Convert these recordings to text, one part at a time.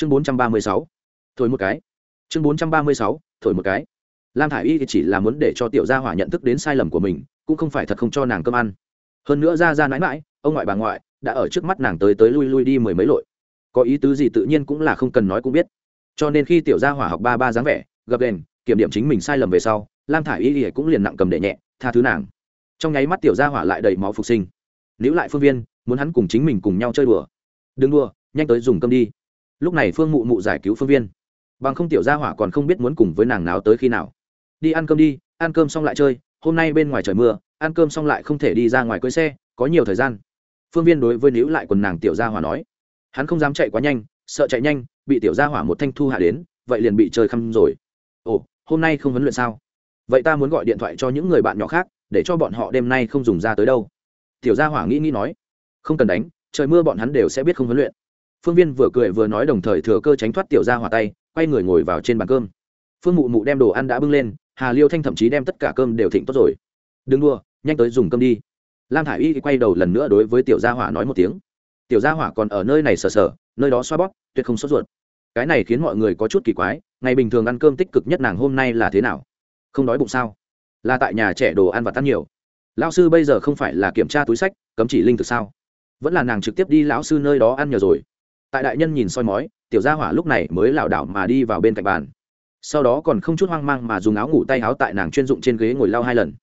chương bốn trăm ba mươi sáu. Thổi một cái. Chương bốn trăm ba mươi sáu, thổi một cái. Lam thả i y chỉ là muốn để cho tiểu gia hỏa nhận thức đến sai lầm của mình, cũng không phải thật không cho nàng cơm ăn. Hơn nữa ra ra mãi mãi, ông ngoại bà ngoại đã ở trước mắt nàng tới tới lui lui đi mười mấy lội. Có ý tứ gì tự nhiên cũng là không cần nói cũng biết. Cho nên khi tiểu gia hỏa học ba ba dáng vẻ, gập đền, kiểm điểm chính mình sai lầm về sau, lam thả i y cũng liền nặng cầm để nhẹ, tha thứ nàng. Trong nháy mắt tiểu gia hỏa lại đầy máu phục sinh. Níu lại phương viên, muốn hắn cùng chính mình cùng nhau chơi đùa. Đừng đùa, nhanh tới dùng cơm đi lúc này phương mụ mụ giải cứu phương viên. Bằng không tiểu gia hỏa còn không biết muốn cùng với nàng nào tới khi nào. Đi ăn cơm đi, ăn cơm xong lại chơi, hôm nay bên ngoài trời mưa, ăn cơm xong lại không thể đi ra ngoài cưới xe, có nhiều thời gian. Phương viên đối với níu lại quần nàng tiểu gia hỏa nói, hắn không dám chạy quá nhanh, sợ chạy nhanh, bị tiểu gia hỏa một thanh thu hạ đến, vậy liền bị chơi khăm rồi. Ồ, hôm nay không huấn luyện sao? Vậy ta muốn gọi điện thoại cho những người bạn nhỏ khác, để cho bọn họ đêm nay không dùng ra tới đâu. Tiểu gia hỏa nghĩ nghĩ nói, không cần đánh, trời mưa bọn hắn đều sẽ biết không huấn luyện phương viên vừa cười vừa nói đồng thời thừa cơ tránh thoát tiểu gia hỏa tay, quay người ngồi vào trên bàn cơm. Phương mụ mụ đem đồ ăn đã bưng lên, hà liêu thanh thậm chí đem tất cả cơm đều thịnh tốt rồi. Đừng đua nhanh tới dùng cơm đi. Lam thả i y quay đầu lần nữa đối với tiểu gia hỏa nói một tiếng. Tiểu gia hỏa còn ở nơi này sờ sờ, nơi đó xoa bóp, tuyệt không sốt ruột. Cái này khiến mọi người có chút kỳ quái, ngày bình thường ăn cơm tích cực nhất nàng hôm nay là thế nào? Không đói bụng sao? Là tại nhà trẻ đồ ăn và tan nhiều. Lão sư bây giờ không phải là kiểm tra túi sách, cấm chỉ linh thực sao? Vẫn là nàng trực tiếp đi lão sư nơi đó ăn nhờ rồi tại đại nhân nhìn soi mói, tiểu gia hỏa lúc này mới lảo đảo mà đi vào bên cạnh bàn. Sau đó còn không chút hoang mang mà dùng áo ngủ tay áo tại nàng chuyên dụng trên ghế ngồi lao hai lần.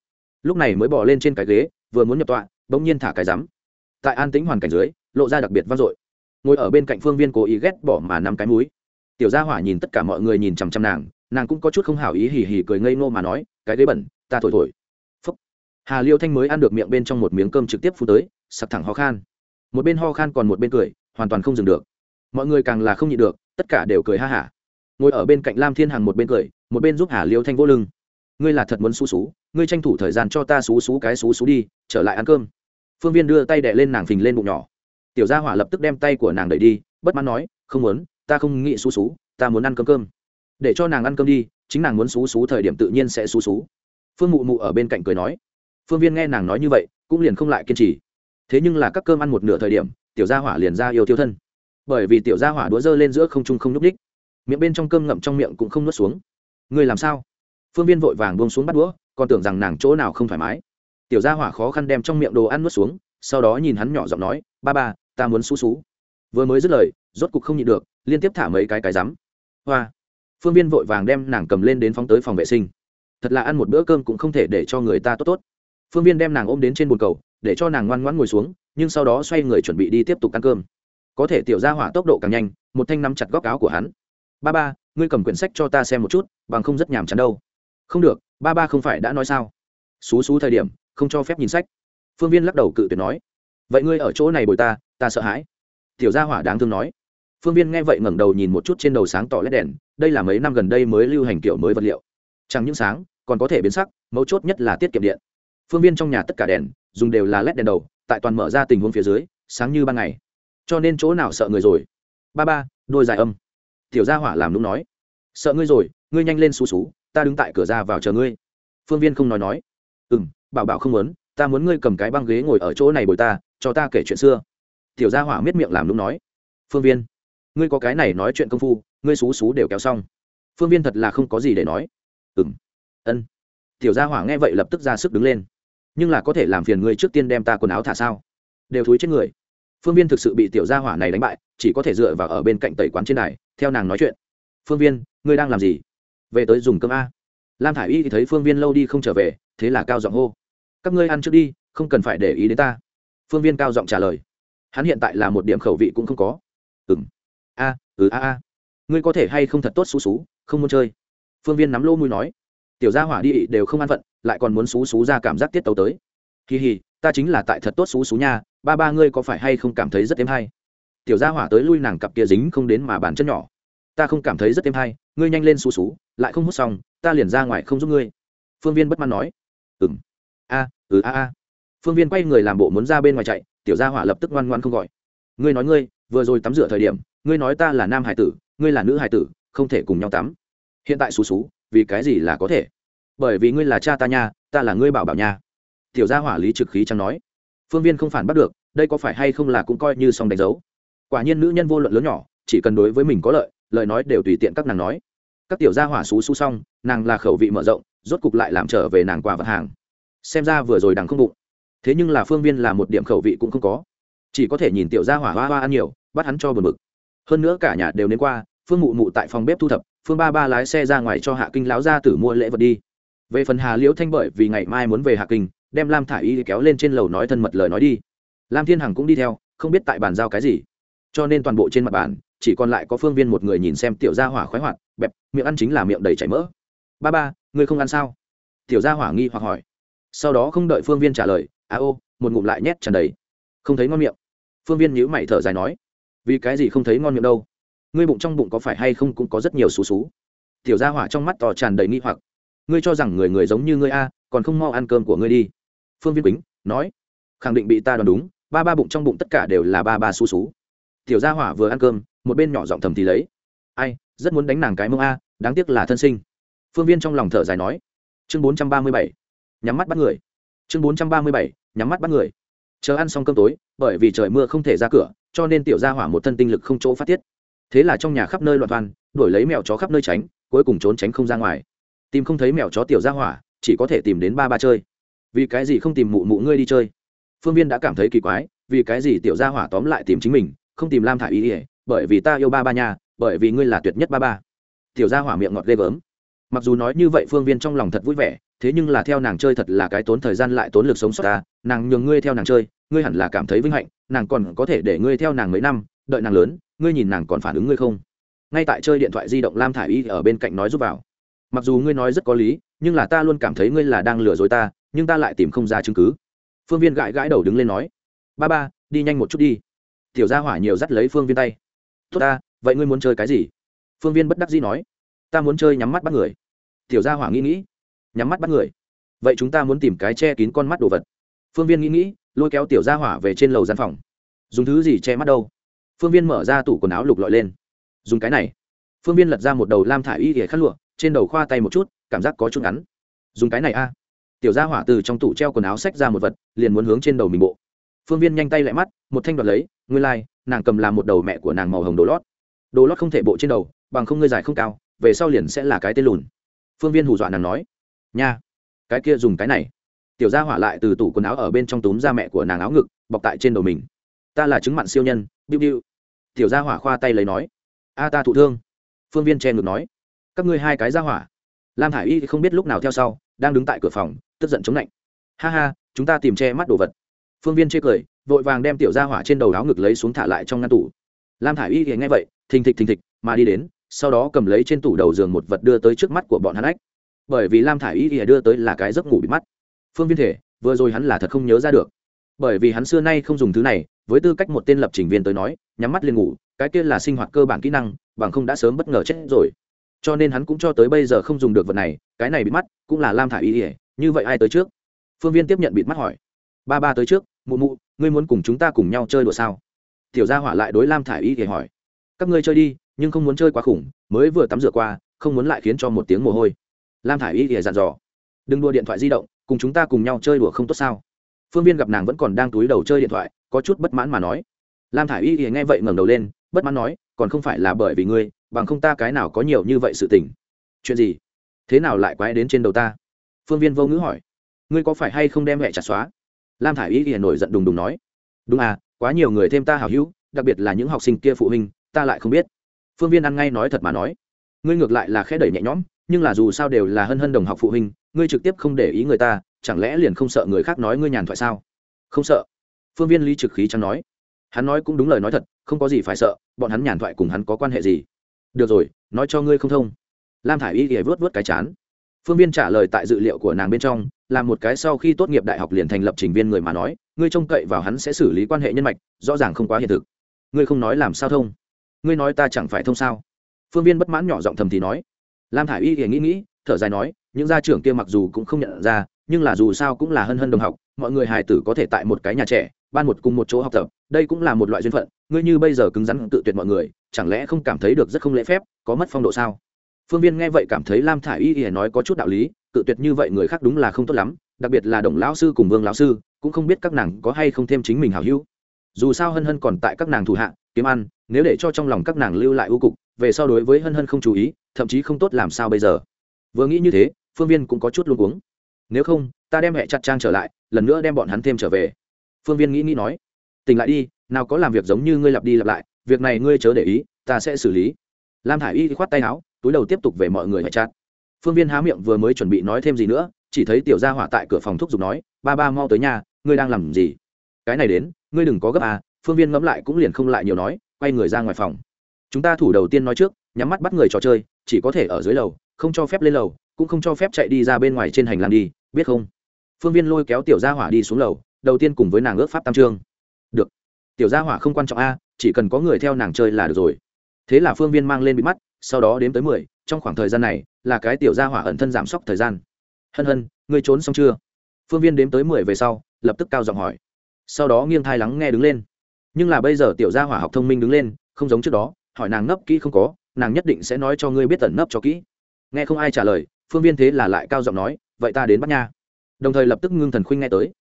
Lúc này mới bỏ lên trên cái ghế, vừa muốn nhập tọa, bỗng nhiên thả cái rắm. Tại an tĩnh hoàn cảnh dưới, lộ ra đặc biệt vang dội. Ngồi ở bên cạnh phương viên cố ý ghét bỏ mà nắm cái múi tiểu gia hỏa nhìn tất cả mọi người nhìn chằm chằm nàng nàng cũng có chút không hảo ý hì hì cười ngây ngô mà nói, cái ghế bẩn, ta thổi thổi. Phúc. Hà liêu thanh mới ăn được miệng bên trong một miếng cơm trực tiếp phu tới, sặc thẳng ho khan. Một bên ho khan còn một bên cười, hoàn toàn không dừng được mọi người càng là không nhịn được, tất cả đều cười ha hả. Ngồi ở bên cạnh lam thiên hằng một bên cười, một bên giúp hà liêu thanh vô lưng. Ngươi là thật muốn xú xú, ngươi tranh thủ thời gian cho ta xú xú cái xú xú đi, trở lại ăn cơm. Phương viên đưa tay đẻ lên nàng phình lên bụng nhỏ. Tiểu gia hỏa lập tức đem tay của nàng đẩy đi, bất mãn nói, không muốn, ta không nghĩ xú xú, ta muốn ăn cơm cơm. Để cho nàng ăn cơm đi, chính nàng muốn xú xú thời điểm tự nhiên sẽ xú xú. Phương mụ mụ ở bên cạnh cười nói. Phương viên nghe nàng nói như vậy, cũng liền không lại kiên trì. Thế nhưng là các cơm ăn một nửa thời điểm, tiểu gia hỏa liền ra yêu tiêu thân bởi vì tiểu gia hỏa đũa dơ lên giữa không trung không nhúc ú ních miệng bên trong cơm ngậm trong miệng cũng không nuốt xuống. Ngươi làm sao? Phương viên vội vàng buông xuống bắt đũa, còn tưởng rằng nàng chỗ nào không thoải mái. Tiểu gia hỏa khó khăn đem trong miệng đồ ăn nuốt xuống, sau đó nhìn hắn nhỏ giọng nói, ba ba, ta muốn xú xú. Vừa mới dứt lời, rốt cục không nhịn được, liên tiếp thả mấy cái cái rắm. Hoa! Phương viên vội vàng đem nàng cầm lên đến phóng tới phòng vệ sinh. Thật là ăn một bữa cơm cũng không thể để cho người ta tốt tốt. Phương viên đem nàng ôm đến trên bồn cầu, để cho nàng ngoan ngoãn ngồi xuống, nhưng sau đó xoay người chuẩn bị đi tiếp tục ăn cơm có thể tiểu gia hỏa tốc độ càng nhanh, một thanh nắm chặt góc áo của hắn. Ba ba, ngươi cầm quyển sách cho ta xem một chút, bằng không rất nhàm chán đâu. Không được, ba ba không phải đã nói sao? Xú xú thời điểm, không cho phép nhìn sách. Phương viên lắc đầu cự tuyệt nói. Vậy ngươi ở chỗ này bồi ta ta sợ hãi. Tiểu gia hỏa đáng thương nói. Phương viên nghe vậy ngẩng đầu nhìn một chút trên đầu sáng tỏ lét đèn, đây là mấy năm gần đây mới lưu hành kiểu mới vật liệu. Chẳng những sáng, còn có thể biến sắc, mấu chốt nhất là tiết kiệm điện. Phương viên trong nhà tất cả đèn, dùng đều là lét đèn đầu, tại toàn mở ra tình huống phía dưới, sáng như ban ngày cho nên chỗ nào sợ người rồi? Ba ba, đôi dài âm. Tiểu gia hỏa làm đúng nói. Sợ ngươi rồi, ngươi nhanh lên xú xú, ta đứng tại cửa ra vào chờ ngươi. Phương viên không nói nói. Ừ m bảo bảo không muốn, ta muốn ngươi cầm cái băng ghế ngồi ở chỗ này bồi ta, cho ta kể chuyện xưa. Tiểu gia hỏa miết miệng làm đúng nói. Phương viên, ngươi có cái này nói chuyện công phu, ngươi xú xú đều kéo xong. Phương viên thật là không có gì để nói. Ừ m ân. Tiểu gia hỏa nghe vậy lập tức ra sức đứng lên. Nhưng là có thể làm phiền ngươi trước tiên đem ta quần áo thả sao? Đều thúi trên người phương viên thực sự bị tiểu gia hỏa này đánh bại, chỉ có thể dựa vào ở bên cạnh tẩy quán trên này theo nàng nói chuyện. Phương viên, ngươi đang làm gì? Về tới dùng cơm a. Lam thả i y thì thấy phương viên lâu đi không trở về, thế là cao giọng hô. Các ngươi ăn trước đi, không cần phải để ý đến ta. Phương viên cao giọng trả lời. Hắn hiện tại là một điểm khẩu vị cũng không có. Ừ m a ừ a a. Ngươi có thể hay không thật tốt xú xú, không muốn chơi? Phương viên nắm lô mùi nói. Tiểu gia hỏa đi đều không an phận, lại còn muốn xú xú ra cảm giác tiết tấu tới. Kỳ hì, ta chính là tại thật tốt xú xú nha ba ba ngươi có phải hay không cảm thấy rất êm hay? Tiểu gia hỏa tới lui nàng cặp kia dính không đến mà bàn chân nhỏ. Ta không cảm thấy rất êm hay, ngươi nhanh lên xú xú, lại không hút xong, ta liền ra ngoài không giúp ngươi. Phương viên bất mãn nói. Ừ m a ừ a a. Phương viên quay người làm bộ muốn ra bên ngoài chạy, tiểu gia hỏa lập tức ngoan ngoan không gọi. Ngươi nói ngươi, vừa rồi tắm rửa thời điểm, ngươi nói ta là nam hải tử, ngươi là nữ hải tử, không thể cùng nhau tắm. Hiện tại xú xú, vì cái gì là có thể? Bởi vì ngươi là cha ta nha, ta là ngươi bảo bảo nha. Tiểu gia hỏa lý trực khí chẳng nói phương viên không phản bắt được, đây có phải hay không là cũng coi như xong đánh dấu. Quả nhiên nữ nhân vô luận lớn nhỏ, chỉ cần đối với mình có lợi, lời nói đều tùy tiện các nàng nói. Các tiểu gia hỏa xú xú xong, nàng là khẩu vị mở rộng, rốt cục lại làm trở về nàng quà vật hàng. Xem ra vừa rồi đằng không bụng. Thế nhưng là phương viên là một điểm khẩu vị cũng không có. Chỉ có thể nhìn tiểu gia hỏa hoa hoa ăn nhiều, bắt hắn cho bờ mực hơn nữa cả nhà đều nên qua, phương mụ mụ tại phòng bếp thu thập, phương ba ba lái xe ra ngoài cho hạ kinh láo ra tử mua lễ vật đi. Về phần hà liễu thanh bởi vì ngày mai muốn về hạ kinh đem lam thả i y kéo lên trên lầu nói thân mật lời nói đi. Lam thiên hằng cũng đi theo, không biết tại bàn giao cái gì. Cho nên toàn bộ trên mặt bàn, chỉ còn lại có phương viên một người nhìn xem tiểu gia hỏa khoái hoạt, bẹp, miệng ăn chính là miệng đầy chảy mỡ. Ba ba, ngươi không ăn sao? Tiểu gia hỏa nghi hoặc hỏi. Sau đó không đợi phương viên trả lời à ô, một ngụm lại nhét tràn đầy. Không thấy ngon miệng. Phương viên nhíu mày thở dài nói, vì cái gì không thấy ngon miệng đâu? Ngươi bụng trong bụng có phải hay không cũng có rất nhiều xú xú? Tiểu gia hỏa trong mắt to tràn đầy nghi hoặc. Ngươi cho rằng người người giống như ngươi a, còn không mau ăn cơm của ngươi đi phương viên quýnh, nói, khẳng định bị ta đoán đúng, ba ba bụng trong bụng tất cả đều là ba ba xú xú. Tiểu gia hỏa vừa ăn cơm, một bên nhỏ giọng thầm thì lấy, ai, rất muốn đánh nàng cái mông a, đáng tiếc là thân sinh. Phương viên trong lòng thở dài nói, chương bốn trăm ba mươi bảy, nhắm mắt bắt người. Chương bốn trăm ba mươi bảy, nhắm mắt bắt người. Chờ ăn xong cơm tối, bởi vì trời mưa không thể ra cửa, cho nên tiểu gia hỏa một thân tinh lực không chỗ phát tiết. Thế là trong nhà khắp nơi loạn toàn đuổi lấy mèo chó khắp nơi tránh, cuối cùng trốn tránh không ra ngoài. Tìm không thấy mèo chó tiểu gia hỏa, chỉ có thể tìm đến ba ba chơi vì cái gì không tìm mụ mụ ngươi đi chơi? Phương viên đã cảm thấy kỳ quái, vì cái gì tiểu gia hỏa tóm lại tìm chính mình, không tìm lam thả ý ỉa bởi vì ta yêu ba ba nhà bởi vì ngươi là tuyệt nhất ba ba. Tiểu gia hỏa miệng ngọt ghê gớm. Mặc dù nói như vậy phương viên trong lòng thật vui vẻ, thế nhưng là theo nàng chơi thật là cái tốn thời gian lại tốn lực sống sót ta. Nàng nhường ngươi theo nàng chơi, ngươi hẳn là cảm thấy vinh hạnh, nàng còn có thể để ngươi theo nàng mấy năm, đợi nàng lớn, ngươi nhìn nàng còn phản ứng ngươi không? Ngay tại chơi điện thoại di động lam thả i y ở bên cạnh nói giúp vào. Mặc dù ngươi nói rất có lý, nhưng là ta luôn cảm thấy ngươi là đang lừa dối ta nhưng ta lại tìm không ra chứng cứ. Phương viên gãi gãi đầu đứng lên nói, ba ba, đi nhanh một chút đi. Tiểu gia hỏa nhiều dắt lấy phương viên tay. Tốt ta, vậy ngươi muốn chơi cái gì? Phương viên bất đắc dĩ nói, ta muốn chơi nhắm mắt bắt người. Tiểu gia hỏa nghĩ nghĩ, nhắm mắt bắt người? Vậy chúng ta muốn tìm cái che kín con mắt đồ vật. Phương viên nghĩ nghĩ, lôi kéo tiểu gia hỏa về trên lầu gian phòng. Dùng thứ gì che mắt đâu? Phương viên mở ra tủ quần áo lục lọi lên. Dùng cái này. Phương viên lật ra một đầu lam thả y ghẻ khát lụa, trên đầu khoa tay một chút, cảm giác có chút ngắn. Dùng cái này a tiểu gia hỏa từ trong tủ treo quần áo xách ra một vật liền muốn hướng trên đầu mình bộ. Phương viên nhanh tay lại mắt một thanh đoạt lấy nguyên lai、like, nàng cầm làm một đầu mẹ của nàng màu hồng đồ lót. Đồ lót không thể bộ trên đầu bằng không ngươi dài không cao về sau liền sẽ là cái tên lùn. Phương viên hù dọa nàng nói nha cái kia dùng cái này. Tiểu gia hỏa lại từ tủ quần áo ở bên trong túm ra mẹ của nàng áo ngực bọc tại trên đầu mình. Ta là chứng mặn siêu nhân biu biu. Tiểu gia hỏa khoa tay lấy nói a ta thụ thương. Phương viên che ngực nói các ngươi hai cái gia hỏa. Lam hải y không biết lúc nào theo sau đang đứng tại cửa phòng, tức giận chống lạnh. Ha ha, chúng ta tìm che mắt đồ vật. Phương viên chê cười, vội vàng đem tiểu gia hỏa trên đầu áo ngực lấy xuống thả lại trong ngăn tủ. Lam thả i y nghe vậy, thình thịch thình thịch, mà đi đến, sau đó cầm lấy trên tủ đầu giường một vật đưa tới trước mắt của bọn hắn ách. Bởi vì lam thả i y đưa tới là cái giấc ngủ bị mắt. Phương viên thể, vừa rồi hắn là thật không nhớ ra được. Bởi vì hắn xưa nay không dùng thứ này, với tư cách một tên lập trình viên tới nói, nhắm mắt liền ngủ, cái kia là sinh hoạt cơ bản kỹ năng, bằng không đã sớm bất ngờ chết rồi cho nên hắn cũng cho tới bây giờ không dùng được vật này, cái này bị mắt cũng là lam thả y ỉa như vậy ai tới trước? Phương viên tiếp nhận bịt mắt hỏi. Ba ba tới trước, mụ mụ, ngươi muốn cùng chúng ta cùng nhau chơi đùa sao? Tiểu gia hỏa lại đối lam thả y ỉa hỏi. Các ngươi chơi đi, nhưng không muốn chơi quá khủng, mới vừa tắm rửa qua, không muốn lại khiến cho một tiếng mồ hôi. Lam thả y ỉa dặn dò. Đừng đua điện thoại di động, cùng chúng ta cùng nhau chơi đùa không tốt sao? Phương viên gặp nàng vẫn còn đang túi đầu chơi điện thoại, có chút bất mãn mà nói. Lam thả i y thì nghe vậy ngẩng đầu lên, bất mãn nói, còn không phải là bởi vì ngươi bằng không ta cái nào có nhiều như vậy sự tình. Chuyện gì? Thế nào lại quái đến trên đầu ta? Phương viên vô ngữ hỏi. Ngươi có phải hay không đem mẹ trả xóa? Lam thả i y thì nổi giận đùng đùng nói. Đúng à quá nhiều người thêm ta hào hữu, đặc biệt là những học sinh kia phụ huynh, ta lại không biết. Phương viên ăn ngay nói thật mà nói. Ngươi ngược lại là khẽ đẩy nhẹ nhõm, nhưng là dù sao đều là hân hân đồng học phụ huynh, ngươi trực tiếp không để ý người ta, chẳng lẽ liền không sợ người khác nói ngươi nhàn thoại sao? Không sợ. Phương viên lý trực khí chẳng nói. Hắn nói cũng đúng lời nói thật, không có gì phải sợ, bọn hắn nhàn thoại cùng hắn có quan hệ gì? Được rồi, nói cho ngươi không thông. Lam thả i y thì vớt vớt cái chán. Phương viên trả lời tại dự liệu của nàng bên trong, là một cái sau khi tốt nghiệp đại học liền thành lập trình viên người mà nói, ngươi trông cậy vào hắn sẽ xử lý quan hệ nhân mạch, rõ ràng không quá hiện thực. Ngươi không nói làm sao thông? Ngươi nói ta chẳng phải thông sao? Phương viên bất mãn nhỏ giọng thầm thì nói. Lam thả i y thì nghĩ nghĩ, thở dài nói, những gia trưởng kia mặc dù cũng không nhận ra, nhưng là dù sao cũng là hân hân đồng học, mọi người hài tử có thể tại một cái nhà trẻ, ban một cùng một chỗ học tập, đây cũng là một loại duyên phận, ngươi như bây giờ cứng rắn tự tuyệt mọi người chẳng lẽ không cảm thấy được rất không lễ phép, có mất phong độ sao? Phương viên nghe vậy cảm thấy lam thả i y y nói có chút đạo lý tự tuyệt như vậy người khác đúng là không tốt lắm, đặc biệt là đồng lão sư cùng vương lão sư, cũng không biết các nàng có hay không thêm chính mình hảo hữu. Dù sao hân hân còn tại các nàng thủ hạ, kiếm ăn, nếu để cho trong lòng các nàng lưu lại ưu cục, về sau đối với hân hân không chú ý, thậm chí không tốt làm sao bây giờ. Vừa nghĩ như thế, phương viên cũng có chút luôn cuống. Nếu không, ta đem hẹ chặt trang trở lại, lần nữa đem bọn hắn thêm trở về. Phương viên nghĩ nghĩ nói, tỉnh lại đi, nào có làm việc giống như ngươi lặp đi lặp lại việc này ngươi chớ để ý, ta sẽ xử lý. Lam thả i y khoát tay áo, túi đầu tiếp tục về mọi người hẹ chát. Phương viên há miệng vừa mới chuẩn bị nói thêm gì nữa, chỉ thấy tiểu gia hỏa tại cửa phòng thúc giục nói, ba ba mau tới nhà, ngươi đang làm gì? Cái này đến, ngươi đừng có gấp à. Phương viên ngẫm lại cũng liền không lại nhiều nói, quay người ra ngoài phòng. Chúng ta thủ đầu tiên nói trước, nhắm mắt bắt người trò chơi, chỉ có thể ở dưới lầu, không cho phép lên lầu, cũng không cho phép chạy đi ra bên ngoài trên hành lang đi, biết không? Phương viên lôi kéo tiểu gia hỏa đi xuống lầu, đầu tiên cùng với nàng ước pháp tam trương được. Tiểu gia hỏa không quan trọng a chỉ cần có người theo nàng chơi là được rồi. Thế là phương viên mang lên bị mắt, sau đó đếm tới mười, trong khoảng thời gian này, là cái tiểu gia hỏa ẩn thân giảm sốc thời gian. Hân hân, ngươi trốn xong chưa? Phương viên đếm tới mười về sau, lập tức cao giọng hỏi. Sau đó nghiêng thai lắng nghe đứng lên. Nhưng là bây giờ tiểu gia hỏa học thông minh đứng lên, không giống trước đó, hỏi nàng nấp kỹ không có, nàng nhất định sẽ nói cho ngươi biết tẩn nấp cho kỹ. Nghe không ai trả lời, phương viên thế là lại cao giọng nói, vậy ta đến bắt nha. Đồng thời lập tức ngưng thần khuynh nghe tới.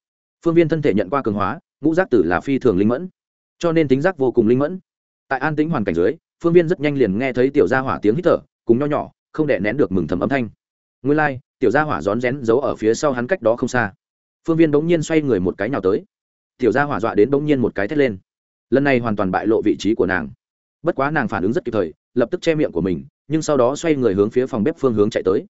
Phương viên thân thể nhận qua cường hóa, ngũ giác tử là phi thường linh mẫn cho nên tính giác vô cùng linh mẫn. Tại an tĩnh hoàn cảnh dưới phương viên rất nhanh liền nghe thấy tiểu gia hỏa tiếng hít thở cùng nho nhỏ không đè nén được mừng thầm âm thanh. Nguyên lai、like, tiểu gia hỏa rón rén giấu ở phía sau hắn cách đó không xa. Phương viên bỗng nhiên xoay người một cái nào tới. Tiểu gia hỏa dọa đến bỗng nhiên một cái thét lên. Lần này hoàn toàn bại lộ vị trí của nàng. Bất quá nàng phản ứng rất kịp thời lập tức che miệng của mình nhưng sau đó xoay người hướng phía phòng bếp phương hướng chạy tới.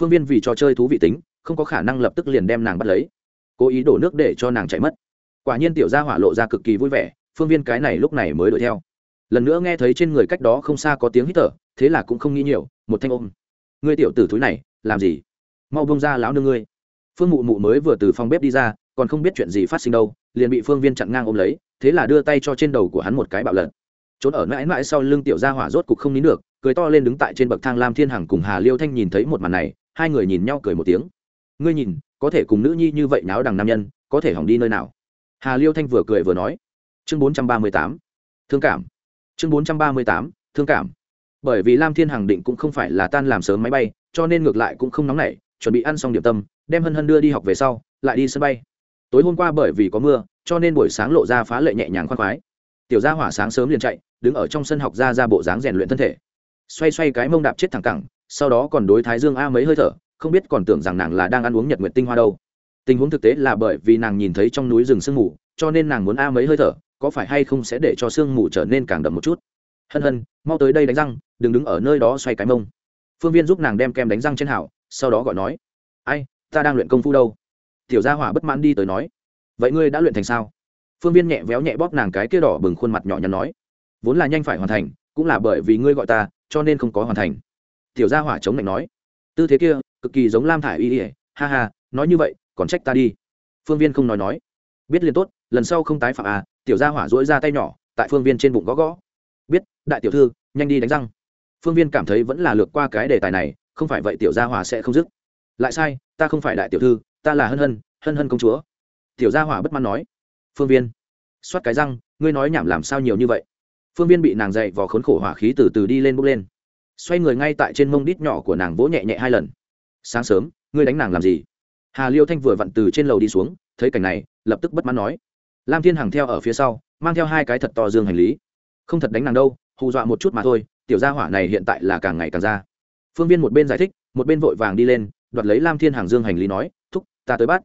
Phương viên vì trò chơi thú vị tính không có khả năng lập tức liền đem nàng bắt lấy. Cố ý đổ nước để cho nàng chạy mất. Quả nhiên tiểu gia hỏa lộ ra cực kỳ vui vẻ phương viên cái này lúc này mới đuổi theo. Lần nữa nghe thấy trên người cách đó không xa có tiếng hít thở, thế là cũng không nghĩ nhiều, một thanh ôm. Ngươi tiểu tử thúi này, làm gì? Mau bông ra lão nương ngươi. Phương mụ mụ mới vừa từ phòng bếp đi ra, còn không biết chuyện gì phát sinh đâu, liền bị phương viên chặn ngang ôm lấy, thế là đưa tay cho trên đầu của hắn một cái bạo lật. Trốn ở mãi mãi sau lưng tiểu gia hỏa rốt cục không nín được, cười to lên đứng tại trên bậc thang lam thiên hằng cùng hà liêu thanh nhìn thấy một màn này, hai người nhìn nhau cười một tiếng. Ngươi nhìn, có thể cùng nữ nhi như vậy náo đằng nam nhân, có thể hỏng đi nơi nào? Hà liêu thanh vừa cười vừa nói chương bốn trăm ba mươi tám, thương cảm. Chương bốn trăm ba mươi tám, thương cảm. Bởi vì lam thiên hằng định cũng không phải là tan làm sớm máy bay, cho nên ngược lại cũng không nóng nảy, chuẩn bị ăn xong điểm tâm, đem hân hân đưa đi học về sau, lại đi sân bay. Tối hôm qua bởi vì có mưa, cho nên buổi sáng lộ ra phá lệ nhẹ nhàng khoan khoái. Tiểu gia hỏa sáng sớm liền chạy, đứng ở trong sân học ra ra bộ dáng rèn luyện thân thể. Xoay xoay cái mông đạp chết thẳng cẳng, sau đó còn đối thái dương a mấy hơi thở, không biết còn tưởng rằng nàng là đang ăn uống nhật nguyện tinh hoa đâu. Tình huống thực tế là bởi vì nàng nhìn thấy trong núi rừng sương mù, cho nên nàng muốn a mấy hơi thở có phải hay không sẽ để cho sương mù trở nên càng đậm một chút? Hân hân, mau tới đây đánh răng, đừng đứng ở nơi đó xoay cái mông. Phương viên giúp nàng đem kem đánh răng trên hảo, sau đó gọi nói, ai, ta đang luyện công phu đâu? Tiểu gia hỏa bất mãn đi tới nói, vậy ngươi đã luyện thành sao? Phương viên nhẹ véo nhẹ bóp nàng cái kia đỏ bừng khuôn mặt nhỏ nhắn nói, vốn là nhanh phải hoàn thành, cũng là bởi vì ngươi gọi ta, cho nên không có hoàn thành. Tiểu gia hỏa chống lạnh nói, tư thế kia, cực kỳ giống lam thải y ỉa ha ha, nói như vậy, còn trách ta đi. Phương viên không nói nói, biết liền tốt, lần sau không tái phạm à tiểu gia hỏa dỗi ra tay nhỏ, tại phương viên trên bụng gõ gõ. Biết, đại tiểu thư, nhanh đi đánh răng. Phương viên cảm thấy vẫn là lược qua cái đề tài này, không phải vậy tiểu gia hỏa sẽ không dứt. Lại sai, ta không phải đại tiểu thư, ta là hân hân hân hân công chúa. Tiểu gia hỏa bất mãn nói. Phương viên xoát cái răng, ngươi nói nhảm làm sao nhiều như vậy? Phương viên bị nàng dậy vò khốn khổ hỏa khí từ từ đi lên bốc lên. Xoay người ngay tại trên mông đít nhỏ của nàng vỗ nhẹ nhẹ hai lần. Sáng sớm, ngươi đánh nàng làm gì? Hà liêu thanh vừa vặn từ trên lầu đi xuống, thấy cảnh này, lập tức bất mãn nói lam thiên hằng theo ở phía sau, mang theo hai cái thật to dương hành lý. Không thật đánh nàng đâu, hù dọa một chút mà thôi, tiểu gia hỏa này hiện tại là càng ngày càng ra. Phương viên một bên giải thích, một bên vội vàng đi lên, đoạt lấy lam thiên hàng dương hành lý nói, thúc, ta tới bắt.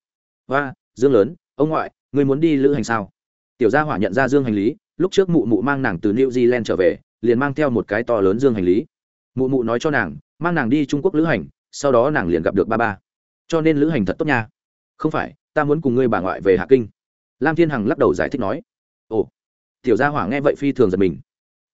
Và dương lớn, ông ngoại, ngươi muốn đi lữ hành sao? Tiểu gia hỏa nhận ra dương hành lý, lúc trước mụ mụ mang nàng từ new zealand trở về, liền mang theo một cái to lớn dương hành lý. Mụ mụ nói cho nàng, mang nàng đi trung quốc lữ hành, sau đó nàng liền gặp được ba ba. Cho nên lữ hành thật tốt nha. Không phải, ta muốn cùng ngươi bà ngoại về hạ kinh lam thiên hằng lắc đầu giải thích nói, ồ, tiểu gia hỏa nghe vậy phi thường giật mình.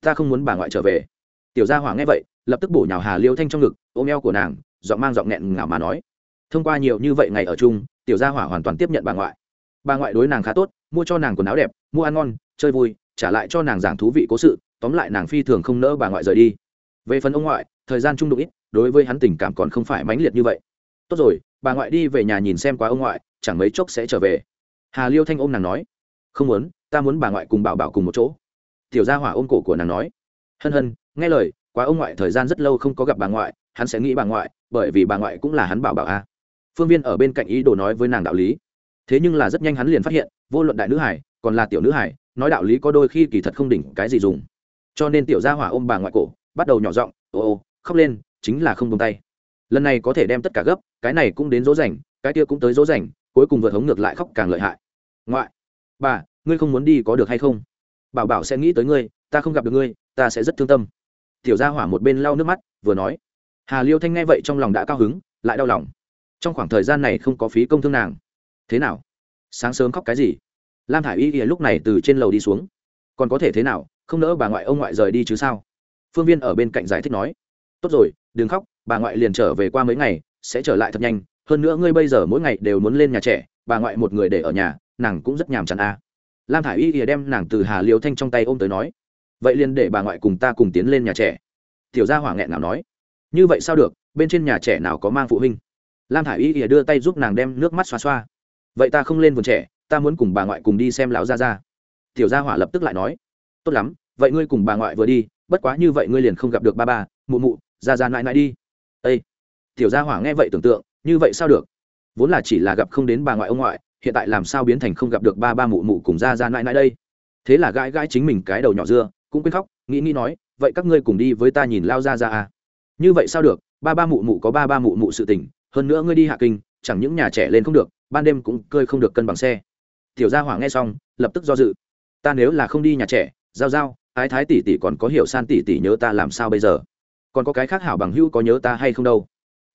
Ta không muốn bà ngoại trở về. Tiểu gia hỏa nghe vậy, lập tức bổ nhào hà liêu thanh trong ngực, ôm eo của nàng, giọng mang giọng nghẹn ngào mà nói, thông qua nhiều như vậy ngày ở chung, tiểu gia hỏa hoàn toàn tiếp nhận bà ngoại. Bà ngoại đối nàng khá tốt, mua cho nàng quần áo đẹp, mua ăn ngon, chơi vui, trả lại cho nàng giảng thú vị cố sự, tóm lại nàng phi thường không nỡ bà ngoại rời đi. Về phần ông ngoại, thời gian trung đụng ít, đối với hắn tình cảm còn không phải mãnh liệt như vậy. Tốt rồi, bà ngoại đi về nhà nhìn xem quá ông ngoại, chẳng mấy chốc sẽ trở về hà liêu thanh ôm nàng nói, không muốn, ta muốn bà ngoại cùng bảo bảo cùng một chỗ. Tiểu gia hỏa ôm cổ của nàng nói, hân hân, nghe lời, quá ông ngoại thời gian rất lâu không có gặp bà ngoại, hắn sẽ nghĩ bà ngoại, bởi vì bà ngoại cũng là hắn bảo bảo a. Phương viên ở bên cạnh ý đồ nói với nàng đạo lý. Thế nhưng là rất nhanh hắn liền phát hiện, vô luận đại nữ hải, còn là tiểu nữ hải, nói đạo lý có đôi khi kỳ thật không đỉnh cái gì dùng. Cho nên tiểu gia hỏa ôm bà ngoại cổ, bắt đầu nhỏ giọng, ô ô, khóc lên, chính là không tung tay. Lần này có thể đem tất cả gấp, cái này cũng đến dỗ dành, cái kia cũng tới dỗ dành, cuối cùng vượt hống ngược lại khóc càng lợi hại ngoại, bà, ngươi không muốn đi có được hay không? Bảo bảo sẽ nghĩ tới ngươi, ta không gặp được ngươi, ta sẽ rất thương tâm. Tiểu gia hỏa một bên lau nước mắt, vừa nói. Hà liêu thanh nghe vậy trong lòng đã cao hứng, lại đau lòng. Trong khoảng thời gian này không có phí công thương nàng. Thế nào? Sáng sớm khóc cái gì? Lam thả i y ỉa lúc này từ trên lầu đi xuống. Còn có thể thế nào? Không nỡ bà ngoại ông ngoại rời đi chứ sao? Phương viên ở bên cạnh giải thích nói. Tốt rồi, đừng khóc, bà ngoại liền trở về qua mấy ngày, sẽ trở lại thật nhanh. Hơn nữa ngươi bây giờ mỗi ngày đều muốn lên nhà trẻ, bà ngoại một người để ở nhà nàng cũng rất nhàm chán a à. lam thả i y ỉa đem nàng từ hà liêu thanh trong tay ôm tới nói, vậy liền để bà ngoại cùng ta cùng tiến lên nhà trẻ. Tiểu gia hỏa nghẹn nào nói, như vậy sao được, bên trên nhà trẻ nào có mang phụ huynh? Lam thả i y ỉa đưa tay giúp nàng đem nước mắt xoa xoa, vậy ta không lên vườn trẻ, ta muốn cùng bà ngoại cùng đi xem lão gia gia. Tiểu gia hỏa lập tức lại nói, tốt lắm, vậy ngươi cùng bà ngoại vừa đi, bất quá như vậy ngươi liền không gặp được ba ba, mụ mụ ra ra mãi mãi đi. Ây tiểu gia hỏa nghe vậy tưởng tượng, như vậy sao được? Vốn là chỉ là gặp không đến bà ngoại ông ngoại hiện tại làm sao biến thành không gặp được ba ba mụ mụ cùng ra ra nãi nãi đây? Thế là gãi gãi chính mình cái đầu nhỏ dưa, cũng quên khóc, nghĩ nghĩ nói, vậy các ngươi cùng đi với ta nhìn lao ra ra à? Như vậy sao được? Ba ba mụ mụ có ba ba mụ mụ sự tình, hơn nữa ngươi đi hạ kinh, chẳng những nhà trẻ lên không được, ban đêm cũng cơi không được cân bằng xe. Tiểu gia hỏa nghe xong, lập tức do dự. Ta nếu là không đi nhà trẻ, giao giao, ái thái tỷ tỷ còn có hiểu san tỷ tỷ nhớ ta làm sao bây giờ? Còn có cái khác hảo bằng hữu có nhớ ta hay không đâu?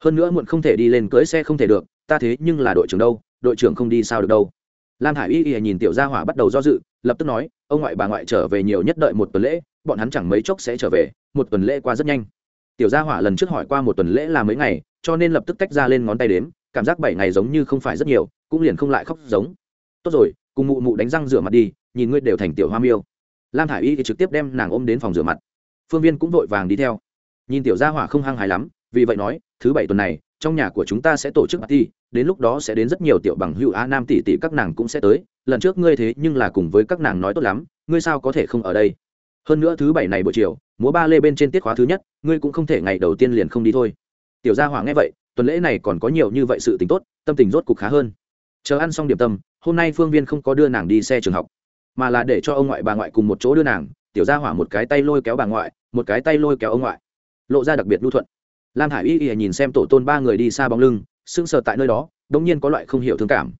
Hơn nữa muộn không thể đi lên cưỡi xe không thể được, ta thế nhưng là đội trưởng đâu đội trưởng không đi sao được đâu. Lam hải y y nhìn tiểu gia hỏa bắt đầu do dự, lập tức nói, ông ngoại bà ngoại trở về nhiều nhất đợi một tuần lễ, bọn hắn chẳng mấy chốc sẽ trở về, một tuần lễ qua rất nhanh. Tiểu gia hỏa lần trước hỏi qua một tuần lễ là mấy ngày, cho nên lập tức tách ra lên ngón tay đếm, cảm giác bảy ngày giống như không phải rất nhiều, cũng liền không lại khóc giống. Tốt rồi, cùng mụ mụ đánh răng rửa mặt đi, nhìn ngươi đều thành tiểu hoa miêu. Lam thả i y thì trực tiếp đem nàng ôm đến phòng rửa mặt. Phương viên cũng vội vàng đi theo. Nhìn tiểu gia hỏa không hăng hài lắm, vì vậy nói, thứ bảy tuần này trong nhà của chúng ta sẽ tổ chức party, đến lúc đó sẽ đến rất nhiều tiểu bằng hữu, a, nam tỷ tỷ các nàng cũng sẽ tới. Lần trước ngươi thế nhưng là cùng với các nàng nói tốt lắm, ngươi sao có thể không ở đây? Hơn nữa thứ bảy này buổi chiều, múa ba lê bên trên tiết khóa thứ nhất, ngươi cũng không thể ngày đầu tiên liền không đi thôi. Tiểu gia hỏa nghe vậy, tuần lễ này còn có nhiều như vậy sự tình tốt, tâm tình rốt cục khá hơn. Chờ ăn xong điểm tâm, hôm nay phương viên không có đưa nàng đi xe trường học, mà là để cho ông ngoại bà ngoại cùng một chỗ đưa nàng. Tiểu gia hỏa một cái tay lôi kéo bà ngoại, một cái tay lôi kéo ông ngoại. Lộ ra đặc biệt lưu thuận lam hải y y nhìn xem tổ tôn ba người đi xa bóng lưng, sững sờ tại nơi đó, đống nhiên có loại không hiểu thương cảm.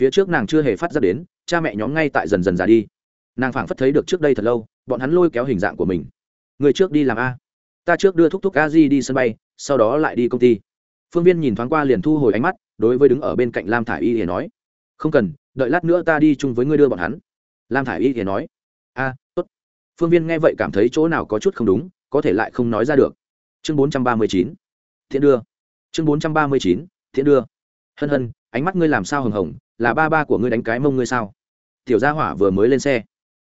Phía trước nàng chưa hề phát ra đến, cha mẹ nhóm ngay tại dần dần già đi. Nàng phảng phất thấy được trước đây thật lâu, bọn hắn lôi kéo hình dạng của mình. Người trước đi làm a. Ta trước đưa thúc thúc a di đi sân bay, sau đó lại đi công ty. Phương viên nhìn thoáng qua liền thu hồi ánh mắt, đối với đứng ở bên cạnh lam thả i y thì nói, không cần, đợi lát nữa ta đi chung với ngươi đưa bọn hắn. Lam thả i y thì nói, a, tốt. Phương viên nghe vậy cảm thấy chỗ nào có chút không đúng, có thể lại không nói ra được chương bốn trăm ba mươi chín. Thiện đưa. Chương bốn trăm ba mươi chín. Thiện đưa. Hân hân, ánh mắt ngươi làm sao hồng hồng, là ba ba của ngươi đánh cái mông ngươi sao? Tiểu gia hỏa vừa mới lên xe.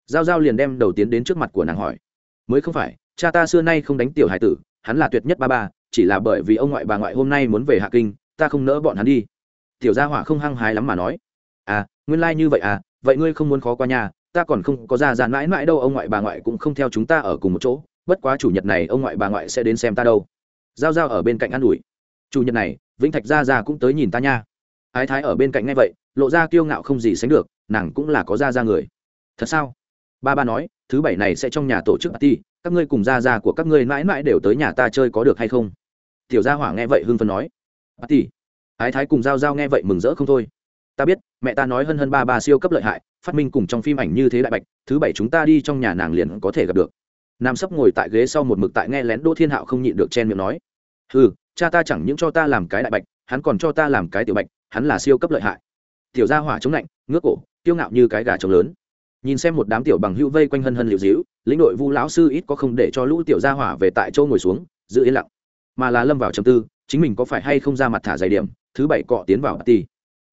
Giao giao liền đem đầu tiến đến trước mặt của nàng hỏi. Mới không phải, cha ta xưa nay không đánh tiểu hải tử, hắn là tuyệt nhất ba ba, chỉ là bởi vì ông ngoại bà ngoại hôm nay muốn về hạ kinh, ta không nỡ bọn hắn đi. Tiểu gia hỏa không hăng hái lắm mà nói. À nguyên lai như vậy à vậy ngươi không muốn khó qua nhà, ta còn không có ra dàn mãi mãi đâu, ông ngoại bà ngoại cũng không theo chúng ta ở cùng một chỗ bất quá chủ nhật này ông ngoại bà ngoại sẽ đến xem ta đâu. Giao giao ở bên cạnh an ủi. Chủ nhật này, vĩnh thạch gia gia cũng tới nhìn ta nha. Ái thái ở bên cạnh ngay vậy, lộ ra kiêu ngạo không gì sánh được, nàng cũng là có gia gia người. Thật sao? Ba ba nói, thứ bảy này sẽ trong nhà tổ chức party, các ngươi cùng gia gia của các ngươi mãi mãi đều tới nhà ta chơi có được hay không? Tiểu gia hỏa nghe vậy hưng phấn nói. Party? Ái thái cùng giao giao nghe vậy mừng rỡ không thôi. Ta biết, mẹ ta nói hân hân ba ba siêu cấp lợi hại, phát minh cùng trong phim ảnh như thế đại bạch, thứ bảy chúng ta đi trong nhà nàng liền có thể gặp được nam sấp ngồi tại ghế sau một mực tại nghe lén đỗ thiên hạo không nhịn được chen miệng nói. Ừ cha ta chẳng những cho ta làm cái đại bạch, hắn còn cho ta làm cái tiểu bạch, hắn là siêu cấp lợi hại. Tiểu gia hỏa chống lạnh, ngước cổ, kiêu ngạo như cái gà trống lớn. Nhìn xem một đám tiểu bằng hữu vây quanh hân hân liệu dĩu lĩnh đội vu lão sư ít có không để cho lũ tiểu gia hỏa về tại chỗ ngồi xuống, giữ yên lặng. Mà là lâm vào trầm tư, chính mình có phải hay không ra mặt thả dày điểm, thứ bảy cọ tiến vào ti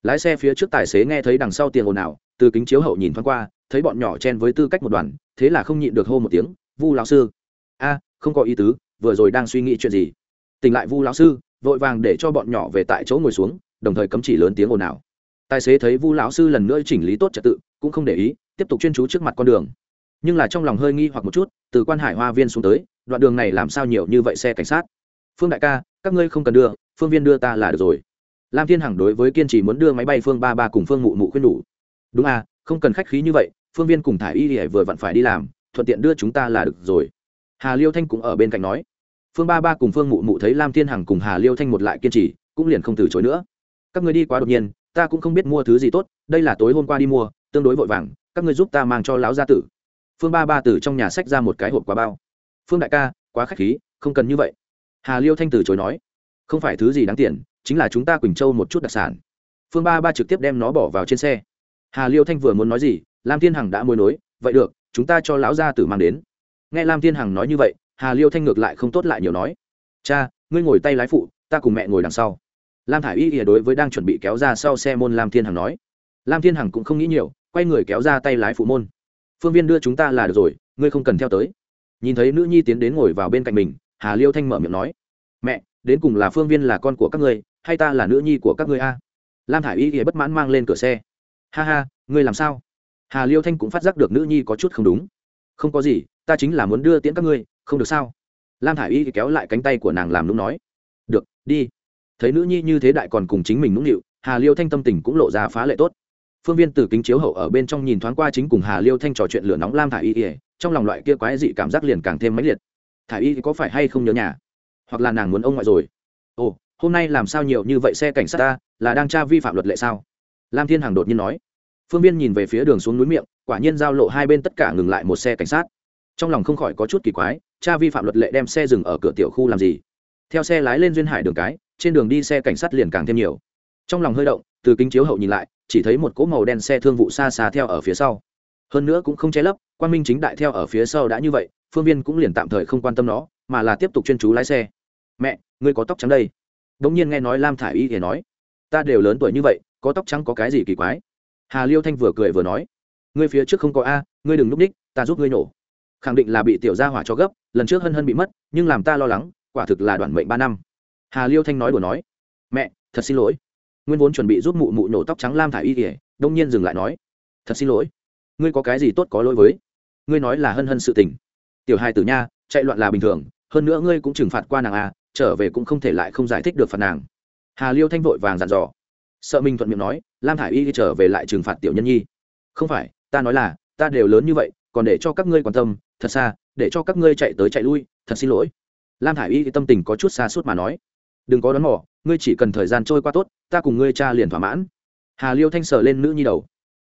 lái xe phía trước tài xế nghe thấy đằng sau tiền ồn ào, từ kính chiếu hậu nhìn thoáng qua, thấy bọn nhỏ chen với tư cách một đoàn, thế là không nhịn được hô một tiếng vu lão sư. A, không có ý tứ, vừa rồi đang suy nghĩ chuyện gì? Tỉnh lại vu lão sư, vội vàng để cho bọn nhỏ về tại chỗ ngồi xuống, đồng thời cấm chỉ lớn tiếng ồn ào. Tài xế thấy vu lão sư lần nữa chỉnh lý tốt trật tự, cũng không để ý, tiếp tục chuyên chú trước mặt con đường. Nhưng là trong lòng hơi nghi hoặc một chút, từ quan hải hoa viên xuống tới, đoạn đường này làm sao nhiều như vậy xe cảnh sát? Phương đại ca, các ngươi không cần đưa, phương viên đưa ta là được rồi. Lam thiên hằng đối với kiên trì muốn đưa máy bay phương ba ba cùng phương mụ mụ khuyên đủ. Đúng à không cần khách khí như vậy, phương viên cùng thả y ỉa vừa vặn phải đi làm thuận tiện đưa chúng ta là được rồi. Hà liêu thanh cũng ở bên cạnh nói. Phương ba ba cùng phương mụ mụ thấy lam thiên hằng cùng hà liêu thanh một lại kiên trì, cũng liền không từ chối nữa. Các người đi quá đột nhiên, ta cũng không biết mua thứ gì tốt, đây là tối hôm qua đi mua, tương đối vội vàng, các người giúp ta mang cho lão gia tử. Phương ba ba từ trong nhà sách ra một cái hộp quá bao. Phương đại ca, quá k h á c h khí, không cần như vậy. Hà liêu thanh từ chối nói. Không phải thứ gì đáng tiền, chính là chúng ta quỳnh châu một chút đặc sản. Phương ba ba trực tiếp đem nó bỏ vào trên xe. Hà liêu thanh vừa muốn nói gì, lam thiên hằng đã môi nối, vậy được chúng ta cho lão gia tử mang đến. Nghe lam thiên hằng nói như vậy, hà liêu thanh ngược lại không tốt lại nhiều nói. Cha, ngươi ngồi tay lái phụ, ta cùng mẹ ngồi đằng sau. Lam thả i y ỉa đối với đang chuẩn bị kéo ra sau xe môn lam thiên hằng nói. Lam thiên hằng cũng không nghĩ nhiều, quay người kéo ra tay lái phụ môn. Phương viên đưa chúng ta là được rồi, ngươi không cần theo tới. Nhìn thấy nữ nhi tiến đến ngồi vào bên cạnh mình, hà liêu thanh mở miệng nói. Mẹ, đến cùng là phương viên là con của các ngươi, hay ta là nữ nhi của các ngươi a? Lam thả i y ỉa bất mãn mang lên cửa xe. Ha ha, ngươi làm sao? Hà liêu thanh cũng phát giác được nữ nhi có chút không đúng. Không có gì, ta chính là muốn đưa tiễn các ngươi, không được sao? Lam thả i y kéo lại cánh tay của nàng làm nũng nói. Được, đi. Thấy nữ nhi như thế đại còn cùng chính mình nũng nịu, hà liêu thanh tâm tình cũng lộ ra phá lệ tốt. Phương viên từ kính chiếu hậu ở bên trong nhìn thoáng qua chính cùng hà liêu thanh trò chuyện lửa nóng lam thả y trong lòng loại kia quái dị cảm giác liền càng thêm mãnh liệt. Thả y có phải hay không nhớ nhà? Hoặc là nàng muốn ông ngoại rồi? Ồ, hôm nay làm sao nhiều như vậy xe cảnh sát ta, là đang tra vi phạm luật lệ sao? Lam thiên hằng đột nhiên nói phương viên nhìn về phía đường xuống núi miệng, quả nhiên giao lộ hai bên tất cả ngừng lại một xe cảnh sát. Trong lòng không khỏi có chút kỳ quái, cha vi phạm luật lệ đem xe dừng ở cửa tiểu khu làm gì? Theo xe lái lên duyên hải đường cái, trên đường đi xe cảnh sát liền càng thêm nhiều. Trong lòng hơi động, từ kính chiếu hậu nhìn lại, chỉ thấy một cỗ màu đen xe thương vụ xa xa theo ở phía sau. Hơn nữa cũng không che lấp quan minh chính đại theo ở phía sau đã như vậy, phương viên cũng liền tạm thời không quan tâm nó, mà là tiếp tục chuyên chú lái xe. Mẹ, ngươi có tóc trắng đây. Đ ỗ n g nhiên nghe nói lam thả i y thì nói, ta đều lớn tuổi như vậy, có tóc trắng có cái gì kỳ quái? Hà liêu thanh vừa cười vừa nói, ngươi phía trước không có a, ngươi đừng núp ních ta giúp ngươi nổ. Khẳng định là bị tiểu gia hỏa cho gấp, lần trước hân hân bị mất, nhưng làm ta lo lắng, quả thực là đoạn mệnh ba năm. Hà liêu thanh nói đùa nói, mẹ, thật xin lỗi. Nguyên vốn chuẩn bị giúp mụ mụ nổ tóc trắng lam thả y kỉa đông nhiên dừng lại nói, thật xin lỗi, ngươi có cái gì tốt có lỗi với? Ngươi nói là hân hân sự tình. Tiểu hai tử nha, chạy loạn là bình thường, hơn nữa ngươi cũng trừng phạt qua nàng à trở về cũng không thể lại không giải thích được phạt nàng. Hà liêu thanh vội vàng dặn dò, sợ minh thuận miệng nói lam thả y trở về lại trừng phạt tiểu nhân nhi. Không phải, ta nói là, ta đều lớn như vậy, còn để cho các ngươi quan tâm, thật xa, để cho các ngươi chạy tới chạy lui, thật xin lỗi. Lam thả i y tâm tình có chút xa suốt mà nói. Đừng có đón mỏ ngươi chỉ cần thời gian trôi qua tốt, ta cùng ngươi cha liền thỏa mãn. Hà liêu thanh sờ lên nữ nhi đầu.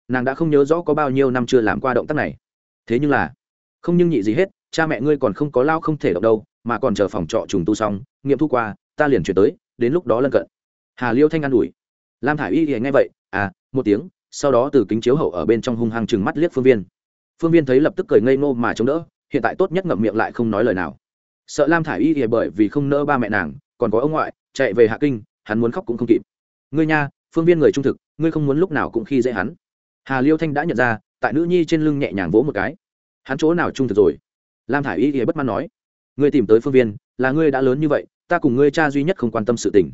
Nàng đã không nhớ rõ có bao nhiêu năm chưa làm qua động tác này. Thế nhưng là, không nhưng nhị gì hết, cha mẹ ngươi còn không có lao không thể động đâu, mà còn chờ phòng trọ trùng tu xong, nghiệm thu qua, ta liền chuyển tới, đến lúc đó lân cận. Hà liêu thanh an ủi lam thả i y thì nghe vậy à một tiếng, sau đó từ kính chiếu hậu ở bên trong hung hăng chừng mắt liếc phương viên. Phương viên thấy lập tức cười ngây ngô mà chống đỡ, hiện tại tốt nhất ngậm miệng lại không nói lời nào. Sợ lam thả i y thì bởi vì không nỡ ba mẹ nàng, còn có ông ngoại, chạy về hạ kinh, hắn muốn khóc cũng không kịp. Ngươi nha, phương viên người trung thực, ngươi không muốn lúc nào cũng khi dễ hắn. Hà liêu thanh đã nhận ra, tại nữ nhi trên lưng nhẹ nhàng vỗ một cái. Hắn chỗ nào trung thực rồi? Lam thả i y thì bất mãn nói. Ngươi tìm tới phương viên, là ngươi đã lớn như vậy, ta cùng ngươi cha duy nhất không quan tâm sự tình.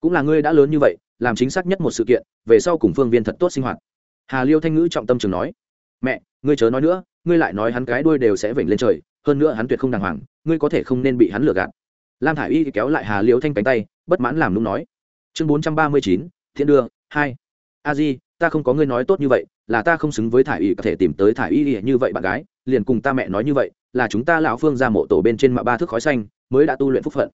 Cũng là ngươi đã lớn như vậy làm chính xác nhất một sự kiện, về sau cùng phương viên thật tốt sinh hoạt. Hà liêu thanh ngữ trọng tâm trường nói, mẹ, ngươi chớ nói nữa, ngươi lại nói hắn cái đuôi đều sẽ vểnh lên trời, hơn nữa hắn tuyệt không đàng hoàng, ngươi có thể không nên bị hắn lừa gạt. Lam thả i y kéo lại hà liêu thanh cánh tay, bất mãn làm nung nói, chương bốn trăm ba mươi chín thiên đưa, hai. A di, ta không có ngươi nói tốt như vậy, là ta không xứng với thả y có thể tìm tới thả y như vậy bạn gái, liền cùng ta mẹ nói như vậy, là chúng ta lão phương ra mộ tổ bên trên mạ ba thước khói xanh, mới đã tu luyện phúc phận.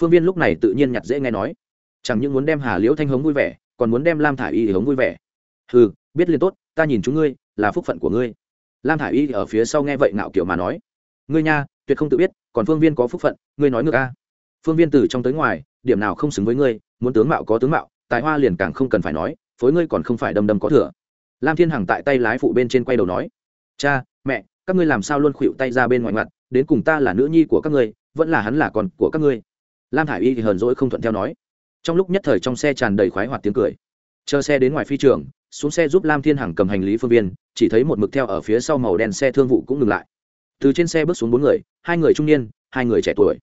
Phương viên lúc này tự nhiên nhặt dễ nghe nói chẳng những muốn đem hà liễu thanh hống vui vẻ, còn muốn đem lam thả y hống vui vẻ. Ừ biết liền tốt, ta nhìn chúng ngươi, là phúc phận của ngươi. Lam thả y ở phía sau nghe vậy ngạo kiểu mà nói. Ngươi nha, tuyệt không tự biết, còn phương viên có phúc phận, ngươi nói ngược a. Phương viên từ trong tới ngoài, điểm nào không xứng với ngươi, muốn tướng mạo có tướng mạo, tài hoa liền càng không cần phải nói, phối ngươi còn không phải đâm đâm có thừa. Lam thiên hằng tại tay lái phụ bên trên quay đầu nói. Cha, mẹ, các ngươi làm sao luôn khuỵu tay ra bên ngoài mặt đến cùng ta là nữ nhi của các ngươi, vẫn là hắn là con của các ngươi. Lam thả i y thì hờn dỗi không thuận theo nói trong lúc nhất thời trong xe tràn đầy khoái hoạt tiếng cười. Chờ xe đến ngoài phi trường, xuống xe giúp lam thiên hằng cầm hành lý phương viên, chỉ thấy một mực theo ở phía sau màu đen xe thương vụ cũng ngừng lại. Từ trên xe bước xuống bốn người, hai người trung niên, hai người trẻ tuổi.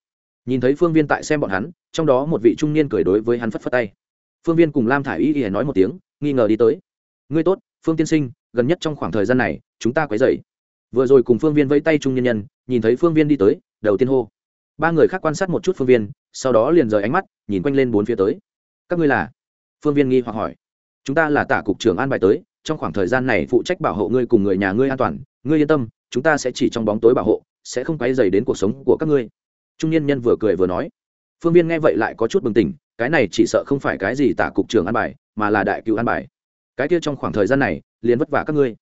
Nhìn thấy phương viên tại xem bọn hắn, trong đó một vị trung niên cười đối với hắn phất phất tay. Phương viên cùng lam thả i y y nói một tiếng, nghi ngờ đi tới. Ngươi tốt, phương tiên sinh, gần nhất trong khoảng thời gian này, chúng ta quấy dậy vừa rồi cùng phương viên vẫy tay trung nhân nhân, nhìn thấy phương viên đi tới, đầu tiên hô ba người khác quan sát một chút phương viên, sau đó liền rời ánh mắt, nhìn quanh lên bốn phía tới. Các ngươi là? Phương viên nghi hoặc hỏi. Chúng ta là tả cục trưởng an bài tới, trong khoảng thời gian này phụ trách bảo hộ ngươi cùng người nhà ngươi an toàn. Ngươi yên tâm, chúng ta sẽ chỉ trong bóng tối bảo hộ, sẽ không quay dày đến cuộc sống của các ngươi. Trung niên nhân vừa cười vừa nói. Phương viên nghe vậy lại có chút bừng tỉnh, cái này chỉ sợ không phải cái gì tả cục trưởng an bài, mà là đại cựu an bài. Cái kia trong khoảng thời gian này, liền vất vả các ngươi.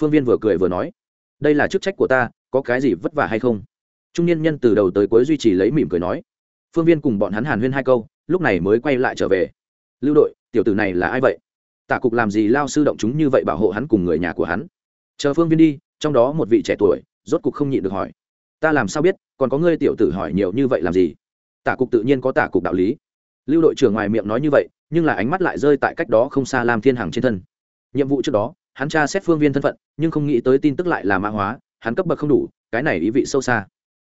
Phương viên vừa cười vừa nói. Đây là chức trách của ta, có cái gì vất vả hay không? Trung niên nhân từ đầu tới cuối duy trì lấy mỉm cười nói, phương viên cùng bọn hắn hàn huyên hai câu, lúc này mới quay lại trở về. Lưu đội, tiểu tử này là ai vậy? Tả cục làm gì lao sư động chúng như vậy bảo hộ hắn cùng người nhà của hắn? Chờ phương viên đi, trong đó một vị trẻ tuổi, rốt cục không nhịn được hỏi, ta làm sao biết, còn có ngươi tiểu tử hỏi nhiều như vậy làm gì? Tả cục tự nhiên có tả cục đạo lý. Lưu đội trưởng ngoài miệng nói như vậy, nhưng là ánh mắt lại rơi tại cách đó không xa lam thiên hằng trên thân. Nhiệm vụ trước đó, hắn tra xét phương viên thân phận, nhưng không nghĩ tới tin tức lại là mã hóa, hắn cấp bậc không đủ, cái này ý vị sâu xa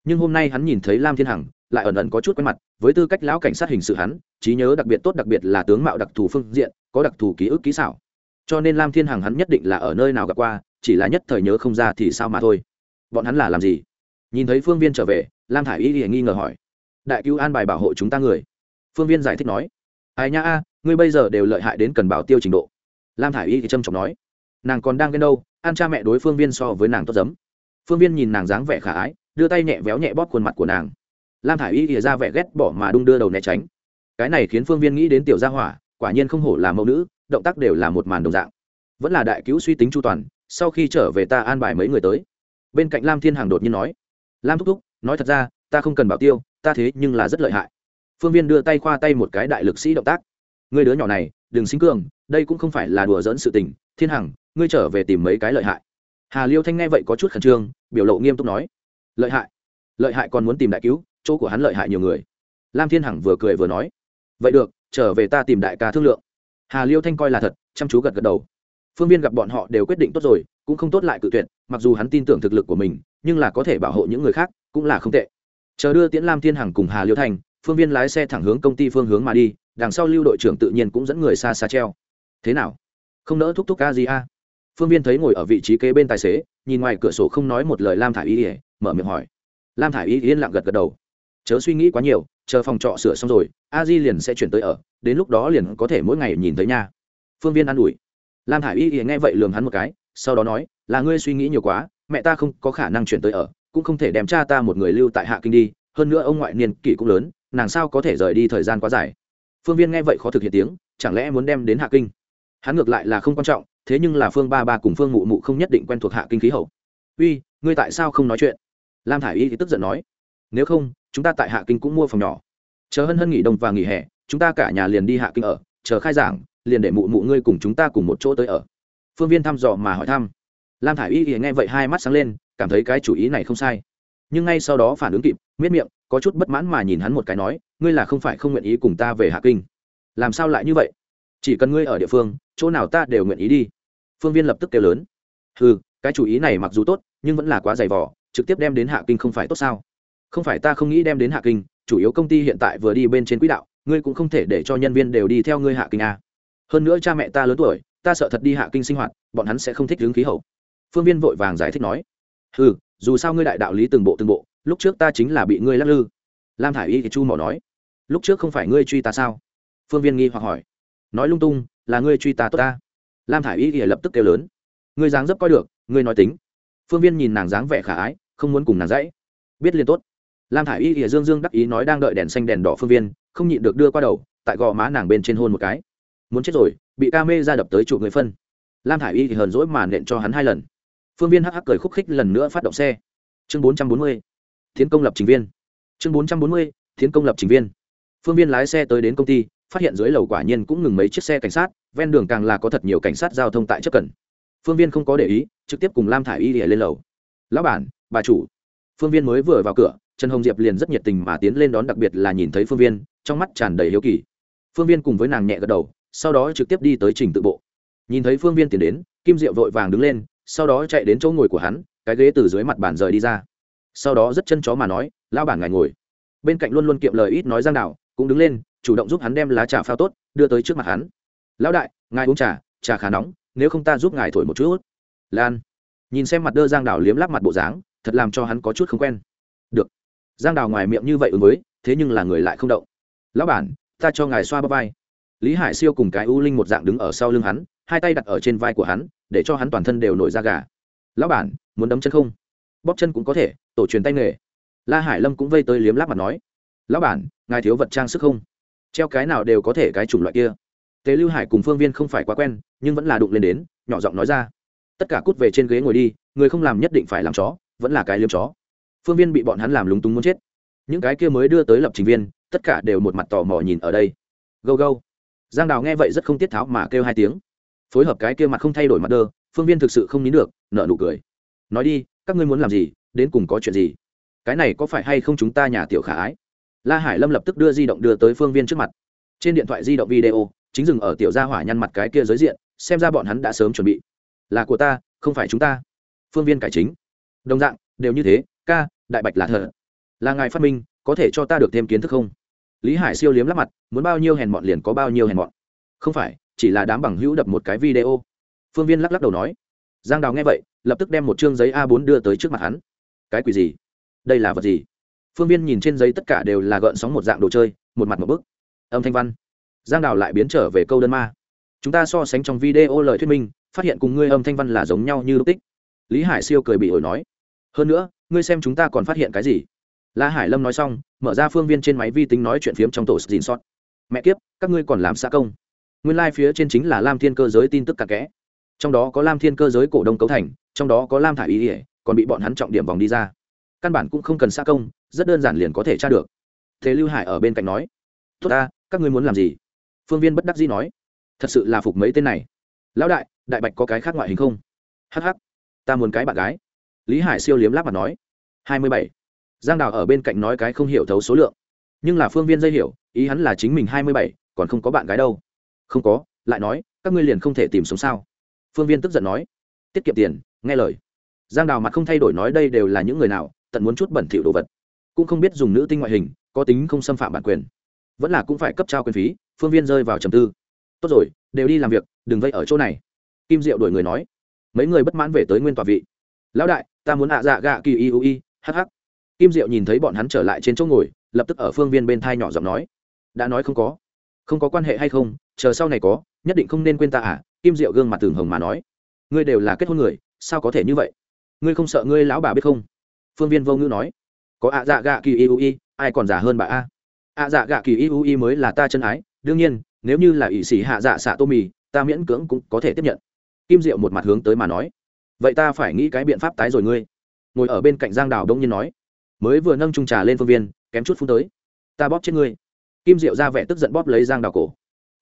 nhưng hôm nay hắn nhìn thấy lam thiên hằng, lại ẩn ẩn có chút quen mặt, với tư cách lão cảnh sát hình sự hắn, trí nhớ đặc biệt tốt đặc biệt là tướng mạo đặc thù phương diện, có đặc thù ký ức kỹ xảo. Cho nên lam thiên hằng hắn nhất định là ở nơi nào gặp qua, chỉ là nhất thời nhớ không ra thì sao mà thôi. Bọn hắn là làm gì? Nhìn thấy phương viên trở về, lam thả i y nghi ngờ hỏi. Đại cứu an bài bảo hộ chúng ta người. Phương viên giải thích nói. Ai nha a, ngươi bây giờ đều lợi hại đến cần bảo tiêu trình độ. Lam thả i y thì trâm trọng nói. Nàng còn đang ghen đâu, An cha mẹ đối phương viên so với nàng tốt giấm phương viên nhìn nàng dáng vẻ khả ái đưa tay nhẹ véo nhẹ bóp khuôn mặt của nàng. Lam thả i y ỉa ra vẻ ghét bỏ mà đung đưa đầu né tránh. Cái này khiến phương viên nghĩ đến tiểu gia hỏa, quả nhiên không hổ là mẫu nữ, động tác đều là một màn đồng dạng. Vẫn là đại cứu suy tính chu toàn, sau khi trở về ta an bài mấy người tới. Bên cạnh lam thiên hằng đột nhiên nói, lam thúc thúc, nói thật ra, ta không cần bảo tiêu, ta thế nhưng là rất lợi hại. Phương viên đưa tay khoa tay một cái đại lực sĩ động tác. Người đứa nhỏ này, đừng sinh cường, đây cũng không phải là đùa dẫn sự tình, thiên hằng, ngươi trở về tìm mấy cái lợi hại. Hà liêu thanh nghe vậy có chút khẩn trương, biểu lộ nghiêm túc nói lợi hại. Lợi hại còn muốn tìm đại cứu, chỗ của hắn lợi hại nhiều người. Lam thiên hằng vừa cười vừa nói, vậy được, trở về ta tìm đại ca thương lượng. Hà liêu thanh coi là thật, chăm chú gật gật đầu. Phương viên gặp bọn họ đều quyết định tốt rồi, cũng không tốt lại cự tuyệt, mặc dù hắn tin tưởng thực lực của mình, nhưng là có thể bảo hộ những người khác cũng là không tệ. Chờ đưa tiễn lam thiên hằng cùng hà liêu thanh, phương viên lái xe thẳng hướng công ty phương hướng mà đi, đằng sau lưu đội trưởng tự nhiên cũng dẫn người xa xa treo. Thế nào? Không nỡ thúc thúc ca gì a? Phương viên thấy ngồi ở vị trí kế bên tài xế, nhìn ngoài cửa sổ không nói một lời lam thả y ỉa mở miệng hỏi. Lam thả i y yên lặng gật gật đầu. Chớ suy nghĩ quá nhiều, chờ phòng trọ sửa xong rồi, a di liền sẽ chuyển tới ở, đến lúc đó liền có thể mỗi ngày nhìn thấy nha. Phương viên an ủi. Lam thả i y nghe vậy lường hắn một cái, sau đó nói, là ngươi suy nghĩ nhiều quá, mẹ ta không có khả năng chuyển tới ở, cũng không thể đem cha ta một người lưu tại hạ kinh đi, hơn nữa ông ngoại niên kỷ cũng lớn, nàng sao có thể rời đi thời gian quá dài? Phương viên nghe vậy khó thực hiện tiếng, chẳng lẽ muốn đem đến hạ kinh? Hắn ngược lại là không quan trọng, thế nhưng là phương ba ba cùng phương mụ mụ không nhất định quen thuộc hạ kinh khí hậu. Uy, ngươi tại sao không nói chuyện? Lam thả i y thì tức giận nói, nếu không, chúng ta tại hạ kinh cũng mua phòng nhỏ. Chờ hân hân nghỉ đông và nghỉ hè, chúng ta cả nhà liền đi hạ kinh ở, chờ khai giảng, liền để mụ mụ ngươi cùng chúng ta cùng một chỗ tới ở. Phương viên thăm dò mà hỏi thăm. Lam thả i y thì nghe vậy hai mắt sáng lên, cảm thấy cái chủ ý này không sai. Nhưng ngay sau đó phản ứng kịp, miết miệng, có chút bất mãn mà nhìn hắn một cái nói, ngươi là không phải không nguyện ý cùng ta về hạ kinh. Làm sao lại như vậy? Chỉ cần ngươi ở địa phương, chỗ nào ta đều nguyện ý đi. Phương viên lập tức kêu lớn ừ cái chủ ý này mặc dù tốt, nhưng vẫn là quá dày vỏ trực tiếp đem đến hạ kinh không phải tốt sao? Không phải ta không nghĩ đem đến hạ kinh, chủ yếu công ty hiện tại vừa đi bên trên quỹ đạo, ngươi cũng không thể để cho nhân viên đều đi theo ngươi hạ kinh a hơn nữa cha mẹ ta lớn tuổi, ta sợ thật đi hạ kinh sinh hoạt, bọn hắn sẽ không thích hướng khí hậu. Phương viên vội vàng giải thích nói ừ dù sao ngươi đại đạo lý từng bộ từng bộ, lúc trước ta chính là bị ngươi lắc lư. Lam thả i y thì chu mỏ nói, lúc trước không phải ngươi truy ta sao? Phương viên nghi hoặc hỏi, nói lung tung, là ngươi truy ta tốt ta? Lam thả i y thì lập tức kêu lớn, ngươi dáng dấp coi được, ngươi nói tính. Phương viên nhìn nàng dáng vẻ khả ái không muốn cùng nàng dãy. Biết liền tốt. Lam thả i y thì dương dương đắc ý nói đang đợi đèn xanh đèn đỏ phương viên, không nhịn được đưa qua đầu, tại gò má nàng bên trên hôn một cái. Muốn chết rồi, bị ca mê ra đập tới chụp người phân. Lam thả i y thì hờn dỗi mà nện cho hắn hai lần. Phương viên hắc hắc cười khúc khích lần nữa phát động xe. Chương bốn trăm bốn mươi, tiến công lập trình viên. Chương bốn trăm bốn mươi, tiến công lập trình viên. Phương viên lái xe tới đến công ty, phát hiện dưới lầu quả nhiên cũng ngừng mấy chiếc xe cảnh sát, ven đường càng là có thật nhiều cảnh sát giao thông tại chấp cần phương viên không có để ý, trực tiếp cùng lam thả i y thì lên lầu lão bản, bà chủ. Phương viên mới vừa vào cửa, trần hồng diệp liền rất nhiệt tình mà tiến lên đón đặc biệt là nhìn thấy phương viên, trong mắt tràn đầy hiếu kỳ. Phương viên cùng với nàng nhẹ gật đầu, sau đó trực tiếp đi tới trình tự bộ. Nhìn thấy phương viên tiến đến, kim diệu vội vàng đứng lên, sau đó chạy đến chỗ ngồi của hắn, cái ghế từ dưới mặt bàn rời đi ra. Sau đó rất chân chó mà nói lao bản ngài ngồi. Bên cạnh luôn luôn kiệm lời ít nói giang đạo, cũng đứng lên, chủ động giúp hắn đem lá trà phao tốt, đưa tới trước mặt hắn. Lão đại, ngài uống trà trà khá nóng, nếu không ta giúp ngài thổi một chút. Lan nhìn xem mặt đơ giang đào liếm lắp mặt bộ dáng, thật làm cho hắn có chút không quen. Được. Giang đào ngoài miệng như vậy ứng với, thế nhưng là người lại không động. Lão bản, ta cho ngài xoa bắp vai. Lý hải siêu cùng cái u linh một dạng đứng ở sau lưng hắn, hai tay đặt ở trên vai của hắn, để cho hắn toàn thân đều nổi da gà. Lão bản, muốn đấm chân không? Bóp chân cũng có thể, tổ truyền tay nghề. La hải lâm cũng vây tới liếm láp mặt nói. Lão bản, ngài thiếu vật trang sức không? Treo cái nào đều có thể cái chủng loại kia. Tế lưu hải cùng phương viên không phải quá quen, nhưng vẫn là đụng lên đến, nhỏ giọng nói ra tất cả cút về trên ghế ngồi đi, người không làm nhất định phải làm chó, vẫn là cái liếm chó. Phương viên bị bọn hắn làm lúng túng muốn chết. Những cái kia mới đưa tới lập trình viên, tất cả đều một mặt tò mò nhìn ở đây. Gâu gâu. Giang đào nghe vậy rất không tiết tháo mà kêu hai tiếng. Phối hợp cái kia mặt không thay đổi mặt đơ, phương viên thực sự không nín được nợ nụ cười. Nói đi, các ngươi muốn làm gì, đến cùng có chuyện gì? Cái này có phải hay không chúng ta nhà tiểu khả ái? La hải lâm lập tức đưa di động đưa tới phương viên trước mặt. Trên điện thoại di động video, chính dừng ở tiểu gia hỏa nhăn mặt cái kia giới diện, xem ra bọn hắn đã sớm chuẩn bị là của ta, không phải chúng ta. Phương viên cải chính. Đồng dạng, đều như thế, ca, đại bạch là thợ. Là ngài phát minh, có thể cho ta được thêm kiến thức không? Lý hải siêu liếm lắp mặt, muốn bao nhiêu hèn mọn liền có bao nhiêu hèn mọn. Không phải, chỉ là đám bằng hữu đập một cái video. Phương viên lắc lắc đầu nói. Giang đào nghe vậy, lập tức đem một chương giấy a 4 đưa tới trước mặt hắn. Cái quỷ gì? Đây là vật gì? Phương viên nhìn trên giấy tất cả đều là gợn sóng một dạng đồ chơi, một mặt một bức. Âm thanh văn. Giang đào lại biến trở về câu đơn ma. Chúng ta so sánh trong video lời thuyết minh phát hiện cùng ngươi âm thanh văn là giống nhau như lúc tích. Lý hải siêu cười bị ổi nói, hơn nữa, ngươi xem chúng ta còn phát hiện cái gì? La hải lâm nói xong, mở ra phương viên trên máy vi tính nói chuyện phiếm trong tổ dìn sót. Mẹ kiếp, các ngươi còn làm xã công. Nguyên lai、like、phía trên chính là lam thiên cơ giới tin tức cà kẽ. Trong đó có lam thiên cơ giới cổ đông cấu thành, trong đó có lam thả ý ỉa còn bị bọn hắn trọng điểm vòng đi ra. Căn bản cũng không cần xã công, rất đơn giản liền có thể tra được. Thế lưu hải ở bên cạnh nói, tốt ta, các ngươi muốn làm gì? Phương viên bất đắc dĩ nói, thật sự là phục mấy tên này lão đại đại bạch có cái khác ngoại hình không? Hh ta muốn cái bạn gái. Lý hải siêu liếm láp mặt nói. Hai mươi bảy. Giang đào ở bên cạnh nói cái không hiểu thấu số lượng. Nhưng là phương viên dây hiểu, ý hắn là chính mình hai mươi bảy, còn không có bạn gái đâu. Không có, lại nói, các ngươi liền không thể tìm sống sao? Phương viên tức giận nói. Tiết kiệm tiền, nghe lời. Giang đào mặt không thay đổi nói đây đều là những người nào, tận muốn chút bẩn thỉu đồ vật. Cũng không biết dùng nữ tinh ngoại hình, có tính không xâm phạm bản quyền. Vẫn là cũng phải cấp trao quyền phí, phương viên rơi vào trầm tư. Tốt rồi, đều đi làm việc đừng vây ở chỗ này. Kim diệu đuổi người nói, mấy người bất mãn về tới nguyên tòa vị. Lão đại, ta muốn hạ dạ gạ kỳ i u i hh kim diệu nhìn thấy bọn hắn trở lại trên chỗ ngồi, lập tức ở phương viên bên thai nhỏ giọng nói, đã nói không có. Không có quan hệ hay không, chờ sau này có, nhất định không nên quên ta à? Kim diệu gương mặt tường hồng mà nói, ngươi đều là kết hôn người, sao có thể như vậy? Ngươi không sợ ngươi lão bà biết không? Phương viên vô ngữ nói, có ạ dạ gạ kỳ i u i, ai còn già hơn bà a? Ạ dạ gạ kỳ i u i mới là ta chân ái, đương nhiên, nếu như là ỷ sĩ hạ dạ xạ tô mì ta miễn cưỡng cũng có thể tiếp nhận. Kim diệu một mặt hướng tới mà nói, vậy ta phải nghĩ cái biện pháp tái rồi ngươi. Ngồi ở bên cạnh giang đào đông nhiên nói, mới vừa nâng trung trà lên phương viên, kém chút phút tới. Ta bóp chết ngươi. Kim diệu ra vẻ tức giận bóp lấy giang đào cổ.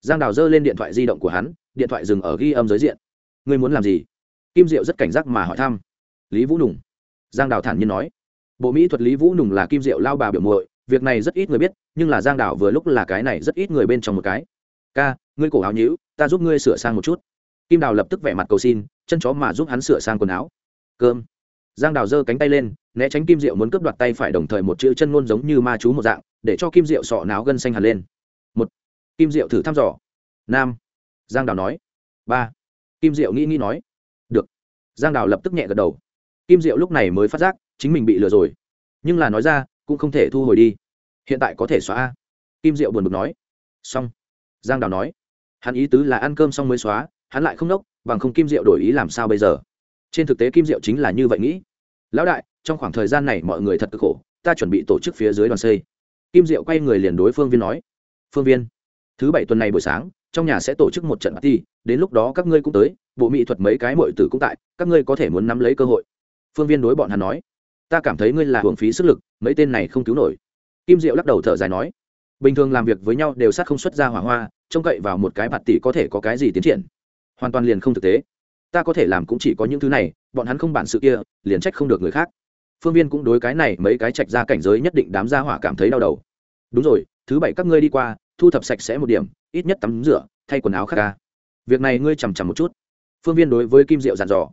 Giang đào giơ lên điện thoại di động của hắn, điện thoại dừng ở ghi âm giới diện. Ngươi muốn làm gì? Kim diệu rất cảnh giác mà hỏi thăm. Lý vũ nùng. Giang đào thản nhiên nói. Bộ mỹ thuật lý vũ nùng là kim diệu lao bà biểu muội, việc này rất ít người biết, nhưng là giang đào vừa lúc là cái này rất ít người bên trong một cái. Ca, ngươi cổ áo nhữ ta giúp ngươi sửa sang một chút. Kim đào lập tức vẻ mặt cầu xin, chân chó mà giúp hắn sửa sang quần áo. Cơm. Giang đào giơ cánh tay lên, né tránh kim diệu muốn cướp đoạt tay phải đồng thời một chữ chân ngôn giống như ma chú một dạng, để cho kim diệu sọ náo gân xanh hẳn lên. Một. Kim diệu thử thăm dò. Nam. Giang đào nói. Ba. Kim diệu nghĩ nghĩ nói. Được. Giang đào lập tức nhẹ gật đầu. Kim diệu lúc này mới phát giác, chính mình bị lừa rồi. Nhưng là nói ra, cũng không thể thu hồi đi. Hiện tại có thể xóa kim diệu buồn bực nói. Xong. Giang đào nói hắn ý tứ là ăn cơm xong mới xóa, hắn lại không nốc, bằng không kim diệu đổi ý làm sao bây giờ? Trên thực tế kim diệu chính là như vậy nghĩ. Lão đại, trong khoảng thời gian này mọi người thật cực khổ, ta chuẩn bị tổ chức phía dưới đoàn xây. Kim diệu quay người liền đối phương viên nói. Phương viên, thứ bảy tuần này buổi sáng, trong nhà sẽ tổ chức một trận party, đến lúc đó các ngươi cũng tới, bộ mỹ thuật mấy cái mọi tử cũng tại, các ngươi có thể muốn nắm lấy cơ hội. Phương viên đối bọn hắn nói. Ta cảm thấy ngươi là hưởng phí sức lực, mấy tên này không cứu nổi. Kim diệu lắc đầu thở dài nói bình thường làm việc với nhau đều sát không xuất ra hỏa hoa, trông cậy vào một cái bạt tỷ có thể có cái gì tiến triển. Hoàn toàn liền không thực tế. Ta có thể làm cũng chỉ có những thứ này, bọn hắn không bản sự kia, liền trách không được người khác. Phương viên cũng đối cái này mấy cái trạch ra cảnh giới nhất định đám gia hỏa cảm thấy đau đầu. Đúng rồi, thứ bảy các ngươi đi qua, thu thập sạch sẽ một điểm, ít nhất tắm rửa, thay quần áo khác ca. Việc này ngươi chằm chằm một chút. Phương viên đối với kim diệu dặn dò.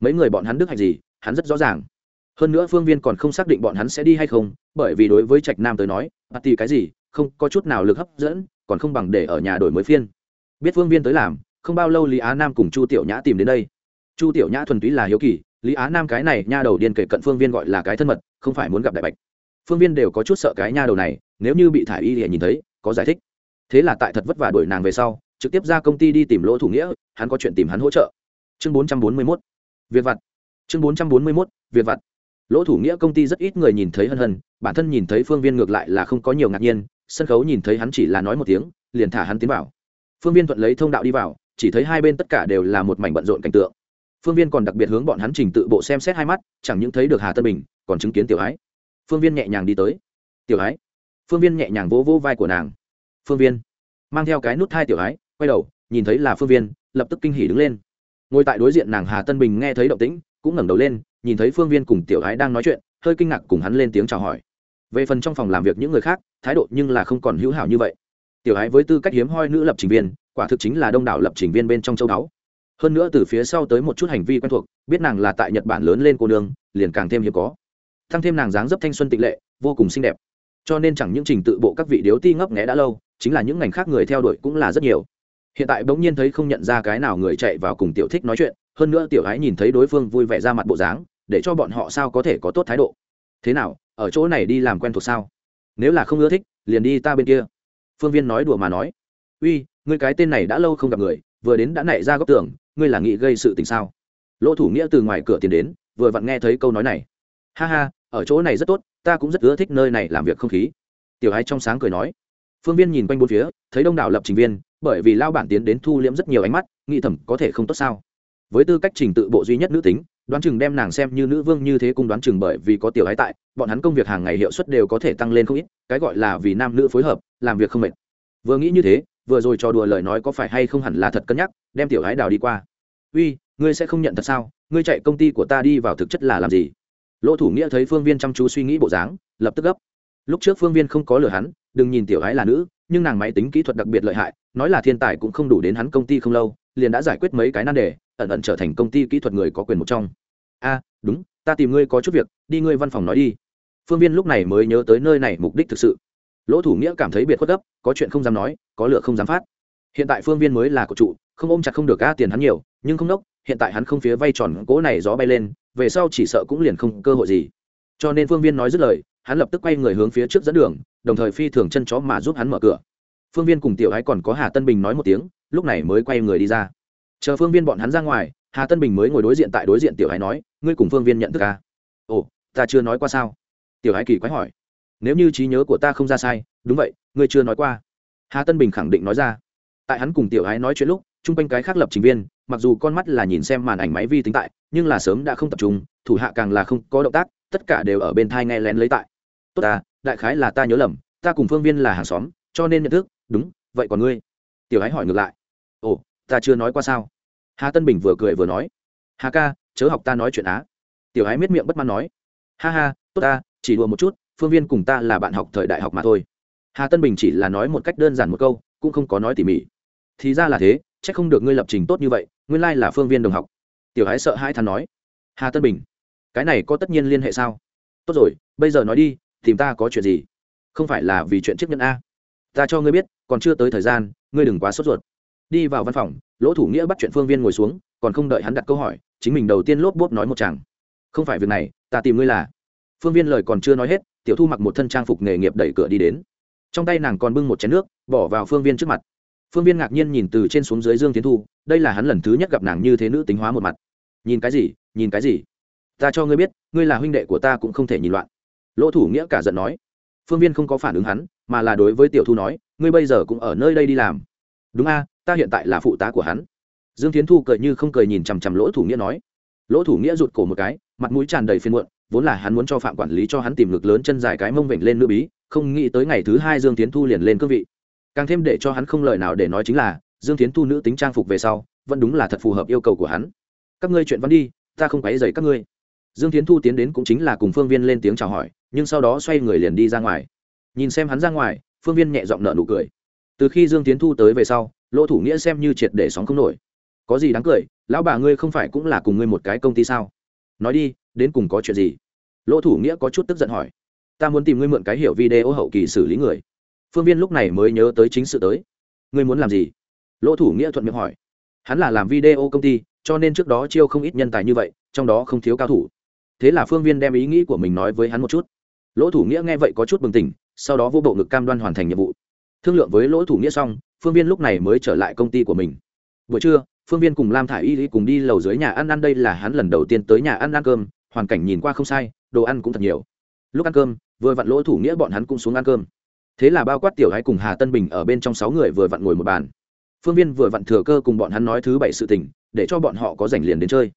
Mấy người bọn hắn đức hạch gì, hắn rất rõ ràng. Hơn nữa phương viên còn không xác định bọn hắn sẽ đi hay không, bởi vì đối với trạch nam tới nói bà tỷ cái gì không có chút nào lực hấp dẫn, còn không bằng để ở nhà đổi mới phiên. Biết phương viên tới làm, không bao lâu lý á nam cùng chu tiểu nhã tìm đến đây. Chu tiểu nhã thuần túy là hiếu kỳ, lý á nam cái này nha đầu điên kể cận phương viên gọi là cái thân mật, không phải muốn gặp đại bạch. Phương viên đều có chút sợ cái nha đầu này, nếu như bị thả y thì nhìn thấy, có giải thích. Thế là tại thật vất vả đuổi nàng về sau, trực tiếp ra công ty đi tìm lỗ thủ nghĩa, hắn có chuyện tìm hắn hỗ trợ. Chương bốn trăm bốn mươi mốt, việc vặt. Chương bốn trăm bốn mươi mốt, việc vặt. Lỗ thủ nghĩa công ty rất ít người nhìn thấy hân hân, bản thân nhìn thấy phương viên ngược lại là không có nhiều ngạc nhiên sân khấu nhìn thấy hắn chỉ là nói một tiếng, liền thả hắn tiến vào. Phương viên thuận lấy thông đạo đi vào, chỉ thấy hai bên tất cả đều là một mảnh bận rộn cảnh tượng. Phương viên còn đặc biệt hướng bọn hắn trình tự bộ xem xét hai mắt, chẳng những thấy được hà tân bình, còn chứng kiến tiểu ái. Phương viên nhẹ nhàng đi tới. Tiểu ái? Phương viên nhẹ nhàng vỗ vỗ vai của nàng. Phương viên. Mang theo cái nút hai tiểu ái, quay đầu, nhìn thấy là phương viên, lập tức kinh hỉ đứng lên. Ngồi tại đối diện nàng hà tân bình nghe thấy động tĩnh, cũng ngẩng đầu lên, nhìn thấy phương viên cùng tiểu ái đang nói chuyện, hơi kinh ngạc cùng hắn lên tiếng chào hỏi về phần trong phòng làm việc những người khác, thái độ nhưng là không còn hữu hảo như vậy. Tiểu ái với tư cách hiếm hoi nữ lập trình viên, quả thực chính là đông đảo lập trình viên bên trong châu đáo hơn nữa từ phía sau tới một chút hành vi quen thuộc, biết nàng là tại nhật bản lớn lên cô nương, liền càng thêm hiếm có. Thăng thêm nàng dáng dấp thanh xuân tịnh lệ, vô cùng xinh đẹp. Cho nên chẳng những trình tự bộ các vị điếu ti ngấp nghẽ đã lâu, chính là những ngành khác người theo đuổi cũng là rất nhiều. Hiện tại bỗng nhiên thấy không nhận ra cái nào người chạy vào cùng tiểu thích nói chuyện, hơn nữa tiểu ái nhìn thấy đối phương vui vẻ ra mặt bộ dáng, để cho bọn họ sao có thể có tốt thái độ. Thế nào ở chỗ này đi làm quen thuộc sao? Nếu là không ưa thích, liền đi ta bên kia. Phương viên nói đùa mà nói. Uy, ngươi cái tên này đã lâu không gặp người, vừa đến đã nảy ra góc tưởng, ngươi là nghị gây sự tình sao? Lỗ thủ nghĩa từ ngoài cửa tiến đến, vừa vặn nghe thấy câu nói này. Ha ha, ở chỗ này rất tốt, ta cũng rất ưa thích nơi này làm việc không khí. Tiểu ái trong sáng cười nói. Phương viên nhìn quanh bốn phía, thấy đông đảo lập trình viên, bởi vì lao bản tiến đến thu liễm rất nhiều ánh mắt, nghĩ thầm có thể không tốt sao? Với tư cách trình tự bộ duy nhất nữ tính đoán chừng đem nàng xem như nữ vương như thế cũng đoán chừng bởi vì có tiểu ái tại, bọn hắn công việc hàng ngày hiệu suất đều có thể tăng lên không ít, cái gọi là vì nam nữ phối hợp, làm việc không mệt. Vừa nghĩ như thế, vừa rồi trò đùa lời nói có phải hay không hẳn là thật cân nhắc, đem tiểu ái đào đi qua. Uy, ngươi sẽ không nhận thật sao? Ngươi chạy công ty của ta đi vào thực chất là làm gì? Lỗ thủ nghĩa thấy phương viên chăm chú suy nghĩ bộ dáng, lập tức gấp. Lúc trước phương viên không có lừa hắn, đừng nhìn tiểu ái là nữ, nhưng nàng máy tính kỹ thuật đặc biệt lợi hại, nói là thiên tài cũng không đủ đến hắn công ty không lâu, liền đã giải quyết mấy cái nan đề ẩn ẩn trở thành công ty kỹ thuật người có quyền một trong. A, đúng, ta tìm ngươi có chút việc, đi ngươi văn phòng nói đi. Phương viên lúc này mới nhớ tới nơi này mục đích thực sự. Lỗ thủ nghĩa cảm thấy biệt khuất gấp, có chuyện không dám nói, có lựa không dám phát. Hiện tại phương viên mới là cổ trụ, không ôm chặt không được ca tiền hắn nhiều, nhưng không đốc hiện tại hắn không phía vay tròn cỗ này gió bay lên, về sau chỉ sợ cũng liền không cơ hội gì. Cho nên phương viên nói dứt lời, hắn lập tức quay người hướng phía trước dẫn đường, đồng thời phi thường chân chó mà giúp hắn mở cửa. Phương viên cùng tiểu ái còn có hà tân bình nói một tiếng, lúc này mới quay người đi ra chờ phương viên bọn hắn ra ngoài, hà tân bình mới ngồi đối diện tại đối diện tiểu ái nói, ngươi cùng phương viên nhận thức à? ồ, ta chưa nói qua sao? Tiểu ái kỳ quái hỏi. Nếu như trí nhớ của ta không ra sai, đúng vậy, ngươi chưa nói qua. Hà tân bình khẳng định nói ra. Tại hắn cùng tiểu ái nói chuyện lúc, chung quanh cái khác lập trình viên, mặc dù con mắt là nhìn xem màn ảnh máy vi tính tại, nhưng là sớm đã không tập trung, thủ hạ càng là không có động tác, tất cả đều ở bên thai nghe lén lấy tại. Tốt ta, đại khái là ta nhớ lầm, ta cùng phương viên là hàng xóm, cho nên nhận thức, đúng, vậy còn ngươi? Tiểu ái hỏi ngược lại. Ồ ta chưa nói qua sao? Hà tân bình vừa cười vừa nói. Hà ca, chớ học ta nói chuyện á. Tiểu ái miết miệng bất mãn nói. Ha ha, tốt ta, chỉ đùa một chút, phương viên cùng ta là bạn học thời đại học mà thôi. Hà tân bình chỉ là nói một cách đơn giản một câu, cũng không có nói tỉ mỉ. Thì ra là thế c h ắ c không được ngươi lập trình tốt như vậy, nguyên lai là phương viên đồng học. Tiểu ái sợ hai thắn nói. Hà tân bình, cái này có tất nhiên liên hệ sao? Tốt rồi, bây giờ nói đi, tìm ta có chuyện gì? Không phải là vì chuyện chiếc nhẫn a. Ta cho ngươi biết, còn chưa tới thời gian, ngươi đừng quá sốt ruột đi vào văn phòng, lỗ thủ nghĩa bắt chuyện phương viên ngồi xuống, còn không đợi hắn đặt câu hỏi, chính mình đầu tiên lốp bốp nói một chàng. Không phải việc này, ta tìm ngươi là. Phương viên lời còn chưa nói hết, tiểu thu mặc một thân trang phục nghề nghiệp đẩy cửa đi đến. Trong tay nàng còn bưng một chén nước, bỏ vào phương viên trước mặt. Phương viên ngạc nhiên nhìn từ trên xuống dưới dương tiến thu, đây là hắn lần thứ nhất gặp nàng như thế nữ tính hóa một mặt. Nhìn cái gì, nhìn cái gì? Ta cho ngươi biết, ngươi là huynh đệ của ta cũng không thể nhìn loạn. Lỗ thủ nghĩa cả giận nói. Phương viên không có phản ứng hắn, mà là đối với tiểu thu nói, ngươi bây giờ cũng ở nơi đây đi làm. Đúng a ta hiện tại là phụ tá của hắn. Dương tiến thu cười như không cười nhìn chằm chằm lỗ thủ nghĩa nói. Lỗ thủ nghĩa rụt cổ một cái, mặt mũi tràn đầy phiên muộn, vốn là hắn muốn cho phạm quản lý cho hắn tìm ngực lớn chân dài cái mông vểnh lên nữ bí, không nghĩ tới ngày thứ hai dương tiến thu liền lên cương vị. Càng thêm để cho hắn không lời nào để nói chính là, dương tiến thu nữ tính trang phục về sau, vẫn đúng là thật phù hợp yêu cầu của hắn. Các ngươi chuyện văn đi, ta không quấy dày các ngươi. Dương tiến thu tiến đến cũng chính là cùng phương viên lên tiếng chào hỏi, nhưng sau đó xoay người liền đi ra ngoài. Nhìn xem hắn ra ngoài, phương viên nhẹ giọng nợ nụ cười. Từ khi dương tiến thu tới về sau lỗ thủ nghĩa xem như triệt để sóng không nổi. Có gì đáng cười, lão bà ngươi không phải cũng là cùng ngươi một cái công ty sao? Nói đi, đến cùng có chuyện gì? Lỗ thủ nghĩa có chút tức giận hỏi. Ta muốn tìm ngươi mượn cái hiểu video hậu kỳ xử lý người. Phương viên lúc này mới nhớ tới chính sự tới. Ngươi muốn làm gì? Lỗ thủ nghĩa thuận miệng hỏi. Hắn là làm video công ty, cho nên trước đó chiêu không ít nhân tài như vậy, trong đó không thiếu cao thủ. Thế là phương viên đem ý nghĩ của mình nói với hắn một chút. Lỗ thủ nghĩa nghe vậy có chút bừng tỉnh, sau đó vô bộ ngực cam đoan hoàn thành nhiệm vụ. Thương lượng với lỗ thủ nghĩa xong phương viên lúc này mới trở lại công ty của mình. Buổi trưa, phương viên cùng lam thả i y cùng đi lầu dưới nhà ăn ăn đây là hắn lần đầu tiên tới nhà ăn ăn cơm, hoàn cảnh nhìn qua không sai, đồ ăn cũng thật nhiều. Lúc ăn cơm, vừa vặn lỗ thủ nghĩa bọn hắn cũng xuống ăn cơm. Thế là bao quát tiểu hay cùng hà tân bình ở bên trong sáu người vừa vặn ngồi một bàn. Phương viên vừa vặn thừa cơ cùng bọn hắn nói thứ bảy sự tình, để cho bọn họ có rảnh liền đến chơi.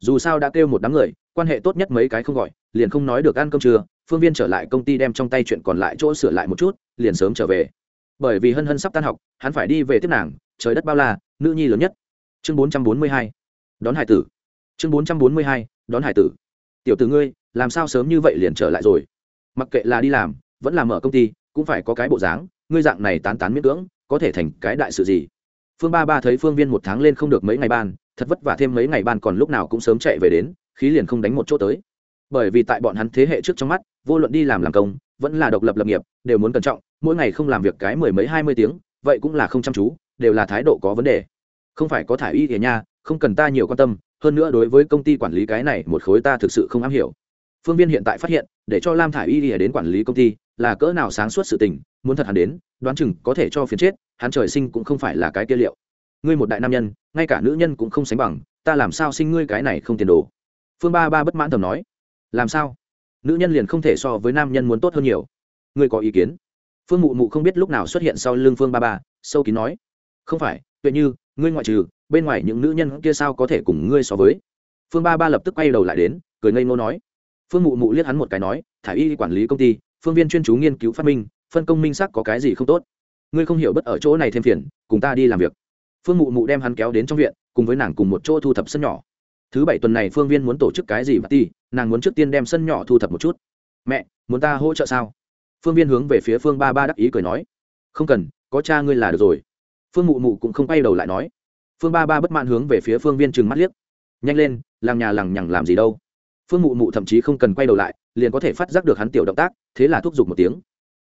Dù sao đã kêu một đám người, quan hệ tốt nhất mấy cái không gọi, liền không nói được ăn cơm trưa. Phương viên trở lại công ty đem trong tay chuyện còn lại chỗ sửa lại một chút, liền sớm trở về bởi vì hân hân sắp tan học, hắn phải đi về tiếp nàng, trời đất bao la, nữ nhi lớn nhất. Chương bốn trăm bốn mươi hai, đón hải tử. Chương bốn trăm bốn mươi hai, đón hải tử. Tiểu tử ngươi, làm sao sớm như vậy liền trở lại rồi? Mặc kệ là đi làm, vẫn làm ở công ty, cũng phải có cái bộ dáng, ngươi dạng này tán tán miễn cưỡng, có thể thành cái đại sự gì? Phương ba ba thấy phương viên một tháng lên không được mấy ngày ban, thật vất vả thêm mấy ngày ban còn lúc nào cũng sớm chạy về đến, khí liền không đánh một chỗ tới. Bởi vì tại bọn hắn thế hệ trước trong mắt, vô luận đi làm làm công, vẫn là độc lập lập nghiệp, đều muốn cẩn trọng mỗi ngày không làm việc cái mười mấy, hai mươi tiếng, vậy cũng là không chăm chú, đều là thái độ có vấn đề. Không phải có thả y thì nha, không cần ta nhiều quan tâm, hơn nữa đối với công ty quản lý cái này một khối ta thực sự không am hiểu. Phương viên hiện tại phát hiện, để cho lam thả y thì đến quản lý công ty, là cỡ nào sáng suốt sự tình, muốn thật hắn đến, đoán chừng có thể cho phiền chết, hắn trời sinh cũng không phải là cái kia liệu. Ngươi một đại nam nhân, ngay cả nữ nhân cũng không sánh bằng, ta làm sao sinh ngươi cái này không tiền đồ? Phương ba ba bất mãn thầm nói. Làm sao? Nữ nhân liền không thể so với nam nhân muốn tốt hơn nhiều. Ngươi có ý kiến? Phương mụ mụ không biết lúc nào xuất hiện sau lưng phương ba ba, sâu kín nói, không phải, tuệ như, ngươi ngoại trừ, bên ngoài những nữ nhân kia sao có thể cùng ngươi so với? Phương ba ba lập tức quay đầu lại đến, cười ngây ngô nói. Phương mụ mụ liếc hắn một cái nói, thả y quản lý công ty, phương viên chuyên chú nghiên cứu phát minh, phân công minh sắc có cái gì không tốt? Ngươi không hiểu bất ở chỗ này thêm phiền, cùng ta đi làm việc. Phương mụ mụ đem hắn kéo đến trong viện, cùng với nàng cùng một chỗ thu thập sân nhỏ. Thứ bảy tuần này phương viên muốn tổ chức cái gì và ti, nàng muốn trước tiên đem sân nhỏ thu thập một chút. Mẹ, muốn ta hỗ trợ sao? Phương viên hướng về phía phương ba ba đắc ý cười nói, không cần, có cha ngươi là được rồi. Phương mụ mụ cũng không quay đầu lại nói. Phương ba ba bất mãn hướng về phía phương viên trừng mắt liếc, nhanh lên, làng nhà lằng nhằng làm gì đâu? Phương mụ mụ thậm chí không cần quay đầu lại, liền có thể phát giác được hắn tiểu động tác, thế là thúc giục một tiếng,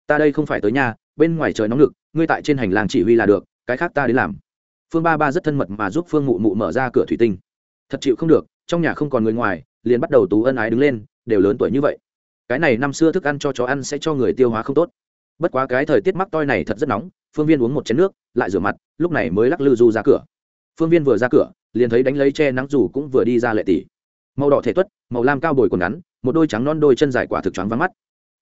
ta đây không phải tới nhà, bên ngoài trời nóng lực ngươi tại trên hành lang chỉ huy là được, cái khác ta đến làm. Phương ba ba rất thân mật mà giúp phương mụ mụ mở ra cửa thủy tinh. Thật chịu không được, trong nhà không còn người ngoài, liền bắt đầu tú ân ái đứng lên, đều lớn tuổi như vậy cái này năm xưa thức ăn cho chó ăn sẽ cho người tiêu hóa không tốt. Bất quá cái thời tiết mắc toi này thật rất nóng, phương viên uống một chén nước, lại rửa mặt, lúc này mới lắc lư du ra cửa. Phương viên vừa ra cửa, liền thấy đánh lấy che nắng dù cũng vừa đi ra lệ tỷ. Màu đỏ thể tuất, màu lam cao bồi quần ngắn, một đôi trắng non đôi chân dài quả thực choáng vắng mắt.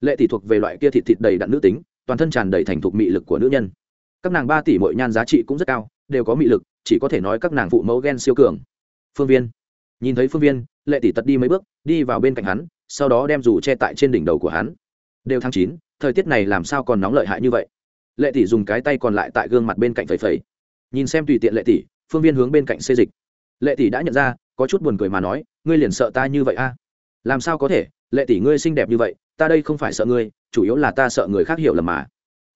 Lệ tỷ thuộc về loại kia thịt thịt đầy đặn nữ tính, toàn thân tràn đầy thành thục mị lực của nữ nhân. Các nàng ba tỷ mỗi nhan giá trị cũng rất cao, đều có mị lực, chỉ có thể nói các nàng phụ mẫu ghen siêu cường. Phương viên. Nhìn thấy phương viên, lệ tỷ tật đi mấy bước, đi vào bên cạnh hắn sau đó đem dù che tại trên đỉnh đầu của hắn. Đều tháng chín, thời tiết này làm sao còn nóng lợi hại như vậy? Lệ tỷ dùng cái tay còn lại tại gương mặt bên cạnh phẩy phẩy. Nhìn xem tùy tiện lệ tỷ, phương viên hướng bên cạnh xê dịch. Lệ tỷ đã nhận ra, có chút buồn cười mà nói, ngươi liền sợ ta như vậy a? Làm sao có thể? Lệ tỷ ngươi xinh đẹp như vậy, ta đây không phải sợ ngươi, chủ yếu là ta sợ người khác hiểu lầm mà.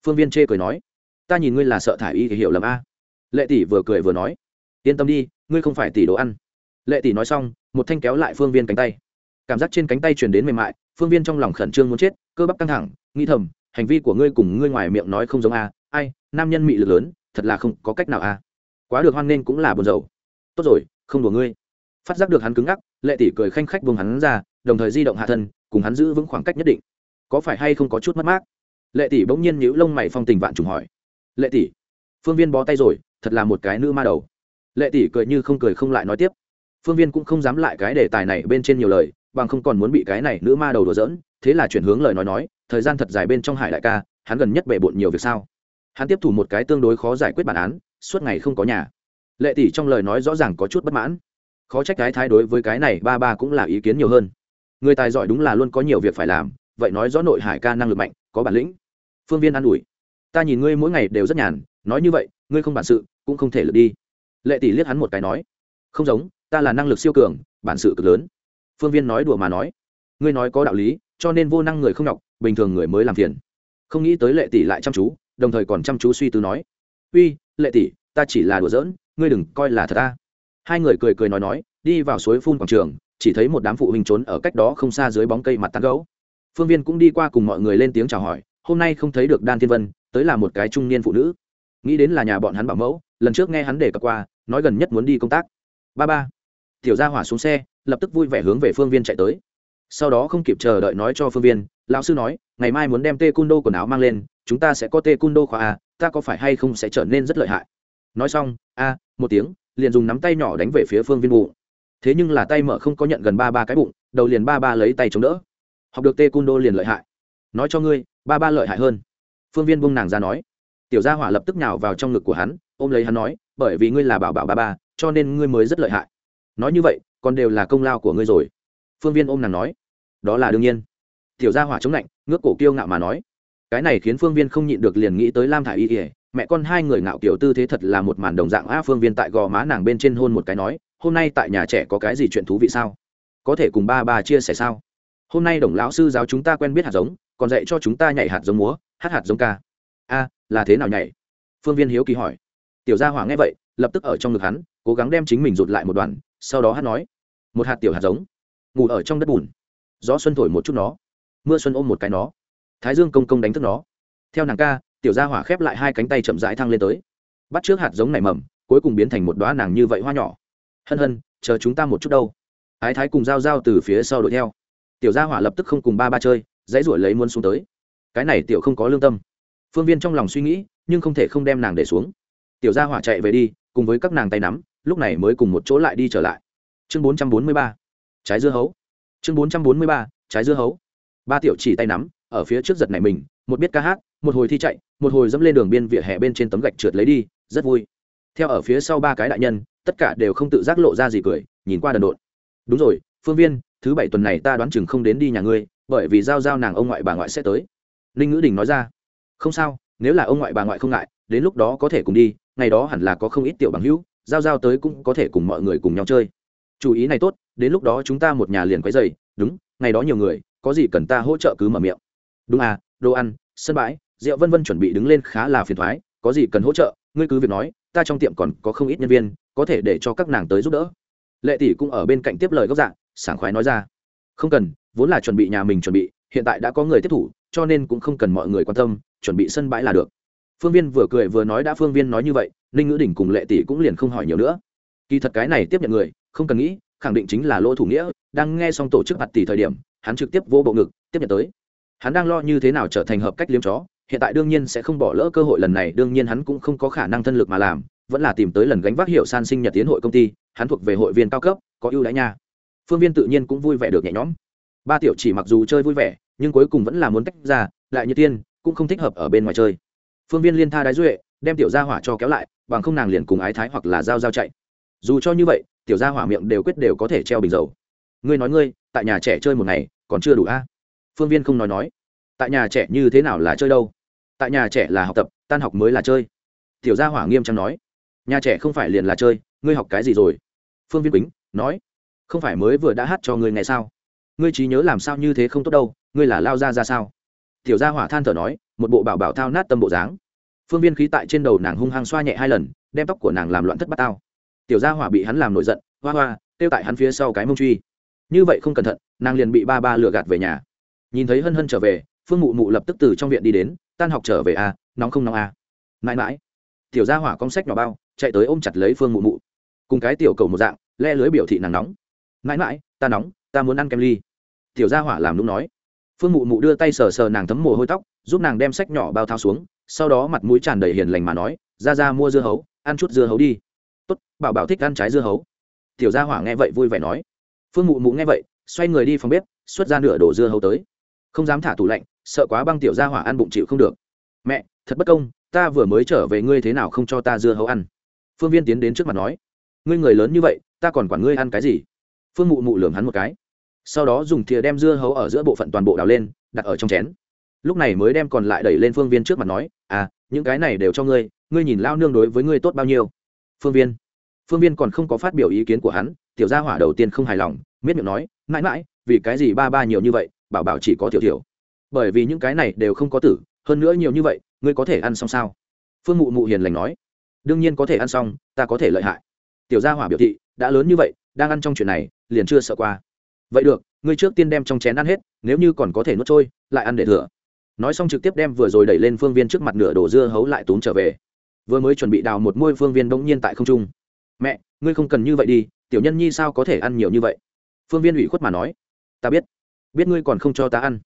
Phương viên chê cười nói, ta nhìn ngươi là sợ thả y thì hiểu lầm a. Lệ tỷ vừa cười vừa nói, yên tâm đi, ngươi không phải tỷ đồ ăn. Lệ tỷ nói xong, một thanh kéo lại phương viên cánh tay cảm giác trên cánh tay truyền đến mềm mại, phương viên trong lòng khẩn trương muốn chết, cơ bắp căng thẳng, nghĩ thầm, hành vi của ngươi cùng ngươi ngoài miệng nói không giống a, ai, nam nhân mị lực lớn, thật là không có cách nào a. Quá được hoan nghênh cũng là buồn rầu. Tốt rồi, không đùa ngươi. Phát giác được hắn cứng ngắc, lệ tỷ cười khanh khách buông hắn ra, đồng thời di động hạ thân, cùng hắn giữ vững khoảng cách nhất định. Có phải hay không có chút mất mát? Lệ tỷ bỗng nhiên nhíu lông mày phong tình vạn trùng hỏi. Lệ tỷ, phương viên bó tay rồi, thật là một cái nữ ma đầu. Lệ tỷ cười như không cười không lại nói tiếp. Phương viên cũng không dám lại cái đề tài này bên trên nhiều lời bằng không còn muốn bị cái này nữ ma đầu đùa giỡn, thế là chuyển hướng lời nói nói, thời gian thật dài bên trong hải đại ca, hắn gần nhất bể bộn nhiều việc sao? Hắn tiếp thủ một cái tương đối khó giải quyết bản án, suốt ngày không có nhà. Lệ tỷ trong lời nói rõ ràng có chút bất mãn. Khó trách cái thái đối với cái này ba ba cũng là ý kiến nhiều hơn. Người tài giỏi đúng là luôn có nhiều việc phải làm, vậy nói rõ nội hải ca năng lực mạnh, có bản lĩnh. Phương viên an ủi. Ta nhìn ngươi mỗi ngày đều rất nhàn, nói như vậy, ngươi không bản sự, cũng không thể lực đi. Lệ tỷ liếc hắn một cái nói. Không giống, ta là năng lực siêu cường, bản sự cực lớn phương viên nói đùa mà nói. Ngươi nói có đạo lý, cho nên vô năng người không nhọc, bình thường người mới làm phiền. Không nghĩ tới lệ tỷ lại chăm chú, đồng thời còn chăm chú suy tư nói. Uy, lệ tỷ, ta chỉ là đùa giỡn, ngươi đừng coi là thật ta. Hai người cười cười nói nói, đi vào suối phun quảng trường, chỉ thấy một đám phụ huynh trốn ở cách đó không xa dưới bóng cây mặt tán gấu phương viên cũng đi qua cùng mọi người lên tiếng chào hỏi, hôm nay không thấy được đan thiên vân, tới là một cái trung niên phụ nữ. Nghĩ đến là nhà bọn hắn bảo mẫu, lần trước nghe hắn để cập qua, nói gần nhất muốn đi công tác. Ba ba, tiểu gia hỏa xuống xe lập tức vui vẻ hướng về phương viên chạy tới. Sau đó không kịp chờ đợi nói cho phương viên, lão sư nói, ngày mai muốn đem tê cung đô quần áo mang lên, chúng ta sẽ có tê cung đô khóa a ta có phải hay không sẽ trở nên rất lợi hại? Nói xong, a, một tiếng, liền dùng nắm tay nhỏ đánh về phía phương viên bụng. Thế nhưng là tay mở không có nhận gần ba ba cái bụng, đầu liền ba ba lấy tay chống đỡ. Học được tê cung đô liền lợi hại. Nói cho ngươi, ba ba lợi hại hơn. Phương viên buông nàng ra nói. Tiểu gia hỏa lập tức nhào vào trong ngực của hắn, ôm lấy hắn nói, bởi vì ngươi là bảo bảo ba ba, cho nên ngươi mới rất lợi hại. Nói như vậy còn đều là công lao của ngươi rồi. Phương viên ôm nàng nói, đó là đương nhiên. Tiểu gia hỏa chống lạnh, ngước cổ kiêu ngạo mà nói, cái này khiến phương viên không nhịn được liền nghĩ tới lam thả i y ỉa mẹ con hai người ngạo kiểu tư thế thật là một màn đồng dạng a phương viên tại gò má nàng bên trên hôn một cái nói, hôm nay tại nhà trẻ có cái gì chuyện thú vị sao? Có thể cùng ba bà chia sẻ sao? Hôm nay đồng lão sư giáo chúng ta quen biết hạt giống, còn dạy cho chúng ta nhảy hạt giống múa, hát hạt giống ca. A, là thế nào nhảy? Phương viên hiếu kỳ hỏi. Tiểu gia hỏa nghe vậy, lập tức ở trong ngực hắn, cố gắng đem chính mình rụt lại một đoàn sau đó hát nói một hạt tiểu hạt giống, ngủ ở trong đất bùn. Gió xuân thổi một chút nó, mưa xuân ôm một cái nó. Thái dương công công đánh thức nó. Theo nàng ca, tiểu gia hỏa khép lại hai cánh tay chậm rãi thăng lên tới. Bắt trước hạt giống nảy mầm, cuối cùng biến thành một đoá nàng như vậy hoa nhỏ. Hân hân, chờ chúng ta một chút đâu. Ái thái cùng g i a o g i a o từ phía sau đuổi theo. Tiểu gia hỏa lập tức không cùng ba ba chơi, dãy ruổi lấy muôn xuống tới. Cái này tiểu không có lương tâm. Phương viên trong lòng suy nghĩ, nhưng không thể không đem nàng để xuống. Tiểu gia hỏa chạy về đi, cùng với các nàng tay nắm, lúc này mới cùng một chỗ lại đi trở lại chương bốn trăm bốn mươi ba, trái dưa hấu. Chương bốn trăm bốn mươi ba, trái dưa hấu. Ba tiểu chỉ tay nắm, ở phía trước giật này mình, một biết ca hát, một hồi thi chạy, một hồi dẫm lên đường biên vỉa hè bên trên tấm gạch trượt lấy đi, rất vui. Theo ở phía sau ba cái đại nhân, tất cả đều không tự giác lộ ra gì cười, nhìn qua đần độn. Đúng rồi, phương viên, thứ bảy tuần này ta đoán chừng không đến đi nhà ngươi, bởi vì giao giao nàng ông ngoại bà ngoại sẽ tới. Ninh ngữ đình nói ra. Không sao, nếu là ông ngoại bà ngoại không ngại, đến lúc đó có thể cùng đi, ngày đó hẳn là có không ít tiểu bằng hữu, giao giao tới cũng có thể cùng mọi người cùng nhau chơi chú ý này tốt, đến lúc đó chúng ta một nhà liền quấy dày đúng, ngày đó nhiều người, có gì cần ta hỗ trợ cứ mở miệng. Đúng à đồ ăn, sân bãi, rượu vân vân chuẩn bị đứng lên khá là phiền thoái, có gì cần hỗ trợ, ngươi cứ việc nói, ta trong tiệm còn có không ít nhân viên, có thể để cho các nàng tới giúp đỡ. Lệ tỷ cũng ở bên cạnh tiếp lời góc dạng, sảng khoái nói ra. Không cần, vốn là chuẩn bị nhà mình chuẩn bị, hiện tại đã có người tiếp thủ, cho nên cũng không cần mọi người quan tâm, chuẩn bị sân bãi là được. Phương viên vừa cười vừa nói đã phương viên nói như vậy, ninh ngữ đỉnh cùng lệ tỷ cũng liền không hỏi nhiều nữa. Kỳ thật cái này tiếp nhận người không cần nghĩ, khẳng định chính là lỗ thủ nghĩa, đang nghe xong tổ chức mặt tỷ thời điểm, hắn trực tiếp vô bộ ngực, tiếp nhận tới. Hắn đang lo như thế nào trở thành hợp cách liếm chó, hiện tại đương nhiên sẽ không bỏ lỡ cơ hội lần này, đương nhiên hắn cũng không có khả năng thân lực mà làm, vẫn là tìm tới lần gánh vác hiệu san sinh nhật tiến hội công ty, hắn thuộc về hội viên cao cấp, có ưu đãi nha. Phương viên tự nhiên cũng vui vẻ được nhẹ nhõm. Ba tiểu chỉ mặc dù chơi vui vẻ, nhưng cuối cùng vẫn là muốn tách ra, lại như tiên, cũng không thích hợp ở bên ngoài chơi. Phương viên liên tha đái duệ, đem tiểu gia hỏa cho kéo lại, bằng không nàng liền cùng ái thái hoặc là giao giao chạy. Dù cho như vậy tiểu gia hỏa miệng đều quyết đều có thể treo bình dầu. Ngươi nói ngươi, tại nhà trẻ chơi một ngày, còn chưa đủ a? Phương viên không nói nói. Tại nhà trẻ như thế nào là chơi đâu? Tại nhà trẻ là học tập, tan học mới là chơi. Tiểu gia hỏa nghiêm trang nói. Nhà trẻ không phải liền là chơi, ngươi học cái gì rồi? Phương viên bính nói. Không phải mới vừa đã hát cho ngươi nghe sao? Ngươi trí nhớ làm sao như thế không tốt đâu, ngươi là lao ra ra sao? Tiểu gia hỏa than thở nói, một bộ bảo bảo thao nát tâm bộ dáng. Phương viên khí tại trên đầu nàng hung hăng xoa nhẹ hai lần, đem tóc của nàng làm loạn thất bát tao tiểu gia hỏa bị hắn làm nổi giận, hoa hoa, kêu tại hắn phía sau cái mông truy. Như vậy không cẩn thận, nàng liền bị ba ba lừa gạt về nhà. Nhìn thấy hân hân trở về, phương mụ mụ lập tức từ trong viện đi đến, tan học trở về à nóng không nóng à. Mãi mãi, tiểu gia hỏa con sách nhỏ bao, chạy tới ôm chặt lấy phương mụ mụ. Cùng cái tiểu cầu một dạng, le lưới biểu thị nàng nóng. Mãi mãi, ta nóng, ta muốn ăn kem ly. Tiểu gia hỏa làm đúng nói. Phương mụ mụ đưa tay sờ sờ nàng thấm mồ hôi tóc, giúp nàng đem sách nhỏ bao thao xuống, sau đó mặt mũi tràn đầy hiền lành mà nói, ra ra, mua dưa hấu, ăn chút dưa hấu đi tốt, bảo bảo thích ăn trái dưa hấu. Tiểu gia hỏa nghe vậy vui vẻ nói. Phương mụ mụ nghe vậy, xoay người đi phòng bếp, xuất ra nửa đổ dưa hấu tới. Không dám thả tủ lạnh, sợ quá băng tiểu gia hỏa ăn bụng chịu không được. Mẹ, thật bất công, ta vừa mới trở về ngươi thế nào không cho ta dưa hấu ăn? Phương viên tiến đến trước mặt nói. Ngươi người lớn như vậy, ta còn quản ngươi ăn cái gì? Phương mụ mụ lường hắn một cái. Sau đó dùng thìa đem dưa hấu ở giữa bộ phận toàn bộ đào lên, đặt ở trong chén. Lúc này mới đem còn lại đẩy lên phương viên trước mặt nói. À những cái này đều cho ngươi ngươi nhìn lao nương đối với ngươi tốt bao nhiêu? Phương viên. Phương viên còn không có phát biểu ý kiến của hắn, tiểu gia hỏa đầu tiên không hài lòng, miết miệng nói, mãi mãi, vì cái gì ba ba nhiều như vậy, bảo bảo chỉ có tiểu tiểu. Bởi vì những cái này đều không có tử, hơn nữa nhiều như vậy, ngươi có thể ăn xong sao? Phương mụ mụ hiền lành nói, đương nhiên có thể ăn xong, ta có thể lợi hại. Tiểu gia hỏa biểu thị, đã lớn như vậy, đang ăn trong chuyện này, liền chưa sợ qua. Vậy được, ngươi trước tiên đem trong chén ăn hết, nếu như còn có thể nuốt trôi, lại ăn để thừa. Nói xong trực tiếp đem vừa rồi đẩy lên phương viên trước mặt nửa đổ dưa hấu lại túm trở về vừa mới chuẩn bị đào một môi phương viên bỗng nhiên tại không trung. Mẹ, ngươi không cần như vậy đi, tiểu nhân nhi sao có thể ăn nhiều như vậy? Phương viên ủy khuất mà nói. Ta biết biết ngươi còn không cho ta ăn.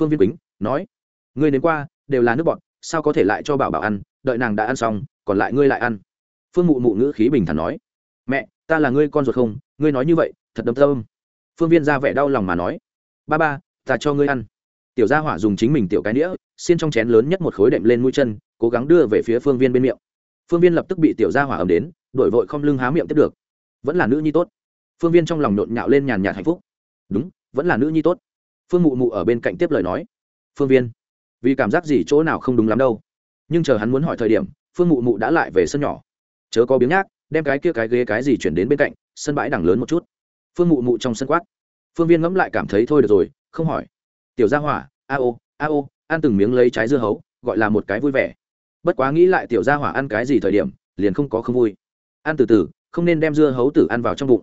Phương viên bính nói. Ngươi đến qua, đều là nước bọn sao có thể lại cho bảo bảo ăn? Đợi nàng đã ăn xong, còn lại ngươi lại ăn. Phương mụ mụ ngữ khí bình thản nói. Mẹ, ta là ngươi con ruột không? Ngươi nói như vậy, thật đâm tâm. Phương viên ra vẻ đau lòng mà nói. Ba ba, ta cho ngươi ăn. Tiểu gia hỏa dùng chính mình tiểu cái đĩa, xiên trong chén lớn nhất một khối đệm lên mũi chân cố gắng đưa về phía phương viên bên miệng. Phương viên lập tức bị tiểu gia hỏa ấm đến đổi vội không lưng há miệng tiếp được. Vẫn là nữ nhi tốt. Phương viên trong lòng nhộn nhạo lên nhàn nhạt hạnh phúc. Đúng, vẫn là nữ nhi tốt. Phương mụ mụ ở bên cạnh tiếp lời nói. Phương viên, vì cảm giác gì chỗ nào không đúng lắm đâu. Nhưng chờ hắn muốn hỏi thời điểm, phương mụ mụ đã lại về sân nhỏ. Chớ có biếng nhác, đem cái kia cái ghế cái gì chuyển đến bên cạnh, sân bãi đằng lớn một chút. Phương mụ mụ trong sân quát. Phương viên ngẫm lại cảm thấy thôi được rồi, không hỏi. Tiểu gia hỏa, a ô a ô, ăn từng miếng lấy trái dưa hấu, gọi là một cái vui vẻ bất quá nghĩ lại tiểu gia hỏa ăn cái gì thời điểm, liền không có không vui. Ăn từ từ, không nên đem dưa hấu tử ăn vào trong bụng.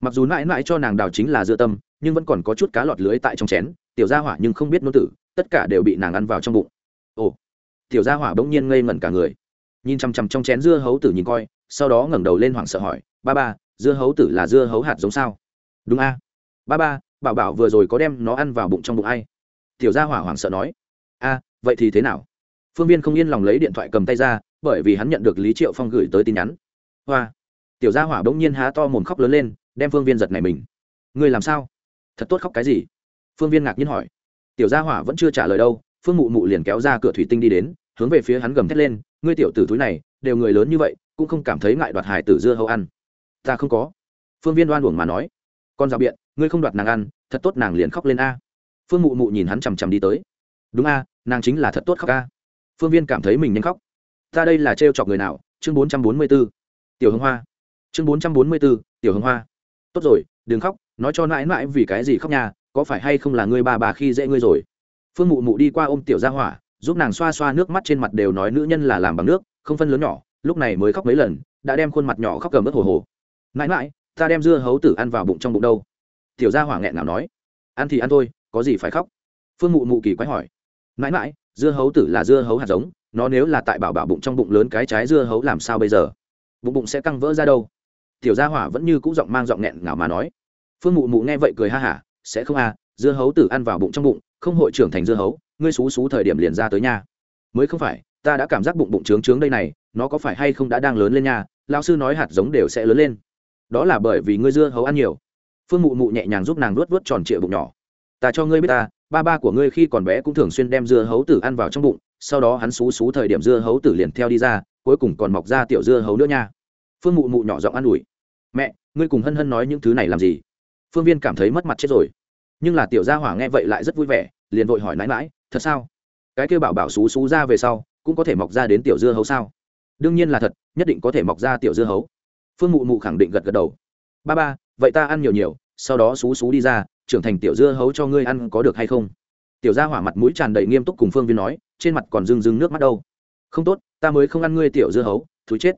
Mặc dù mãi mãi cho nàng đào chính là dưa tâm, nhưng vẫn còn có chút cá lọt lưới tại trong chén, tiểu gia hỏa nhưng không biết nôn tử, tất cả đều bị nàng ăn vào trong bụng. Ồ, tiểu gia hỏa bỗng nhiên ngây ngẩn cả người. Nhìn chằm chằm trong chén dưa hấu tử nhìn coi, sau đó ngẩng đầu lên hoảng sợ hỏi, ba ba, dưa hấu tử là dưa hấu hạt giống sao? Đúng a. Ba ba, bảo bảo vừa rồi có đem nó ăn vào bụng trong bụng ai? Tiểu gia hỏa hoảng sợ nói. A, vậy thì thế nào? Phương viên không yên lòng lấy điện thoại cầm tay ra, bởi vì hắn nhận được lý triệu phong gửi tới tin nhắn. Hoa. Tiểu gia hỏa bỗng nhiên há to mồm khóc lớn lên, đem phương viên giật này mình. Ngươi làm sao? Thật tốt khóc cái gì? Phương viên ngạc nhiên hỏi. Tiểu gia hỏa vẫn chưa trả lời đâu, phương mụ mụ liền kéo ra cửa thủy tinh đi đến, hướng về phía hắn gầm thét lên, ngươi tiểu tử túi này, đều người lớn như vậy, cũng không cảm thấy ngại đoạt hải tử dưa hấu ăn. Ta không có. Phương viên đoan uổng mà nói. Con rào biện, ngươi không đoạt nàng ăn, thật tốt nàng liền khóc lên a. Phương mụ mụ nhìn hắn chằm chằm đi tới. Đúng a, nàng chính là thật tốt khóc a phương viên cảm thấy mình nhanh khóc. Ta đây là trêu chọc người nào? Chương bốn trăm bốn mươi b ố tiểu hương hoa. Chương bốn trăm bốn mươi b ố tiểu hương hoa. Tốt rồi, đừng khóc, nói cho mãi mãi vì cái gì khóc nhà có phải hay không là ngươi bà bà khi dễ ngươi rồi? Phương mụ mụ đi qua ôm tiểu ra hỏa, giúp nàng xoa xoa nước mắt trên mặt đều nói nữ nhân là làm bằng nước, không phân lớn nhỏ, lúc này mới khóc mấy lần, đã đem khuôn mặt nhỏ khóc cầm ớt hồ hồ. Mãi mãi, ta đem dưa hấu tử ăn vào bụng trong bụng đâu? Tiểu gia hỏa nghẹn nào nói. Ăn thì ăn thôi, có gì phải khóc? Phương mụ mụ kỳ quái hỏi. Mãi mãi dưa hấu tử là dưa hấu hạt giống, nó nếu là tại bảo bảo bụng trong bụng lớn cái trái dưa hấu làm sao bây giờ? Bụng bụng sẽ căng vỡ ra đâu? Tiểu gia hỏa vẫn như c ũ giọng mang giọng nghẹn ngào mà nói. Phương mụ mụ nghe vậy cười ha hả, sẽ không à dưa hấu tử ăn vào bụng trong bụng, không hội trưởng thành dưa hấu, ngươi xú xú thời điểm liền ra tới nhà mới không phải, ta đã cảm giác bụng bụng trướng trướng đây này, nó có phải hay không đã đang lớn lên nhà lao sư nói hạt giống đều sẽ lớn lên. Đó là bởi vì ngươi dưa hấu ăn nhiều. Phương mụ mụ nhẹ nhàng giúp nàng luốt vớt tròn trịa bụng nhỏ. Ta cho ngươi biết ta ba ba của ngươi khi còn bé cũng thường xuyên đem dưa hấu tử ăn vào trong bụng, sau đó hắn xú xú thời điểm dưa hấu tử liền theo đi ra, cuối cùng còn mọc ra tiểu dưa hấu nữa nha. Phương mụ mụ nhỏ giọng an ủi, mẹ, ngươi cùng hân hân nói những thứ này làm gì? Phương viên cảm thấy mất mặt chết rồi. Nhưng là tiểu gia hỏa nghe vậy lại rất vui vẻ, liền vội hỏi mãi mãi thật sao? Cái kêu bảo bảo xú xú ra về sau, cũng có thể mọc ra đến tiểu dưa hấu sao? Đương nhiên là thật, nhất định có thể mọc ra tiểu dưa hấu. Phương mụ mụ khẳng định gật gật đầu. Ba ba, vậy ta ăn nhiều nhiều, sau đó xú xú đi ra trưởng thành tiểu dưa hấu cho ngươi ăn có được hay không? Tiểu gia hỏa mặt mũi tràn đầy nghiêm túc cùng phương viên nói, trên mặt còn rưng rưng nước mắt đâu. Không tốt, ta mới không ăn ngươi tiểu dưa hấu, thúi chết.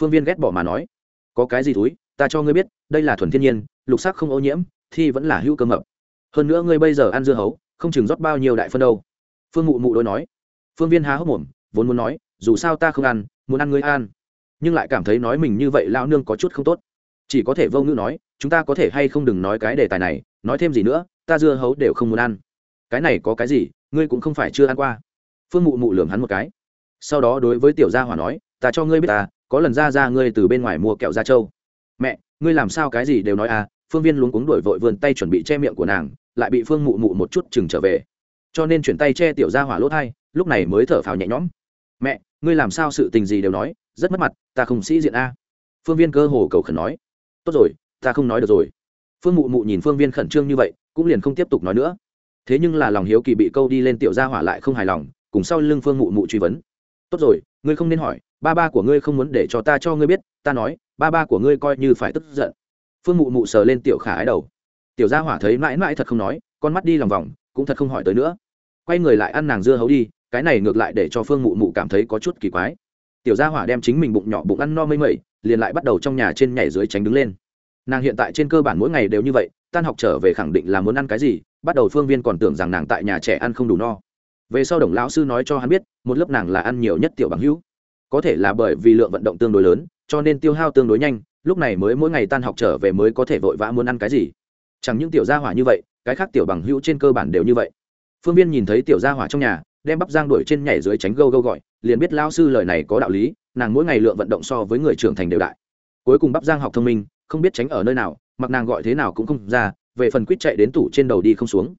Phương viên ghét bỏ mà nói, có cái gì thúi, ta cho ngươi biết, đây là thuần thiên nhiên, lục sắc không ô nhiễm thì vẫn là hữu cơ mập. Hơn nữa ngươi bây giờ ăn dưa hấu, không chừng rót bao nhiêu đại phân đâu. Phương mụ mụ đôi nói. Phương viên há hốc mồm, vốn muốn nói, dù sao ta không ăn, muốn ăn ngươi ăn. Nhưng lại cảm thấy nói mình như vậy lao nương có chút không tốt. Chỉ có thể vô ngữ nói chúng ta có thể hay không đừng nói cái đề tài này, nói thêm gì nữa, ta dưa hấu đều không muốn ăn. Cái này có cái gì, ngươi cũng không phải chưa ăn qua. Phương mụ mụ lường hắn một cái. Sau đó đối với tiểu gia hỏa nói, ta cho ngươi biết ta có lần ra ra ngươi từ bên ngoài mua kẹo da trâu mẹ, ngươi làm sao cái gì đều nói à? Phương viên luống cuống đổi vội vươn tay chuẩn bị che miệng của nàng, lại bị phương mụ mụ một chút chừng trở về. Cho nên chuyển tay che tiểu gia hỏa lỗ thai, lúc này mới thở phào nhẹ nhõm. Mẹ, ngươi làm sao sự tình gì đều nói, rất mất mặt, ta không sĩ diện a. Phương viên cơ hồ cầu khẩn nói. Tốt rồi ta không nói được rồi. Phương mụ mụ nhìn phương viên khẩn trương như vậy, cũng liền không tiếp tục nói nữa. Thế nhưng là lòng hiếu kỳ bị câu đi lên tiểu gia hỏa lại không hài lòng, cùng sau lưng phương mụ mụ truy vấn. Tốt rồi, ngươi không nên hỏi, ba ba của ngươi không muốn để cho ta cho ngươi biết, ta nói, ba ba của ngươi coi như phải tức giận. Phương mụ mụ sờ lên tiểu khả ái đầu. Tiểu gia hỏa thấy mãi mãi thật không nói, con mắt đi lòng vòng, cũng thật không hỏi tới nữa. Quay người lại ăn nàng dưa hấu đi, cái này ngược lại để cho phương mụ mụ cảm thấy có chút kỳ quái. Tiểu gia hỏa đem chính mình bụng nhỏ bụng ăn no mây mẩy, liền lại bắt đầu trong nhà trên nhảy dưới tránh đứng lên nàng hiện tại trên cơ bản mỗi ngày đều như vậy, tan học trở về khẳng định là muốn ăn cái gì, bắt đầu phương viên còn tưởng rằng nàng tại nhà trẻ ăn không đủ no. Về sau đồng lão sư nói cho hắn biết, một lớp nàng là ăn nhiều nhất tiểu bằng hữu. Có thể là bởi vì lượng vận động tương đối lớn, cho nên tiêu hao tương đối nhanh, lúc này mới mỗi ngày tan học trở về mới có thể vội vã muốn ăn cái gì. Chẳng những tiểu gia hỏa như vậy, cái khác tiểu bằng hữu trên cơ bản đều như vậy. Phương viên nhìn thấy tiểu gia hỏa trong nhà, đem bắp giang đuổi trên nhảy dưới tránh gâu gâu gọi, liền biết lao sư lời này có đạo lý, nàng mỗi ngày lượng vận động so với người trưởng thành đều đại. Cuối cùng bắp giang học thông minh không biết tránh ở nơi nào, mặc nàng gọi thế nào cũng không ra, về phần quýt chạy đến tủ trên đầu đi không xuống.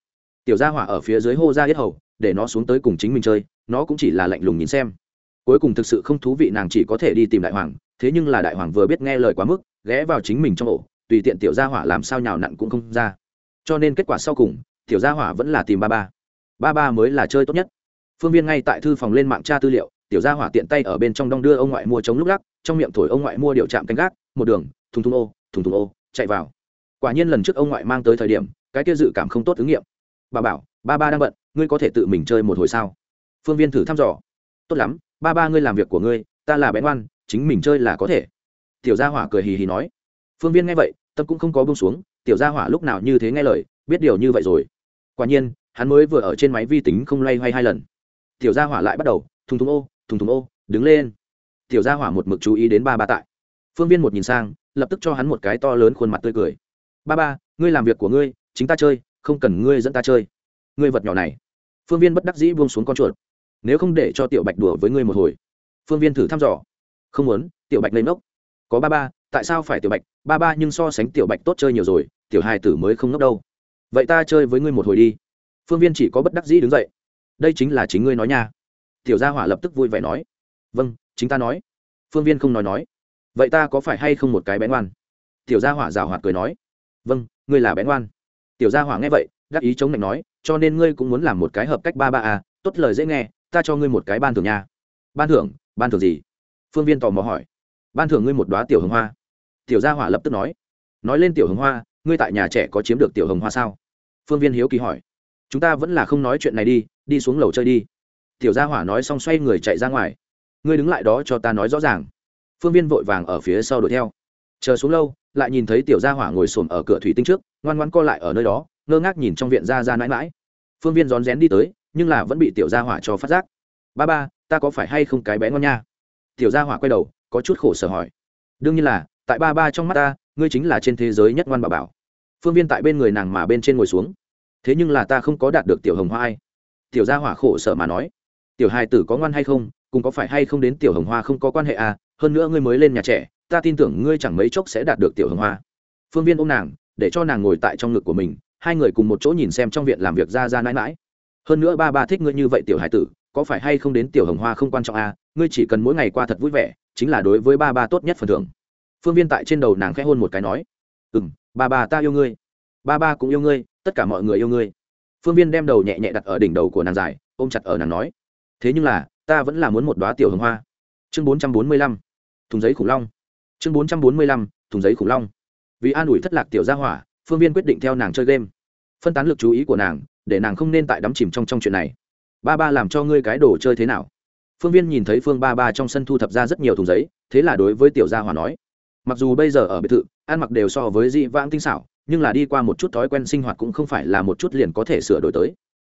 Tiểu gia hỏa ở phía dưới hô ra yết hầu, để nó xuống tới cùng chính mình chơi, nó cũng chỉ là lạnh lùng nhìn xem. Cuối cùng thực sự không thú vị nàng chỉ có thể đi tìm đại hoàng, thế nhưng là đại hoàng vừa biết nghe lời quá mức, ghé vào chính mình trong ổ, tùy tiện tiểu gia hỏa làm sao nhào nặn cũng không ra. Cho nên kết quả sau cùng, tiểu gia hỏa vẫn là tìm ba ba. Ba ba mới là chơi tốt nhất. Phương viên ngay tại thư phòng lên mạng tra tư liệu, tiểu gia hỏa tiện tay ở bên trong đong đưa ông ngoại mua chống lúc lắc, trong miệng thổi ông ngoại mua điệu chạm canh gác, một đường, thùng thùng ô thùng thùng ô, chạy vào. Quả nhiên lần trước ông ngoại mang tới thời điểm, cái kia dự cảm không tốt ứng nghiệm. Bà bảo, ba ba đang bận, ngươi có thể tự mình chơi một hồi sao? Phương viên thử thăm dò. Tốt lắm, ba ba ngươi làm việc của ngươi, ta là bén oan chính mình chơi là có thể. Tiểu gia hỏa cười hì hì nói. Phương viên nghe vậy, tâm cũng không có bông xuống, tiểu gia hỏa lúc nào như thế nghe lời, biết điều như vậy rồi. Quả nhiên, hắn mới vừa ở trên máy vi tính không loay hoay hai lần. Tiểu gia hỏa lại bắt đầu, thùng thùng ô, thùng thùng ô, đứng lên. Tiểu gia hỏa một mực chú ý đến ba ba tại. Phương viên một nhìn sang lập tức cho hắn một cái to lớn khuôn mặt tươi cười. Ba ba, ngươi làm việc của ngươi, chính ta chơi, không cần ngươi dẫn ta chơi. Ngươi vật nhỏ này. Phương viên bất đắc dĩ buông xuống con chuột. Nếu không để cho tiểu bạch đùa với ngươi một hồi. Phương viên thử thăm dò. Không muốn, tiểu bạch lên ngốc. Có ba ba, tại sao phải tiểu bạch? Ba ba nhưng so sánh tiểu bạch tốt chơi nhiều rồi, tiểu hai tử mới không ngốc đâu. Vậy ta chơi với ngươi một hồi đi. Phương viên chỉ có bất đắc dĩ đứng dậy. Đây chính là chính ngươi nói nha. Tiểu gia hỏa lập tức vui vẻ nói. Vâng chính ta nói. Phương viên không nói nói vậy ta có phải hay không một cái bén ngoan tiểu gia hỏa rào hoạt cười nói. Vâng ngươi là bén ngoan tiểu gia hỏa nghe vậy, đắc ý chống lạnh nói, cho nên ngươi cũng muốn làm một cái hợp cách ba ba à tốt lời dễ nghe, ta cho ngươi một cái ban thưởng nha. Ban thưởng? Ban thưởng gì? Phương viên tò mò hỏi. Ban thưởng ngươi một đoá tiểu hồng hoa. Tiểu gia hỏa lập tức nói. Nói lên tiểu hồng hoa, ngươi tại nhà trẻ có chiếm được tiểu hồng hoa sao? Phương viên hiếu kỳ hỏi. Chúng ta vẫn là không nói chuyện này đi đi xuống lầu chơi đi. Tiểu gia hỏa nói xong xoay người chạy ra ngoài. Ngươi đứng lại đó cho ta nói rõ ràng phương viên vội vàng ở phía sau đuổi theo. Chờ xuống lâu, lại nhìn thấy tiểu gia hỏa ngồi xổm ở cửa thủy tinh trước, ngoan ngoan co lại ở nơi đó, ngơ ngác nhìn trong viện ra ra mãi mãi. Phương viên rón rén đi tới, nhưng là vẫn bị tiểu gia hỏa cho phát giác. Ba ba, ta có phải hay không cái bé ngon nha? Tiểu gia hỏa quay đầu, có chút khổ sở hỏi. Đương nhiên là, tại ba ba trong mắt ta, ngươi chính là trên thế giới nhất ngoan bà bảo. Phương viên tại bên người nàng mà bên trên ngồi xuống. Thế nhưng là ta không có đạt được tiểu hồng hoa ai. Tiểu gia hỏa khổ sở mà nói. Tiểu hài tử có ngoan hay không, cùng có phải hay không đến tiểu hồng hoa không có quan hệ à hơn nữa ngươi mới lên nhà trẻ, ta tin tưởng ngươi chẳng mấy chốc sẽ đạt được tiểu hồng hoa. Phương viên ôm nàng, để cho nàng ngồi tại trong ngực của mình, hai người cùng một chỗ nhìn xem trong viện làm việc ra ra mãi mãi. Hơn nữa ba ba thích ngươi như vậy tiểu hải tử, có phải hay không đến tiểu hồng hoa không quan trọng à ngươi chỉ cần mỗi ngày qua thật vui vẻ, chính là đối với ba ba tốt nhất phần thưởng. Phương viên tại trên đầu nàng khẽ hôn một cái nói ừ m ba ba ta yêu ngươi. Ba ba cũng yêu ngươi, tất cả mọi người yêu ngươi. Phương viên đem đầu nhẹ nhẹ đặt ở đỉnh đầu của nàng dài, ôm chặt ở nàng nói, thế nhưng là, ta vẫn là muốn một đoá tiểu hồng hoa. Chương bốn trăm bốn mươi lăm thùng giấy khủng long. Chương bốn trăm bốn mươi lăm, thùng giấy khủng long. Vì an ủi thất lạc tiểu gia hỏa, phương viên quyết định theo nàng chơi game. Phân tán lực chú ý của nàng, để nàng không nên tại đắm chìm trong trong chuyện này. Ba ba làm cho ngươi cái đồ chơi thế nào? Phương viên nhìn thấy phương ba ba trong sân thu thập ra rất nhiều thùng giấy, thế là đối với tiểu gia hỏa nói, mặc dù bây giờ ở biệt thự, ăn mặc đều so với dị vãng tinh xảo, nhưng là đi qua một chút thói quen sinh hoạt cũng không phải là một chút liền có thể sửa đổi tới.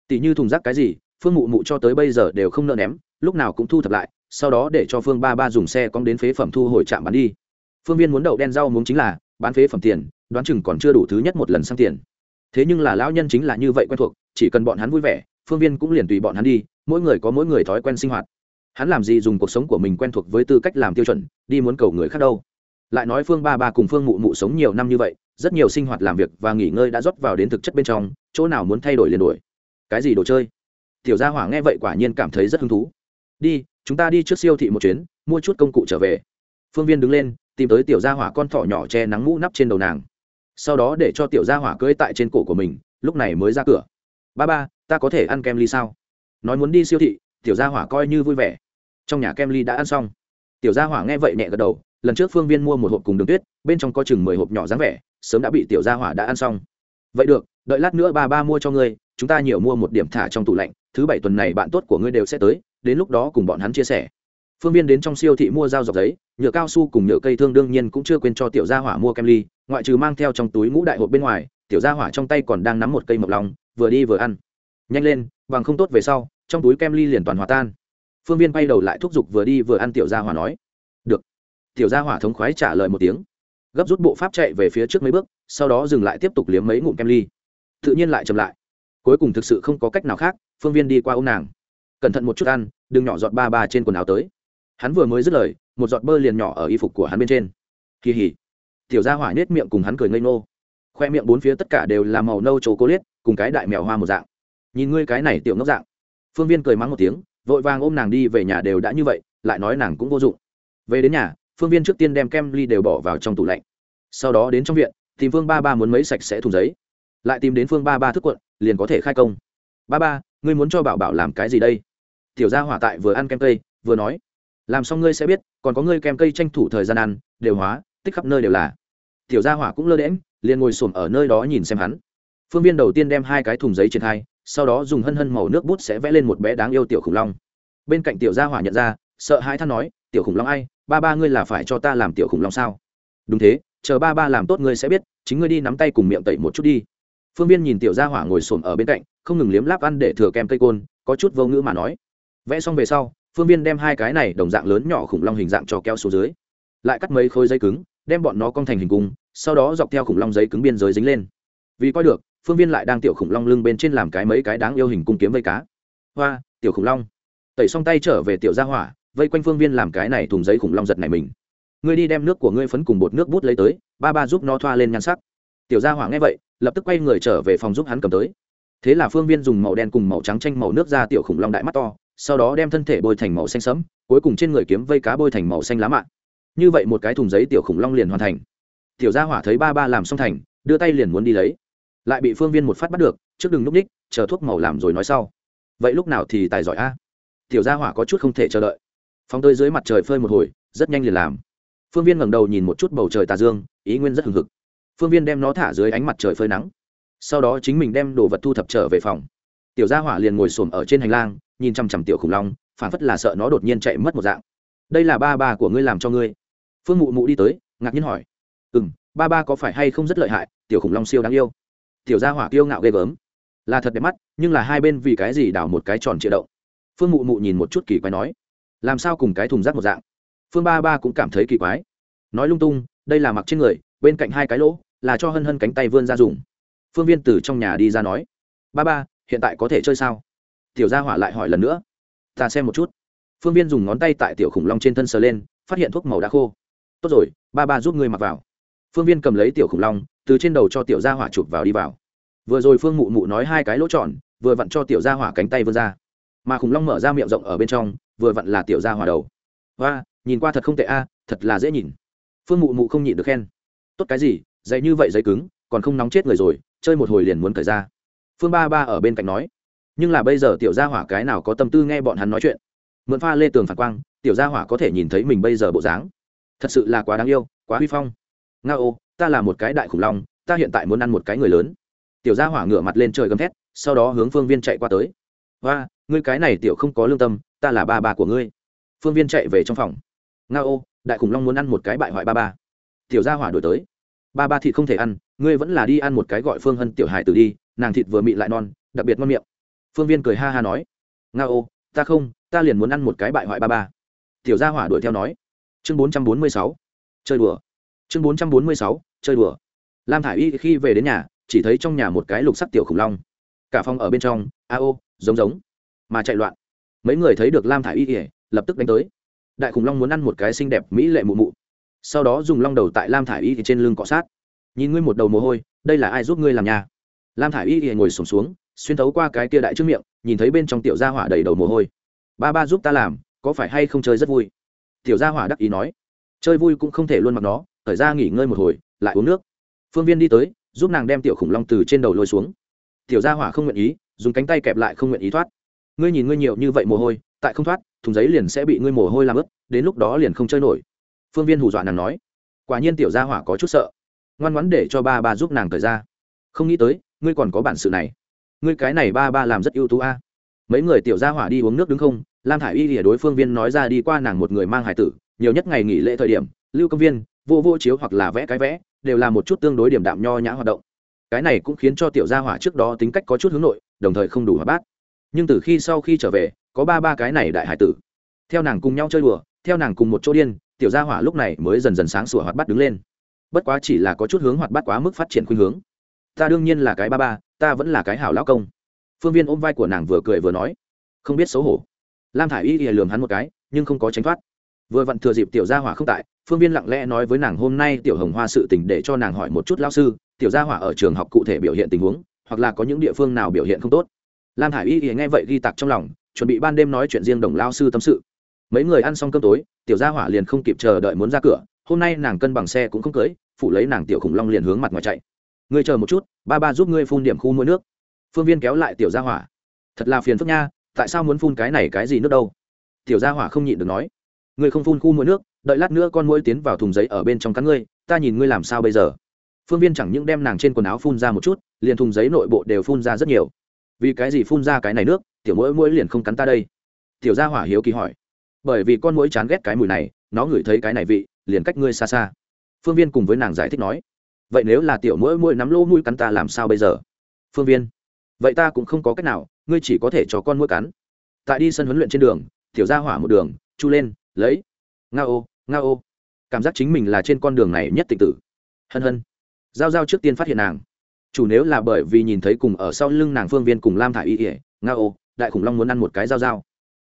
Tỷ như thùng rác cái gì, phương mụ mụ cho tới bây giờ đều không nợ ném, lúc nào cũng thu thập lại sau đó để cho phương ba ba dùng xe cong đến phế phẩm thu hồi trạm bán đi. Phương viên muốn đậu đen rau muốn chính là bán phế phẩm tiền, đoán chừng còn chưa đủ thứ nhất một lần sang tiền. Thế nhưng là lão nhân chính là như vậy quen thuộc, chỉ cần bọn hắn vui vẻ, phương viên cũng liền tùy bọn hắn đi, mỗi người có mỗi người thói quen sinh hoạt. Hắn làm gì dùng cuộc sống của mình quen thuộc với tư cách làm tiêu chuẩn, đi muốn cầu người khác đâu. Lại nói phương ba ba cùng phương mụ mụ sống nhiều năm như vậy, rất nhiều sinh hoạt làm việc và nghỉ ngơi đã rót vào đến thực chất bên trong, chỗ nào muốn thay đổi liền đổi cái gì đồ chơi? Tiểu gia hỏa nghe vậy quả nhiên cảm thấy rất hứng thú. Đi chúng ta đi trước siêu thị một chuyến, mua chút công cụ trở về. Phương viên đứng lên, tìm tới tiểu gia hỏa con thỏ nhỏ che nắng mũ nắp trên đầu nàng. Sau đó để cho tiểu gia hỏa cưỡi tại trên cổ của mình, lúc này mới ra cửa. Ba ba, ta có thể ăn kem ly sao? Nói muốn đi siêu thị, tiểu gia hỏa coi như vui vẻ. Trong nhà kem ly đã ăn xong. Tiểu gia hỏa nghe vậy nhẹ gật đầu, lần trước phương viên mua một hộp cùng đường tuyết, bên trong có chừng mười hộp nhỏ dáng vẻ, sớm đã bị tiểu gia hỏa đã ăn xong. Vậy được, đợi lát nữa ba ba mua cho ngươi, chúng ta nhiều mua một điểm thả trong tủ lạnh, thứ bảy tuần này bạn tốt của ngươi đều sẽ tới đến lúc đó cùng bọn hắn chia sẻ. Phương viên đến trong siêu thị mua dao dọc giấy, nhựa cao su cùng nhựa cây thương đương nhiên cũng chưa quên cho tiểu gia hỏa mua kem ly, ngoại trừ mang theo trong túi ngũ đại hộp bên ngoài, tiểu gia hỏa trong tay còn đang nắm một cây mộc lòng vừa đi vừa ăn. Nhanh lên, bằng không tốt về sau, trong túi kem ly liền toàn hòa tan. Phương viên bay đầu lại thúc giục vừa đi vừa ăn tiểu gia hỏa nói, được. Tiểu gia hỏa thống khoái trả lời một tiếng, gấp rút bộ pháp chạy về phía trước mấy bước, sau đó dừng lại tiếp tục liếm mấy ngụm kem ly. Tự nhiên lại chậm lại. Cuối cùng thực sự không có cách nào khác, phương viên đi qua ô nàng cẩn thận một chút ăn, đừng nhỏ giọt ba ba trên quần áo tới. Hắn vừa mới dứt lời, một giọt bơ liền nhỏ ở y phục của hắn bên trên. Kỳ hỉ. Tiểu gia hỏa nết miệng cùng hắn cười ngây ngô. Khoe miệng bốn phía tất cả đều là màu nâu trồ cô liết cùng cái đại mèo hoa một dạng. Nhìn ngươi cái này tiểu ngốc dạng. Phương viên cười mắng một tiếng, vội vàng ôm nàng đi về nhà đều đã như vậy, lại nói nàng cũng vô dụng. Về đến nhà, phương viên trước tiên đem kem ly đều bỏ vào trong tủ lạnh. Sau đó đến trong viện, tìm phương ba ba muốn mấy sạch sẽ thùng giấy. Lại tìm đến phương ba ba thức quận, liền có thể khai công. Ba ba, ngươi muốn cho bảo bảo làm cái gì đây? Tiểu gia hỏa tại vừa ăn kem cây, vừa nói, làm xong ngươi sẽ biết, còn có ngươi kem cây tranh thủ thời gian ăn, đều hóa, tích khắp nơi đều là. Tiểu gia hỏa cũng lơ đễm liền ngồi xổm ở nơi đó nhìn xem hắn. Phương viên đầu tiên đem hai cái thùng giấy trên hai sau đó dùng hân hân màu nước bút sẽ vẽ lên một bé đáng yêu tiểu khủng long. Bên cạnh tiểu gia hỏa nhận ra, sợ hai than nói, tiểu khủng long ai, ba ba ngươi là phải cho ta làm tiểu khủng long sao? Đúng thế, chờ ba ba làm tốt ngươi sẽ biết, chính ngươi đi nắm tay cùng miệng tẩy một chút đi. Phương viên nhìn tiểu gia hỏa ngồi xổm ở bên cạnh, không ngừng liếm láp ăn để thừa kem cây côn, có chút vô ngữ mà nói vẽ xong về sau, phương viên đem hai cái này đồng dạng lớn nhỏ khủng long hình dạng cho keo xuống dưới. Lại cắt mấy khối giấy cứng, đem bọn nó cong thành hình cung, sau đó dọc theo khủng long giấy cứng biên giới dính lên. Vì coi được, phương viên lại đang tiểu khủng long lưng bên trên làm cái mấy cái đáng yêu hình cung kiếm vây cá. Hoa, tiểu khủng long. Tẩy xong tay trở về tiểu gia hỏa, vây quanh phương viên làm cái này thùng giấy khủng long giật này mình. Ngươi đi đem nước của ngươi phấn cùng bột nước bút lấy tới, ba ba giúp nó thoa lên nhan sắc. Tiểu gia hỏa nghe vậy, lập tức quay người trở về phòng giúp hắn cầm tới. Thế là phương viên dùng màu đen cùng màu trắng tranh màu nước ra tiểu khủng long đại mắt to sau đó đem thân thể bôi thành màu xanh sẫm, cuối cùng trên người kiếm vây cá bôi thành màu xanh lá mạ như vậy một cái thùng giấy tiểu khủng long liền hoàn thành. Tiểu gia hỏa thấy ba ba làm xong thành, đưa tay liền muốn đi lấy. Lại bị phương viên một phát bắt được, trước đừng núp ních, chờ thuốc màu làm rồi nói sau. Vậy lúc nào thì tài giỏi a? Tiểu gia hỏa có chút không thể chờ đợi. Phóng tới dưới mặt trời phơi một hồi, rất nhanh liền làm. Phương viên ngẩng đầu nhìn một chút bầu trời tà dương, ý nguyên rất hừng hực. Phương viên đem nó thả dưới ánh mặt trời phơi nắng. Sau đó chính mình đem đồ vật thu thập trở về phòng. Tiểu gia hỏa liền ngồi xổm ở trên hành lang nhìn chằm chằm tiểu khủng long phản phất là sợ nó đột nhiên chạy mất một dạng. Đây là ba ba của ngươi làm cho ngươi. Phương mụ mụ đi tới, ngạc nhiên hỏi. Ừ m ba ba có phải hay không rất lợi hại, tiểu khủng long siêu đáng yêu. Tiểu gia hỏa kiêu ngạo ghê gớm. Là thật đẹp mắt, nhưng là hai bên vì cái gì đảo một cái tròn triệu động? Phương mụ mụ nhìn một chút kỳ quái nói. Làm sao cùng cái thùng rác một dạng? Phương ba ba cũng cảm thấy kỳ quái. Nói lung tung, đây là mặc trên người, bên cạnh hai cái lỗ, là cho hân hân cánh tay vươn ra dùng. Phương viên từ trong nhà đi ra nói. Ba ba, hiện tại có thể chơi sao? Tiểu gia hỏa lại hỏi lần nữa. Ta xem một chút. Phương viên dùng ngón tay tại tiểu khủng long trên thân sờ lên, phát hiện thuốc màu đã khô. Tốt rồi, ba ba giúp ngươi mặc vào. Phương viên cầm lấy tiểu khủng long, từ trên đầu cho tiểu gia hỏa chụp vào đi vào. Vừa rồi phương mụ mụ nói hai cái lỗ tròn, vừa vặn cho tiểu gia hỏa cánh tay vươn ra. Mà khủng long mở ra miệng rộng ở bên trong, vừa vặn là tiểu gia hỏa đầu. Và nhìn qua thật không tệ a, thật là dễ nhìn. Phương mụ mụ không nhịn được khen. Tốt cái gì, dạy như vậy giấy cứng, còn không nóng chết người rồi, chơi một hồi liền muốn cởi ra. Phương ba ba ở bên cạnh nói nhưng là bây giờ tiểu gia hỏa cái nào có tâm tư nghe bọn hắn nói chuyện? Mượn pha lê tường phản quang, tiểu gia hỏa có thể nhìn thấy mình bây giờ bộ dáng. Thật sự là quá đáng yêu, quá huy phong. Nga ô, ta là một cái đại khủng long, ta hiện tại muốn ăn một cái người lớn. Tiểu gia hỏa ngửa mặt lên trời gầm thét, sau đó hướng phương viên chạy qua tới. Và ngươi cái này tiểu không có lương tâm, ta là ba bà của ngươi. Phương viên chạy về trong phòng. Nga ô, đại khủng long muốn ăn một cái bại hoại ba ba. Tiểu gia hỏa đổi tới. Ba ba thịt không thể ăn, ngươi vẫn là đi ăn một cái gọi phương hân tiểu hải tử đi, nàng thịt vừa mị lại non, đặc biệt ngon miệng phương viên cười ha ha nói nga ô ta không ta liền muốn ăn một cái bại hoại ba ba. Tiểu gia hỏa đuổi theo nói chương bốn trăm bốn mươi sáu chơi đùa. Chương bốn trăm bốn mươi sáu chơi đùa. Lam thả i y khi về đến nhà chỉ thấy trong nhà một cái lục sắc tiểu khủng long. Cả phòng ở bên trong a ô giống giống mà chạy loạn. Mấy người thấy được lam thả i y ỉa lập tức đánh tới. Đại khủng long muốn ăn một cái xinh đẹp mỹ lệ mụ mụ. Sau đó dùng long đầu tại lam thả i y trên lưng cọ sát. Nhìn ngươi một đầu mồ hôi đây là ai giúp ngươi làm nhà? Lam thả i y ỉa ngồi sùng xuống, xuống xuyên thấu qua cái kia đại trước miệng, nhìn thấy bên trong tiểu gia hỏa đầy đầu mồ hôi. Ba ba giúp ta làm, có phải hay không chơi rất vui? Tiểu gia hỏa đắc ý nói. Chơi vui cũng không thể luôn mặc nó, thời ra nghỉ ngơi một hồi, lại uống nước. Phương viên đi tới, giúp nàng đem tiểu khủng long từ trên đầu lôi xuống. Tiểu gia hỏa không nguyện ý, dùng cánh tay kẹp lại không nguyện ý thoát. Ngươi nhìn ngươi nhiều như vậy mồ hôi, tại không thoát, thùng giấy liền sẽ bị ngươi mồ hôi làm ướt, đến lúc đó liền không chơi nổi. Phương viên hù dọa nàng nói. Quả nhiên tiểu gia hỏa có chút sợ. Ngoan ngoãn để cho ba ba giúp nàng thời ra không nghĩ tới, ngươi còn có bản sự này ngươi cái này ba ba làm rất ưu tú a. Mấy người tiểu gia hỏa đi uống nước đứng không, lam thả i y lìa đối phương viên nói ra đi qua nàng một người mang hải tử, nhiều nhất ngày nghỉ lễ thời điểm, lưu công viên, vô vô chiếu hoặc là vẽ cái vẽ, đều là một chút tương đối điểm đạm nho nhã hoạt động. Cái này cũng khiến cho tiểu gia hỏa trước đó tính cách có chút hướng nội, đồng thời không đủ hoạt bát. Nhưng từ khi sau khi trở về, có ba ba cái này đại hải tử. Theo nàng cùng nhau chơi đùa, theo nàng cùng một chỗ điên, tiểu gia hỏa lúc này mới dần dần sáng sủa hoạt bát đứng lên. Bất quá chỉ là có chút hướng hoạt bát quá mức phát triển khuynh hướng ta đương nhiên là cái ba ba, ta vẫn là cái hảo lão công. Phương viên ôm vai của nàng vừa cười vừa nói, không biết xấu hổ. Lam thả i y thì lường hắn một cái, nhưng không có tránh thoát. Vừa vặn thừa dịp tiểu gia hỏa không tại, phương viên lặng lẽ nói với nàng hôm nay tiểu hồng hoa sự tình để cho nàng hỏi một chút lao sư, tiểu gia hỏa ở trường học cụ thể biểu hiện tình huống, hoặc là có những địa phương nào biểu hiện không tốt. Lam hải y thì nghe vậy ghi tặc trong lòng, chuẩn bị ban đêm nói chuyện riêng đồng lao sư tâm sự. Mấy người ăn xong cơm tối, tiểu gia hỏa liền không kịp chờ đợi muốn ra cửa, hôm nay nàng cân bằng xe cũng không cưới, phụ lấy nàng tiểu khủng long liền hướng mặt ngoài chạy ngươi chờ một chút, ba ba giúp ngươi phun điểm khu mua nước. Phương viên kéo lại tiểu gia hỏa. Thật là phiền phức nha, tại sao muốn phun cái này cái gì nước đâu? Tiểu gia hỏa không nhịn được nói. Ngươi không phun khu mua nước, đợi lát nữa con mũi tiến vào thùng giấy ở bên trong cắn ngươi, ta nhìn ngươi làm sao bây giờ? Phương viên chẳng những đem nàng trên quần áo phun ra một chút, liền thùng giấy nội bộ đều phun ra rất nhiều. Vì cái gì phun ra cái này nước, tiểu mũi mũi liền không cắn ta đây? Tiểu gia hỏa hiếu kỳ hỏi. Bởi vì con mũi chán ghét cái mùi này, nó ngửi thấy cái này vị, liền cách ngươi xa xa. Phương viên cùng với nàng giải thích nói vậy nếu là tiểu mũi mũi nắm lỗ mũi cắn ta làm sao bây giờ? Phương viên, vậy ta cũng không có cách nào, ngươi chỉ có thể cho con mũi cắn. Tại đi sân huấn luyện trên đường, tiểu gia hỏa một đường, chu lên, lấy. Nga ô nga ô. Cảm giác chính mình là trên con đường này nhất tịch tử. Hân hân. Giao giao trước tiên phát hiện nàng. Chủ nếu là bởi vì nhìn thấy cùng ở sau lưng nàng phương viên cùng lam thả y ỉa nga ô, đại khủng long muốn ăn một cái dao dao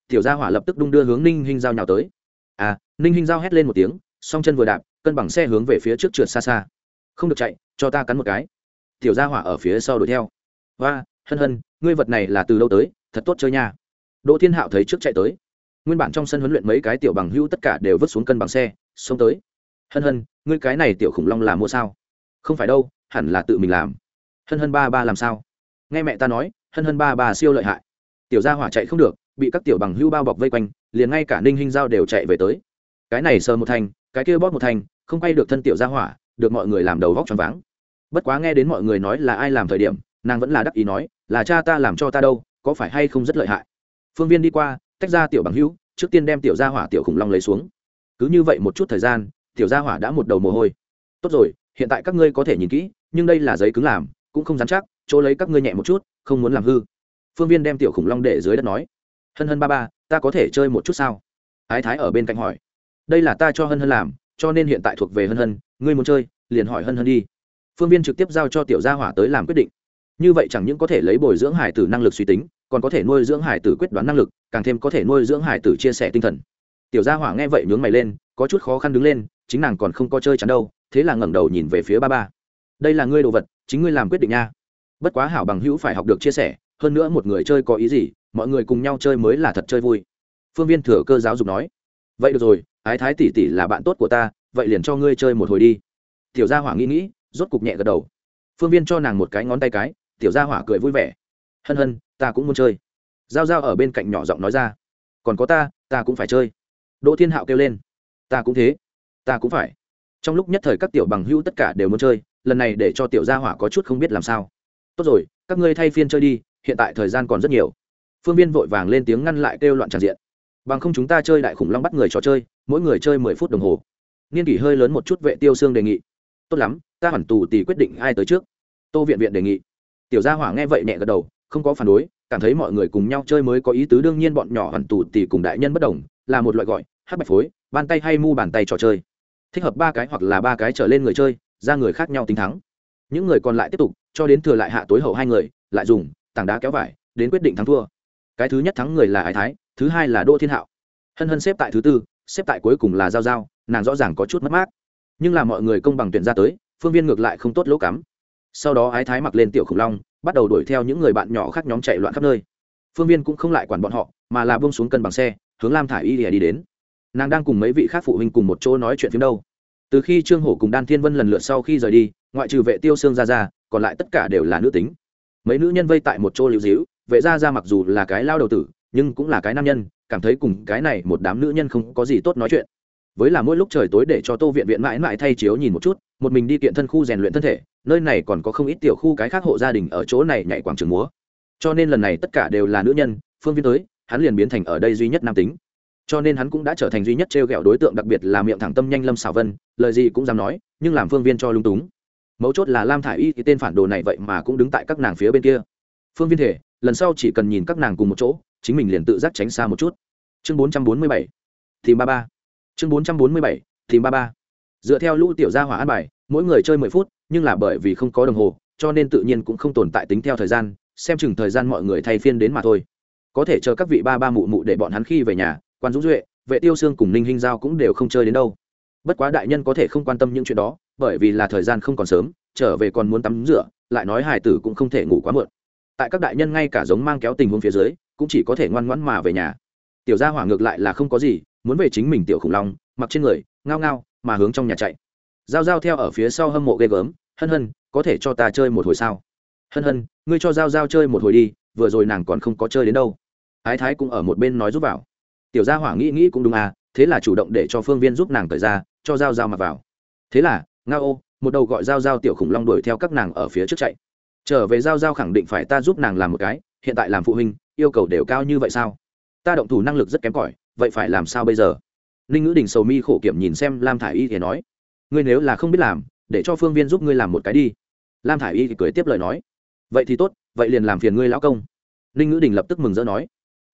tiểu gia hỏa lập tức đung đưa hướng ninh hinh giao nhào tới. À ninh hinh giao hét lên một tiếng, song chân vừa đạp, cân bằng xe hướng về phía trước trượt xa xa không được chạy, cho ta cắn một cái. Tiểu gia hỏa ở phía sau đuổi theo. Và hân hân, ngươi vật này là từ lâu tới, thật tốt chơi nha. Đỗ thiên hạo thấy trước chạy tới. Nguyên bản trong sân huấn luyện mấy cái tiểu bằng hữu tất cả đều vứt xuống cân bằng xe, xông tới. Hân hân, ngươi cái này tiểu khủng long là mua sao? Không phải đâu, hẳn là tự mình làm. Hân hân ba ba làm sao? Nghe mẹ ta nói, hân hân ba ba siêu lợi hại. Tiểu gia hỏa chạy không được, bị các tiểu bằng hữu bao bọc vây quanh, liền ngay cả ninh hinh giao đều chạy về tới. Cái này sờ một thành, cái kia bóp một thành, không quay được thân tiểu gia hỏa được mọi người làm đầu vóc choáng váng. Bất quá nghe đến mọi người nói là ai làm thời điểm, nàng vẫn là đắc ý nói, là cha ta làm cho ta đâu, có phải hay không rất lợi hại? Phương viên đi qua, tách ra tiểu bằng hữu, trước tiên đem tiểu gia hỏa tiểu khủng long lấy xuống. Cứ như vậy một chút thời gian, tiểu gia hỏa đã một đầu mồ hôi. Tốt rồi, hiện tại các ngươi có thể nhìn kỹ, nhưng đây là giấy cứng làm, cũng không dám chắc, chỗ lấy các ngươi nhẹ một chút, không muốn làm hư. Phương viên đem tiểu khủng long để dưới đất nói. Hân hân ba ba, ta có thể chơi một chút sao? Ái thái ở bên cạnh hỏi. Đây là ta cho hân hân làm cho nên hiện tại thuộc về hân hân, ngươi muốn chơi, liền hỏi hân hân đi. Phương viên trực tiếp giao cho tiểu gia hỏa tới làm quyết định. Như vậy chẳng những có thể lấy bồi dưỡng hải tử năng lực suy tính, còn có thể nuôi dưỡng hải tử quyết đoán năng lực, càng thêm có thể nuôi dưỡng hải tử chia sẻ tinh thần. Tiểu gia hỏa nghe vậy nhướng mày lên, có chút khó khăn đứng lên, chính nàng còn không có chơi chắn đâu, thế là ngẩng đầu nhìn về phía ba ba. Đây là ngươi đồ vật, chính ngươi làm quyết định nha. Bất quá hảo bằng hữu phải học được chia sẻ, hơn nữa một người chơi có ý gì, mọi người cùng nhau chơi mới là thật chơi vui. Phương viên thừa cơ giáo dục nói. Vậy được rồi ái thái tỷ tỷ là bạn tốt của ta, vậy liền cho ngươi chơi một hồi đi. Tiểu gia hỏa nghĩ nghĩ, rốt cục nhẹ gật đầu. Phương viên cho nàng một cái ngón tay cái, tiểu gia hỏa cười vui vẻ. Hân hân, ta cũng muốn chơi. G i a o g i a o ở bên cạnh nhỏ giọng nói ra. Còn có ta ta cũng phải chơi. Đỗ thiên hạo kêu lên. Ta cũng thế, ta cũng phải. Trong lúc nhất thời các tiểu bằng hữu tất cả đều muốn chơi, lần này để cho tiểu gia hỏa có chút không biết làm sao. Tốt rồi, các ngươi thay phiên chơi đi, hiện tại thời gian còn rất nhiều. Phương viên vội vàng lên tiếng ngăn lại kêu loạn tràn diện bằng không chúng ta chơi đại khủng long bắt người trò chơi, mỗi người chơi mười phút đồng hồ. Niên kỷ hơi lớn một chút vệ tiêu xương đề nghị. Tốt lắm, ta hẳn tù tì quyết định ai tới trước. Tô viện viện đề nghị. Tiểu gia hỏa nghe vậy nhẹ gật đầu, không có phản đối, cảm thấy mọi người cùng nhau chơi mới có ý tứ đương nhiên bọn nhỏ hẳn tù tì cùng đại nhân bất đồng, là một loại gọi, hát bạch phối, bàn tay hay mu bàn tay trò chơi. Thích hợp ba cái hoặc là ba cái trở lên người chơi, ra người khác nhau tính thắng. Những người còn lại tiếp tục, cho đến thừa lại hạ tối hậu hai người, lại dùng, tảng đá kéo vải, đến quyết định thắng thua cái thứ nhất thắng người là ái thái, thứ hai là đỗ thiên hạo. Hân hân xếp tại thứ tư, xếp tại cuối cùng là giao giao, nàng rõ ràng có chút mất mát. Nhưng là mọi người công bằng tuyển ra tới, phương viên ngược lại không tốt lỗ cắm. Sau đó ái thái mặc lên tiểu khủng long, bắt đầu đuổi theo những người bạn nhỏ khác nhóm chạy loạn khắp nơi. Phương viên cũng không lại quản bọn họ, mà là bông xuống cân bằng xe, hướng lam thả y lìa đi đến. Nàng đang cùng mấy vị khác phụ huynh cùng một chỗ nói chuyện phim đâu. Từ khi trương hổ cùng đan thiên vân lần lượt sau khi rời đi, ngoại trừ vệ tiêu xương ra ra còn lại tất cả đều là nữ tính. Mấy nữ nhân vây tại một chỗ lưu dĩu vệ ra ra mặc dù là cái lao đầu tử, nhưng cũng là cái nam nhân, cảm thấy cùng cái này một đám nữ nhân không có gì tốt nói chuyện. Với là mỗi lúc trời tối để cho tô viện viện mãi mãi thay chiếu nhìn một chút, một mình đi kiện thân khu rèn luyện thân thể, nơi này còn có không ít tiểu khu cái khác hộ gia đình ở chỗ này nhảy quảng trường múa. Cho nên lần này tất cả đều là nữ nhân, phương viên tới, hắn liền biến thành ở đây duy nhất nam tính. Cho nên hắn cũng đã trở thành duy nhất t r e o g ẹ o đối tượng đặc biệt là miệng thẳng tâm nhanh lâm xảo vân, lời gì cũng dám nói, nhưng làm phương viên cho lung túng. Mấu chốt là lam thả i y thì tên phản đồ này vậy mà cũng đứng tại các nàng phía bên kia. Phương viên thể lần sau chỉ cần nhìn các nàng cùng một chỗ, chính mình liền tự giác tránh xa một chút. Chương bốn trăm bốn mươi bảy thì ba ba. Chương bốn trăm bốn mươi bảy thì ba ba. Dựa theo lũ tiểu gia hỏa an bài, mỗi người chơi mười phút, nhưng là bởi vì không có đồng hồ, cho nên tự nhiên cũng không tồn tại tính theo thời gian, xem chừng thời gian mọi người thay phiên đến mà thôi. Có thể chờ các vị ba ba mụ mụ để bọn hắn khi về nhà, quan dũng duệ, vệ tiêu xương cùng ninh hinh giao cũng đều không chơi đến đâu. Bất quá đại nhân có thể không quan tâm những chuyện đó, bởi vì là thời gian không còn sớm, trở về còn muốn tắm rửa, lại nói hải tử cũng không thể ngủ quá muộn tại các đại nhân ngay cả giống mang kéo tình huống phía dưới, cũng chỉ có thể ngoan ngoãn mà về nhà. Tiểu gia hỏa ngược lại là không có gì, muốn về chính mình tiểu khủng long, mặc trên người, ngao ngao, mà hướng trong nhà chạy. Giao giao theo ở phía sau hâm mộ ghê gớm, hân hân, có thể cho ta chơi một hồi sao? Hân hân, ngươi cho giao giao chơi một hồi đi, vừa rồi nàng còn không có chơi đến đâu. Ái thái cũng ở một bên nói giúp vào. Tiểu gia hỏa nghĩ nghĩ cũng đúng à thế là chủ động để cho phương viên giúp nàng thời ra, cho giao giao mặc vào. Thế là nga ô một đầu gọi giao giao tiểu khủng long đuổi theo các nàng ở phía trước chạy trở về giao giao khẳng định phải ta giúp nàng làm một cái, hiện tại làm phụ huynh, yêu cầu đều cao như vậy sao? Ta động thủ năng lực rất kém cỏi, vậy phải làm sao bây giờ? Ninh ngữ đình sầu mi khổ kiểm nhìn xem lam thả i y thì nói, ngươi nếu là không biết làm, để cho phương viên giúp ngươi làm một cái đi. Lam thả i y thì cười tiếp lời nói, vậy thì tốt, vậy liền làm phiền ngươi lão công. Ninh ngữ đình lập tức mừng rỡ nói,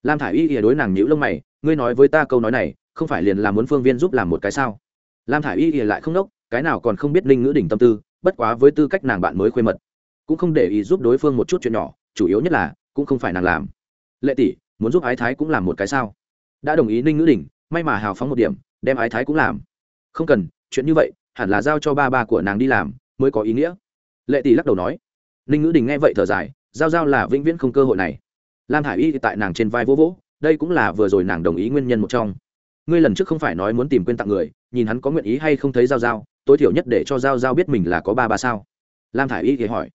lam thả i y thì đối nàng nhữ lông mày, ngươi nói với ta câu nói này, không phải liền là muốn phương viên giúp làm một cái sao? Lam thả i y thì lại không đốc, cái nào còn không biết ninh ngữ đình tâm tư, bất quá với tư cách nàng bạn mới khuê mật cũng không để ý giúp đối phương một chút chuyện nhỏ, chủ yếu nhất là, cũng không phải nàng làm. Lệ tỷ, muốn giúp ái thái cũng làm một cái sao? Đã đồng ý ninh ngữ đình, may mà hào phóng một điểm, đem ái thái cũng làm. Không cần, chuyện như vậy, hẳn là giao cho ba ba của nàng đi làm, mới có ý nghĩa. Lệ tỷ lắc đầu nói. Ninh ngữ đình nghe vậy thở dài, giao giao là vĩnh viễn không cơ hội này. Lam hải y tại nàng trên vai vỗ vỗ, đây cũng là vừa rồi nàng đồng ý nguyên nhân một trong. Ngươi lần trước không phải nói muốn tìm quên tặng người, nhìn hắn có nguyện ý hay không thấy giao giao, tối thiểu nhất để cho giao giao biết mình là có ba ba sao? Lam thả i y thì hỏi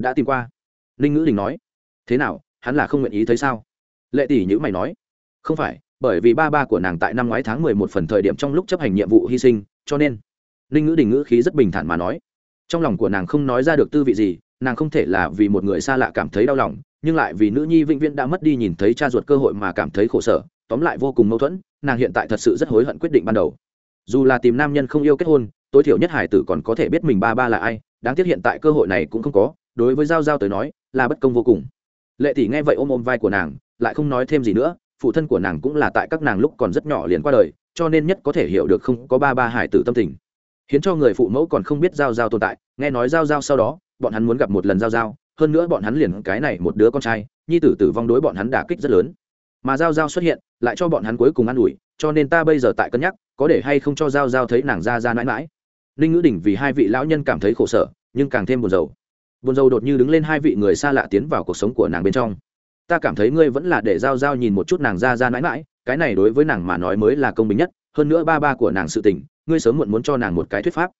đã tìm qua. Ninh ngữ đình nói, thế nào, hắn là không nguyện ý thấy sao? Lệ tỷ nhữ mày nói, không phải, bởi vì ba ba của nàng tại năm ngoái tháng mười một phần thời điểm trong lúc chấp hành nhiệm vụ hy sinh, cho nên ninh ngữ đình ngữ khí rất bình thản mà nói, trong lòng của nàng không nói ra được tư vị gì, nàng không thể là vì một người xa lạ cảm thấy đau lòng, nhưng lại vì nữ nhi vĩnh viễn đã mất đi nhìn thấy cha ruột cơ hội mà cảm thấy khổ sở, tóm lại vô cùng mâu thuẫn, nàng hiện tại thật sự rất hối hận quyết định ban đầu. Dù là tìm nam nhân không yêu kết hôn, tối thiểu nhất hải tử còn có thể biết mình ba ba là ai, đáng tiếc hiện tại cơ hội này cũng không có đối với giao giao tới nói, là bất công vô cùng. Lệ tỷ nghe vậy ôm ôm vai của nàng, lại không nói thêm gì nữa, phụ thân của nàng cũng là tại các nàng lúc còn rất nhỏ liền qua đời, cho nên nhất có thể hiểu được không có ba ba hải tử tâm tình. Khiến cho người phụ mẫu còn không biết giao giao tồn tại, nghe nói giao giao sau đó, bọn hắn muốn gặp một lần giao giao, hơn nữa bọn hắn liền cái này một đứa con trai, nhi tử tử vong đối bọn hắn đả kích rất lớn. Mà giao giao xuất hiện, lại cho bọn hắn cuối cùng ă n ủi, cho nên ta bây giờ tại cân nhắc, có để hay không cho giao giao thấy nàng ra ra mãi mãi. Ninh ngữ đình vì hai vị lão nhân cảm thấy khổ sở, nhưng càng thêm buồn rầu buồn dâu đột như đứng lên hai vị người xa lạ tiến vào cuộc sống của nàng bên trong. Ta cảm thấy ngươi vẫn là để giao giao nhìn một chút nàng ra ra mãi mãi, cái này đối với nàng mà nói mới là công bình nhất, hơn nữa ba ba của nàng sự tình, ngươi sớm muộn muốn cho nàng một cái thuyết pháp.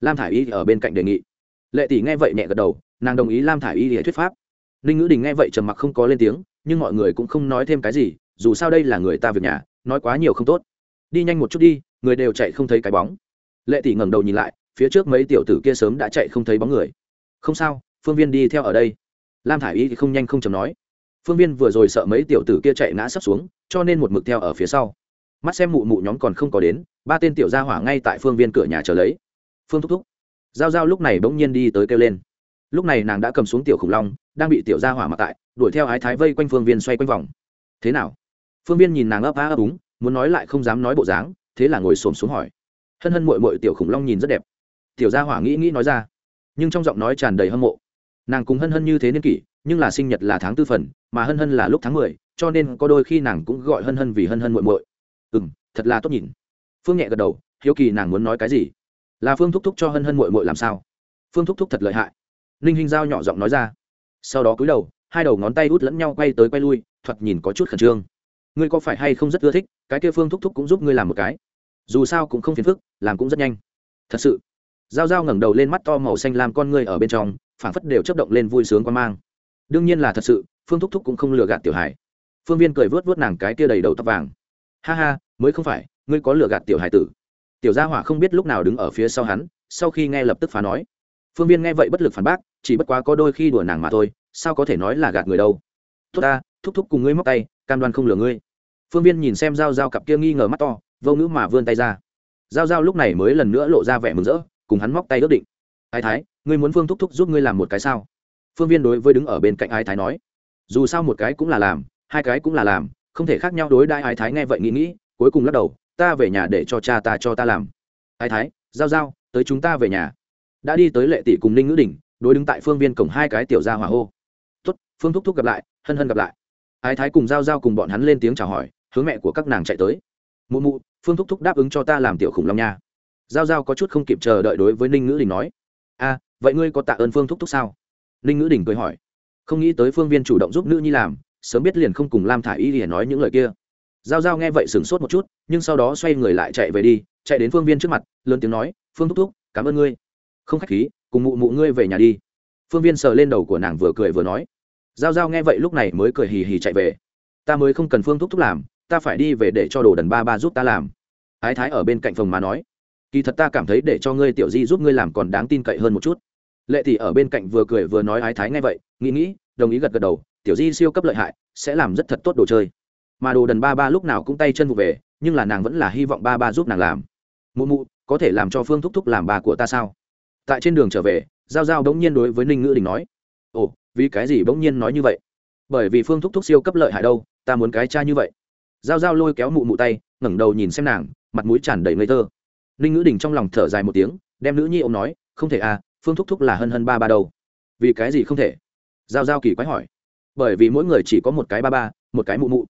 Lam thả i y ở bên cạnh đề nghị. Lệ tỷ nghe vậy nhẹ gật đầu, nàng đồng ý lam thả i y để thuyết pháp. Ninh ngữ đình nghe vậy trầm mặc không có lên tiếng, nhưng mọi người cũng không nói thêm cái gì, dù sao đây là người ta việc nhà, nói quá nhiều không tốt. Đi nhanh một chút đi, người đều chạy không thấy cái bóng. Lệ tỷ ngẩng đầu nhìn lại, phía trước mấy tiểu tử kia sớm đã chạy không thấy bóng người. Không sao phương viên đi theo ở đây. Lam thả i y thì không nhanh không chầm nói. Phương viên vừa rồi sợ mấy tiểu tử kia chạy ngã sắp xuống, cho nên một mực theo ở phía sau. Mắt xem mụ mụ nhóm còn không có đến, ba tên tiểu gia hỏa ngay tại phương viên cửa nhà chờ lấy. Phương thúc thúc. Giao giao lúc này bỗng nhiên đi tới kêu lên. Lúc này nàng đã cầm xuống tiểu khủng long, đang bị tiểu gia hỏa mặc tại, đuổi theo ái thái vây quanh phương viên xoay quanh vòng. Thế nào? Phương viên nhìn nàng ấp á ấp úng, muốn nói lại không dám nói bộ dáng, thế là ngồi xổm xuống hỏi. Hân hân mội mội tiểu khủng long nhìn rất đẹp. Tiểu gia hỏa nghĩ nghĩ nói ra, nhưng trong giọng nói tràn đầy hâm mộ nàng cùng hân hân như thế niên kỷ, nhưng là sinh nhật là tháng tư phần, mà hân hân là lúc tháng mười, cho nên có đôi khi nàng cũng gọi hân hân vì hân hân muội muội. ừ m thật là tốt nhìn. Phương nhẹ gật đầu, hiếu kỳ nàng muốn nói cái gì? Là phương thúc thúc cho hân hân muội muội làm sao? Phương thúc thúc thật lợi hại. Ninh hinh giao nhỏ giọng nói ra. Sau đó cúi đầu, hai đầu ngón tay út lẫn nhau quay tới quay lui, thoạt nhìn có chút khẩn trương. Ngươi có phải hay không rất ưa thích, cái kia phương thúc thúc cũng giúp ngươi làm một cái. Dù sao cũng không phiền phức, làm cũng rất nhanh. Thật sự. Giao giao ngẩng đầu lên mắt to màu xanh làm con ngươi ở bên trong phảng phất đều chấp động lên vui sướng quan mang. Đương nhiên là thật sự, phương thúc thúc cũng không lừa gạt tiểu hải. Phương viên cười vớt vớt nàng cái kia đầy đầu tóc vàng. Ha ha, mới không phải, ngươi có lừa gạt tiểu hải tử. Tiểu gia hỏa không biết lúc nào đứng ở phía sau hắn, sau khi nghe lập tức phá nói. Phương viên nghe vậy bất lực phản bác, chỉ bất quá có đôi khi đùa nàng mà thôi, sao có thể nói là gạt người đâu. Thúc ta, thúc thúc cùng ngươi móc tay, cam đoan không lừa ngươi. Phương viên nhìn xem g i a o g i a o cặp kia nghi ngờ mắt to, vô ngữ mà vươn tay ra. G i a o g i a o lúc này mới lần nữa lộ ra vẻ mừng rỡ, cùng hắn móc tay ước định ái thái, ngươi muốn phương thúc thúc giúp ngươi làm một cái sao? Phương viên đối với đứng ở bên cạnh ái thái nói. Dù sao một cái cũng là làm, hai cái cũng là làm, không thể khác nhau đối đại ái thái nghe vậy nghĩ nghĩ, cuối cùng lắc đầu, ta về nhà để cho cha ta cho ta làm. Ái thái, giao giao, tới chúng ta về nhà. Đã đi tới lệ tỷ cùng ninh ngữ đình, đối đứng tại phương viên cổng hai cái tiểu gia hỏa hô. Tuất phương thúc thúc gặp lại, hân hân gặp lại. Ái thái cùng giao giao cùng bọn hắn lên tiếng chào hỏi, hướng mẹ của các nàng chạy tới. Mụ mụ, phương thúc thúc đáp ứng cho ta làm tiểu khủng long nha. Giao giao có chút không kịp chờ đợi đối với ninh ngữ đình nói a vậy ngươi có tạ ơn phương thúc thúc sao? Ninh ngữ đình cười hỏi. Không nghĩ tới phương viên chủ động giúp nữ nhi làm, sớm biết liền không cùng lam thả y để nói những lời kia. Giao giao nghe vậy sửng sốt một chút, nhưng sau đó xoay người lại chạy về đi, chạy đến phương viên trước mặt, lớn tiếng nói, phương thúc thúc, cảm ơn ngươi. Không k h á c h khí, cùng mụ mụ ngươi về nhà đi. Phương viên sờ lên đầu của nàng vừa cười vừa nói. Giao giao nghe vậy lúc này mới cười hì hì chạy về. Ta mới không cần phương thúc thúc làm, ta phải đi về để cho đồ đần ba ba giúp ta làm. Ái thái ở bên cạnh phòng mà nói kỳ thật ta cảm thấy để cho ngươi tiểu di giúp ngươi làm còn đáng tin cậy hơn một chút. Lệ tỷ ở bên cạnh vừa cười vừa nói ái thái ngay vậy, nghĩ nghĩ, đồng ý gật gật đầu, tiểu di siêu cấp lợi hại, sẽ làm rất thật tốt đồ chơi. Mà đồ đần ba ba lúc nào cũng tay chân vụ về, nhưng là nàng vẫn là hy vọng ba ba giúp nàng làm. Mụ mụ, có thể làm cho phương thúc thúc làm bà của ta sao? Tại trên đường trở về, giao giao bỗng nhiên đối với ninh ngữ đình nói, ồ, vì cái gì bỗng nhiên nói như vậy? Bởi vì phương thúc thúc siêu cấp lợi hại đâu, ta muốn cái cha như vậy. Giao giao lôi kéo mụ mụ tay, ngẩng đầu nhìn xem nàng, mặt mũi tràn đầy ngây thơ ninh ngữ đình trong lòng thở dài một tiếng, đem nữ nhi ô m nói, không thể à phương thúc thúc là hân hân ba ba đâu. Vì cái gì không thể? Giao giao kỳ quái hỏi. Bởi vì mỗi người chỉ có một cái ba ba, một cái mụ mụ.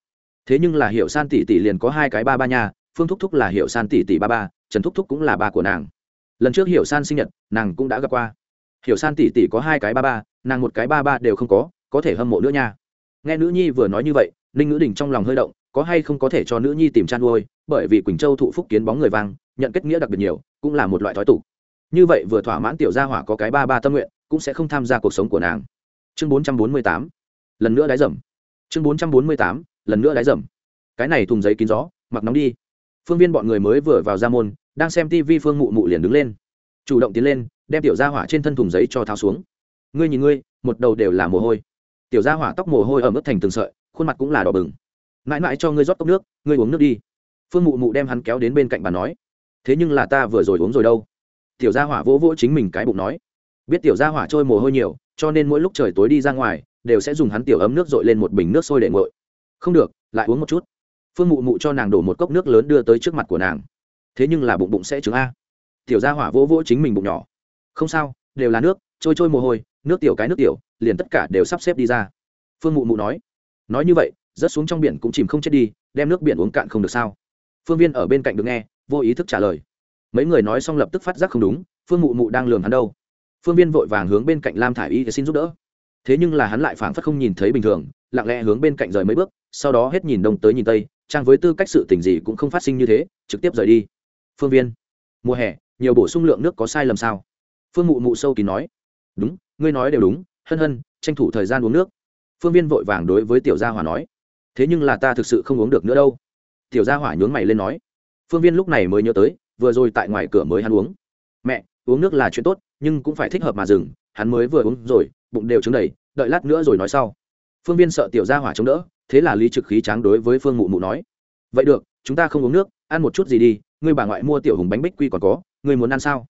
Thế nhưng là hiệu san tỷ tỷ liền có hai cái ba ba nha, phương thúc thúc là hiệu san tỷ tỷ ba ba, trần thúc thúc cũng là ba của nàng. Lần trước hiểu san sinh nhật, nàng cũng đã gặp qua. Hiểu san tỷ tỷ có hai cái ba ba, nàng một cái ba ba đều không có có thể hâm mộ nữa nha. Nghe nữ nhi vừa nói như vậy ninh ngữ đình trong lòng hơi động, có hay không có thể cho nữ nhi tìm chăn nuôi, bởi vì quỳnh châu thụ phúc kiến bóng người vang nhận kết nghĩa đặc biệt nhiều, cũng là một loại thói tục. Như vậy vừa thỏa mãn tiểu gia hỏa có cái ba ba tâm nguyện, cũng sẽ không tham gia cuộc sống của nàng. Chương bốn trăm bốn mươi tám. Lần nữa đáy dầm. Chương bốn trăm bốn mươi tám. Lần nữa đáy dầm. Cái này thùng giấy kín gió, mặc nóng đi. Phương viên bọn người mới vừa vào ra môn, đang xem tv phương mụ mụ liền đứng lên. Chủ động tiến lên, đem tiểu gia hỏa trên thân thùng giấy cho tháo xuống. Ngươi nhìn ngươi, một đầu đều là mồ hôi. Tiểu gia hỏa tóc mồ hôi ở mức thành từng sợi, khuôn mặt cũng là đỏ bừng. Mãi mãi cho ngươi rót cốc nước, ngươi uống nước đi. Phương mụ mụ đem hắn kéo đến bên cạnh bà nói thế nhưng là ta vừa rồi uống rồi đâu? Tiểu gia hỏa vỗ vỗ chính mình cái bụng nói. Biết tiểu gia hỏa trôi mồ hôi nhiều, cho nên mỗi lúc trời tối đi ra ngoài, đều sẽ dùng hắn tiểu ấm nước dội lên một bình nước sôi để ngội không được, lại uống một chút. Phương mụ mụ cho nàng đổ một cốc nước lớn đưa tới trước mặt của nàng. Thế nhưng là bụng bụng sẽ chứng a. Tiểu gia hỏa vỗ vỗ chính mình bụng nhỏ. Không sao, đều là nước, trôi trôi mồ hôi, nước tiểu cái nước tiểu, liền tất cả đều sắp xếp đi ra. Phương mụ mụ nói. Nói như vậy, rớt xuống trong biển cũng chìm không chết đi, đem nước biển uống cạn không được sao? Phương viên ở bên cạnh được nghe vô ý thức trả lời. Mấy người nói xong lập tức phát giác không đúng, phương mụ mụ đang lường hắn đâu. Phương viên vội vàng hướng bên cạnh lam thả i y để xin giúp đỡ. Thế nhưng là hắn lại phảng phất không nhìn thấy bình thường, lặng lẽ hướng bên cạnh rời mấy bước, sau đó hết nhìn đông tới nhìn tây, trang với tư cách sự tình gì cũng không phát sinh như thế, trực tiếp rời đi. Phương viên, mùa hè, nhiều bổ sung lượng nước có sai lầm sao? Phương mụ mụ sâu kín nói. Đúng, ngươi nói đều đúng, hân hân, tranh thủ thời gian uống nước. Phương viên vội vàng đối với tiểu gia hỏa nói. Thế nhưng là ta thực sự không uống được nữa đâu. Tiểu gia hỏa nhướng mày lên nói phương viên lúc này mới nhớ tới, vừa rồi tại ngoài cửa mới hắn uống. Mẹ, uống nước là chuyện tốt, nhưng cũng phải thích hợp mà dừng, hắn mới vừa uống rồi, bụng đều trứng đầy, đợi lát nữa rồi nói sau. Phương viên sợ tiểu gia hỏa chống đỡ, thế là lý trực khí tráng đối với phương mụ mụ nói, vậy được, chúng ta không uống nước, ăn một chút gì đi, ngươi bà ngoại mua tiểu hùng bánh bích quy còn có, ngươi muốn ăn sao?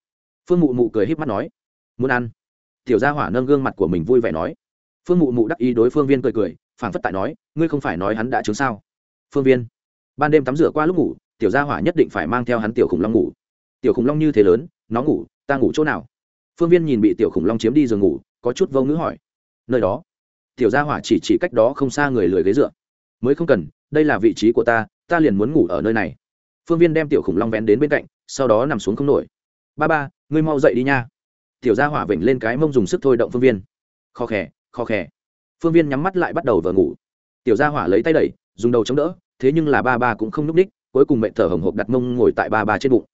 Phương mụ mụ cười h í p mắt nói, muốn ăn. Tiểu gia hỏa nâng gương mặt của mình vui vẻ nói. Phương mụ mụ đắc ý đối phương viên cười cười phản phất tại nói, ngươi không phải nói hắn đã chứng sao? Phương viên, ban đêm tắm rửa qua lúc ngủ tiểu gia hỏa nhất định phải mang theo hắn tiểu khủng long ngủ. Tiểu khủng long như thế lớn, nó ngủ, ta ngủ chỗ nào? Phương viên nhìn bị tiểu khủng long chiếm đi giường ngủ, có chút vô ngữ hỏi. Nơi đó. Tiểu gia hỏa chỉ chỉ cách đó không xa người lười ghế dựa. Mới không cần, đây là vị trí của ta ta liền muốn ngủ ở nơi này. Phương viên đem tiểu khủng long vén đến bên cạnh, sau đó nằm xuống không nổi. Ba ba, ngươi mau dậy đi nha. Tiểu gia hỏa vểnh lên cái mông dùng sức thôi động phương viên. Khó khè khó khè. Phương viên nhắm mắt lại bắt đầu vờ ngủ. Tiểu gia hỏa lấy tay đẩy, dùng đầu chống đỡ, thế nhưng là ba ba cũng không n ú c ních cuối cùng mẹ thở hồng hộc đặt mông ngồi tại ba ba trên bụng.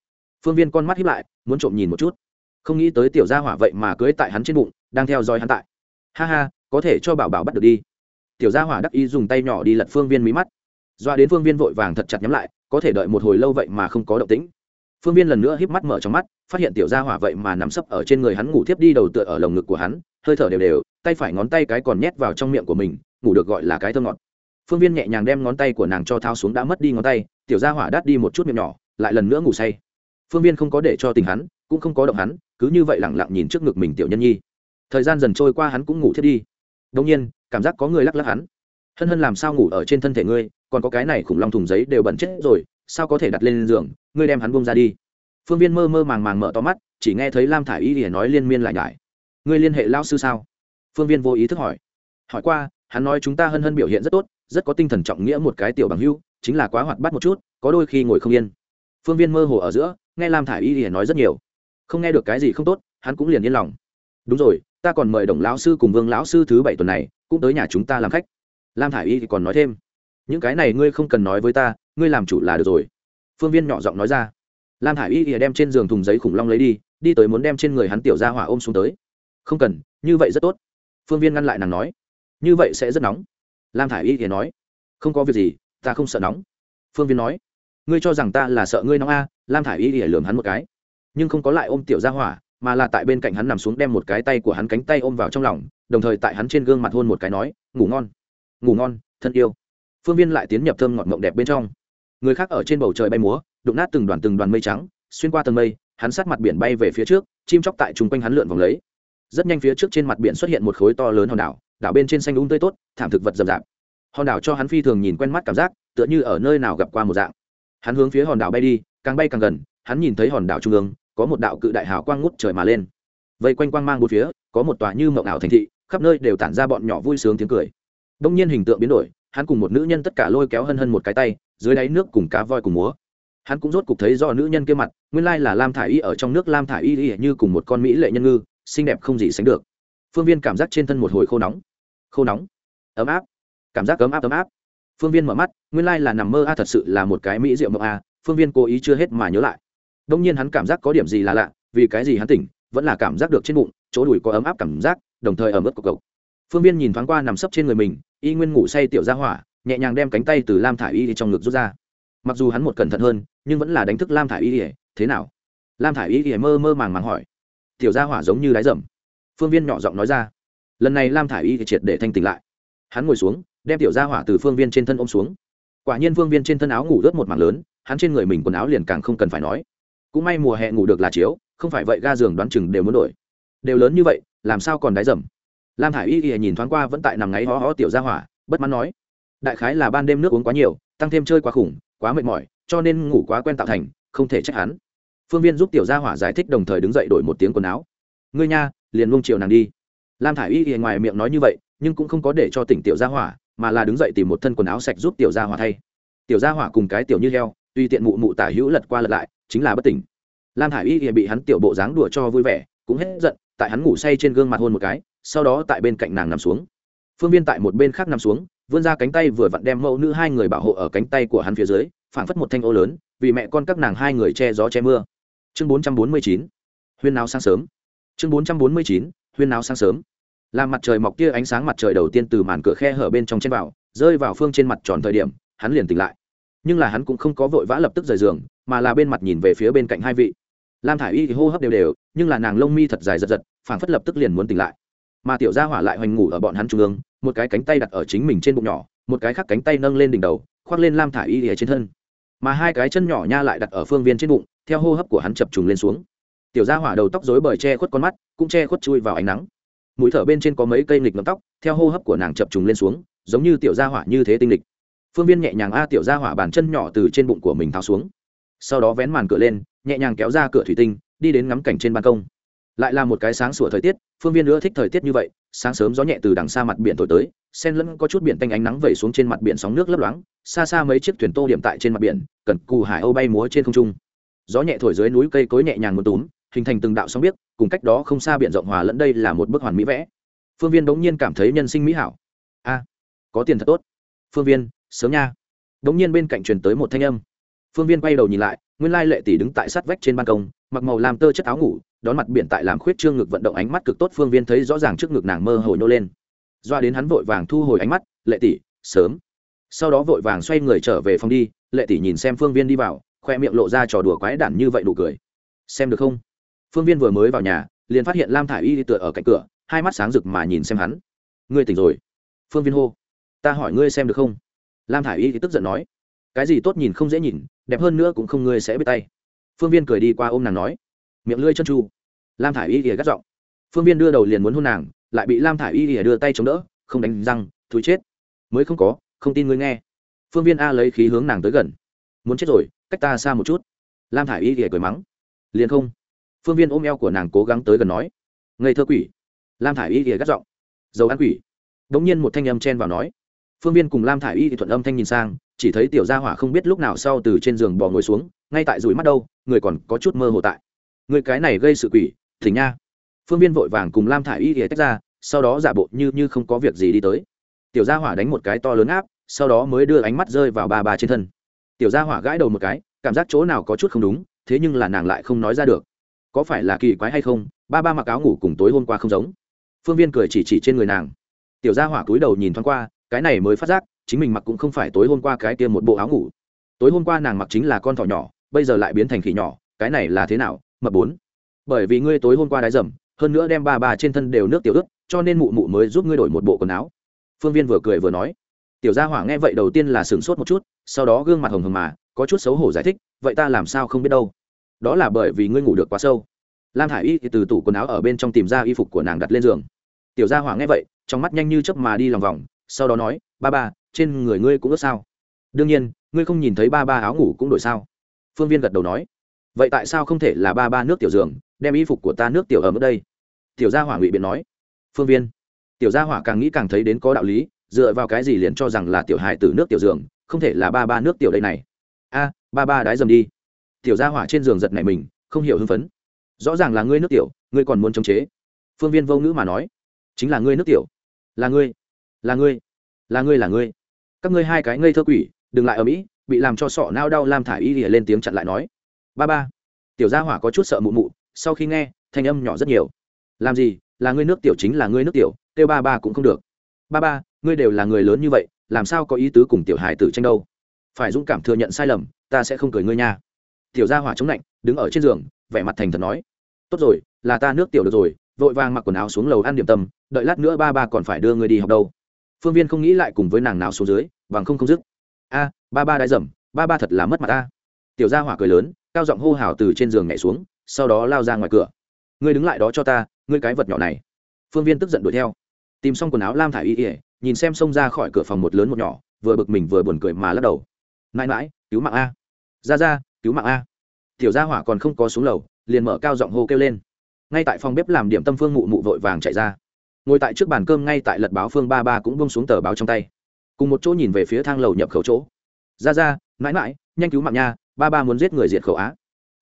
Phương viên con mắt hiếp lại, muốn trộm nhìn một chút. Không nghĩ tới tiểu gia hỏa vậy mà cưới tại hắn trên bụng, đang theo dõi hắn tại. Ha ha, có thể cho bảo bảo bắt được đi. Tiểu gia hỏa đắc ý dùng tay nhỏ đi lật phương viên mí mắt. Doa đến phương viên vội vàng thật chặt nhắm lại, có thể đợi một hồi lâu vậy mà không có động tĩnh. Phương viên lần nữa híp mắt mở trong mắt, phát hiện tiểu gia hỏa vậy mà nằm sấp ở trên người hắn ngủ thiếp đi đầu tựa ở lồng ngực của hắn, hơi thở đều đều, tay phải ngón tay cái còn nhét vào trong miệng của mình, ngủ được gọi là cái thơ ngọt. Phương viên nhẹ nhàng đem ngón tay của nàng cho thao xuống đã mất đi ngón tay tiểu gia hỏa đắt đi một chút miệng nhỏ, lại lần nữa ngủ say. Phương viên không có để cho tình hắn, cũng không có động hắn, cứ như vậy lẳng lặng nhìn trước ngực mình tiểu nhân nhi. Thời gian dần trôi qua hắn cũng ngủ thiết đi. Đông nhiên, cảm giác có người lắc lắc hắn. Hân hân làm sao ngủ ở trên thân thể ngươi, còn có cái này khủng long thùng giấy đều bẩn chết rồi, sao có thể đặt lên giường, ngươi đem hắn bông ra đi. Phương viên mơ mơ màng màng mở to mắt, chỉ nghe thấy lam thả i y ỉa nói liên miên lại nhải. Ngươi liên hệ lao sư sao? Phương viên vô ý thức hỏi. Hỏi qua, hắn nói chúng ta hân hân biểu hiện rất tốt, rất có tinh thần trọng nghĩa một cái tiểu bằng hưu chính là quá hoạt bát một chút, có đôi khi ngồi không yên. Phương viên mơ hồ ở giữa, nghe lam thả i y thì nói rất nhiều. Không nghe được cái gì không tốt, hắn cũng liền yên lòng. Đúng rồi, ta còn mời đồng lão sư cùng vương lão sư thứ bảy tuần này, cũng tới nhà chúng ta làm khách. Lam thả i y thì còn nói thêm. Những cái này ngươi không cần nói với ta, ngươi làm chủ là được rồi. Phương viên nhỏ giọng nói ra. Lam thả i y thì đem trên giường thùng giấy khủng long lấy đi đi tới muốn đem trên người hắn tiểu ra hỏa ôm xuống tới. Không cần, như vậy rất tốt. Phương viên ngăn lại nàng nói. Như vậy sẽ rất nóng. Lam thả i y thì nói. Không có việc gì ta không sợ nóng. Phương viên nói, ngươi cho rằng ta là sợ ngươi nóng a? Lam thả i y thì lường hắn một cái, nhưng không có lại ôm tiểu ra hỏa, mà là tại bên cạnh hắn nằm xuống đem một cái tay của hắn cánh tay ôm vào trong lòng, đồng thời tại hắn trên gương mặt hôn một cái nói, ngủ ngon ngủ ngon, thân yêu. Phương viên lại tiến nhập thơm ngọt mộng đẹp bên trong. Người khác ở trên bầu trời bay múa, đụng nát từng đoàn từng đoàn mây trắng, xuyên qua tầng mây, hắn sát mặt biển bay về phía trước, chim chóc tại chung quanh hắn lượn vòng lấy. Rất nhanh phía trước trên mặt biển xuất hiện một khối to lớn hòn đảo đảo bên trên xanh đúng tươi tốt, thảm thực vật rậm rạp hòn đảo cho hắn phi thường nhìn quen mắt cảm giác, tựa như ở nơi nào gặp qua một dạng. Hắn hướng phía hòn đảo bay đi, càng bay càng gần, hắn nhìn thấy hòn đảo trung ương, có một đạo cự đại hào quang ngút trời mà lên. Vây quanh quang mang một phía, có một tòa như mộng ảo thành thị, khắp nơi đều tản ra bọn nhỏ vui sướng tiếng cười. Đông nhiên hình tượng biến đổi, hắn cùng một nữ nhân tất cả lôi kéo hân hân một cái tay, dưới đáy nước cùng cá voi cùng múa. Hắn cũng rốt cục thấy do nữ nhân kia mặt, nguyên lai là lam thả i y ở trong nước lam thả i y như cùng một con mỹ lệ nhân ngư, xinh đẹp không gì sánh được. Phương viên cảm giác trên thân một hồi khô nóng. Khô nóng. Ấm áp cảm giác ấm áp ấm áp. Phương viên mở mắt, nguyên lai là nằm mơ a, thật sự là một cái mỹ rượu mộng a, phương viên cố ý chưa hết mà nhớ lại. Đông nhiên hắn cảm giác có điểm gì là lạ, vì cái gì hắn tỉnh, vẫn là cảm giác được trên bụng, chỗ đùi có ấm áp cảm giác, đồng thời ở mức cộc cộc. Phương viên nhìn thoáng qua nằm sấp trên người mình, y nguyên ngủ say tiểu ra hỏa, nhẹ nhàng đem cánh tay từ lam thả y trong ngực rút ra. Mặc dù hắn một cẩn thận hơn, nhưng vẫn là đánh thức lam thả y thế nào? Lam thả y mơ mơ màng màng hỏi. Tiểu ra hỏa giống như đáy rầm phương viên nhỏ giọng nói ra. Lần này lam thả y triệt để thanh tỉnh lại. Hắn ngồi xuống đem tiểu gia hỏa từ phương viên trên thân ôm xuống. Quả nhiên phương viên trên thân áo ngủ rớt một mảng lớn, hắn trên người mình quần áo liền càng không cần phải nói. Cũng may mùa hè ngủ được là chiếu, không phải vậy ga giường đoán chừng đều muốn đổi. Đều lớn như vậy, làm sao còn đáy rầm lam thả i y y nhìn thoáng qua vẫn tại nằm ngáy ho ho tiểu gia hỏa, bất mãn nói, đại khái là ban đêm nước uống quá nhiều, tăng thêm chơi quá khủng, quá mệt mỏi, cho nên ngủ quá quen tạo thành, không thể trách hắn. Phương viên giúp tiểu gia hỏa giải thích đồng thời đứng dậy đổi một tiếng quần áo. Ngươi nha, liền luông chiều nàng đi. Lam thả i y y ngoài miệng nói như vậy, nhưng cũng không có để cho tỉnh tiểu gia hỏa mà là đứng dậy tìm một thân quần áo sạch giúp tiểu gia hỏa thay. Tiểu gia hỏa cùng cái tiểu như heo tuy tiện mụ mụ tả hữu lật qua lật lại, chính là bất tỉnh. Lam Hải y bị hắn tiểu bộ dáng đùa cho vui vẻ, cũng hết giận, tại hắn ngủ say trên gương mặt hôn một cái, sau đó tại bên cạnh nàng nằm xuống. Phương viên tại một bên khác nằm xuống, vươn ra cánh tay vừa vặn đem mẫu nữ hai người bảo hộ ở cánh tay của hắn phía dưới, phảng phất một thanh ô lớn, vì mẹ con các nàng hai người che gió che mưa. Chương bốn trăm bốn mươi chín, huyên náo sáng sớm. Chương bốn trăm bốn mươi chín, huyên náo sáng sớm làm mặt trời mọc tia ánh sáng mặt trời đầu tiên từ màn cửa khe hở bên trong trên vào, rơi vào phương trên mặt tròn thời điểm, hắn liền tỉnh lại. Nhưng là hắn cũng không có vội vã lập tức rời giường, mà là bên mặt nhìn về phía bên cạnh hai vị. Lam thả i y thì hô hấp đều đều, nhưng là nàng lông mi thật dài giật giật, phảng phất lập tức liền muốn tỉnh lại. Mà tiểu gia hỏa lại hoành ngủ ở bọn hắn trung ương, một cái cánh tay đặt ở chính mình trên bụng nhỏ, một cái khác cánh tay nâng lên đỉnh đầu, khoác lên lam thả i y ở trên thân. Mà hai cái chân nhỏ nha lại đặt ở phương viên trên bụng, theo hô hấp của hắn chập trùng lên xuống. Tiểu gia hỏa đầu tóc rối bời che khuất con mắt, cũng che khuất chui vào ánh nắng mũi thở bên trên có mấy cây nghịch ngầm tóc, theo hô hấp của nàng chập trùng lên xuống, giống như tiểu gia hỏa như thế tinh lịch phương viên nhẹ nhàng a tiểu gia hỏa bàn chân nhỏ từ trên bụng của mình tháo xuống. Sau đó vén màn cửa lên, nhẹ nhàng kéo ra cửa thủy tinh, đi đến ngắm cảnh trên ban công. Lại là một cái sáng sủa thời tiết, phương viên nữa thích thời tiết như vậy, sáng sớm gió nhẹ từ đằng xa mặt biển thổi tới, sen lẫn có chút biển tanh ánh nắng vẩy xuống trên mặt biển sóng nước lấp loáng, xa xa mấy chiếc thuyền tô điểm tại trên mặt biển, cần cù hải âu bay múa trên không trung. Gió nhẹ thổi dưới núi cây cối nhẹ nhàng một túm hình thành từng đạo sóng biết cùng cách đó không xa biển rộng hòa lẫn đây là một bức hoàn mỹ vẽ. Phương viên bỗng nhiên cảm thấy nhân sinh mỹ hảo. A, có tiền thật tốt. Phương viên sớm nha. Bỗng nhiên bên cạnh truyền tới một thanh âm. Phương viên quay đầu nhìn lại, nguyên lai lệ tỷ đứng tại sát vách trên ban công, mặc màu làm tơ chất áo ngủ, đón mặt biển tại làm khuyết trương ngực vận động ánh mắt cực tốt phương viên thấy rõ ràng trước ngực nàng mơ hồ nhô lên. Doa đến hắn vội vàng thu hồi ánh mắt, lệ tỷ, sớm. Sau đó vội vàng xoay người trở về phòng đi, lệ tỷ nhìn xem phương viên đi vào, khoe miệng lộ ra trò đùa quái đản như vậy đủ cười. Xem được không? Phương viên vừa mới vào nhà, liền phát hiện lam thả i y tựa ở cạnh cửa, hai mắt sáng rực mà nhìn xem hắn. Ngươi tỉnh rồi? Phương viên hô. Ta hỏi ngươi xem được không? Lam thả i y thì tức giận nói. Cái gì tốt nhìn không dễ nhìn, đẹp hơn nữa cũng không ngươi sẽ biết tay. Phương viên cười đi qua ôm nàng nói. Miệng lưỡi chân tru lam thả i y thì gắt giọng. Phương viên đưa đầu liền muốn hôn nàng, lại bị lam thả i y thì đưa tay chống đỡ, không đánh răng thúi chết. Mới không có, không tin ngươi nghe. Phương viên a lấy khí hướng nàng tới gần. Muốn chết rồi, cách ta xa một chút. Lam thả i y thì cười mắng. Liền không phương viên ôm eo của nàng cố gắng tới gần nói, ngây thơ quỷ. Lam thả i y thì gắt giọng, dầu ăn quỷ. Đ ỗ n g nhiên một thanh âm chen vào nói, phương viên cùng lam thả i y thì thuận âm thanh nhìn sang, chỉ thấy tiểu gia hỏa không biết lúc nào sau từ trên giường bò ngồi xuống, ngay tại rủi mắt đâu, người còn có chút mơ hồ tại. Người cái này gây sự quỷ, thỉnh nha. Phương viên vội vàng cùng lam thả i y ghé tách ra, sau đó giả bộ như như không có việc gì đi tới. Tiểu gia hỏa đánh một cái to lớn áp, sau đó mới đưa ánh mắt rơi vào ba ba trên thân. Tiểu gia hỏa gãi đầu một cái, cảm giác chỗ nào có chút không đúng, thế nhưng là nàng lại không nói ra được có phải là kỳ quái hay không, ba ba mặc áo ngủ cùng tối hôm qua không giống. Phương viên cười chỉ chỉ trên người nàng. Tiểu gia hỏa cúi đầu nhìn thoáng qua, cái này mới phát giác, chính mình mặc cũng không phải tối hôm qua cái kia một bộ áo ngủ. Tối hôm qua nàng mặc chính là con thỏ nhỏ, bây giờ lại biến thành khỉ nhỏ, cái này là thế nào, mập bốn. Bởi vì ngươi tối hôm qua đái dầm, hơn nữa đem ba ba trên thân đều nước tiểu ướt, cho nên mụ mụ mới giúp ngươi đổi một bộ quần áo. Phương viên vừa cười vừa nói. Tiểu gia hỏa nghe vậy đầu tiên là sửng sốt một chút, sau đó gương mặt hồng hồng mà, có chút xấu hổ giải thích, vậy ta làm sao không biết đâu đó là bởi vì ngươi ngủ được quá sâu. Lam hải y từ tủ quần áo ở bên trong tìm ra y phục của nàng đặt lên giường. Tiểu gia hỏa nghe vậy, trong mắt nhanh như chớp mà đi lòng vòng, sau đó nói, ba ba, trên người ngươi cũng ướt sao? Đương nhiên, ngươi không nhìn thấy ba ba áo ngủ cũng đổi sao? Phương viên gật đầu nói, vậy tại sao không thể là ba ba nước tiểu giường, đem y phục của ta nước tiểu ở mức đây? Tiểu gia hỏa ngụy biện nói, phương viên. Tiểu gia hỏa càng nghĩ càng thấy đến có đạo lý, dựa vào cái gì liền cho rằng là tiểu hài từ nước tiểu giường, không thể là ba ba nước tiểu đây này. A, ba ba đái dầm đi tiểu gia hỏa trên giường giật này mình, không hiểu hưng phấn. Rõ ràng là ngươi nước tiểu, ngươi còn muốn chống chế. Phương viên vô ngữ mà nói, chính là ngươi nước tiểu. Là ngươi là ngươi là ngươi là ngươi. Các ngươi hai cái ngây thơ quỷ, đừng lại ở mỹ, bị làm cho sọ nao đau lam thả y lìa lên tiếng chặn lại nói. Ba ba, tiểu gia hỏa có chút sợ mụ mụ, sau khi nghe, thanh âm nhỏ rất nhiều. Làm gì, là ngươi nước tiểu chính là ngươi nước tiểu, kêu ba ba cũng không được. Ba ba, ngươi đều là người lớn như vậy, làm sao có ý tứ cùng tiểu hài tử tranh đâu? Phải dũng cảm thừa nhận sai lầm, ta sẽ không cười ngươi nha tiểu gia hỏa chống lạnh, đứng ở trên giường, vẻ mặt thành thật nói, tốt rồi, là ta nước tiểu được rồi, vội vàng mặc quần áo xuống lầu ăn điểm tâm, đợi lát nữa ba ba còn phải đưa người đi học đâu. Phương viên không nghĩ lại cùng với nàng nào xuống dưới, bằng không không dứt. A, ba ba đái dầm, ba ba thật là mất mặt ta. Tiểu gia hỏa cười lớn, cao giọng hô hào từ trên giường nhảy xuống, sau đó lao ra ngoài cửa. Ngươi đứng lại đó cho ta, ngươi cái vật nhỏ này. Phương viên tức giận đuổi theo. Tìm xong quần áo lam thả y ỉa nhìn xem xông ra khỏi cửa phòng một lớn một nhỏ, vừa bực mình vừa buồn cười mà lắc đầu. Mãi mãi, cứu mạng a. Ra ra cứu mạng a. Tiểu gia hỏa còn không có xuống lầu, liền mở cao giọng hô kêu lên. Ngay tại phòng bếp làm điểm tâm phương mụ mụ vội vàng chạy ra. Ngồi tại trước bàn cơm ngay tại lật báo phương ba ba cũng bông xuống tờ báo trong tay. Cùng một chỗ nhìn về phía thang lầu nhập khẩu chỗ. Ra ra, mãi mãi, nhanh cứu mạng nha, ba ba muốn giết người diệt khẩu á.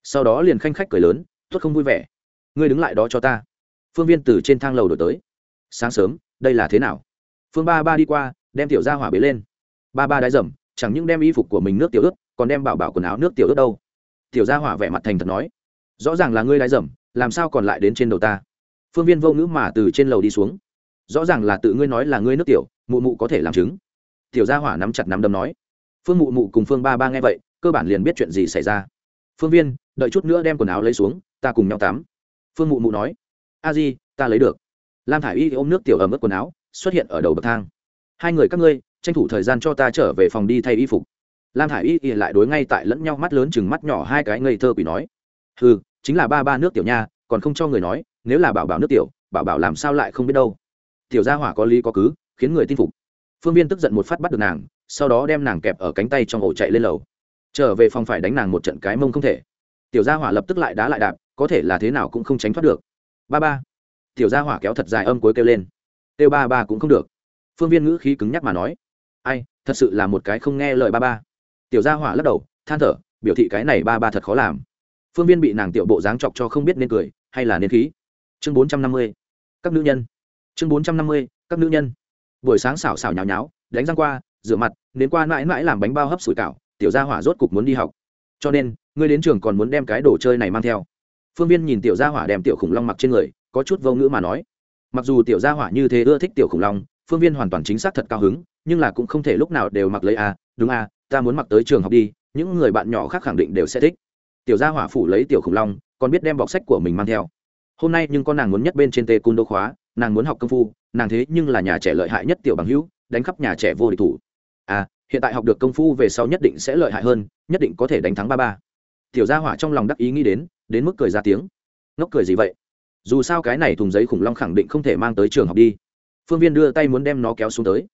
Sau đó liền khanh khách cười lớn tuất không vui vẻ. Ngươi đứng lại đó cho ta. Phương viên từ trên thang lầu đổi tới. Sáng sớm, đây là thế nào? Phương ba ba đi qua, đem tiểu ra hỏa bế lên. Ba ba đái dầm, chẳng những đem y phục của mình nước tiểu ướt còn đem bảo bảo quần áo nước tiểu ướt đâu. Tiểu gia hỏa vẻ mặt thành thật nói, rõ ràng là ngươi đái dầm, làm sao còn lại đến trên đầu ta? Phương viên vô ngữ mà từ trên lầu đi xuống. Rõ ràng là tự ngươi nói là ngươi nước tiểu, mụ mụ có thể làm chứng. Tiểu gia hỏa nắm chặt nắm đấm nói. Phương mụ mụ cùng phương ba ba nghe vậy, cơ bản liền biết chuyện gì xảy ra. Phương viên, đợi chút nữa đem quần áo lấy xuống, ta cùng nhau tắm. Phương mụ mụ nói. A di, ta lấy được. Lam thả i y ôm nước tiểu ẩm ướt quần áo, xuất hiện ở đầu bậc thang. Hai người các ngươi, tranh thủ thời gian cho ta trở về phòng đi thay y phục lam thả i y lại đối ngay tại lẫn nhau mắt lớn chừng mắt nhỏ hai cái ngây thơ quỷ nói. Ừ chính là ba ba nước tiểu nha, còn không cho người nói, nếu là bảo bảo nước tiểu, bảo bảo làm sao lại không biết đâu. Tiểu gia hỏa có lý có cứ, khiến người tin phục. Phương viên tức giận một phát bắt được nàng, sau đó đem nàng kẹp ở cánh tay trong ổ chạy lên lầu. Trở về phòng phải đánh nàng một trận cái mông không thể. Tiểu gia hỏa lập tức lại đá lại đạp, có thể là thế nào cũng không tránh thoát được. Ba ba. Tiểu gia hỏa kéo thật dài âm cuối kêu lên. Kêu ba ba cũng không được. Phương viên ngữ khí cứng nhắc mà nói. Ai, thật sự là một cái không nghe lời ba ba tiểu gia hỏa lắc đầu than thở biểu thị cái này ba ba thật khó làm. Phương viên bị nàng tiểu bộ dáng chọc cho không biết nên cười hay là nên khí. Chương bốn trăm năm mươi các nữ nhân. Chương bốn trăm năm mươi các nữ nhân. Buổi sáng xảo xảo nhào nháo đánh răng qua rửa mặt đến qua mãi mãi làm bánh bao hấp sủi cảo tiểu gia hỏa rốt cục muốn đi học. Cho nên ngươi đến trường còn muốn đem cái đồ chơi này mang theo. Phương viên nhìn tiểu gia hỏa đem tiểu khủng long mặc trên người có chút vô ngữ mà nói. Mặc dù tiểu gia hỏa như thế ưa thích tiểu khủng long phương viên hoàn toàn chính xác thật cao hứng nhưng là cũng không thể lúc nào đều mặc lấy a à, đúng a à, ta muốn mặc tới trường học đi, những người bạn nhỏ khác khẳng định đều sẽ thích. Tiểu gia hỏa phủ lấy tiểu khủng long, còn biết đem bọc sách của mình mang theo. Hôm nay nhưng con nàng muốn nhất bên trên tê cung đô khóa, nàng muốn học công phu, nàng thế nhưng là nhà trẻ lợi hại nhất tiểu bằng hữu, đánh khắp nhà trẻ vô địch thủ. À hiện tại học được công phu về sau nhất định sẽ lợi hại hơn, nhất định có thể đánh thắng ba ba. Tiểu gia hỏa trong lòng đắc ý nghĩ đến đến mức cười ra tiếng. Ngốc cười gì vậy? Dù sao cái này thùng giấy khủng long khẳng định không thể mang tới trường học đi. Phương viên đưa tay muốn đem nó kéo xuống tới.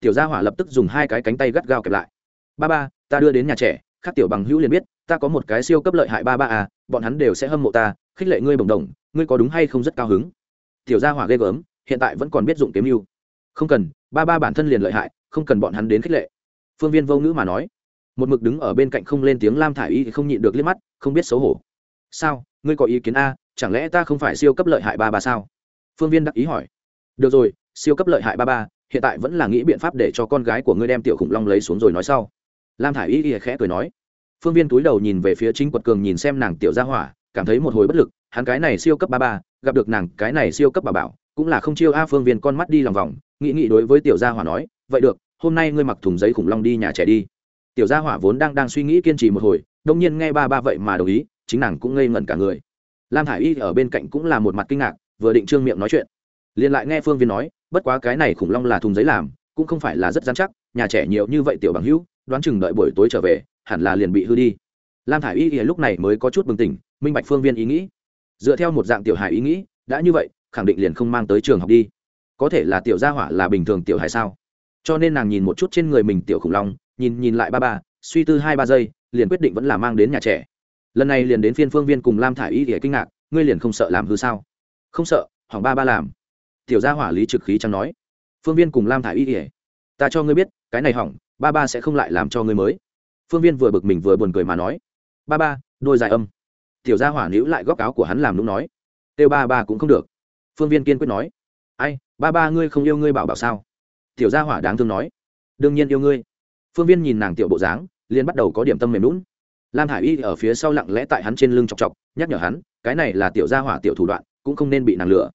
Tiểu gia hỏa lập tức dùng hai cái cánh tay gắt gao kẹp lại ba ba, ta đưa đến nhà trẻ, khác tiểu bằng hữu liền biết, ta có một cái siêu cấp lợi hại ba ba à bọn hắn đều sẽ hâm mộ ta, khích lệ ngươi bồng đồng, ngươi có đúng hay không rất cao hứng? Tiểu gia hỏa ghê gớm, hiện tại vẫn còn biết dụng kiếm mưu không cần, ba ba bản thân liền lợi hại, không cần bọn hắn đến khích lệ. Phương viên vô ngữ mà nói. Một mực đứng ở bên cạnh không lên tiếng lam thả i y thì không nhịn được liếc mắt, không biết xấu hổ. Sao, ngươi có ý kiến a, chẳng lẽ ta không phải siêu cấp lợi hại ba ba sao? Phương viên đắc ý hỏi. Được rồi, siêu cấp lợi hại ba ba, hiện tại vẫn là nghĩ biện pháp để cho con gái của ngươi đem tiểu khủng long lấy xuống rồi nói sau lam thả i y y khẽ cười nói. Phương viên túi đầu nhìn về phía chính quật cường nhìn xem nàng tiểu gia hỏa, cảm thấy một hồi bất lực, hắn cái này siêu cấp ba ba, gặp được nàng cái này siêu cấp bà bảo, cũng là không chiêu a phương viên con mắt đi lòng vòng, nghĩ nghĩ đối với tiểu gia hỏa nói, vậy được, hôm nay ngươi mặc thùng giấy khủng long đi nhà trẻ đi. Tiểu gia hỏa vốn đang đang suy nghĩ kiên trì một hồi, đông nhiên nghe ba ba vậy mà đồng ý, chính nàng cũng ngây ngẩn cả người. Lam thả i y ở bên cạnh cũng là một mặt kinh ngạc, vừa định trương miệng nói chuyện. Liền lại nghe phương viên nói, bất quá cái này khủng long là thùng giấy làm cũng không phải là rất dám chắc, nhà trẻ nhiều như vậy tiểu bằng hữu, đoán chừng đợi buổi tối trở về, hẳn là liền bị hư đi. Lam thả i y lúc này mới có chút bừng tỉnh, minh bạch phương viên ý nghĩ. Dựa theo một dạng tiểu Hải ý nghĩ, đã như vậy, khẳng định liền không mang tới trường học đi. Có thể là tiểu gia hỏa là bình thường tiểu Hải sao? Cho nên nàng nhìn một chút trên người mình tiểu khủng long, nhìn nhìn lại ba ba, suy tư hai ba giây, liền quyết định vẫn là mang đến nhà trẻ. Lần này liền đến phiên phương viên cùng lam thả i y thì kinh ngạc, ngươi liền không sợ làm hư sao? Không sợ hỏng ba ba làm. Tiểu gia hỏa lý trực khí chẳng nói phương viên cùng lam thả i y thì ta cho ngươi biết, cái này hỏng, ba ba sẽ không lại làm cho ngươi mới. Phương viên vừa bực mình vừa buồn cười mà nói. Ba ba, đôi dài âm. Tiểu gia hỏa níu lại góc áo của hắn làm lúc nói. Têu ba ba cũng không được. Phương viên kiên quyết nói. Ai, ba ba ngươi không yêu ngươi bảo bảo sao? Tiểu gia hỏa đáng thương nói. Đương nhiên yêu ngươi. Phương viên nhìn nàng tiểu bộ dáng, liền bắt đầu có điểm tâm mềm lún lam hải y ở phía sau lặng lẽ tại hắn trên lưng chọc chọc, nhắc nhở hắn, cái này là tiểu gia hỏa tiểu thủ đoạn, cũng không nên bị nàng lừa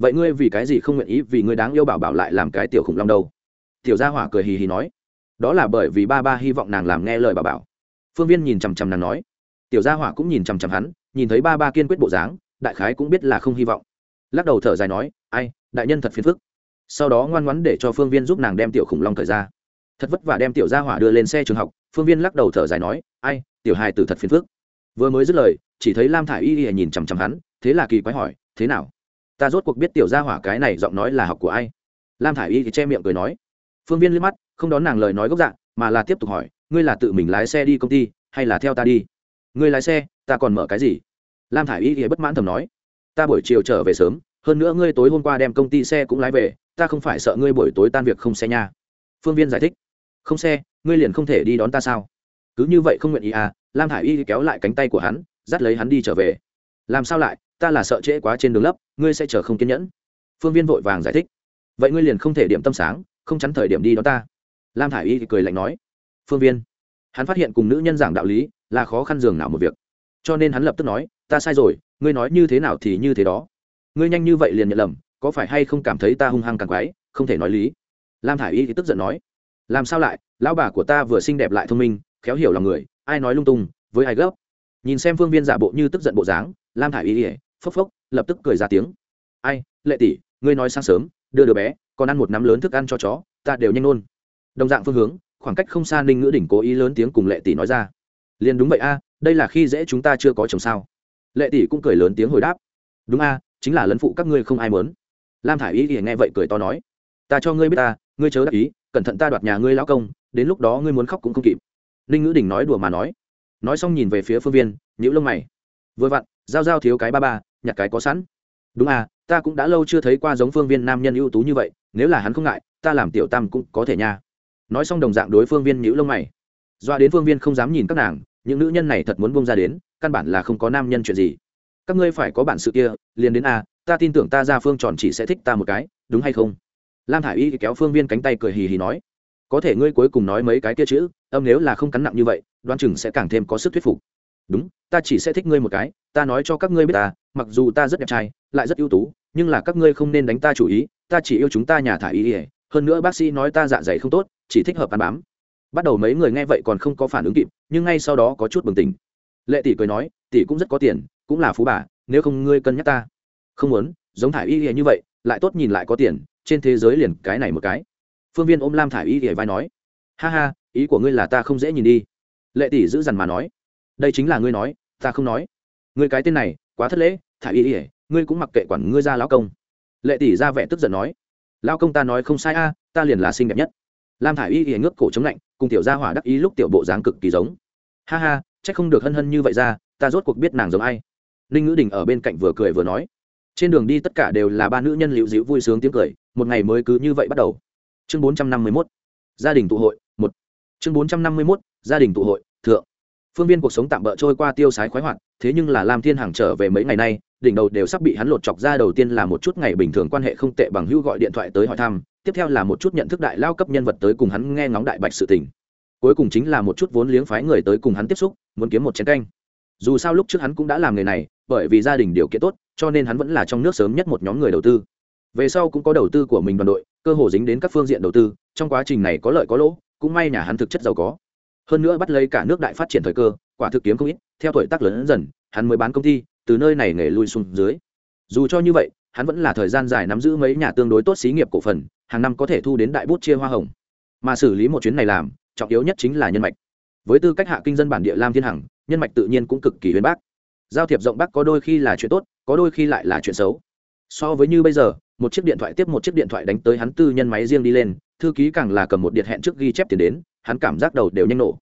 vậy ngươi vì cái gì không nguyện ý vì ngươi đáng yêu bảo bảo lại làm cái tiểu khủng long đâu? Tiểu gia hỏa cười hì hì nói. Đó là bởi vì ba ba hy vọng nàng làm nghe lời bảo bảo. Phương viên nhìn chằm chằm nàng nói. Tiểu gia hỏa cũng nhìn chằm chằm hắn, nhìn thấy ba ba kiên quyết bộ dáng, đại khái cũng biết là không hy vọng. Lắc đầu thở dài nói, ai, đại nhân thật phiền phức. Sau đó ngoan ngoãn để cho phương viên giúp nàng đem tiểu khủng long thời ra. Thật vất vả đem tiểu gia hỏa đưa lên xe trường học, phương viên lắc đầu thở dài nói, ai, tiểu hài tử thật phiền phức. Vừa mới dứt lời, chỉ thấy lam thả i y y nhìn chằm chằm hắn, thế là kỳ quái hỏi, thế nào? Ta rốt cuộc biết tiểu gia hỏa cái này giọng nói là học của ai? Lam thả i y thì che miệng cười nói. Phương viên liếc mắt, không đón nàng lời nói gốc dạng mà là tiếp tục hỏi, ngươi là tự mình lái xe đi công ty, hay là theo ta đi? Ngươi lái xe, ta còn mở cái gì? Lam thả i y thì bất mãn thầm nói. Ta buổi chiều trở về sớm, hơn nữa ngươi tối hôm qua đem công ty xe cũng lái về, ta không phải sợ ngươi buổi tối tan việc không xe nha. Phương viên giải thích. Không xe, ngươi liền không thể đi đón ta sao? Cứ như vậy không nguyện ý à? Lam thả i y kéo lại cánh tay của hắn, dắt lấy hắn đi trở về. Làm sao lại? Ta là sợ trễ quá trên đường lấp, ngươi sẽ chờ không kiên nhẫn. Phương viên vội vàng giải thích. Vậy ngươi liền không thể điểm tâm sáng, không chắn thời điểm đi đó ta. Lam thả i y cười lạnh nói. Phương viên, hắn phát hiện cùng nữ nhân giảng đạo lý là khó khăn dường nào một việc. Cho nên hắn lập tức nói, ta sai rồi, ngươi nói như thế nào thì như thế đó. Ngươi nhanh như vậy liền nhận lầm, có phải hay không cảm thấy ta hung hăng càng quái, không thể nói lý. Lam thả i y thì tức giận nói. Làm sao lại, lão bà của ta vừa xinh đẹp lại thông minh, khéo hiểu lòng người, ai nói lung tung, với ai gấp. Nhìn xem phương viên giả bộ như tức giận bộ dáng, lam thả i y ỉa phốc phốc, lập tức cười ra tiếng. Ai, lệ tỷ, ngươi nói sáng sớm, đưa đứa bé, còn ăn một nắm lớn thức ăn cho chó, ta đều nhanh nôn. Đồng dạng phương hướng, khoảng cách không xa ninh ngữ đỉnh cố ý lớn tiếng cùng lệ tỷ nói ra. Liền đúng vậy a, đây là khi dễ chúng ta chưa có chồng sao. Lệ tỷ cũng cười lớn tiếng hồi đáp. Đúng a, chính là lấn phụ các ngươi không ai mớn lam thả i y thì nghe vậy cười to nói. Ta cho ngươi biết ta, ngươi chớ đắc ý, cẩn thận ta đoạt nhà ngươi lão công, đến lúc đó ngươi muốn khóc cũng không kịp. Ninh ngữ đình nói đùa mà nói. Nói xong nhìn về phía phương viên nhữ lông mày. Vừa vặn, giao giao thiếu cái ba ba nhặt cái có sẵn. Đúng à ta cũng đã lâu chưa thấy qua giống phương viên nam nhân ưu tú như vậy nếu là hắn không ngại ta làm tiểu tam cũng có thể nha. Nói xong đồng dạng đối phương viên nhữ lông mày. Doa đến phương viên không dám nhìn các nàng những nữ nhân này thật muốn bông ra đến căn bản là không có nam nhân chuyện gì. Các ngươi phải có bản sự kia liền đến a à, ta tin tưởng ta ra phương tròn chỉ sẽ thích ta một cái đúng hay không? Lam thả i y kéo phương viên cánh tay cười hì hì nói. Có thể ngươi cuối cùng nói mấy cái kia chữ âm nếu là không cắn nặng như vậy đoan chừng sẽ càng thêm có sức thuyết phục đúng, ta chỉ sẽ thích ngươi một cái, ta nói cho các ngươi biết ta, mặc dù ta rất đẹp trai, lại rất ưu tú, nhưng là các ngươi không nên đánh ta chủ ý, ta chỉ yêu chúng ta nhà thả ý ỉa hơn nữa bác sĩ nói ta dạ dày không tốt, chỉ thích hợp ăn bám. Bắt đầu mấy người nghe vậy còn không có phản ứng kịp, nhưng ngay sau đó có chút bừng tỉnh. Lệ tỷ cười nói, tỷ cũng rất có tiền, cũng là phú bà, nếu không ngươi cân nhắc ta. Không muốn, giống thả y ỉa như vậy, lại tốt nhìn lại có tiền, trên thế giới liền cái này một cái. Phương viên ôm lam thả i y ỉa vai nói, ha ha, ý của ngươi là ta không dễ nhìn đi. Lệ tỷ giữ dằn mà nói đây chính là ngươi nói, ta không nói. Ngươi cái tên này, quá thất lễ, thả y ỉa ngươi cũng mặc kệ quản ngươi ra lão công. Lệ tỷ ra vẻ tức giận nói, lão công ta nói không sai a, ta liền là xinh đẹp nhất. Lam thả y ỉa ngước cổ chống lạnh, cùng tiểu gia hỏa đắc ý lúc tiểu bộ dáng cực kỳ giống. Ha ha c h ắ c không được hân hân như vậy ra, ta rốt cuộc biết nàng giống ai. Ninh ngữ đình ở bên cạnh vừa cười vừa nói, trên đường đi tất cả đều là ba nữ nhân liễu dịu vui sướng tiếng cười, một ngày mới cứ như vậy bắt đầu. Chương bốn trăm năm mươi mốt, gia đình tụ hội, một. Chương bốn trăm năm mươi mốt, gia đình tụ hội phương viên cuộc sống tạm bỡ trôi qua tiêu sái khoái hoạt, thế nhưng là lam thiên hằng trở về mấy ngày nay, đỉnh đầu đều sắp bị hắn lột chọc ra đầu tiên là một chút ngày bình thường quan hệ không tệ bằng hữu gọi điện thoại tới hỏi thăm, tiếp theo là một chút nhận thức đại lao cấp nhân vật tới cùng hắn nghe ngóng đại bạch sự tình. Cuối cùng chính là một chút vốn liếng phái người tới cùng hắn tiếp xúc, muốn kiếm một chén canh. Dù sao lúc trước hắn cũng đã làm nghề này, bởi vì gia đình điều kiện tốt, cho nên hắn vẫn là trong nước sớm nhất một nhóm người đầu tư. Về sau cũng có đầu tư của mình đoàn đội, cơ hồ dính đến các phương diện đầu tư, trong quá trình này có lợi có lỗ, cũng may nhà hắn thực chất giàu có hơn nữa bắt lấy cả nước đại phát triển thời cơ, quả thực kiếm không ít, theo tuổi tác lớn dần, hắn mới bán công ty, từ nơi này nghề lui xuống dưới. Dù cho như vậy, hắn vẫn là thời gian dài nắm giữ mấy nhà tương đối tốt xí nghiệp cổ phần, hàng năm có thể thu đến đại bút chia hoa hồng. Mà xử lý một chuyến này làm, trọng yếu nhất chính là nhân mạch. Với tư cách hạ kinh dân bản địa lam thiên hằng, nhân mạch tự nhiên cũng cực kỳ huyền bác. Giao thiệp rộng bắc có đôi khi là chuyện tốt, có đôi khi lại là chuyện xấu. So với như bây giờ, một chiếc điện thoại tiếp một chiếc điện thoại đánh tới hắn tư nhân máy riêng đi lên, thư ký càng là cầm một điện hẹn trước ghi chép tiền đến hắn cảm giác đầu đều nhanh nổ.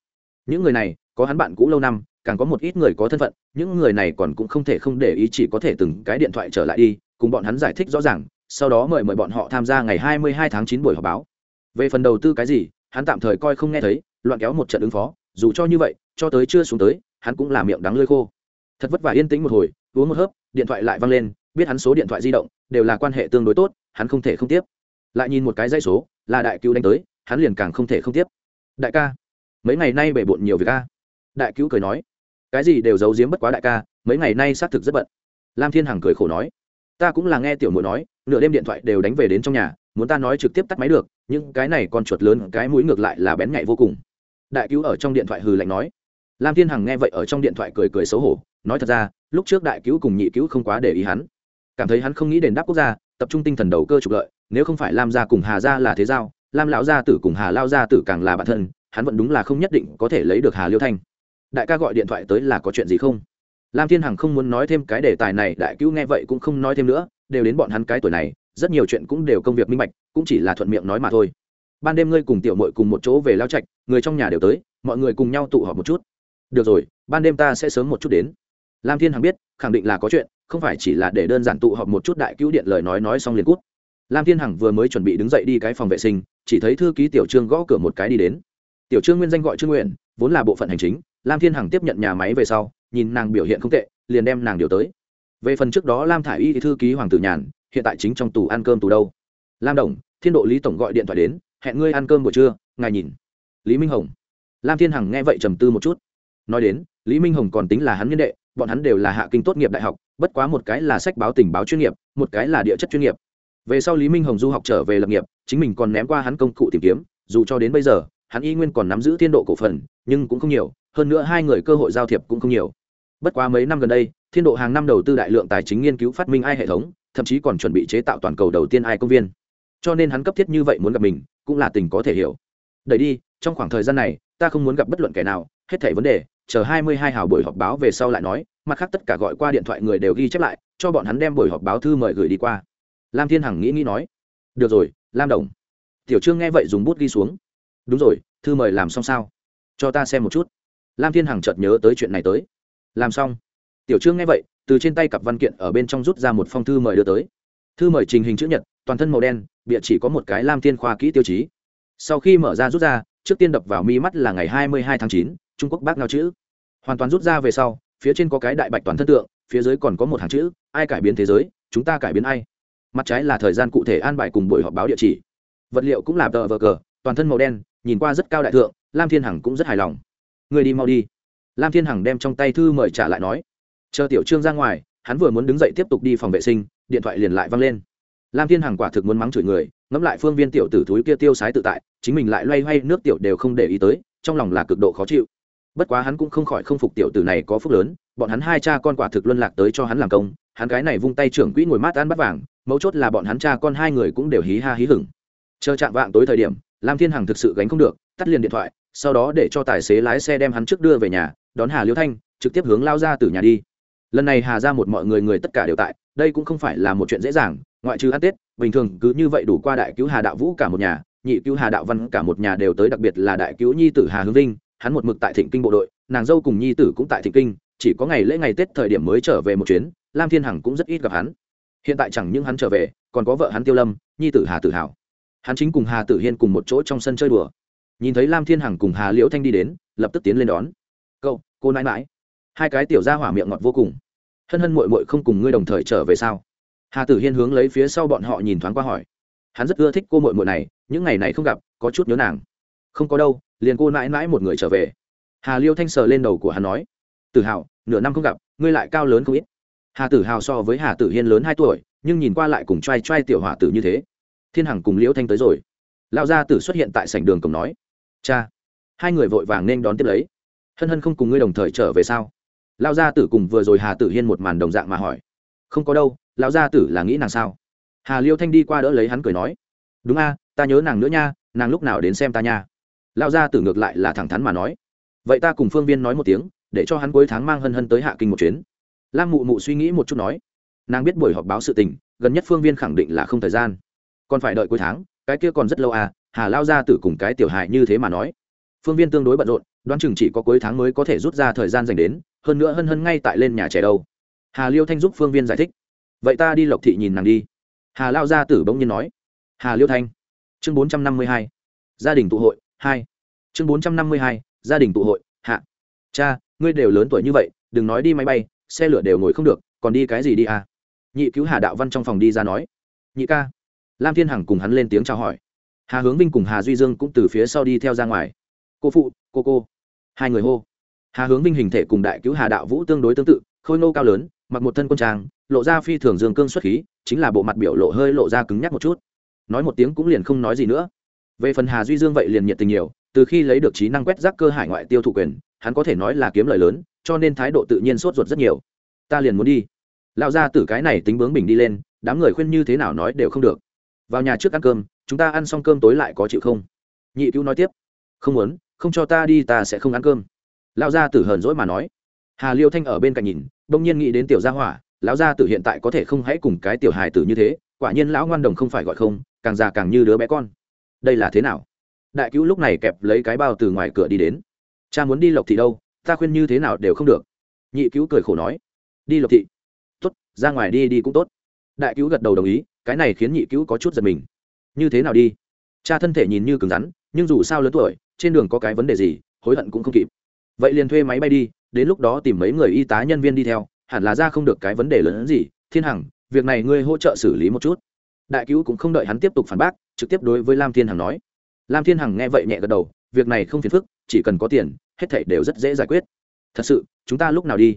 Những người này, có hắn bạn cũ lâu năm, càng có một ít người có thân phận, những người này còn cũng không thể không để ý chỉ có thể từng cái điện thoại trở lại đi, cùng bọn hắn giải thích rõ ràng, sau đó mời mời bọn họ tham gia ngày hai mươi hai tháng chín buổi họp báo. Về phần đầu tư cái gì, hắn tạm thời coi không nghe thấy, loạn kéo một trận ứng phó, dù cho như vậy, cho tới chưa xuống tới, hắn cũng làm miệng đắng lơi khô. Thật vất vả yên tĩnh một hồi, uống một hớp, điện thoại lại văng lên, biết hắn số điện thoại di động, đều là quan hệ tương đối tốt, hắn không thể không tiếp. Lại nhìn một cái dây số, là đại cứu đánh tới, hắn liền càng không thể không tiếp đại ca, mấy ngày nay bể bộn nhiều việc ca đại cứu cười nói, cái gì đều giấu giếm bất quá đại ca, mấy ngày nay xác thực rất bận. Lam thiên hằng cười khổ nói, ta cũng là nghe tiểu muội nói, nửa đêm điện thoại đều đánh về đến trong nhà, muốn ta nói trực tiếp tắt máy được, nhưng cái này còn chuột lớn, cái mũi ngược lại là bén nhạy vô cùng. Đại cứu ở trong điện thoại hừ lạnh nói. Lam thiên hằng nghe vậy ở trong điện thoại cười cười xấu hổ, nói thật ra, lúc trước đại cứu cùng nhị cứu không quá để ý hắn. Cảm thấy hắn không nghĩ đền đáp quốc gia, tập trung tinh thần đầu cơ trục lợi, nếu không phải lam gia cùng hà gia là thế giao lam lão gia tử cùng hà lao gia tử càng là bản thân, hắn vẫn đúng là không nhất định có thể lấy được hà liêu thanh. Đại ca gọi điện thoại tới là có chuyện gì không? Lam thiên hằng không muốn nói thêm cái đề tài này, đại cứu nghe vậy cũng không nói thêm nữa, đều đến bọn hắn cái tuổi này, rất nhiều chuyện cũng đều công việc minh bạch, cũng chỉ là thuận miệng nói mà thôi. Ban đêm ngươi cùng tiểu mội cùng một chỗ về lao trạch, người trong nhà đều tới, mọi người cùng nhau tụ họp một chút. Được rồi, ban đêm ta sẽ sớm một chút đến. Lam thiên hằng biết, khẳng định là có chuyện, không phải chỉ là để đơn giản tụ họp một chút đại cứu điện lời nói nói xong liền cút lam thiên hằng vừa mới chuẩn bị đứng dậy đi cái phòng vệ sinh, chỉ thấy thư ký tiểu trương gõ cửa một cái đi đến. Tiểu trương nguyên danh gọi trương nguyện, vốn là bộ phận hành chính, lam thiên hằng tiếp nhận nhà máy về sau, nhìn nàng biểu hiện không tệ, liền đem nàng điều tới. Về phần trước đó lam thả i y thì thư ký hoàng tử nhàn, hiện tại chính trong tù ăn cơm tù đâu. Lam đồng, thiên độ lý tổng gọi điện thoại đến, hẹn ngươi ăn cơm buổi trưa, ngài nhìn. Lý minh hồng. Lam thiên hằng nghe vậy trầm tư một chút. Nói đến, lý minh hồng còn tính là hắn nhân đệ, bọn hắn đều là hạ kinh tốt nghiệp đại học, bất quá một cái là sách báo tình báo chuyên nghiệp, một cái là địa chất chuyên nghiệp về sau lý minh hồng du học trở về lập nghiệp, chính mình còn ném qua hắn công cụ tìm kiếm, dù cho đến bây giờ, hắn y nguyên còn nắm giữ thiên độ cổ phần, nhưng cũng không nhiều, hơn nữa hai người cơ hội giao thiệp cũng không nhiều. Bất quá mấy năm gần đây, thiên độ hàng năm đầu tư đại lượng tài chính nghiên cứu phát minh ai hệ thống, thậm chí còn chuẩn bị chế tạo toàn cầu đầu tiên ai công viên. Cho nên hắn cấp thiết như vậy muốn gặp mình, cũng là tình có thể hiểu. Đẩy đi, trong khoảng thời gian này, ta không muốn gặp bất luận kẻ nào, hết thảy vấn đề, chờ hai mươi hai hào buổi họp báo về sau lại nói, mặt khác tất cả gọi qua điện thoại người đều ghi chép lại, cho bọn hắn đem buổi họp báo thư mời gửi đi qua lam thiên hằng nghĩ nghĩ nói, được rồi, lam đồng, tiểu trương nghe vậy dùng bút ghi xuống. Đúng rồi, thư mời làm xong sao? Cho ta xem một chút. Lam thiên hằng chợt nhớ tới chuyện này tới. Làm xong. Tiểu trương nghe vậy, từ trên tay cặp văn kiện ở bên trong rút ra một phong thư mời đưa tới. Thư mời trình hình chữ nhật, toàn thân màu đen bịa chỉ có một cái lam thiên khoa kỹ tiêu chí. Sau khi mở ra rút ra, trước tiên đập vào mi mắt là ngày hai mươi hai tháng chín, trung quốc bác ngao chữ. Hoàn toàn rút ra về sau, phía trên có cái đại bạch toàn thân tượng, phía dưới còn có một hàng chữ, ai cải biến thế giới, chúng ta cải biến ai? Mặt trái là thời gian cụ thể an bài cùng buổi họp báo địa chỉ. Vật liệu cũng là tờ vờ cờ, toàn thân màu đen, nhìn qua rất cao đại thượng, lam thiên hằng cũng rất hài lòng. Người đi mau đi. Lam thiên hằng đem trong tay thư mời trả lại nói. Chờ tiểu trương ra ngoài, hắn vừa muốn đứng dậy tiếp tục đi phòng vệ sinh, điện thoại liền lại văng lên. Lam thiên hằng quả thực muốn mắng chửi người, ngẫm lại phương viên tiểu tử túi kia tiêu sái tự tại, chính mình lại loay hoay, nước tiểu đều không để ý tới, trong lòng là cực độ khó chịu. Bất quá hắn cũng không khỏi không phục tiểu tử này có phúc lớn, bọn hắn hai cha con quả thực luân lạc tới cho hắn làm công, hắn gái này vung tay trưởng quỹ ngồi mát ăn bắt vàng mấu chốt là bọn hắn cha con hai người cũng đều hí ha hí hửng. Chờ chạm vạng tối thời điểm, lam thiên hằng thực sự gánh không được, tắt liền điện thoại, sau đó để cho tài xế lái xe đem hắn trước đưa về nhà, đón hà liêu thanh, trực tiếp hướng lao ra từ nhà đi. Lần này hà ra một mọi người người tất cả đều tại, đây cũng không phải là một chuyện dễ dàng, ngoại trừ ăn tết, bình thường cứ như vậy đủ qua đại cứu hà đạo vũ cả một nhà, nhị cứu hà đạo văn cả một nhà đều tới đặc biệt là đại cứu nhi tử hà hướng vinh, hắn một mực tại thịnh kinh bộ đội, nàng dâu cùng nhi tử cũng tại thịnh kinh, chỉ có ngày lễ ngày tết thời điểm mới trở về một chuyến, lam thiên hằng cũng rất ít gặp hắn hiện tại chẳng những hắn trở về, còn có vợ hắn tiêu lâm, nhi tử hà tử hảo. Hắn chính cùng hà tử hiên cùng một chỗ trong sân chơi đùa. Nhìn thấy lam thiên hằng cùng hà liễu thanh đi đến, lập tức tiến lên đón. Cậu, cô nãi mãi hai cái tiểu ra hỏa miệng ngọt vô cùng. Hân hân mội mội không cùng ngươi đồng thời trở về sao? Hà tử hiên hướng lấy phía sau bọn họ nhìn thoáng qua hỏi. Hắn rất ưa thích cô mội mội này, những ngày này không gặp, có chút nhớ nàng. Không có đâu, liền cô nãi mãi một người trở về. Hà liêu thanh sờ lên đầu của hắn nói. Tử hào nửa năm không gặp, ngươi lại cao lớn không ít hà tử hào so với hà tử hiên lớn hai tuổi, nhưng nhìn qua lại cùng t r a i t r a i tiểu hòa tử như thế. Thiên hằng cùng liễu thanh tới rồi. Lão gia tử xuất hiện tại sảnh đường cổng nói, cha. Hai người vội vàng nên đón tiếp lấy. Hân hân không cùng ngươi đồng thời trở về sao? Lão gia tử cùng vừa rồi hà tử hiên một màn đồng dạng mà hỏi. Không có đâu, lão gia tử là nghĩ nàng sao? Hà liêu thanh đi qua đỡ lấy hắn cười nói, đúng a, ta nhớ nàng nữa nha, nàng lúc nào đến xem ta nha. Lão gia tử ngược lại là thẳng thắn mà nói. Vậy ta cùng phương viên nói một tiếng, để cho hắn cuối tháng mang hân hân tới hạ kinh một chuyến lam mụ mụ suy nghĩ một chút nói, nàng biết buổi họp báo sự tình, gần nhất phương viên khẳng định là không thời gian. Còn phải đợi cuối tháng, cái kia còn rất lâu à hà lao ra tử cùng cái tiểu hại như thế mà nói. Phương viên tương đối bận rộn, đoán chừng chỉ có cuối tháng mới có thể rút ra thời gian dành đến, hơn nữa hân hân ngay tại lên nhà trẻ đâu. Hà liêu thanh giúp phương viên giải thích. Vậy ta đi lộc thị nhìn nàng đi. Hà lao gia tử bỗng nhiên nói. Hà liêu thanh. Chương bốn trăm năm mươi hai. Gia đình tụ hội, hai. Chương bốn trăm năm mươi hai, gia đình tụ hội, hạ. Cha, ngươi đều lớn tuổi như vậy, đừng nói đi máy bay xe lửa đều ngồi không được, còn đi cái gì đi à? Nhị cứu hà đạo văn trong phòng đi ra nói. Nhị ca. Lam thiên hằng cùng hắn lên tiếng chào hỏi. Hà hướng vinh cùng hà duy dương cũng từ phía sau đi theo ra ngoài. Cô phụ, cô cô. Hai người hô. Hà hướng vinh hình thể cùng đại cứu hà đạo vũ tương đối tương tự, khôi ngô cao lớn, mặc một thân quân trang, lộ ra phi thường dương cương xuất khí, chính là bộ mặt biểu lộ hơi lộ ra cứng nhắc một chút. Nói một tiếng cũng liền không nói gì nữa. Về phần hà duy dương vậy liền nhiệt tình nhiều, từ khi lấy được trí năng quét rác cơ hải ngoại tiêu thụ quyền, hắn có thể nói là kiếm lời lớn cho nên thái độ tự nhiên sốt ruột rất nhiều. Ta liền muốn đi. Lão gia tử cái này tính bướng bình đi lên, đám người khuyên như thế nào nói đều không được. Vào nhà trước ăn cơm, chúng ta ăn xong cơm tối lại có chịu không? Nhị cứu nói tiếp. Không muốn, không cho ta đi ta sẽ không ăn cơm. Lão gia tử hờn dỗi mà nói. Hà liêu thanh ở bên cạnh nhìn đông nhiên nghĩ đến tiểu gia hỏa, lão gia tử hiện tại có thể không hãy cùng cái tiểu hài tử như thế, quả nhiên lão ngoan đồng không phải gọi không, càng già càng như đứa bé con. Đây là thế nào? Đại cứu lúc này kẹp lấy cái bao từ ngoài cửa đi đến. Cha muốn đi lộc thị đâu? Ta khuyên như thế nào đều không được. Nhị cứu cười khổ nói, đi lộc thị. Tốt, ra ngoài đi đi cũng tốt. Đại cứu gật đầu đồng ý, cái này khiến nhị cứu có chút giật mình. Như thế nào đi? Cha thân thể nhìn như cứng rắn, nhưng dù sao lớn tuổi, trên đường có cái vấn đề gì, hối hận cũng không kịp. Vậy liền thuê máy bay đi, đến lúc đó tìm mấy người y tá nhân viên đi theo, hẳn là ra không được cái vấn đề lớn hơn gì. Thiên hằng, việc này ngươi hỗ trợ xử lý một chút. Đại cứu cũng không đợi hắn tiếp tục phản bác, trực tiếp đối với lam thiên hằng nói. Lam thiên hằng nghe vậy nhẹ gật đầu, việc này không phiền phức, chỉ cần có tiền hết thảy đều rất dễ giải quyết. Thật sự, chúng ta lúc nào đi?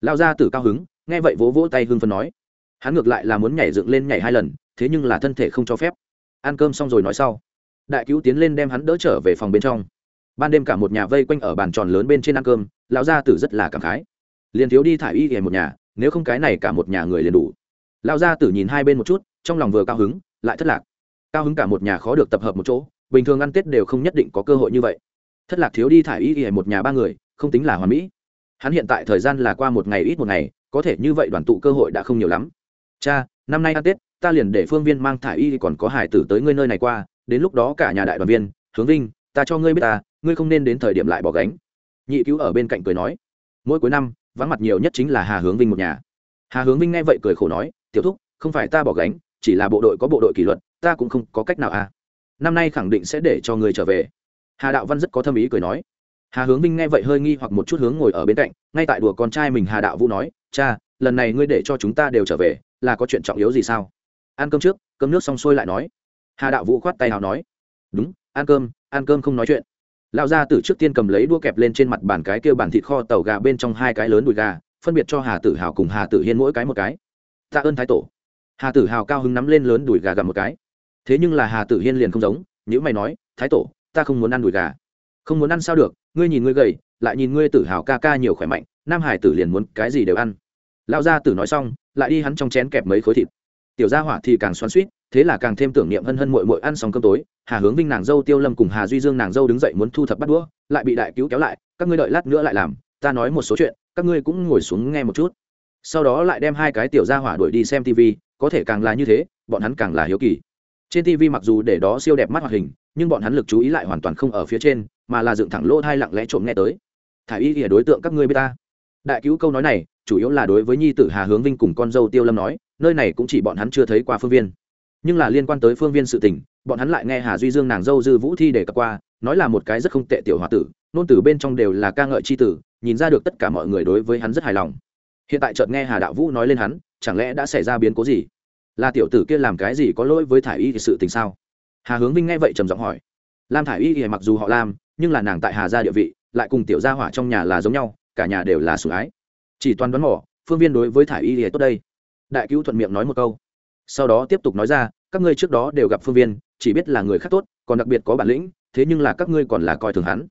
Lao ra tử cao hứng, nghe vậy vỗ vỗ tay hưng phân nói. Hắn ngược lại là muốn nhảy dựng lên nhảy hai lần, thế nhưng là thân thể không cho phép. Ăn cơm xong rồi nói sau. Đại cứu tiến lên đem hắn đỡ trở về phòng bên trong. Ban đêm cả một nhà vây quanh ở bàn tròn lớn bên trên ăn cơm, lão gia tử rất là cảm khái. Liền thiếu đi thả y về một nhà, nếu không cái này cả một nhà người liền đủ. Lão gia tử nhìn hai bên một chút, trong lòng vừa cao hứng, lại thất lạc. Cao hứng cả một nhà khó được tập hợp một chỗ, bình thường ăn tết đều không nhất định có cơ hội như vậy thất lạc thiếu đi thả y y một nhà ba người, không tính là hoàn mỹ. Hắn hiện tại thời gian là qua một ngày ít một ngày, có thể như vậy đoàn tụ cơ hội đã không nhiều lắm. Cha, năm nay ăn tết, ta liền để phương viên mang thả y còn có hải tử tới ngươi nơi này qua, đến lúc đó cả nhà đại đoàn viên, hướng vinh, ta cho ngươi biết ta, ngươi không nên đến thời điểm lại bỏ gánh. Nhị cứu ở bên cạnh cười nói, mỗi cuối năm, vắng mặt nhiều nhất chính là hà hướng vinh một nhà. Hà hướng vinh nghe vậy cười khổ nói, tiểu thúc, không phải ta bỏ gánh, chỉ là bộ đội có bộ đội kỷ luật, ta cũng không có cách nào à. Năm nay khẳng định sẽ để cho người trở về hà đạo văn rất có thâm ý cười nói. Hà hướng vinh nghe vậy hơi nghi hoặc một chút hướng ngồi ở bên cạnh, ngay tại đùa con trai mình hà đạo vũ nói, cha, lần này ngươi để cho chúng ta đều trở về, là có chuyện trọng yếu gì sao? Ăn cơm trước. Cơm nước xong xuôi lại nói. Hà đạo vũ khoát tay nào nói. Đúng, ăn cơm ăn cơm không nói chuyện. Lão gia tử trước tiên cầm lấy đua kẹp lên trên mặt bàn cái kia bàn thịt kho tàu gà bên trong hai cái lớn đùi gà, phân biệt cho hà tử hào cùng hà tử hiên mỗi cái một cái. Tạ ơn thái tổ. Hà tử hào cao hứng nắm lên lớn đùi gà gặm một cái. Thế nhưng là hà tử hiên liền không giống nếu mày nói, thái tổ ta không muốn ăn đùi gà. Không muốn ăn sao được, ngươi nhìn ngươi gầy, lại nhìn ngươi tử hào ca ca nhiều khỏe mạnh, nam hải tử liền muốn cái gì đều ăn. Lão gia tử nói xong, lại đi hắn trong chén kẹp mấy khối thịt. Tiểu gia hỏa thì càng xoắn suýt thế là càng thêm tưởng niệm hân hân mội mội ăn xong cơm tối, hà hướng vinh nàng dâu tiêu lâm cùng hà duy dương nàng dâu đứng dậy muốn thu thập bắt đũa, lại bị đại cứu kéo lại, các ngươi đợi lát nữa lại làm, ta nói một số chuyện, các ngươi cũng ngồi xuống nghe một chút. Sau đó lại đem hai cái tiểu gia hỏa đuổi đi xem tv có thể càng là như thế, bọn hắn càng là hiếu kỳ trên tv mặc dù để đó siêu đẹp mắt hoạt hình, nhưng bọn hắn lực chú ý lại hoàn toàn không ở phía trên, mà là dựng thẳng lỗ thai lặng lẽ trộm nghe tới. Thả y ỉa đối tượng các ngươi b ta. Đại cứu câu nói này, chủ yếu là đối với nhi tử hà hướng vinh cùng con dâu tiêu lâm nói, nơi này cũng chỉ bọn hắn chưa thấy qua phương viên. Nhưng là liên quan tới phương viên sự tình, bọn hắn lại nghe hà duy dương nàng dâu dư vũ thi để cập qua, nói là một cái rất không tệ tiểu h o a tử, nôn từ bên trong đều là ca ngợi c h i tử, nhìn ra được tất cả mọi người đối với hắn rất hài lòng. Hiện tại chợt nghe hà đạo vũ nói lên hắn, chẳng lẽ đã xảy ra biến cố gì? Là tiểu tử kia làm cái gì có lỗi với thả y thì sự tình sao? Hà hướng vinh nghe vậy trầm giọng hỏi. Lam thả y thì mặc dù họ lam, nhưng là nàng tại hà gia địa vị, lại cùng tiểu gia hỏa trong nhà là giống nhau, cả nhà đều là sủng ái. Chỉ toàn đoán mỏ phương viên đối với thả y thì tốt đây. Đại cứu thuận miệng nói một câu. Sau đó tiếp tục nói ra, các ngươi trước đó đều gặp phương viên, chỉ biết là người khác tốt, còn đặc biệt có bản lĩnh, thế nhưng là các ngươi còn là coi thường hắn.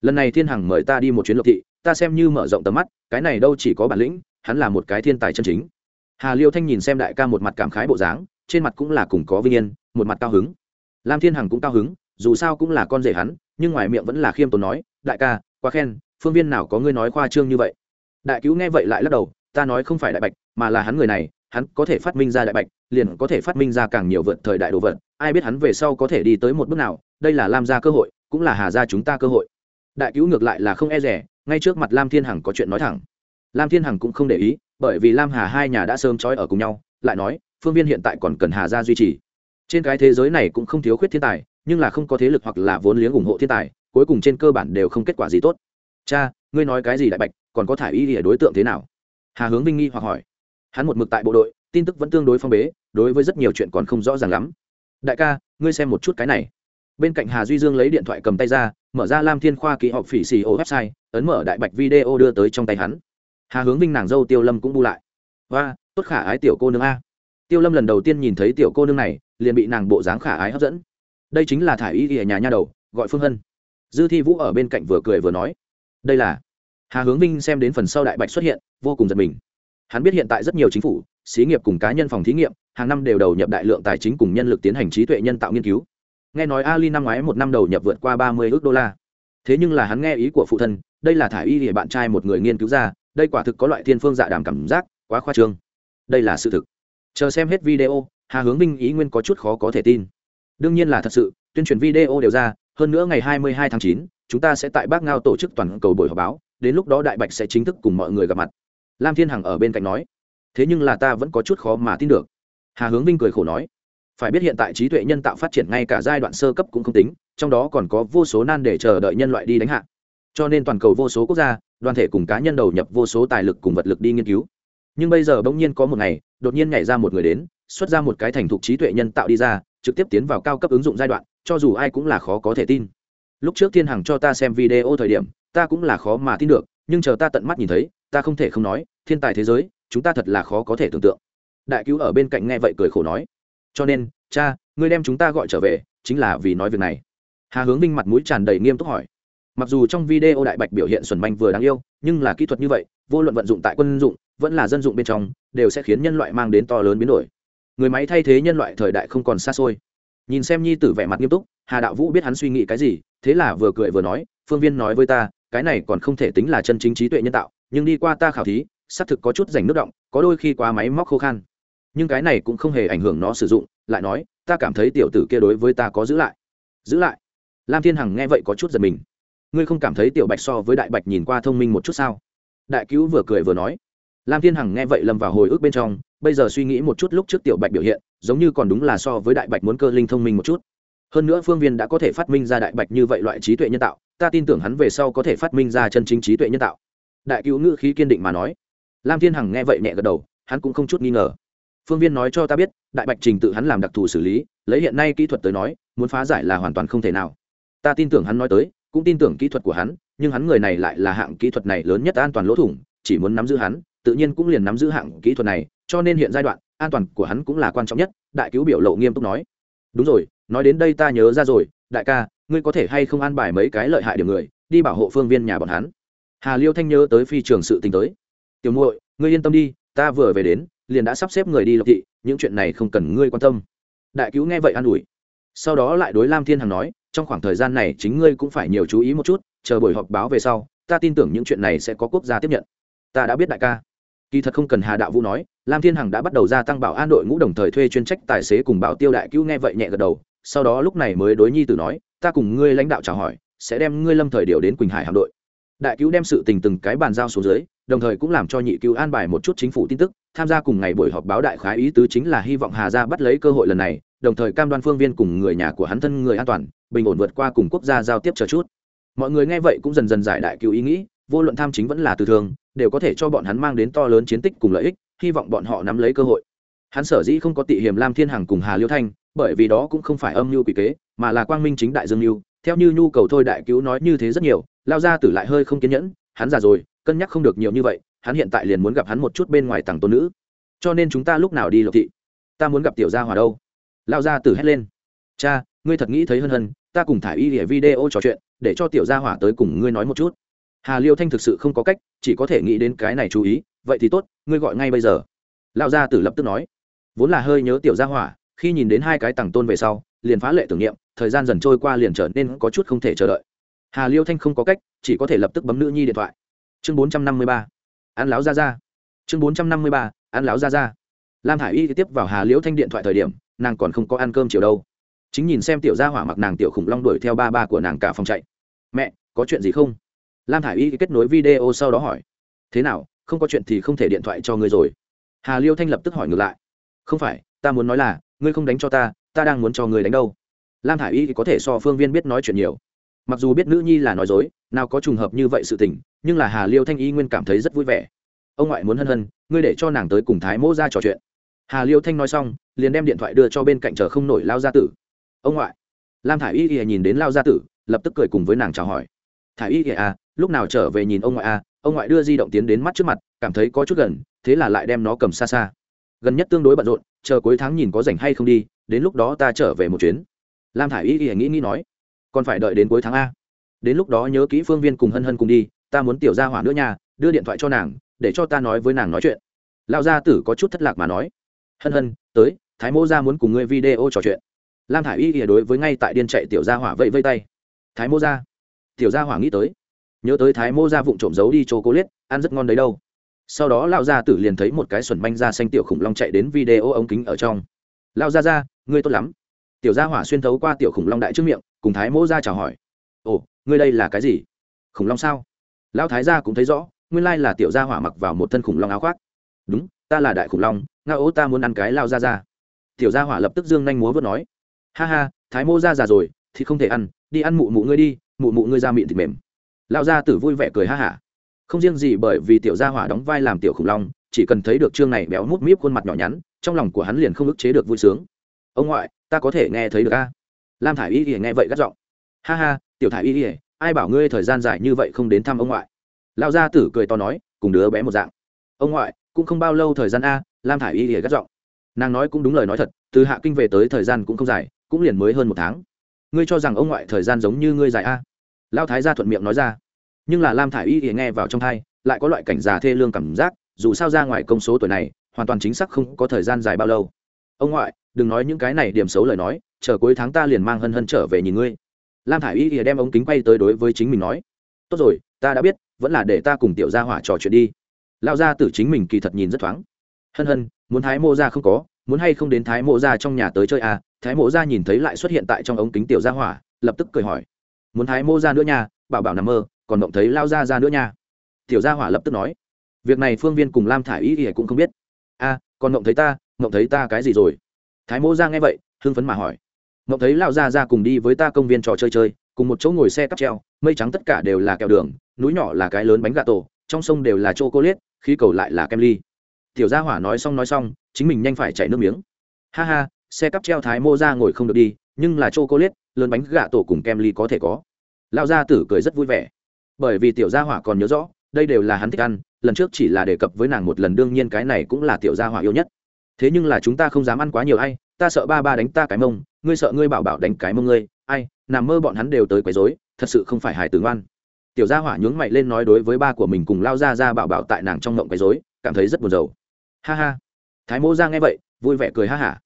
Lần này thiên hằng mời ta đi một chuyến lộc thị, ta xem như mở rộng tầm mắt, cái này đâu chỉ có bản lĩnh, hắn là một cái thiên tài chân chính hà liêu thanh nhìn xem đại ca một mặt cảm khái bộ dáng, trên mặt cũng là cùng có vinh yên, một mặt cao hứng. Lam thiên hằng cũng cao hứng, dù sao cũng là con rể hắn, nhưng ngoài miệng vẫn là khiêm tốn nói, đại ca, quá khen, phương viên nào có ngươi nói khoa trương như vậy? Đại cứu nghe vậy lại lắc đầu, ta nói không phải đại bạch, mà là hắn người này, hắn có thể phát minh ra đại bạch, liền có thể phát minh ra càng nhiều vượt thời đại đồ vật, ai biết hắn về sau có thể đi tới một bước nào, đây là lam gia cơ hội, cũng là hà gia chúng ta cơ hội. Đại cứu ngược lại là không e rẻ, ngay trước mặt lam thiên hằng có chuyện nói thẳng. Lam thiên hằng cũng không để ý bởi vì lam hà hai nhà đã sớm trói ở cùng nhau, lại nói, phương viên hiện tại còn cần hà gia duy trì. Trên cái thế giới này cũng không thiếu khuyết thiên tài, nhưng là không có thế lực hoặc là vốn liếng ủng hộ thiên tài, cuối cùng trên cơ bản đều không kết quả gì tốt. Cha, ngươi nói cái gì đại bạch, còn có thả ý ở đối tượng thế nào? Hà hướng vinh nghi hoặc hỏi. Hắn một mực tại bộ đội, tin tức vẫn tương đối phong bế, đối với rất nhiều chuyện còn không rõ ràng lắm. Đại ca, ngươi xem một chút cái này. Bên cạnh hà duy dương lấy điện thoại cầm tay ra, mở ra lam thiên khoa ký họp phỉ xì ô website, ấn mở đại bạch video đưa tới trong tay hắn hà hướng vinh nàng dâu tiêu lâm cũng bu lại. Và tốt khả ái tiểu cô nương a. Tiêu lâm lần đầu tiên nhìn thấy tiểu cô nương này, liền bị nàng bộ dáng khả ái hấp dẫn. Đây chính là thả Y ở nhà nha đầu, gọi phương hân. Dư thi vũ ở bên cạnh vừa cười vừa nói, đây là hà hướng vinh xem đến phần sau đại bạch xuất hiện, vô cùng giật mình. Hắn biết hiện tại rất nhiều chính phủ, xí nghiệp cùng cá nhân phòng thí nghiệm, hàng năm đều đầu nhập đại lượng tài chính cùng nhân lực tiến hành trí tuệ nhân tạo nghiên cứu. Nghe nói ali năm ngoái một năm đầu nhập vượt qua ba mươi ước đô la. Thế nhưng là hắn nghe ý của phụ thân, đây là thả y để bạn trai một người nghiên cứu ra đây quả thực có loại thiên phương dạ đàm cảm giác quá khoa trương. Đây là sự thực. Chờ xem hết video hà hướng Minh ý nguyên có chút khó có thể tin. Đương nhiên là thật sự tuyên truyền video đều ra hơn nữa ngày 22 tháng 9, chúng ta sẽ tại bác ngao tổ chức toàn cầu buổi họp báo đến lúc đó đại bạch sẽ chính thức cùng mọi người gặp mặt. Lam thiên hằng ở bên cạnh nói. Thế nhưng là ta vẫn có chút khó mà tin được. Hà hướng vinh cười khổ nói. Phải biết hiện tại trí tuệ nhân tạo phát triển ngay cả giai đoạn sơ cấp cũng không tính trong đó còn có vô số nan để chờ đợi nhân loại đi đánh hạ. Cho nên toàn cầu vô số quốc gia đoàn thể cùng cá nhân đầu nhập vô số tài lực cùng vật lực đi nghiên cứu. Nhưng bây giờ bỗng nhiên có một ngày, đột nhiên nhảy ra một người đến, xuất ra một cái thành thục trí tuệ nhân tạo đi ra, trực tiếp tiến vào cao cấp ứng dụng giai đoạn, cho dù ai cũng là khó có thể tin. Lúc trước thiên hằng cho ta xem video thời điểm, ta cũng là khó mà tin được, nhưng chờ ta tận mắt nhìn thấy, ta không thể không nói, thiên tài thế giới, chúng ta thật là khó có thể tưởng tượng. Đại cứu ở bên cạnh nghe vậy cười khổ nói, cho nên, cha, ngươi đem chúng ta gọi trở về, chính là vì nói việc này. Hà hướng vinh mặt mũi tràn đầy nghiêm túc hỏi mặc dù trong video đại bạch biểu hiện xuẩn manh vừa đáng yêu, nhưng là kỹ thuật như vậy, vô luận vận dụng tại quân dụng, vẫn là dân dụng bên trong, đều sẽ khiến nhân loại mang đến to lớn biến đổi. Người máy thay thế nhân loại thời đại không còn xa xôi. Nhìn xem nhi tử vẻ mặt nghiêm túc, hà đạo vũ biết hắn suy nghĩ cái gì, thế là vừa cười vừa nói, phương viên nói với ta, cái này còn không thể tính là chân chính trí tuệ nhân tạo, nhưng đi qua ta khảo thí, xác thực có chút dành nước động, có đôi khi qua máy móc khô khan. Nhưng cái này cũng không hề ảnh hưởng nó sử dụng, lại nói, ta cảm thấy tiểu tử kia đối với ta có giữ lại. Giữ lại. Lam thiên hằng nghe vậy có chút giật mình ngươi không cảm thấy tiểu bạch so với đại bạch nhìn qua thông minh một chút sao? Đại cứu vừa cười vừa nói. Lam thiên hằng nghe vậy lâm vào hồi ức bên trong, bây giờ suy nghĩ một chút lúc trước tiểu bạch biểu hiện, giống như còn đúng là so với đại bạch muốn cơ linh thông minh một chút. Hơn nữa phương viên đã có thể phát minh ra đại bạch như vậy loại trí tuệ nhân tạo, ta tin tưởng hắn về sau có thể phát minh ra chân chính trí tuệ nhân tạo. Đại cứu ngữ khí kiên định mà nói. Lam thiên hằng nghe vậy nhẹ gật đầu, hắn cũng không chút nghi ngờ. Phương viên nói cho ta biết, đại bạch trình tự hắn làm đặc thù xử lý, lấy hiện nay kỹ thuật tới nói, muốn phá giải là hoàn toàn không thể nào. Ta tin tưởng hắn nói tới cũng tin tưởng kỹ thuật của hắn, nhưng hắn người này lại là hạng kỹ thuật này lớn nhất an toàn lỗ thủng, chỉ muốn nắm giữ hắn, tự nhiên cũng liền nắm giữ hạng kỹ thuật này, cho nên hiện giai đoạn, an toàn của hắn cũng là quan trọng nhất, đại cứu biểu lộ nghiêm túc nói. Đúng rồi, nói đến đây ta nhớ ra rồi, đại ca, ngươi có thể hay không an bài mấy cái lợi hại điểm người, đi bảo hộ phương viên nhà bọn hắn. Hà liêu thanh nhớ tới phi trường sự tình tới. Tiểu muội, ngươi yên tâm đi, ta vừa về đến, liền đã sắp xếp người đi lộc thị, những chuyện này không cần ngươi quan tâm. Đại cứu nghe vậy an ủi. Sau đó lại đối lam thiên hằng nói trong khoảng thời gian này chính ngươi cũng phải nhiều chú ý một chút, chờ buổi họp báo về sau, ta tin tưởng những chuyện này sẽ có quốc gia tiếp nhận. Ta đã biết đại ca. Kỳ thật không cần hà đạo vũ nói, lam thiên hằng đã bắt đầu gia tăng bảo an đội ngũ đồng thời thuê chuyên trách tài xế cùng bảo tiêu đại cứu nghe vậy nhẹ gật đầu, sau đó lúc này mới đối nhi tử nói, ta cùng ngươi lãnh đạo chào hỏi, sẽ đem ngươi lâm thời điều đến quỳnh hải hạm đội. Đại cứu đem sự tình từng cái bàn giao xuống dưới, đồng thời cũng làm cho nhị cứu an bài một chút chính phủ tin tức, tham gia cùng ngày buổi họp báo đại khái ý tứ chính là hy vọng hà gia bắt lấy cơ hội lần này đồng thời cam đoan phương viên cùng người nhà của hắn thân người an toàn, bình ổn vượt qua cùng quốc gia giao tiếp chờ chút. Mọi người nghe vậy cũng dần dần giải đại cứu ý nghĩ, vô luận tham chính vẫn là từ thường, đều có thể cho bọn hắn mang đến to lớn chiến tích cùng lợi ích, hy vọng bọn họ nắm lấy cơ hội. Hắn sở dĩ không có tị hiểm lam thiên hằng cùng hà liêu thanh, bởi vì đó cũng không phải âm mưu quỷ kế, mà là quang minh chính đại dương mưu. Theo như nhu cầu thôi đại cứu nói như thế rất nhiều, lao ra tử lại hơi không kiên nhẫn, hắn già rồi, cân nhắc không được nhiều như vậy, hắn hiện tại liền muốn gặp hắn một chút bên ngoài tàng tôn nữ. Cho nên chúng ta lúc nào đi lộc thị? Ta muốn gặp tiểu gia hòa đâu? Lao ra tử hét lên. Cha, ngươi thật nghĩ thấy hân hân, ta cùng thả y để video trò chuyện, để cho tiểu gia hỏa tới cùng ngươi nói một chút. Hà liêu thanh thực sự không có cách, chỉ có thể nghĩ đến cái này chú ý, vậy thì tốt, ngươi gọi ngay bây giờ. Lao gia tử lập tức nói. Vốn là hơi nhớ tiểu gia hỏa, khi nhìn đến hai cái tặng tôn về sau, liền phá lệ tưởng niệm, thời gian dần trôi qua liền trở nên có chút không thể chờ đợi. Hà liêu thanh không có cách, chỉ có thể lập tức bấm nữ nhi điện thoại. Chương bốn trăm năm mươi ba. Ăn láo ra ra chương bốn trăm năm mươi ba ăn láo ra ra lam hải y tiếp vào hà liễu thanh điện thoại thời điểm, nàng còn không có ăn cơm chiều đâu. Chính nhìn xem tiểu gia hỏa mặc nàng tiểu khủng long đuổi theo ba ba của nàng cả phòng chạy. Mẹ, có chuyện gì không? Lam hải y kết nối video sau đó hỏi. Thế nào, không có chuyện thì không thể điện thoại cho ngươi rồi. Hà liêu thanh lập tức hỏi ngược lại. Không phải, ta muốn nói là, ngươi không đánh cho ta ta đang muốn cho ngươi đánh đâu. Lam hải y có thể so phương viên biết nói chuyện nhiều. Mặc dù biết nữ nhi là nói dối, nào có trùng hợp như vậy sự tình, nhưng là hà liêu thanh y nguyên cảm thấy rất vui vẻ. Ông ngoại muốn hân hân, ngươi để cho nàng tới cùng thái mỗ ra trò chuyện hà liêu thanh nói xong liền đem điện thoại đưa cho bên cạnh chờ không nổi lao gia tử. Ông ngoại. Lam thả i y y nhìn đến lao gia tử lập tức cười cùng với nàng chào hỏi. Thả i y y à lúc nào trở về nhìn ông ngoại à? Ông ngoại đưa di động tiến đến mắt trước mặt cảm thấy có chút gần thế là lại đem nó cầm xa xa. Gần nhất tương đối bận rộn chờ cuối tháng nhìn có rảnh hay không đi đến lúc đó ta trở về một chuyến. Lam thả i y y nghĩ nghĩ nói còn phải đợi đến cuối tháng a. Đến lúc đó nhớ kỹ phương viên cùng hân hân cùng đi ta muốn tiểu ra hỏa nữa nhà, đưa điện thoại cho nàng để cho ta nói với nàng nói chuyện. Lao gia tử có chút thất lạc mà nói hân hân, tới, thái mô gia muốn cùng ngươi video trò chuyện. Lam thả i y ỉa đối với ngay tại điên chạy tiểu gia hỏa vẫy vây tay. Thái mô gia? Tiểu gia hỏa nghĩ tới. Nhớ tới thái mô gia vụng trộm giấu đi chỗ cố liết ăn rất ngon đấy đâu. Sau đó lão gia tử liền thấy một cái xuẩn manh da xanh tiểu khủng long chạy đến video ống kính ở trong. Lão gia gia, ngươi tốt lắm. Tiểu gia hỏa xuyên thấu qua tiểu khủng long đại trước miệng, cùng thái mô gia chào hỏi. Ồ, ngươi đây là cái gì? Khủng long sao? Lão thái gia cũng thấy rõ, nguyên lai là tiểu gia hỏa mặc vào một thân khủng long áo khoác. Đúng, ta là đại khủng long nga ố ta muốn ăn cái lao ra ra. Tiểu gia hỏa lập tức dương nhanh múa vớt nói. Ha ha, thái mô ra già rồi, thì không thể ăn, đi ăn mụ mụ ngươi đi, mụ mụ ngươi ra miệng thịt mềm. Lao gia tử vui vẻ cười ha hả. Không riêng gì bởi vì tiểu gia hỏa đóng vai làm tiểu khủng long, chỉ cần thấy được chương này béo mút míp khuôn mặt nhỏ nhắn, trong lòng của hắn liền không ức chế được vui sướng. Ông ngoại, ta có thể nghe thấy được a? Lam thả i y ỉa nghe vậy gắt giọng. Ha ha, tiểu thả i y ỉa ai bảo ngươi thời gian dài như vậy không đến thăm ông ngoại? Lão gia tử cười to nói, cùng đứa bé một dạng. Ông ngoại, cũng không bao lâu thời gian a lam thả i y ỉa gắt giọng. Nàng nói cũng đúng lời nói thật, từ hạ kinh về tới thời gian cũng không dài, cũng liền mới hơn một tháng. Ngươi cho rằng ông ngoại thời gian giống như ngươi dài a? Lao thái gia thuận miệng nói ra. Nhưng là lam thả i y thì nghe vào trong thai, lại có loại cảnh già thê lương cảm giác, dù sao ra ngoài công số tuổi này, hoàn toàn chính xác không có thời gian dài bao lâu. Ông ngoại, đừng nói những cái này điểm xấu lời nói, chờ cuối tháng ta liền mang hân hân trở về nhìn ngươi. Lam thả i y thì đem ống kính quay tới đối với chính mình nói. Tốt rồi, ta đã biết, vẫn là để ta cùng tiểu gia hỏa trò chuyện đi. Lao ra tử chính mình kỳ thật nhìn rất thoáng hân hân muốn thái mô ra không có muốn hay không đến thái mô ra trong nhà tới chơi à? Thái mô ra nhìn thấy lại xuất hiện tại trong ống kính tiểu gia hỏa lập tức cười hỏi. Muốn thái mô ra nữa nha bảo bảo nằm mơ còn mộng thấy lao ra ra nữa nha. Tiểu gia hỏa lập tức nói. Việc này phương viên cùng lam thả ý ỉa cũng không biết. A à, còn mộng thấy ta mộng thấy ta cái gì rồi? Thái mô ra nghe vậy hưng phấn mà hỏi. Mộng thấy lao ra ra cùng đi với ta công viên trò chơi chơi cùng một chỗ ngồi xe cắp treo mây trắng tất cả đều là kẹo đường núi nhỏ là cái lớn bánh gà tổ trong sông đều là chô cô liết khí cầu lại là kem ly tiểu gia hỏa nói xong nói xong, chính mình nhanh phải chảy nước miếng. Ha ha, xe cắp treo thái mô ra ngồi không được đi, nhưng là chô cô liết lớn bánh gà tổ cùng kem ly có thể có. Lao gia tử cười rất vui vẻ. Bởi vì tiểu gia hỏa còn nhớ rõ, đây đều là hắn thích ăn, lần trước chỉ là đề cập với nàng một lần, đương nhiên cái này cũng là tiểu gia hỏa yêu nhất. Thế nhưng là chúng ta không dám ăn quá nhiều, ai, ta sợ ba ba đánh ta cái mông, ngươi sợ ngươi bảo bảo đánh cái mông ngươi, ai, nằm mơ bọn hắn đều tới quấy rối, thật sự không phải hài tử ngoan. Tiểu gia hỏa nhướng mày lên nói đối với ba của mình cùng lao ra ra bảo bảo tại nàng trong ngộng quấy rối, cảm thấy rất buồn rầu ha ha. Thái mô ra nghe vậy, vui vẻ cười ha hả.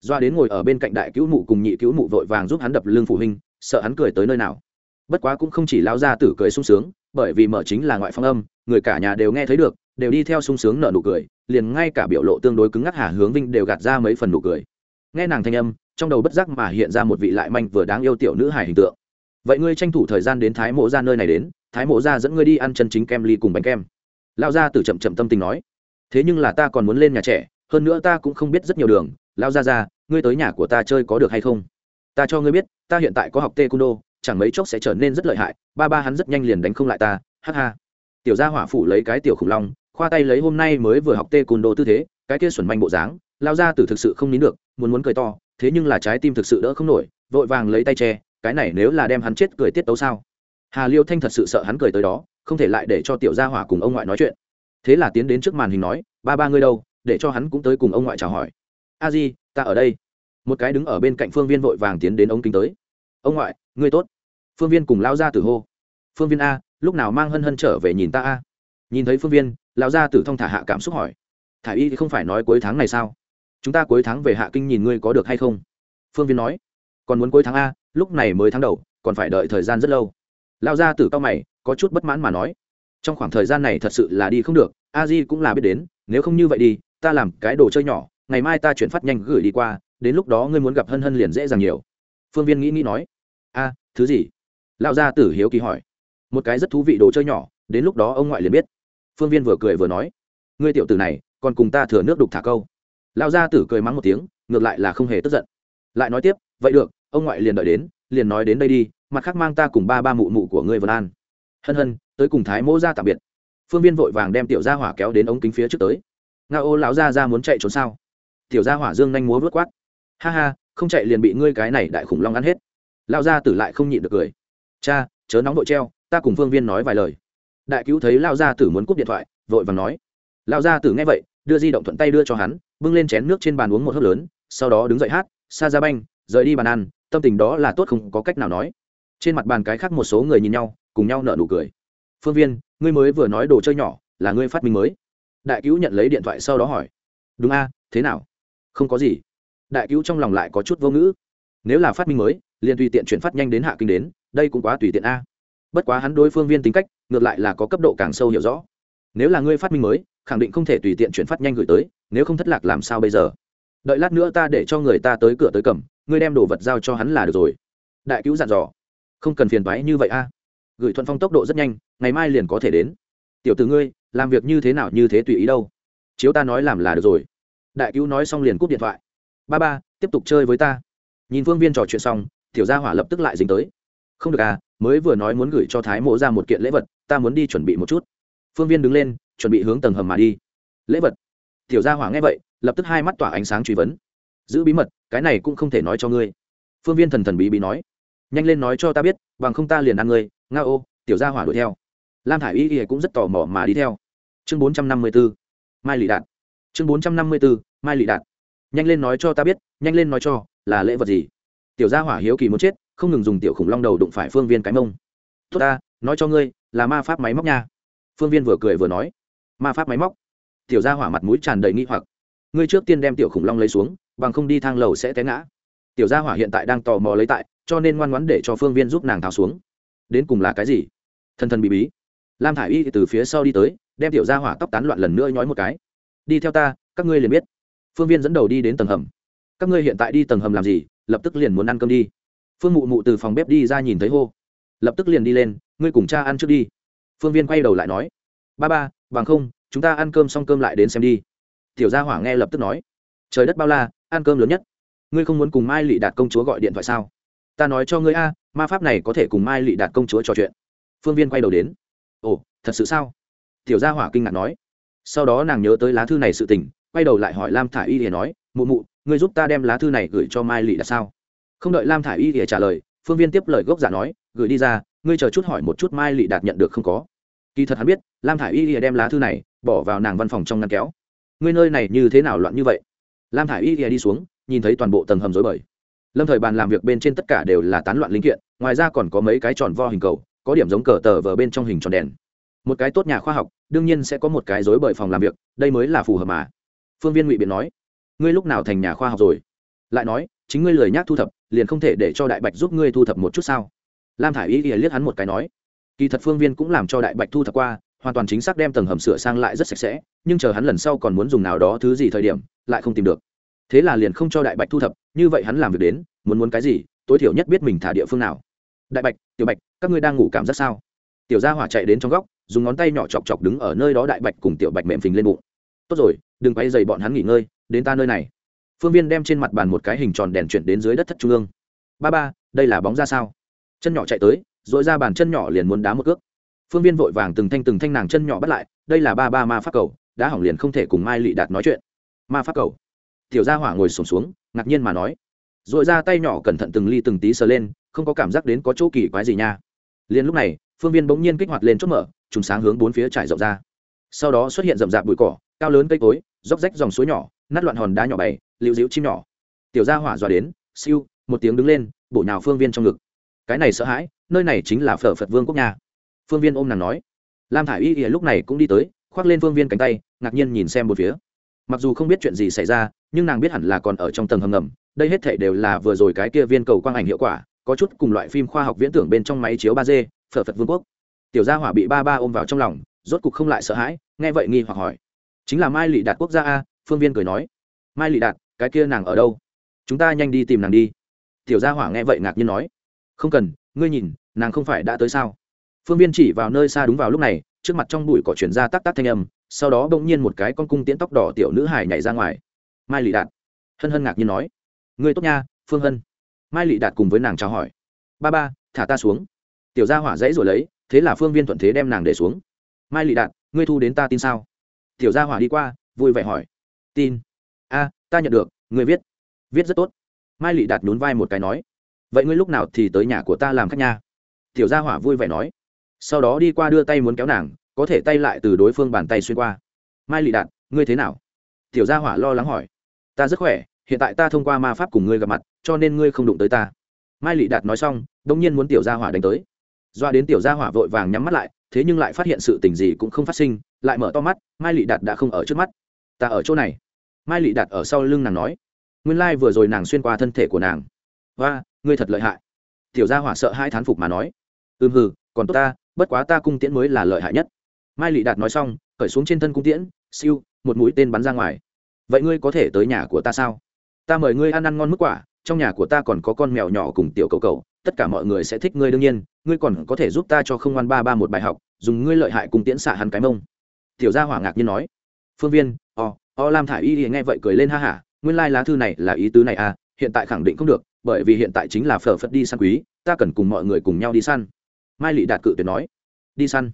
Doa đến ngồi ở bên cạnh đại cứu mụ cùng nhị cứu mụ vội vàng giúp hắn đập lưng phụ huynh, sợ hắn cười tới nơi nào. Bất quá cũng không chỉ lao ra tử cười sung sướng, bởi vì mở chính là ngoại phong âm, người cả nhà đều nghe thấy được, đều đi theo sung sướng nở nụ cười, liền ngay cả biểu lộ tương đối cứng ngắc hà hướng vinh đều gạt ra mấy phần nụ cười. Nghe nàng thanh âm, trong đầu bất giác mà hiện ra một vị lại manh vừa đáng yêu tiểu nữ hài hình tượng. Vậy ngươi tranh thủ thời gian đến thái mộ ra nơi này đến, thái mộ ra dẫn ngươi đi ăn chân chính kem ly cùng bánh kem. Lao ra từ chậm chậm tâm tình nói thế nhưng là ta còn muốn lên nhà trẻ, hơn nữa ta cũng không biết rất nhiều đường. Lao ra ra ngươi tới nhà của ta chơi có được hay không? Ta cho ngươi biết, ta hiện tại có học tê cung đô chẳng mấy chốc sẽ trở nên rất lợi hại. Ba ba hắn rất nhanh liền đánh không lại ta, ha ha. Tiểu gia hỏa phủ lấy cái tiểu khủng long, khoa tay lấy hôm nay mới vừa học tê cung đô tư thế, cái kia xuẩn manh bộ dáng lao ra tử thực sự không nín được, muốn muốn cười to, thế nhưng là trái tim thực sự đỡ không nổi, vội vàng lấy tay che, cái này nếu là đem hắn chết cười tiết tấu sao? Hà liêu thanh thật sự sợ hắn cười tới đó, không thể lại để cho tiểu gia hỏa cùng ông ngoại nói chuyện thế là tiến đến trước màn hình nói, ba ba ngươi đâu, để cho hắn cũng tới cùng ông ngoại chào hỏi. A di, ta ở đây. Một cái đứng ở bên cạnh phương viên vội vàng tiến đến ống kính tới. Ông ngoại, ngươi tốt. Phương viên cùng lao ra tử hô. Phương viên a, lúc nào mang hân hân trở về nhìn ta a? Nhìn thấy phương viên lao ra tử thông thả hạ cảm xúc hỏi. Thả y thì không phải nói cuối tháng này sao? Chúng ta cuối tháng về hạ kinh nhìn ngươi có được hay không? Phương viên nói. Còn muốn cuối tháng a, lúc này mới tháng đầu, còn phải đợi thời gian rất lâu. Lao ra tử cao mày, có chút bất mãn mà nói trong khoảng thời gian này thật sự là đi không được, a di cũng là biết đến, nếu không như vậy đi, ta làm cái đồ chơi nhỏ, ngày mai ta chuyển phát nhanh gửi đi qua, đến lúc đó ngươi muốn gặp hân hân liền dễ dàng nhiều. Phương viên nghĩ nghĩ nói. A, thứ gì? Lão gia tử hiếu kỳ hỏi. Một cái rất thú vị đồ chơi nhỏ, đến lúc đó ông ngoại liền biết. Phương viên vừa cười vừa nói. Ngươi tiểu tử này, còn cùng ta thừa nước đục thả câu. Lão gia tử cười mắng một tiếng, ngược lại là không hề tức giận. Lại nói tiếp, vậy được, ông ngoại liền đợi đến, liền nói đến đây đi, mặt khác mang ta cùng ba ba mụ mụ của ngươi vân an. Hân hân tới cùng thái mỗ ra tạm biệt. Phương viên vội vàng đem tiểu gia hỏa kéo đến ống kính phía trước tới. Nga ô lão gia ra muốn chạy trốn sao? Tiểu gia hỏa dương nhanh múa vớt quát. Ha ha, không chạy liền bị ngươi cái này đại khủng long ăn hết. Lão gia tử lại không nhịn được cười. Cha, chớ nóng vội treo, ta cùng phương viên nói vài lời. Đại cứu thấy lão gia tử muốn cúp điện thoại, vội vàng nói. Lão gia tử nghe vậy, đưa di động thuận tay đưa cho hắn, bưng lên chén nước trên bàn uống một hớp lớn, sau đó đứng dậy hát xa ra banh, rời đi bàn ăn, tâm tình đó là tốt không có cách nào nói. Trên mặt bàn cái khác một số người nhìn nhau, cùng nhau nở nụ cười phương viên, ngươi mới vừa nói đồ chơi nhỏ, là ngươi phát minh mới. Đại cứu nhận lấy điện thoại sau đó hỏi. Đúng a, thế nào? Không có gì. Đại cứu trong lòng lại có chút vô ngữ. Nếu là phát minh mới, liền tùy tiện chuyển phát nhanh đến hạ kinh đến, đây cũng quá tùy tiện a. Bất quá hắn đối phương viên tính cách, ngược lại là có cấp độ càng sâu hiểu rõ. Nếu là ngươi phát minh mới, khẳng định không thể tùy tiện chuyển phát nhanh gửi tới, nếu không thất lạc làm sao bây giờ? Đợi lát nữa ta để cho người ta tới cửa tới cầm, ngươi đem đồ vật giao cho hắn là được rồi. Đại cứu dặn dò. Không cần phiền toái như vậy a gửi thuận phong tốc độ rất nhanh, ngày mai liền có thể đến. Tiểu t ử ngươi, làm việc như thế nào như thế tùy ý đâu. Chiếu ta nói làm là được rồi. Đại cứu nói xong liền cúp điện thoại. Ba ba, tiếp tục chơi với ta. Nhìn phương viên trò chuyện xong, tiểu gia hỏa lập tức lại dính tới. Không được à mới vừa nói muốn gửi cho thái mộ ra một kiện lễ vật, ta muốn đi chuẩn bị một chút. Phương viên đứng lên, chuẩn bị hướng tầng hầm mà đi. Lễ vật. Tiểu gia hỏa nghe vậy, lập tức hai mắt tỏa ánh sáng truy vấn. Giữ bí mật, cái này cũng không thể nói cho ngươi. Phương viên thần thần bí bí nói. Nhanh lên nói cho ta biết, bằng không ta liền ăn ngươi nga ô, tiểu gia hỏa đuổi theo. Lam thả i y ỉa cũng rất tò mò mà đi theo. Chương bốn trăm năm mươi b ố mai lị đạt. Chương bốn trăm năm mươi b ố mai lị đạt. Nhanh lên nói cho ta biết, nhanh lên nói cho, là lễ vật gì? Tiểu gia hỏa hiếu kỳ muốn chết, không ngừng dùng tiểu khủng long đầu đụng phải phương viên cái mông. Tốt ta, nói cho ngươi, là ma pháp máy móc nha. Phương viên vừa cười vừa nói. Ma pháp máy móc. Tiểu gia hỏa mặt mũi tràn đầy nghi hoặc. Ngươi trước tiên đem tiểu khủng long lấy xuống, bằng không đi thang lầu sẽ té ngã. Tiểu gia hỏa hiện tại đang tò mò lấy tại, cho nên ngoan ngoãn để cho phương viên giúp nàng tháo xuống đến cùng là cái gì? Thân thân bị bí. Lam thả i y từ phía sau đi tới, đem tiểu gia hỏa tóc tán loạn lần nữa nhói một cái. Đi theo ta, các ngươi liền biết. Phương viên dẫn đầu đi đến tầng hầm. Các ngươi hiện tại đi tầng hầm làm gì? Lập tức liền muốn ăn cơm đi. Phương mụ mụ từ phòng bếp đi ra nhìn thấy hô. Lập tức liền đi lên, ngươi cùng cha ăn trước đi. Phương viên quay đầu lại nói. Ba ba, bằng không, chúng ta ăn cơm xong cơm lại đến xem đi. Tiểu gia hỏa nghe lập tức nói. Trời đất bao la, ăn cơm lớn nhất. Ngươi không muốn cùng mai lị đạt công chúa gọi điện thoại sao? Ta nói cho ngươi a ma pháp này có thể cùng mai lị đạt công chúa trò chuyện phương viên quay đầu đến ồ thật sự sao tiểu gia hỏa kinh ngạc nói sau đó nàng nhớ tới lá thư này sự tình quay đầu lại hỏi lam thả i y thì nói mụ mụ ngươi giúp ta đem lá thư này gửi cho mai lị đạt sao không đợi lam thả i y thì trả lời phương viên tiếp lời gốc giả nói gửi đi ra ngươi chờ chút hỏi một chút mai lị đạt nhận được không có kỳ thật hắn biết lam thả i y thì đem lá thư này bỏ vào nàng văn phòng trong ngăn kéo ngươi nơi này như thế nào loạn như vậy lam thả i y thì đi xuống nhìn thấy toàn bộ tầng hầm dối bời lâm thời bàn làm việc bên trên tất cả đều là tán loạn linh kiện, ngoài ra còn có mấy cái tròn vo hình cầu, có điểm giống cờ tờ vờ bên trong hình tròn đèn. Một cái tốt nhà khoa học, đương nhiên sẽ có một cái dối bởi phòng làm việc, đây mới là phù hợp mà. Phương viên ngụy biện nói, ngươi lúc nào thành nhà khoa học rồi? Lại nói, chính ngươi lười nhác thu thập, liền không thể để cho đại bạch giúp ngươi thu thập một chút sao? Lam thả i y liếc hắn một cái nói, kỳ thật phương viên cũng làm cho đại bạch thu thập qua, hoàn toàn chính xác đem tầng hầm sửa sang lại rất sạch sẽ, nhưng chờ hắn lần sau còn muốn dùng nào đó thứ gì thời điểm, lại không tìm được thế là liền không cho đại bạch thu thập, như vậy hắn làm việc đến, muốn muốn cái gì, tối thiểu nhất biết mình thả địa phương nào. Đại bạch, tiểu bạch, các ngươi đang ngủ cảm giác sao? Tiểu gia hỏa chạy đến trong góc, dùng ngón tay nhỏ chọc chọc đứng ở nơi đó đại bạch cùng tiểu bạch mềm phình lên bụng. Tốt rồi, đừng quay dày bọn hắn nghỉ ngơi, đến ta nơi này. Phương viên đem trên mặt bàn một cái hình tròn đèn chuyển đến dưới đất thất trung ương. Ba ba, đây là bóng ra sao? Chân nhỏ chạy tới dội ra bàn chân nhỏ liền muốn đá một cước. Phương viên vội vàng từng thanh từng thanh nàng chân nhỏ bắt lại, đây là ba ba ma pháp cầu đã hỏng liền không thể cùng mai lị đạt nói chuyện. Ma pháp cầu tiểu gia hỏa ngồi sổm xuống, ngạc nhiên mà nói. Dội ra tay nhỏ cẩn thận từng ly từng tí sờ lên, không có cảm giác đến có chỗ kỳ quái gì nha. Liền lúc này, phương viên bỗng nhiên kích hoạt lên chốt mở, trùng sáng hướng bốn phía trải rộng ra. Sau đó xuất hiện rậm rạp bụi cỏ, cao lớn cây cối róc rách dòng suối nhỏ, nát loạn hòn đá nhỏ bày, liễu dĩu chim nhỏ. Tiểu gia hỏa dọa đến, siêu, một tiếng đứng lên, bổ nhào phương viên trong ngực. Cái này sợ hãi, nơi này chính là phở phật vương quốc nhà phương viên ôm nàng nói. Lam thả i y lúc này cũng đi tới, khoác lên phương viên cánh tay, ngạc nhiên nhìn xem một phía mặc dù không biết chuyện gì xảy ra, nhưng nàng biết hẳn là còn ở trong tầng hầm ngầm. Đây hết thể đều là vừa rồi cái kia viên cầu quang ảnh hiệu quả, có chút cùng loại phim khoa học viễn tưởng bên trong máy chiếu ba d, phở phật vương quốc. Tiểu gia hỏa bị ba ba ôm vào trong lòng, rốt cục không lại sợ hãi, nghe vậy nghi hoặc hỏi. Chính là mai lị đạt quốc gia a, phương viên cười nói. Mai lị đạt, cái kia nàng ở đâu? Chúng ta nhanh đi tìm nàng đi. Tiểu gia hỏa nghe vậy ngạc nhiên nói. Không cần, ngươi nhìn, nàng không phải đã tới sao? Phương viên chỉ vào nơi xa đúng vào lúc này, trước mặt trong bụi cỏ chuyển ra tắc tắc thanh âm sau đó bỗng nhiên một cái con cung tiễn tóc đỏ tiểu nữ hải nhảy ra ngoài. Mai lị đạt. Hân hân ngạc nhiên nói. Ngươi tốt nha, phương hân. Mai lị đạt cùng với nàng chào hỏi. Ba ba, thả ta xuống. Tiểu gia hỏa dãy rồi lấy, thế là phương viên thuận thế đem nàng để xuống. Mai lị đạt, ngươi thu đến ta tin sao? Tiểu gia hỏa đi qua, vui vẻ hỏi. Tin. A, ta nhận được người viết. Viết rất tốt. Mai lị đạt nhún vai một cái nói. Vậy ngươi lúc nào thì tới nhà của ta làm khách nha? Tiểu gia hỏa vui vẻ nói. Sau đó đi qua đưa tay muốn kéo nàng có thể tay lại từ đối phương bàn tay xuyên qua. Mai lị đạt, ngươi thế nào? Tiểu gia hỏa lo lắng hỏi. Ta rất khỏe, hiện tại ta thông qua ma pháp cùng ngươi gặp mặt, cho nên ngươi không đụng tới ta. Mai lị đạt nói xong đông nhiên muốn tiểu gia hỏa đánh tới. Doa đến tiểu gia hỏa vội vàng nhắm mắt lại, thế nhưng lại phát hiện sự tình gì cũng không phát sinh, lại mở to mắt, mai lị đạt đã không ở trước mắt. Ta ở chỗ này. Mai lị đạt ở sau lưng nàng nói. Nguyên lai、like、vừa rồi nàng xuyên qua thân thể của nàng. Và ngươi thật lợi hại. Tiểu gia hỏa sợ hai thán phục mà nói. Ừm hừ, còn tốt ta, bất quá ta cung tiễn mới là lợi hại nhất mai lị đạt nói xong khởi xuống trên thân cung tiễn, siêu, một mũi tên bắn ra ngoài. Vậy ngươi có thể tới nhà của ta sao? Ta mời ngươi ăn ăn ngon mức quả, trong nhà của ta còn có con mèo nhỏ cùng tiểu cầu cầu, tất cả mọi người sẽ thích ngươi đương nhiên, ngươi còn có thể giúp ta cho không ngoan ba ba một bài học, dùng ngươi lợi hại cùng tiễn xạ hắn cái mông. Tiểu gia hỏa ngạc nhiên nói. Phương viên, o o lam thả i y nghe vậy cười lên ha hả, nguyên lai、like、lá thư này là ý tứ này à hiện tại khẳng định không được, bởi vì hiện tại chính là phở phất đi săn quý, ta cần cùng mọi người cùng nhau đi săn. Mai lị đạt cự tuyệt nói. Đi săn?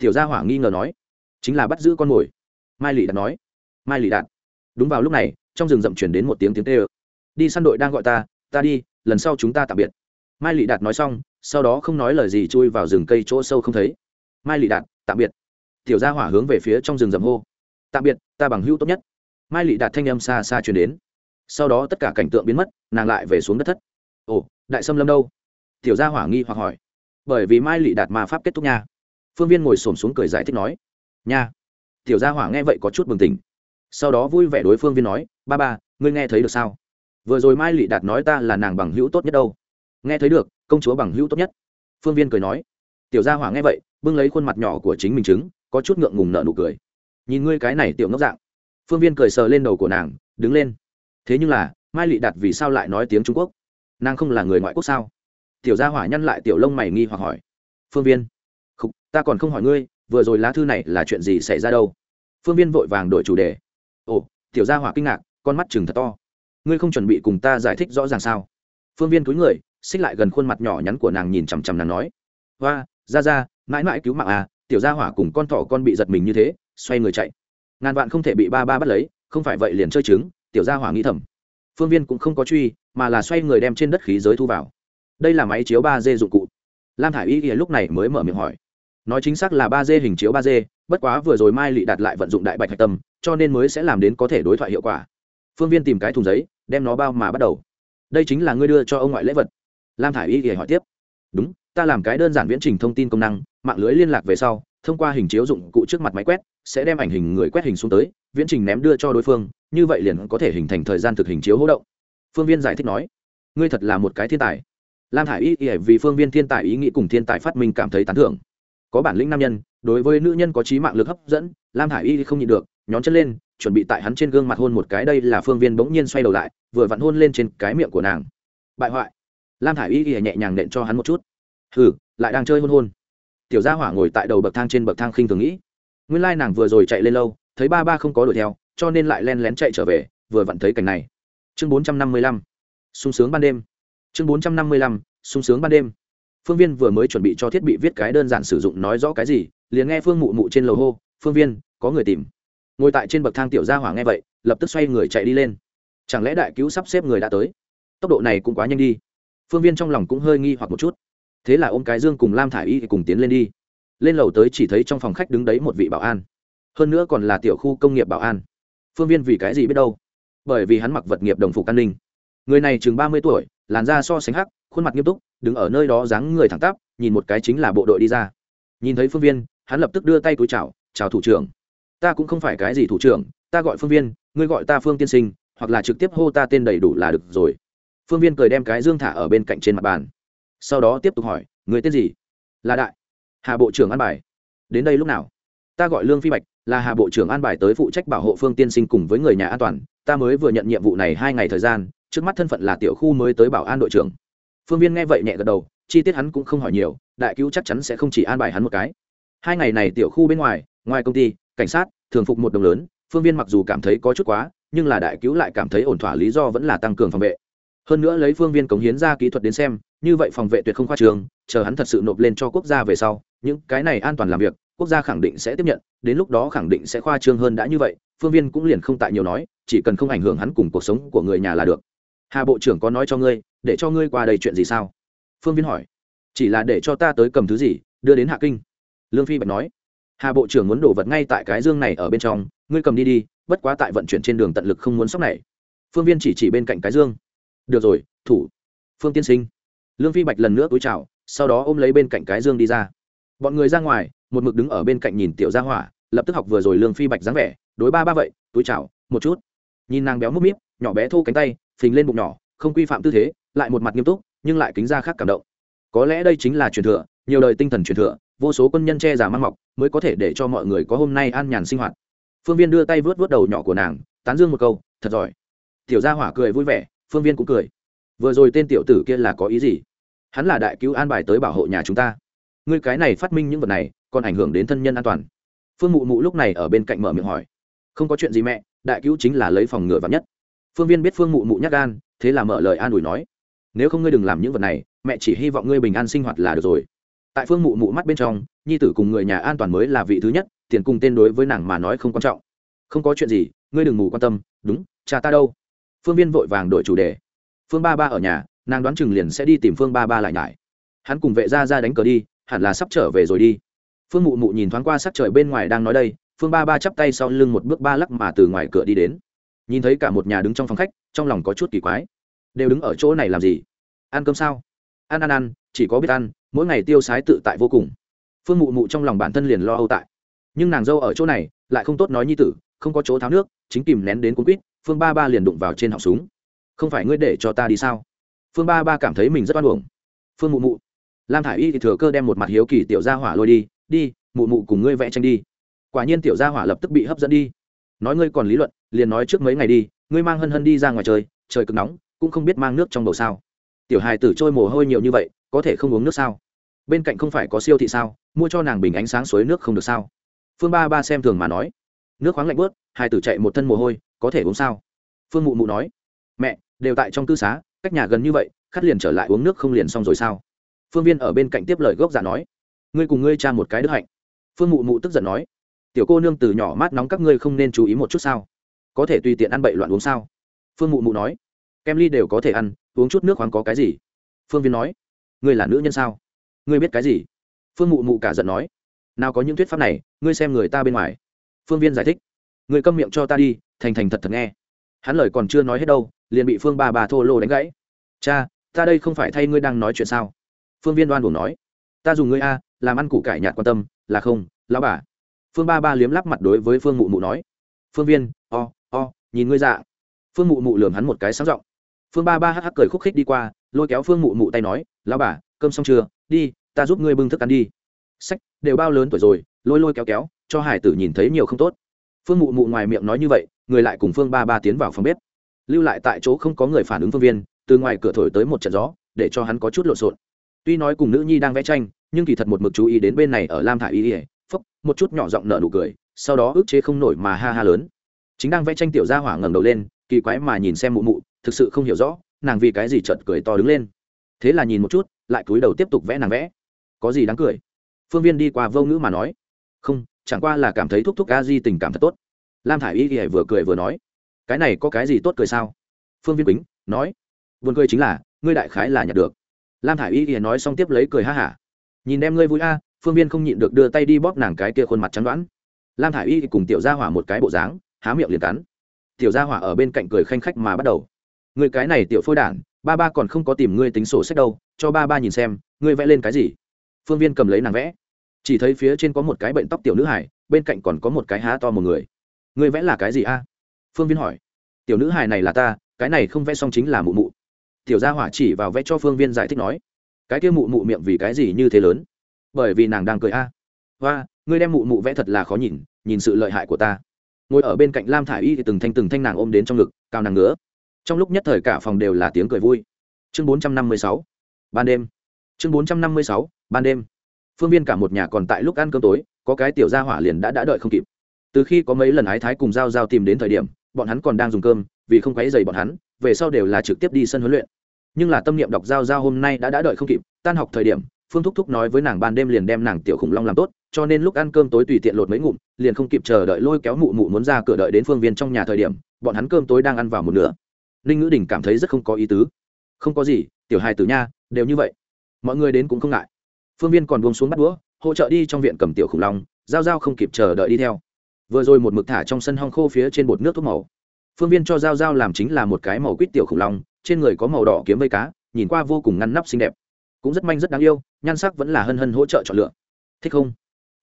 Tiểu gia hỏa nghi ngờ nói, chính là bắt giữ con mồi. Mai lị đạt nói, mai lị đạt. Đúng vào lúc này, trong rừng rậm chuyển đến một tiếng tiếng tê ơ đi săn đội đang gọi ta ta đi, lần sau chúng ta tạm biệt. Mai lị đạt nói xong, sau đó không nói lời gì chui vào rừng cây chỗ sâu không thấy. Mai lị đạt, tạm biệt. Tiểu gia hỏa hướng về phía trong rừng rậm hô, tạm biệt, ta bằng hữu tốt nhất. Mai lị đạt thanh âm xa xa chuyển đến. Sau đó tất cả cảnh tượng biến mất, nàng lại về xuống đất thất. Ồ, đại sâm lâm đâu? Tiểu gia hỏa nghi hoặc hỏi. Bởi vì mai lị đạt ma pháp kết thúc nha phương viên ngồi s ổ m xuống cười giải thích nói, nha. Tiểu gia hỏa nghe vậy có chút bừng tỉnh. Sau đó vui vẻ đối phương viên nói, ba ba, ngươi nghe thấy được sao? Vừa rồi mai lị đạt nói ta là nàng bằng hữu tốt nhất đâu. Nghe thấy được, công chúa bằng hữu tốt nhất. Phương viên cười nói. Tiểu gia hỏa nghe vậy, bưng lấy khuôn mặt nhỏ của chính mình chứng có chút ngượng ngùng nợ nụ cười. Nhìn ngươi cái này tiểu ngốc dạng. Phương viên cười sờ lên đầu của nàng, đứng lên. Thế nhưng là, mai lị đạt vì sao lại nói tiếng trung quốc? Nàng không là người ngoại quốc sao? Tiểu gia hỏa nhăn lại tiểu lông mày nghi hoặc hỏi. Phương viên Khục, ta còn không hỏi ngươi vừa rồi lá thư này là chuyện gì xảy ra đâu? Phương viên vội vàng đổi chủ đề. Ồ tiểu gia hỏa kinh ngạc con mắt trừng thật to. Ngươi không chuẩn bị cùng ta giải thích rõ ràng sao? Phương viên cúi người xích lại gần khuôn mặt nhỏ nhắn của nàng nhìn chằm chằm nàng nói. Hoa ra ra mãi mãi cứu mạng à tiểu gia hỏa cùng con thỏ con bị giật mình như thế xoay người chạy. Ngàn vạn không thể bị ba ba bắt lấy không phải vậy liền chơi trứng tiểu gia hỏa nghĩ thầm. Phương viên cũng không có truy mà là xoay người đem trên đất khí giới thu vào. Đây là máy chiếu ba d dụng cụ. Lam Thải y lúc này mới mở miệng hỏi nói chính xác là ba d hình chiếu ba d bất quá vừa rồi mai lị đặt lại vận dụng đại bạch hạch tâm, cho nên mới sẽ làm đến có thể đối thoại hiệu quả. Phương viên tìm cái thùng giấy, đem nó bao mà bắt đầu. Đây chính là ngươi đưa cho ông ngoại lễ vật. Lam thả i y hỏi tiếp. Đúng, ta làm cái đơn giản viễn trình thông tin công năng, mạng lưới liên lạc về sau, thông qua hình chiếu dụng cụ trước mặt máy quét, sẽ đem ảnh hình người quét hình xuống tới, viễn trình ném đưa cho đối phương, như vậy liền có thể hình thành thời gian thực hình chiếu hỗ động. Phương viên giải thích nói. Ngươi thật là một cái thiên tài. Lam thả i y ỉa vì phương viên thiên tài ý nghĩ cùng thiên tài phát minh cảm thấy tán thưởng có bản lĩnh nam nhân, đối với nữ nhân có trí mạng lực hấp dẫn, lam Hải y không nhịn được, nhón chân lên, chuẩn bị tại hắn trên gương mặt hôn một cái, đây là phương viên bỗng nhiên xoay đầu lại, vừa vặn hôn lên trên cái miệng của nàng. Bại hoại. Lam hải y y nhẹ nhàng nện cho hắn một chút. Hừ, lại đang chơi hôn hôn. Tiểu gia hỏa ngồi tại đầu bậc thang trên bậc thang khinh thường nghĩ. Nguyên lai nàng vừa rồi chạy lên lâu, thấy ba ba không có đuổi theo, cho nên lại len lén chạy trở về, vừa vặn thấy cảnh này. Chương bốn trăm năm mươi lăm. Sung sướng ban đêm. Chương bốn trăm năm mươi lăm. Sung sướng ban đêm phương viên vừa mới chuẩn bị cho thiết bị viết cái đơn giản sử dụng nói rõ cái gì, liền nghe phương mụ mụ trên lầu hô, phương viên, có người tìm. Ngồi tại trên bậc thang tiểu gia hỏa nghe vậy, lập tức xoay người chạy đi lên. Chẳng lẽ đại cứu sắp xếp người đã tới? Tốc độ này cũng quá nhanh đi. Phương viên trong lòng cũng hơi nghi hoặc một chút. Thế là ôm cái dương cùng lam thả i y cùng tiến lên đi. Lên lầu tới chỉ thấy trong phòng khách đứng đấy một vị bảo an. Hơn nữa còn là tiểu khu công nghiệp bảo an. Phương viên vì cái gì biết đâu? Bởi vì hắn mặc vật nghiệp đồng phục an ninh. Người này chừng ba mươi tuổi, làn da so sánh hắc, khuôn mặt nghiêm túc đứng ở nơi đó dáng người thẳng tắp, nhìn một cái chính là bộ đội đi ra. Nhìn thấy phương viên, hắn lập tức đưa tay túi chào chào thủ trưởng. Ta cũng không phải cái gì thủ trưởng, ta gọi phương viên, ngươi gọi ta phương tiên sinh, hoặc là trực tiếp hô ta tên đầy đủ là được rồi. Phương viên cười đem cái dương thả ở bên cạnh trên mặt bàn. Sau đó tiếp tục hỏi, người tên gì? Là đại. Hà bộ trưởng an bài. Đến đây lúc nào? Ta gọi lương phi bạch, là hà bộ trưởng an bài tới phụ trách bảo hộ phương tiên sinh cùng với người nhà an toàn. Ta mới vừa nhận nhiệm vụ này hai ngày thời gian, trước mắt thân phận là tiểu khu mới tới bảo an đội trưởng phương viên nghe vậy nhẹ gật đầu, chi tiết hắn cũng không hỏi nhiều, đại cứu chắc chắn sẽ không chỉ an bài hắn một cái. Hai ngày này tiểu khu bên ngoài ngoài công ty, cảnh sát, thường phục một đồng lớn, phương viên mặc dù cảm thấy có chút quá, nhưng là đại cứu lại cảm thấy ổn thỏa lý do vẫn là tăng cường phòng vệ. Hơn nữa lấy phương viên cống hiến ra kỹ thuật đến xem, như vậy phòng vệ tuyệt không khoa trường, chờ hắn thật sự nộp lên cho quốc gia về sau, những cái này an toàn làm việc, quốc gia khẳng định sẽ tiếp nhận, đến lúc đó khẳng định sẽ khoa trương hơn đã như vậy, phương viên cũng liền không tại nhiều nói, chỉ cần không ảnh hưởng hắn cùng cuộc sống của người nhà là được hà bộ trưởng có nói cho ngươi, để cho ngươi qua đây chuyện gì sao? Phương viên hỏi. Chỉ là để cho ta tới cầm thứ gì, đưa đến hạ kinh. Lương phi bạch nói. Hà bộ trưởng muốn đổ vật ngay tại cái dương này ở bên trong, ngươi cầm đi đi, bất quá tại vận chuyển trên đường tận lực không muốn sốc này. Phương viên chỉ chỉ bên cạnh cái dương. Được rồi, thủ. Phương tiên sinh. Lương phi bạch lần nữa túi chào, sau đó ôm lấy bên cạnh cái dương đi ra. Bọn người ra ngoài, một mực đứng ở bên cạnh nhìn tiểu gia hỏa, lập tức học vừa rồi lương phi bạch dáng vẻ, đối ba ba vậy, túi chào, một chút. Nhìn nàng béo múp míp, nhỏ bé thô cánh tay phình lên bụng nhỏ, không quy phạm tư thế, lại một mặt nghiêm túc, nhưng lại kính ra khác cảm động. Có lẽ đây chính là truyền thừa, nhiều đời tinh thần truyền thừa, vô số quân nhân che giả mang mọc, mới có thể để cho mọi người có hôm nay an nhàn sinh hoạt. Phương viên đưa tay vớt vớt đầu nhỏ của nàng, tán dương một câu, thật giỏi. Tiểu gia hỏa cười vui vẻ, phương viên cũng cười. Vừa rồi tên tiểu tử kia là có ý gì? Hắn là đại cứu an bài tới bảo hộ nhà chúng ta. Ngươi cái này phát minh những vật này, còn ảnh hưởng đến thân nhân an toàn. Phương mụ mụ lúc này ở bên cạnh mở miệng hỏi. Không có chuyện gì mẹ, đại cứu chính là lấy phòng ngừa vắn nhất phương viên biết phương mụ mụ nhắc gan, thế là mở lời an ủi nói, nếu không ngươi đừng làm những vật này, mẹ chỉ hy vọng ngươi bình an sinh hoạt là được rồi. Tại phương mụ mụ mắt bên trong, nhi tử cùng người nhà an toàn mới là vị thứ nhất, tiền cùng tên đối với nàng mà nói không quan trọng. Không có chuyện gì, ngươi đừng ngủ quan tâm, đúng, cha ta đâu? Phương viên vội vàng đổi chủ đề. Phương ba ba ở nhà, nàng đoán chừng liền sẽ đi tìm phương ba ba lại nhải. Hắn cùng vệ ra ra đánh cờ đi, hẳn là sắp trở về rồi đi. Phương mụ mụ nhìn thoáng qua sắc trời bên ngoài đang nói đây, phương ba ba chắp tay sau lưng một bước ba lắc mà từ ngoài cửa đi đến nhìn thấy cả một nhà đứng trong phòng khách, trong lòng có chút kỳ quái. Đều đứng ở chỗ này làm gì? Ăn cơm sao? Ăn ăn ăn, chỉ có biết ăn, mỗi ngày tiêu sái tự tại vô cùng. Phương mụ mụ trong lòng bản thân liền lo âu tại. Nhưng nàng dâu ở chỗ này, lại không tốt nói như tử, không có chỗ tháo nước, chính kìm nén đến cuốn quýt, phương ba ba liền đụng vào trên họng súng. Không phải ngươi để cho ta đi sao? Phương ba ba cảm thấy mình rất oan uổng. Phương mụ mụ, lam thả i y thì thừa cơ đem một mặt hiếu kỳ tiểu gia hỏa lôi đi đi, mụ mụ cùng ngươi vẽ tranh đi. Quả nhiên tiểu gia hỏa lập tức bị hấp dẫn đi nói ngươi còn lý luận, liền nói trước mấy ngày đi, ngươi mang hân hân đi ra ngoài chơi, trời cực nóng, cũng không biết mang nước trong bầu sao. Tiểu hài tử trôi mồ hôi nhiều như vậy, có thể không uống nước sao? Bên cạnh không phải có siêu thị sao, mua cho nàng bình ánh sáng suối nước không được sao? Phương ba ba xem thường mà nói. Nước khoáng lạnh bớt, hài tử chạy một thân mồ hôi, có thể uống sao? Phương mụ mụ nói. Mẹ, đều tại trong cư xá, cách nhà gần như vậy, khát liền trở lại uống nước không liền xong rồi sao? Phương viên ở bên cạnh tiếp lời gốc giả nói. Ngươi cùng ngươi cha một cái đức hạnh. Phương mụ mụ tức giận nói tiểu cô nương từ nhỏ mát nóng các ngươi không nên chú ý một chút sao? Có thể tùy tiện ăn bậy loạn uống sao? Phương mụ mụ nói. Kem ly đều có thể ăn, uống chút nước khoáng có cái gì? Phương viên nói. Ngươi là nữ nhân sao? Ngươi biết cái gì? Phương mụ mụ cả giận nói. Nào có những thuyết pháp này, ngươi xem người ta bên ngoài. Phương viên giải thích. Ngươi câm miệng cho ta đi, thành thành thật thật nghe. Hắn lời còn chưa nói hết đâu, liền bị phương ba bà thô lô đánh gãy. Cha, ta đây không phải thay ngươi đang nói chuyện sao? Phương viên đoan buồn nói. Ta dùng ngươi a, làm ăn củ cải nhạt quan tâm, là không, lão bà phương ba ba liếm lắp mặt đối với phương mụ mụ nói. Phương viên o、oh, o、oh, nhìn ngươi dạ. Phương mụ mụ lường hắn một cái sáng r ộ n g phương ba ba hắc hắc cười khúc khích đi qua lôi kéo phương mụ mụ tay nói lão bà cơm xong chưa? Đi ta giúp ngươi bưng thức ăn đi. Sách đều bao lớn tuổi rồi lôi lôi kéo kéo cho hải tử nhìn thấy nhiều không tốt. Phương mụ mụ ngoài miệng nói như vậy người lại cùng phương ba ba tiến vào phòng bếp. Lưu lại tại chỗ không có người phản ứng phương viên từ ngoài cửa thổi tới một trận gió để cho hắn có chút lộn xộn. Tuy nói cùng nữ nhi đang vẽ tranh nhưng kỳ thật một mực chú ý đến bên này ở lam thả y ỉa phốc một chút nhỏ giọng nở nụ cười, sau đó ức chế không nổi mà ha ha lớn. Chính đang vẽ tranh tiểu gia hỏa ngẩng đầu lên, kỳ quái mà nhìn xem mụ mụ, thực sự không hiểu rõ, nàng vì cái gì chợt cười to đứng lên. Thế là nhìn một chút, lại cúi đầu tiếp tục vẽ nàng vẽ. Có gì đáng cười? Phương viên đi qua vô ngữ mà nói. Không, chẳng qua là cảm thấy thúc thúc a di tình cảm thật tốt. Lam thả i y y vừa cười vừa nói. Cái này có cái gì tốt cười sao? Phương viên bính nói. Vườn cười chính là, ngươi đại khái là nhặt được. Lam thả i y y nói xong tiếp lấy cười ha hả. Nhìn em ngươi vui a phương viên không nhịn được đưa tay đi bóp nàng cái kia khuôn mặt trắng đoán. Lam thả i y cùng tiểu gia hỏa một cái bộ dáng, há miệng liền cắn. Tiểu gia hỏa ở bên cạnh cười khanh khách mà bắt đầu. Người cái này tiểu phôi đản, ba ba còn không có tìm ngươi tính sổ sách đâu, cho ba ba nhìn xem, ngươi vẽ lên cái gì? Phương viên cầm lấy nàng vẽ. Chỉ thấy phía trên có một cái bệnh tóc tiểu nữ hải bên cạnh còn có một cái há to một người. Ngươi vẽ là cái gì a? Phương viên hỏi. Tiểu nữ hải này là ta, cái này không vẽ xong chính là mụ mụ. Tiểu gia hỏa chỉ vào vẽ cho phương viên giải thích nói. Cái kia mụ mụ miệng vì cái gì như thế lớn? Bởi vì nàng đang cười a. À. và ngươi đem mụ mụ vẽ thật là khó nhìn nhìn sự lợi hại của ta. Ngồi ở bên cạnh lam thả i y thì từng thanh từng thanh nàng ôm đến trong ngực, cao nàng ngứa. Trong lúc nhất thời cả phòng đều là tiếng cười vui. Chương bốn trăm năm mươi sáu, ban đêm. Chương bốn trăm năm mươi sáu, ban đêm. Phương viên cả một nhà còn tại lúc ăn cơm tối, có cái tiểu gia hỏa liền đã đã đợi không kịp. Từ khi có mấy lần ái thái cùng giao giao tìm đến thời điểm, bọn hắn còn đang dùng cơm, vì không quấy dày bọn hắn, về sau đều là trực tiếp đi sân huấn luyện. Nhưng là tâm niệm đọc giao giao hôm nay đã đã đợi không kịp, tan học thời điểm phương thúc thúc nói với nàng ban đêm liền đem nàng tiểu khủng long làm tốt, cho nên lúc ăn cơm tối tùy tiện lột mấy ngụm, liền không kịp chờ đợi lôi kéo mụ mụ muốn ra cửa đợi đến phương viên trong nhà thời điểm, bọn hắn cơm tối đang ăn vào một nửa. Ninh ngữ đình cảm thấy rất không có ý tứ. Không có gì, tiểu hài tử nha, đều như vậy. Mọi người đến cũng không ngại. Phương viên còn buông xuống bắt đũa, hỗ trợ đi trong viện cầm tiểu khủng long, giao giao không kịp chờ đợi đi theo. Vừa rồi một mực thả trong sân hong khô phía trên bột nước thuốc màu. Phương viên cho giao giao làm chính là một cái màu quýt tiểu khủng long, trên người có màu đỏ kiếm vây cá, nhìn qua vô cùng ngăn nắp xinh đẹp cũng rất manh rất đáng yêu, nhan sắc vẫn là hân hân hỗ trợ chọn lựa. Thích không?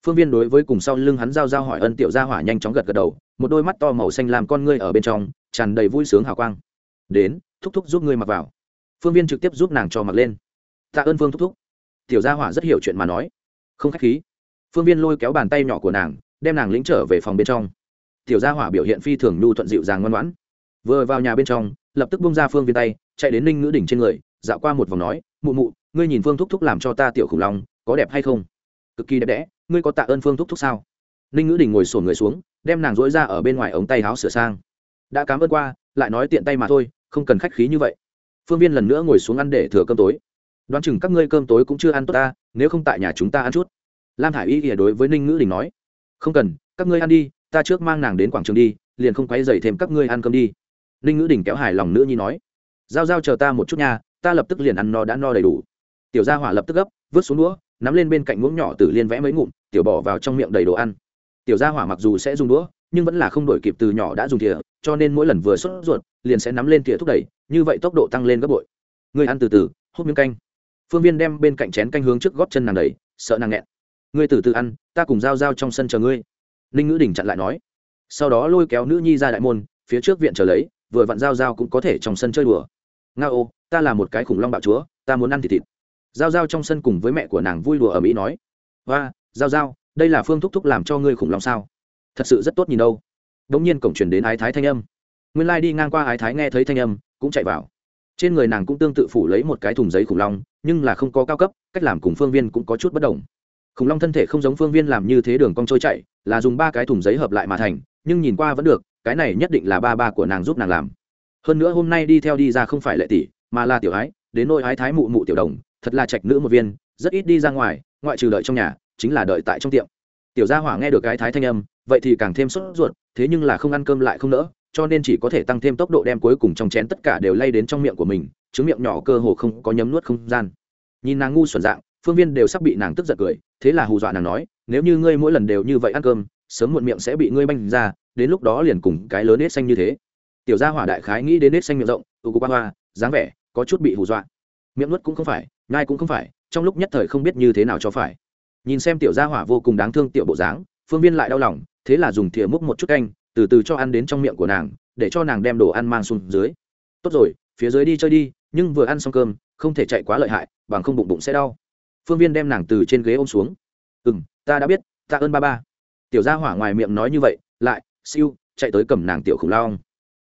Phương viên đối với cùng sau lưng hắn giao giao hỏi ân tiểu gia hỏa nhanh chóng gật gật đầu, một đôi mắt to màu xanh làm con ngươi ở bên trong, tràn đầy vui sướng hào quang. Đến, thúc thúc giúp ngươi mặc vào. Phương viên trực tiếp giúp nàng cho mặc lên. Tạ ơn phương thúc thúc. Tiểu gia hỏa rất hiểu chuyện mà nói. Không k h á c h khí. Phương viên lôi kéo bàn tay nhỏ của nàng, đem nàng lĩnh trở về phòng bên trong. Tiểu gia hỏa biểu hiện phi thường nhu thuận dịu dàng ngoan ngoãn. Vừa vào nhà bên trong, lập tức bung ra phương viên tay, chạy đến ninh ngữ đỉnh trên người, dạo qua một vòng nói, mụ mụ ngươi nhìn phương thúc thúc làm cho ta tiểu khủng long, có đẹp hay không? Cực kỳ đẹp đẽ, ngươi có tạ ơn phương thúc thúc sao? Ninh ngữ đình ngồi sổn người xuống, đem nàng dỗi ra ở bên ngoài ống tay áo sửa sang. Đã cám ơn qua, lại nói tiện tay mà thôi, không cần khách khí như vậy. Phương viên lần nữa ngồi xuống ăn để thừa cơm tối. Đoán chừng các ngươi cơm tối cũng chưa ăn tốt ta, nếu không tại nhà chúng ta ăn chút. Lam thả i y ỉa đối với ninh ngữ đình nói. Không cần, các ngươi ăn đi, ta trước mang nàng đến quảng trường đi, liền không quay dày thêm các ngươi ăn cơm đi. Ninh ngữ đình kéo hài lòng nữa nhi nói. Giao giao chờ ta một chút nha, ta lập tức liền ăn no đã no đầy đủ tiểu gia hỏa lập tức gấp, vứt xuống đũa, nắm lên bên cạnh muỗng nhỏ từ liên vẽ mấy ngụm, tiểu bỏ vào trong miệng đầy đồ ăn. Tiểu gia hỏa mặc dù sẽ dùng đũa, nhưng vẫn là không đổi kịp từ nhỏ đã dùng thìa, cho nên mỗi lần vừa sốt ruột, liền sẽ nắm lên thìa thúc đẩy, như vậy tốc độ tăng lên gấp bội. Ngươi ăn từ từ, hút miếng canh. Phương viên đem bên cạnh chén canh hướng trước góp chân nàng đầy sợ nàng nghẹn. Ngươi từ từ ăn, ta cùng giao giao trong sân chờ ngươi. Ninh ngữ đình chặn lại nói. Sau đó lôi kéo nữ nhi ra đại môn, phía trước viện chờ lấy, vừa vặn giao giao cũng có thể trong sân chơi đùa. Nga ô, ta là một cái khủng long bạo chúa, ta muốn ăn thịt thịt giao giao trong sân cùng với mẹ của nàng vui đùa ở mỹ nói và giao giao, đây là phương thúc thúc làm cho ngươi khủng long sao? Thật sự rất tốt nhìn đâu. Đ ỗ n g nhiên cổng truyền đến ái thái thanh âm. Nguyên lai đi ngang qua ái thái nghe thấy thanh âm, cũng chạy vào. Trên người nàng cũng tương tự phủ lấy một cái thùng giấy khủng long, nhưng là không có cao cấp, cách làm cùng phương viên cũng có chút bất đồng. Khủng long thân thể không giống phương viên làm như thế đường cong trôi chạy là dùng ba cái thùng giấy hợp lại mà thành, nhưng nhìn qua vẫn được, cái này nhất định là ba ba của nàng giúp nàng làm. Hơn nữa hôm nay đi theo đi ra không phải lệ tỷ, mà là tiểu ái, đến nôi ái thái mụ mụ tiểu đồng thật là trạch nữ một viên, rất ít đi ra ngoài, ngoại trừ đợi trong nhà, chính là đợi tại trong tiệm. Tiểu gia hỏa nghe được cái thái thanh âm, vậy thì càng thêm sốt ruột, thế nhưng là không ăn cơm lại không nỡ, cho nên chỉ có thể tăng thêm tốc độ đem cuối cùng trong chén tất cả đều lay đến trong miệng của mình, chứ miệng nhỏ cơ hồ không có nhấm nuốt không gian. Nhìn nàng ngu xuẩn dạng, phương viên đều sắp bị nàng tức giận cười, thế là hù dọa nàng nói, nếu như ngươi mỗi lần đều như vậy ăn cơm, sớm muộn miệng sẽ bị ngươi banh ra, đến lúc đó liền cùng cái lớn nết xanh như thế. Tiểu gia hỏa đại khái nghĩ đến nết xanh miệng rộng u cục hoa, dáng vẻ, có chút bị hù dọa. Miệng nuốt cũng không phải ngai cũng không phải, trong lúc nhất thời không biết như thế nào cho phải. Nhìn xem tiểu gia hỏa vô cùng đáng thương tiểu bộ dáng, phương viên lại đau lòng, thế là dùng thìa múc một chút canh, từ từ cho ăn đến trong miệng của nàng, để cho nàng đem đồ ăn mang xuống dưới. Tốt rồi, phía dưới đi chơi đi, nhưng vừa ăn xong cơm, không thể chạy quá lợi hại, bằng không bụng bụng sẽ đau. Phương viên đem nàng từ trên ghế ôm xuống. Ừ m ta đã biết, ta ơn ba ba. Tiểu gia hỏa ngoài miệng nói như vậy, lại, siêu, chạy tới cầm nàng tiểu khủng long.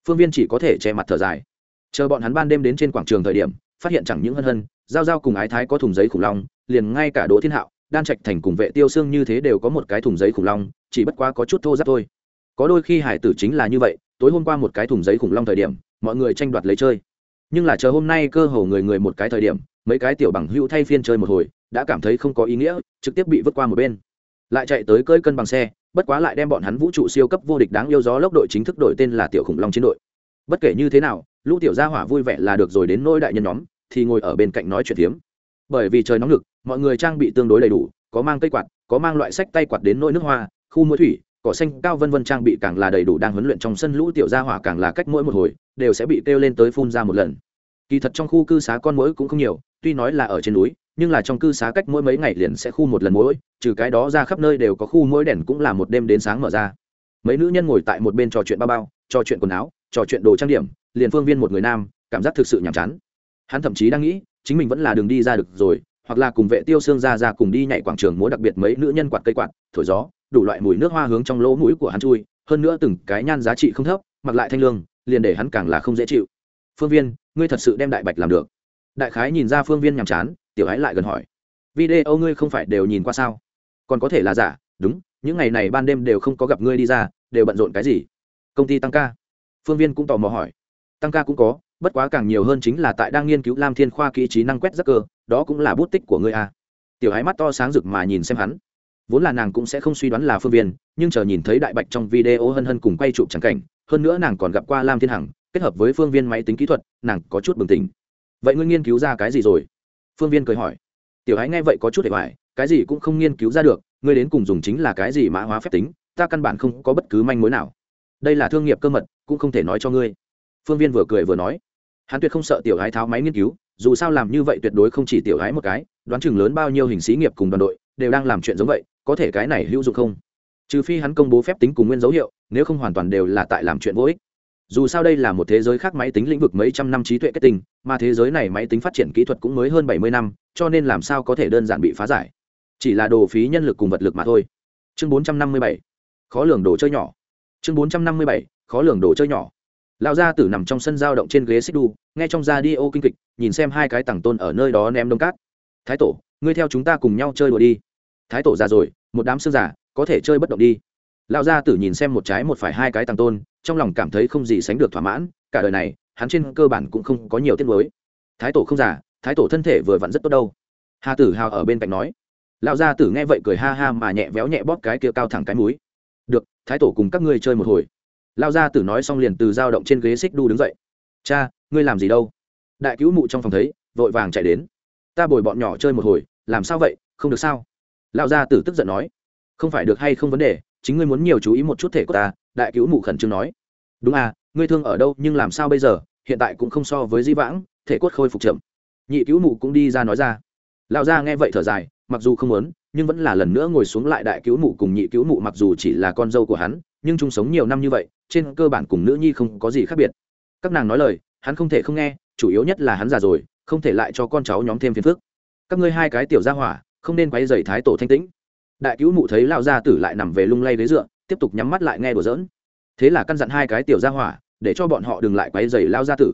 Phương viên chỉ có thể che mặt thở dài. Chờ bọn hắn ban đêm đến trên quảng trường thời điểm, phát hiện chẳng những hân hân giao giao cùng ái thái có thùng giấy khủng long, liền ngay cả đỗ thiên hạo, đan trạch thành cùng vệ tiêu xương như thế đều có một cái thùng giấy khủng long, chỉ bất quá có chút thô giáp thôi. Có đôi khi hải tử chính là như vậy, tối hôm qua một cái thùng giấy khủng long thời điểm, mọi người tranh đoạt lấy chơi. Nhưng là chờ hôm nay cơ hồ người người một cái thời điểm, mấy cái tiểu bằng hữu thay phiên chơi một hồi, đã cảm thấy không có ý nghĩa, trực tiếp bị vứt qua một bên. Lại chạy tới cơi cân bằng xe, bất quá lại đem bọn hắn vũ trụ siêu cấp vô địch đáng yêu gió lốc đội chính thức đổi tên là tiểu khủng long chiến đội. Bất kể như thế nào, lũ tiểu gia hỏa vui vẻ là được rồi đến nôi đại nhân nhóm thì ngồi ở bên cạnh nói chuyện tiếm. bởi vì trời nóng lực mọi người trang bị tương đối đầy đủ, có mang cây quạt, có mang loại sách tay quạt đến nỗi nước hoa, khu mũi thủy, cỏ xanh cao vân vân trang bị càng là đầy đủ đang huấn luyện trong sân lũ tiểu gia hỏa càng là cách mỗi một hồi, đều sẽ bị kêu lên tới phun ra một lần kỳ thật trong khu cư xá con mũi cũng không nhiều, tuy nói là ở trên núi, nhưng là trong cư xá cách mỗi mấy ngày liền sẽ khu một lần muỗi. trừ cái đó ra khắp nơi đều có khu muỗi đèn cũng là một đêm đến sáng mở ra mấy nữ nhân ngồi tại một bên trò chuyện bao bao, trò chuyện quần áo, trò chuyện đồ trang điểm, liền phương viên một người nam, cảm giác thực sự nhàm chán hắn thậm chí đang nghĩ, chính mình vẫn là đường đi ra được rồi, hoặc là cùng vệ tiêu xương ra ra cùng đi nhảy quảng trường múa đặc biệt mấy nữ nhân quạt cây quạt, thổi gió, đủ loại mùi nước hoa hướng trong lỗ mũi của hắn chui, hơn nữa từng cái nhan giá trị không thấp, mặc lại thanh lương, liền để hắn càng là không dễ chịu. Phương viên, ngươi thật sự đem đại bạch làm được. Đại khái nhìn ra phương viên nhàm chán, tiểu ái lại gần hỏi. Video ngươi không phải đều nhìn qua sao? Còn có thể là giả, đúng, những ngày này ban đêm đều không có gặp ngươi đi ra, đều bận rộn cái gì? Công ty tăng ca. Phương viên cũng tò mò hỏi. Tăng ca cũng có bất quá càng nhiều hơn chính là tại đang nghiên cứu lam thiên khoa kỹ trí năng quét giấc cơ, đó cũng là bút tích của ngươi a. Tiểu ái mắt to sáng rực mà nhìn xem hắn. Vốn là nàng cũng sẽ không suy đoán là phương viên, nhưng chờ nhìn thấy đại bạch trong video hân hân cùng quay chụp trắng cảnh, hơn nữa nàng còn gặp qua lam thiên hằng, kết hợp với phương viên máy tính kỹ thuật, nàng có chút bừng tỉnh. Vậy ngươi nghiên cứu ra cái gì rồi? Phương viên cười hỏi. Tiểu ái nghe vậy có chút để hoài, cái gì cũng không nghiên cứu ra được, ngươi đến cùng dùng chính là cái gì mã hóa phép tính, ta căn bản không có bất cứ manh mối nào. Đây là thương nghiệp cơ mật, cũng không thể nói cho ngươi. Phương viên vừa cười vừa nói hắn tuyệt không sợ tiểu ái tháo máy nghiên cứu, dù sao làm như vậy tuyệt đối không chỉ tiểu ái một cái, đoán chừng lớn bao nhiêu hình xí nghiệp cùng đoàn đội đều đang làm chuyện giống vậy, có thể cái này hữu dụng không? Trừ phi hắn công bố phép tính cùng nguyên dấu hiệu, nếu không hoàn toàn đều là tại làm chuyện vô ích. Dù sao đây là một thế giới khác máy tính lĩnh vực mấy trăm năm trí tuệ kết tinh, mà thế giới này máy tính phát triển kỹ thuật cũng mới hơn bảy mươi năm, cho nên làm sao có thể đơn giản bị phá giải? Chỉ là đồ phí nhân lực cùng vật lực mà thôi. Chương bốn trăm năm mươi bảy, khó lường đồ chơi nhỏ. Chương bốn trăm năm mươi bảy, khó lường đồ chơi nhỏ lão gia tử nằm trong sân giao động trên ghế xích đu, nghe trong ra đi ô kinh kịch, nhìn xem hai cái tảng tôn ở nơi đó ném đông cát. Thái tổ, ngươi theo chúng ta cùng nhau chơi đùa đi. Thái tổ già rồi, một đám xương giả có thể chơi bất động đi. Lão gia tử nhìn xem một trái một phải hai cái tàng tôn, trong lòng cảm thấy không gì sánh được thỏa mãn, cả đời này, hắn trên cơ bản cũng không có nhiều tiết mới thái tổ không giả thái tổ thân thể vừa vặn rất tốt đâu. Hà tử hào ở bên cạnh nói. Lão gia tử nghe vậy cười ha ha mà nhẹ véo nhẹ bóp cái kia cao thẳng cái múi được, thái tổ cùng các ngươi chơi một hồi lão gia tử nói xong liền từ dao động trên ghế xích đu đứng dậy. Cha, ngươi làm gì đâu? Đại cứu mụ trong phòng thấy, vội vàng chạy đến. Ta bồi bọn nhỏ chơi một hồi, làm sao vậy? Không được sao? Lão gia tử tức giận nói. Không phải được hay không vấn đề, chính ngươi muốn nhiều chú ý một chút thể của ta, đại cứu mụ khẩn trương nói. Đúng à ngươi thương ở đâu nhưng làm sao bây giờ, hiện tại cũng không so với di vãng, thể cốt khôi phục chậm. Nhị cứu mụ cũng đi ra nói ra. Lão gia nghe vậy thở dài, mặc dù không muốn, nhưng vẫn là lần nữa ngồi xuống lại đại cứu mụ cùng nhị cứu mụ mặc dù chỉ là con dâu của hắn nhưng chung sống nhiều năm như vậy, trên cơ bản cùng nữ nhi không có gì khác biệt. Các nàng nói lời, hắn không thể không nghe, chủ yếu nhất là hắn già rồi, không thể lại cho con cháu nhóm thêm phiền phức. Các ngươi hai cái tiểu gia hỏa, không nên quay dày thái tổ thanh tĩnh. Đại cứu mụ thấy lão gia tử lại nằm về lung lay ghế dựa, tiếp tục nhắm mắt lại nghe đùa giỡn. Thế là căn dặn hai cái tiểu gia hỏa, để cho bọn họ đừng lại quấy dày lao gia tử.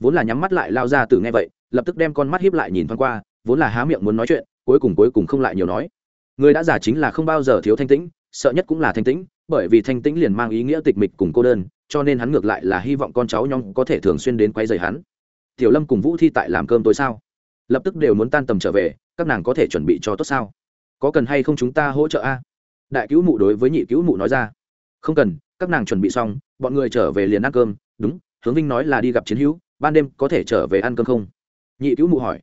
Vốn là nhắm mắt lại lao gia tử nghe vậy, lập tức đem con mắt hiếp lại nhìn thoáng qua, vốn là há miệng muốn nói chuyện, cuối cùng cuối cùng không lại nhiều nói. Người đã giả chính là không bao giờ thiếu thanh tĩnh, sợ nhất cũng là thanh tĩnh bởi vì thanh tĩnh liền mang ý nghĩa tịch mịch cùng cô đơn, cho nên hắn ngược lại là hy vọng con cháu nhóm có thể thường xuyên đến quấy rầy hắn. Tiểu lâm cùng vũ thi tại làm cơm tối sao? Lập tức đều muốn tan tầm trở về, các nàng có thể chuẩn bị cho tốt sao? Có cần hay không chúng ta hỗ trợ a? Đại cứu mụ đối với nhị cứu mụ nói ra. Không cần, các nàng chuẩn bị xong, bọn người trở về liền ăn cơm. Đúng, hướng vinh nói là đi gặp chiến hữu, ban đêm có thể trở về ăn cơm không? Nhị cứu mụ hỏi.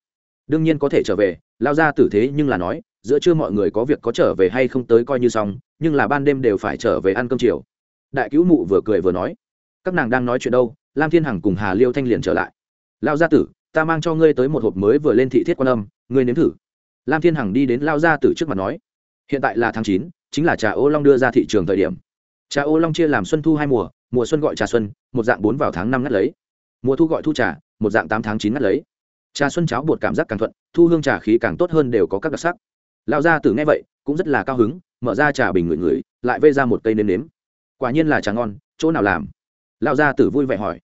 Đương nhiên có thể trở về, lao ra tử thế nhưng là nói giữa trưa mọi người có việc có trở về hay không tới coi như xong, nhưng là ban đêm đều phải trở về ăn cơm chiều. Đại cứu mụ vừa cười vừa nói, các nàng đang nói chuyện đâu, lam thiên hằng cùng hà liêu thanh liền trở lại. Lao gia tử, ta mang cho ngươi tới một hộp mới vừa lên thị thiết quan âm, ngươi nếm thử. Lam thiên hằng đi đến lao gia tử trước mặt nói, hiện tại là tháng chín, chính là trà ô long đưa ra thị trường thời điểm. Trà ô long chia làm xuân thu hai mùa mùa xuân gọi trà xuân, một dạng bốn vào tháng năm ngắt lấy. Mùa thu gọi thu trà, một dạng tám tháng chín ngắt lấy. Trà xuân cháo bột cảm giác càng thuận, thu hương trà khí càng tốt hơn đều có các đặc sắc lão gia tử nghe vậy, cũng rất là cao hứng, mở ra trà bình ngửi ngửi, lại vây ra một cây nêm nếm. Quả nhiên là trà ngon, chỗ nào làm? Lão gia tử vui vẻ hỏi.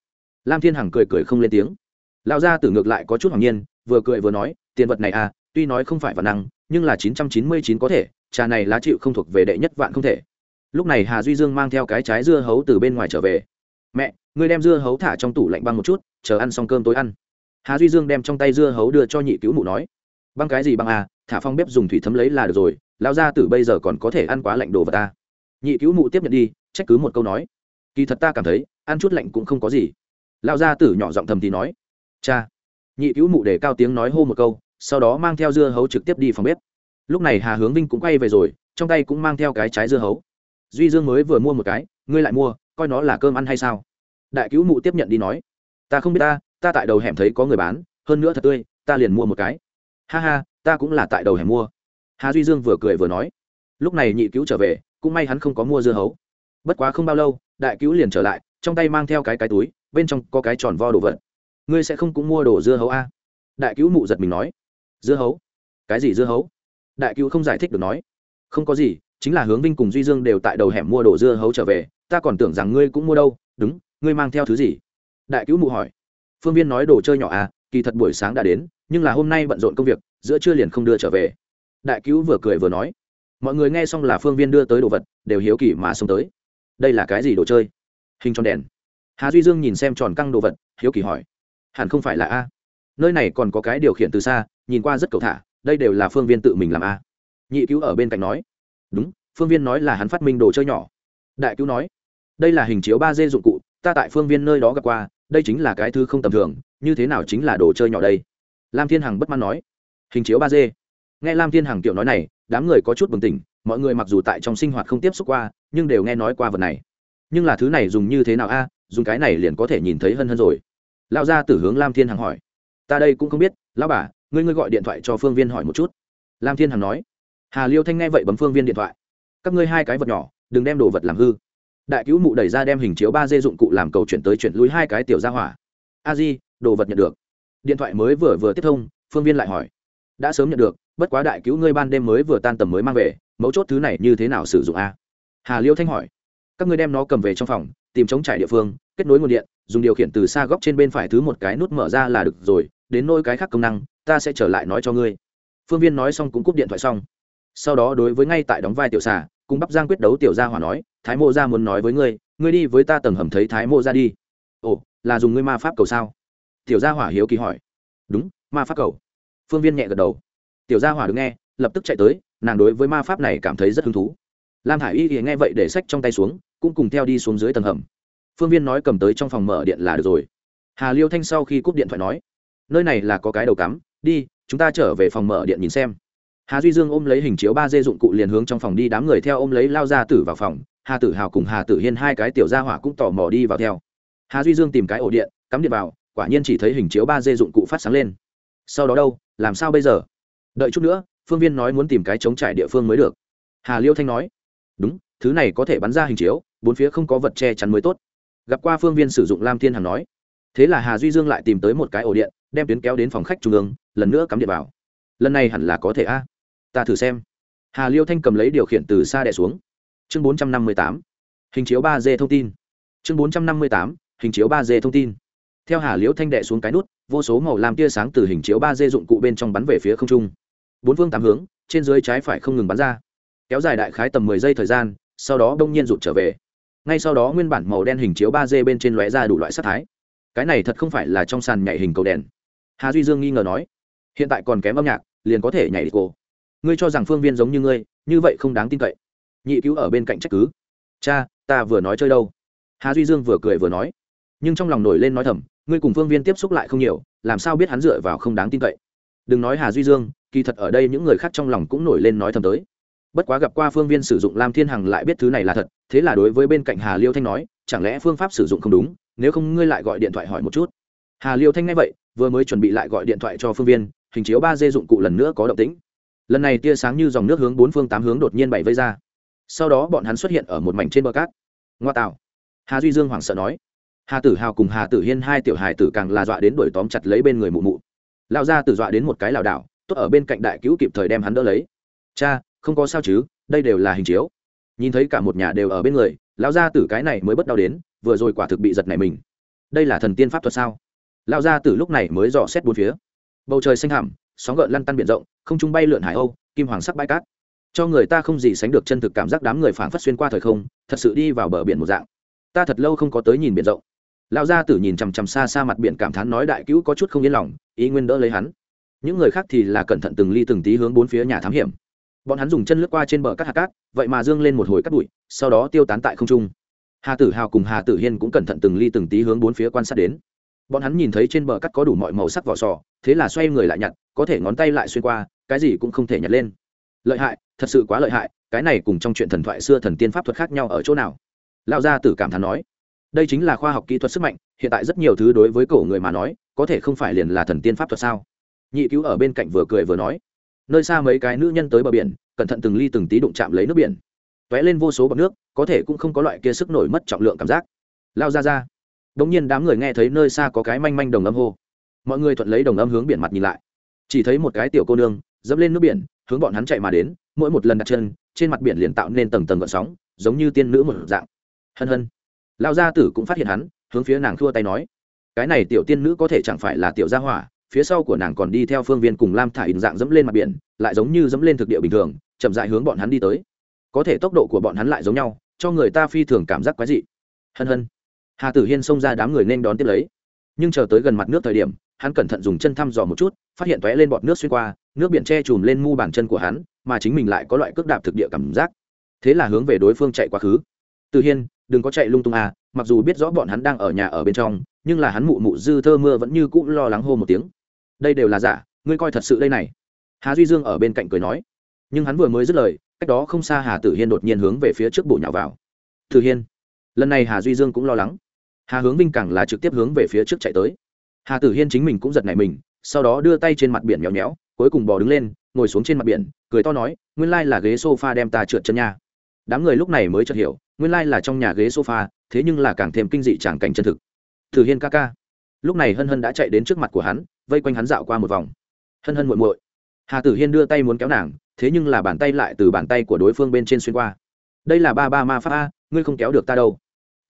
Lam thiên hằng cười cười không lên tiếng. Lão gia tử ngược lại có chút hoàng nhiên, vừa cười vừa nói, tiền vật này à tuy nói không phải vạn năng, nhưng là chín trăm chín mươi chín có thể, trà này lá chịu không thuộc về đệ nhất vạn không thể. Lúc này hà duy dương mang theo cái trái dưa hấu từ bên ngoài trở về. Mẹ, ngươi đem dưa hấu thả trong tủ lạnh băng một chút, chờ ăn xong cơm tối ăn. Hà duy dương đem trong tay dưa hấu đưa cho nhị cứu mụ nói băng cái gì băng à thả phong bếp dùng thủy thấm lấy là được rồi lao ra từ bây giờ còn có thể ăn quá lạnh đồ vật ta. Nhị cứu mụ tiếp nhận đi, trách cứ một câu nói. Kỳ thật ta cảm thấy, ăn chút lạnh cũng không có gì. Lao gia tử nhỏ giọng thầm thì nói. Cha. Nhị cứu mụ để cao tiếng nói hô một câu, sau đó mang theo dưa hấu trực tiếp đi phòng bếp. Lúc này hà hướng vinh cũng quay về rồi, trong tay cũng mang theo cái trái dưa hấu. Duy dương mới vừa mua một cái, ngươi lại mua, coi nó là cơm ăn hay sao? Đại cứu mụ tiếp nhận đi nói. Ta không biết ta ta tại đầu hẻm thấy có người bán, hơn nữa thật tươi, ta liền mua một cái ha ha, ta cũng là tại đầu hẻm mua. Hà duy dương vừa cười vừa nói. Lúc này nhị cứu trở về, cũng may hắn không có mua dưa hấu. Bất quá không bao lâu, đại cứu liền trở lại, trong tay mang theo cái cái túi, bên trong có cái tròn vo đồ vật. Ngươi sẽ không cũng mua đồ dưa hấu a à? đại cứu mụ giật mình nói. Dưa hấu? Cái gì dưa hấu? Đại cứu không giải thích được nói. Không có gì, chính là hướng vinh cùng duy dương đều tại đầu hẻm mua đồ dưa hấu trở về, ta còn tưởng rằng ngươi cũng mua đâu. Đúng, ngươi mang theo thứ gì? Đại cứu mụ hỏi. Phương viên nói đồ chơi nhỏ à kỳ thật buổi sáng đã đến nhưng là hôm nay bận rộn công việc, giữa trưa liền không đưa trở về. Đại cứu vừa cười vừa nói, mọi người nghe xong là phương viên đưa tới đồ vật, đều hiếu kỳ mà xông tới. Đây là cái gì đồ chơi? Hình tròn đèn. Hà duy dương nhìn xem tròn căng đồ vật, hiếu kỳ hỏi, hẳn không phải là a. Nơi này còn có cái điều khiển từ xa, nhìn qua rất cầu thả, đây đều là phương viên tự mình làm a. Nhị cứu ở bên cạnh nói, đúng, phương viên nói là hắn phát minh đồ chơi nhỏ. Đại cứu nói, đây là hình chiếu ba d dụng cụ, ta tại phương viên nơi đó gặp qua, đây chính là cái thứ không tầm thường, như thế nào chính là đồ chơi nhỏ đây? Lam thiên hằng bất mãn nói. Hình chiếu ba d. Nghe lam thiên hằng kiểu nói này, đám người có chút bừng tỉnh, mọi người mặc dù tại trong sinh hoạt không tiếp xúc qua, nhưng đều nghe nói qua vật này. Nhưng là thứ này dùng như thế nào a? Dùng cái này liền có thể nhìn thấy hân hân rồi. Lao ra từ hướng lam thiên hằng hỏi. Ta đây cũng không biết, lão bà, ngươi ngươi gọi điện thoại cho phương viên hỏi một chút. Lam thiên hằng nói. Hà liêu thanh nghe vậy bấm phương viên điện thoại. Các ngươi hai cái vật nhỏ, đừng đem đồ vật làm hư. Đại cứu mụ đẩy ra đem hình chiếu ba d dụng cụ làm cầu chuyển tới chuyển lui hai cái tiểu ra hỏa. A di, đồ vật nhận được điện thoại mới vừa vừa tiếp thông, phương viên lại hỏi. Đã sớm nhận được, bất quá đại cứu ngươi ban đêm mới vừa tan tầm mới mang về, mấu chốt thứ này như thế nào sử dụng a? Hà liêu thanh hỏi. Các ngươi đem nó cầm về trong phòng, tìm chống trải địa phương, kết nối nguồn điện, dùng điều khiển từ xa góc trên bên phải thứ một cái nút mở ra là được rồi, đến nôi cái khác công năng, ta sẽ trở lại nói cho ngươi. Phương viên nói xong cũng cúp điện thoại xong. Sau đó đối với ngay tại đóng vai tiểu xà, cùng bắp giang quyết đấu tiểu gia hỏa nói, thái mô gia muốn nói với ngươi ngươi đi với ta tầng hầm thấy thái mô ra đi. Ồ, là dùng ngươi ma pháp cầu sao? Tiểu gia hỏa hiếu kỳ hỏi. Đúng, ma pháp cầu. Phương viên nhẹ gật đầu. Tiểu gia hỏa đứng nghe, lập tức chạy tới, nàng đối với ma pháp này cảm thấy rất hứng thú. Lam thả i y thì nghe vậy để sách trong tay xuống, cũng cùng theo đi xuống dưới tầng hầm. Phương viên nói cầm tới trong phòng mở điện là được rồi. Hà liêu thanh sau khi cúp điện thoại nói, nơi này là có cái đầu cắm, đi, chúng ta trở về phòng mở điện nhìn xem. Hà duy dương ôm lấy hình chiếu ba dê dụng cụ liền hướng trong phòng đi, đám người theo ôm lấy lao ra tử vào phòng. Hà tử hào cùng hà tử hiên hai cái tiểu gia hỏa cũng tò mò đi vào theo. Hà duy dương tìm cái ổ điện, cắm điện vào quả nhiên chỉ thấy hình chiếu ba d dụng cụ phát sáng lên. Sau đó đâu? Làm sao bây giờ? Đợi chút nữa, phương viên nói muốn tìm cái chống trải địa phương mới được. Hà liêu thanh nói. Đúng, thứ này có thể bắn ra hình chiếu, bốn phía không có vật che chắn mới tốt. Gặp qua phương viên sử dụng lam thiên hằng nói. Thế là hà duy dương lại tìm tới một cái ổ điện, đem tuyến kéo đến phòng khách trung ương, lần nữa cắm điện vào. Lần này hẳn là có thể a. Ta thử xem. Hà liêu thanh cầm lấy điều khiển từ xa đẻ xuống. Chương bốn trăm năm mươi tám. Hình chiếu ba d thông tin. Chương bốn trăm năm mươi tám. Hình chiếu ba d thông tin theo hà liễu thanh đệ xuống cái nút, vô số màu làm tia sáng từ hình chiếu ba d dụng cụ bên trong bắn về phía không trung. Bốn phương tám hướng, trên dưới trái phải không ngừng bắn ra. Kéo dài đại khái tầm mười giây thời gian, sau đó đông nhiên rụt trở về. Ngay sau đó nguyên bản màu đen hình chiếu ba d bên trên lóe ra đủ loại sắc thái. Cái này thật không phải là trong sàn nhảy hình cầu đèn. Hà duy dương nghi ngờ nói, hiện tại còn kém âm nhạc, liền có thể nhảy đi cô. Ngươi cho rằng phương viên giống như ngươi, như vậy không đáng tin cậy. Nhị cứu ở bên cạnh trách cứ. Cha, ta vừa nói chơi đâu? Hà duy dương vừa cười vừa nói, nhưng trong lòng nổi lên nói thầm ngươi cùng phương viên tiếp xúc lại không nhiều, làm sao biết hắn dựa vào không đáng tin cậy? Đừng nói hà duy dương, kỳ thật ở đây những người khác trong lòng cũng nổi lên nói thầm tới. Bất quá gặp qua phương viên sử dụng lam thiên hằng lại biết thứ này là thật, thế là đối với bên cạnh hà liêu thanh nói, chẳng lẽ phương pháp sử dụng không đúng, nếu không ngươi lại gọi điện thoại hỏi một chút. Hà liêu thanh nghe vậy, vừa mới chuẩn bị lại gọi điện thoại cho phương viên, hình chiếu ba d dụng cụ lần nữa có động tĩnh. Lần này tia sáng như dòng nước hướng bốn phương tám hướng đột nhiên bảy vây ra. Sau đó bọn hắn xuất hiện ở một mảnh trên bờ cát. Ngoa tạo. Hà duy dương hoảng sợ nói hà tử hào cùng hà tử hiên hai tiểu hài tử càng là dọa đến đuổi tóm chặt lấy bên người mụ mụ. Lao ra tử dọa đến một cái lảo đảo, tốt ở bên cạnh đại cứu kịp thời đem hắn đỡ lấy. Cha, không có sao chứ, đây đều là hình chiếu. Nhìn thấy cả một nhà đều ở bên người lao ra tử cái này mới bất đau đến, vừa rồi quả thực bị giật này mình. Đây là thần tiên pháp thuật sao? Lao ra tử lúc này mới dò xét bốn phía. Bầu trời xanh hẳm sóng gợn lăn tăn biển rộng, không trung bay lượn hải âu, kim hoàng sắc bãi cát. Cho người ta không gì sánh được chân thực cảm giác đám người phảng phất xuyên qua thời không, thật sự đi vào bờ biển một dạng. Ta thật lâu không có tới nhìn biển rộng lão gia tử nhìn chằm chằm xa xa mặt biển cảm thán nói đại cứu có chút không yên lòng, ý nguyên đỡ lấy hắn. Những người khác thì là cẩn thận từng ly từng tí hướng bốn phía nhà thám hiểm. Bọn hắn dùng chân lướt qua trên bờ các hạt cát, vậy mà dương lên một hồi cắt bụi, sau đó tiêu tán tại không trung. Hà tử hào cùng hà tử hiên cũng cẩn thận từng ly từng tí hướng bốn phía quan sát đến. Bọn hắn nhìn thấy trên bờ cắt có đủ mọi màu sắc vỏ sò, thế là xoay người lại nhặt, có thể ngón tay lại xuyên qua, cái gì cũng không thể nhặt lên. Lợi hại, thật sự quá lợi hại, cái này cùng trong chuyện thần thoại xưa thần tiên pháp thuật khác nhau ở chỗ nào? Lão gia tử cảm thán nói đây chính là khoa học kỹ thuật sức mạnh, hiện tại rất nhiều thứ đối với cổ người mà nói, có thể không phải liền là thần tiên pháp thuật sao? Nhị cứu ở bên cạnh vừa cười vừa nói, nơi xa mấy cái nữ nhân tới bờ biển, cẩn thận từng ly từng tí đụng chạm lấy nước biển. T ó é lên vô số bọc nước, có thể cũng không có loại kia sức nổi mất trọng lượng cảm giác. Lao ra ra. Đ ỗ n g nhiên đám người nghe thấy nơi xa có cái manh manh đồng âm hô. Mọi người thuận lấy đồng âm hướng biển mặt nhìn lại. Chỉ thấy một cái tiểu cô nương, dẫm lên nước biển, hướng bọn hắn chạy mà đến, mỗi một lần đặt chân, trên mặt biển liền tạo nên tầng tầng gợn sóng, giống như tiên nữ một dạng. Hân hân lao gia tử cũng phát hiện hắn, hướng phía nàng thua tay nói, cái này tiểu tiên nữ có thể chẳng phải là tiểu gia hỏa, phía sau của nàng còn đi theo phương viên cùng lam thả hình dạng dẫm lên mặt biển, lại giống như dẫm lên thực địa bình thường, chậm dại hướng bọn hắn đi tới. Có thể tốc độ của bọn hắn lại giống nhau, cho người ta phi thường cảm giác quái dị. Hân hân. Hà tử hiên xông ra đám người nên đón tiếp lấy. Nhưng chờ tới gần mặt nước thời điểm, hắn cẩn thận dùng chân thăm dò một chút, phát hiện t lên bọt nước xuyên qua, nước biển che chùm lên mu bàn chân của hắn, mà chính mình lại có loại cước đạp thực địa cảm giác. Thế là hướng về đối phương chạy quá khứ. Tử hiên đừng có chạy lung tung à mặc dù biết rõ bọn hắn đang ở nhà ở bên trong, nhưng là hắn mụ mụ dư thơ mưa vẫn như cũ lo lắng hô một tiếng. Đây đều là giả, ngươi coi thật sự đây này. Hà duy dương ở bên cạnh cười nói. Nhưng hắn vừa mới dứt lời, cách đó không xa hà tử hiên đột nhiên hướng về phía trước bổ nhào vào. Tử hiên. Lần này hà duy dương cũng lo lắng. Hà hướng vinh càng là trực tiếp hướng về phía trước chạy tới. Hà tử hiên chính mình cũng giật nảy mình, sau đó đưa tay trên mặt biển nhéo nhéo, cuối cùng bò đứng lên, ngồi xuống trên mặt biển, cười to nói, nguyên lai là ghế s o f a đem ta trượt chân nha đám người lúc này mới chợt hiểu nguyên lai là trong nhà ghế sofa, thế nhưng là càng thêm kinh dị tràng cảnh chân thực. Tử hiên ca ca. Lúc này hân hân đã chạy đến trước mặt của hắn vây quanh hắn dạo qua một vòng. Hân hân muội muội. Hà tử hiên đưa tay muốn kéo nàng thế nhưng là bàn tay lại từ bàn tay của đối phương bên trên xuyên qua. Đây là ba ba ma pháp a ngươi không kéo được ta đâu.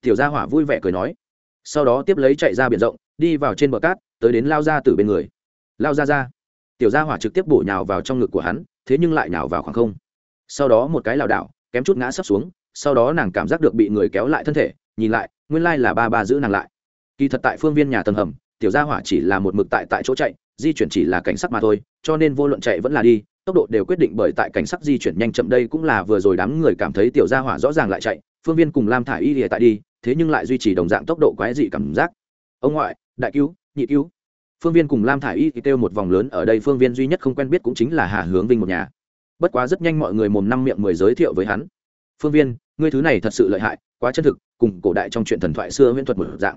Tiểu gia hỏa vui vẻ cười nói. Sau đó tiếp lấy chạy ra biển rộng đi vào trên bờ cát tới đến lao ra từ bên người. Lao ra ra tiểu gia hỏa trực tiếp bổ nhào vào trong ngực của hắn thế nhưng lại nhào vào khoảng không. Sau đó một cái lảo đảo kém chút ngã sắp xuống, sau đó nàng cảm giác được bị người kéo lại thân thể, nhìn lại, nguyên lai là ba ba giữ nàng lại. Kỳ thật tại phương viên nhà tầng hầm, tiểu gia hỏa chỉ là một mực tại tại chỗ chạy, di chuyển chỉ là cảnh sắc mà thôi, cho nên vô luận chạy vẫn là đi, tốc độ đều quyết định bởi tại cảnh sắc di chuyển nhanh chậm đây cũng là vừa rồi đám người cảm thấy tiểu gia hỏa rõ ràng lại chạy, phương viên cùng lam thả y lìa tại đi, thế nhưng lại duy trì đồng dạng tốc độ quái dị cảm giác. Ông ngoại, đại cứu, nhị cứu. Phương viên cùng lam thả y thì kêu một vòng lớn, ở đây phương viên duy nhất không quen biết cũng chính là hà hướng vinh một nhà bất quá rất nhanh mọi người mồm năm miệng mười giới thiệu với hắn. Phương viên, ngươi thứ này thật sự lợi hại, quá chân thực, cùng cổ đại trong chuyện thần thoại xưa huyễn thuật một dạng.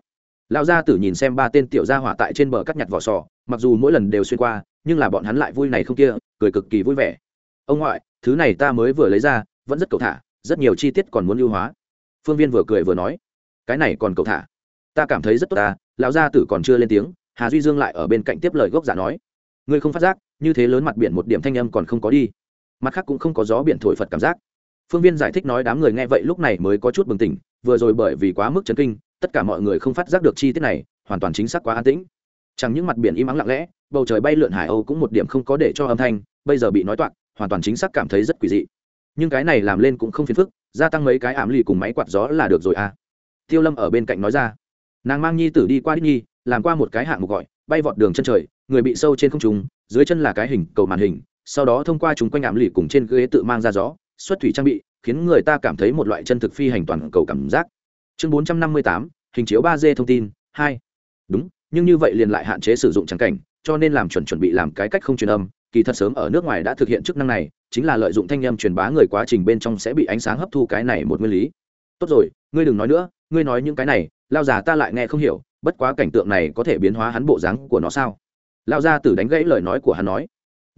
Lão gia tử nhìn xem ba tên tiểu gia hỏa tại trên bờ cắt nhặt vỏ sò, mặc dù mỗi lần đều xuyên qua, nhưng là bọn hắn lại vui này không kia, cười cực kỳ vui vẻ. Ông ngoại, thứ này ta mới vừa lấy ra, vẫn rất cầu thả, rất nhiều chi tiết còn muốn lưu hóa. Phương viên vừa cười vừa nói, cái này còn cầu thả. Ta cảm thấy rất tốt ta, lão gia tử còn chưa lên tiếng, hà duy dương lại ở bên cạnh tiếp lời gốc giả nói. Ngươi không phát giác, như thế lớn mặt biển một điểm thanh âm còn không có đi mặt khác cũng không có gió biển thổi phật cảm giác phương viên giải thích nói đám người nghe vậy lúc này mới có chút bừng tỉnh vừa rồi bởi vì quá mức chấn kinh tất cả mọi người không phát giác được chi tiết này hoàn toàn chính xác quá an tĩnh chẳng những mặt biển im ắng lặng lẽ bầu trời bay lượn hải âu cũng một điểm không có để cho âm thanh bây giờ bị nói toạc hoàn toàn chính xác cảm thấy rất quỷ dị nhưng cái này làm lên cũng không phiền phức gia tăng mấy cái ảm lì cùng máy quạt gió là được rồi à tiêu lâm ở bên cạnh nói ra nàng mang nhi tử đi qua đích nhi làm qua một cái hạng mục gọi bay vọt đường chân trời người bị sâu trên không trung dưới chân là cái hình cầu màn hình sau đó thông qua chúng quanh ảm lì cùng trên ghế tự mang ra gió, xuất thủy trang bị, khiến người ta cảm thấy một loại chân thực phi hành toàn cầu cảm giác. Chương bốn trăm năm mươi tám, hình chiếu ba d thông tin, hai. Đúng, nhưng như vậy liền lại hạn chế sử dụng trắng cảnh, cho nên làm chuẩn chuẩn bị làm cái cách không truyền âm, kỳ thật sớm ở nước ngoài đã thực hiện chức năng này, chính là lợi dụng thanh âm truyền bá người quá trình bên trong sẽ bị ánh sáng hấp thu cái này một nguyên lý. Tốt rồi, ngươi đừng nói nữa, ngươi nói những cái này, lao già ta lại nghe không hiểu, bất quá cảnh tượng này có thể biến hóa hắn bộ dáng của nó sao? Lao gia tử đánh gãy lời nói của hắn nói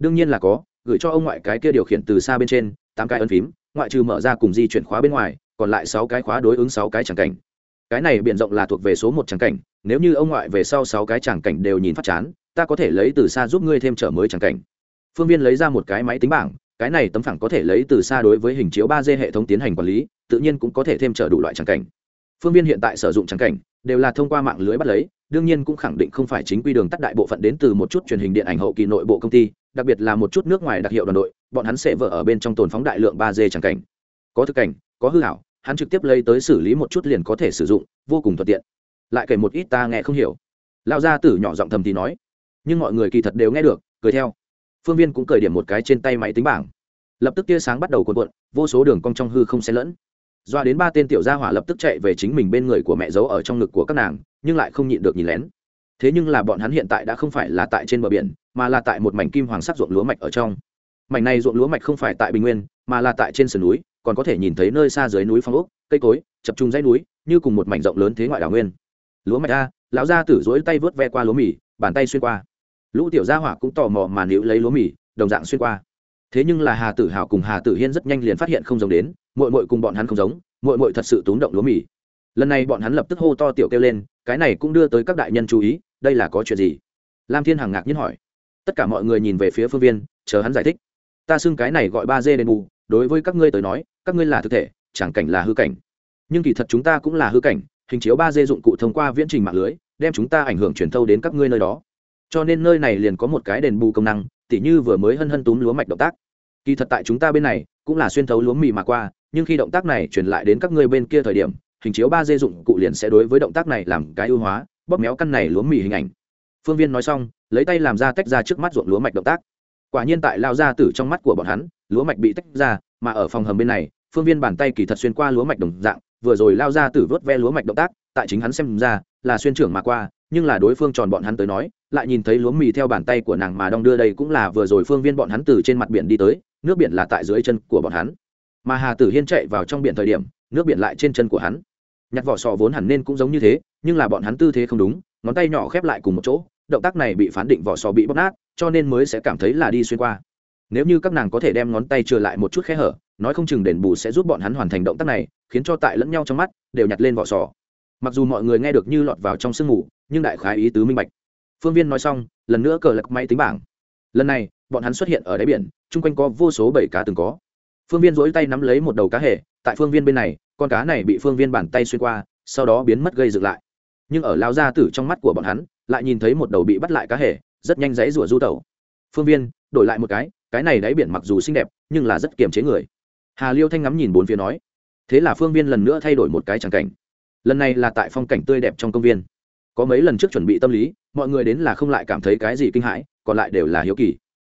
đương nhiên là có, gửi cho ông ngoại cái kia điều khiển từ xa bên trên, tám cái ấn phím, ngoại trừ mở ra cùng di chuyển khóa bên ngoài, còn lại sáu cái khóa đối ứng sáu cái chẳng cảnh. Cái này biện rộng là thuộc về số một tràng cảnh, nếu như ông ngoại về sau sáu cái tràng cảnh đều nhìn phát chán, ta có thể lấy từ xa giúp ngươi thêm trở mới tràng cảnh. Phương viên lấy ra một cái máy tính bảng, cái này tấm phẳng có thể lấy từ xa đối với hình chiếu ba d hệ thống tiến hành quản lý, tự nhiên cũng có thể thêm trở đủ loại tràng cảnh. Phương viên hiện tại sử dụng tràng cảnh, đều là thông qua mạng lưới bắt lấy, đương nhiên cũng khẳng định không phải chính quy đường tắt đại bộ phận đến từ một chút truyền hình điện ảnh hậu kỳ nội bộ công ty đặc biệt là một chút nước ngoài đặc hiệu đoàn đội, bọn hắn sẽ vợ ở bên trong tồn phóng đại lượng ba d tràng cảnh. Có thực cảnh, có hư hảo, hắn trực tiếp lấy tới xử lý một chút liền có thể sử dụng, vô cùng thuận tiện. Lại kể một ít ta nghe không hiểu. Lao gia tử nhỏ giọng thầm thì nói. Nhưng mọi người kỳ thật đều nghe được, cười theo. Phương viên cũng cười điểm một cái trên tay máy tính bảng. Lập tức tia sáng bắt đầu cuộn cuộn, vô số đường cong trong hư không xen lẫn. Doa đến ba tên tiểu gia hỏa lập tức chạy về chính mình bên người của mẹ giấu ở trong ngực của các nàng, nhưng lại không nhịn được nhìn lén thế nhưng là bọn hắn hiện tại đã không phải là tại trên bờ biển, mà là tại một mảnh kim hoàng sắc ruộng lúa mạch ở trong. Mảnh này ruộng lúa mạch không phải tại bình nguyên, mà là tại trên sườn núi, còn có thể nhìn thấy nơi xa dưới núi phong ốc, cây cối, chập trung dãy núi, như cùng một mảnh rộng lớn thế ngoại đảo nguyên. Lúa mạch a, lão gia tử dối tay vớt ve qua lúa mì, bàn tay xuyên qua. Lũ tiểu gia hỏa cũng tò mò mà níu lấy lúa mì, đồng dạng xuyên qua. Thế nhưng là hà tử hào cùng hà tử hiên rất nhanh liền phát hiện không giống đến mội mội cùng bọn hắn không giống mội mội thật sự túng động lúa mì lần này bọn hắn lập tức hô to tiểu kêu lên, cái này cũng đưa tới các đại nhân chú ý, đây là có chuyện gì? Lam thiên hằng ngạc nhiên hỏi. Tất cả mọi người nhìn về phía phương viên, chờ hắn giải thích. Ta xưng cái này gọi ba d đền bù, đối với các ngươi tới nói, các ngươi là thực thể, chẳng cảnh là hư cảnh. Nhưng kỳ thật chúng ta cũng là hư cảnh, hình chiếu ba d dụng cụ thông qua viễn trình mạng lưới, đem chúng ta ảnh hưởng truyền thâu đến các ngươi nơi đó. Cho nên nơi này liền có một cái đền bù công năng, tỉ như vừa mới hân hân túm lúa mạch động tác. Kỳ thật tại chúng ta bên này, cũng là xuyên thấu lúa mì mà qua, nhưng khi động tác này truyền lại đến các ngươi bên kia thời điểm hình chiếu ba d dụng cụ liền sẽ đối với động tác này làm cái ưu hóa, bóp méo căn này lúa mì hình ảnh. Phương viên nói xong, lấy tay làm ra tách ra trước mắt ruộng lúa mạch động tác. Quả nhiên tại lao ra từ trong mắt của bọn hắn, lúa mạch bị tách ra, mà ở phòng hầm bên này, phương viên bàn tay kỳ thật xuyên qua lúa mạch đồng dạng, vừa rồi lao ra từ vớt ve lúa mạch động tác, tại chính hắn xem ra, là xuyên trưởng mà qua, nhưng là đối phương tròn bọn hắn tới nói, lại nhìn thấy lúa mì theo bàn tay của nàng mà đong đưa đây cũng là vừa rồi phương viên bọn hắn từ trên mặt biển đi tới, nước biển là tại dưới chân của bọn hắn. Mà hà tử hiên chạy vào trong biển thời điểm, nước biển lại trên chân của hắn nhặt vỏ sò vốn hẳn nên cũng giống như thế nhưng là bọn hắn tư thế không đúng ngón tay nhỏ khép lại cùng một chỗ động tác này bị phán định vỏ sò bị bóp nát cho nên mới sẽ cảm thấy là đi xuyên qua. Nếu như các nàng có thể đem ngón tay trừ lại một chút khe hở nói không chừng đền bù sẽ giúp bọn hắn hoàn thành động tác này khiến cho tại lẫn nhau trong mắt đều nhặt lên vỏ sò. Mặc dù mọi người nghe được như lọt vào trong sương ngủ, nhưng đại khái ý tứ minh bạch. Phương viên nói xong lần nữa cờ lật máy tính bảng. Lần này bọn hắn xuất hiện ở đáy biển chung quanh có vô số bảy cá từng có. Phương viên dỗi tay nắm lấy một đầu cá hề tại phương viên bên này con cá này bị phương viên bàn tay xuyên qua, sau đó biến mất gây dựng lại. Nhưng ở lao ra tử trong mắt của bọn hắn, lại nhìn thấy một đầu bị bắt lại cá hề, rất nhanh dãy rủa du tẩu. Phương viên, đổi lại một cái cái này đáy biển mặc dù xinh đẹp, nhưng là rất kiềm chế người. Hà liêu thanh ngắm nhìn bốn phía nói, thế là phương viên lần nữa thay đổi một cái tràng cảnh. Lần này là tại phong cảnh tươi đẹp trong công viên. Có mấy lần trước chuẩn bị tâm lý, mọi người đến là không lại cảm thấy cái gì kinh hãi, còn lại đều là hiếu kỳ.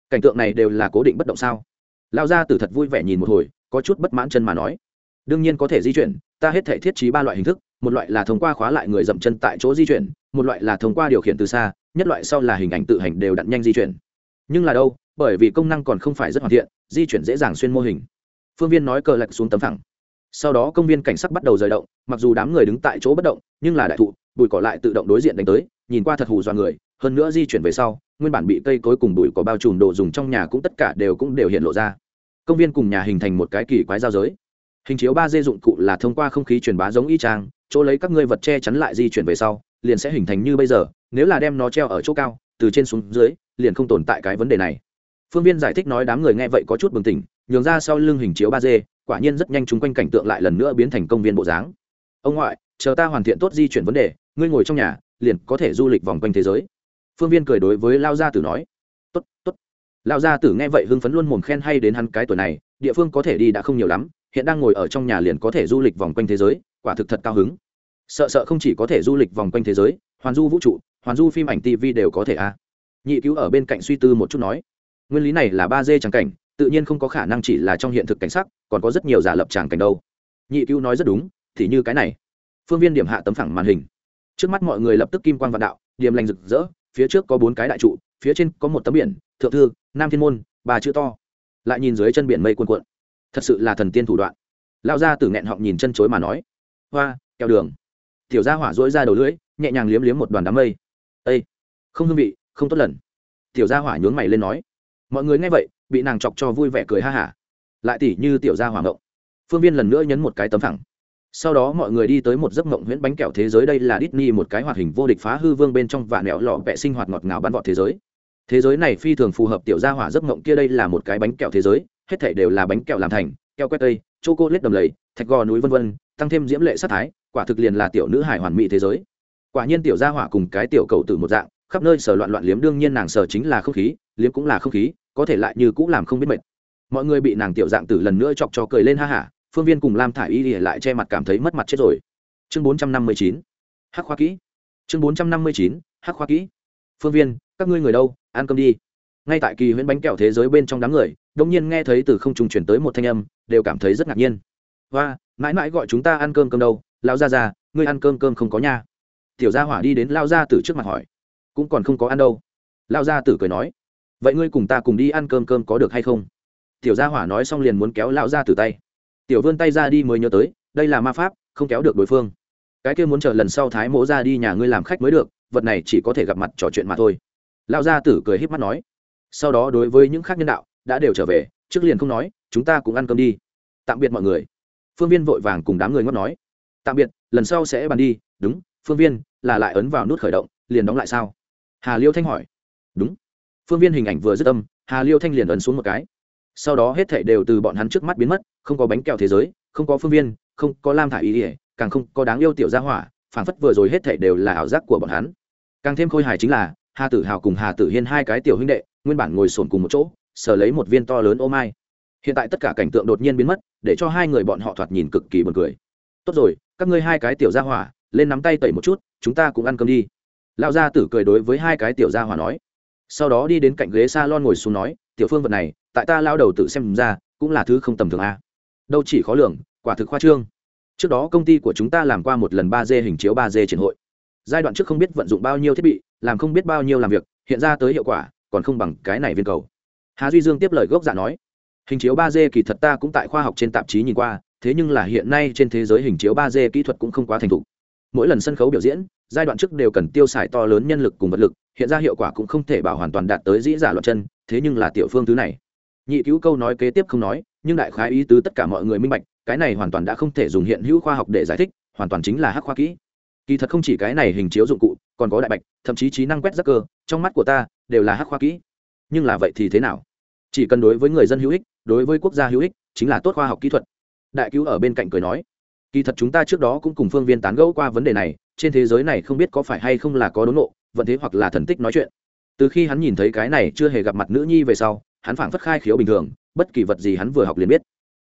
Cảnh tượng này đều là cố định bất động sao? Lao ra từ thật vui vẻ nhìn một hồi, có chút bất mãn chân mà nói đương nhiên có thể di chuyển, ta hết thể thiết trí ba loại hình thức, một loại là thông qua khóa lại người dậm chân tại chỗ di chuyển, một loại là thông qua điều khiển từ xa, nhất loại sau là hình ảnh tự hành đều đặn nhanh di chuyển. Nhưng là đâu, bởi vì công năng còn không phải rất hoàn thiện, di chuyển dễ dàng xuyên mô hình. Phương viên nói cờ lạch xuống tấm thẳng. Sau đó công viên cảnh sắc bắt đầu rời động, mặc dù đám người đứng tại chỗ bất động, nhưng là đại thụ, bụi cỏ lại tự động đối diện đánh tới, nhìn qua thật hù dọa người, hơn nữa di chuyển về sau, nguyên bản bị cây cối cùng bụi cỏ bao trùm đồ dùng trong nhà cũng tất cả đều cũng đều hiện lộ ra. Công viên cùng nhà hình thành một cái kỳ quái giao giới hình chiếu ba d dụng cụ là thông qua không khí truyền bá giống y trang chỗ lấy các ngươi vật che chắn lại di chuyển về sau, liền sẽ hình thành như bây giờ, nếu là đem nó treo ở chỗ cao, từ trên xuống dưới, liền không tồn tại cái vấn đề này. Phương viên giải thích nói đám người nghe vậy có chút bừng tỉnh, nhường ra sau lưng hình chiếu ba d, quả nhiên rất nhanh chúng quanh cảnh tượng lại lần nữa biến thành công viên bộ dáng. Ông ngoại, chờ ta hoàn thiện tốt di chuyển vấn đề, ngươi ngồi trong nhà, liền có thể du lịch vòng quanh thế giới. Phương viên cười đối với lao gia tử nói, tốt tốt. Lao gia tử nghe vậy hưng phấn luôn mồm khen hay đến hắn cái tuổi này, địa phương có thể đi đã không nhiều lắm hiện đang ngồi ở trong nhà liền có thể du lịch vòng quanh thế giới, quả thực thật cao hứng. Sợ sợ không chỉ có thể du lịch vòng quanh thế giới, hoàn du vũ trụ, hoàn du phim ảnh tv đều có thể à nhị cứu ở bên cạnh suy tư một chút nói, nguyên lý này là ba d tràng cảnh, tự nhiên không có khả năng chỉ là trong hiện thực cảnh sắc, còn có rất nhiều giả lập tràng cảnh đâu. Nhị cứu nói rất đúng, thì như cái này. Phương viên điểm hạ tấm phẳng màn hình. Trước mắt mọi người lập tức kim quan vạn đạo, điểm lành rực rỡ, phía trước có bốn cái đại trụ, phía trên có một tấm biển, thượng thư, nam thiên môn, ba chữ to. Lại nhìn dưới chân biển mây cuồn cuộn thật sự là thần tiên thủ đoạn. Lao ra từ nghẹn họng nhìn chân chối mà nói, hoa, kẹo đường. Tiểu gia hỏa dỗi ra đầu lưỡi, nhẹ nhàng liếm liếm một đoàn đám mây. Ây không hương vị, không tốt lần. Tiểu gia hỏa nhướng mày lên nói, mọi người nghe vậy, bị nàng chọc cho vui vẻ cười ha hả. Lại tỉ như tiểu gia hỏa ngộng. Phương viên lần nữa nhấn một cái tấm thẳng sau đó mọi người đi tới một giấc mộng huyễn bánh kẹo thế giới đây là Disney một cái hoạt hình vô địch phá hư vương bên trong và nẹo lọ vẽ sinh hoạt ngọt ngào bắn vọt thế giới. Thế giới này phi thường phù hợp tiểu gia hỏa giấc mộng kia đây là một cái bánh kẹo thế giới hết thảy đều là bánh kẹo làm thành keo quét tây, chocolate đầm lầy, thạch gò núi vân vân, tăng thêm diễm lệ sát thái, quả thực liền là tiểu nữ hải hoàn mỹ thế giới. Quả nhiên tiểu gia hỏa cùng cái tiểu cầu tử một dạng, khắp nơi sờ loạn loạn liếm, đương nhiên nàng sờ chính là không khí, liếm cũng là không khí, có thể lại như cũng làm không biết mệt. Mọi người bị nàng tiểu dạng tử lần nữa chọc cho cười lên ha ha. phương viên cùng lam thải i y lại che mặt cảm thấy mất mặt chết rồi. Chương bốn trăm năm mươi chín, hắc khoa kỹ. Chương bốn trăm năm mươi chín, hắc khoa kỹ. Phương viên, các ngươi người đâu? Ăn cơm đi. Ngay tại kỳ huyễn bánh kẹo thế giới bên trong đám người đông nhiên nghe thấy từ không trung chuyển tới một thanh âm, đều cảm thấy rất ngạc nhiên. Và mãi mãi gọi chúng ta ăn cơm cơm đâu lao ra ra ngươi ăn cơm cơm không có nha. Tiểu gia hỏa đi đến lao gia tử trước mặt hỏi. Cũng còn không có ăn đâu. Lao gia tử cười nói. Vậy ngươi cùng ta cùng đi ăn cơm cơm có được hay không? Tiểu gia hỏa nói xong liền muốn kéo lao gia tử tay. Tiểu vươn tay ra đi mới nhớ tới, đây là ma pháp, không kéo được đối phương. Cái kia muốn chờ lần sau thái mỗ ra đi nhà ngươi làm khách mới được, vật này chỉ có thể gặp mặt trò chuyện mà thôi. Lao gia tử cười h í p mắt nói. Sau đó đối với những khác nhân đạo đã đều trở về, trước liền không nói, chúng ta cũng ăn cơm đi. Tạm biệt mọi người. Phương viên vội vàng cùng đám người ngót nói. Tạm biệt, lần sau sẽ bàn đi. Đúng, phương viên, là lại ấn vào nút khởi động, liền đóng lại sao? Hà liêu thanh hỏi. Đúng. Phương viên hình ảnh vừa dứt âm, hà liêu thanh liền ấn xuống một cái. Sau đó hết thảy đều từ bọn hắn trước mắt biến mất, không có bánh kẹo thế giới, không có phương viên, không có lam thả ý ỉa càng không có đáng yêu tiểu gia hỏa, phảng phất vừa rồi hết thảy đều là ảo giác của bọn hắn. Càng thêm khôi hài chính là, hà tử hào cùng hà tử hiên hai cái tiểu huynh đệ, nguyên bản ngồi sồn cùng một chỗ sở lấy một viên to lớn ô mai. Hiện tại tất cả cảnh tượng đột nhiên biến mất, để cho hai người bọn họ thoạt nhìn cực kỳ buồn cười. Tốt rồi, các ngươi hai cái tiểu gia hỏa, lên nắm tay tẩy một chút, chúng ta cũng ăn cơm đi. Lão gia tử cười đối với hai cái tiểu gia hỏa nói. Sau đó đi đến cạnh ghế s a lon ngồi xuống nói, tiểu phương vật này, tại ta lao đầu tự xem ra, cũng là thứ không tầm thường a. Đâu chỉ khó lường, quả thực khoa trương. Trước đó công ty của chúng ta làm qua một lần ba d hình chiếu ba d triển hội. Giai đoạn trước không biết vận dụng bao nhiêu thiết bị, làm không biết bao nhiêu làm việc, hiện ra tới hiệu quả, còn không bằng cái này viên cầu hà duy dương tiếp lời gốc giả nói, hình chiếu ba d kỳ thật ta cũng tại khoa học trên tạp chí nhìn qua, thế nhưng là hiện nay trên thế giới hình chiếu ba d kỹ thuật cũng không quá thành thục. Mỗi lần sân khấu biểu diễn, giai đoạn trước đều cần tiêu xài to lớn nhân lực cùng vật lực, hiện ra hiệu quả cũng không thể bảo hoàn toàn đạt tới dĩ dạ giả loạt chân, thế nhưng là tiểu phương thứ này. Nhị cứu câu nói kế tiếp không nói, nhưng đại khái ý tứ tất cả mọi người minh bạch, cái này hoàn toàn đã không thể dùng hiện hữu khoa học để giải thích, hoàn toàn chính là hắc khoa kỹ. Kỳ thật không chỉ cái này hình chiếu dụng cụ, còn có đại bạch, thậm chí trí năng quét giấc cơ, trong mắt của ta, đều là hắc khoa kỹ nhưng là vậy thì thế nào? Chỉ cần đối với người dân hữu ích, đối với quốc gia hữu ích, chính là tốt khoa học kỹ thuật. Đại cứu ở bên cạnh cười nói. Kỳ thật chúng ta trước đó cũng cùng phương viên tán gẫu qua vấn đề này, trên thế giới này không biết có phải hay không là có đốn nộ vận thế hoặc là thần tích nói chuyện. Từ khi hắn nhìn thấy cái này chưa hề gặp mặt nữ nhi về sau, hắn phảng phất khai khiếu bình thường, bất kỳ vật gì hắn vừa học liền biết.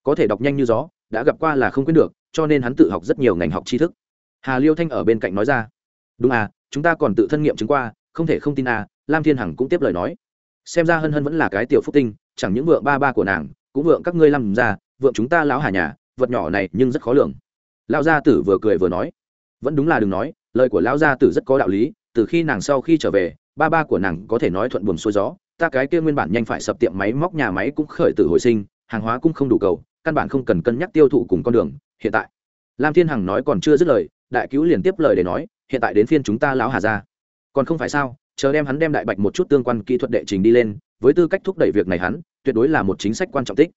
Có thể đọc nhanh như gió, đã gặp qua là không quên được, cho nên hắn tự học rất nhiều ngành học tri thức. Hà liêu thanh ở bên cạnh nói ra. Đúng à chúng ta còn tự thân nghiệm chứng qua, không thể không tin à lam thiên hằng cũng tiếp lời nói xem ra hân hân vẫn là cái tiểu phúc tinh, chẳng những vượng ba ba của nàng, cũng vượng các ngươi làm ra, vượng chúng ta lão hà nhà, vật nhỏ này nhưng rất khó lường. Lão gia tử vừa cười vừa nói. Vẫn đúng là đừng nói, lời của lão gia tử rất có đạo lý, từ khi nàng sau khi trở về, ba ba của nàng có thể nói thuận buồm xuôi gió, ta cái kia nguyên bản nhanh phải sập tiệm máy móc nhà máy cũng khởi tử hồi sinh, hàng hóa cũng không đủ cầu, căn bản không cần cân nhắc tiêu thụ cùng con đường, hiện tại. Lam thiên hằng nói còn chưa dứt lời, đại cứu liền tiếp lời để nói, hiện tại đến phiên chúng ta lão hà ra còn không phải sao? Chờ đem hắn đem đại bạch một chút tương quan kỹ thuật đệ trình đi lên, với tư cách thúc đẩy việc này hắn, tuyệt đối là một chính sách quan trọng tích.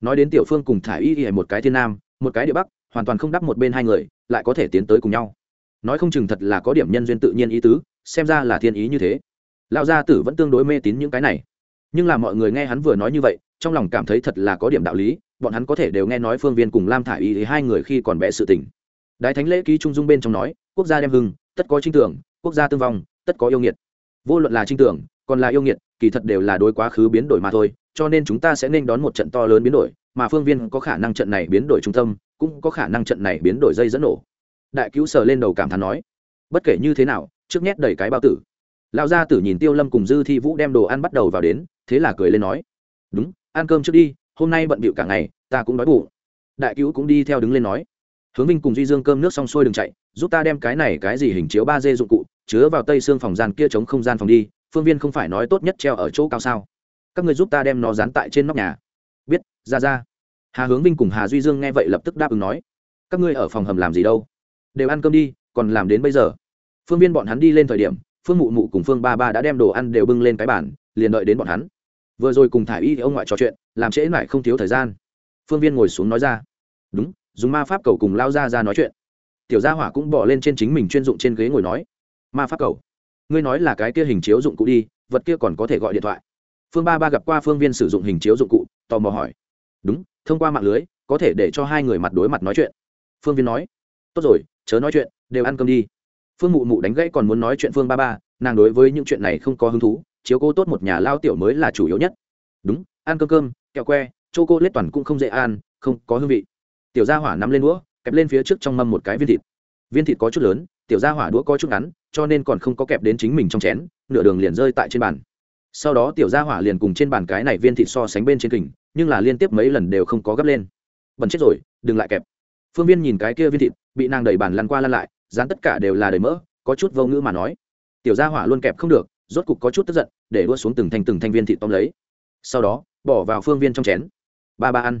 Nói đến tiểu phương cùng thả y y một cái thiên nam, một cái địa bắc, hoàn toàn không đắp một bên hai người, lại có thể tiến tới cùng nhau. Nói không chừng thật là có điểm nhân duyên tự nhiên ý tứ, xem ra là thiên ý như thế. Lão gia tử vẫn tương đối mê tín những cái này. Nhưng là mọi người nghe hắn vừa nói như vậy, trong lòng cảm thấy thật là có điểm đạo lý, bọn hắn có thể đều nghe nói phương viên cùng lam thả y hai người khi còn bé sự tình. Đái thánh lễ ký trung dung bên trong nói, quốc gia đem hưng, tất có trinh tưởng, quốc gia tương vong, tất có yêu nghiệt vô luận là trinh tưởng, còn là yêu nghiệt, kỳ thật đều là đối quá khứ biến đổi mà thôi, cho nên chúng ta sẽ nên đón một trận to lớn biến đổi, mà phương viên có khả năng trận này biến đổi trung tâm, cũng có khả năng trận này biến đổi dây dẫn nổ. Đại cứu sờ lên đầu cảm thán nói. Bất kể như thế nào, trước nhét đầy cái bao tử. Lão gia tử nhìn tiêu lâm cùng dư thi vũ đem đồ ăn bắt đầu vào đến, thế là cười lên nói. Đúng, ăn cơm trước đi, hôm nay bận bịu cả ngày, ta cũng đói bụng. Đại cứu cũng đi theo đứng lên nói. Hướng vinh cùng duy dương cơm nước xong xuôi đừng chạy, giúp ta đem cái này cái gì hình chiếu ba d dụng cụ chứa vào tây xương phòng gian kia chống không gian phòng đi, phương viên không phải nói tốt nhất treo ở chỗ cao sao? Các người giúp ta đem nó dán tại trên nóc nhà. Biết, ra ra. Hà hướng vinh cùng hà duy dương nghe vậy lập tức đáp ứng nói. Các ngươi ở phòng hầm làm gì đâu? Đều ăn cơm đi, còn làm đến bây giờ. Phương viên bọn hắn đi lên thời điểm, phương mụ mụ cùng phương ba ba đã đem đồ ăn đều bưng lên cái bàn, liền đợi đến bọn hắn. Vừa rồi cùng thả y, ông ngoại trò chuyện, làm trễ lại không thiếu thời gian. Phương viên ngồi xuống nói ra. Đúng, dùng ma pháp cầu cùng lao ra ra nói chuyện. Tiểu gia hỏa cũng bỏ lên trên chính mình chuyên dụng trên ghế ngồi nói ma pháp cầu. Ngươi nói là cái kia hình chiếu dụng cụ đi, vật kia còn có thể gọi điện thoại. Phương ba ba gặp qua phương viên sử dụng hình chiếu dụng cụ, tò mò hỏi. Đúng, thông qua mạng lưới, có thể để cho hai người mặt đối mặt nói chuyện. Phương viên nói. Tốt rồi, chớ nói chuyện, đều ăn cơm đi. Phương mụ mụ đánh gãy còn muốn nói chuyện phương ba ba, nàng đối với những chuyện này không có hứng thú, chiếu cô tốt một nhà lao tiểu mới là chủ yếu nhất. Đúng, ăn cơm cơm, kẹo que chô cô lết toàn cũng không dễ ăn, không có hương vị. Tiểu gia hỏa nắm lên đũa, kẹp lên phía trước trong mâm một cái viên thịt. Viên thịt có chút lớn tiểu gia hỏa đũa có chút ngắn, cho nên còn không có kẹp đến chính mình trong chén, nửa đường liền rơi tại trên bàn. Sau đó tiểu gia hỏa liền cùng trên bàn cái này viên thịt so sánh bên trên kình, nhưng là liên tiếp mấy lần đều không có gấp lên. Bẩn chết rồi, đừng lại kẹp. Phương viên nhìn cái kia viên thịt, bị nàng đẩy bàn lăn qua lăn lại, dán tất cả đều là đầy mỡ, có chút vô ngữ mà nói. Tiểu gia hỏa luôn kẹp không được, rốt cục có chút tức giận, để đua xuống từng thành từng thanh viên thịt tóm lấy. Sau đó, bỏ vào phương viên trong chén. Ba ba ăn.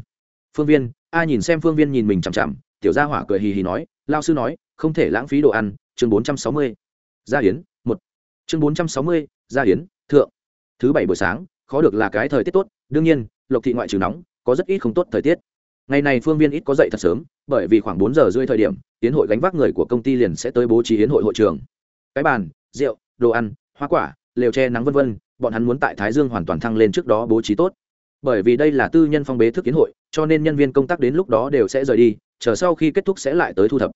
Phương viên a nhìn xem phương viên nhìn mình chằm chằm tiểu gia hỏa cười hì hì nói, lao sư nói, không thể lãng phí đồ ăn. Chương bốn trăm sáu mươi, gia hiến một. Chương bốn trăm sáu mươi, gia hiến thượng. Thứ bảy buổi sáng, khó được là cái thời tiết tốt, đương nhiên, lộc thị ngoại trừ nóng, có rất ít không tốt thời tiết. Ngày này phương viên ít có dậy thật sớm, bởi vì khoảng bốn giờ rưỡi thời điểm, tiến hội gánh vác người của công ty liền sẽ tới bố trí hiến hội hội trường. Cái bàn, rượu, đồ ăn, hoa quả, lều tre nắng vân vân, bọn hắn muốn tại thái dương hoàn toàn thăng lên trước đó bố trí tốt. Bởi vì đây là tư nhân phong bế thức kiến hội cho nên nhân viên công tác đến lúc đó đều sẽ rời đi, chờ sau khi kết thúc sẽ lại tới thu thập.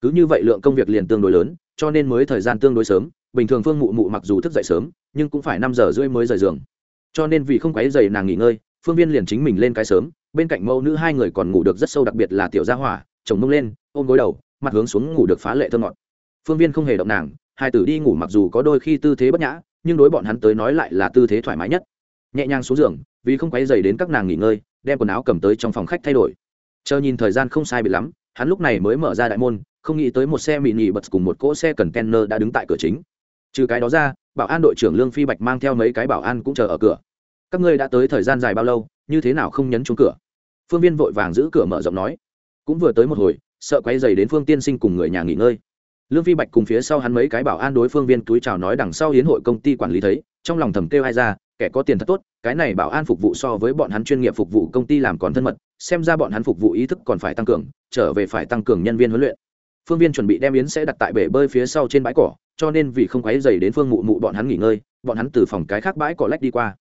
Cứ như vậy lượng công việc liền tương đối lớn, cho nên mới thời gian tương đối sớm, bình thường phương mụ mụ mặc dù thức dậy sớm, nhưng cũng phải năm giờ rưỡi mới rời giường. Cho nên vì không quấy dày nàng nghỉ ngơi, phương viên liền chính mình lên cái sớm, bên cạnh mẫu nữ hai người còn ngủ được rất sâu đặc biệt là tiểu gia hỏa, chồng mông lên, ôm gối đầu, mặt hướng xuống ngủ được phá lệ thơ ngọt. Phương viên không hề động nàng, hai tử đi ngủ mặc dù có đôi khi tư thế bất nhã, nhưng đối bọn hắn tới nói lại là tư thế thoải mái nhất. Nhẹ nhàng xuống giường, vì không quấy dày đến các nàng nghỉ ngơi đem quần áo cầm tới trong phòng khách thay đổi. Chờ nhìn thời gian không sai bị lắm, hắn lúc này mới mở ra đại môn, không nghĩ tới một xe mị nhị bật cùng một cỗ xe cần kenner đã đứng tại cửa chính. Trừ cái đó ra, bảo an đội trưởng lương phi bạch mang theo mấy cái bảo an cũng chờ ở cửa. Các ngươi đã tới thời gian dài bao lâu, như thế nào không nhấn chuông cửa? Phương viên vội vàng giữ cửa mở rộng nói. Cũng vừa tới một hồi, sợ quay dày đến phương tiên sinh cùng người nhà nghỉ ngơi. Lương phi bạch cùng phía sau hắn mấy cái bảo an đối phương viên túi chào nói đằng sau hiến hội công ty quản lý thấy, trong lòng thầm kêu ai ra kẻ có tiền thật tốt, cái này bảo an phục vụ so với bọn hắn chuyên nghiệp phục vụ công ty làm còn thân mật, xem ra bọn hắn phục vụ ý thức còn phải tăng cường, trở về phải tăng cường nhân viên huấn luyện. Phương viên chuẩn bị đem yến sẽ đặt tại bể bơi phía sau trên bãi cỏ, cho nên vì không quấy dày đến phương mụ mụ bọn hắn nghỉ ngơi, bọn hắn từ phòng cái khác bãi cỏ lách đi qua.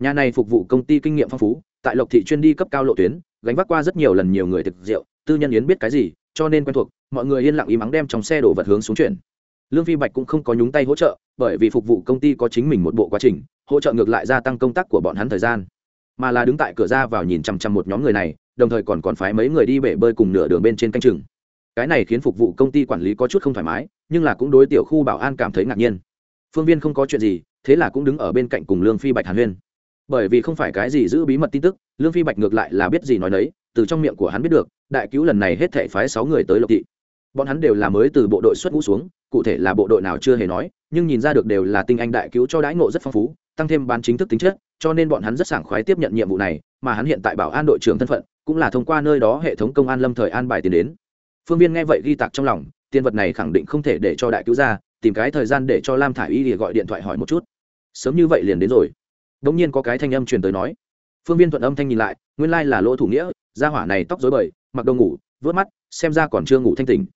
Nhà này phục vụ công ty kinh nghiệm phong phú, tại lộc thị chuyên đi cấp cao lộ tuyến, gánh vác qua rất nhiều lần nhiều người thực rượu, tư nhân yến biết cái gì, cho nên quen thuộc, mọi người yên lặng im ắng đem trong xe đổ vật hướng xuống chuyển. Lương phi bạch cũng không có nhúng tay hỗ trợ, bởi vì phục vụ công ty có chính mình một bộ quá trình hỗ trợ ngược lại gia tăng công tác của bọn hắn thời gian. Mà là đứng tại cửa ra vào nhìn chằm chằm một nhóm người này, đồng thời còn còn phái mấy người đi bể bơi cùng nửa đường bên trên canh chừng. Cái này khiến phục vụ công ty quản lý có chút không thoải mái, nhưng là cũng đối tiểu khu bảo an cảm thấy ngạc nhiên. Phương viên không có chuyện gì, thế là cũng đứng ở bên cạnh cùng lương phi bạch hàn huyên. Bởi vì không phải cái gì giữ bí mật tin tức, lương phi bạch ngược lại là biết gì nói đấy từ trong miệng của hắn biết được, đại cứu lần này hết thể phái sáu người tới lộc thị bọn hắn đều là mới từ bộ đội xuất ngũ xuống, cụ thể là bộ đội nào chưa hề nói, nhưng nhìn ra được đều là tinh anh đại cứu cho đãi ngộ rất phong phú, tăng thêm bán chính thức tính chất, cho nên bọn hắn rất sảng khoái tiếp nhận nhiệm vụ này, mà hắn hiện tại bảo an đội trưởng thân phận, cũng là thông qua nơi đó hệ thống công an lâm thời an bài tiền đến. Phương viên nghe vậy ghi tạc trong lòng, tiền vật này khẳng định không thể để cho đại cứu ra, tìm cái thời gian để cho lam thả i y gọi điện thoại hỏi một chút. Sớm như vậy liền đến rồi. Đ ỗ n g nhiên có cái thanh âm truyền tới nói. Phương viên thuận âm thanh nhìn lại, nguyên lai là lỗ thủ nghĩa, gia hỏa này tóc dối bời, mặc đồ ngủ, vớt mắt, xem ra còn chưa ngủ thanh tình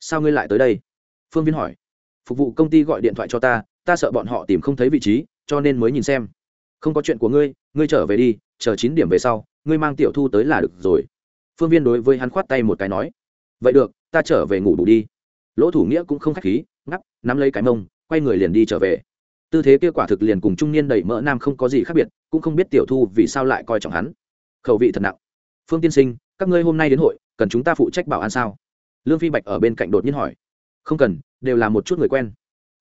sao ngươi lại tới đây? Phương viên hỏi. Phục vụ công ty gọi điện thoại cho ta ta sợ bọn họ tìm không thấy vị trí, cho nên mới nhìn xem. Không có chuyện của ngươi ngươi trở về đi, chờ chín điểm về sau, ngươi mang tiểu thu tới là được rồi. Phương viên đối với hắn khoát tay một cái nói. Vậy được, ta trở về ngủ đủ đi. Lỗ thủ nghĩa cũng không k h á c h khí ngắp nắm lấy cái mông, quay người liền đi trở về. Tư thế kia quả thực liền cùng trung niên đầy mỡ nam không có gì khác biệt, cũng không biết tiểu thu vì sao lại coi trọng hắn. Khẩu vị thật nặng. Phương tiên sinh, các ngươi hôm nay đến hội, cần chúng ta phụ trách bảo an sao? Lương phi bạch ở bên cạnh đột nhiên hỏi. Không cần, đều là một chút người quen.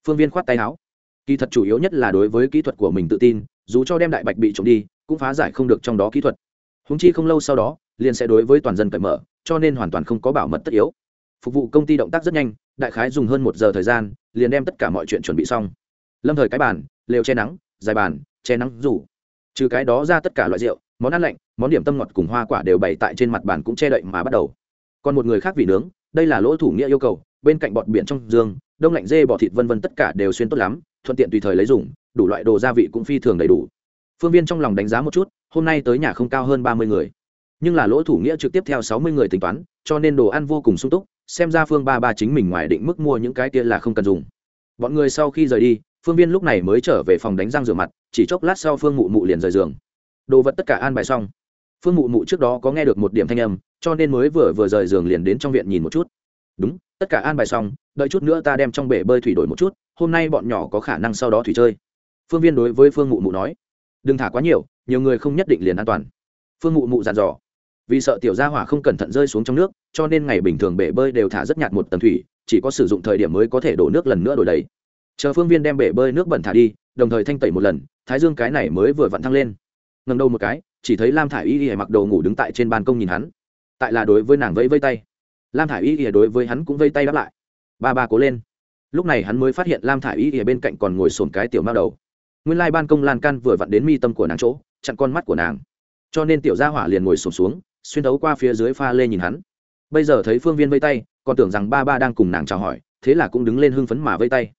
Phương viên khoát tay áo. Kỳ thật chủ yếu nhất là đối với kỹ thuật của mình tự tin, dù cho đem đại bạch bị trộm đi, cũng phá giải không được trong đó kỹ thuật. Húng chi không lâu sau đó, liền sẽ đối với toàn dân cởi mở, cho nên hoàn toàn không có bảo mật tất yếu. Phục vụ công ty động tác rất nhanh, đại khái dùng hơn một giờ thời gian, liền đem tất cả mọi chuyện chuẩn bị xong. Lâm thời cái bàn, lều che nắng, dài bàn, che nắng rủ. Trừ cái đó ra tất cả loại rượu, món ăn lạnh, món điểm tâm ngọt cùng hoa quả đều bày tại trên mặt bàn cũng che đậy mà bắt đầu. Còn một người khác vì nướng đây là lỗ thủ nghĩa yêu cầu, bên cạnh bọt biển trong giường đông lạnh dê bọ thịt vân vân tất cả đều xuyên tốt lắm, thuận tiện tùy thời lấy dùng, đủ loại đồ gia vị cũng phi thường đầy đủ. Phương viên trong lòng đánh giá một chút, hôm nay tới nhà không cao hơn ba mươi người. Nhưng là lỗ thủ nghĩa trực tiếp theo sáu mươi người tính toán, cho nên đồ ăn vô cùng sung túc, xem ra phương ba ba chính mình ngoài định mức mua những cái kia là không cần dùng. Bọn người sau khi rời đi, phương viên lúc này mới trở về phòng đánh răng rửa mặt, chỉ chốc lát sau phương mụ mụ liền rời giường. Đồ vật tất cả an bài xong phương mụ mụ trước đó có nghe được một điểm thanh âm, cho nên mới vừa vừa rời giường liền đến trong viện nhìn một chút. Đúng, tất cả an bài xong, đợi chút nữa ta đem trong bể bơi thủy đổi một chút, hôm nay bọn nhỏ có khả năng sau đó thủy chơi. Phương viên đối với phương mụ mụ nói, đừng thả quá nhiều nhiều người không nhất định liền an toàn. Phương mụ mụ dặn dò, vì sợ tiểu gia hỏa không cẩn thận rơi xuống trong nước, cho nên ngày bình thường bể bơi đều thả rất nhạt một tầng thủy, chỉ có sử dụng thời điểm mới có thể đổ nước lần nữa đổi đầy. Chờ phương viên đem bể bơi nước bẩn thả đi, đồng thời thanh tẩy một lần, thái dương cái này mới vừa vặn thăng lên. Ngầm đầu một cái chỉ thấy lam thả i y ỉa mặc đồ ngủ đứng tại trên ban công nhìn hắn. Tại là đối với nàng vẫy vây tay. Lam thả i y y đối với hắn cũng vây tay đáp lại. Ba ba cố lên. Lúc này hắn mới phát hiện lam thả i y y bên cạnh còn ngồi sồn cái tiểu mao đầu. Nguyên lai ban công lan can vừa vặn đến mi tâm của nàng chỗ, chặn con mắt của nàng. Cho nên tiểu gia hỏa liền ngồi sồn xuống, xuyên thấu qua phía dưới pha lê nhìn hắn. Bây giờ thấy phương viên vây tay, còn tưởng rằng ba ba đang cùng nàng chào hỏi, thế là cũng đứng lên hưng phấn mà vây tay.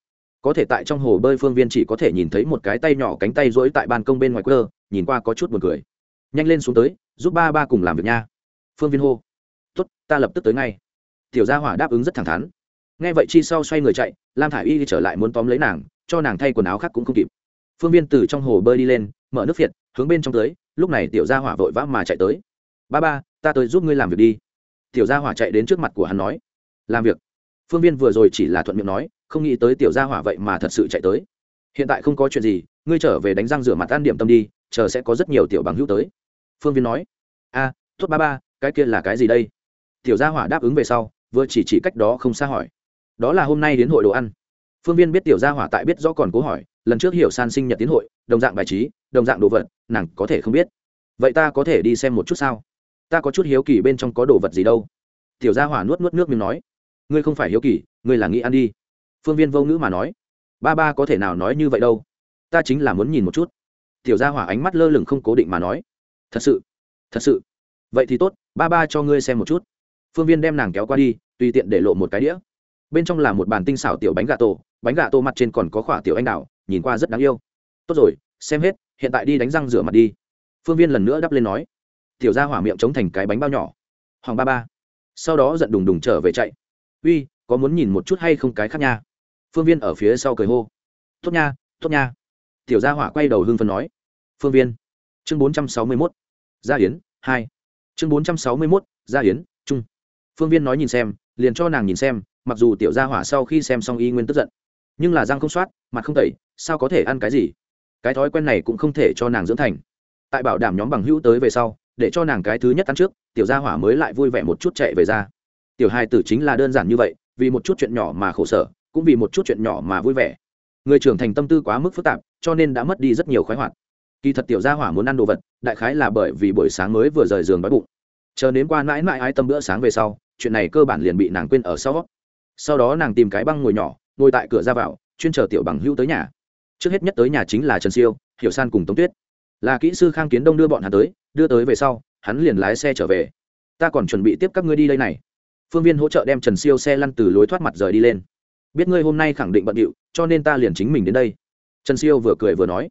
Có thể tại trong hồ bơi phương viên chỉ có thể nhìn thấy một cái tay nhỏ cánh tay rỗi tại ban công bên ngoài quơ, nhìn qua có chút buồn cười nhanh lên xuống tới giúp ba ba cùng làm việc nha. Phương viên hô tốt ta lập tức tới ngay. Tiểu gia hỏa đáp ứng rất thẳng thắn. Nghe vậy chi sau xoay người chạy lam thả i y trở lại muốn tóm lấy nàng cho nàng thay quần áo khác cũng không kịp. Phương viên từ trong hồ bơi đi lên mở nước phiện, hướng bên trong tới lúc này tiểu gia hỏa vội vã mà chạy tới. Ba ba ta tới giúp ngươi làm việc đi. Tiểu gia hỏa chạy đến trước mặt của hắn nói làm việc. Phương viên vừa rồi chỉ là thuận miệng nói không nghĩ tới tiểu gia hỏa vậy mà thật sự chạy tới. Hiện tại không có chuyện gì ngươi trở về đánh răng rửa mặt ăn điểm tâm đi chờ sẽ có rất nhiều tiểu bằng hữu tới. Phương viên nói, a, tốt ba ba, cái kia là cái gì đây? Tiểu gia hỏa đáp ứng về sau, vừa chỉ chỉ cách đó không xa hỏi, đó là hôm nay đến hội đồ ăn. Phương viên biết tiểu gia hỏa tại biết rõ còn cố hỏi, lần trước hiểu san sinh nhật tiến hội, đồng dạng bài trí, đồng dạng đồ vật, nàng có thể không biết. Vậy ta có thể đi xem một chút sao? Ta có chút hiếu kỳ bên trong có đồ vật gì đâu. Tiểu gia hỏa nuốt nuốt nước miếng nói, ngươi không phải hiếu kỳ, ngươi là nghĩ ăn đi. Phương viên vô ngữ mà nói, ba ba có thể nào nói như vậy đâu? Ta chính là muốn nhìn một chút tiểu gia hỏa ánh mắt lơ lửng không cố định mà nói, thật sự thật sự. Vậy thì tốt, ba ba cho ngươi xem một chút. Phương viên đem nàng kéo qua đi, tùy tiện để lộ một cái đĩa. Bên trong là một bàn tinh xảo tiểu bánh gà tổ, bánh gà tô mặt trên còn có khỏa tiểu anh đào, nhìn qua rất đáng yêu. Tốt rồi, xem hết, hiện tại đi đánh răng rửa mặt đi. Phương viên lần nữa đắp lên nói. Tiểu ra hỏa miệng chống thành cái bánh bao nhỏ. Hoàng ba ba. Sau đó giận đùng đùng trở về chạy. Uy, có muốn nhìn một chút hay không cái khác nha? Phương viên ở phía sau cười hô. Tốt nha tốt nha tiểu gia hỏa quay đầu hưng phân nói, phương viên, chương bốn trăm sáu mươi mốt, gia hiến hai, chương bốn trăm sáu mươi mốt, gia hiến trung phương viên nói nhìn xem, liền cho nàng nhìn xem, mặc dù tiểu gia hỏa sau khi xem xong y nguyên tức giận, nhưng là răng không soát, mặt không tẩy, sao có thể ăn cái gì? Cái thói quen này cũng không thể cho nàng dưỡng thành. Tại bảo đảm nhóm bằng hữu tới về sau, để cho nàng cái thứ nhất ăn trước, tiểu gia hỏa mới lại vui vẻ một chút chạy về ra. Tiểu hai tử chính là đơn giản như vậy, vì một chút chuyện nhỏ mà khổ sở, cũng vì một chút chuyện nhỏ mà vui vẻ. Người trưởng thành tâm tư quá mức phức tạp cho nên đã mất đi rất nhiều khoái hoạt. Kỳ thật tiểu gia hỏa muốn ăn đồ vật, đại khái là bởi vì buổi sáng mới vừa rời giường đói bụng. Chờ đến qua mãi mãi ai tâm bữa sáng về sau, chuyện này cơ bản liền bị nàng quên ở sau sau đó nàng tìm cái băng ngồi nhỏ, ngồi tại cửa ra vào, chuyên chờ tiểu bằng hữu tới nhà. Trước hết nhất tới nhà chính là trần siêu, hiểu san cùng tống tuyết. Là kỹ sư khang kiến đông đưa bọn hắn tới, đưa tới về sau, hắn liền lái xe trở về. Ta còn chuẩn bị tiếp các ngươi đi đây này. Phương viên hỗ trợ đem trần siêu xe lăn từ lối thoát mặt rời đi lên. Biết ngươi hôm nay khẳng định bận điệu, cho nên ta liền chính mình đến đây trần siêu vừa cười vừa nói,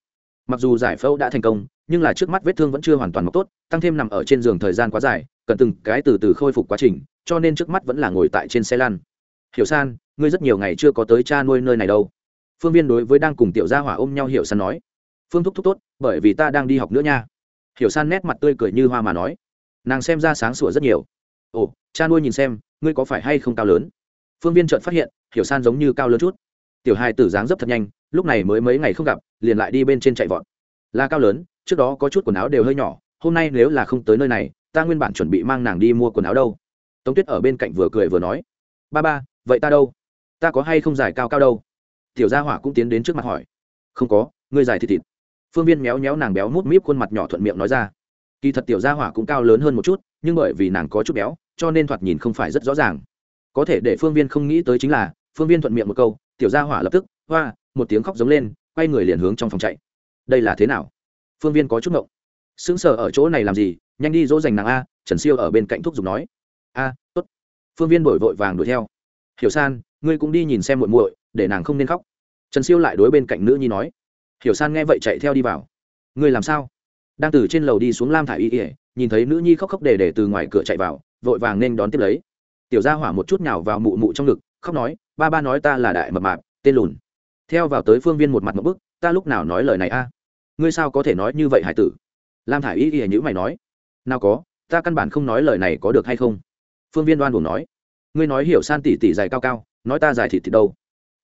mặc dù giải phẫu đã thành công, nhưng là trước mắt vết thương vẫn chưa hoàn toàn mọc tốt, tăng thêm nằm ở trên giường thời gian quá dài, cần từng cái từ từ khôi phục quá trình, cho nên trước mắt vẫn là ngồi tại trên xe lăn. Hiểu san, ngươi rất nhiều ngày chưa có tới cha nuôi nơi này đâu. Phương viên đối với đang cùng tiểu gia hỏa ôm nhau hiểu san nói, phương thúc thúc tốt, bởi vì ta đang đi học nữa nha. Hiểu san nét mặt tươi cười như hoa mà nói, nàng xem ra sáng sủa rất nhiều. Ồ, cha nuôi nhìn xem, ngươi có phải hay không cao lớn? Phương viên chợt phát hiện, hiểu san giống như cao lớn chút tiểu hai tử dáng dấp thật nhanh, lúc này mới mấy ngày không gặp, liền lại đi bên trên chạy vọt. Là cao lớn, trước đó có chút quần áo đều hơi nhỏ, hôm nay nếu là không tới nơi này, ta nguyên bản chuẩn bị mang nàng đi mua quần áo đâu. Tống tuyết ở bên cạnh vừa cười vừa nói, ba ba, vậy ta đâu? Ta có hay không giải cao cao đâu? Tiểu gia hỏa cũng tiến đến trước mặt hỏi. Không có, ngươi dài thịt thịt. Phương viên méo méo nàng béo mút míp khuôn mặt nhỏ thuận miệng nói ra. Kỳ thật tiểu gia hỏa cũng cao lớn hơn một chút, nhưng bởi vì nàng có chút béo, cho nên thoạt nhìn không phải rất rõ ràng. Có thể để phương viên không nghĩ tới chính là phương viên thuận miệng một câu, tiểu gia hỏa lập tức, hoa, một tiếng khóc giống lên, quay người liền hướng trong phòng chạy. Đây là thế nào? Phương viên có chút ngộng. Sững sờ ở chỗ này làm gì? Nhanh đi dỗ dành nàng a, trần siêu ở bên cạnh thúc giục nói. A, tốt. Phương viên đổi vội vàng đuổi theo. Hiểu san, ngươi cũng đi nhìn xem muội muội, để nàng không nên khóc. Trần siêu lại đối bên cạnh nữ nhi nói. Hiểu san nghe vậy chạy theo đi vào. Ngươi làm sao? Đang từ trên lầu đi xuống lam thả i y ỉa nhìn thấy nữ nhi khóc khóc để để từ ngoài cửa chạy vào, vội vàng nên đón tiếp lấy. Tiểu gia hỏa một chút nhào vào mụ mụ trong ngực khóc nói, ba ba nói ta là đại mập mạp, tên lùn. Theo vào tới phương viên một mặt một bức, ta lúc nào nói lời này a? Ngươi sao có thể nói như vậy, hải tử? Lam thả i y ỉa nhữ mày nói, nào có, ta căn bản không nói lời này có được hay không? Phương viên đoan buồn nói, ngươi nói hiểu san tỉ tỉ dài cao cao, nói ta dài thịt thịt đâu?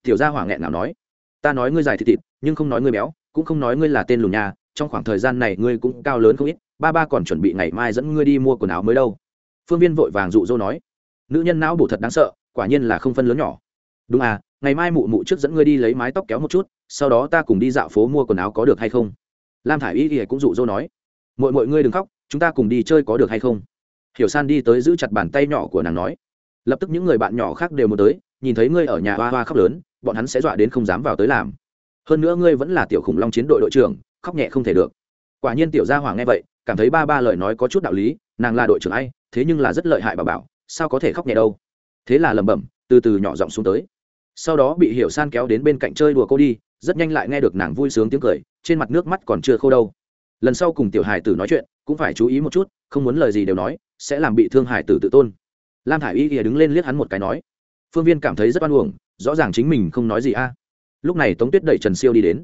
Tiểu gia hỏa nghẹn nào nói, ta nói ngươi dài thịt thịt, nhưng không nói ngươi béo, cũng không nói ngươi là tên lùn nhà trong khoảng thời gian này ngươi cũng cao lớn không ít, ba ba còn chuẩn bị ngày mai dẫn ngươi đi mua quần áo mới đâu. Phương viên vội vàng dụ dỗ nói, nữ nhân não bổ thật đáng sợ quả nhiên là không phân lớn nhỏ. Đúng à ngày mai mụ mụ trước dẫn ngươi đi lấy mái tóc kéo một chút, sau đó ta cùng đi dạo phố mua quần áo có được hay không? Lam thả i y thì cũng dụ dỗ nói. Mọi mọi ngươi đừng khóc, chúng ta cùng đi chơi có được hay không? Hiểu san đi tới giữ chặt bàn tay nhỏ của nàng nói. Lập tức những người bạn nhỏ khác đều muốn tới, nhìn thấy ngươi ở nhà hoa hoa khóc lớn, bọn hắn sẽ dọa đến không dám vào tới làm. Hơn nữa ngươi vẫn là tiểu khủng long chiến đội đội trưởng, khóc nhẹ không thể được. Quả nhiên tiểu gia hoàng nghe vậy, cảm thấy ba ba lời nói có chút đạo lý, nàng là đội trưởng ai, thế nhưng là rất lợi hại bà bảo, sao có thể khóc nhẹ đâu? Thế là lẩm bẩm, từ từ nhỏ giọng xuống tới. Sau đó bị hiểu san kéo đến bên cạnh chơi đùa cô đi, rất nhanh lại nghe được nàng vui sướng tiếng cười, trên mặt nước mắt còn chưa khô đâu. Lần sau cùng tiểu hải tử nói chuyện, cũng phải chú ý một chút, không muốn lời gì đều nói, sẽ làm bị thương hải tử tự tôn. Lam thả i y thì đứng lên liếc hắn một cái nói, phương viên cảm thấy rất oan uổng, rõ ràng chính mình không nói gì a. Lúc này tống tuyết đẩy trần siêu đi đến.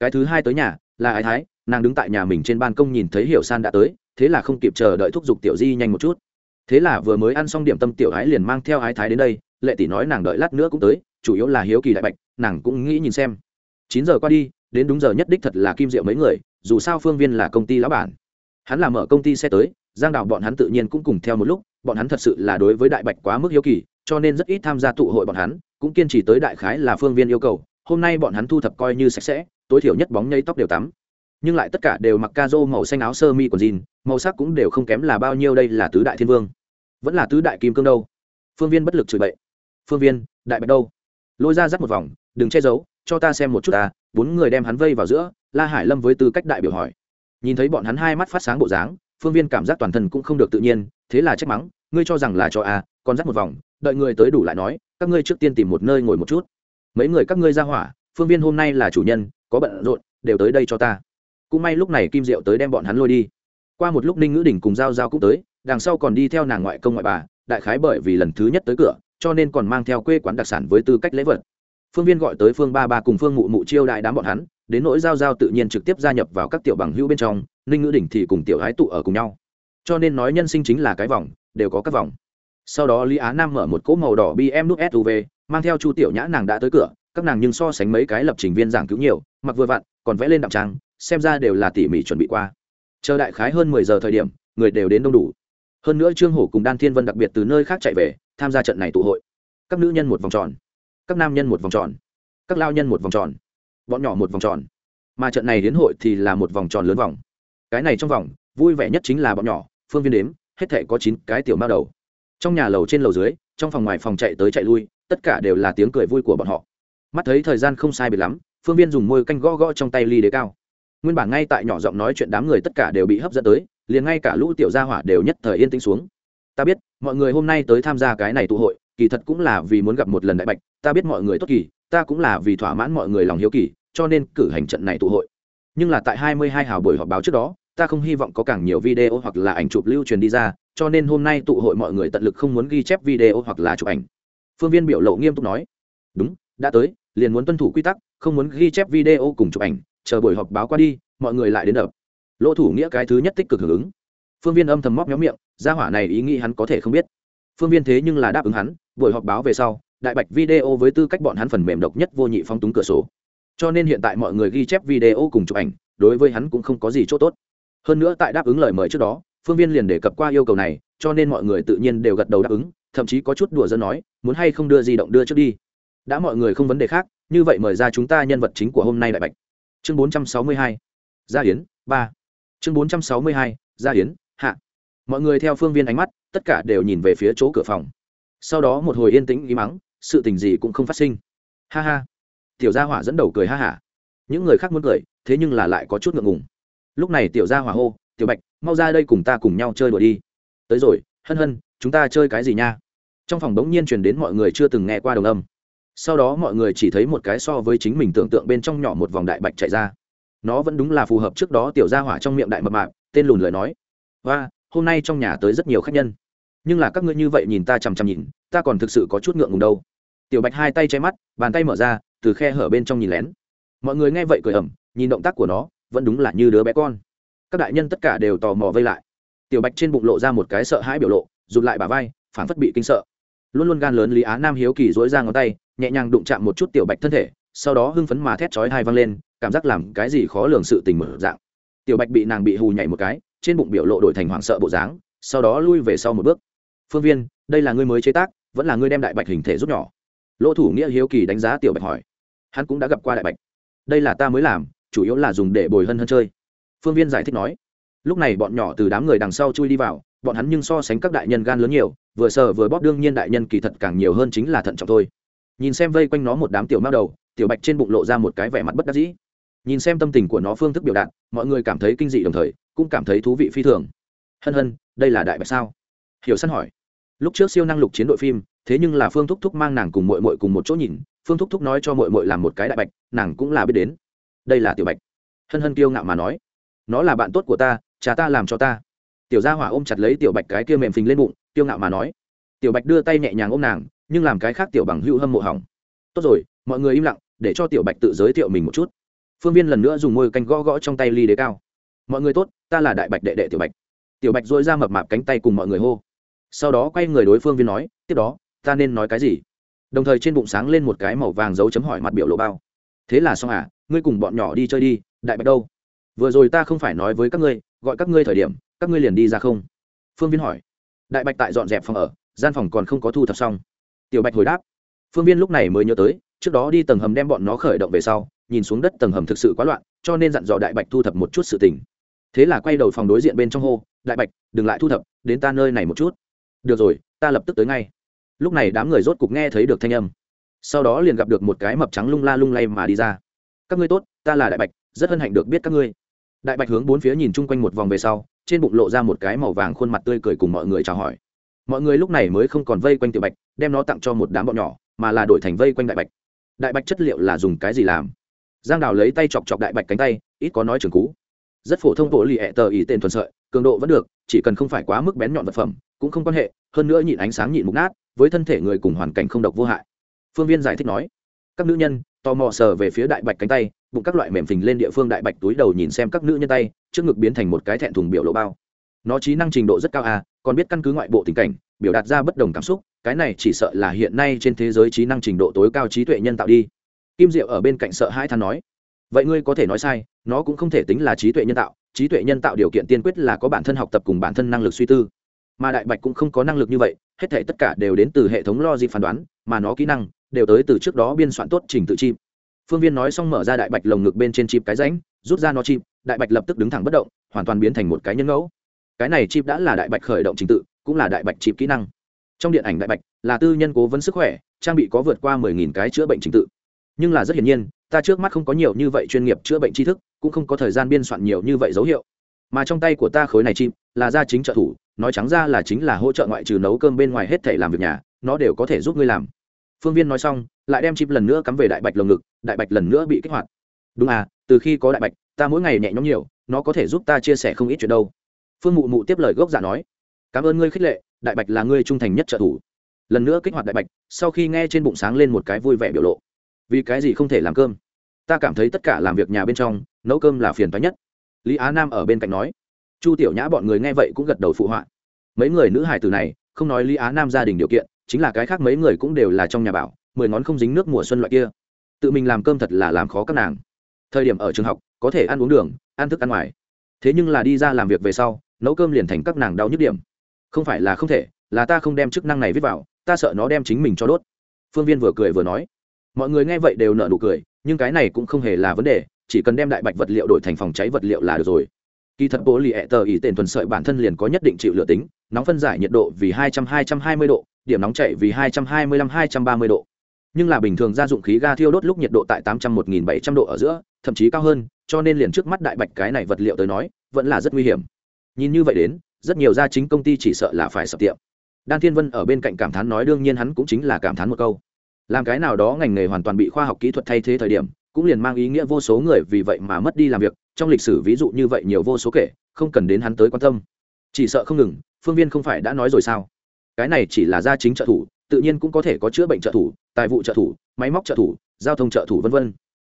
Cái thứ hai tới nhà, là ái thái, nàng đứng tại nhà mình trên ban công nhìn thấy hiểu san đã tới, thế là không kịp chờ đợi thúc giục tiểu di nhanh một chút thế là vừa mới ăn xong điểm tâm tiểu ái liền mang theo ái thái đến đây, lệ tỷ nói nàng đợi lát nữa cũng tới, chủ yếu là hiếu kỳ đại bạch, nàng cũng nghĩ nhìn xem. Chín giờ qua đi, đến đúng giờ nhất đích thật là kim diệu mấy người, dù sao phương viên là công ty lão bản. Hắn làm ở công ty xe tới, giang đào bọn hắn tự nhiên cũng cùng theo một lúc, bọn hắn thật sự là đối với đại bạch quá mức hiếu kỳ, cho nên rất ít tham gia tụ hội bọn hắn, cũng kiên trì tới đại khái là phương viên yêu cầu, hôm nay bọn hắn thu thập coi như sạch sẽ, tối thiểu nhất bóng nhây tóc đều tắm. Nhưng lại tất cả đều mặc ca rô màu xanh áo sơ mi còn jean, màu sắc cũng đều không kém là bao nhiêu đây là tứ đại thiên vương vẫn là tứ đại kim cương đâu? Phương viên bất lực chửi bậy. Phương viên, đại bạch đâu? Lôi ra dắt một vòng, đừng che giấu, cho ta xem một chút ta. Bốn người đem hắn vây vào giữa, la hải lâm với tư cách đại biểu hỏi. Nhìn thấy bọn hắn hai mắt phát sáng bộ dáng, phương viên cảm giác toàn thân cũng không được tự nhiên, thế là trách mắng, ngươi cho rằng là cho a còn dắt một vòng, đợi người tới đủ lại nói, các ngươi trước tiên tìm một nơi ngồi một chút. Mấy người các ngươi ra hỏa, phương viên hôm nay là chủ nhân, có bận rộn, đều tới đây cho ta. Cũng may lúc này kim diệu tới đem bọn hắn lôi đi. Qua một lúc ninh ngữ đình cùng giao giao cũng tới đằng sau còn đi theo nàng ngoại công ngoại bà, đại khái bởi vì lần thứ nhất tới cửa, cho nên còn mang theo quê quán đặc sản với tư cách lễ vật. Phương viên gọi tới phương ba ba cùng phương mụ mụ chiêu đại đám bọn hắn, đến nỗi giao giao tự nhiên trực tiếp gia nhập vào các tiểu bằng hữu bên trong, ninh ngữ đỉnh thì cùng tiểu hái tụ ở cùng nhau. Cho nên nói nhân sinh chính là cái vòng, đều có các vòng. Sau đó lý á nam mở một cỗ màu đỏ bm nút suv mang theo chu tiểu nhã nàng đã tới cửa, các nàng nhưng so sánh mấy cái lập trình viên giảng cứu nhiều, mặc vừa vặn, còn vẽ lên đạm trang xem ra đều là tỉ mỉ chuẩn bị qua. Chờ đại khái hơn mười giờ thời điểm, người đều đến đông đủ hơn nữa trương hổ cùng đan thiên vân đặc biệt từ nơi khác chạy về, tham gia trận này tụ hội. Các nữ nhân một vòng tròn, các nam nhân một vòng tròn, các lao nhân một vòng tròn, bọn nhỏ một vòng tròn. Mà trận này đến hội thì là một vòng tròn lớn vòng. Cái này trong vòng, vui vẻ nhất chính là bọn nhỏ, phương viên đếm, hết thể có chín cái tiểu mao đầu. Trong nhà lầu trên lầu dưới, trong phòng ngoài phòng chạy tới chạy lui, tất cả đều là tiếng cười vui của bọn họ. Mắt thấy thời gian không sai biệt lắm, phương viên dùng môi canh gõ gõ trong tay ly đế cao. Nguyên bản ngay tại nhỏ giọng nói chuyện đám người tất cả đều bị hấp dẫn tới liền ngay cả lũ tiểu gia hỏa đều nhất thời yên tĩnh xuống. Ta biết, mọi người hôm nay tới tham gia cái này tụ hội, kỳ thật cũng là vì muốn gặp một lần đại bạch, ta biết mọi người tốt kỳ, ta cũng là vì thỏa mãn mọi người lòng hiếu kỳ, cho nên cử hành trận này tụ hội. Nhưng là tại hai mươi hai hào buổi họp báo trước đó, ta không hy vọng có càng nhiều video hoặc là ảnh chụp lưu truyền đi ra, cho nên hôm nay tụ hội mọi người tận lực không muốn ghi chép video hoặc là chụp ảnh. Phương viên biểu lộ nghiêm túc nói, đúng, đã tới, liền muốn tuân thủ quy tắc, không muốn ghi chép video cùng chụp ảnh, chờ buổi họp báo qua đi, mọi người lại đến đập lỗ thủ nghĩa cái thứ nhất tích cực hưởng ứng. Phương viên âm thầm móc nhóm miệng, gia hỏa này ý nghĩ hắn có thể không biết. Phương viên thế nhưng là đáp ứng hắn, buổi họp báo về sau, đại bạch video với tư cách bọn hắn phần mềm độc nhất vô nhị phong túng cửa sổ. Cho nên hiện tại mọi người ghi chép video cùng chụp ảnh, đối với hắn cũng không có gì c h ỗ t ố t hơn nữa tại đáp ứng lời mời trước đó, phương viên liền đề cập qua yêu cầu này, cho nên mọi người tự nhiên đều gật đầu đáp ứng, thậm chí có chút đùa dân nói, muốn hay không đưa di động đưa trước đi. Đã mọi người không vấn đề khác, như vậy mời ra chúng ta nhân vật chính của hôm nay đại bạch. Chương bốn trăm sáu mươi hai. Gia hiến ba chương bốn trăm sáu mươi hai, gia hiến hạ. Mọi người theo phương viên ánh mắt, tất cả đều nhìn về phía chỗ cửa phòng. Sau đó một hồi yên tĩnh ý mắng, sự tình gì cũng không phát sinh. Ha ha. Tiểu gia hỏa dẫn đầu cười ha hả. Những người khác muốn cười, thế nhưng là lại có chút ngượng ngùng. Lúc này tiểu gia hỏa hô, tiểu bạch, mau ra đây cùng ta cùng nhau chơi đùa đi. Tới rồi, hân hân, chúng ta chơi cái gì nha? Trong phòng đống nhiên truyền đến mọi người chưa từng nghe qua đồng âm. Sau đó mọi người chỉ thấy một cái so với chính mình tưởng tượng bên trong nhỏ một vòng đại bạch chạy ra nó vẫn đúng là phù hợp trước đó tiểu gia hỏa trong miệng đại mập mạp, tên lùn lời nói. Và hôm nay trong nhà tới rất nhiều khách nhân. Nhưng là các ngươi như vậy nhìn ta chằm chằm nhìn, ta còn thực sự có chút ngượng ngùng đâu. Tiểu bạch hai tay che mắt, bàn tay mở ra, từ khe hở bên trong nhìn lén. Mọi người nghe vậy cười ẩm nhìn động tác của nó, vẫn đúng là như đứa bé con. Các đại nhân tất cả đều tò mò vây lại. Tiểu bạch trên bụng lộ ra một cái sợ hãi biểu lộ, rụt lại bà vai phản phất bị kinh sợ. Luôn luôn gan lớn lý á nam hiếu kỳ dối ra ngón tay, nhẹ nhàng đụng chạm một chút tiểu bạch thân thể, sau đó hưng phấn mà thét chói hai văng lên cảm giác làm cái gì khó lường sự tình mở dạng. Tiểu bạch bị nàng bị hù nhảy một cái, trên bụng biểu lộ đổi thành hoảng sợ bộ dáng, sau đó lui về sau một bước. Phương viên, đây là ngươi mới chế tác, vẫn là ngươi đem đại bạch hình thể rút nhỏ? Lỗ thủ nghĩa hiếu kỳ đánh giá tiểu bạch hỏi. Hắn cũng đã gặp qua đại bạch. Đây là ta mới làm, chủ yếu là dùng để bồi hân hân chơi. Phương viên giải thích nói. Lúc này bọn nhỏ từ đám người đằng sau chui đi vào, bọn hắn nhưng so sánh các đại nhân gan lớn nhiều, vừa sờ vừa bóp đương nhiên đại nhân kỳ thật càng nhiều hơn chính là thận trọng thôi. Nhìn xem vây quanh nó một đám tiểu mao đầu, tiểu bạch trên bụng lộ ra một cái vẻ mặt bất đắc dĩ nhìn xem tâm tình của nó phương thức biểu đạt, mọi người cảm thấy kinh dị đồng thời, cũng cảm thấy thú vị phi thường. Hân hân, đây là đại bạch sao? Hiểu săn hỏi. Lúc trước siêu năng lục chiến đội phim, thế nhưng là phương thúc thúc mang nàng cùng mội mội cùng một chỗ nhìn, phương thúc thúc nói cho mội mội làm một cái đại bạch, nàng cũng là biết đến. Đây là tiểu bạch. Hân hân kiêu ngạo mà nói. Nó là bạn tốt của ta, cha ta làm cho ta. Tiểu gia hỏa ôm chặt lấy tiểu bạch cái kia mềm phình lên bụng, kiêu ngạo mà nói. Tiểu bạch đưa tay nhẹ nhàng ôm nàng, nhưng làm cái khác tiểu bằng hữu hâm mộ hỏng. Tốt rồi, mọi người im lặng, để cho tiểu bạch tự giới thiệu mình một chút phương viên lần nữa dùng môi canh gõ gõ trong tay ly đế cao. Mọi người tốt, ta là đại bạch đệ đệ tiểu bạch. Tiểu bạch dội ra mập mạp cánh tay cùng mọi người hô. Sau đó quay người đối phương viên nói, tiếp đó, ta nên nói cái gì? Đồng thời trên bụng sáng lên một cái màu vàng dấu chấm hỏi mặt biểu lộ bao. Thế là xong à ngươi cùng bọn nhỏ đi chơi đi, đại bạch đâu? Vừa rồi ta không phải nói với các ngươi, gọi các ngươi thời điểm, các ngươi liền đi ra không? Phương viên hỏi. Đại bạch tại dọn dẹp phòng ở, gian phòng còn không có thu thập xong. Tiểu bạch hồi đáp. Phương viên lúc này mới nhớ tới, trước đó đi tầng hầm đem bọn nó khởi động về sau nhìn xuống đất tầng hầm thực sự quá loạn, cho nên dặn dò đại bạch thu thập một chút sự tình. Thế là quay đầu phòng đối diện bên trong hô, đại bạch, đừng lại thu thập, đến ta nơi này một chút. Được rồi, ta lập tức tới ngay. Lúc này đám người rốt cục nghe thấy được thanh âm. Sau đó liền gặp được một cái mập trắng lung la lung lay mà đi ra. Các ngươi tốt, ta là đại bạch, rất hân hạnh được biết các ngươi. Đại bạch hướng bốn phía nhìn chung quanh một vòng về sau, trên bụng lộ ra một cái màu vàng khuôn mặt tươi cười cùng mọi người chào hỏi. Mọi người lúc này mới không còn vây quanh tiểu bạch, đem nó tặng cho một đám bọn nhỏ, mà là đổi thành vây quanh đại bạch. Đại bạch chất liệu là dùng cái gì làm? Giang đào lấy tay chọc chọc đại bạch cánh tay, ít có nói trường cú rất phổ thông bộ lì hẹ tờ ý tên thuần sợi, cường độ vẫn được, chỉ cần không phải quá mức bén nhọn vật phẩm, cũng không quan hệ, hơn nữa nhịn ánh sáng nhịn mục nát, với thân thể người cùng hoàn cảnh không độc vô hại. Phương viên giải thích nói, các nữ nhân, tò mò sờ về phía đại bạch cánh tay, bụng các loại mềm phình lên địa phương đại bạch túi đầu nhìn xem các nữ nhân tay, trước ngực biến thành một cái thẹn thùng biểu lộ bao. Nó trí năng trình độ rất cao à còn biết căn cứ ngoại bộ tình cảnh, biểu đạt ra bất đồng cảm xúc, cái này chỉ sợ là hiện nay trên thế giới trí năng trình độ tối cao trí tuệ nhân tạo đi kim diệu ở bên cạnh sợ hai than nói, vậy ngươi có thể nói sai, nó cũng không thể tính là trí tuệ nhân tạo, trí tuệ nhân tạo điều kiện tiên quyết là có bản thân học tập cùng bản thân năng lực suy tư. Mà đại bạch cũng không có năng lực như vậy, hết thể tất cả đều đến từ hệ thống logic phán đoán, mà nó kỹ năng đều tới từ trước đó biên soạn tốt trình tự chim phương viên nói xong mở ra đại bạch lồng ngực bên trên chip cái ránh rút ra nó chip, đại bạch lập tức đứng thẳng bất động, hoàn toàn biến thành một cái nhân ngẫu. Cái này chip đã là đại bạch khởi động trình tự, cũng là đại bạch chip kỹ năng. Trong điện ảnh đại bạch là tư nhân cố vấn sức khỏe, trang bị có vượt qua mười nghìn cái chữa bệnh trình tự nhưng là rất hiển nhiên, ta trước mắt không có nhiều như vậy chuyên nghiệp chữa bệnh tri thức, cũng không có thời gian biên soạn nhiều như vậy dấu hiệu. Mà trong tay của ta khối này chim, là gia chính trợ thủ, nói trắng ra là chính là hỗ trợ ngoại trừ nấu cơm bên ngoài hết thể làm việc nhà, nó đều có thể giúp ngươi làm. Phương viên nói xong, lại đem chip lần nữa cắm về đại bạch lồng ngực, đại bạch lần nữa bị kích hoạt. Đúng à từ khi có đại bạch, ta mỗi ngày nhẹ nhõm nhiều, nó có thể giúp ta chia sẻ không ít chuyện đâu. Phương mụ mụ tiếp lời gốc giả nói, cảm ơn ngươi khích lệ, đại bạch là ngươi trung thành nhất trợ thủ. Lần nữa kích hoạt đại bạch, sau khi nghe trên bụng sáng lên một cái vui vẻ biểu lộ vì cái gì không thể làm cơm? Ta cảm thấy tất cả làm việc nhà bên trong, nấu cơm là phiền toái nhất. Lý á nam ở bên cạnh nói. Chu tiểu nhã bọn người nghe vậy cũng gật đầu phụ họa. Mấy người nữ hải tử này, không nói lý á nam gia đình điều kiện, chính là cái khác mấy người cũng đều là trong nhà bảo, mười ngón không dính nước mùa xuân loại kia. Tự mình làm cơm thật là làm khó các nàng. Thời điểm ở trường học, có thể ăn uống đường, ăn thức ăn ngoài. Thế nhưng là đi ra làm việc về sau, nấu cơm liền thành các nàng đau nhức điểm. Không phải là không thể, là ta không đem chức năng này viết vào, ta sợ nó đem chính mình cho đốt. Phương viên vừa cười vừa nói mọi người nghe vậy đều nợ nụ cười, nhưng cái này cũng không hề là vấn đề, chỉ cần đem đại bạch vật liệu đổi thành phòng cháy vật liệu là được rồi. Kỳ thật bố lì ẹ tờ ý tên thuần sợi bản thân liền có nhất định chịu lửa tính, nóng phân giải nhiệt độ vì hai trăm hai trăm hai mươi độ, điểm nóng chạy vì hai trăm hai mươi lăm hai trăm ba mươi độ. Nhưng là bình thường gia dụng khí ga thiêu đốt lúc nhiệt độ tại tám trăm một nghìn bảy trăm độ ở giữa, thậm chí cao hơn, cho nên liền trước mắt đại bạch cái này vật liệu tới nói, vẫn là rất nguy hiểm. Nhìn như vậy đến, rất nhiều gia chính công ty chỉ sợ là phải sập tiệm. Đan thiên vân ở bên cạnh cảm thán nói đương nhiên hắn cũng chính là cảm thán một câu làm cái nào đó ngành nghề hoàn toàn bị khoa học kỹ thuật thay thế thời điểm, cũng liền mang ý nghĩa vô số người vì vậy mà mất đi làm việc, trong lịch sử ví dụ như vậy nhiều vô số kể, không cần đến hắn tới quan tâm. Chỉ sợ không ngừng, phương viên không phải đã nói rồi sao? Cái này chỉ là gia chính trợ thủ, tự nhiên cũng có thể có chữa bệnh trợ thủ, tài vụ trợ thủ, máy móc trợ thủ, giao thông trợ thủ v v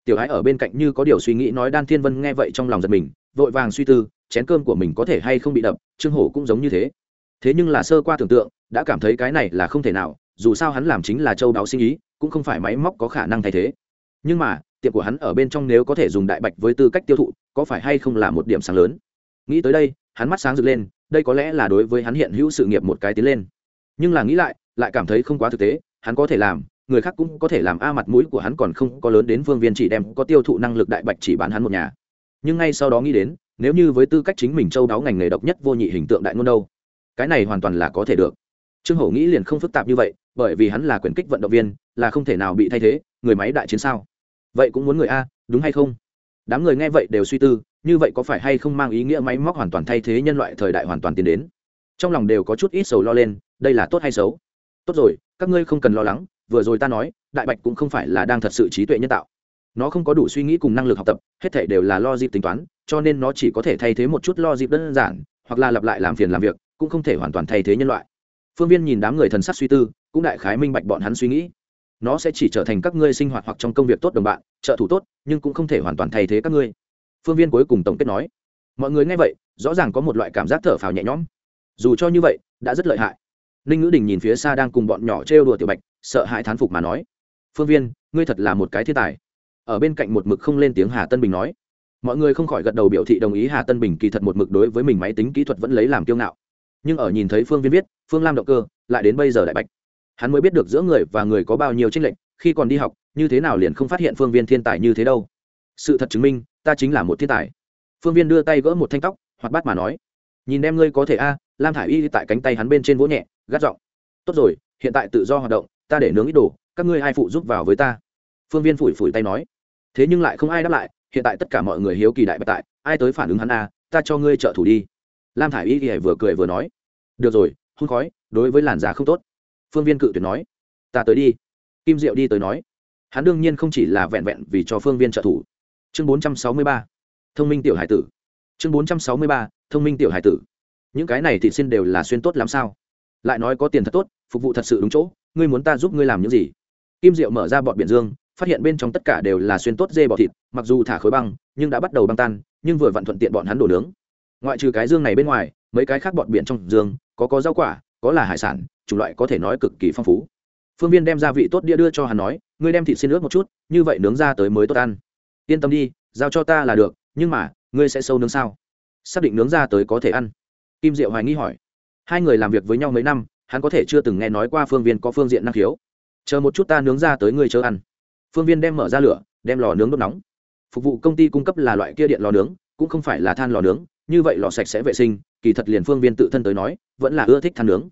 tiểu ái ở bên cạnh như có điều suy nghĩ nói đan thiên vân nghe vậy trong lòng giật mình, vội vàng suy tư, chén cơm của mình có thể hay không bị đập, trương hổ cũng giống như thế. Thế nhưng là sơ qua tưởng tượng, đã cảm thấy cái này là không thể nào dù sao hắn làm chính là châu đáo sinh ý, cũng không phải máy móc có khả năng thay thế. Nhưng mà, tiệm của hắn ở bên trong nếu có thể dùng đại bạch với tư cách tiêu thụ, có phải hay không là một điểm sáng lớn? Nghĩ tới đây, hắn mắt sáng rực lên, đây có lẽ là đối với hắn hiện hữu sự nghiệp một cái tiến lên. Nhưng là nghĩ lại lại cảm thấy không quá thực tế, hắn có thể làm, người khác cũng có thể làm. A, mặt mũi của hắn còn không có lớn đến phương viên chỉ đem có tiêu thụ năng lực đại bạch chỉ bán hắn một nhà. Nhưng ngay sau đó nghĩ đến, nếu như với tư cách chính mình châu đáo ngành nghề độc nhất vô nhị hình tượng đại ngôn đâu, cái này hoàn toàn là có thể được trương hổ nghĩ liền không phức tạp như vậy, bởi vì hắn là quyền kích vận động viên, là không thể nào bị thay thế, người máy đại chiến sao? Vậy cũng muốn người a, đúng hay không? Đám người nghe vậy đều suy tư, như vậy có phải hay không mang ý nghĩa máy móc hoàn toàn thay thế nhân loại thời đại hoàn toàn tiến đến? Trong lòng đều có chút ít sầu lo lên, đây là tốt hay xấu? Tốt rồi, các ngươi không cần lo lắng, vừa rồi ta nói, đại bạch cũng không phải là đang thật sự trí tuệ nhân tạo. Nó không có đủ suy nghĩ cùng năng lực học tập, hết thể đều là lo dịp tính toán, cho nên nó chỉ có thể thay thế một chút lo dịp đơn giản, hoặc là lặp lại làm phiền làm việc, cũng không thể hoàn toàn thay thế nhân loại phương viên nhìn đám người thần sắc suy tư, cũng đại khái minh bạch bọn hắn suy nghĩ. Nó sẽ chỉ trở thành các ngươi sinh hoạt hoặc trong công việc tốt đồng bạn, trợ thủ tốt, nhưng cũng không thể hoàn toàn thay thế các ngươi. Phương viên cuối cùng tổng kết nói. Mọi người nghe vậy, rõ ràng có một loại cảm giác thở phào nhẹ nhõm. Dù cho như vậy, đã rất lợi hại. Ninh ngữ đình nhìn phía xa đang cùng bọn nhỏ trêu đùa tiểu bạch, sợ hãi thán phục mà nói. Phương viên, ngươi thật là một cái thiên tài. Ở bên cạnh một mực không lên tiếng hà tân bình nói. Mọi người không khỏi gật đầu biểu thị đồng ý hà tân bình kỳ thật một mực đối với mình máy tính kỹ thuật vẫn lấy làm kiêu ngạo nhưng ở nhìn thấy phương viên viết, phương lam động cơ, lại đến bây giờ đại bạch. Hắn mới biết được giữa người và người có bao nhiêu tranh lệch, khi còn đi học, như thế nào liền không phát hiện phương viên thiên tài như thế đâu. Sự thật chứng minh, ta chính là một thiên tài. Phương viên đưa tay gỡ một thanh tóc hoặc bắt mà nói, nhìn em ngươi có thể a. Lam thả i y tại cánh tay hắn bên trên vỗ nhẹ, gắt giọng, tốt rồi, hiện tại tự do hoạt động, ta để nướng ít đồ, các ngươi ai phụ giúp vào với ta? Phương viên phủi phủi tay nói, thế nhưng lại không ai đáp lại, hiện tại tất cả mọi người hiếu kỳ đại bạch tại, ai tới phản ứng hắn a, ta cho ngươi trợ thủ đi lam thả i y vừa cười vừa nói, được rồi hôn khói, đối với làn da không tốt. Phương viên cự tuyệt nói, ta tới đi. Kim diệu đi tới nói, hắn đương nhiên không chỉ là vẹn vẹn vì cho phương viên trợ thủ. Chương bốn trăm sáu mươi ba, thông minh tiểu hải tử. Chương bốn trăm sáu mươi ba, thông minh tiểu hải tử. Những cái này thì xin đều là xuyên tốt làm sao? Lại nói có tiền thật tốt, phục vụ thật sự đúng chỗ, ngươi muốn ta giúp ngươi làm những gì? Kim diệu mở ra bọt biển dương, phát hiện bên trong tất cả đều là xuyên tốt dê bọ thịt, mặc dù thả khối băng, nhưng đã bắt đầu băng tan, nhưng vừa vặn thuận tiện bọn hắn đổ nướng ngoại trừ cái dương này bên ngoài, mấy cái khác bọt biển trong dương, có có rau quả, có là hải sản, chủng loại có thể nói cực kỳ phong phú. Phương viên đem gia vị tốt đĩa đưa cho hắn nói, ngươi đem thịt xin ướt một chút, như vậy nướng ra tới mới tốt ăn. Yên tâm đi, giao cho ta là được, nhưng mà, ngươi sẽ sâu nướng sao? Xác định nướng ra tới có thể ăn. Kim diệu hoài nghi hỏi. Hai người làm việc với nhau mấy năm, hắn có thể chưa từng nghe nói qua phương viên có phương diện năng khiếu. Chờ một chút ta nướng ra tới ngươi chờ ăn. Phương viên đem mở ra lửa, đem lò nướng đốt nóng. Phục vụ công ty cung cấp là loại kia điện lò nướng, cũng không phải là than lò nướng như vậy lò sạch sẽ vệ sinh, kỳ thật liền phương viên tự thân tới nói, vẫn là ưa thích than nướng.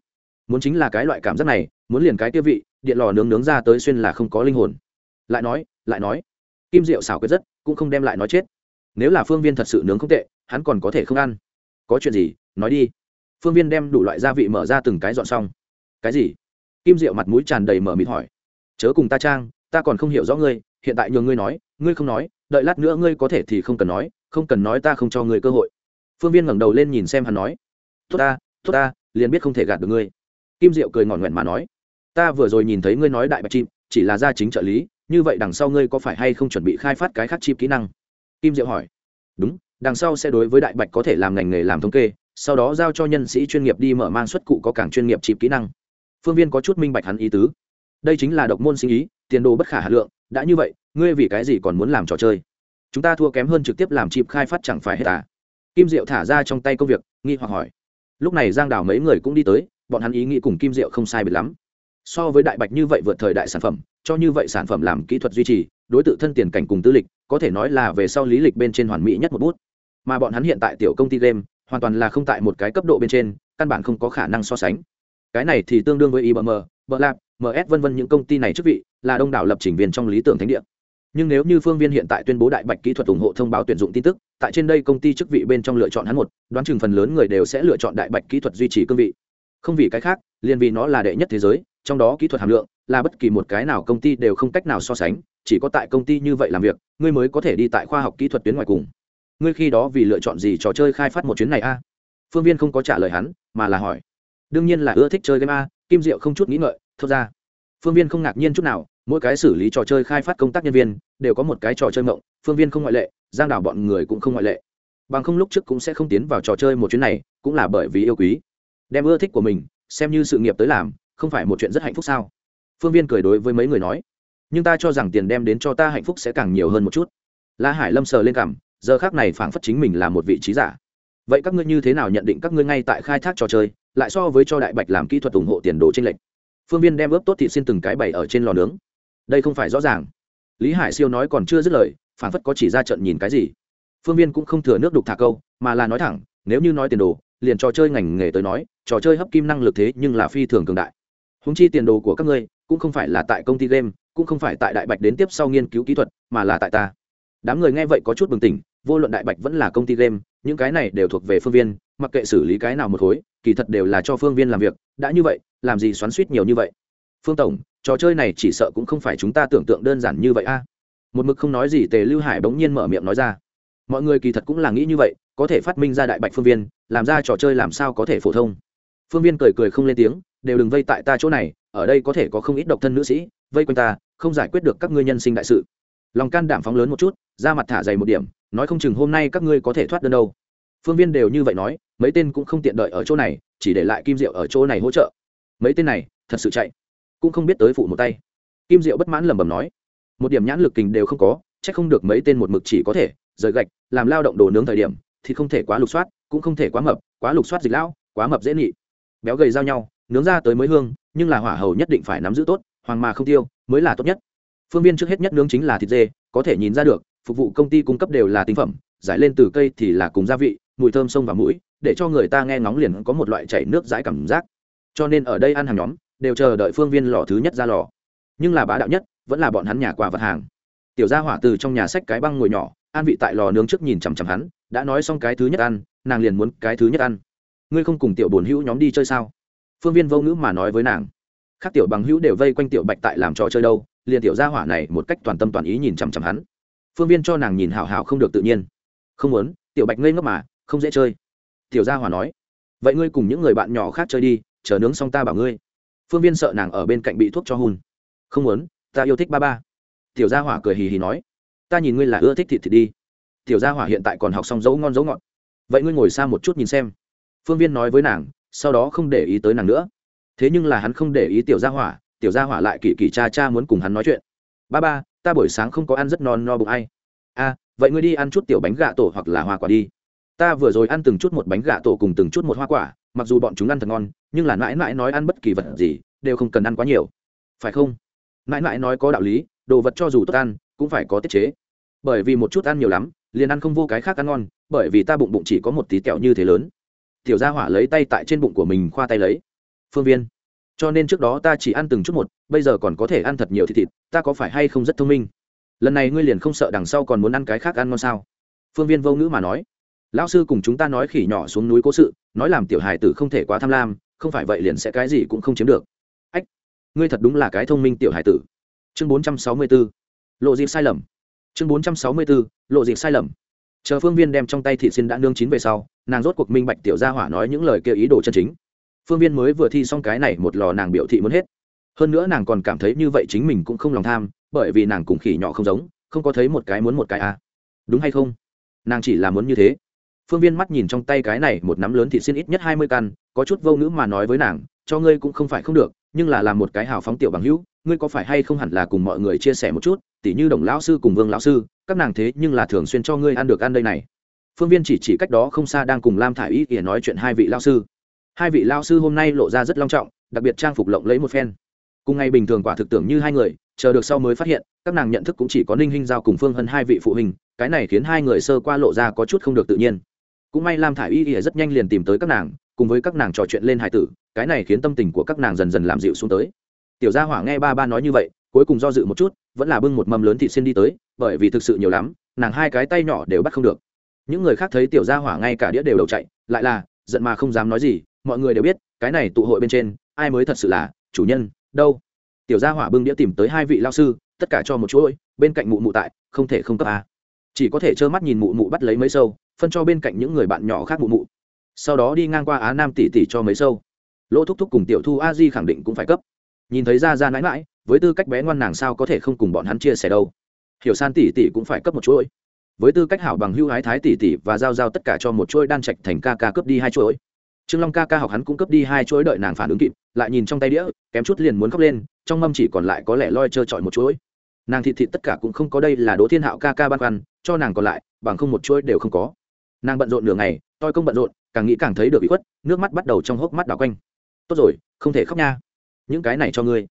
Muốn chính là cái loại cảm giác này, muốn liền cái tiêu vị, điện lò nướng nướng ra tới xuyên là không có linh hồn. Lại nói lại nói, kim diệu xảo quyết rất, cũng không đem lại nói chết. Nếu là phương viên thật sự nướng không tệ, hắn còn có thể không ăn. Có chuyện gì, nói đi. Phương viên đem đủ loại gia vị mở ra từng cái dọn xong. Cái gì? Kim diệu mặt mũi tràn đầy mở mịt hỏi. Chớ cùng ta trang, ta còn không hiểu rõ ngươi, hiện tại nhường ngươi nói, ngươi không nói, đợi lát nữa ngươi có thể thì không cần nói, không cần nói ta không cho ngươi cơ hội phương viên ngẩng đầu lên nhìn xem hắn nói, tốt ta tốt ta, liền biết không thể gạt được ngươi. Kim diệu cười ngọn nguyện mà nói, ta vừa rồi nhìn thấy ngươi nói đại bạch chim, chỉ là gia chính trợ lý, như vậy đằng sau ngươi có phải hay không chuẩn bị khai phát cái khác chim kỹ năng? Kim diệu hỏi, đúng, đằng sau sẽ đối với đại bạch có thể làm ngành nghề làm thống kê, sau đó giao cho nhân sĩ chuyên nghiệp đi mở mang xuất cụ có cảng chuyên nghiệp chip kỹ năng. Phương viên có chút minh bạch hắn ý tứ. Đây chính là độc môn sinh ý, tiền đồ bất khả hà lượng, đã như vậy, ngươi vì cái gì còn muốn làm trò chơi? Chúng ta thua kém hơn trực tiếp làm chip khai phát chẳng phải hết à? Kim diệu thả ra trong tay công việc, nghi hoặc hỏi. Lúc này giang Đào mấy người cũng đi tới, bọn hắn ý nghĩ cùng kim diệu không sai biệt lắm. So với đại bạch như vậy vượt thời đại sản phẩm, cho như vậy sản phẩm làm kỹ thuật duy trì, đối tượng thân tiền cảnh cùng tư lịch, có thể nói là về sau lý lịch bên trên hoàn mỹ nhất một bút. Mà bọn hắn hiện tại tiểu công ty game, hoàn toàn là không tại một cái cấp độ bên trên, căn bản không có khả năng so sánh. Cái này thì tương đương với ibm bờ lạp ms vân vân những công ty này chức vị là đông đảo lập trình viên trong lý tưởng thánh địa nhưng nếu như phương viên hiện tại tuyên bố đại bạch kỹ thuật ủng hộ thông báo tuyển dụng tin tức, tại trên đây công ty chức vị bên trong lựa chọn hắn một, đoán chừng phần lớn người đều sẽ lựa chọn đại bạch kỹ thuật duy trì cương vị. Không vì cái khác, liền vì nó là đệ nhất thế giới, trong đó kỹ thuật hàm lượng là bất kỳ một cái nào công ty đều không cách nào so sánh, chỉ có tại công ty như vậy làm việc, ngươi mới có thể đi tại khoa học kỹ thuật tuyến ngoài cùng. Ngươi khi đó vì lựa chọn gì trò chơi khai phát một chuyến này a? Phương viên không có trả lời hắn, mà là hỏi. Đương nhiên là ưa thích chơi game a, kim diệu không chút nghĩ ngợi, thốt ra. Phương viên không ngạc nhiên chút nào mỗi cái xử lý trò chơi khai phát công tác nhân viên đều có một cái trò chơi mộng, phương viên không ngoại lệ, giang đảo bọn người cũng không ngoại lệ. Bằng không lúc trước cũng sẽ không tiến vào trò chơi một chuyến này, cũng là bởi vì yêu quý. Đem ưa thích của mình xem như sự nghiệp tới làm, không phải một chuyện rất hạnh phúc sao? Phương viên cười đối với mấy người nói, nhưng ta cho rằng tiền đem đến cho ta hạnh phúc sẽ càng nhiều hơn một chút. La hải lâm sờ lên cảm giờ khác này phảng phất chính mình là một vị trí giả. Vậy các ngươi như thế nào nhận định các ngươi ngay tại khai thác trò chơi, lại so với cho đại bạch làm kỹ thuật ủng hộ tiền đồ tranh lệch? phương viên đem ướp tốt thịt xin từng cái bày ở trên lò nướng đây không phải rõ ràng. Lý hải siêu nói còn chưa dứt lời, phản phất có chỉ ra trận nhìn cái gì. Phương viên cũng không thừa nước đục thả câu, mà là nói thẳng, nếu như nói tiền đồ, liền trò chơi ngành nghề tới nói, trò chơi hấp kim năng lực thế nhưng là phi thường cường đại. Húng chi tiền đồ của các ngươi, cũng không phải là tại công ty game, cũng không phải tại đại bạch đến tiếp sau nghiên cứu kỹ thuật, mà là tại ta. Đám người nghe vậy có chút bừng tỉnh, vô luận đại bạch vẫn là công ty game, những cái này đều thuộc về phương viên, mặc kệ xử lý cái nào một khối, kỳ thật đều là cho phương viên làm việc, đã như vậy, làm gì xoắn suýt nhiều như vậy? Phương tổng trò chơi này chỉ sợ cũng không phải chúng ta tưởng tượng đơn giản như vậy a. Một mực không nói gì, tề lưu hải bỗng nhiên mở miệng nói ra. Mọi người kỳ thật cũng là nghĩ như vậy, có thể phát minh ra đại bạch phương viên, làm ra trò chơi làm sao có thể phổ thông. Phương viên cười cười không lên tiếng, đều đừng vây tại ta chỗ này, ở đây có thể có không ít độc thân nữ sĩ, vây quanh ta, không giải quyết được các ngươi nhân sinh đại sự. Lòng can đảm phóng lớn một chút, ra mặt thả dày một điểm, nói không chừng hôm nay các ngươi có thể thoát đơn đâu. Phương viên đều như vậy nói, mấy tên cũng không tiện đợi ở chỗ này, chỉ để lại kim diệu ở chỗ này hỗ trợ. Mấy tên này, thật sự chạy cũng không biết tới phụ một tay. Kim diệu bất mãn lẩm bẩm nói, một điểm nhãn lực kình đều không có c h ắ c không được mấy tên một mực chỉ có thể, rời gạch, làm lao động đồ nướng thời điểm, thì không thể quá lục soát, cũng không thể quá mập, quá lục soát dịch lão, quá mập dễ nhị. Béo gầy giao nhau, nướng ra tới mới hương, nhưng là hỏa hầu nhất định phải nắm giữ tốt, hoàng mà không tiêu, mới là tốt nhất. Phương viên trước hết nhất nướng chính là thịt dê, có thể nhìn ra được, phục vụ công ty cung cấp đều là tinh phẩm, giải lên từ cây thì là cùng gia vị, mùi thơm sông vào mũi, để cho người ta nghe ngóng liền có một loại chảy nước dãi cảm giác. Cho nên ở đây ăn hàng nhóm đều chờ đợi phương viên lò thứ nhất ra lò. Nhưng là bá đạo nhất, vẫn là bọn hắn nhà quà vật hàng. Tiểu gia hỏa từ trong nhà sách cái băng ngồi nhỏ, an vị tại lò nướng trước nhìn chằm chằm hắn, đã nói xong cái thứ nhất ăn, nàng liền muốn cái thứ nhất ăn. Ngươi không cùng tiểu bồn hữu nhóm đi chơi sao? Phương viên vô ngữ mà nói với nàng. Các tiểu bằng hữu đều vây quanh tiểu bạch tại làm trò chơi đâu, liền tiểu gia hỏa này một cách toàn tâm toàn ý nhìn chằm chằm hắn. Phương viên cho nàng nhìn hào hào không được tự nhiên. Không muốn, tiểu bạch ngây ngốc mà, không dễ chơi. Tiểu gia hỏa nói. Vậy ngươi cùng những người bạn nhỏ khác chơi đi, chờ nướng xong ta bảo ngươi phương viên sợ nàng ở bên cạnh bị thuốc cho hùn không muốn, ta yêu thích ba ba. Tiểu gia hỏa cười hì hì nói, ta nhìn ngươi là ưa thích thịt thì đi. Tiểu gia hỏa hiện tại còn học xong dấu ngon dấu ngọt. Vậy ngươi ngồi xa một chút nhìn xem. Phương viên nói với nàng, sau đó không để ý tới nàng nữa. Thế nhưng là hắn không để ý tiểu gia hỏa, tiểu gia hỏa lại kỳ kỳ cha cha muốn cùng hắn nói chuyện. Ba ba, ta buổi sáng không có ăn rất non no bụng ai. A, vậy ngươi đi ăn chút tiểu bánh gà tổ hoặc là hoa quả đi. Ta vừa rồi ăn từng chút một bánh gà tổ cùng từng chút một hoa quả, mặc dù bọn chúng ăn thật ngon nhưng là mãi mãi nói ăn bất kỳ vật gì đều không cần ăn quá nhiều. Phải không? Mãi mãi nói có đạo lý, đồ vật cho dù tốt ăn, cũng phải có tiết chế. Bởi vì một chút ăn nhiều lắm, liền ăn không vô cái khác ăn ngon, bởi vì ta bụng bụng chỉ có một tí kẹo như thế lớn. Tiểu gia hỏa lấy tay tại trên bụng của mình khoa tay lấy. Phương viên, cho nên trước đó ta chỉ ăn từng chút một, bây giờ còn có thể ăn thật nhiều thịt thịt, ta có phải hay không rất thông minh? Lần này ngươi liền không sợ đằng sau còn muốn ăn cái khác ăn ngon sao? Phương viên vô ngữ mà nói. Lão sư cùng chúng ta nói khỉ nhỏ xuống núi cố sự, nói làm tiểu hài tử không thể quá tham lam không phải vậy liền sẽ cái gì cũng không chiếm được ách, ngươi thật đúng là cái thông minh tiểu hải tử chương bốn trăm sáu mươi 464. lộ dịp sai lầm chương bốn trăm sáu mươi 464. lộ dịp sai lầm chờ phương viên đem trong tay thị xin đã nương chín về sau, nàng rốt cuộc minh bạch tiểu gia hỏa nói những lời kia ý đồ chân chính phương viên mới vừa thi xong cái này một lò nàng biểu thị muốn hết hơn nữa nàng còn cảm thấy như vậy chính mình cũng không lòng tham, bởi vì nàng cùng khỉ nhỏ không giống, không có thấy một cái muốn một cái à. đúng hay không nàng chỉ là muốn như thế phương viên mắt nhìn trong tay cái này một nắm lớn thịt xin ít nhất hai mươi căn, có chút vô ngữ mà nói với nàng, cho ngươi cũng không phải không được, nhưng là làm một cái hào phóng tiểu bằng hữu, ngươi có phải hay không hẳn là cùng mọi người chia sẻ một chút, tỉ như đồng lão sư cùng vương lão sư, các nàng thế nhưng là thường xuyên cho ngươi ăn được ăn đây này. Phương viên chỉ chỉ cách đó không xa đang cùng lam thả i y ỉa nói chuyện hai vị lao sư. Hai vị lao sư hôm nay lộ ra rất long trọng, đặc biệt trang phục lộng lấy một phen. Cùng ngày bình thường quả thực tưởng như hai người, chờ được sau mới phát hiện, các nàng nhận thức cũng chỉ có ninh hinh giao cùng phương hơn hai vị phụ huynh, cái này khiến hai người sơ qua lộ ra có chút không được tự nhiên cũng may lam thả i y ỉa rất nhanh liền tìm tới các nàng, cùng với các nàng trò chuyện lên hải tử, cái này khiến tâm tình của các nàng dần dần làm dịu xuống tới. Tiểu gia hỏa nghe ba ba nói như vậy, cuối cùng do dự một chút, vẫn là bưng một mâm lớn thị xin đi tới, bởi vì thực sự nhiều lắm, nàng hai cái tay nhỏ đều bắt không được. Những người khác thấy tiểu gia hỏa ngay cả đĩa đều đầu chạy, lại là, giận mà không dám nói gì, mọi người đều biết, cái này tụ hội bên trên, ai mới thật sự là, chủ nhân, đâu? Tiểu gia hỏa bưng đĩa tìm tới hai vị lao sư, tất cả cho một chuỗi bên cạnh mụ mụ tại, không thể không cấp à chỉ có thể trơ mắt nhìn mụ mụ bắt lấy mấy sâu, phân cho bên cạnh những người bạn nhỏ khác mụ mụ. Sau đó đi ngang qua á nam tỷ tỷ cho mấy sâu. Lỗ thúc thúc cùng tiểu thu a di khẳng định cũng phải cấp. Nhìn thấy ra ra mãi mãi với tư cách bé ngoan nàng sao có thể không cùng bọn hắn chia sẻ đâu. Hiểu san tỷ tỷ cũng phải cấp một chuỗi. Với tư cách hảo bằng hưu hái thái tỷ tỷ và giao giao tất cả cho một chuỗi đan trạch thành ca ca cướp đi hai chuỗi. Trương long ca ca học hắn cũng cướp đi hai chuỗi đợi nàng phản ứng kịp, lại nhìn trong tay đĩa, kém chút liền muốn khóc lên, trong mâm chỉ còn lại có lẽ loi trơ trọi một chuỗi nàng thịt thịt tất cả cũng không có đây là đỗ thiên hạo ca ca ban khoăn, cho nàng còn lại, bằng không một chuỗi đều không có. Nàng bận rộn nửa ngày tôi công bận rộn, càng nghĩ càng thấy được bị khuất, nước mắt bắt đầu trong hốc mắt đảo quanh. Tốt rồi, không thể khóc nha. Những cái này cho ngươi.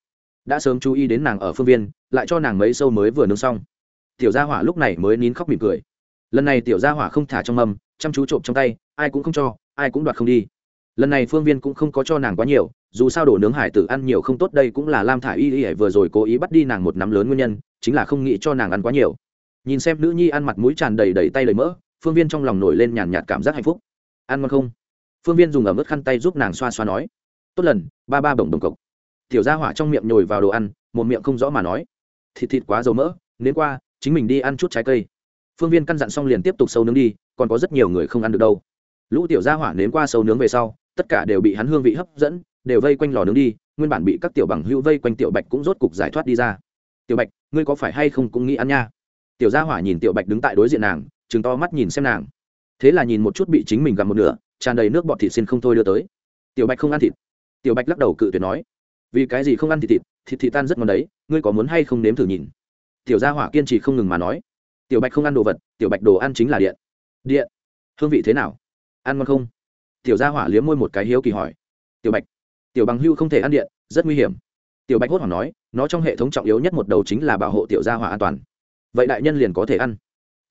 Đã sớm chú ý đến nàng ở phương viên, lại cho nàng mấy sâu mới vừa nướng xong. Tiểu gia hỏa lúc này mới nín khóc mỉm cười. Lần này tiểu gia hỏa không thả trong mâm, chăm chú trộm trong tay, ai cũng không cho, ai cũng đoạt không đi lần này phương viên cũng không có cho nàng quá nhiều, dù sao đổ nướng hải tử ăn nhiều không tốt đây cũng là lam thả i y y vừa rồi cố ý bắt đi nàng một nắm lớn nguyên nhân, chính là không nghĩ cho nàng ăn quá nhiều. Nhìn xem nữ nhi ăn mặt mũi tràn đầy đầy tay đầy mỡ, phương viên trong lòng nổi lên nhàn nhạt cảm giác hạnh phúc. Ăn ngon không? Phương viên dùng ở mức khăn tay giúp nàng xoa xoa nói. Tốt lần, ba ba bổng đồng cộc. Tiểu ra hỏa trong miệng nhồi vào đồ ăn, một miệng không rõ mà nói. Thịt thịt quá dầu mỡ nến qua, chính mình đi ăn chút trái cây. Phương viên căn dặn xong liền tiếp tục sâu nướng đi, còn có rất nhiều người không ăn được đâu. Lũ tiểu gia hỏa nếm qua sâu nướng về sau tất cả đều bị hắn hương vị hấp dẫn, đều vây quanh lò nướng đi, nguyên bản bị các tiểu bằng hữu vây quanh tiểu bạch cũng rốt cục giải thoát đi ra. Tiểu bạch, ngươi có phải hay không cũng nghĩ ăn nha? Tiểu gia hỏa nhìn tiểu bạch đứng tại đối diện nàng chừng to mắt nhìn xem nàng. Thế là nhìn một chút bị chính mình gặm một nửa, tràn đầy nước bọt thịt xin không thôi đưa tới. Tiểu bạch không ăn thịt. Tiểu bạch lắc đầu cự tuyệt nói, vì cái gì không ăn thịt thịt thịt thịt tan rất ngon đấy, ngươi có muốn hay không nếm thử nhìn? Tiểu gia hỏa kiên trì không ngừng mà nói, tiểu bạch không ăn đồ vật, tiểu bạch đồ ăn chính là điện. Điện? Hương vị thế nào? Ăn ngon không? Tiểu gia hỏa liếm môi một cái hiếu kỳ hỏi. Tiểu bạch, tiểu bằng hưu không thể ăn điện, rất nguy hiểm. Tiểu bạch hốt hoảng nói, nó trong hệ thống trọng yếu nhất một đầu chính là bảo hộ tiểu gia hỏa an toàn. Vậy đại nhân liền có thể ăn.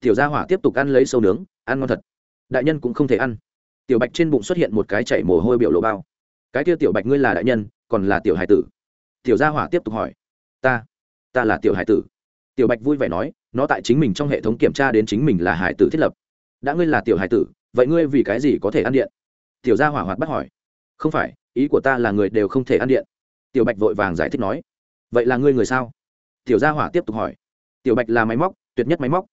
Tiểu gia hỏa tiếp tục ăn lấy sâu nướng, ăn ngon thật. Đại nhân cũng không thể ăn. Tiểu bạch trên bụng xuất hiện một cái chảy mồ hôi biểu lộ bao. Cái kia tiểu bạch ngươi là đại nhân, còn là tiểu hải tử? Tiểu gia hỏa tiếp tục hỏi. Ta ta là tiểu hải tử. Tiểu bạch vui vẻ nói, nó tại chính mình trong hệ thống kiểm tra đến chính mình là hải tử thiết lập. Đã ngươi là tiểu hải tử, vậy ngươi vì cái gì có thể ăn điện? Tiểu gia hỏa hoạt bắt hỏi. Không phải, ý của ta là người đều không thể ăn điện. Tiểu bạch vội vàng giải thích nói. Vậy là ngươi người sao? Tiểu gia hỏa tiếp tục hỏi. Tiểu bạch là máy móc, tuyệt nhất máy móc.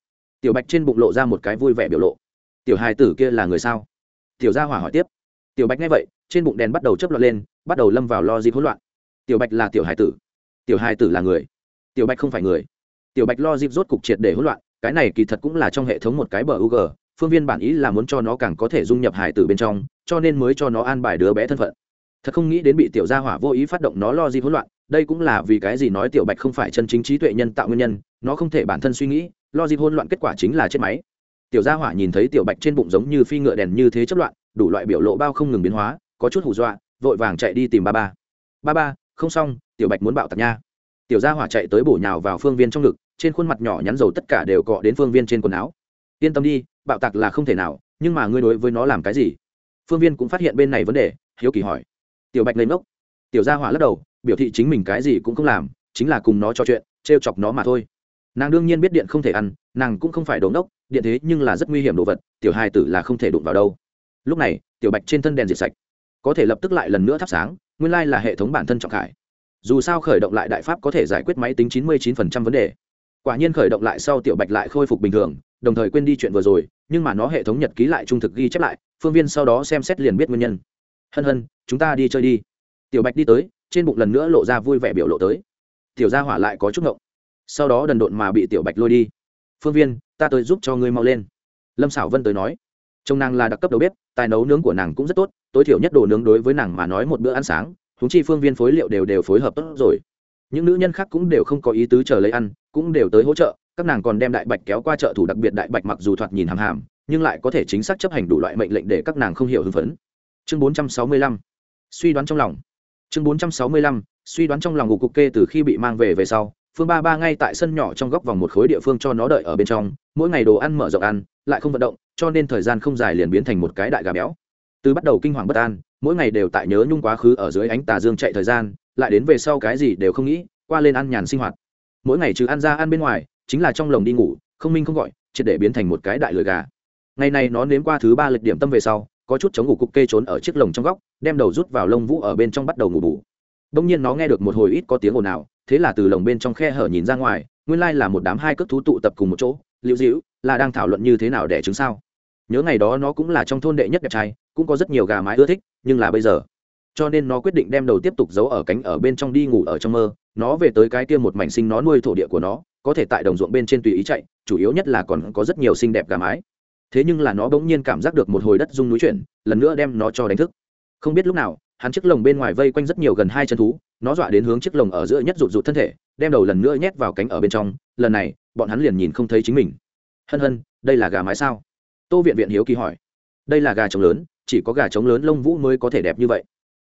Tiểu bạch trên bụng lộ ra một cái vui vẻ biểu lộ. Tiểu hài tử kia là người sao? Tiểu gia hỏa hỏi tiếp. Tiểu bạch nghe vậy, trên bụng đèn bắt đầu chấp loạn lên, bắt đầu lâm vào lo dịp hỗn loạn. Tiểu bạch là tiểu hài tử. Tiểu hài tử là người. Tiểu bạch không phải người. Tiểu bạch lo dịp rốt cục triệt để hỗn loạn, cái này kỳ thật cũng là trong hệ thống một cái bờ u g phương viên bản ý là muốn cho nó càng có thể dung nhập hài tử bên trong cho nên mới cho nó an bài đứa bé thân phận. Thật không nghĩ đến bị tiểu gia hỏa vô ý phát động nó lo gì hỗn loạn, đây cũng là vì cái gì nói tiểu bạch không phải chân chính trí tuệ nhân tạo nguyên nhân, nó không thể bản thân suy nghĩ, lo gì hỗn loạn kết quả chính là chết máy. Tiểu gia hỏa nhìn thấy tiểu bạch trên bụng giống như phi ngựa đèn như thế chấp loạn, đủ loại biểu lộ bao không ngừng biến hóa, có chút hù dọa, vội vàng chạy đi tìm ba ba. Ba ba, không xong, tiểu bạch muốn bạo tạc nha. Tiểu gia hỏa chạy tới bổ nhào vào phương viên trong ngực, trên khuôn mặt nhỏ nhắn dầu tất cả đều cọ đến phương viên trên quần áo. Yên tâm đi, bạo tạc là không thể nào, nhưng mà ngươi đối với nó làm cái gì? Phương viên cũng phát hiện bên này vấn đề, hiếu kỳ hỏi. Tiểu bạch lên ngốc. Tiểu gia hỏa lắc đầu, biểu thị chính mình cái gì cũng không làm, chính là cùng nó trò chuyện t r e o chọc nó mà thôi. Nàng đương nhiên biết điện không thể ăn, nàng cũng không phải đồ ngốc, điện thế nhưng là rất nguy hiểm đồ vật, tiểu hai tử là không thể đụng vào đâu. Lúc này, tiểu bạch trên thân đèn diệt sạch. Có thể lập tức lại lần nữa thắp sáng, nguyên lai là hệ thống bản thân trọng khải. Dù sao khởi động lại đại pháp có thể giải quyết máy tính chín mươi chín phần trăm vấn đề. Quả nhiên khởi động lại sau tiểu bạch lại khôi phục bình thường đồng thời quên đi chuyện vừa rồi, nhưng mà nó hệ thống nhật ký lại trung thực ghi chép lại, phương viên sau đó xem xét liền biết nguyên nhân. Hân hân, chúng ta đi chơi đi. Tiểu bạch đi tới, trên bụng lần nữa lộ ra vui vẻ biểu lộ tới. Tiểu gia hỏa lại có chút ngộng. Sau đó đần độn mà bị tiểu bạch lôi đi. Phương viên, ta tới giúp cho ngươi mau lên. Lâm xảo vân tới nói. Trông nàng là đặc cấp đầu bếp, tài nấu nướng của nàng cũng rất tốt, tối thiểu nhất đồ nướng đối với nàng mà nói một bữa ăn sáng húng chi phương viên phối liệu đều đều phối hợp tốt rồi. Những nữ nhân khác cũng đều không có ý tứ chờ lấy ăn, cũng đều tới hỗ trợ các nàng còn đem đại bạch kéo qua chợ thủ đặc biệt đại bạch mặc dù thoạt nhìn hàm hàm, nhưng lại có thể chính xác chấp hành đủ loại mệnh lệnh để các nàng không hiểu hưng phấn. Chương 465 suy đoán trong lòng. Chương 465 suy đoán trong lòng ngục cục kê từ khi bị mang về về sau, phương ba ba ngay tại sân nhỏ trong góc vòng một khối địa phương cho nó đợi ở bên trong, mỗi ngày đồ ăn mở rộng ăn, lại không vận động, cho nên thời gian không dài liền biến thành một cái đại gà béo. Từ bắt đầu kinh hoàng bất an, mỗi ngày đều tại nhớ nhung quá khứ ở dưới ánh tà dương chạy thời gian, lại đến về sau cái gì đều không nghĩ, qua lên ăn nhàn sinh hoạt. Mỗi ngày trừ ăn ra ăn bên ngoài chính là trong lồng đi ngủ, không minh không gọi, triệt để biến thành một cái đại lười gà. Ngày này nó nếm qua thứ ba lịch điểm tâm về sau, có chút chống ngủ cục kê trốn ở chiếc lồng trong góc, đem đầu rút vào lông vũ ở bên trong bắt đầu ngủ bù. Đông nhiên nó nghe được một hồi ít có tiếng ồn ào, thế là từ lồng bên trong khe hở nhìn ra ngoài, nguyên lai là một đám hai cước thú tụ tập cùng một chỗ liệu dĩu là đang thảo luận như thế nào để chứng sao? Nhớ ngày đó nó cũng là trong thôn đệ nhất đẹp trai, cũng có rất nhiều gà mái ưa thích, nhưng là bây giờ, cho nên nó quyết định đem đầu tiếp tục giấu ở cánh ở bên trong đi ngủ ở trong mơ, nó về tới cái kia một mảnh sinh nó nuôi thổ địa của nó có thể tại đồng ruộng bên trên tùy ý chạy, chủ yếu nhất là còn có rất nhiều xinh đẹp gà mái. Thế nhưng là nó bỗng nhiên cảm giác được một hồi đất rung núi chuyển, lần nữa đem nó cho đánh thức. Không biết lúc nào, hắn chiếc lồng bên ngoài vây quanh rất nhiều gần hai chân thú, nó dọa đến hướng chiếc lồng ở giữa nhất rụt rụt thân thể, đem đầu lần nữa nhét vào cánh ở bên trong, lần này, bọn hắn liền nhìn không thấy chính mình. Hân hân, đây là gà mái sao? Tô viện viện hiếu kỳ hỏi. Đây là gà trống lớn, chỉ có gà trống lớn lông vũ mới có thể đẹp như vậy.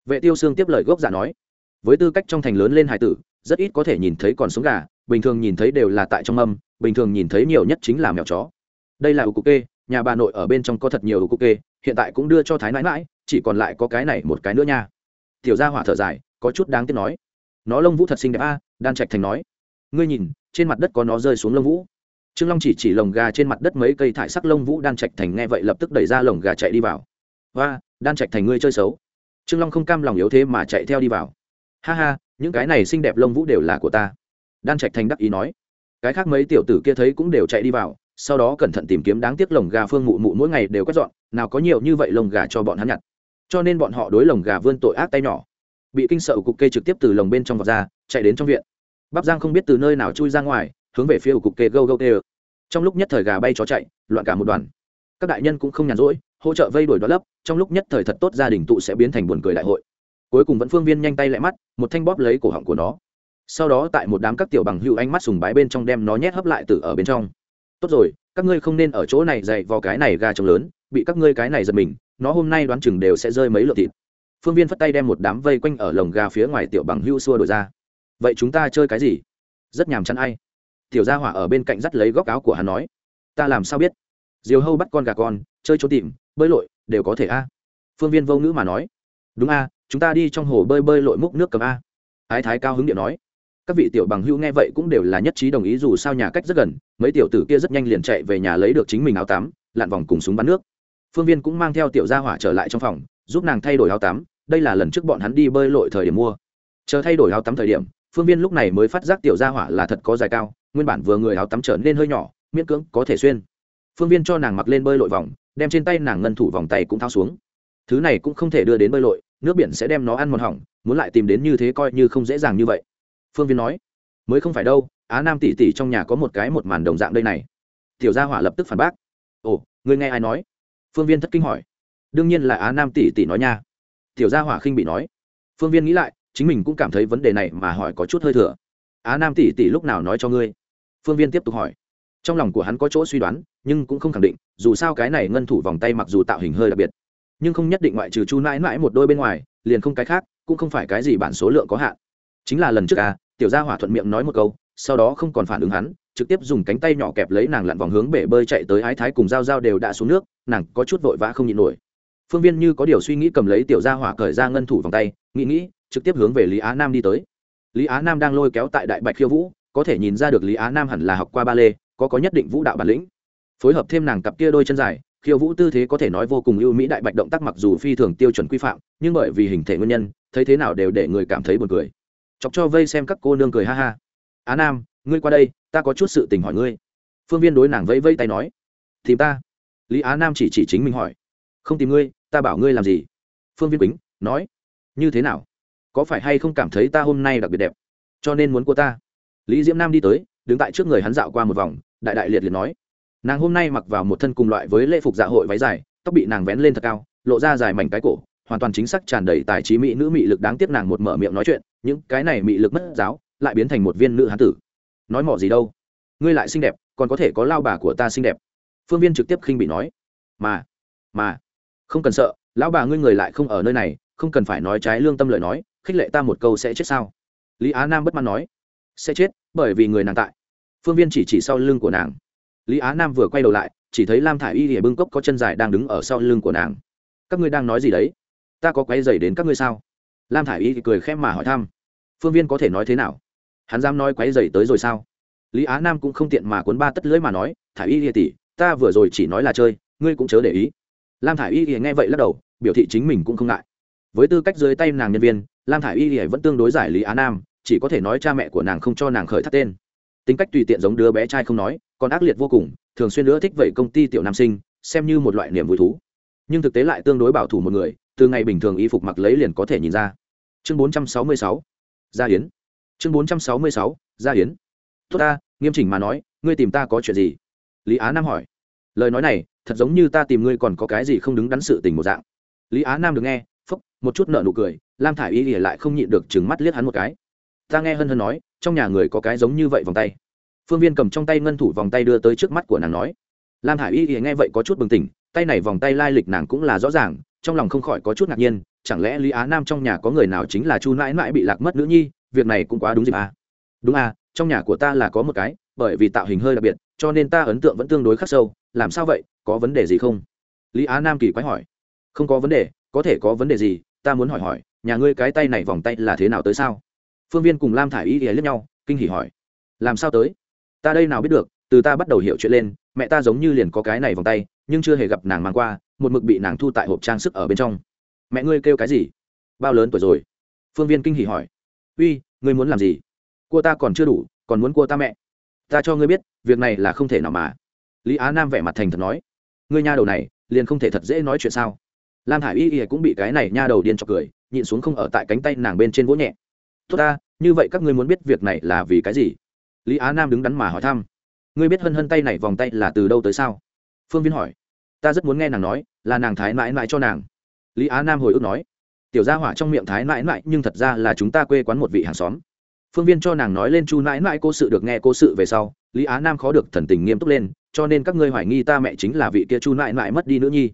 Vệ tiêu xương tiếp lời gốc giả nói. Với tư cách trong thành lớn lên hải tử, rất ít có thể nhìn thấy còn sống gà bình thường nhìn thấy đều là tại trong âm, bình thường nhìn thấy nhiều nhất chính là mèo chó. Đây là ưu cục kê nhà bà nội ở bên trong có thật nhiều ưu cục kê hiện tại cũng đưa cho thái nãi mãi chỉ còn lại có cái này một cái nữa nha. Tiểu gia hỏa thở dài, có chút đáng tiếc nói. Nó lông vũ thật xinh đẹp a, đan trạch thành nói. Ngươi nhìn, trên mặt đất có nó rơi xuống lông vũ. Trương long chỉ chỉ lồng gà trên mặt đất mấy cây thải sắc lông vũ, đan trạch thành nghe vậy lập tức đẩy ra lồng gà chạy đi vào. Và đan trạch thành ngươi chơi xấu. Trương long không cam lòng yếu thế mà chạy theo đi vào. Ha ha, những cái này xinh đẹp lông vũ đều là của ta đan trạch thành đắc ý nói. Cái khác mấy tiểu tử kia thấy cũng đều chạy đi vào, sau đó cẩn thận tìm kiếm đáng tiếc lồng gà phương mụ mụ mỗi ngày đều quét dọn, nào có nhiều như vậy lồng gà cho bọn hắn nhặt. Cho nên bọn họ đối lồng gà vươn tội ác tay nhỏ. Bị kinh sợ cục kê trực tiếp từ lồng bên trong vọt ra, chạy đến trong viện. Bắp giang không biết từ nơi nào chui ra ngoài, hướng về phía cục kê gâu gâu tê trong lúc nhất thời gà bay chó chạy, loạn cả một đoàn. Các đại nhân cũng không nhàn rỗi, hỗ trợ vây đuổi đó lấp, trong lúc nhất thời thật tốt gia đình tụ sẽ biến thành buồn cười đại hội. Cuối cùng vẫn phương viên nhanh tay lại mắt, một thanh bóp lấy cổ họng của nó sau đó tại một đám các tiểu bằng hữu ánh mắt sùng bái bên trong đem nó nhét hấp lại từ ở bên trong. Tốt rồi, các ngươi không nên ở chỗ này dày vào cái này gà trống lớn, bị các ngươi cái này giật mình, nó hôm nay đoán chừng đều sẽ rơi mấy lượng thịt. Phương viên phất tay đem một đám vây quanh ở lồng gà phía ngoài tiểu bằng hưu xua đổi ra. Vậy chúng ta chơi cái gì? Rất nhàm chán ai? Tiểu gia hỏa ở bên cạnh dắt lấy góc áo của hắn nói. Ta làm sao biết? Diều hâu bắt con gà con, chơi trốn tìm, bơi lội, đều có thể a. Phương viên vô ngữ mà nói. Đúng a, chúng ta đi trong hồ bơi bơi lội múc nước cầm a. Ái thái cao hứng điện nói các vị tiểu bằng hưu nghe vậy cũng đều là nhất trí đồng ý dù sao nhà cách rất gần, mấy tiểu tử kia rất nhanh liền chạy về nhà lấy được chính mình áo tắm, lặn vòng cùng súng bắn nước. Phương viên cũng mang theo tiểu gia hỏa trở lại trong phòng, giúp nàng thay đổi áo tắm, đây là lần trước bọn hắn đi bơi lội thời điểm mua. Chờ thay đổi áo tắm thời điểm, phương viên lúc này mới phát giác tiểu gia hỏa là thật có dài cao, nguyên bản vừa người áo tắm trở nên hơi nhỏ, miễn cưỡng có thể xuyên. Phương viên cho nàng mặc lên bơi lội vòng, đem trên tay nàng ngân thủ vòng tay cũng thao xuống. Thứ này cũng không thể đưa đến bơi lội, nước biển sẽ đem nó ăn mòn hỏng, muốn lại tìm đến như thế coi như không dễ dàng như vậy phương viên nói, mới không phải đâu, á nam tỷ tỷ trong nhà có một cái một màn đồng dạng đây này. Tiểu gia hỏa lập tức phản bác, ồ, người nghe ai nói? Phương viên thất kinh hỏi, đương nhiên là á nam tỷ tỷ nói nha. Tiểu gia hỏa khinh bị nói, phương viên nghĩ lại, chính mình cũng cảm thấy vấn đề này mà hỏi có chút hơi thừa. Á nam tỷ tỷ lúc nào nói cho ngươi? Phương viên tiếp tục hỏi, trong lòng của hắn có chỗ suy đoán, nhưng cũng không khẳng định, dù sao cái này ngân thủ vòng tay mặc dù tạo hình hơi đặc biệt, nhưng không nhất định ngoại trừ chu mãi mãi một đôi bên ngoài, liền không cái khác, cũng không phải cái gì bản số lượng có hạn. Chính là lần trước à tiểu gia hỏa thuận miệng nói một câu, sau đó không còn phản ứng hắn, trực tiếp dùng cánh tay nhỏ kẹp lấy nàng lặn vòng hướng bể bơi chạy tới ái thái cùng dao dao đều đã xuống nước, nàng có chút vội vã không nhịn nổi. Phương viên như có điều suy nghĩ cầm lấy tiểu gia hỏa cởi ra ngân thủ vòng tay, nghĩ nghĩ, trực tiếp hướng về lý á nam đi tới. Lý á nam đang lôi kéo tại đại bạch khiêu vũ, có thể nhìn ra được lý á nam hẳn là học qua ba lê, có có nhất định vũ đạo bản lĩnh. Phối hợp thêm nàng cặp kia đôi chân dài, khiêu vũ tư thế có thể nói vô cùng ưu mỹ đại bạch động tác mặc dù phi thường tiêu chuẩn quy phạm, nhưng bởi vì hình thể nguyên nhân, thấy thế nào đều để người cảm thấy buồn cười chọc cho vây xem các cô nương cười ha ha. Á nam, ngươi qua đây, ta có chút sự tình hỏi ngươi. Phương viên đối nàng vẫy vẫy tay nói. Tìm ta. Lý á nam chỉ chỉ chính mình hỏi. Không tìm ngươi, ta bảo ngươi làm gì? Phương viên quýnh nói. Như thế nào? Có phải hay không cảm thấy ta hôm nay đặc biệt đẹp? Cho nên muốn của ta. Lý diễm nam đi tới, đứng tại trước người hắn dạo qua một vòng, đại đại liệt liệt nói. Nàng hôm nay mặc vào một thân cùng loại với lễ phục dạ hội váy dài, tóc bị nàng vén lên thật cao, lộ ra dài mảnh cái cổ, hoàn toàn chính xác tràn đầy tài trí mỹ nữ mị lực đáng tiếc nàng một mở miệng nói chuyện những cái này mị lực mất giáo, lại biến thành một viên nữ hán tử. Nói mỏ gì đâu? Ngươi lại xinh đẹp, còn có thể có lao bà của ta xinh đẹp. Phương viên trực tiếp khinh bị nói. Mà mà, không cần sợ, lão bà ngươi người lại không ở nơi này, không cần phải nói trái lương tâm lời nói, khích lệ ta một câu sẽ chết sao? Lý á nam bất mãn nói. Sẽ chết, bởi vì người nàng tại. Phương viên chỉ chỉ sau lưng của nàng. Lý á nam vừa quay đầu lại, chỉ thấy lam thả i y thì bưng cốc có chân dài đang đứng ở sau lưng của nàng. Các ngươi đang nói gì đấy? Ta có quay dày đến các ngươi sao? Lam thả i y thì cười khẽ mà hỏi thăm, phương viên có thể nói thế nào? Hắn dám nói quấy dày tới rồi sao? Lý á nam cũng không tiện mà cuốn ba tất lưỡi mà nói thả y thì tỷ, ta vừa rồi chỉ nói là chơi, ngươi cũng chớ để ý. Lam thả i y thì nghe vậy lắc đầu, biểu thị chính mình cũng không ngại. Với tư cách dưới tay nàng nhân viên, lam thả i y thì vẫn tương đối giải lý á nam, chỉ có thể nói cha mẹ của nàng không cho nàng khởi thắt tên. Tính cách tùy tiện giống đứa bé trai không nói, còn ác liệt vô cùng, thường xuyên nữa thích vậy công ty tiểu nam sinh, xem như một loại niềm vui thú. Nhưng thực tế lại tương đối bảo thủ một người, từ ngày bình thường y phục mặc lấy liền có thể nhìn ra chương 466 gia hiến chương 466 gia hiến tốt ta, nghiêm chỉnh mà nói, ngươi tìm ta có chuyện gì? Lý á nam hỏi. Lời nói này, thật giống như ta tìm ngươi còn có cái gì không đứng đắn sự tình một dạng. Lý á nam được nghe phúc một chút nợ nụ cười, lam thả i y thì lại không nhịn được chừng mắt liếc hắn một cái. Ta nghe hân hân nói, trong nhà người có cái giống như vậy vòng tay. Phương viên cầm trong tay ngân thủ vòng tay đưa tới trước mắt của nàng nói. Lam thả i y nghe vậy có chút bừng tỉnh, tay này vòng tay lai lịch nàng cũng là rõ ràng, trong lòng không khỏi có chút ngạc nhiên chẳng lẽ lý á nam trong nhà có người nào chính là chu mãi mãi bị lạc mất nữ nhi? Việc này cũng quá đúng dịp à. đúng à trong nhà của ta là có một cái, bởi vì tạo hình hơi đặc biệt, cho nên ta ấn tượng vẫn tương đối khắc sâu. Làm sao vậy? Có vấn đề gì không? Lý á nam kỳ quái hỏi. Không có vấn đề, có thể có vấn đề gì? Ta muốn hỏi hỏi, nhà ngươi cái tay này vòng tay là thế nào tới sao? Phương viên cùng lam thả i y ghé lướt nhau, kinh hỉ hỏi. Làm sao tới? Ta đây nào biết được, từ ta bắt đầu hiểu chuyện lên, mẹ ta giống như liền có cái này vòng tay, nhưng chưa hề gặp nàng mang qua, một mực bị nàng thu tại hộp trang sức ở bên trong mẹ ngươi kêu cái gì? Bao lớn tuổi rồi? Phương viên kinh hỉ hỏi. Uy, ngươi muốn làm gì? Cua ta còn chưa đủ, còn muốn cua ta mẹ. Ta cho ngươi biết, việc này là không thể nào mà. Lý á nam vẻ mặt thành thật nói. Ngươi nha đầu này, liền không thể thật dễ nói chuyện sao? Lam hải y y cũng bị cái này nha đầu điên cho cười, nhịn xuống không ở tại cánh tay nàng bên trên vỗ nhẹ. Tốt ta, như vậy các ngươi muốn biết việc này là vì cái gì? Lý á nam đứng đắn mà hỏi thăm. Ngươi biết hân hân tay này vòng tay là từ đâu tới sao? Phương viên hỏi. Ta rất muốn nghe nàng nói, là nàng thái mãi mãi cho nàng lý á nam hồi ức nói, tiểu gia hỏa trong miệng thái mãi mãi, nhưng thật ra là chúng ta quê quán một vị hàng xóm. Phương viên cho nàng nói lên chu mãi mãi cô sự được nghe cô sự về sau, lý á nam khó được thần tình nghiêm túc lên, cho nên các ngươi hoài nghi ta mẹ chính là vị kia chu mãi mãi mất đi nữ nhi.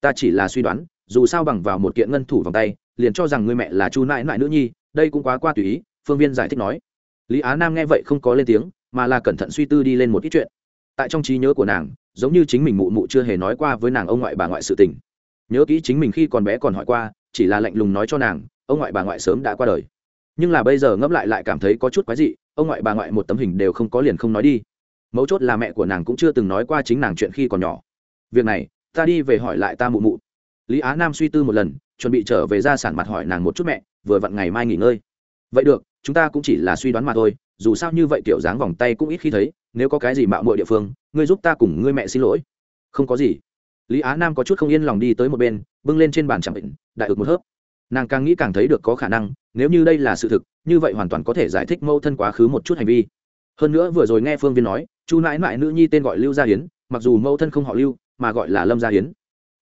Ta chỉ là suy đoán, dù sao bằng vào một kiện ngân thủ vòng tay, liền cho rằng người mẹ là chu mãi mãi nữ nhi, đây cũng quá qua tùy ý, phương viên giải thích nói. Lý á nam nghe vậy không có lên tiếng, mà là cẩn thận suy tư đi lên một ít chuyện. Tại trong trí nhớ của nàng, giống như chính mình mụ mụ chưa hề nói qua với nàng ông ngoại bà ngoại sự tình nhớ kỹ chính mình khi còn bé còn hỏi qua, chỉ là lạnh lùng nói cho nàng, ông ngoại bà ngoại sớm đã qua đời. Nhưng là bây giờ ngẫm lại lại cảm thấy có chút quái dị, ông ngoại bà ngoại một tấm hình đều không có liền không nói đi. Mấu chốt là mẹ của nàng cũng chưa từng nói qua chính nàng chuyện khi còn nhỏ. Việc này, ta đi về hỏi lại ta mụ mụ. Lý á nam suy tư một lần, chuẩn bị trở về ra sản mặt hỏi nàng một chút mẹ, vừa vặn ngày mai nghỉ ngơi. Vậy được, chúng ta cũng chỉ là suy đoán mà thôi, dù sao như vậy kiểu dáng vòng tay cũng ít khi thấy, nếu có cái gì mạo muội địa phương, ngươi giúp ta cùng ngươi mẹ xin lỗi. Không có gì lý á nam có chút không yên lòng đi tới một bên bưng lên trên bàn chẳng định, đại ực một hớp. Nàng càng nghĩ càng thấy được có khả năng, nếu như đây là sự thực, như vậy hoàn toàn có thể giải thích mâu thân quá khứ một chút hành vi. Hơn nữa vừa rồi nghe phương viên nói chu nãi nãi nữ nhi tên gọi lưu gia hiến, mặc dù mâu thân không họ lưu, mà gọi là lâm gia hiến.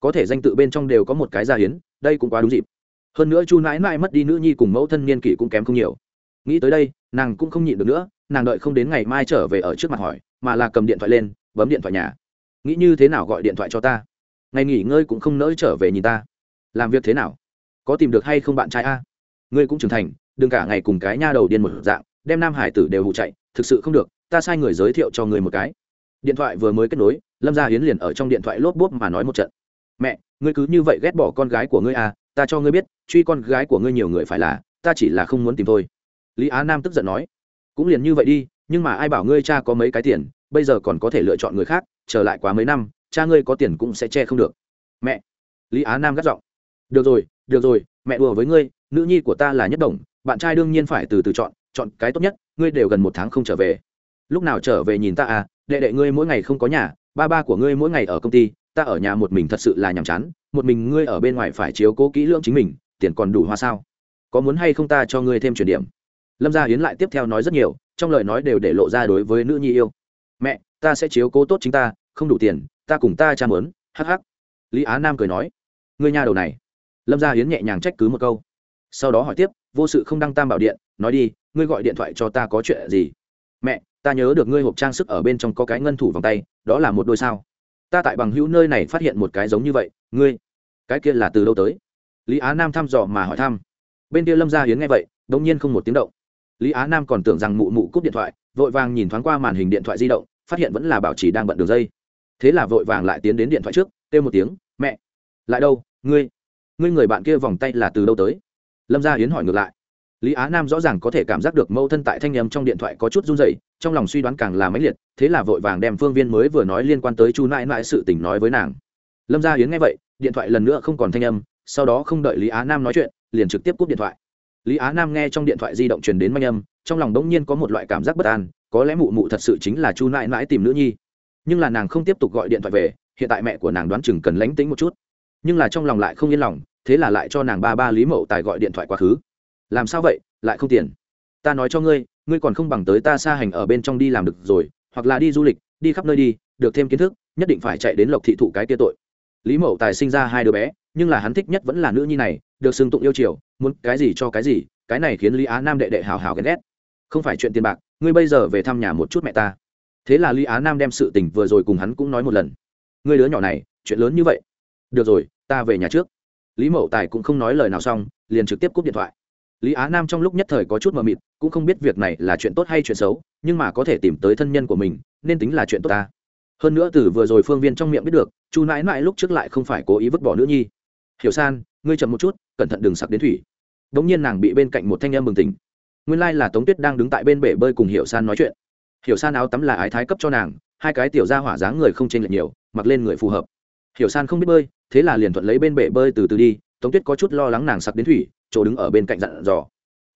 Có thể danh tự bên trong đều có một cái gia hiến, đây cũng quá đúng dịp. Hơn nữa chu nãi nãi mất đi nữ nhi cùng mẫu thân niên kỷ cũng kém không nhiều. Nghĩ tới đây, nàng cũng không nhịn được nữa, nàng đợi không đến ngày mai trở về ở trước mặt hỏi, mà là cầm điện thoại lên, bấm điện thoại nhà. Nghĩ như thế nào gọi điện thoại cho ta? Ngày nghỉ ngơi cũng không nỡ trở về nhìn ta. Làm việc thế nào? Có tìm được hay không bạn trai a? Ngươi cũng trưởng thành, đừng cả ngày cùng cái nha đầu điên một dạng, đem nam hải tử đều hụ chạy, thực sự không được, ta sai người giới thiệu cho người một cái. Điện thoại vừa mới kết nối, lâm gia hiến liền ở trong điện thoại lốp bốp mà nói một trận. Mẹ, ngươi cứ như vậy ghét bỏ con gái của ngươi à ta cho ngươi biết, truy con gái của ngươi nhiều người phải là, ta chỉ là không muốn tìm thôi. Lý á nam tức giận nói. Cũng liền như vậy đi, nhưng mà ai bảo ngươi cha có mấy cái tiền, bây giờ còn có thể lựa chọn người khác, trở lại quá mấy năm cha ngươi có tiền cũng sẽ che không được. Mẹ. Lý á nam gắt giọng. Được rồi được rồi, mẹ đùa với ngươi, nữ nhi của ta là nhất đồng, bạn trai đương nhiên phải từ từ chọn chọn cái tốt nhất, ngươi đều gần một tháng không trở về. Lúc nào trở về nhìn ta à đệ đệ ngươi mỗi ngày không có nhà, ba ba của ngươi mỗi ngày ở công ty, ta ở nhà một mình thật sự là nhàm chán, một mình ngươi ở bên ngoài phải chiếu cố kỹ lưỡng chính mình, tiền còn đủ hoa sao? Có muốn hay không ta cho ngươi thêm chuyển điểm? Lâm gia hiến lại tiếp theo nói rất nhiều, trong lời nói đều để lộ ra đối với nữ nhi yêu. Mẹ, ta sẽ chiếu cố tốt chính ta không đủ tiền, ta cùng ta cha mớn hắc hắc. Lý á nam cười nói. Ngươi nhà đầu này. Lâm gia hiến nhẹ nhàng trách cứ một câu. Sau đó hỏi tiếp, vô sự không đăng tam bảo điện, nói đi, ngươi gọi điện thoại cho ta có chuyện gì? Mẹ, ta nhớ được ngươi hộp trang sức ở bên trong có cái ngân thủ vòng tay, đó là một đôi sao. Ta tại bằng hữu nơi này phát hiện một cái giống như vậy, ngươi, cái kia là từ đâu tới? Lý á nam thăm dò mà hỏi thăm. Bên kia lâm gia hiến nghe vậy đ ỗ n g nhiên không một tiếng động. Lý á nam còn tưởng rằng mụ mụ cúp điện thoại, vội vàng nhìn thoáng qua màn hình điện thoại di động, phát hiện vẫn là bảo chỉ đang bận đường dây thế là vội vàng lại tiến đến điện thoại trước, kêu một tiếng, mẹ, lại đâu, ngươi ngươi người bạn kia vòng tay là từ đâu tới? Lâm gia hiến hỏi ngược lại. Lý á nam rõ ràng có thể cảm giác được mâu thân tại thanh â m trong điện thoại có chút run dày trong lòng suy đoán càng là máy liệt, thế là vội vàng đem phương viên mới vừa nói liên quan tới chu nãi nãi sự tình nói với nàng. Lâm gia hiến nghe vậy, điện thoại lần nữa không còn thanh âm, sau đó không đợi lý á nam nói chuyện, liền trực tiếp cúp điện thoại. Lý á nam nghe trong điện thoại di động truyền đến manh âm, trong lòng đống nhiên có một loại cảm giác bất an, có lẽ mụ mụ thật sự chính là chu nãi nãi tìm nữ nhi nhưng là nàng không tiếp tục gọi điện thoại về, hiện tại mẹ của nàng đoán chừng cần lánh tính một chút. Nhưng là trong lòng lại không yên lòng, thế là lại cho nàng ba ba lý mậu tài gọi điện thoại quá khứ. Làm sao vậy, lại không tiền? Ta nói cho ngươi ngươi còn không bằng tới ta xa hành ở bên trong đi làm được rồi, hoặc là đi du lịch, đi khắp nơi đi, được thêm kiến thức, nhất định phải chạy đến lộc thị thụ cái kia tội. Lý mậu tài sinh ra hai đứa bé, nhưng là hắn thích nhất vẫn là nữ nhi này, được xưng tụng yêu chiều muốn cái gì cho cái gì, cái này khiến lý á nam đệ đệ hào hào ghen ghét. Không phải chuyện tiền bạc, ngươi bây giờ về thăm nhà một chút mẹ ta thế là lý á nam đem sự tình vừa rồi cùng hắn cũng nói một lần. Người đứa nhỏ này, chuyện lớn như vậy. Được rồi, ta về nhà trước. Lý mậu tài cũng không nói lời nào xong, liền trực tiếp cúp điện thoại. Lý á nam trong lúc nhất thời có chút mờ mịt, cũng không biết việc này là chuyện tốt hay chuyện xấu, nhưng mà có thể tìm tới thân nhân của mình, nên tính là chuyện tốt ta. Hơn nữa từ vừa rồi phương viên trong miệng biết được, chu nãi nãi lúc trước lại không phải cố ý vứt bỏ nữ nhi. Hiểu san, ngươi chậm một chút, cẩn thận đừng sặc đến thủy. Đ ỗ n g nhiên nàng bị bên cạnh một thanh em bừng tỉnh. Nguyên lai là tống tuyết đang đứng tại bên bể bơi cùng hiểu san nói chuyện hiểu san áo tắm là ái thái cấp cho nàng, hai cái tiểu ra hỏa dáng người không chênh lệch nhiều, mặc lên người phù hợp. Hiểu san không biết bơi, thế là liền thuận lấy bên bể bơi từ từ đi, tống tuyết có chút lo lắng nàng sặc đến thủy, chỗ đứng ở bên cạnh dặn dò.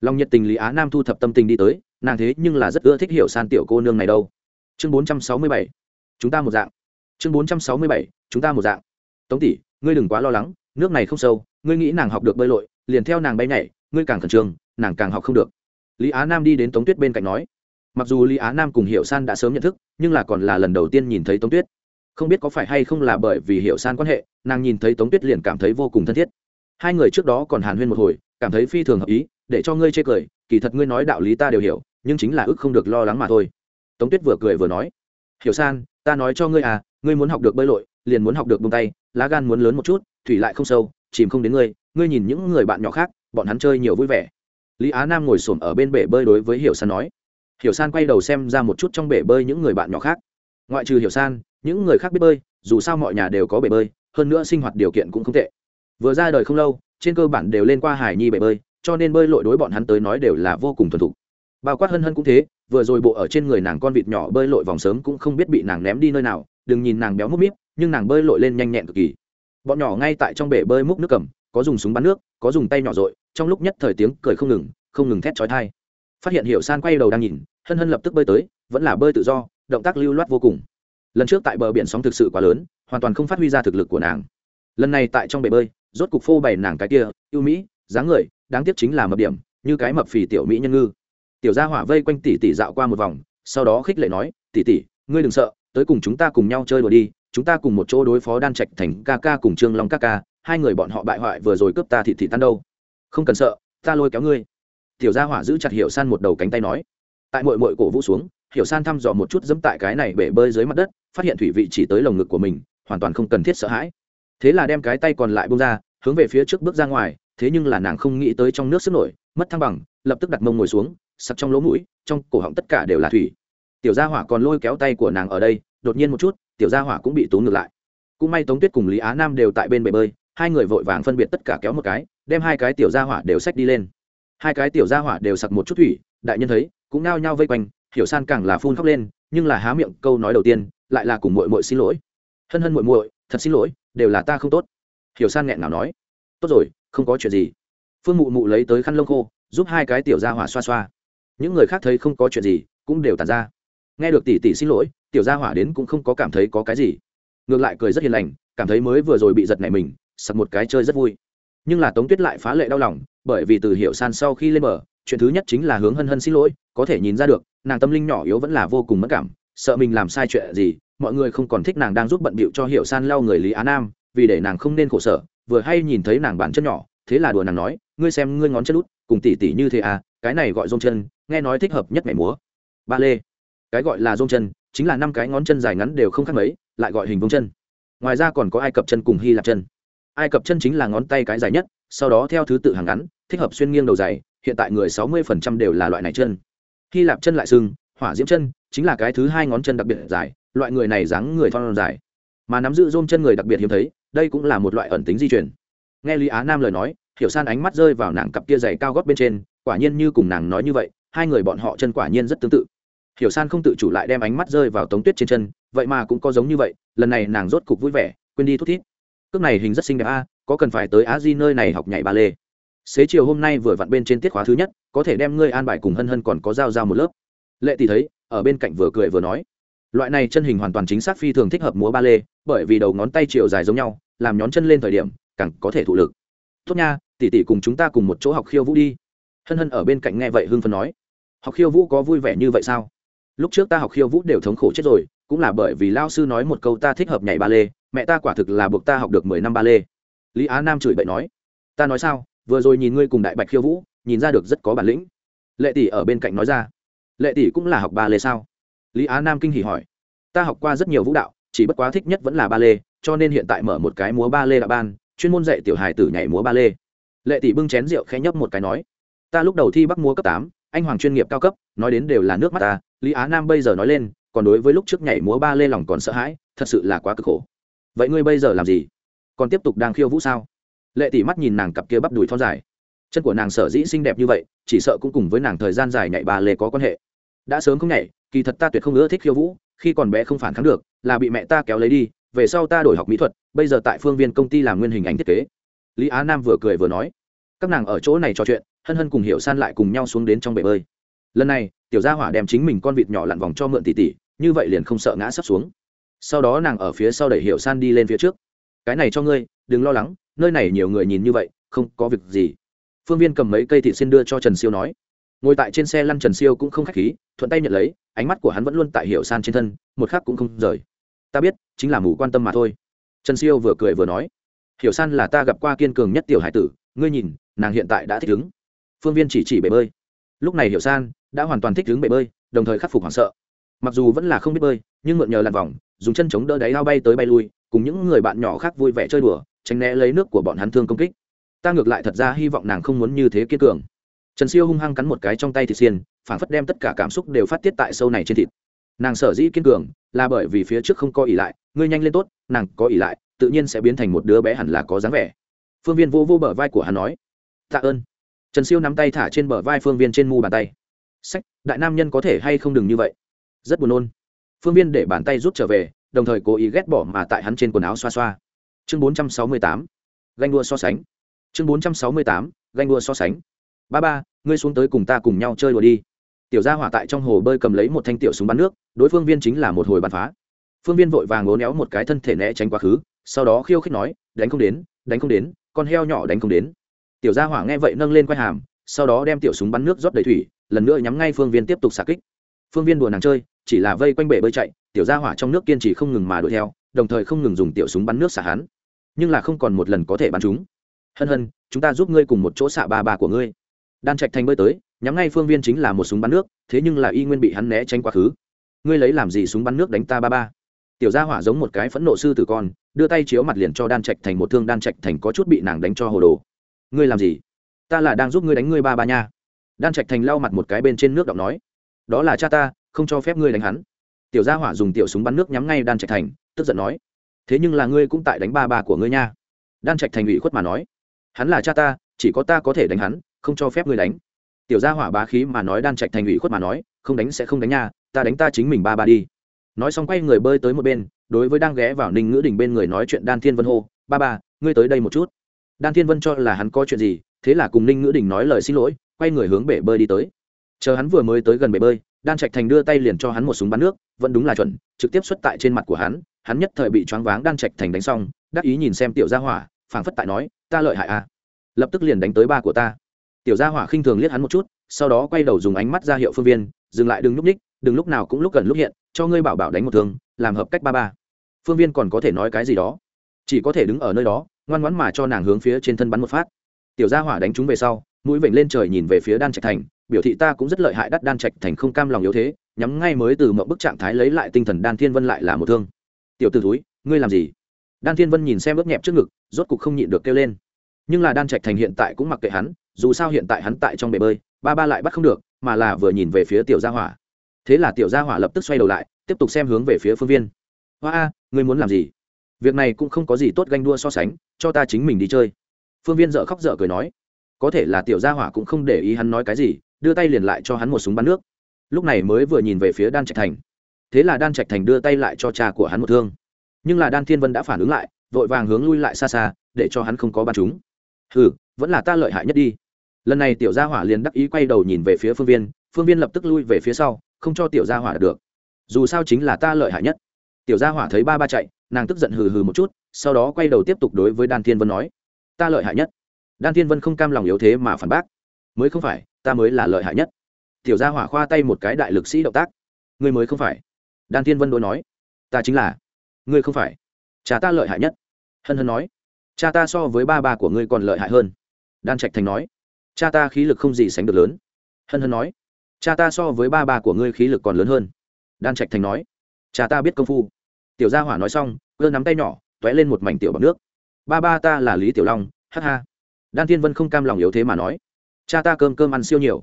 Lòng nhiệt tình lý á nam thu thập tâm tình đi tới, nàng thế nhưng là rất ưa thích hiểu san tiểu cô nương này đâu. Chương bốn trăm sáu mươi bảy, chúng ta một dạng. Chương bốn trăm sáu mươi bảy, chúng ta một dạng. Tống tỷ, ngươi đừng quá lo lắng, nước này không sâu, ngươi nghĩ nàng học được bơi lội, liền theo nàng bay nhảy, ngươi càng khẩn trương, nàng càng học không được. Lý á nam đi đến tống tuyết bên cạnh nói mặc dù lý á nam cùng hiệu san đã sớm nhận thức, nhưng là còn là lần đầu tiên nhìn thấy tống tuyết. Không biết có phải hay không là bởi vì hiệu san quan hệ, nàng nhìn thấy tống tuyết liền cảm thấy vô cùng thân thiết. Hai người trước đó còn hàn huyên một hồi, cảm thấy phi thường hợp ý, để cho ngươi chê cười, kỳ thật ngươi nói đạo lý ta đều hiểu, nhưng chính là ức không được lo lắng mà thôi. Tống tuyết vừa cười vừa nói, hiểu san, ta nói cho ngươi à ngươi muốn học được bơi lội, liền muốn học được bông tay, lá gan muốn lớn một chút, thủy lại không sâu, chìm không đến ngươi ngươi nhìn những người bạn nhỏ khác, bọn hắn chơi nhiều vui vẻ. Lý á nam ngồi s ổ m ở bên bể bơi đối với hiểu san nói hiểu san quay đầu xem ra một chút trong bể bơi những người bạn nhỏ khác. Ngoại trừ hiểu san, những người khác biết bơi, dù sao mọi nhà đều có bể bơi, hơn nữa sinh hoạt điều kiện cũng không tệ. Vừa ra đời không lâu, trên cơ bản đều lên qua hải nhi bể bơi, cho nên bơi lội đối bọn hắn tới nói đều là vô cùng thuần thục. Bao quát hân hân cũng thế, vừa rồi bộ ở trên người nàng con vịt nhỏ bơi lội vòng sớm cũng không biết bị nàng ném đi nơi nào, đừng nhìn nàng béo múc míp, nhưng nàng bơi lội lên nhanh nhẹn cực kỳ. Bọn nhỏ ngay tại trong bể bơi múc nước cầm, có dùng súng bắn nước, có dùng tay nhỏ dội, trong lúc nhất thời tiếng cười không ngừng không ngừng thét trói thai phát hiện Hiểu san quay đầu đang nhìn hân hân lập tức bơi tới, vẫn là bơi tự do, động tác lưu loát vô cùng. Lần trước tại bờ biển sóng thực sự quá lớn, hoàn toàn không phát huy ra thực lực của nàng. Lần này tại trong bể bơi, rốt cục phô bày nàng cái kia ưu mỹ, dáng người, đáng tiếc chính là mập điểm, như cái mập phì tiểu mỹ nhân ngư. Tiểu gia hỏa vây quanh tỷ tỷ dạo qua một vòng, sau đó khích lệ nói, tỷ tỷ, ngươi đừng sợ, tới cùng chúng ta cùng nhau chơi đùa đi, chúng ta cùng một chỗ đối phó đan trạch thành ca ca cùng trương long ca ca, hai người bọn họ bại hoại vừa rồi cướp ta thị thị tan đâu. Không cần sợ, ta lôi kéo ngươi. Tiểu gia hỏa giữ chặt hiểu san một đầu cánh tay nói tại mội mội cổ vũ xuống, hiểu san thăm dò một chút dẫm tại cái này bể bơi dưới mặt đất, phát hiện thủy vị chỉ tới lồng ngực của mình, hoàn toàn không cần thiết sợ hãi. Thế là đem cái tay còn lại bông ra, hướng về phía trước bước ra ngoài, thế nhưng là nàng không nghĩ tới trong nước sức nổi, mất thăng bằng, lập tức đặt mông ngồi xuống, sặc trong lỗ mũi, trong cổ họng tất cả đều là thủy. Tiểu gia hỏa còn lôi kéo tay của nàng ở đây, đột nhiên một chút, tiểu gia hỏa cũng bị tốn ngược lại. Cũng may tống tuyết cùng lý á nam đều tại bên bể bơi, hai người vội vàng phân biệt tất cả kéo một cái, đem hai cái tiểu gia hỏa đều xách đi lên. Hai cái tiểu gia hỏa đều sặc một chút thủy, đại nhân thấy cũng nao nhao vây quanh, hiểu san càng là phun khóc lên, nhưng là há miệng câu nói đầu tiên, lại là cùng muội muội xin lỗi. Hân hân muội muội, thật xin lỗi, đều là ta không tốt. Hiểu san nghẹn nào nói. Tốt rồi, không có chuyện gì. Phương mụ mụ lấy tới khăn lông khô, giúp hai cái tiểu gia hỏa xoa xoa. Những người khác thấy không có chuyện gì, cũng đều tàn ra. Nghe được tỷ tỷ xin lỗi, tiểu gia hỏa đến cũng không có cảm thấy có cái gì. Ngược lại cười rất hiền lành, cảm thấy mới vừa rồi bị giật này mình, sặc một cái chơi rất vui. Nhưng là tống tuyết lại phá lệ đau lòng, bởi vì từ Hiểu san sau khi lên bờ chuyện thứ nhất chính là hướng hân hân xin lỗi, có thể nhìn ra được, nàng tâm linh nhỏ yếu vẫn là vô cùng mất cảm, sợ mình làm sai chuyện gì, mọi người không còn thích nàng đang giúp bận bịu cho hiệu san lau người lý á nam, vì để nàng không nên khổ sở, vừa hay nhìn thấy nàng bản chân nhỏ, thế là đùa nàng nói, ngươi xem, ngươi ngón chân út, cùng tỉ tỉ như thế à cái này gọi rông chân, nghe nói thích hợp nhất mẹ múa. Ba lê. Cái gọi là rông chân, chính là năm cái ngón chân dài ngắn đều không khác mấy, lại gọi hình vông chân. Ngoài ra còn có ai cập chân cùng hy lạp chân. Ai cập chân chính là ngón tay cái dài nhất, sau đó theo thứ tự hàng ngắn, thích hợp xuyên nghiêng đầu dày hiện tại người sáu mươi phần trăm đều là loại này chân. Hy lạp chân lại sưng hỏa diễm chân chính là cái thứ hai ngón chân đặc biệt dài, loại người này dáng người thon dài. Mà nắm giữ rôm chân người đặc biệt hiếm thấy, đây cũng là một loại ẩn tính di chuyển nghe lý á nam lời nói, hiểu san ánh mắt rơi vào nàng cặp kia giày cao gót bên trên, quả nhiên như cùng nàng nói như vậy, hai người bọn họ chân quả nhiên rất tương tự. Hiểu san không tự chủ lại đem ánh mắt rơi vào tống tuyết trên chân, vậy mà cũng có giống như vậy, lần này nàng rốt cục vui vẻ, quên đi thút thít. Cước này hình rất xinh đẹp a, có cần phải tới á di nơi này học nhảy ba lê xế chiều hôm nay vừa vặn bên trên tiết khóa thứ nhất, có thể đem ngươi an bài cùng hân hân còn có giao giao một lớp. Lệ tỷ thấy, ở bên cạnh vừa cười vừa nói. Loại này chân hình hoàn toàn chính xác phi thường thích hợp múa ba lê, bởi vì đầu ngón tay chiều dài giống nhau, làm nhón chân lên thời điểm, càng có thể thụ lực. Tốt nha, tỷ tỷ cùng chúng ta cùng một chỗ học khiêu vũ đi. Hân hân ở bên cạnh nghe vậy hưng phân nói. Học khiêu vũ có vui vẻ như vậy sao? Lúc trước ta học khiêu vũ đều thống khổ chết rồi, cũng là bởi vì lao sư nói một câu ta thích hợp nhảy ba lê, mẹ ta quả thực là buộc ta học được mười năm ba lê. Lý á nam chửi bậy nói. Ta nói sao? Vừa rồi nhìn ngươi cùng đại bạch khiêu vũ, nhìn ra được rất có bản lĩnh. Lệ tỷ ở bên cạnh nói ra. Lệ tỷ cũng là học ba lê sao? Lý á nam kinh hỉ hỏi. Ta học qua rất nhiều vũ đạo, chỉ bất quá thích nhất vẫn là ba lê, cho nên hiện tại mở một cái múa ba lê đạo ban, chuyên môn dạy tiểu hài tử nhảy múa ba lê. Lệ tỷ bưng chén rượu khẽ nhấp một cái nói. Ta lúc đầu thi bắc múa cấp tám, anh hoàng chuyên nghiệp cao cấp, nói đến đều là nước mắt ta. Lý á nam bây giờ nói lên, còn đối với lúc trước nhảy múa ba lê lòng còn sợ hãi, thật sự là quá cực khổ. Vậy ngươi bây giờ làm gì? Còn tiếp tục đang khiêu vũ sao? Lệ tỷ mắt nhìn nàng cặp kia bắp đùi thon dài. Chân của nàng sở dĩ xinh đẹp như vậy, chỉ sợ cũng cùng với nàng thời gian dài nhảy bà lê có quan hệ. Đã sớm không nhảy, kỳ thật ta tuyệt không ưa thích khiêu vũ, khi còn bé không phản kháng được, là bị mẹ ta kéo lấy đi, về sau ta đổi học mỹ thuật, bây giờ tại phương viên công ty làm nguyên hình ảnh thiết kế. Lý á nam vừa cười vừa nói, các nàng ở chỗ này trò chuyện, hân hân cùng hiểu san lại cùng nhau xuống đến trong bể bơi. Lần này, tiểu gia hỏa đem chính mình con vịt nhỏ lặn vòng cho mượn tỉ tỉ như vậy liền không sợ ngã sắp xuống. Sau đó nàng ở phía sau đẩy hiểu san đi lên phía trước. Cái này cho ngươi, đừng lo lắng nơi này nhiều người nhìn như vậy, không có việc gì. Phương viên cầm mấy cây thịt xin đưa cho trần siêu nói. Ngồi tại trên xe lăn trần siêu cũng không k h á c h khí, thuận tay nhận lấy, ánh mắt của hắn vẫn luôn tại hiểu san trên thân, một khác cũng không rời. Ta biết, chính là mù quan tâm mà thôi. Trần siêu vừa cười vừa nói. Hiểu san là ta gặp qua kiên cường nhất tiểu hải tử, ngươi nhìn, nàng hiện tại đã thích ứng. Phương viên chỉ chỉ bể bơi. Lúc này hiểu san đã hoàn toàn thích ứng bể bơi, đồng thời khắc phục hoảng sợ. Mặc dù vẫn là không biết bơi, nhưng mượn nhờ làn vòng, dùng chân chống đỡ đáy lao bay tới bay lui, cùng những người bạn nhỏ khác vui vẻ chơi đùa tránh né lấy nước của bọn hắn thương công kích. Ta ngược lại thật ra hy vọng nàng không muốn như thế kiên cường. Trần siêu hung hăng cắn một cái trong tay thịt xiên, phản phất đem tất cả cảm xúc đều phát tiết tại sâu này trên thịt. Nàng sở dĩ kiên cường, là bởi vì phía trước không có ỉ lại, ngươi nhanh lên tốt, nàng có ỉ lại, tự nhiên sẽ biến thành một đứa bé hẳn là có dáng vẻ. Phương viên vô vô bờ vai của hắn nói, tạ ơn. Trần siêu nắm tay thả trên bờ vai phương viên trên mu bàn tay. Sách, đại nam nhân có thể hay không đừng như vậy? Rất buồn nôn. Phương viên để bàn tay rút trở về, đồng thời cố ý ghét bỏ mà tại hắn trên quần áo xoa xoa chương bốn trăm sáu mươi tám, ganh đua so sánh. Chương bốn trăm sáu mươi tám, ganh đua so sánh. Ba ba, ngươi xuống tới cùng ta cùng nhau chơi đùa đi. Tiểu gia hỏa tại trong hồ bơi cầm lấy một thanh tiểu súng bắn nước, đối phương viên chính là một hồi bắn phá. Phương viên vội vàng ngố néo một cái thân thể né tránh quá khứ, sau đó khiêu khích nói, đánh không đến, đánh không đến, con heo nhỏ đánh không đến. Tiểu gia hỏa nghe vậy nâng lên quay hàm, sau đó đem tiểu súng bắn nước rót đầy thủy, lần nữa nhắm ngay phương viên tiếp tục xạ kích. Phương viên đùa nàng chơi, chỉ là vây quanh bể bơi chạy, tiểu gia hỏa trong nước kiên trì không ngừng mà đuổi theo, đồng thời không ngừng dùng tiểu súng bắn nước xả hắn nhưng là không còn một lần có thể bắn chúng. Hân hân, chúng ta giúp ngươi cùng một chỗ xạ ba ba của ngươi. Đan trạch thành bơi tới, nhắm ngay phương viên chính là một súng bắn nước, thế nhưng là y nguyên bị hắn né tránh quá khứ. Ngươi lấy làm gì súng bắn nước đánh ta ba ba? Tiểu gia hỏa giống một cái phẫn nộ sư tử con, đưa tay chiếu mặt liền cho đan trạch thành một thương, đan trạch thành có chút bị nàng đánh cho hồ đồ. Ngươi làm gì? Ta là đang giúp ngươi đánh ngươi ba ba nha. Đan trạch thành lau mặt một cái bên trên nước đọng nói. Đó là cha ta, không cho phép ngươi đánh hắn. Tiểu gia hỏa dùng tiểu súng bắn nước nhắm ngay đan trạch thành, tức giận nói thế nhưng là ngươi cũng tại đánh ba ba của ngươi nha. Đan trạch thành ủy khuất mà nói. Hắn là cha ta, chỉ có ta có thể đánh hắn, không cho phép ngươi đánh. Tiểu gia hỏa bá khí mà nói đan trạch thành ủy khuất mà nói, không đánh sẽ không đánh nha, ta đánh ta chính mình ba ba đi. Nói xong quay người bơi tới một bên, đối với đang ghé vào ninh ngữ đình bên người nói chuyện đan thiên vân hô, ba ba, ngươi tới đây một chút. Đan thiên vân cho là hắn có chuyện gì, thế là cùng ninh ngữ đình nói lời xin lỗi, quay người hướng bể bơi đi tới. Chờ hắn vừa mới tới gần bể bơi, đan trạch thành đưa tay liền cho hắn một súng bắn nước, vẫn đúng là chuẩn, trực tiếp xuất tại trên mặt của hắn hắn nhất thời bị choáng váng đan trạch thành đánh xong, đắc ý nhìn xem tiểu gia hỏa, phảng phất tại nói, ta lợi hại à? Lập tức liền đánh tới ba của ta. Tiểu gia hỏa khinh thường liếc hắn một chút, sau đó quay đầu dùng ánh mắt ra hiệu phương viên, dừng lại, đừng lúc ních, đừng lúc nào cũng lúc gần lúc hiện, cho ngươi bảo bảo đánh một thương, làm hợp cách ba ba. Phương viên còn có thể nói cái gì đó? Chỉ có thể đứng ở nơi đó, ngoan ngoãn mà cho nàng hướng phía trên thân bắn một phát. Tiểu gia hỏa đánh chúng về sau, mũi vểnh lên trời nhìn về phía đan trạch thành, biểu thị ta cũng rất lợi hại, đắt đan trạch thành không cam lòng yếu thế, nhắm ngay mới từ mậu bức trạng thái lấy lại tinh thần đan thiên vân lại là một thương tiểu t ử túi ngươi làm gì? Đan thiên vân nhìn xem ướp nhẹp trước ngực, rốt cục không nhịn được kêu lên. Nhưng là đan trạch thành hiện tại cũng mặc kệ hắn, dù sao hiện tại hắn tại trong bể bơi, ba ba lại bắt không được, mà là vừa nhìn về phía tiểu gia hỏa. Thế là tiểu gia hỏa lập tức xoay đầu lại, tiếp tục xem hướng về phía phương viên. Hoa a, ngươi muốn làm gì? Việc này cũng không có gì tốt ganh đua so sánh, cho ta chính mình đi chơi. Phương viên dợ khóc dợ cười nói. Có thể là tiểu gia hỏa cũng không để ý hắn nói cái gì, đưa tay liền lại cho hắn một súng bắn nước. Lúc này mới vừa nhìn về phía đan trạch thành thế là đan trạch thành đưa tay lại cho cha của hắn một thương. Nhưng là đan thiên vân đã phản ứng lại, vội vàng hướng lui lại xa xa, để cho hắn không có bắn chúng. Ừ vẫn là ta lợi hại nhất đi. Lần này tiểu gia hỏa liền đắc ý quay đầu nhìn về phía phương viên phương viên lập tức lui về phía sau, không cho tiểu gia hỏa được. Dù sao chính là ta lợi hại nhất. Tiểu gia hỏa thấy ba ba chạy, nàng tức giận hừ hừ một chút, sau đó quay đầu tiếp tục đối với đan thiên vân nói, ta lợi hại nhất. Đan thiên vân không cam lòng yếu thế mà phản bác, mới không phải, ta mới là lợi hại nhất. Tiểu gia hỏa khoa tay một cái đại lực sĩ động tác, ngươi mới không phải đan thiên vân đối nói, ta chính là. Ngươi không phải. Cha ta lợi hại nhất. Hân hân nói, cha ta so với ba ba của ngươi còn lợi hại hơn. Đan trạch thành nói, cha ta khí lực không gì sánh được lớn. Hân hân nói, cha ta so với ba ba của ngươi khí lực còn lớn hơn. Đan trạch thành nói, cha ta biết công phu. Tiểu gia hỏa nói xong cơ nắm tay nhỏ t ó é lên một mảnh tiểu bằng nước. Ba ba ta là lý tiểu long h ha. Đan thiên vân không cam lòng yếu thế mà nói, cha ta cơm cơm ăn siêu nhiều.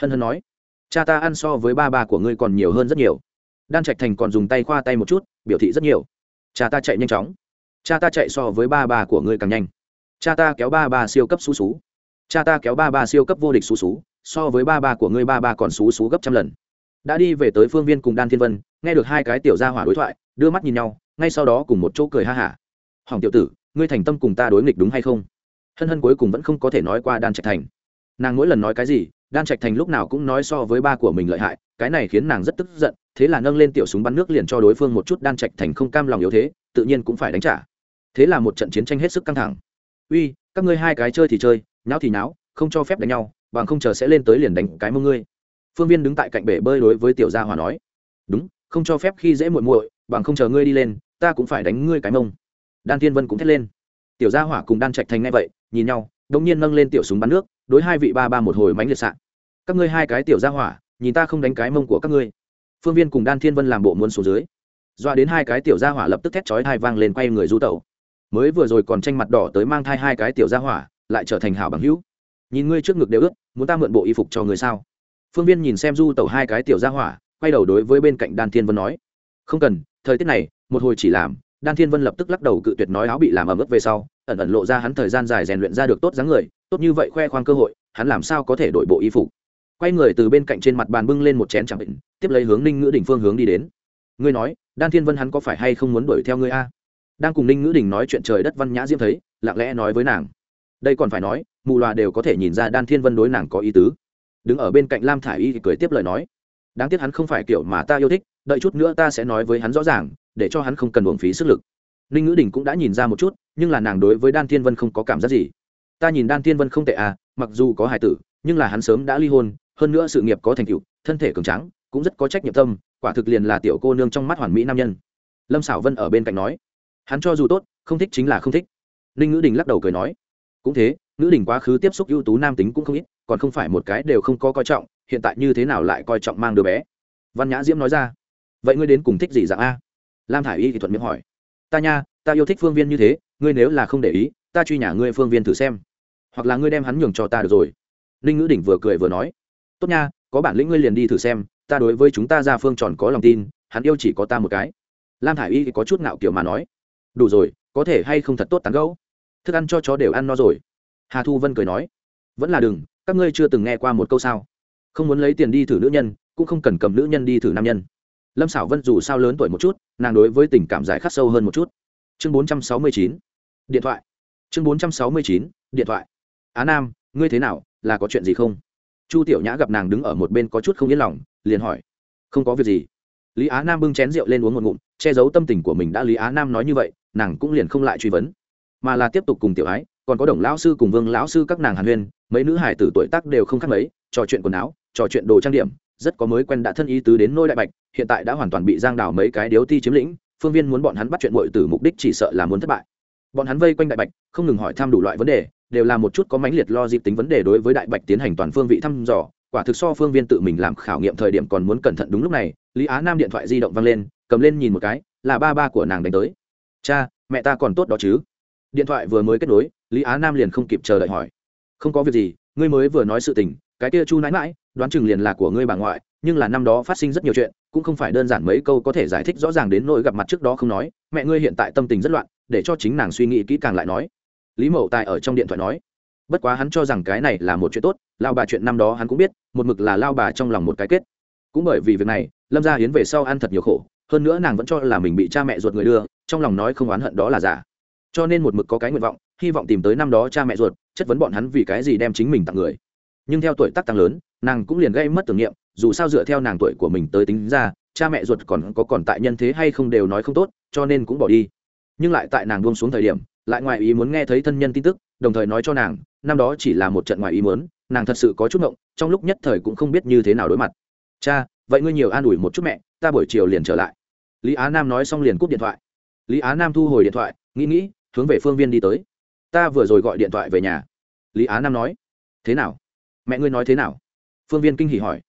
Hân hân nói, cha ta ăn so với ba ba của ngươi còn nhiều hơn rất nhiều đan trạch thành còn dùng tay khoa tay một chút, biểu thị rất nhiều. Cha ta chạy nhanh chóng. Cha ta chạy so với ba bà của ngươi càng nhanh. Cha ta kéo ba bà siêu cấp xú xú. Cha ta kéo ba bà siêu cấp vô địch xú xú, so với ba bà của ngươi ba bà còn xú xú gấp trăm lần. Đã đi về tới phương viên cùng đan thiên vân, nghe được hai cái tiểu gia hỏa đối thoại, đưa mắt nhìn nhau, ngay sau đó cùng một chỗ cười ha hả. Hoàng tiểu tử, ngươi thành tâm cùng ta đối nghịch đúng hay không? Hân hân cuối cùng vẫn không có thể nói qua đan trạch thành. Nàng mỗi lần nói cái gì, đan trạch thành lúc nào cũng nói so với ba của mình lợi hại, cái này khiến nàng rất tức giận thế là nâng lên tiểu súng bắn nước liền cho đối phương một chút đan trạch thành không cam lòng yếu thế, tự nhiên cũng phải đánh trả. Thế là một trận chiến tranh hết sức căng thẳng. Uy, các ngươi hai cái chơi thì chơi, nháo thì nháo, không cho phép đánh nhau, bằng không chờ sẽ lên tới liền đánh cái mông ngươi. Phương viên đứng tại cạnh bể bơi đối với tiểu gia hòa nói. Đúng, không cho phép khi dễ muội muội, bằng không chờ ngươi đi lên, ta cũng phải đánh ngươi cái mông. Đan thiên vân cũng thét lên. Tiểu gia hỏa cùng đan trạch thành ngay vậy, nhìn nhau đông nhiên nâng lên tiểu súng bắn nước, đối hai vị ba ba một hồi mánh liệt sạn. Các ngươi hai cái tiểu gia hỏa, nhìn ta không đánh cái mông của các ngươi phương viên cùng đan thiên vân làm bộ muốn xuống dưới. Doa đến hai cái tiểu gia hỏa lập tức thét chói thai vang lên quay người du tẩu. Mới vừa rồi còn tranh mặt đỏ tới mang thai hai cái tiểu gia hỏa, lại trở thành hảo bằng hữu. Nhìn ngươi trước ngực đều ướt, muốn ta mượn bộ y phục cho người sao? Phương viên nhìn xem du tẩu hai cái tiểu gia hỏa, quay đầu đối với bên cạnh đan thiên vân nói. Không cần, thời tiết này, một hồi chỉ làm. Đan thiên vân lập tức lắc đầu cự tuyệt nói áo bị làm ẩm ướt về sau, ẩn ẩn lộ ra hắn thời gian dài rèn luyện ra được tốt dáng người, tốt như vậy khoe khoang cơ hội, hắn làm sao có thể đổi bộ y phục? Quay người từ bên cạnh trên mặt bàn bưng lên một chén chẳng định, tiếp lấy hướng ninh ngữ đỉnh phương hướng đi đến. Ngươi nói, đan thiên vân hắn có phải hay không muốn đuổi theo ngươi a? Đang cùng ninh ngữ đình nói chuyện trời đất văn nhã diễm thấy, lặng lẽ nói với nàng. Đây còn phải nói, mù loà đều có thể nhìn ra đan thiên vân đối nàng có ý tứ. Đứng ở bên cạnh lam thả i y thì cười tiếp lời nói. Đáng tiếc hắn không phải kiểu mà ta yêu thích, đợi chút nữa ta sẽ nói với hắn rõ ràng, để cho hắn không cần uổng phí sức lực. Ninh ngữ đình cũng đã nhìn ra một chút, nhưng là nàng đối với đan thiên vân không có cảm giác gì. Ta nhìn đan thiên vân không tệ à mặc dù có hài tử, nhưng là hắn sớm đã ly hôn hơn nữa sự nghiệp có thành tựu thân thể cường tráng, cũng rất có trách nhiệm tâm quả thực liền là tiểu cô nương trong mắt hoàn mỹ nam nhân. Lâm xảo vân ở bên cạnh nói hắn cho dù tốt không thích chính là không thích. Ninh ngữ đình lắc đầu cười nói cũng thế ngữ đình quá khứ tiếp xúc ưu tú nam tính cũng không ít còn không phải một cái đều không có coi trọng hiện tại như thế nào lại coi trọng mang đứa bé? Văn nhã diễm nói ra vậy ngươi đến cùng thích gì dạng a? Lam thả i y thì thuận miệng hỏi ta nha ta yêu thích phương viên như thế ngươi nếu là không để ý ta truy nhà ngươi phương viên thử xem. Hoặc là ngươi đem hắn nhường cho ta được rồi. Ninh ngữ đình vừa cười vừa nói tốt nha, có bản lĩnh ngươi liền đi thử xem, ta đối với chúng ta ra phương tròn có lòng tin, hắn yêu chỉ có ta một cái. Lam thả i y có chút ngạo kiểu mà nói. Đủ rồi, có thể hay không thật tốt tán gẫu? Thức ăn cho chó đều ăn no rồi. Hà thu vân cười nói. Vẫn là đừng, các ngươi chưa từng nghe qua một câu sao. Không muốn lấy tiền đi thử nữ nhân, cũng không cần cầm nữ nhân đi thử nam nhân. Lâm xảo vân dù sao lớn tuổi một chút, nàng đối với tình cảm giải khắc sâu hơn một chút. Chương bốn trăm sáu mươi chín. Điện thoại. Chương bốn trăm sáu mươi chín, điện thoại. Á nam, ngươi thế nào, là có chuyện gì không? Chu tiểu nhã gặp nàng đứng ở một bên có chút không yên lòng, liền hỏi, không có việc gì? Lý á nam bưng chén rượu lên uống một ngụm, che giấu tâm tình của mình đã lý á nam nói như vậy, nàng cũng liền không lại truy vấn. Mà là tiếp tục cùng tiểu ái, còn có đồng lão sư cùng vương lão sư các nàng hàn huyên, mấy nữ hải tử tuổi tác đều không khác mấy, trò chuyện quần áo, trò chuyện đồ trang điểm, rất có mới quen đã thân ý tứ đến nôi đại bạch, hiện tại đã hoàn toàn bị giang đảo mấy cái điếu ti chiếm lĩnh, phương viên muốn bọn hắn bắt chuyện bội từ mục đích chỉ sợ là muốn thất bại. Bọn hắn vây quanh đại bạch, không ngừng hỏi thăm đủ loại vấn đề đều là một chút có mãnh liệt lo dịp tính vấn đề đối với đại bạch tiến hành toàn phương vị thăm dò. Quả thực so phương viên tự mình làm khảo nghiệm thời điểm còn muốn cẩn thận đúng lúc này, lý á nam điện thoại di động văng lên, cầm lên nhìn một cái, là ba ba của nàng đánh tới. Cha, mẹ ta còn tốt đó chứ? Điện thoại vừa mới kết nối, lý á nam liền không kịp chờ đợi hỏi. Không có việc gì, ngươi mới vừa nói sự tình, cái kia chu nãi mãi, đoán chừng liền là của ngươi bà ngoại, nhưng là năm đó phát sinh rất nhiều chuyện, cũng không phải đơn giản mấy câu có thể giải thích rõ ràng đến nỗi gặp mặt trước đó không nói, mẹ ngươi hiện tại tâm tình rất loạn, để cho chính nàng suy nghĩ kỹ càng lại nói lý mậu tài ở trong điện thoại nói, bất quá hắn cho rằng cái này là một chuyện tốt, lao bà chuyện năm đó hắn cũng biết, một mực là lao bà trong lòng một cái kết. Cũng bởi vì việc này, lâm gia hiến về sau ăn thật nhiều khổ, hơn nữa nàng vẫn cho là mình bị cha mẹ ruột người đưa, trong lòng nói không oán hận đó là giả. Cho nên một mực có cái nguyện vọng, hy vọng tìm tới năm đó cha mẹ ruột, chất vấn bọn hắn vì cái gì đem chính mình tặng người. Nhưng theo tuổi tác tăng lớn, nàng cũng liền gây mất tưởng niệm, dù sao dựa theo nàng tuổi của mình tới tính ra, cha mẹ ruột còn có còn tại nhân thế hay không đều nói không tốt, cho nên cũng bỏ đi. Nhưng lại tại nàng buông xuống thời điểm lại ngoài ý muốn nghe thấy thân nhân tin tức, đồng thời nói cho nàng, năm đó chỉ là một trận ngoài ý muốn, nàng thật sự có chút ngộng, trong lúc nhất thời cũng không biết như thế nào đối mặt. Cha, vậy ngươi nhiều an ủi một chút mẹ, ta buổi chiều liền trở lại. Lý á nam nói xong liền cúp điện thoại. Lý á nam thu hồi điện thoại, nghĩ nghĩ, hướng về phương viên đi tới. Ta vừa rồi gọi điện thoại về nhà. Lý á nam nói. Thế nào? Mẹ ngươi nói thế nào? Phương viên kinh hỉ hỏi.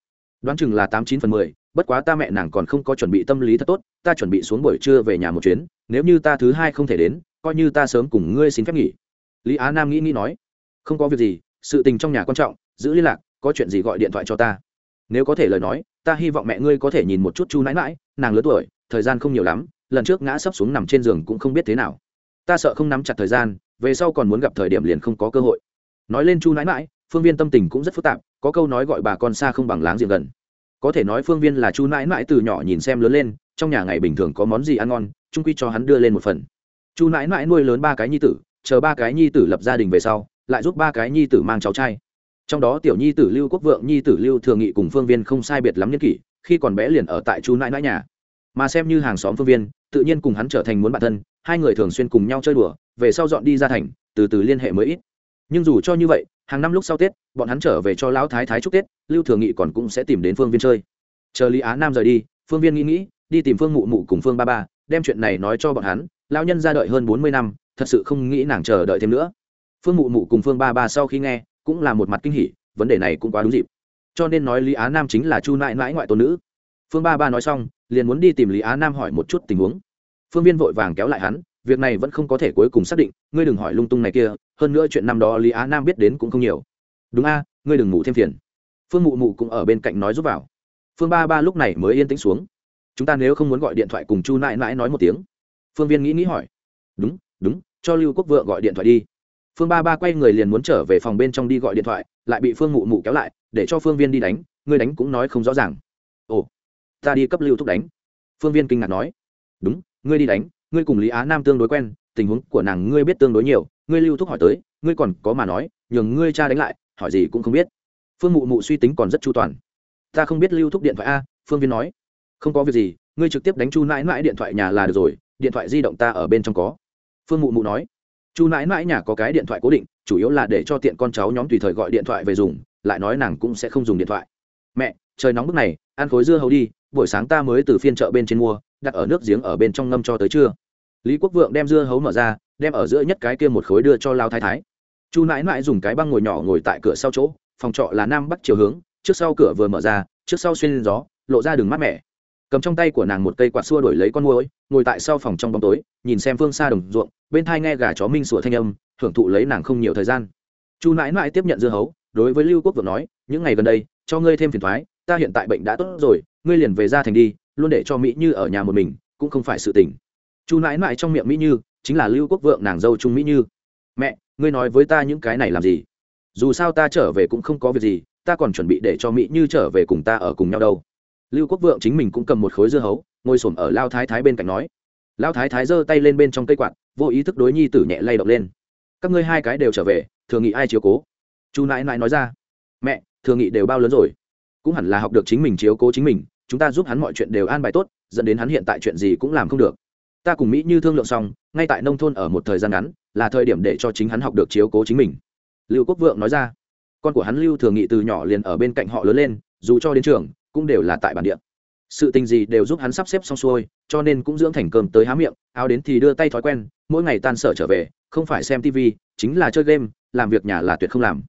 Đoán chừng là tám chín phần mười, bất quá ta mẹ nàng còn không có chuẩn bị tâm lý thật tốt, ta chuẩn bị xuống buổi trưa về nhà một chuyến, nếu như ta thứ hai không thể đến coi như ta sớm cùng ngươi xin phép nghỉ. Lý á nam nghĩ nghĩ nói, không có việc gì, sự tình trong nhà quan trọng, giữ liên lạc, có chuyện gì gọi điện thoại cho ta. Nếu có thể lời nói, ta hy vọng mẹ ngươi có thể nhìn một chút chu nãi mãi nàng lớn tuổi, thời gian không nhiều lắm, lần trước ngã sấp xuống nằm trên giường cũng không biết thế nào. Ta sợ không nắm chặt thời gian, về sau còn muốn gặp thời điểm liền không có cơ hội. Nói lên chu nãi mãi phương viên tâm tình cũng rất phức tạp, có câu nói gọi bà con xa không bằng láng giềng gần. Có thể nói phương viên là chu nãi mãi từ nhỏ nhìn xem lớn lên, trong nhà ngày bình thường có món gì ăn ngon trung quy cho hắn đưa lên một phần chu nãi nãi nuôi lớn ba cái nhi tử, chờ ba cái nhi tử lập gia đình về sau, lại giúp ba cái nhi tử mang cháu trai. Trong đó tiểu nhi tử lưu quốc vượng, nhi tử lưu thường nghị cùng phương viên không sai biệt lắm nhân kỷ, khi còn bé liền ở tại chu nãi nãi nhà. Mà xem như hàng xóm phương viên, tự nhiên cùng hắn trở thành muốn bạn thân, hai người thường xuyên cùng nhau chơi đùa, về sau dọn đi ra thành, từ từ liên hệ mới ít. Nhưng dù cho như vậy, hàng năm lúc sau tết, bọn hắn trở về cho lão thái thái chúc tết, lưu thường nghị còn cũng sẽ tìm đến phương viên chơi. Chờ lý á nam rời đi, phương viên nghĩ nghĩ, đi tìm phương mụ mụ cùng phương ba ba, đem chuyện này nói cho bọn hắn lão nhân ra đợi hơn bốn mươi năm, thật sự không nghĩ nàng chờ đợi thêm nữa. Phương mụ mụ cùng phương ba ba sau khi nghe, cũng là một mặt kinh hỉ, vấn đề này cũng quá đúng dịp. Cho nên nói lý á nam chính là chu nại nãi ngoại tôn nữ. Phương ba ba nói xong, liền muốn đi tìm lý á nam hỏi một chút tình huống. Phương viên vội vàng kéo lại hắn, việc này vẫn không có thể cuối cùng xác định, ngươi đừng hỏi lung tung này kia, hơn nữa chuyện năm đó lý á nam biết đến cũng không nhiều. Đúng a, ngươi đừng ngủ thêm phiền. Phương mụ mụ cũng ở bên cạnh nói giúp vào. Phương ba ba lúc này mới yên tĩnh xuống. Chúng ta nếu không muốn gọi điện thoại cùng chu nãi nãi nói một tiếng phương viên nghĩ nghĩ hỏi. Đúng đúng, cho lưu quốc vượng gọi điện thoại đi. Phương ba ba quay người liền muốn trở về phòng bên trong đi gọi điện thoại, lại bị phương mụ mụ kéo lại, để cho phương viên đi đánh, ngươi đánh cũng nói không rõ ràng. Ồ, ta đi cấp lưu thúc đánh. Phương viên kinh ngạc nói. Đúng, ngươi đi đánh, ngươi cùng lý á nam tương đối quen, tình huống của nàng ngươi biết tương đối nhiều, ngươi lưu thúc hỏi tới, ngươi còn có mà nói, nhường ngươi cha đánh lại, hỏi gì cũng không biết. Phương mụ mụ suy tính còn rất chu toàn. Ta không biết lưu thúc điện thoại a, phương viên nói. Không có việc gì, ngươi trực tiếp đánh chu nãi nãi điện thoại nhà là được rồi điện thoại di động ta ở bên trong có. Phương mụ mụ nói. Chu nãi mãi nhà có cái điện thoại cố định, chủ yếu là để cho tiện con cháu nhóm tùy thời gọi điện thoại về dùng, lại nói nàng cũng sẽ không dùng điện thoại. Mẹ, trời nóng bức này, ăn khối dưa hấu đi, buổi sáng ta mới từ phiên chợ bên trên mua, đặt ở nước giếng ở bên trong ngâm cho tới trưa. Lý quốc vượng đem dưa hấu mở ra, đem ở giữa nhất cái kia một khối đưa cho lao thái thái. Chu nãi nãi dùng cái băng ngồi nhỏ ngồi tại cửa sau chỗ, phòng trọ là nam bắc chiều hướng, trước sau cửa vừa mở ra, trước sau xuyên gió, lộ ra đường mát mẻ cầm trong tay của nàng một cây quạt xua đổi lấy con môi ngồi tại sau phòng trong bóng tối, nhìn xem phương xa đồng ruộng, bên thai nghe gà chó minh sủa thanh âm, hưởng thụ lấy nàng không nhiều thời gian. Chu nãi nãi tiếp nhận dưa hấu, đối với lưu quốc vượng nói, những ngày gần đây, cho ngươi thêm phiền thoái, ta hiện tại bệnh đã tốt rồi, ngươi liền về ra thành đi, luôn để cho mỹ như ở nhà một mình, cũng không phải sự tình. Chu nãi nãi trong miệng mỹ như, chính là lưu quốc vượng nàng dâu trung mỹ như. Mẹ, ngươi nói với ta những cái này làm gì? Dù sao ta trở về cũng không có việc gì, ta còn chuẩn bị để cho mỹ như trở về cùng ta ở cùng nhau đâu lưu quốc vượng chính mình cũng cầm một khối dưa hấu, ngồi s ổ m ở lao thái thái bên cạnh nói. Lao thái thái giơ tay lên bên trong cây quạt, vô ý thức đối nhi tử nhẹ lay động lên. Các ngươi hai cái đều trở về, thường nghị ai chiếu cố? Chu nãi nãi nói ra. Mẹ, thường nghị đều bao lớn rồi. Cũng hẳn là học được chính mình chiếu cố chính mình, chúng ta giúp hắn mọi chuyện đều an bài tốt, dẫn đến hắn hiện tại chuyện gì cũng làm không được. Ta cùng mỹ như thương lượng xong, ngay tại nông thôn ở một thời gian ngắn, là thời điểm để cho chính hắn học được chiếu cố chính mình. Lưu quốc vượng nói ra. Con của hắn lưu thường nghị từ nhỏ liền ở bên cạnh họ lớn lên, dù cho đến trường cũng đều là tại bản địa. Sự tình gì đều giúp hắn sắp xếp xong xuôi, cho nên cũng dưỡng thành cơm tới há miệng, áo đến thì đưa tay thói quen, mỗi ngày tan sở trở về, không phải xem tv chính là chơi game, làm việc nhà là tuyệt không làm.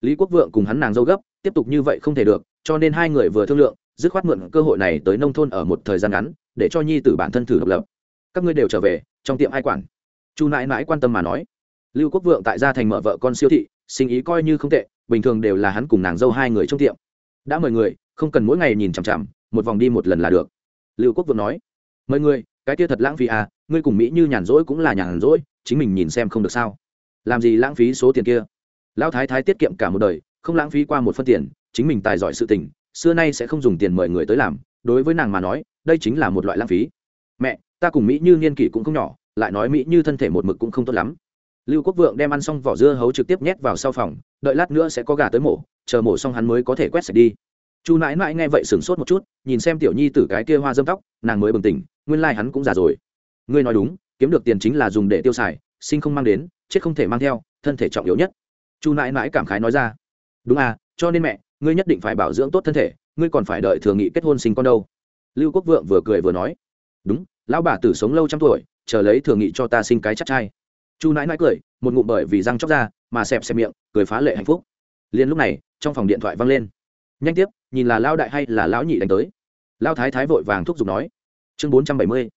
Lý quốc vượng cùng hắn nàng dâu gấp, tiếp tục như vậy không thể được, cho nên hai người vừa thương lượng, dứt khoát mượn cơ hội này tới nông thôn ở một thời gian ngắn, để cho nhi tử bản thân thử độc lập. Các ngươi đều trở về, trong tiệm ai quản? Chu nãi nãi quan tâm mà nói. Lưu quốc vượng tại gia thành mở vợ con siêu thị, sinh ý coi như không tệ, bình thường đều là hắn cùng nàng dâu hai người trong tiệm. Đã mời người không cần mỗi ngày nhìn chằm chằm, một vòng đi một lần là được. Lưu quốc vượng nói. Mời người cái kia thật lãng phí à ngươi cùng mỹ như nhàn rỗi cũng là nhàn rỗi, chính mình nhìn xem không được sao? Làm gì lãng phí số tiền kia? Lão thái thái tiết kiệm cả một đời, không lãng phí qua một phân tiền, chính mình tài giỏi sự tình, xưa nay sẽ không dùng tiền mời người tới làm, đối với nàng mà nói, đây chính là một loại lãng phí. Mẹ, ta cùng mỹ như niên kỷ cũng không nhỏ, lại nói mỹ như thân thể một mực cũng không tốt lắm. Lưu quốc vượng đem ăn xong vỏ dưa hấu trực tiếp nhét vào sau phòng, đợi lát nữa sẽ có gà tới mổ, chờ mổ xong hắn mới có thể quét sạch đi chu nãi nãi nghe vậy sửng sốt một chút, nhìn xem tiểu nhi tử cái kia hoa dâm tóc, nàng mới bừng tỉnh, nguyên lai、like、hắn cũng già rồi. Ngươi nói đúng, kiếm được tiền chính là dùng để tiêu xài, sinh không mang đến, chết không thể mang theo, thân thể trọng yếu nhất. Chu nãi nãi cảm khái nói ra. Đúng à cho nên mẹ, ngươi nhất định phải bảo dưỡng tốt thân thể, ngươi còn phải đợi thừa nghị kết hôn sinh con đâu. Lưu quốc vượng vừa cười vừa nói. Đúng, lão bà tử sống lâu trăm tuổi, chờ lấy thừa nghị cho ta sinh cái chắc trai. Chu nãi nãi cười, một ngụm bởi vì răng chóc ra, mà xẹp xẹp miệng, cười phá lệ hạnh phúc. Liền lúc này, trong phòng điện thoại văng lên. Nhanh tiếp nhìn là lão đại hay là lão nhị đánh tới. Lao thái thái vội vàng thúc giục nói, chương bốn trăm bảy mươi,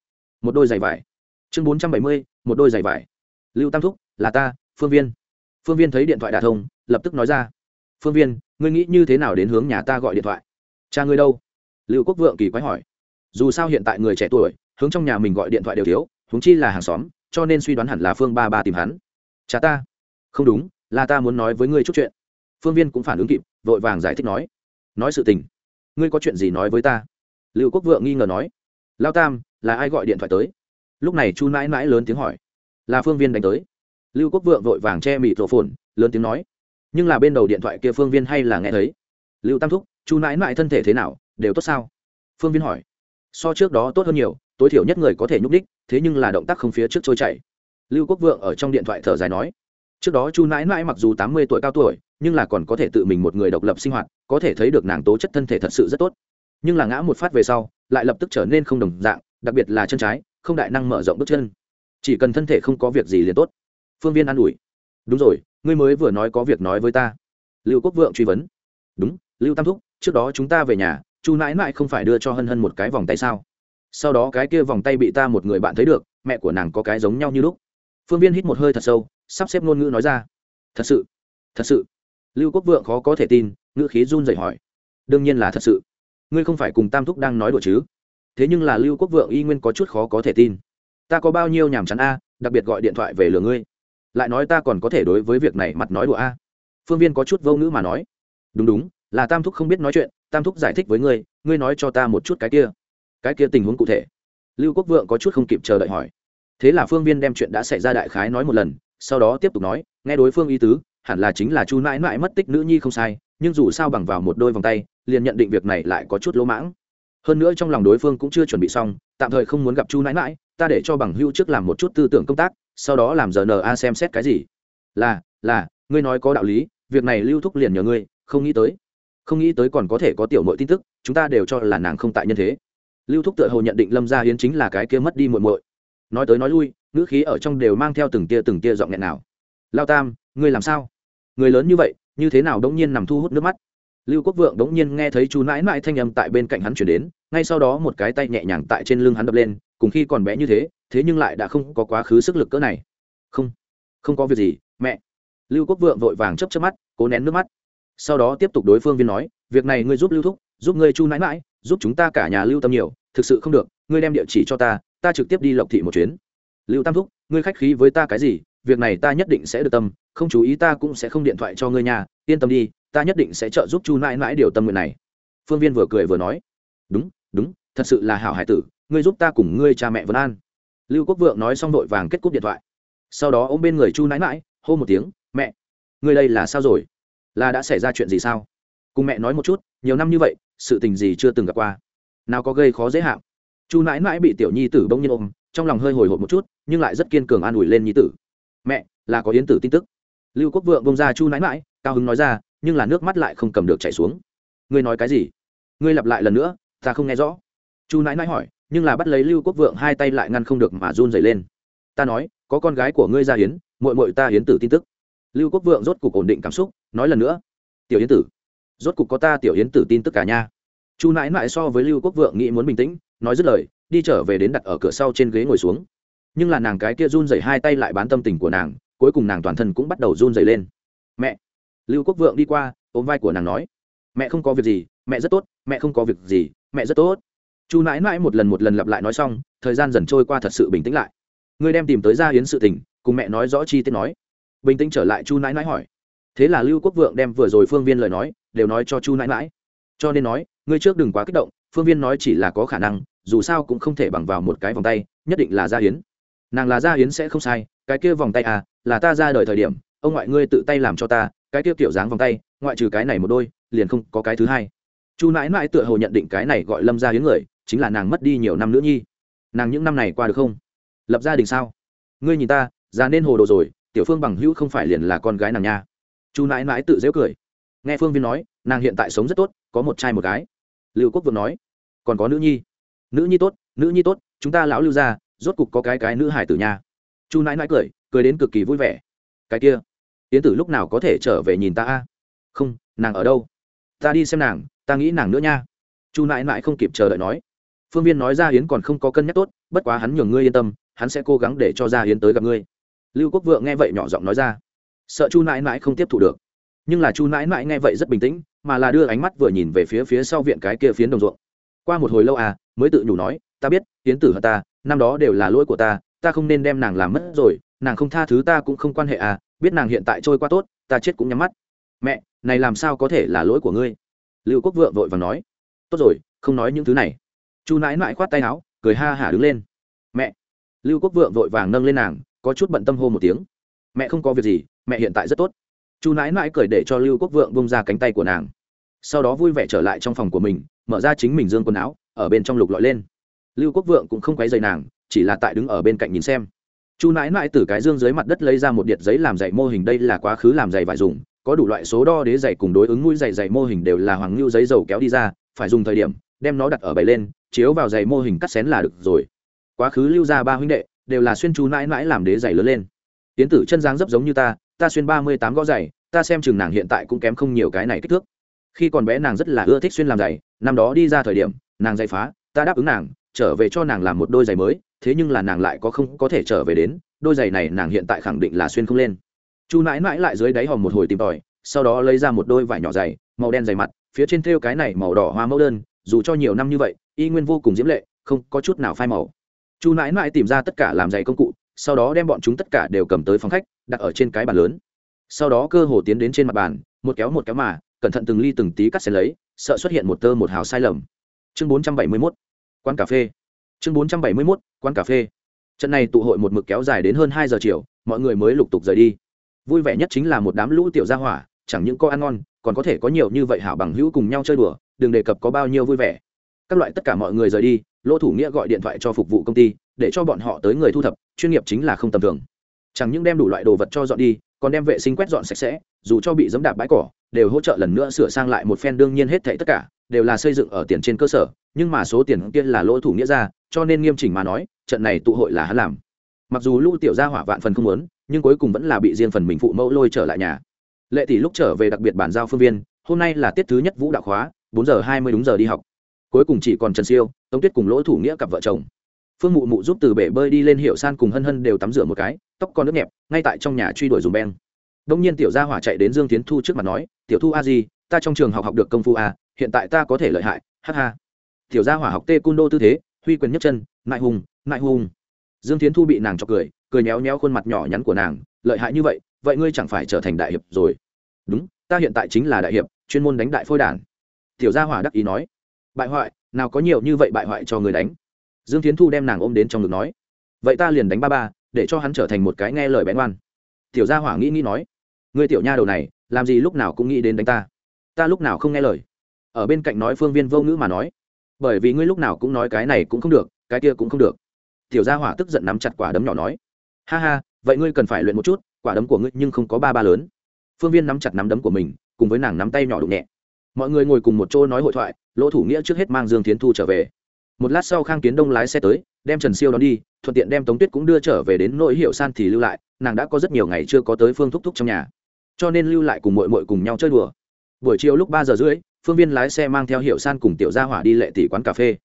một đôi giày vải. Chương bốn trăm bảy mươi, một đôi giày vải. Lưu tam thúc, là ta, phương viên. Phương viên thấy điện thoại đà thông, lập tức nói ra, phương viên, ngươi nghĩ như thế nào đến hướng nhà ta gọi điện thoại? Cha ngươi đâu? Lưu quốc vượng kỳ quái hỏi, dù sao hiện tại người trẻ tuổi, hướng trong nhà mình gọi điện thoại đều thiếu húng chi là hàng xóm, cho nên suy đoán hẳn là phương ba ba tìm hắn. Cha ta. Không đúng, là ta muốn nói với ngươi chút chuyện. Phương viên cũng phản ứng kịp, vội vàng giải thích nói nói sự tình. Ngươi có chuyện gì nói với ta? Lưu quốc vượng nghi ngờ nói. Lao tam, là ai gọi điện thoại tới? Lúc này chu mãi mãi lớn tiếng hỏi. Là phương viên đánh tới. Lưu quốc vượng vội vàng che mịt rổ phồn lớn tiếng nói. Nhưng là bên đầu điện thoại kia phương viên hay là nghe thấy? Lưu tam thúc, chu mãi mãi thân thể thế nào, đều tốt sao? Phương viên hỏi. So trước đó tốt hơn nhiều, tối thiểu nhất người có thể nhúc đích thế nhưng là động tác không phía trước trôi chảy. Lưu quốc vượng ở trong điện thoại thở dài nói trước đó chu nãi nãi mặc dù tám mươi tuổi cao tuổi, nhưng là còn có thể tự mình một người độc lập sinh hoạt, có thể thấy được nàng tố chất thân thể thật sự rất tốt. Nhưng là ngã một phát về sau, lại lập tức trở nên không đồng dạng, đặc biệt là chân trái, không đại năng mở rộng bước chân. Chỉ cần thân thể không có việc gì liền tốt. Phương viên an ủi. Đúng rồi, ngươi mới vừa nói có việc nói với ta. Lưu quốc vượng truy vấn. Đúng, lưu tam thúc, trước đó chúng ta về nhà, chu nãi nãi không phải đưa cho hân hân một cái vòng tay sao? Sau đó cái kia vòng tay bị ta một người bạn thấy được, mẹ của nàng có cái giống nhau như lúc. Phương viên hít một hơi thật sâu sắp xếp ngôn ngữ nói ra. Thật sự thật sự. Lưu quốc vượng khó có thể tin, ngữ khí run dậy hỏi. Đương nhiên là thật sự. Ngươi không phải cùng tam thúc đang nói đùa chứ? Thế nhưng là lưu quốc vượng y nguyên có chút khó có thể tin. Ta có bao nhiêu nhàm chán a, đặc biệt gọi điện thoại về lừa ngươi. Lại nói ta còn có thể đối với việc này mặt nói đùa a. Phương viên có chút vô ngữ mà nói. Đúng đúng, là tam thúc không biết nói chuyện, tam thúc giải thích với ngươi ngươi nói cho ta một chút cái kia. Cái kia tình huống cụ thể. Lưu quốc vượng có chút không kịp chờ đợi hỏi. Thế là phương viên đem chuyện đã xảy ra đại khái nói một lần sau đó tiếp tục nói, nghe đối phương y tứ, hẳn là chính là chu mãi mãi mất tích nữ nhi không sai, nhưng dù sao bằng vào một đôi vòng tay, liền nhận định việc này lại có chút lỗ mãng. Hơn nữa trong lòng đối phương cũng chưa chuẩn bị xong, tạm thời không muốn gặp chu nãi mãi ta để cho bằng hưu trước làm một chút tư tưởng công tác, sau đó làm giờ na xem xét cái gì. Là là, ngươi nói có đạo lý, việc này lưu thúc liền nhờ ngươi, không nghĩ tới. Không nghĩ tới còn có thể có tiểu mội tin tức, chúng ta đều cho là nàng không tại nhân thế. Lưu thúc tự hồ nhận định lâm gia hiến chính là cái kia mất đi muội muội. Nói tới nói lui ngữ khí ở trong đều mang theo từng tia từng tia giọng nghẹn nào. Lao tam, ngươi làm sao? Người lớn như vậy, như thế nào đống nhiên nằm thu hút nước mắt? Lưu quốc vượng đống nhiên nghe thấy chú nãi nãi thanh âm tại bên cạnh hắn chuyển đến, ngay sau đó một cái tay nhẹ nhàng tại trên lưng hắn đập lên, cùng khi còn bé như thế thế nhưng lại đã không có quá khứ sức lực cỡ này. Không không có việc gì, mẹ. Lưu quốc vượng vội vàng chấp chấp mắt, cố nén nước mắt. Sau đó tiếp tục đối phương viên nói, việc này ngươi giúp lưu thúc, giúp ngươi chu nãi mãi giúp chúng ta cả nhà lưu tâm nhiều, thực sự không được, ngươi đem địa chỉ cho ta ta trực tiếp đi lộc thị một chuyến lưu tam thúc, ngươi khách khí với ta cái gì? Việc này ta nhất định sẽ được tâm, không chú ý ta cũng sẽ không điện thoại cho ngươi nhà yên tâm đi, ta nhất định sẽ trợ giúp chu mãi mãi điều tâm nguyện này. Phương viên vừa cười vừa nói. Đúng đúng, thật sự là hảo hải tử, ngươi giúp ta cùng ngươi cha mẹ vân an. Lưu quốc vượng nói xong vội vàng kết cúp điện thoại. Sau đó ô m bên người chu nãi mãi hô một tiếng, mẹ, ngươi đây là sao rồi? Là đã xảy ra chuyện gì sao? Cùng mẹ nói một chút, nhiều năm như vậy, sự tình gì chưa từng gặp qua. Nào có gây khó dễ hạng. Chu nãi mãi bị tiểu nhi tử bỗng nhiên ôm trong lòng hơi hồi hộp một chút, nhưng lại rất kiên cường an ủi lên nhi tử. Mẹ, là có yến tử tin tức. Lưu quốc vượng bông ra chu nãi mãi, cao hứng nói ra, nhưng là nước mắt lại không cầm được chảy xuống. Ngươi nói cái gì? Ngươi lặp lại lần nữa, ta không nghe rõ. Chu nãi nãi hỏi, nhưng là bắt lấy lưu quốc vượng hai tay lại ngăn không được mà run dày lên. Ta nói, có con gái của ngươi ra hiến mội mội ta hiến tử tin tức. Lưu quốc vượng rốt cục ổn định cảm xúc, nói lần nữa. Tiểu hiến tử, rốt cục có ta tiểu hiến tử tin tức cả nha. Chu nãi nãi so với lưu quốc vượng nghĩ muốn bình tĩnh, nói dứt lời đi trở về đến đặt ở cửa sau trên ghế ngồi xuống. Nhưng là nàng cái kia run dày hai tay lại bán tâm tình của nàng, cuối cùng nàng toàn thân cũng bắt đầu run dày lên. Mẹ! Lưu quốc vượng đi qua, ôm vai của nàng nói. Mẹ không có việc gì, mẹ rất tốt, mẹ không có việc gì, mẹ rất tốt. Chu nãi nãi một lần một lần lặp lại nói xong, thời gian dần trôi qua thật sự bình tĩnh lại. Ngươi đem tìm tới gia hiến sự tình, cùng mẹ nói rõ chi tiết nói. Bình tĩnh trở lại chu nãi nãi hỏi. Thế là lưu quốc vượng đem vừa rồi phương viên lời nói, đều nói cho chu nãi nãi cho nên nói, ngươi trước đừng quá kích động, phương viên nói chỉ là có khả năng dù sao cũng không thể bằng vào một cái vòng tay, nhất định là gia hiến. Nàng là gia hiến sẽ không sai, cái kia vòng tay à là ta ra đời thời điểm, ông ngoại ngươi tự tay làm cho ta, cái kia kiểu dáng vòng tay, ngoại trừ cái này một đôi, liền không có cái thứ hai. Chu nãi nãi tựa hồ nhận định cái này gọi lâm gia hiến người, chính là nàng mất đi nhiều năm nữa nhi. Nàng những năm này qua được không? Lập gia đình sao? Ngươi nhìn ta, già nên hồ đồ rồi, tiểu phương bằng hữu không phải liền là con gái nàng nha. Chu nãi nãi tự dễu cười. Nghe phương viên nói, nàng hiện tại sống rất tốt, có một trai một gái. Lưu quốc vừa nói, còn có nữ nhi nữ nhi tốt, nữ nhi tốt, chúng ta lão lưu ra rốt cục có cái cái nữ hải tử nha. Chu nãi nãi cười cười đến cực kỳ vui vẻ. Cái kia, yến tử lúc nào có thể trở về nhìn ta a? Không, nàng ở đâu? Ta đi xem nàng, ta nghĩ nàng nữa nha. Chu nãi nãi không kịp chờ đợi nói. Phương viên nói ra yến còn không có cân nhắc tốt, bất quá hắn nhường ngươi yên tâm, hắn sẽ cố gắng để cho ra yến tới gặp ngươi. Lưu quốc vượng nghe vậy nhỏ giọng nói ra. Sợ chu nãi nãi không tiếp thu được. Nhưng là chu nãi nãi nghe vậy rất bình tĩnh, mà là đưa ánh mắt vừa nhìn về phía phía sau viện cái kia phiến đồng ruộng. Qua một hồi lâu à mới tự nhủ nói, ta biết tiến tử hận ta, năm đó đều là lỗi của ta ta không nên đem nàng làm mất rồi, nàng không tha thứ ta cũng không quan hệ à biết nàng hiện tại trôi qua tốt, ta chết cũng nhắm mắt. Mẹ, này làm sao có thể là lỗi của ngươi? Lưu quốc vượng vội và nói. Tốt rồi, không nói những thứ này. Chu nãi nãi khoát tay áo, cười ha hả đứng lên. Mẹ. Lưu quốc vượng vội vàng nâng lên nàng, có chút bận tâm hô một tiếng. Mẹ không có việc gì, mẹ hiện tại rất tốt. Chu nãi nãi cười để cho lưu quốc vượng bông ra cánh tay của nàng. Sau đó vui vẻ trở lại trong phòng của mình, mở ra chính mình dương quần áo ở bên trong lục lọi lên. Lưu quốc vượng cũng không quấy dày nàng, chỉ là tại đứng ở bên cạnh nhìn xem. Chu nãi nãi từ cái dương dưới mặt đất lấy ra một điện giấy làm giày mô hình, đây là quá khứ làm giày vải dùng, có đủ loại số đo đế giày cùng đối ứng mũi giày giày mô hình đều là hoàng lưu giấy dầu kéo đi ra, phải dùng thời điểm, đem nó đặt ở bày lên, chiếu vào giày mô hình cắt xén là được rồi. Quá khứ lưu ra ba huynh đệ đều là xuyên chu nãi nãi làm đế giày lớn lên. Tiến tử chân giang dấp giống như ta ta xuyên ba mươi tám gõ giày ta xem chừng nàng hiện tại cũng kém không nhiều cái này kích thước. Khi còn bé nàng rất là ưa thích xuyên làm giày năm đó đi ra thời điểm nàng giày phá, ta đáp ứng nàng, trở về cho nàng làm một đôi giày mới, thế nhưng là nàng lại có không có thể trở về đến, đôi giày này nàng hiện tại khẳng định là xuyên không lên. Chu nãi nãi lại dưới đáy hòm một hồi tìm tòi, sau đó lấy ra một đôi vải nhỏ dày, màu đen dày mặt, phía trên thêu cái này màu đỏ hoa mẫu đơn, dù cho nhiều năm như vậy, y nguyên vô cùng diễm lệ, không có chút nào phai màu. Chu nãi nãi tìm ra tất cả làm giày công cụ, sau đó đem bọn chúng tất cả đều cầm tới phòng khách, đặt ở trên cái bàn lớn. Sau đó cơ hồ tiến đến trên mặt bàn, một kéo một kéo mà, cẩn thận từng ly từng tí cắt xén lấy, sợ xuất hiện một tơ một hào sai lầm chương bốn trăm bảy mươi mốt, quán cà phê. Chương bốn trăm bảy mươi mốt, quán cà phê. Trận này tụ hội một mực kéo dài đến hơn hai giờ chiều, mọi người mới lục tục rời đi. Vui vẻ nhất chính là một đám lũ tiểu gia hỏa, chẳng những có ăn ngon, còn có thể có nhiều như vậy hảo bằng hữu cùng nhau chơi đùa, đừng đề cập có bao nhiêu vui vẻ. Các loại tất cả mọi người rời đi, lỗ thủ nghĩa gọi điện thoại cho phục vụ công ty, để cho bọn họ tới người thu thập, chuyên nghiệp chính là không tầm thường. Chẳng những đem đủ loại đồ vật cho dọn đi, còn đem vệ sinh quét dọn sạch sẽ, dù cho bị dẫm đạp bãi cỏ đều hỗ trợ lần nữa sửa sang lại một phen đương nhiên hết thảy tất cả, đều là xây dựng ở tiền trên cơ sở, nhưng mà số tiền kia là lỗ thủ nghĩa ra, cho nên nghiêm chỉnh mà nói, trận này tụ hội là hắn làm. Mặc dù lũ tiểu gia hỏa vạn phần không muốn, nhưng cuối cùng vẫn là bị riêng phần mình phụ mẫu lôi trở lại nhà. Lệ tỷ lúc trở về đặc biệt bản giao phương viên, hôm nay là tiết thứ nhất vũ đạo khóa, bốn giờ hai mươi đúng giờ đi học. Cuối cùng chỉ còn trần siêu, tống tuyết cùng lỗ thủ nghĩa cặp vợ chồng. Phương mụ mụ giúp từ bể bơi đi lên hiệu san cùng hân hân đều tắm rửa một cái, tóc con nước nhẹp, ngay tại trong nhà truy đuổi dùng beng đông nhiên tiểu gia hỏa chạy đến dương tiến thu trước mặt nói, tiểu thu a di, ta trong trường học học được công phu a, hiện tại ta có thể lợi hại, ha ha. Tiểu gia hỏa học tê đô tư thế, huy quyền nhấc chân nại hùng nại hùng. Dương tiến thu bị nàng cho cười cười nhéo nhéo khuôn mặt nhỏ nhắn của nàng, lợi hại như vậy vậy ngươi chẳng phải trở thành đại hiệp rồi. Đúng, ta hiện tại chính là đại hiệp, chuyên môn đánh đại phôi đản tiểu gia hỏa đắc ý nói, bại hoại, nào có nhiều như vậy bại hoại cho người đánh. Dương tiến thu đem nàng ôm đến trong ngực nói, vậy ta liền đánh ba ba, để cho hắn trở thành một cái nghe lời bén oan tiểu gia hỏa nghĩ nghĩ nói người tiểu nha đầu này, làm gì lúc nào cũng nghĩ đến đánh ta? Ta lúc nào không nghe lời? Ở bên cạnh nói phương viên vô ngữ mà nói. Bởi vì ngươi lúc nào cũng nói cái này cũng không được, cái kia cũng không được. Tiểu gia hỏa tức giận nắm chặt quả đấm nhỏ nói. Ha ha, vậy ngươi cần phải luyện một chút, quả đấm của ngươi nhưng không có ba ba lớn. Phương viên nắm chặt nắm đấm của mình, cùng với nàng nắm tay nhỏ đụng nhẹ. Mọi người ngồi cùng một chỗ nói hội thoại, lỗ thủ nghĩa trước hết mang dương tiến thu trở về. Một lát sau khang kiến đông lái xe tới, đem trần siêu đón đi, thuận tiện đem tống tuyết cũng đưa trở về đến nỗi hiệu san thì lưu lại, nàng đã có rất nhiều ngày chưa có tới phương thúc thúc trong nhà cho nên lưu lại cùng mội mội cùng nhau chơi đùa. Buổi chiều lúc ba giờ rưỡi, phương viên lái xe mang theo hiệu san cùng tiểu gia hỏa đi lệ tỷ quán cà phê.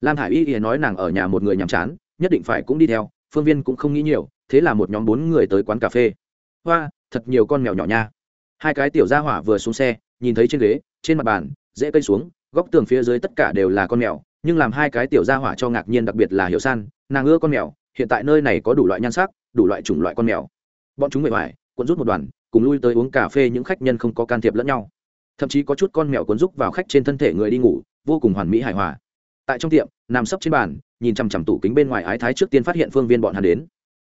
Lam hải y y nói nàng ở nhà một người nhàm chán, nhất định phải cũng đi theo, phương viên cũng không nghĩ nhiều, thế là một nhóm bốn người tới quán cà phê. Hoa, thật nhiều con mèo nhỏ nha. Hai cái tiểu gia hỏa vừa xuống xe, nhìn thấy trên ghế, trên mặt bàn dễ cây xuống, góc tường phía dưới tất cả đều là con mèo, nhưng làm hai cái tiểu gia hỏa cho ngạc nhiên đặc biệt là hiểu san, nàng ưa con mèo, hiện tại nơi này có đủ loại nhan sắc, đủ loại chủng loại con mèo. Bọn chúng mệt mỏi cuốn rút một đoàn cùng lui tới uống cà phê những khách nhân không có can thiệp lẫn nhau. Thậm chí có chút con mèo cuốn rúc vào khách trên thân thể người đi ngủ, vô cùng hoàn mỹ hài hòa. Tại trong tiệm, nằm sấp trên bàn, nhìn chằm chằm tủ kính bên ngoài ái thái trước tiên phát hiện phương viên bọn hắn đến.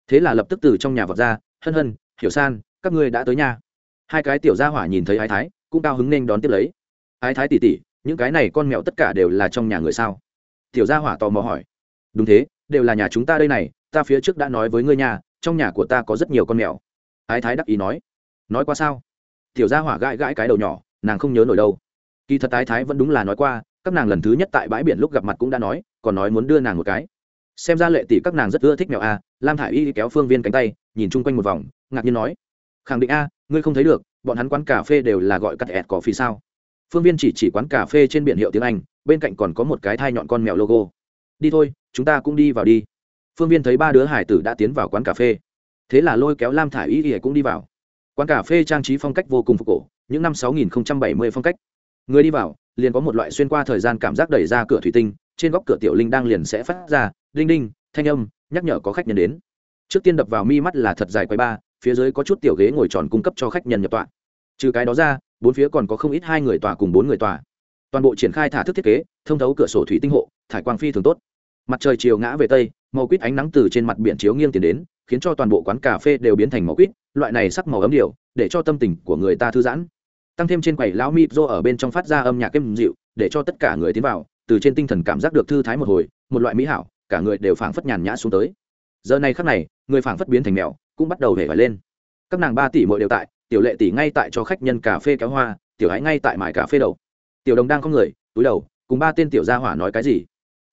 Thế là lập tức từ trong nhà vọt ra, hân hân, hiểu san, các ngươi đã tới nhà. Hai cái tiểu gia hỏa nhìn thấy ái thái, cũng cao hứng nên đón tiếp lấy. Ái thái tỉ tỉ những cái này con mèo tất cả đều là trong nhà người sao? Tiểu gia hỏa tò mò hỏi. Đúng thế, đều là nhà chúng ta đây này, ta phía trước đã nói với ngươi nhà, trong nhà của ta có rất nhiều con mèo. Ái thái đắc ý nói nói qua sao? Tiểu gia hỏa gãi gãi cái đầu nhỏ, nàng không nhớ nổi đâu. Kỳ thật tái thái vẫn đúng là nói qua, các nàng lần thứ nhất tại bãi biển lúc gặp mặt cũng đã nói, còn nói muốn đưa nàng một cái. Xem ra lệ tỷ các nàng rất ưa thích mèo a, lam thả i y kéo phương viên cánh tay, nhìn chung quanh một vòng, ngạc nhiên nói. Khẳng định a, ngươi không thấy được, bọn hắn quán cà phê đều là gọi cắt ẹt cỏ phí sao. Phương viên chỉ chỉ quán cà phê trên biển hiệu tiếng anh, bên cạnh còn có một cái thai nhọn con mèo logo. Đi thôi, chúng ta cũng đi vào đi. Phương viên thấy ba đứa hải tử đã tiến vào quán cà phê. Thế là lôi kéo lam thả i y cũng đi vào quán cà phê trang trí phong cách vô cùng phục cổ, những năm 6070 phong cách. Người đi vào, liền có một loại xuyên qua thời gian cảm giác đẩy ra cửa thủy tinh, trên góc cửa tiểu linh đang liền sẽ phát ra đinh đinh, thanh âm, nhắc nhở có khách nhân đến. Trước tiên đập vào mi mắt là thật dài quầy ba, phía dưới có chút tiểu ghế ngồi tròn cung cấp cho khách nhân nhập tọa. Trừ cái đó ra, bốn phía còn có không ít hai người tòa cùng bốn người tòa toàn bộ triển khai thả thức thiết kế, thông thấu cửa sổ thủy tinh hộ, thải quang phi thường tốt. Mặt trời chiều ngã về tây, màu quýt ánh nắng từ trên mặt biển chiếu nghiêng tiền đến khiến cho toàn bộ quán cà phê đều biến thành màu quýt, loại này sắc màu ấm điều để cho tâm tình của người ta thư giãn. Tăng thêm trên quầy lão mịp rô ở bên trong phát ra âm nhạc êm dịu, để cho tất cả người tiến vào, từ trên tinh thần cảm giác được thư thái một hồi, một loại mỹ hảo, cả người đều phảng phất nhàn nhã xuống tới. Giờ này khắc này, người phảng phất biến thành mèo, cũng bắt đầu hề phải lên. Các nàng ba tỷ mỗi đều tại, tiểu lệ tỷ ngay tại cho khách nhân cà phê kéo hoa, tiểu hãy ngay tại mải cà phê đầu. Tiểu đồng đang có người, túi đầu, cùng ba tên tiểu gia hỏa nói cái gì?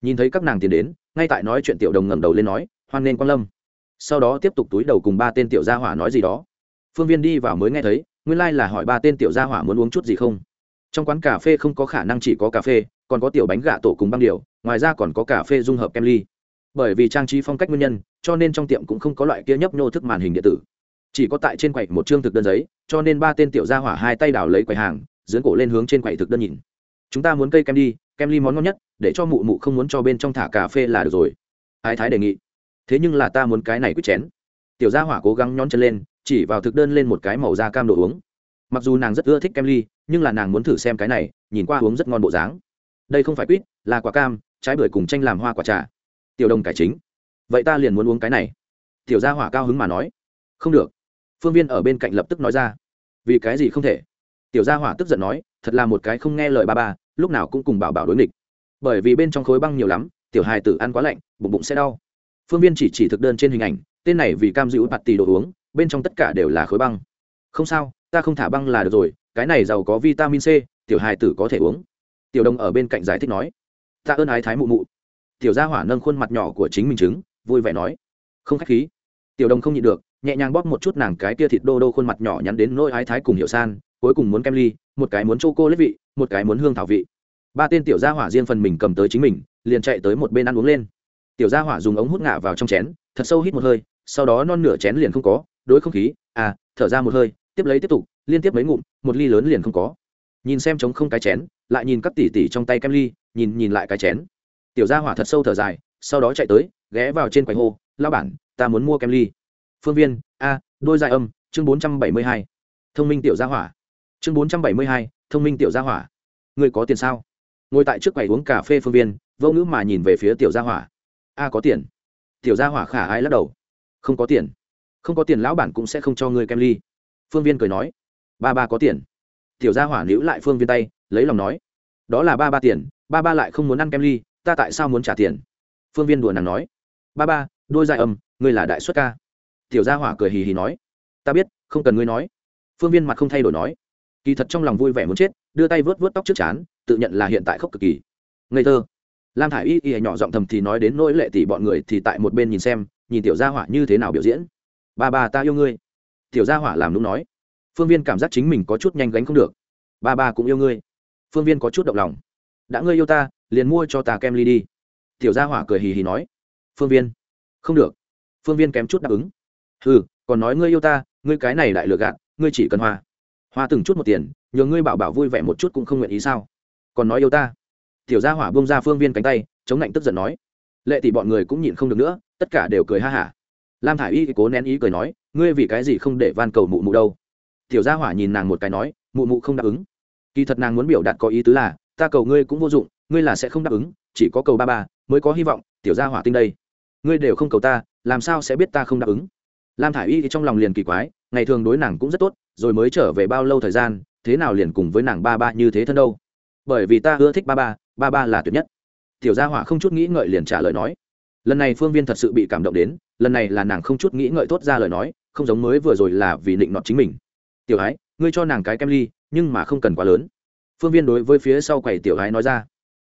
Nhìn thấy các nàng tiến đến, ngay tại nói chuyện tiểu đồng ngẩng đầu lên nói, hoan nên quan lâm sau đó tiếp tục túi đầu cùng ba tên tiểu gia hỏa nói gì đó. Phương viên đi vào mới nghe thấy, nguyên lai、like、là hỏi ba tên tiểu gia hỏa muốn uống chút gì không. Trong quán cà phê không có khả năng chỉ có cà phê, còn có tiểu bánh gà tổ cùng băng điều ngoài ra còn có cà phê dung hợp kem ly. Bởi vì trang trí phong cách nguyên nhân, cho nên trong tiệm cũng không có loại kia nhấp nhô thức màn hình điện tử. Chỉ có tại trên quầy một chương thực đơn giấy, cho nên ba tên tiểu gia hỏa hai tay đào lấy quầy hàng dưỡng cổ lên hướng trên quầy thực đơn nhìn. Chúng ta muốn cây kem đi, kem ly món ngon nhất, để cho mụ mụ không muốn cho bên trong thả cà phê là được rồi. Ái thái đề nghị thế nhưng là ta muốn cái này quyết chén. Tiểu gia hỏa cố gắng nhón chân lên, chỉ vào thực đơn lên một cái màu da cam đồ uống. Mặc dù nàng rất ưa thích kem ly, nhưng là nàng muốn thử xem cái này, nhìn qua uống rất ngon bộ dáng. Đây không phải quýt, là quả cam, trái bưởi cùng tranh làm hoa quả trà. Tiểu đồng cải chính. Vậy ta liền muốn uống cái này. Tiểu gia hỏa cao hứng mà nói. Không được. Phương viên ở bên cạnh lập tức nói ra. Vì cái gì không thể? Tiểu gia hỏa tức giận nói, thật là một cái không nghe lời ba ba, lúc nào cũng cùng bảo bảo đối nghịch. Bởi vì bên trong khối băng nhiều lắm, tiểu hài tử ăn quá lạnh, bụng bụng sẽ đau phương viên chỉ chỉ thực đơn trên hình ảnh, tên này vì cam giữ bạt tì đồ uống, bên trong tất cả đều là khối băng. Không sao, ta không thả băng là được rồi, cái này giàu có vitamin c, tiểu hài tử có thể uống. Tiểu Đông ở bên cạnh giải thích nói. Ta ơn ái thái mụ mụ. Tiểu gia hỏa nâng khuôn mặt nhỏ của chính mình chứng vui vẻ nói. Không k h á c h khí. Tiểu Đông không nhịn được, nhẹ nhàng bóp một chút nàng cái tia thịt đô đô khuôn mặt nhỏ nhắn đến nỗi ái thái cùng hiệu san, cuối cùng muốn kem ly, một cái muốn c h cô lết vị, một cái muốn hương thảo vị. Ba tên tiểu gia hỏa riêng phần mình cầm tới chính mình, liền chạy tới một bên ăn uống lên tiểu gia hỏa dùng ống hút ngả vào trong chén, thật sâu hít một hơi, sau đó non nửa chén liền không có, đối không khí à thở ra một hơi, tiếp lấy tiếp tục, liên tiếp mấy ngụm, một ly lớn liền không có. Nhìn xem trống không cái chén, lại nhìn các tỉ tỉ trong tay kem ly, nhìn nhìn lại cái chén. Tiểu gia hỏa thật sâu thở dài, sau đó chạy tới, ghé vào trên quầy hô lao bản, ta muốn mua kem ly. Phương viên, a, đôi dài âm, chương bốn trăm bảy mươi hai. Thông minh tiểu gia hỏa. Chương bốn trăm bảy mươi hai, thông minh tiểu gia hỏa. Người có tiền sao? Ngồi tại trước quầy uống cà phê phương viên, vô ngữ mà nhìn về phía tiểu gia hỏa a có tiền. Tiểu gia hỏa khả ai lắc đầu. Không có tiền. Không có tiền lão bản cũng sẽ không cho ngươi kem ly. Phương viên cười nói. Ba ba có tiền. Tiểu gia hỏa níu lại phương viên tay, lấy lòng nói. Đó là ba ba tiền, ba ba lại không muốn ăn kem ly, ta tại sao muốn trả tiền? Phương viên đùa nàng nói. Ba ba, đôi dài âm ngươi là đại xuất ca. Tiểu gia hỏa cười hì hì nói. Ta biết, không cần ngươi nói. Phương viên mặt không thay đổi nói. Kỳ thật trong lòng vui vẻ muốn chết, đưa tay vớt vớt tóc trước chán, tự nhận là hiện tại khóc cực kỳ. Ngây thơ lam thả i y y nhỏ giọng thầm thì nói đến nỗi lệ tỷ bọn người thì tại một bên nhìn xem, nhìn tiểu gia hỏa như thế nào biểu diễn. Ba ba, ta yêu ngươi. Tiểu gia hỏa làm đúng nói. Phương viên cảm giác chính mình có chút nhanh gánh không được. Ba ba cũng yêu ngươi. Phương viên có chút động lòng. Đã ngươi yêu ta, liền mua cho ta kem ly đi. Tiểu gia hỏa cười hì hì nói. Phương viên. Không được. Phương viên kém chút đáp ứng. Ừ còn nói ngươi yêu ta, ngươi cái này lại lừa gạt, ngươi chỉ cần hoa. Hoa từng chút một tiền, nhờ ngươi bảo bảo vui vẻ một chút cũng không nguyện ý sao? Còn nói yêu ta tiểu gia hỏa bông ra phương viên cánh tay, chống lạnh tức giận nói. Lệ tỷ bọn người cũng nhịn không được nữa, tất cả đều cười ha hả. Lam thả i y cố nén ý cười nói, ngươi vì cái gì không để van cầu mụ mụ đâu? Tiểu gia hỏa nhìn nàng một cái nói, mụ mụ không đáp ứng. Kỳ thật nàng muốn biểu đạt có ý tứ là, ta cầu ngươi cũng vô dụng, ngươi là sẽ không đáp ứng, chỉ có cầu ba ba, mới có hy vọng, tiểu gia hỏa tinh đây. Ngươi đều không cầu ta, làm sao sẽ biết ta không đáp ứng? Lam thả i y trong lòng liền kỳ quái, ngày thường đối nàng cũng rất tốt, rồi mới trở về bao lâu thời gian, thế nào liền cùng với nàng ba ba như thế thân đâu? Bởi vì ta ưa thích ba ba ba ba là tuyệt nhất. Tiểu gia hỏa không chút nghĩ ngợi liền trả lời nói. Lần này phương viên thật sự bị cảm động đến, lần này là nàng không chút nghĩ ngợi tốt ra lời nói, không giống mới vừa rồi là vì định nọt chính mình. Tiểu ái, ngươi cho nàng cái kem ly, nhưng mà không cần quá lớn. Phương viên đối với phía sau quầy tiểu ái nói ra.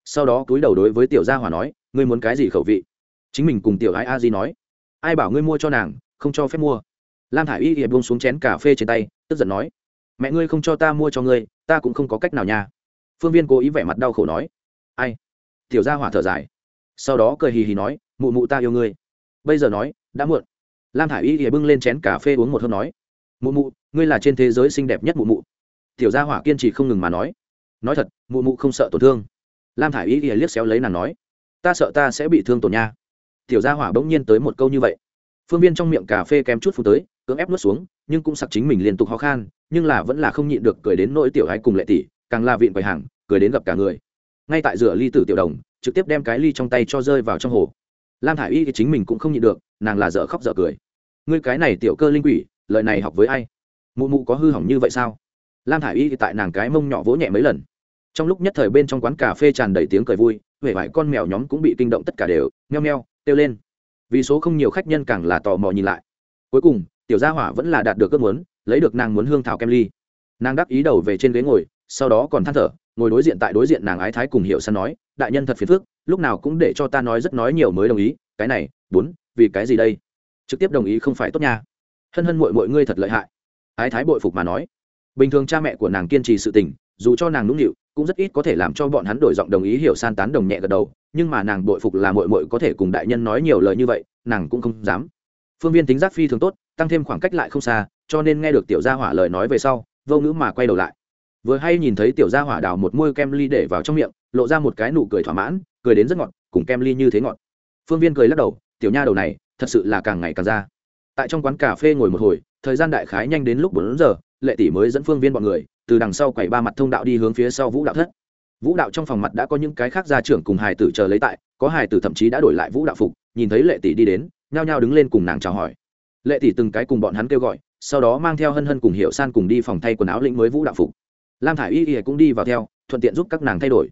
Sau đó túi đầu đối với tiểu gia hỏa nói, ngươi muốn cái gì khẩu vị? Chính mình cùng tiểu ái a di nói. Ai bảo ngươi mua cho nàng, không cho phép mua. Lam thả i y hiệp buông xuống chén cà phê trên tay, tức giận nói. Mẹ ngươi không cho ta mua cho ngươi, ta cũng không có cách nào nha. Phương viên cố ý vẻ mặt đau khổ nói ai? Tiểu gia hỏa thở dài. Sau đó cười hì hì nói, mụ mụ ta yêu ngươi. Bây giờ nói, đã muộn. Lam thả i y thì bưng lên chén cà phê uống một hớp nói, mụ mụ, ngươi là trên thế giới xinh đẹp nhất mụ mụ. Tiểu gia hỏa kiên trì không ngừng mà nói nói thật, mụ mụ không sợ tổn thương. Lam thả i y thì liếc xéo lấy nàng nói, ta sợ ta sẽ bị thương tổn nha. Tiểu gia hỏa bỗng nhiên tới một câu như vậy. Phương viên trong miệng cà phê kém chút phút tới, cưỡng ép nuốt xuống, nhưng cũng sặc chính mình liên tục ho khan, nhưng là vẫn là không nhịn được cười đến nỗi tiểu gái cùng lệ tỷ, càng là vịn quầy hàng, cười đến gặp cả người ngay tại rửa ly tử tiểu đồng, trực tiếp đem cái ly trong tay cho rơi vào trong hồ. Lam thả i y thì chính mình cũng không nhịn được, nàng là dở khóc dở cười. Ngươi cái này tiểu cơ linh quỷ lợi này học với ai? Mụ mụ có hư hỏng như vậy sao? Lam thả i y thì tại nàng cái mông nhỏ vỗ nhẹ mấy lần. Trong lúc nhất thời bên trong quán cà phê tràn đầy tiếng cười vui huệ vải con mèo nhóm cũng bị kinh động tất cả đều nheo nheo kêu lên. Vì số không nhiều khách nhân càng là tò mò nhìn lại. Cuối cùng, tiểu gia hỏa vẫn là đạt được ước muốn, lấy được nàng muốn hương thảo kem ly. Nàng đắc ý đầu về trên ghế ngồi, sau đó còn than thở ngồi đối diện tại đối diện nàng ái thái cùng hiệu săn nói, đại nhân thật phiền phức, lúc nào cũng để cho ta nói rất nói nhiều mới đồng ý, cái này, bốn, vì cái gì đây? Trực tiếp đồng ý không phải tốt nha. Hân hân mội mội ngươi thật lợi hại. Ái thái bội phục mà nói. Bình thường cha mẹ của nàng kiên trì sự tình, dù cho nàng nũng nịu, cũng rất ít có thể làm cho bọn hắn đổi giọng đồng ý hiểu san tán đồng nhẹ gật đầu, nhưng mà nàng bội phục là mội mội có thể cùng đại nhân nói nhiều lời như vậy, nàng cũng không dám. Phương viên tính giác phi thường tốt, tăng thêm khoảng cách lại không xa, cho nên nghe được tiểu gia hỏa lời nói về sau, vô ngữ mà quay đầu lại vừa hay nhìn thấy tiểu gia hỏa đào một môi kem ly để vào trong miệng, lộ ra một cái nụ cười thỏa mãn, cười đến rất ngọt, cùng kem ly như thế ngọt. Phương viên cười lắc đầu, tiểu nha đầu này, thật sự là càng ngày càng ra. Tại trong quán cà phê ngồi một hồi, thời gian đại khái nhanh đến lúc bốn giờ, lệ tỷ mới dẫn phương viên bọn người, từ đằng sau quầy ba mặt thông đạo đi hướng phía sau vũ đạo thất. Vũ đạo trong phòng mặt đã có những cái khác gia trưởng cùng hài tử chờ lấy tại, có hài tử thậm chí đã đổi lại vũ đạo phục, nhìn thấy lệ tỷ đi đến, nhao nhao đứng lên cùng nàng chào hỏi. Lệ tỷ từng cái cùng bọn hắn kêu gọi, sau đó mang theo hân hân cùng hiệu san cùng đi phòng thay quần áo lĩnh mới vũ đạo phục lam thả i y y cũng đi vào theo, thuận tiện giúp các nàng thay đổi.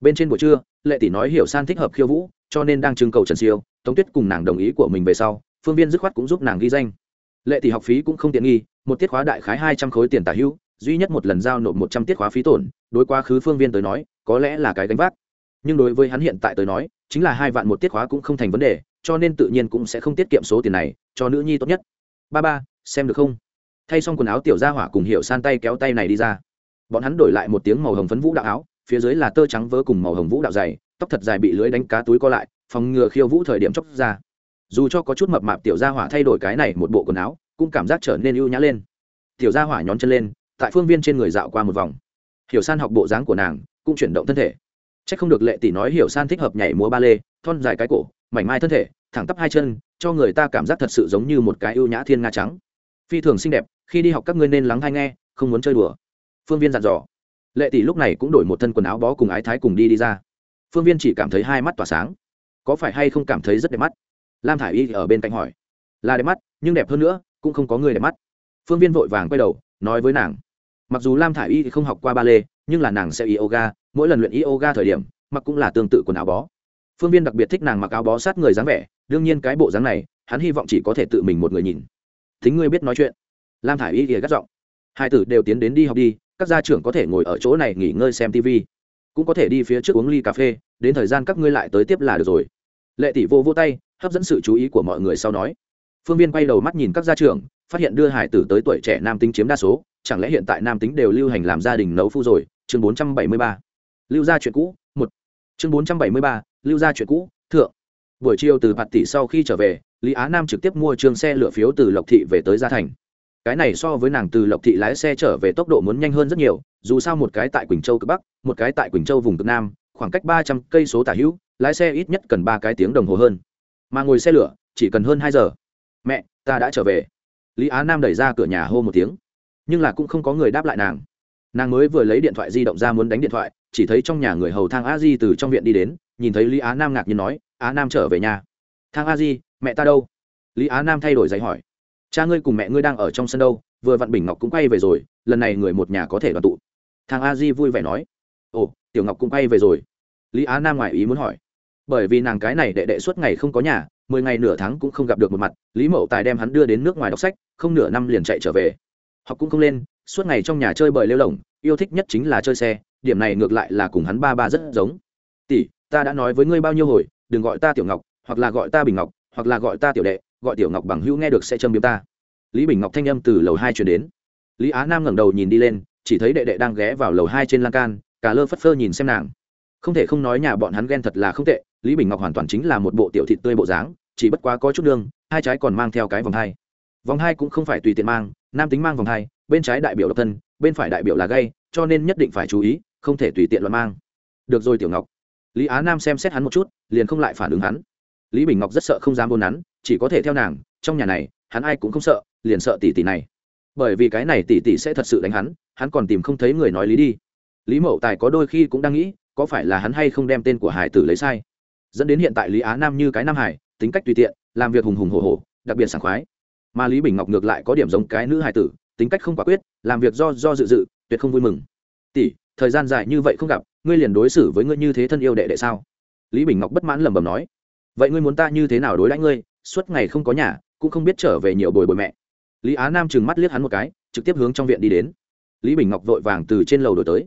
Bên trên buổi trưa, lệ tỷ nói hiểu san thích hợp khiêu vũ, cho nên đang trưng cầu trần siêu, tống tuyết cùng nàng đồng ý của mình về sau, phương viên dứt khoát cũng giúp nàng ghi danh. Lệ tỷ học phí cũng không tiện nghi, một tiết khóa đại khái hai trăm khối tiền tả hữu, duy nhất một lần giao nộp một trăm tiết khóa phí tổn, đối quá khứ phương viên tới nói, có lẽ là cái gánh vác. Nhưng đối với hắn hiện tại tới nói, chính là hai vạn một tiết khóa cũng không thành vấn đề, cho nên tự nhiên cũng sẽ không tiết kiệm số tiền này, cho nữ nhi tốt nhất. Ba ba, xem được không? Thay xong quần áo tiểu gia hỏa cùng hiệu san tay kéo tay này đi ra bọn hắn đổi lại một tiếng màu hồng phấn vũ đạo áo, phía dưới là tơ trắng vớ cùng màu hồng vũ đạo dày, tóc thật dài bị lưới đánh cá túi co lại, phòng ngừa khiêu vũ thời điểm chóc ra. Dù cho có chút mập mạp tiểu gia hỏa thay đổi cái này một bộ quần áo, cũng cảm giác trở nên ưu nhã lên. Tiểu gia hỏa nhón chân lên, tại phương viên trên người dạo qua một vòng. Hiểu san học bộ dáng của nàng, cũng chuyển động thân thể. C h ắ c không được lệ tỷ nói hiểu san thích hợp nhảy múa ba lê, thon dài cái cổ, mảnh mai thân thể, thẳng tắp hai chân, cho người ta cảm giác thật sự giống như một cái ưu nhã thiên nga trắng. Phi thường xinh đẹp, khi đi học các ngươi nên lắng hay nghe, không muốn chơi đùa phương viên dặn dò. Lệ tỷ lúc này cũng đổi một thân quần áo bó cùng ái thái cùng đi đi ra. Phương viên chỉ cảm thấy hai mắt tỏa sáng. Có phải hay không cảm thấy rất đẹp mắt? Lam thả i y ở bên cạnh hỏi. Là đẹp mắt, nhưng đẹp hơn nữa, cũng không có người đẹp mắt. Phương viên vội vàng quay đầu, nói với nàng. Mặc dù lam thả i y không học qua ba lê nhưng là nàng sẽ yoga, mỗi lần luyện yoga thời điểm, mặc cũng là tương tự quần áo bó. Phương viên đặc biệt thích nàng mặc áo bó sát người dáng vẻ, đương nhiên cái bộ dáng này, hắn hy vọng chỉ có thể tự mình một người nhìn. Thính ngươi biết nói chuyện. Lam thả i y thì gắt giọng. Hai tử đều tiến đến đi học đi các gia trưởng có thể ngồi ở chỗ này nghỉ ngơi xem tv cũng có thể đi phía trước uống ly cà phê, đến thời gian các ngươi lại tới tiếp là được rồi. Lệ tỷ vô vô tay, hấp dẫn sự chú ý của mọi người sau nói. Phương viên quay đầu mắt nhìn các gia trưởng, phát hiện đưa hải tử tới tuổi trẻ nam tính chiếm đa số, chẳng lẽ hiện tại nam tính đều lưu hành làm gia đình nấu phu rồi? Chương bốn trăm bảy mươi ba. Lưu gia chuyện cũ, một. Chương bốn trăm bảy mươi ba, lưu gia chuyện cũ, thượng. Buổi chiều từ bạt tỷ sau khi trở về, lý á nam trực tiếp mua trường xe lửa phiếu từ lộc thị về tới gia thành cái này so với nàng từ lộc thị lái xe trở về tốc độ muốn nhanh hơn rất nhiều, dù sao một cái tại quỳnh châu cực bắc, một cái tại quỳnh châu vùng cực nam, khoảng cách ba trăm cây số tả hữu, lái xe ít nhất cần ba cái tiếng đồng hồ hơn. Mà ngồi xe lửa, chỉ cần hơn hai giờ. Mẹ, ta đã trở về. Lý á nam đẩy ra cửa nhà hô một tiếng. Nhưng là cũng không có người đáp lại nàng. Nàng mới vừa lấy điện thoại di động ra muốn đánh điện thoại, chỉ thấy trong nhà người hầu thang a di từ trong viện đi đến, nhìn thấy lý á nam ngạc nhiên nói, á nam trở về nhà. Thang a di, mẹ ta đâu? Lý á nam thay đổi giấy hỏi cha ngươi cùng mẹ ngươi đang ở trong sân đâu, vừa vặn bình ngọc cũng quay về rồi, lần này người một nhà có thể đoàn tụ. Thằng a di vui vẻ nói. Ồ, tiểu ngọc cũng quay về rồi. Lý á nam ngoài ý muốn hỏi. Bởi vì nàng cái này đệ đệ suốt ngày không có nhà, mười ngày nửa tháng cũng không gặp được một mặt, lý mậu tài đem hắn đưa đến nước ngoài đọc sách, không nửa năm liền chạy trở về. Học cũng không lên, suốt ngày trong nhà chơi bời lêu lồng yêu thích nhất chính là chơi xe, điểm này ngược lại là cùng hắn ba ba rất giống. Tỷ, ta đã nói với ngươi bao nhiêu hồi, đừng gọi ta tiểu ngọc, hoặc là gọi ta bình ngọc, hoặc là gọi ta tiểu đệ gọi tiểu ngọc bằng hữu nghe được sẽ châm biếm ta. Lý bình ngọc thanh âm từ lầu hai chuyển đến. Lý á nam ngẩng đầu nhìn đi lên, chỉ thấy đệ đệ đang ghé vào lầu hai trên lan can, cả lơ phất phơ nhìn xem nàng. Không thể không nói nhà bọn hắn ghen thật là không tệ, lý bình ngọc hoàn toàn chính là một bộ tiểu thịt tươi bộ dáng, chỉ bất quá có chút nương, hai trái còn mang theo cái vòng hai. Vòng hai cũng không phải tùy tiện mang, nam tính mang vòng hai, bên trái đại biểu độc thân, bên phải đại biểu là gay, cho nên nhất định phải chú ý, không thể tùy tiện luận mang. Được rồi, tiểu ngọc. Lý á nam xem xét hắn một chút, liền không lại phản ứng hắn lý bình ngọc rất sợ không dám buôn nắn, chỉ có thể theo nàng, trong nhà này, hắn ai cũng không sợ, liền sợ tỷ tỷ này. Bởi vì cái này tỷ tỷ sẽ thật sự đánh hắn hắn còn tìm không thấy người nói lý đi. Lý mậu tài có đôi khi cũng đang nghĩ, có phải là hắn hay không đem tên của hải tử lấy sai. Dẫn đến hiện tại lý á nam như cái nam hải, tính cách tùy tiện, làm việc hùng hùng hồ hồ đặc biệt sảng khoái. Mà lý bình ngọc ngược lại có điểm giống cái nữ hải tử, tính cách không quả quyết, làm việc do do dự dự, tuyệt không vui mừng. Tỷ, thời gian dài như vậy không gặp, ngươi liền đối xử với ngươi như thế thân yêu đệ đệ sao? Lý bình ngọc bất mãn lẩm bẩm nói vậy ngươi muốn ta như thế nào đối đãi ngươi? Suốt ngày không có nhà, cũng không biết trở về nhiều bồi bồi mẹ. Lý á nam trừng mắt liếc hắn một cái, trực tiếp hướng trong viện đi đến. Lý bình ngọc vội vàng từ trên lầu đổi tới.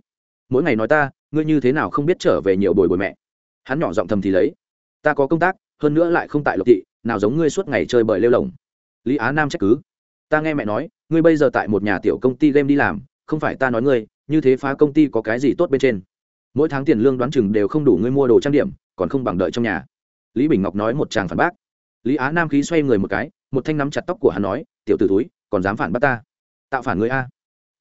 Mỗi ngày nói ta, ngươi như thế nào không biết trở về nhiều bồi bồi mẹ? Hắn nhỏ giọng thầm thì lấy. Ta có công tác, hơn nữa lại không tại lộc thị, nào giống ngươi suốt ngày chơi bời lêu lồng. Lý á nam trách cứ. Ta nghe mẹ nói, ngươi bây giờ tại một nhà tiểu công ty game đi làm, không phải ta nói ngươi, như thế phá công ty có cái gì tốt bên trên? Mỗi tháng tiền lương đoán chừng đều không đủ ngươi mua đồ trang điểm, còn không bằng đợi trong nhà lý bình ngọc nói một chàng phản bác. Lý á nam khí xoay người một cái, một thanh nắm chặt tóc của hắn nói, tiểu t ử túi còn dám phản bác ta? Tạo phản người a?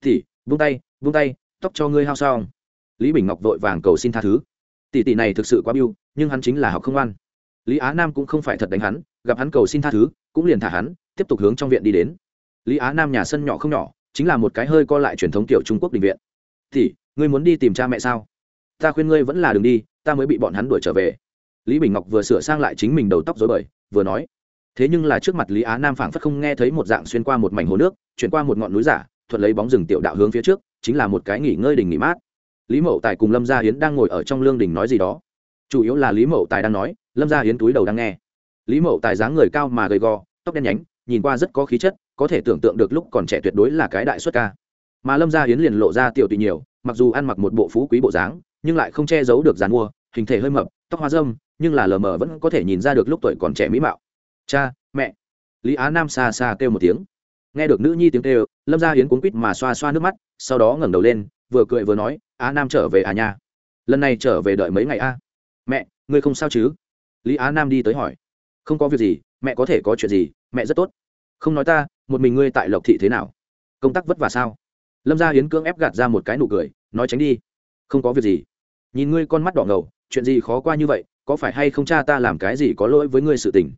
Thì vung tay vung tay, tóc cho ngươi hao sao lý bình ngọc vội vàng cầu xin tha thứ. Tỷ tỷ này thực sự quá biêu nhưng hắn chính là học không ăn lý á nam cũng không phải thật đánh hắn, gặp hắn cầu xin tha thứ, cũng liền thả hắn, tiếp tục hướng trong viện đi đến. Lý á nam nhà sân nhỏ không nhỏ, chính là một cái hơi co lại truyền thống kiểu trung quốc định viện. Thì ngươi muốn đi tìm cha mẹ sao? Ta khuyên ngươi vẫn là đường đi, ta mới bị bọn hắn đuổi trở về lý bình ngọc vừa sửa sang lại chính mình đầu tóc dối bời, vừa nói, thế nhưng là trước mặt lý á nam phảng phất không nghe thấy một dạng xuyên qua một mảnh hồ nước, chuyển qua một ngọn núi giả, thuận lấy bóng rừng tiểu đạo hướng phía trước, chính là một cái nghỉ ngơi đình nghỉ mát. Lý mậu tài cùng lâm gia hiến đang ngồi ở trong lương đình nói gì đó. Chủ yếu là lý mậu tài đang nói, lâm gia hiến túi đầu đang nghe. Lý mậu tài dáng người cao mà gầy gò, tóc đen nhánh, nhìn qua rất có khí chất, có thể tưởng tượng được lúc còn trẻ tuyệt đối là cái đại xuất ca. Mà lâm gia hiến liền lộ ra tiểu tùy nhiều, mặc dù ăn mặc một bộ phú quý bộ dáng, nhưng lại không che giấu được dàn mua, hình thể hơi mập, tóc hoa dâm nhưng là lờ mờ vẫn có thể nhìn ra được lúc tuổi còn trẻ mỹ mạo. Cha, mẹ. Lý á nam xa xa kêu một tiếng. Nghe được nữ nhi tiếng kêu, lâm gia hiến cuốn quýt mà xoa xoa nước mắt, sau đó ngẩng đầu lên, vừa cười vừa nói, á nam trở về à nha? Lần này trở về đợi mấy ngày a? Mẹ, ngươi không sao chứ? Lý á nam đi tới hỏi. Không có việc gì, mẹ có thể có chuyện gì, mẹ rất tốt. Không nói ta, một mình ngươi tại lộc thị thế nào? Công tác vất vả sao? Lâm gia hiến cưỡng ép gạt ra một cái nụ cười, nói tránh đi. Không có việc gì. Nhìn ngươi con mắt đỏ ngầu, chuyện gì khó qua như vậy có phải hay không cha ta làm cái gì có lỗi với ngươi sự tình?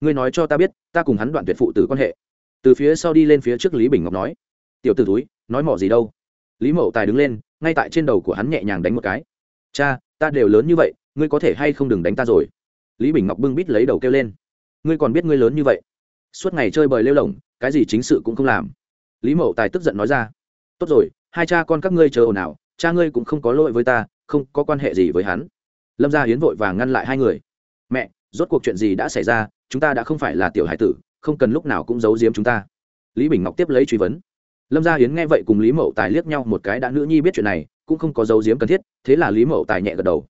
Ngươi nói cho ta biết, ta cùng hắn đoạn tuyệt phụ tử quan hệ. Từ phía sau đi lên phía trước lý bình ngọc nói, tiểu t ử túi nói mỏ gì đâu? Lý mậu tài đứng lên, ngay tại trên đầu của hắn nhẹ nhàng đánh một cái. Cha, ta đều lớn như vậy, ngươi có thể hay không đừng đánh ta rồi? Lý bình ngọc bưng bít lấy đầu kêu lên, ngươi còn biết ngươi lớn như vậy? Suốt ngày chơi bời lêu lỏng, cái gì chính sự cũng không làm. Lý mậu tài tức giận nói ra, tốt rồi, hai cha con các ngươi chờ ồn ào, cha ngươi cũng không có lỗi với ta, không có quan hệ gì với hắn lâm gia hiến vội vàng ngăn lại hai người. Mẹ, rốt cuộc chuyện gì đã xảy ra? Chúng ta đã không phải là tiểu hải tử, không cần lúc nào cũng giấu giếm chúng ta. Lý bình ngọc tiếp lấy truy vấn. Lâm gia hiến nghe vậy cùng lý mậu tài liếc nhau một cái đã nữ nhi biết chuyện này, cũng không có giấu giếm cần thiết, thế là lý mậu tài nhẹ gật đầu.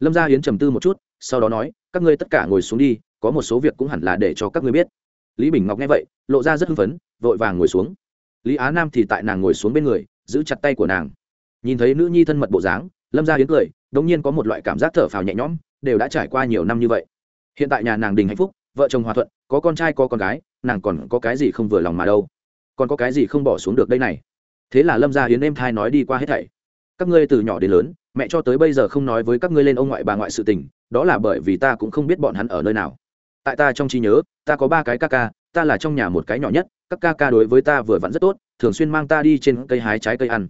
Lâm gia hiến trầm tư một chút, sau đó nói, các ngươi tất cả ngồi xuống đi, có một số việc cũng hẳn là để cho các ngươi biết. Lý bình ngọc nghe vậy, lộ ra rất hưng phấn, vội vàng ngồi xuống. Lý á nam thì tại nàng ngồi xuống bên người, giữ chặt tay của nàng. Nhìn thấy nữ nhi thân mật bộ dáng, lâm gia hiến cười đống nhiên có một loại cảm giác thở phào nhẹ nhõm, đều đã trải qua nhiều năm như vậy. Hiện tại nhà nàng đình hạnh phúc, vợ chồng hòa thuận, có con trai có con gái, nàng còn có cái gì không vừa lòng mà đâu. Còn có cái gì không bỏ xuống được đây này? Thế là lâm gia hiến êm thai nói đi qua hết thảy. Các ngươi từ nhỏ đến lớn, mẹ cho tới bây giờ không nói với các ngươi lên ông ngoại bà ngoại sự tình, đó là bởi vì ta cũng không biết bọn hắn ở nơi nào. Tại ta trong trí nhớ, ta có ba cái ca ca, ta là trong nhà một cái nhỏ nhất, các ca ca đối với ta vừa vặn rất tốt, thường xuyên mang ta đi trên cây hái trái cây ăn.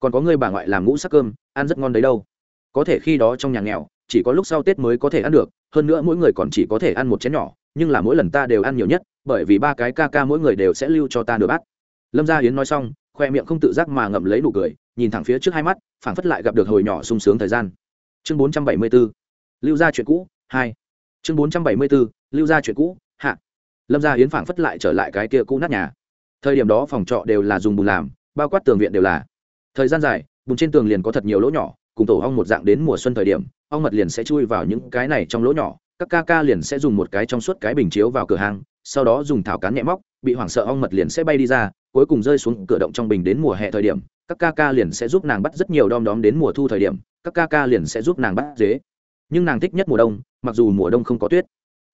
Còn có người bà ngoại làm ngũ sắc cơm, ăn rất ngon đấy đâu có thể khi đó trong nhà nghèo, chỉ có lúc sau tết mới có thể ăn được, hơn nữa mỗi người còn chỉ có thể ăn một chén nhỏ, nhưng là mỗi lần ta đều ăn nhiều nhất, bởi vì ba cái ca ca mỗi người đều sẽ lưu cho ta nửa bát. Lâm gia hiến nói xong, khoe miệng không tự giác mà ngậm lấy nụ cười, nhìn thẳng phía trước hai mắt, phảng phất lại gặp được hồi nhỏ sung sướng thời gian. Chương bốn trăm bảy mươi 474 lưu gia chuyện cũ, hai. Chương bốn trăm bảy mươi 474 lưu gia chuyện cũ, hạ. Lâm gia hiến phảng phất lại trở lại cái kia cũ nát nhà. Thời điểm đó phòng trọ đều là dùng bùn làm, bao quát tường viện đều là. Thời gian dài, bùn trên tường liền có thật nhiều lỗ nhỏ cùng tổ ong một dạng đến mùa xuân thời điểm, ong mật liền sẽ chui vào những cái này trong lỗ nhỏ, các ca ca liền sẽ dùng một cái trong suốt cái bình chiếu vào cửa hàng, sau đó dùng thảo cán nhẹ móc, bị hoảng sợ ong mật liền sẽ bay đi ra, cuối cùng rơi xuống cửa động trong bình đến mùa hè thời điểm, các ca ca liền sẽ giúp nàng bắt rất nhiều đom đóm đến mùa thu thời điểm, các ca ca liền sẽ giúp nàng bắt dế. Nhưng nàng thích nhất mùa đông, mặc dù mùa đông không có tuyết,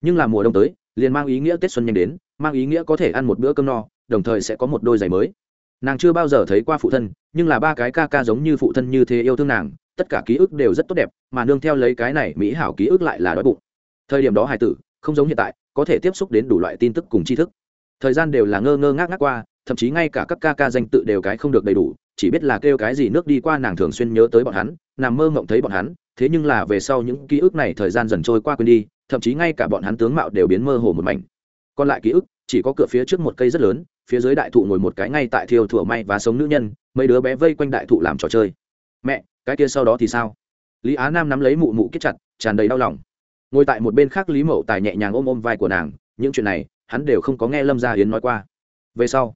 nhưng là mùa đông tới, liền mang ý nghĩa tết xuân nhanh đến, mang ý nghĩa có thể ăn một bữa cơm no, đồng thời sẽ có một đôi giày mới. Nàng chưa bao giờ thấy qua phụ thân, nhưng là ba cái ca ca giống như phụ thân như thế yêu thương nàng tất cả ký ức đều rất tốt đẹp, mà nương theo lấy cái này mỹ hảo ký ức lại là đói bụng. Thời điểm đó Hải tử, không giống hiện tại, có thể tiếp xúc đến đủ loại tin tức cùng tri thức. Thời gian đều là ngơ ngơ ngác ngác qua, thậm chí ngay cả các ca ca danh tự đều cái không được đầy đủ, chỉ biết là kêu cái gì nước đi qua nàng thường xuyên nhớ tới bọn hắn, nằm mơ mộng thấy bọn hắn, thế nhưng là về sau những ký ức này thời gian dần trôi qua quên đi, thậm chí ngay cả bọn hắn tướng mạo đều biến mơ hồ một mảnh. Còn lại ký ức, chỉ có cửa phía trước một cây rất lớn, phía dưới đại thụ ngồi một cái ngay tại thiêu thủa may và sống nữ nhân, mấy đứa bé vây quanh đại thụ làm trò chơi. Mẹ cái kia sau đó thì sao? Lý á nam nắm lấy mụ mụ kết chặt, tràn đầy đau lòng. Ngồi tại một bên khác, lý mậu tài nhẹ nhàng ôm ôm vai của nàng, những chuyện này, hắn đều không có nghe lâm gia hiến nói qua. Về sau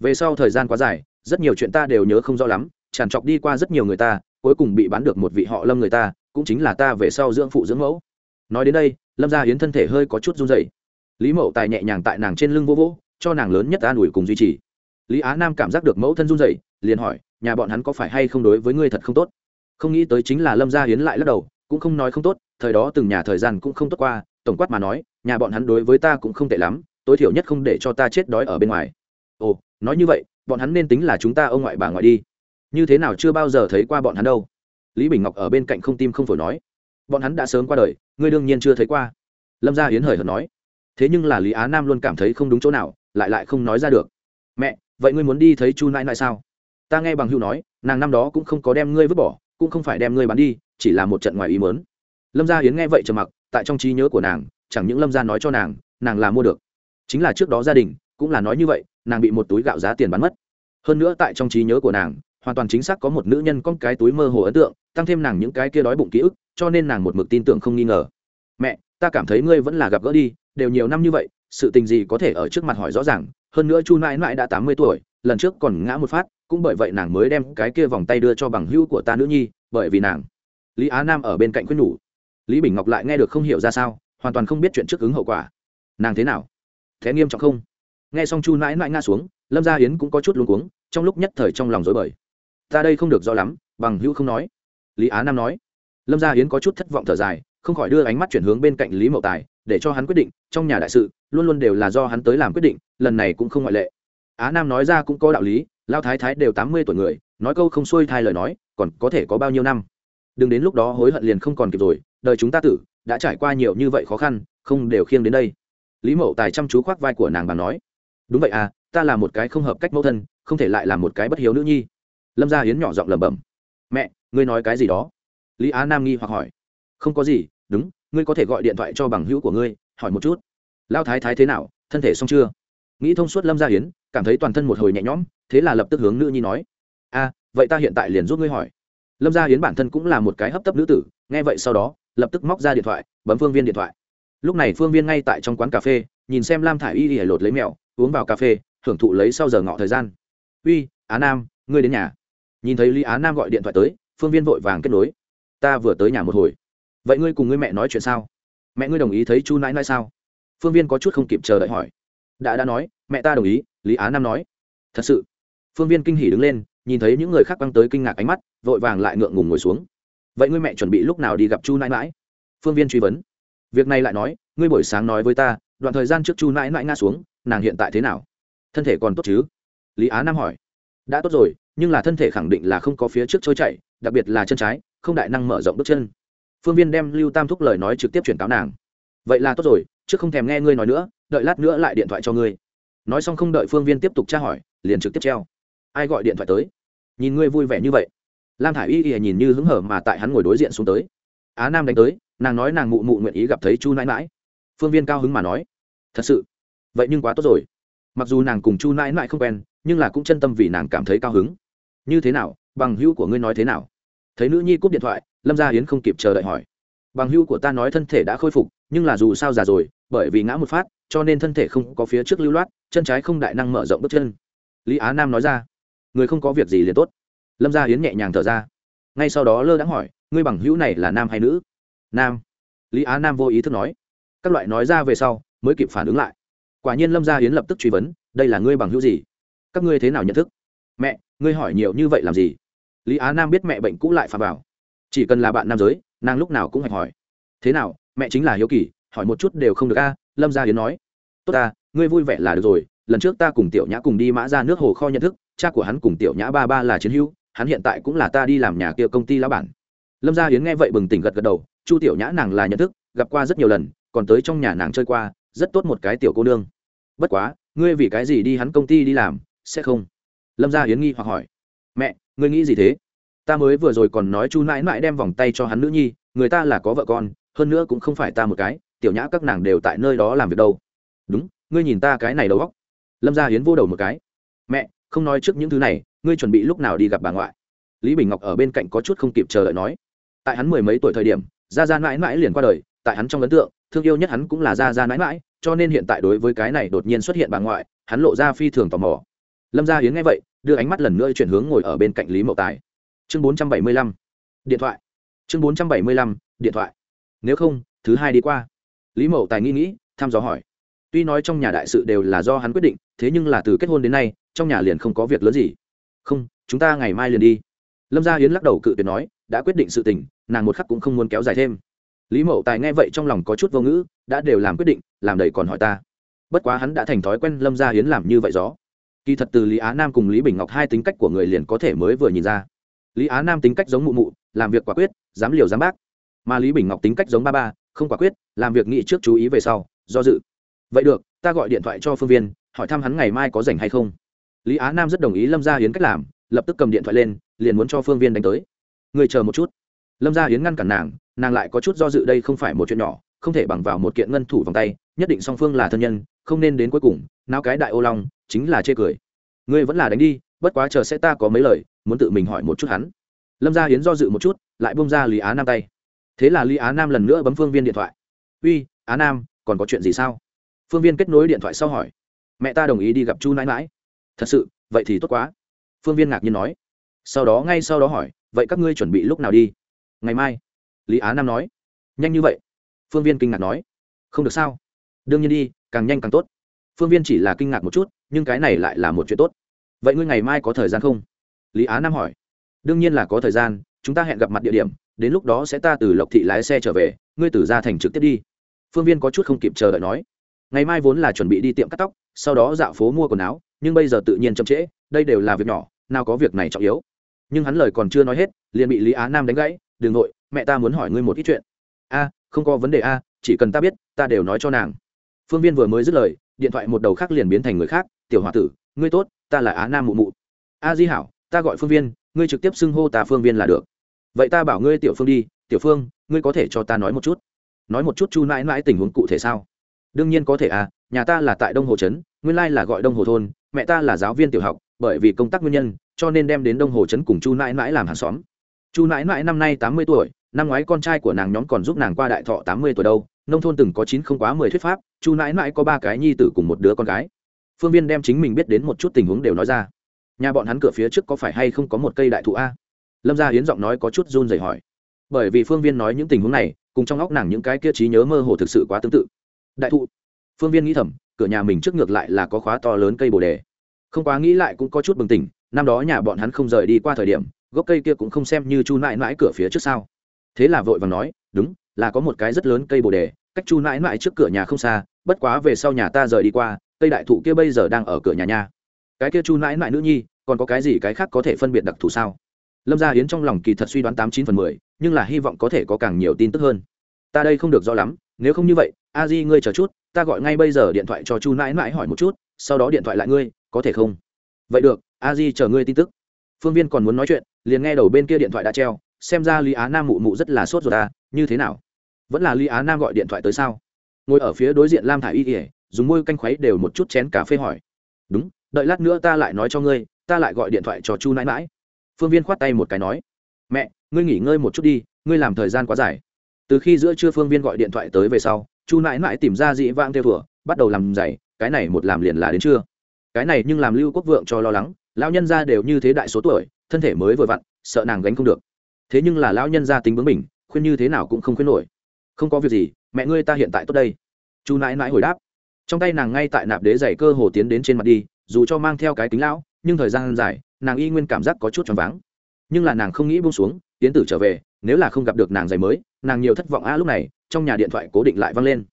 về sau thời gian quá dài, rất nhiều chuyện ta đều nhớ không rõ lắm, tràn trọc đi qua rất nhiều người ta, cuối cùng bị bán được một vị họ lâm người ta, cũng chính là ta về sau dưỡng phụ dưỡng mẫu. Nói đến đây, lâm gia hiến thân thể hơi có chút run dày lý mậu tài nhẹ nhàng tại nàng trên lưng vô vỗ, cho nàng lớn nhất an ủi cùng duy trì. Lý á nam cảm giác được mẫu thân run dày liền hỏi, nhà bọn hắn có phải hay không đối với ngươi thật không tốt? Không nghĩ tới chính là lâm gia hiến lại lắc đầu, cũng không nói không tốt, thời đó từng nhà thời gian cũng không tốt qua, tổng quát mà nói, nhà bọn hắn đối với ta cũng không tệ lắm, tối thiểu nhất không để cho ta chết đói ở bên ngoài. Ồ, nói như vậy, bọn hắn nên tính là chúng ta ông ngoại bà ngoại đi. Như thế nào chưa bao giờ thấy qua bọn hắn đâu. Lý bình ngọc ở bên cạnh không tim không phổi nói, bọn hắn đã sớm qua đời, ngươi đương nhiên chưa thấy qua. Lâm gia hiến hời hợt nói, thế nhưng là lý á nam luôn cảm thấy không đúng chỗ nào, lại lại không nói ra được. Mẹ, vậy ngươi muốn đi thấy chu nãi nãi sao? Ta nghe bằng hữu nói, nàng năm đó cũng không có đem ngươi vứt bỏ cũng không phải đem ngươi bán đi, chỉ là một trận ngoài ý mớn lâm gia hiến nghe vậy trầm mặc, tại trong trí nhớ của nàng, chẳng những lâm gia nói cho nàng nàng là mua được. Chính là trước đó gia đình, cũng là nói như vậy, nàng bị một túi gạo giá tiền bán mất. Hơn nữa tại trong trí nhớ của nàng, hoàn toàn chính xác có một nữ nhân con cái túi mơ hồ ấn tượng, tăng thêm nàng những cái kia đói bụng ký ức, cho nên nàng một mực tin tưởng không nghi ngờ. Mẹ, ta cảm thấy ngươi vẫn là gặp gỡ đi, đều nhiều năm như vậy, sự tình gì có thể ở trước mặt hỏi rõ ràng, hơn nữa chu mãi mãi đã tám mươi tuổi lần trước còn ngã một phát, cũng bởi vậy nàng mới đem cái kia vòng tay đưa cho bằng hữu của ta nữ nhi, bởi vì nàng, lý á nam ở bên cạnh quyết nhủ. Lý bình ngọc lại nghe được không hiểu ra sao, hoàn toàn không biết chuyện trước ứng hậu quả. Nàng thế nào? Thế nghiêm trọng không? Nghe xong chu nãi nãi ngã xuống, lâm gia hiến cũng có chút luống cuống, trong lúc nhất thời trong lòng dối bời. Ta đây không được rõ lắm, bằng hữu không nói. Lý á nam nói. Lâm gia hiến có chút thất vọng thở dài, không khỏi đưa ánh mắt chuyển hướng bên cạnh lý mậu tài, để cho hắn quyết định, trong nhà đại sự, luôn luôn đều là do hắn tới làm quyết định, lần này cũng không ngoại lệ á nam nói ra cũng có đạo lý lao thái thái đều tám mươi tuổi người, nói câu không xuôi thai lời nói, còn có thể có bao nhiêu năm? Đừng đến lúc đó hối hận liền không còn kịp rồi, đời chúng ta tử, đã trải qua nhiều như vậy khó khăn, không đều khiêng đến đây. Lý mậu tài chăm chú khoác vai của nàng bà nói, đúng vậy à ta là một cái không hợp cách mẫu thân, không thể lại là một cái bất hiếu nữ nhi. Lâm gia hiến nhỏ giọng lẩm bẩm, mẹ, ngươi nói cái gì đó? Lý á nam nghi hoặc hỏi, không có gì, đúng, ngươi có thể gọi điện thoại cho bằng hữu của ngươi, hỏi một chút. Lao thái thái thế nào, thân thể xong chưa? Nghĩ thông suốt lâm gia hiến cảm thấy toàn thân một hồi nhẹ nhõm, thế là lập tức hướng nữ nhi nói, a, vậy ta hiện tại liền giúp ngươi hỏi. Lâm gia hiến bản thân cũng là một cái hấp tấp nữ tử, nghe vậy sau đó, lập tức móc ra điện thoại, bấm phương viên điện thoại. Lúc này phương viên ngay tại trong quán cà phê, nhìn xem lam thả i y y lột lấy mẹo, uống vào cà phê hưởng thụ lấy sau giờ ngọ thời gian. Uy, á nam, ngươi đến nhà. Nhìn thấy lý á nam gọi điện thoại tới, phương viên vội vàng kết nối. Ta vừa tới nhà một hồi. Vậy ngươi cùng ngươi mẹ nói chuyện sao? Mẹ ngươi đồng ý thấy chu nãi nãi sao? Phương viên có chút không kịp chờ đợi hỏi. Đã đã nói mẹ ta đồng ý, lý á nam nói. Thật sự. Phương viên kinh hỉ đứng lên, nhìn thấy những người khác băng tới kinh ngạc ánh mắt, vội vàng lại ngượng ngùng ngồi xuống. Vậy ngươi mẹ chuẩn bị lúc nào đi gặp chu nãi nãi? Phương viên truy vấn. Việc này lại nói, ngươi buổi sáng nói với ta, đoạn thời gian trước chu nãi nãi ngã xuống, nàng hiện tại thế nào? Thân thể còn tốt chứ? Lý á nam hỏi. Đã tốt rồi, nhưng là thân thể khẳng định là không có phía trước trôi chạy đặc biệt là chân trái, không đại năng mở rộng bước chân. Phương viên đem lưu tam thúc lời nói trực tiếp chuyển cáo nàng. Vậy là tốt rồi chứ không thèm nghe ngươi nói nữa, đợi lát nữa lại điện thoại cho ngươi nói xong không đợi phương viên tiếp tục tra hỏi, liền trực tiếp treo. Ai gọi điện thoại tới? Nhìn ngươi vui vẻ như vậy. Lam thả i y ỉa nhìn như hứng hở mà tại hắn ngồi đối diện xuống tới. Á nam đánh tới, nàng nói nàng mụ mụ nguyện ý gặp thấy chu nãi mãi phương viên cao hứng mà nói. Thật sự? Vậy nhưng quá tốt rồi. Mặc dù nàng cùng chu nãi mãi không quen, nhưng là cũng chân tâm vì nàng cảm thấy cao hứng. Như thế nào? Bằng hữu của ngươi nói thế nào? Thấy nữ nhi cúp điện thoại, lâm gia hiến không kịp chờ đợi hỏi. Bằng hữu của ta nói thân thể đã khôi phục, nhưng là dù sao già rồi, bởi vì ngã một phát, cho nên thân thể không có phía trước lưu loát chân trái không đại năng mở rộng bước chân. Lý á nam nói ra, người không có việc gì liền tốt. Lâm gia hiến nhẹ nhàng thở ra. Ngay sau đó lơ đãng hỏi, ngươi bằng hữu này là nam hay nữ? Nam. Lý á nam vô ý thức nói. Các loại nói ra về sau, mới kịp phản ứng lại. Quả nhiên lâm gia hiến lập tức truy vấn, đây là ngươi bằng hữu gì? Các ngươi thế nào nhận thức? Mẹ, ngươi hỏi nhiều như vậy làm gì? Lý á nam biết mẹ bệnh cũ lại phà vào. Chỉ cần là bạn nam giới, nàng lúc nào cũng hạch hỏi. Thế nào, mẹ chính là hiếu kỳ, hỏi một chút đều không được a? Lâm gia hiến nói. Tốt ta ngươi vui vẻ là được rồi, lần trước ta cùng tiểu nhã cùng đi mã ra nước hồ kho nhận thức, cha của hắn cùng tiểu nhã ba ba là chiến hữu, hắn hiện tại cũng là ta đi làm nhà kia công ty lão bản. Lâm gia hiến nghe vậy bừng tỉnh gật gật đầu, chu tiểu nhã nàng là nhận thức, gặp qua rất nhiều lần, còn tới trong nhà nàng chơi qua, rất tốt một cái tiểu cô nương. Bất quá, ngươi vì cái gì đi hắn công ty đi làm, sẽ không? Lâm gia hiến nghi hoặc hỏi. Mẹ, ngươi nghĩ gì thế? Ta mới vừa rồi còn nói chu mãi mãi đem vòng tay cho hắn nữ nhi, người ta là có vợ con, hơn nữa cũng không phải ta một cái, tiểu nhã các nàng đều tại nơi đó làm việc đâu. Đúng ngươi nhìn ta cái này đầu góc lâm gia hiến vô đầu một cái. Mẹ, không nói trước những thứ này, ngươi chuẩn bị lúc nào đi gặp bà ngoại? Lý bình ngọc ở bên cạnh có chút không kịp chờ đợi nói. Tại hắn mười mấy tuổi thời điểm, gia gia mãi mãi liền qua đời, tại hắn trong ấn tượng, thương yêu nhất hắn cũng là gia gia mãi mãi, cho nên hiện tại đối với cái này đột nhiên xuất hiện bà ngoại, hắn lộ ra phi thường tò mò. Lâm gia hiến nghe vậy, đưa ánh mắt lần nữa chuyển hướng ngồi ở bên cạnh lý mậu tài. Chương bốn trăm bảy mươi lăm. Điện thoại. Chương bốn trăm bảy mươi lăm. Điện thoại. Nếu không, thứ hai đi qua. Lý mậu tài nghĩ nghĩ, thăm dò hỏi tuy nói trong nhà đại sự đều là do hắn quyết định, thế nhưng là từ kết hôn đến nay, trong nhà liền không có việc lớn gì. Không, chúng ta ngày mai liền đi. Lâm gia hiến lắc đầu cự tuyệt nói, đã quyết định sự tình, nàng một khắc cũng không muốn kéo dài thêm. Lý mậu tài nghe vậy trong lòng có chút vô ngữ, đã đều làm quyết định, làm đầy còn hỏi ta. Bất quá hắn đã thành thói quen lâm gia hiến làm như vậy gió. Kỳ thật từ lý á nam cùng lý bình ngọc hai tính cách của người liền có thể mới vừa nhìn ra. Lý á nam tính cách giống mụ mụ, làm việc quả quyết, dám liều dám bác. Mà lý bình ngọc tính cách giống ba ba, không quả quyết, làm việc nghĩ trước chú ý về sau, do dự vậy được, ta gọi điện thoại cho phương viên, hỏi thăm hắn ngày mai có rảnh hay không. Lý á nam rất đồng ý lâm gia hiến cách làm, lập tức cầm điện thoại lên, liền muốn cho phương viên đánh tới. Người chờ một chút. Lâm gia hiến ngăn cản nàng nàng lại có chút do dự đây không phải một chuyện nhỏ, không thể bằng vào một kiện ngân thủ vòng tay, nhất định song phương là thân nhân, không nên đến cuối cùng nào cái đại ô long, chính là chê cười. Ngươi vẫn là đánh đi, bất quá chờ sẽ ta có mấy lời, muốn tự mình hỏi một chút hắn. Lâm gia hiến do dự một chút, lại bông ra lý á nam tay. Thế là lý á nam lần nữa bấm phương viên điện thoại. Uy, á nam, còn có chuyện gì sao? Phương viên kết nối điện thoại sau hỏi. Mẹ ta đồng ý đi gặp chu nãi mãi thật sự, vậy thì tốt quá. Phương viên ngạc nhiên nói. Sau đó ngay sau đó hỏi, vậy các ngươi chuẩn bị lúc nào đi? Ngày mai. Lý á nam nói. Nhanh như vậy. Phương viên kinh ngạc nói. Không được sao? Đương nhiên đi, càng nhanh càng tốt. Phương viên chỉ là kinh ngạc một chút, nhưng cái này lại là một chuyện tốt. Vậy ngươi ngày mai có thời gian không? Lý á nam hỏi. Đương nhiên là có thời gian, chúng ta hẹn gặp mặt địa điểm, đến lúc đó sẽ ta từ lộc thị lái xe trở về, ngươi từ ra thành trực tiếp đi. Phương viên có chút không kịp chờ đợi nói ngày mai vốn là chuẩn bị đi tiệm cắt tóc, sau đó dạo phố mua quần áo, nhưng bây giờ tự nhiên chậm trễ, đây đều là việc nhỏ, nào có việc này trọng yếu. Nhưng hắn lời còn chưa nói hết, liền bị lý á nam đánh gãy đ ừ n g nội, mẹ ta muốn hỏi ngươi một ít chuyện. A, không có vấn đề a, chỉ cần ta biết, ta đều nói cho nàng. Phương viên vừa mới dứt lời, điện thoại một đầu khác liền biến thành người khác, tiểu h o a tử, ngươi tốt, ta là á nam mụ mụ. A di hảo, ta gọi phương viên, ngươi trực tiếp xưng hô ta phương viên là được. Vậy ta bảo ngươi tiểu phương đi, tiểu phương, ngươi có thể cho ta nói một chút. Nói một chút chu mãi mãi tình huống cụ thể sao? Đương nhiên có thể à nhà ta là tại đông hồ trấn, nguyên lai là gọi đông hồ thôn, mẹ ta là giáo viên tiểu học, bởi vì công tác nguyên nhân, cho nên đem đến đông hồ trấn cùng chu Nãi Nãi làm hàng xóm. Chu Nãi Nãi năm nay tám mươi tuổi, năm ngoái con trai của nàng nhóm còn giúp nàng qua đại thọ tám mươi tuổi đâu, nông thôn từng có chín không quá mười thuyết pháp, chu Nãi Nãi có ba cái nhi tử cùng một đứa con gái. Phương viên đem chính mình biết đến một chút tình huống đều nói ra. Nhà bọn hắn cửa phía trước có phải hay không có một cây đại thụ a? Lâm gia hiến giọng nói có chút run rẩy hỏi. Bởi vì phương viên nói những tình huống này, cùng trong óc nàng những cái kia trí nhớ mơ hồ thực sự quá tương tự đại thụ. Phương viên nghĩ thầm, cửa nhà mình trước ngược lại là có khóa to lớn cây bồ đề. Không quá nghĩ lại cũng có chút bừng tỉnh, năm đó nhà bọn hắn không rời đi qua thời điểm, gốc cây kia cũng không xem như chu nãi mãi cửa phía trước sau thế là vội và nói, đúng, là có một cái rất lớn cây bồ đề, cách chu nãi mãi trước cửa nhà không xa, bất quá về sau nhà ta rời đi qua, cây đại thụ kia bây giờ đang ở cửa nhà nha. Cái kia chu nãi mãi nữ nhi, còn có cái gì cái khác có thể phân biệt đặc thù sao? Lâm gia hiến trong lòng kỳ thật suy đoán tám chín phần mười, nhưng là hy vọng có thể có càng nhiều tin tức hơn. Ta đây không được rõ lắm, nếu không như vậy a di ngươi chờ chút, ta gọi ngay bây giờ điện thoại cho chu nãi Nãi hỏi một chút, sau đó điện thoại lại ngươi, có thể không? Vậy được, a di chờ ngươi tin tức. Phương viên còn muốn nói chuyện, liền nghe đầu bên kia điện thoại đã treo, xem ra lý á nam mụ mụ rất là sốt rồi ta, như thế nào? Vẫn là lý á nam gọi điện thoại tới sao? Ngồi ở phía đối diện lam thả i y ỉa dùng môi canh khuấy đều một chút chén cà phê hỏi. Đúng, đợi lát nữa ta lại nói cho ngươi, ta lại gọi điện thoại cho chu nãi mãi phương viên khoát tay một cái nói. Mẹ, ngươi nghỉ ngơi một chút đi, ngươi làm thời gian quá dài. Từ khi giữa trưa phương viên gọi điện thoại tới về sau chu nãi mãi tìm ra dị vãng theo thủa, bắt đầu làm giày, cái này một làm liền là đến trưa. Cái này nhưng làm lưu quốc vượng cho lo lắng, lão nhân gia đều như thế đại số tuổi, thân thể mới vừa vặn, sợ nàng gánh không được. Thế nhưng là lão nhân gia tính bướng mình khuyên như thế nào cũng không khuyên nổi. Không có việc gì, mẹ ngươi ta hiện tại tốt đây. Chu nãi nãi hồi đáp. Trong tay nàng ngay tại nạp đế giày cơ hồ tiến đến trên mặt đi, dù cho mang theo cái kính lão, nhưng thời gian dài, nàng y nguyên cảm giác có chút choáng váng. Nhưng là nàng không nghĩ buông xuống, tiến tử trở về, nếu là không gặp được nàng giày mới nàng nhiều thất vọng a lúc này, trong nhà điện thoại cố định lại văng lên.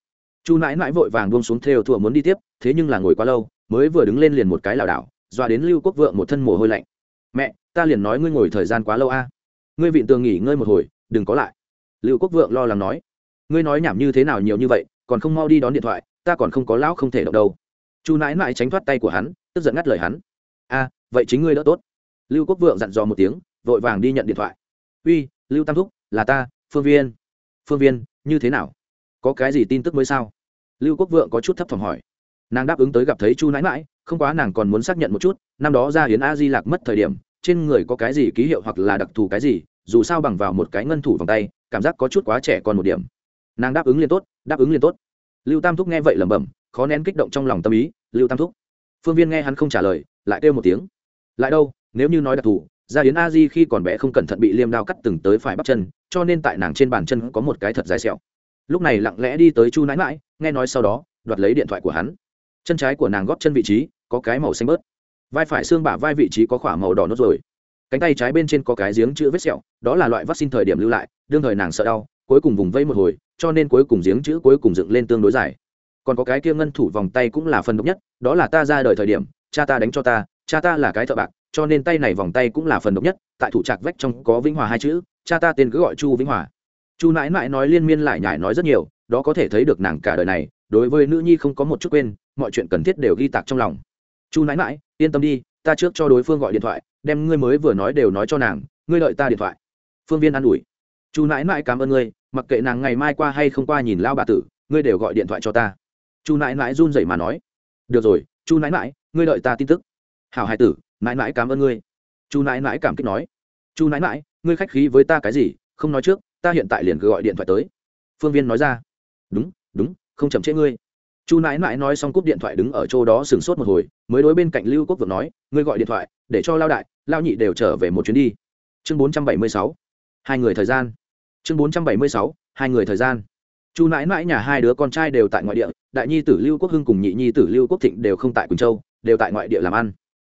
Chu nãi nãi vội vàng buông xuống theo thùa muốn đi tiếp, thế nhưng là ngồi quá lâu, mới vừa đứng lên liền một cái lảo đảo doa đến lưu quốc vượng một thân mồ hôi lạnh. Mẹ, ta liền nói ngươi ngồi thời gian quá lâu a. Ngươi vịn tường nghỉ ngơi một hồi, đừng có lại. Lưu quốc vượng lo lắng nói. Ngươi nói nhảm như thế nào nhiều như vậy, còn không mau đi đón điện thoại, ta còn không có lão không thể động đâu. Chu nãi nãi tránh thoát tay của hắn, tức giận ngắt lời hắn. A, vậy chính ngươi đỡ tốt. Lưu quốc vượng dặn dò một tiếng, vội vàng đi nhận điện thoại. Uy, lưu tam thúc, là ta, phương viên phương viên, như thế nào? Có cái gì tin tức mới sao? Lưu quốc vượng có chút thấp thỏm hỏi. Nàng đáp ứng tới gặp thấy chu nãi mãi, không quá nàng còn muốn xác nhận một chút, năm đó ra hiến a di lạc mất thời điểm, trên người có cái gì ký hiệu hoặc là đặc thù cái gì, dù sao bằng vào một cái ngân thủ vòng tay, cảm giác có chút quá trẻ còn một điểm. Nàng đáp ứng liền tốt, đáp ứng liền tốt. Lưu tam thúc nghe vậy lẩm bẩm, khó nén kích động trong lòng tâm ý, lưu tam thúc. Phương viên nghe hắn không trả lời, lại kêu một tiếng. Lại đâu, nếu như nói đặc thù gia yến a di khi còn bé không cẩn thận bị liêm đao cắt từng tới phải bắp chân, cho nên tại nàng trên bàn chân có một cái thật dài sẹo. Lúc này lặng lẽ đi tới chu nãi mãi, nghe nói sau đó, đoạt lấy điện thoại của hắn. Chân trái của nàng góp chân vị trí, có cái màu xanh bớt. Vai phải xương bả vai vị trí có khỏa màu đỏ nốt rồi cánh tay trái bên trên có cái giếng chữ vết sẹo, đó là loại vaccine thời điểm lưu lại, đương thời nàng sợ đau, cuối cùng vùng vây một hồi, cho nên cuối cùng giếng chữ cuối cùng dựng lên tương đối dài. Còn có cái kia ngân thủ vòng tay cũng là phần độc nhất, đó là ta ra đời thời điểm, cha ta đánh cho ta, cha ta là cái thợ bạc cho nên tay này vòng tay cũng là phần độc nhất, tại thủ trạc vách trong có vĩnh hòa hai chữ, cha ta tên cứ gọi chu vĩnh hòa. Chu nãi nãi nói liên miên lại nhải nói rất nhiều, đó có thể thấy được nàng cả đời này, đối với nữ nhi không có một chút quên, mọi chuyện cần thiết đều ghi tạc trong lòng. Chu nãi nãi yên tâm đi, ta trước cho đối phương gọi điện thoại, đem ngươi mới vừa nói đều nói cho nàng, ngươi đợi ta điện thoại. Phương viên an ủi. Chu nãi nãi cảm ơn ngươi, mặc kệ nàng ngày mai qua hay không qua nhìn lao bà tử, ngươi đều gọi điện thoại cho ta. Chu nãi nãi run rẩy mà nói. Được rồi, chu nãi nãi ngươi đợi ta tin tức. Hảo hai tử nãi nãi cảm ơn ngươi. Chu nãi nãi cảm kích nói. Chu nãi nãi ngươi khách khí với ta cái gì? Không nói trước, ta hiện tại liền cứ gọi điện thoại tới. Phương viên nói ra. Đúng đúng, không chậm trễ ngươi. Chu nãi nãi nói xong cúp điện thoại đứng ở chỗ đó sửng sốt một hồi, mới đối bên cạnh lưu quốc vượng nói, ngươi gọi điện thoại, để cho lao đại, lao nhị đều trở về một chuyến đi. Chương bốn trăm bảy mươi sáu. Hai người thời gian. Chương bốn trăm bảy mươi sáu, hai người thời gian. Chu nãi nãi nhà hai đứa con trai đều tại ngoại địa, đại nhi tử lưu quốc hưng cùng nhị nhi tử lưu quốc thịnh đều không tại quỳnh châu, đều tại ngoại địa làm ăn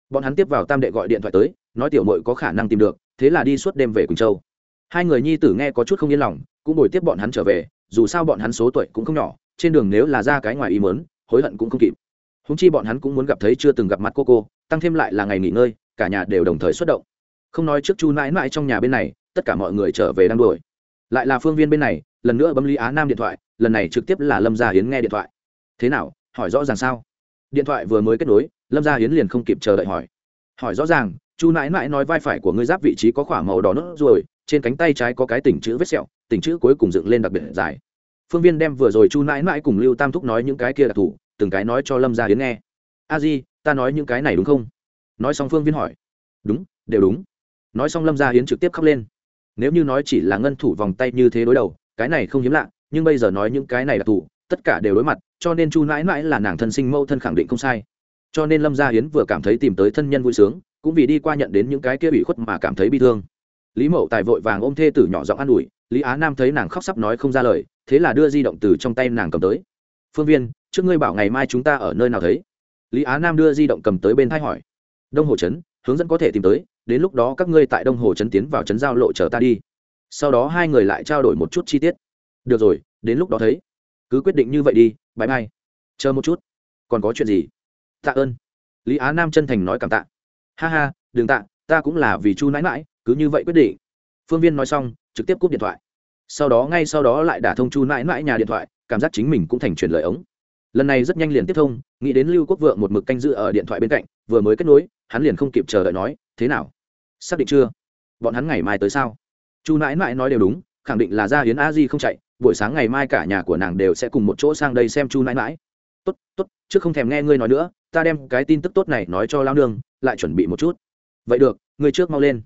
bọn hắn tiếp vào tam đệ gọi điện thoại tới, nói tiểu mội có khả năng tìm được, thế là đi suốt đêm về quỳnh châu. Hai người nhi tử nghe có chút không yên lòng, cũng bồi tiếp bọn hắn trở về, dù sao bọn hắn số tuổi cũng không nhỏ, trên đường nếu là ra cái ngoài ý mớn hối hận cũng không kịp. Húng chi bọn hắn cũng muốn gặp thấy chưa từng gặp mặt cô cô, tăng thêm lại là ngày nghỉ ngơi, cả nhà đều đồng thời xuất động. Không nói trước chu mãi mãi trong nhà bên này, tất cả mọi người trở về đang đuổi. Lại là phương viên bên này, lần nữa bấm lý á nam điện thoại, lần này trực tiếp là lâm gia hiến nghe điện thoại. Thế nào, hỏi rõ ràng sao? Điện thoại vừa mới kết nối lâm gia hiến liền không kịp chờ đợi hỏi. Hỏi rõ ràng, chu nãi nãi nói vai phải của ngươi giáp vị trí có khoảng màu đỏ nốt rồi trên cánh tay trái có cái tỉnh chữ vết sẹo, tỉnh chữ cuối cùng dựng lên đặc biệt dài. Phương viên đem vừa rồi chu nãi nãi cùng lưu tam thúc nói những cái kia đặc thù từng cái nói cho lâm gia hiến nghe. A di, ta nói những cái này đúng không? Nói xong phương viên hỏi. Đúng, đều đúng. Nói xong lâm gia hiến trực tiếp khóc lên. Nếu như nói chỉ là ngân thủ vòng tay như thế đối đầu, cái này không hiếm lạ, nhưng bây giờ nói những cái này là thủ, tất cả đều đối mặt, cho nên chu Nãi Nãi là nàng thân sinh mâu thân khẳng định không sai cho nên lâm gia hiến vừa cảm thấy tìm tới thân nhân vui sướng, cũng vì đi qua nhận đến những cái kia bị khuất mà cảm thấy bi thương. Lý mậu tài vội vàng ôm thê tử nhỏ giọng an ủi, lý á nam thấy nàng khóc sắp nói không ra lời, thế là đưa di động từ trong tay nàng cầm tới. Phương viên, trước ngươi bảo ngày mai chúng ta ở nơi nào thấy? Lý á nam đưa di động cầm tới bên thái hỏi. Đông hồ trấn, hướng dẫn có thể tìm tới, đến lúc đó các ngươi tại đông hồ trấn tiến vào trấn giao lộ chờ ta đi. Sau đó hai người lại trao đổi một chút chi tiết. Được rồi, đến lúc đó thấy. Cứ quyết định như vậy đi bãi mai chờ một chút. Còn có chuyện gì? Tạ ơn. Lý á nam chân thành nói cảm tạ. Ha ha, đừng tạ, ta cũng là vì chu nãi mãi cứ như vậy quyết định. Phương viên nói xong, trực tiếp cúp điện thoại. Sau đó ngay sau đó lại đả thông chu nãi mãi nhà điện thoại, cảm giác chính mình cũng thành truyền lời ống. Lần này rất nhanh liền tiếp thông, nghĩ đến lưu quốc vượng một mực canh giữ ở điện thoại bên cạnh, vừa mới kết nối, hắn liền không kịp chờ đợi nói, thế nào? Xác định chưa? Bọn hắn ngày mai tới sao? Chu nãi mãi nói đều đúng, khẳng định là gia hiến a di không chạy, buổi sáng ngày mai cả nhà của nàng đều sẽ cùng một chỗ sang đây xem chu nãi mãi tốt tốt, trước không thèm nghe ngươi nói nữa ta đem cái tin tức tốt này nói cho lao nương, lại chuẩn bị một chút. Vậy được, ngươi trước mau lên.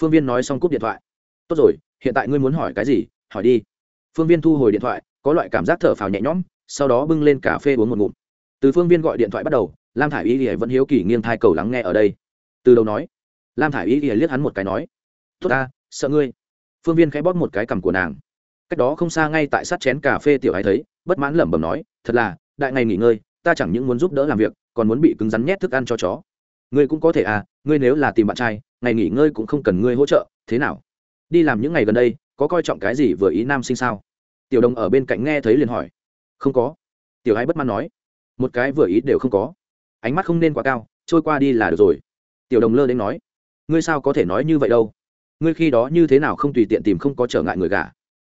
Phương viên nói xong cúp điện thoại. Tốt rồi, hiện tại ngươi muốn hỏi cái gì, hỏi đi. Phương viên thu hồi điện thoại, có loại cảm giác thở phào nhẹ nhõm, sau đó bưng lên cà phê uống một ngụm. Từ phương viên gọi điện thoại bắt đầu, lam thả i y ỉa vẫn hiếu kỳ nghiêng thai cầu lắng nghe ở đây. Từ đầu nói, lam thả i y ỉa liếc hắn một cái nói, tốt ta, sợ ngươi. Phương viên khẽ bóp một cái cằm của nàng. Cách đó không xa ngay tại sát chén cà phê tiểu ái thấy, bất mãn lẩm bẩm nói, thật là, đại ngày nghỉ ngơi ta chẳng những muốn giúp đỡ làm việc, còn muốn bị cứng rắn nhét thức ăn cho chó. Ngươi cũng có thể à ngươi nếu là tìm bạn trai, ngày nghỉ ngơi cũng không cần ngươi hỗ trợ, thế nào? Đi làm những ngày gần đây, có coi trọng cái gì vừa ý nam sinh sao? Tiểu đồng ở bên cạnh nghe thấy liền hỏi. Không có. Tiểu ái bất mãn nói. Một cái vừa ý đều không có. Ánh mắt không nên quá cao, trôi qua đi là được rồi. Tiểu đồng lơ đến nói. Ngươi sao có thể nói như vậy đâu? Ngươi khi đó như thế nào không tùy tiện tìm không có trở ngại người gả?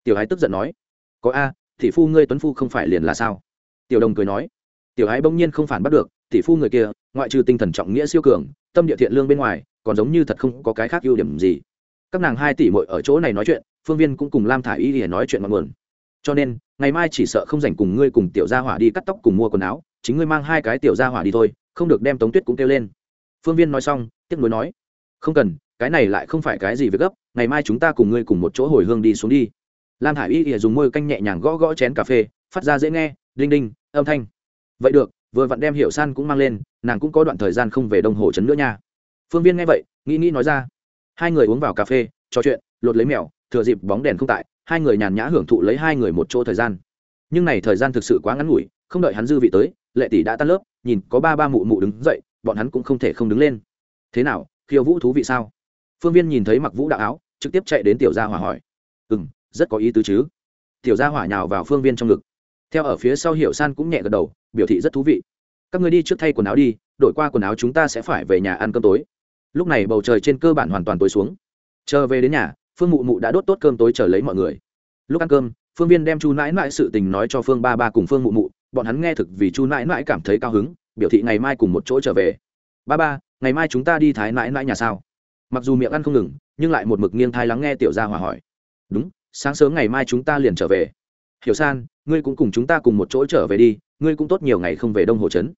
Tiểu ái tức giận nói. Có a thì phu ngươi tuấn phu không phải liền là sao? Tiểu đồng cười nói tiểu ái bỗng nhiên không phản bắt được, tỷ phu người kia, ngoại trừ tinh thần trọng nghĩa siêu cường, tâm địa thiện lương bên ngoài, còn giống như thật không có cái khác ưu điểm gì. Các nàng hai tỷ mội ở chỗ này nói chuyện, phương viên cũng cùng lam thả y để nói chuyện ngọn nguồn cho nên, ngày mai chỉ sợ không dành cùng ngươi cùng tiểu gia hỏa đi cắt tóc cùng mua quần áo, chính ngươi mang hai cái tiểu gia hỏa đi thôi, không được đem tống tuyết cũng kêu lên. Phương viên nói xong tiếp nối nói, không cần, cái này lại không phải cái gì việc gấp, ngày mai chúng ta cùng ngươi cùng một chỗ hồi hương đi xuống đi. Lam Thả y ỉa dùng môi canh nhẹ nhàng gõ gõ chén cà phê, phát ra dễ nghe, đinh đinh, âm thanh vậy được, vừa vặn đem hiệu san cũng mang lên, nàng cũng có đoạn thời gian không về đông hồ trấn nữa nha. Phương viên nghe vậy, nghĩ nghĩ nói ra. Hai người uống vào cà phê, trò chuyện, lột lấy mèo, thừa dịp bóng đèn không tại, hai người nhàn nhã hưởng thụ lấy hai người một chỗ thời gian. Nhưng này thời gian thực sự quá ngắn ngủi, không đợi hắn dư vị tới, lệ tỷ đã tan lớp, nhìn có ba ba mụ mụ đứng dậy, bọn hắn cũng không thể không đứng lên. Thế nào khiêu vũ thú vị sao? Phương viên nhìn thấy mặc vũ đạo áo, trực tiếp chạy đến tiểu gia hỏa hỏi. Ừ m rất có ý tứ chứ. Tiểu gia hỏa nhào vào phương viên trong ngực theo ở phía sau hiểu san cũng nhẹ gật đầu, biểu thị rất thú vị. Các người đi trước thay quần áo đi, đổi qua quần áo chúng ta sẽ phải về nhà ăn cơm tối. Lúc này bầu trời trên cơ bản hoàn toàn tối xuống. Chờ về đến nhà, phương mụ mụ đã đốt tốt cơm tối chờ lấy mọi người. Lúc ăn cơm, phương viên đem chu nãi nãi sự tình nói cho phương ba ba cùng phương mụ mụ, bọn hắn nghe thực vì chu nãi nãi cảm thấy cao hứng, biểu thị ngày mai cùng một chỗ trở về. Ba ba, ngày mai chúng ta đi thái nãi nãi nhà sao? Mặc dù miệng ăn không ngừng, nhưng lại một mực nghiêng thai lắng nghe tiểu gia hòa hỏi. Đúng, sáng sớm ngày mai chúng ta liền trở về. Hiểu san ngươi cũng cùng chúng ta cùng một chỗ trở về đi, ngươi cũng tốt nhiều ngày không về đông hồ trấn.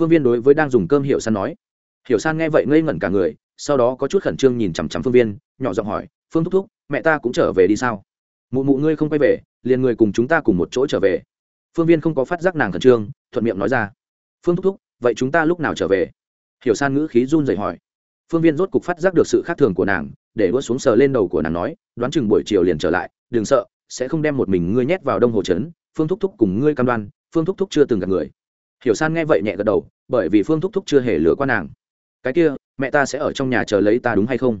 Phương viên đối với đang dùng cơm hiểu san nói. Hiểu san nghe vậy ngây ngẩn cả người, sau đó có chút khẩn trương nhìn chằm chằm phương viên, nhỏ giọng hỏi, phương thúc thúc, mẹ ta cũng trở về đi sao? Mụ mụ ngươi không quay về, liền người cùng chúng ta cùng một chỗ trở về. Phương viên không có phát giác nàng khẩn trương, thuận miệng nói ra. Phương thúc thúc, vậy chúng ta lúc nào trở về? Hiểu san ngữ khí run rẩy hỏi. Phương viên rốt cục phát giác được sự khác thường của nàng, để đua xuống sờ lên đầu của nàng nói, đoán chừng buổi chiều liền trở lại, đừng sợ, sẽ không đem một mình ngươi nhét vào đông hồ trấn phương thúc thúc cùng ngươi cam đoan, phương thúc thúc chưa từng gặp người. Hiểu san nghe vậy nhẹ gật đầu, bởi vì phương thúc thúc chưa hề lừa qua nàng. Cái kia, mẹ ta sẽ ở trong nhà chờ lấy ta đúng hay không?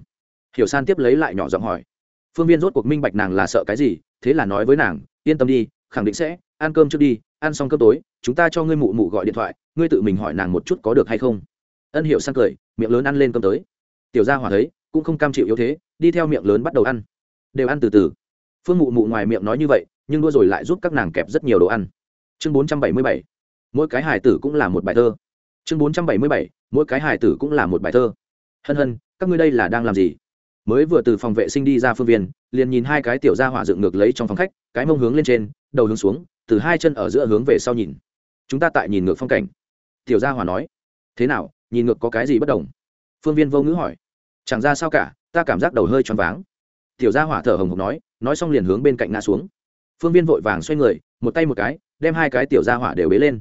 Hiểu san tiếp lấy lại nhỏ giọng hỏi. Phương viên rốt cuộc minh bạch nàng là sợ cái gì, thế là nói với nàng, yên tâm đi, khẳng định sẽ, ăn cơm trước đi, ăn xong cơm tối, chúng ta cho ngươi mụ mụ gọi điện thoại, ngươi tự mình hỏi nàng một chút có được hay không. Ân hiểu san cười, miệng lớn ăn lên cơm tới. Tiểu gia hỏa thấy, cũng không cam chịu yếu thế, đi theo miệng lớn bắt đầu ăn. Đều ăn từ từ. Phương mụ mụ ngoài miệng nói như vậy nhưng đua rồi lại giúp các nàng kẹp rất nhiều đồ ăn. Chương bốn trăm bảy mươi bảy, mỗi cái hài tử cũng là một bài thơ. Chương bốn trăm bảy mươi bảy, mỗi cái hài tử cũng là một bài thơ. Hân hân, các ngươi đây là đang làm gì? Mới vừa từ phòng vệ sinh đi ra phương viên, liền nhìn hai cái tiểu gia hỏa dựng ngược lấy trong phòng khách, cái mông hướng lên trên, đầu hướng xuống, từ hai chân ở giữa hướng về sau nhìn. Chúng ta tại nhìn ngược phong cảnh. Tiểu gia hỏa nói. Thế nào, nhìn ngược có cái gì bất đồng? Phương viên vô ngữ hỏi. Chẳng ra sao cả, ta cảm giác đầu hơi choáng váng. Tiểu gia hỏa thở hồng hộc nói nói xong liền hướng bên cạnh ngã xuống phương viên vội vàng xoay người, một tay một cái, đem hai cái tiểu gia hỏa đều bế lên.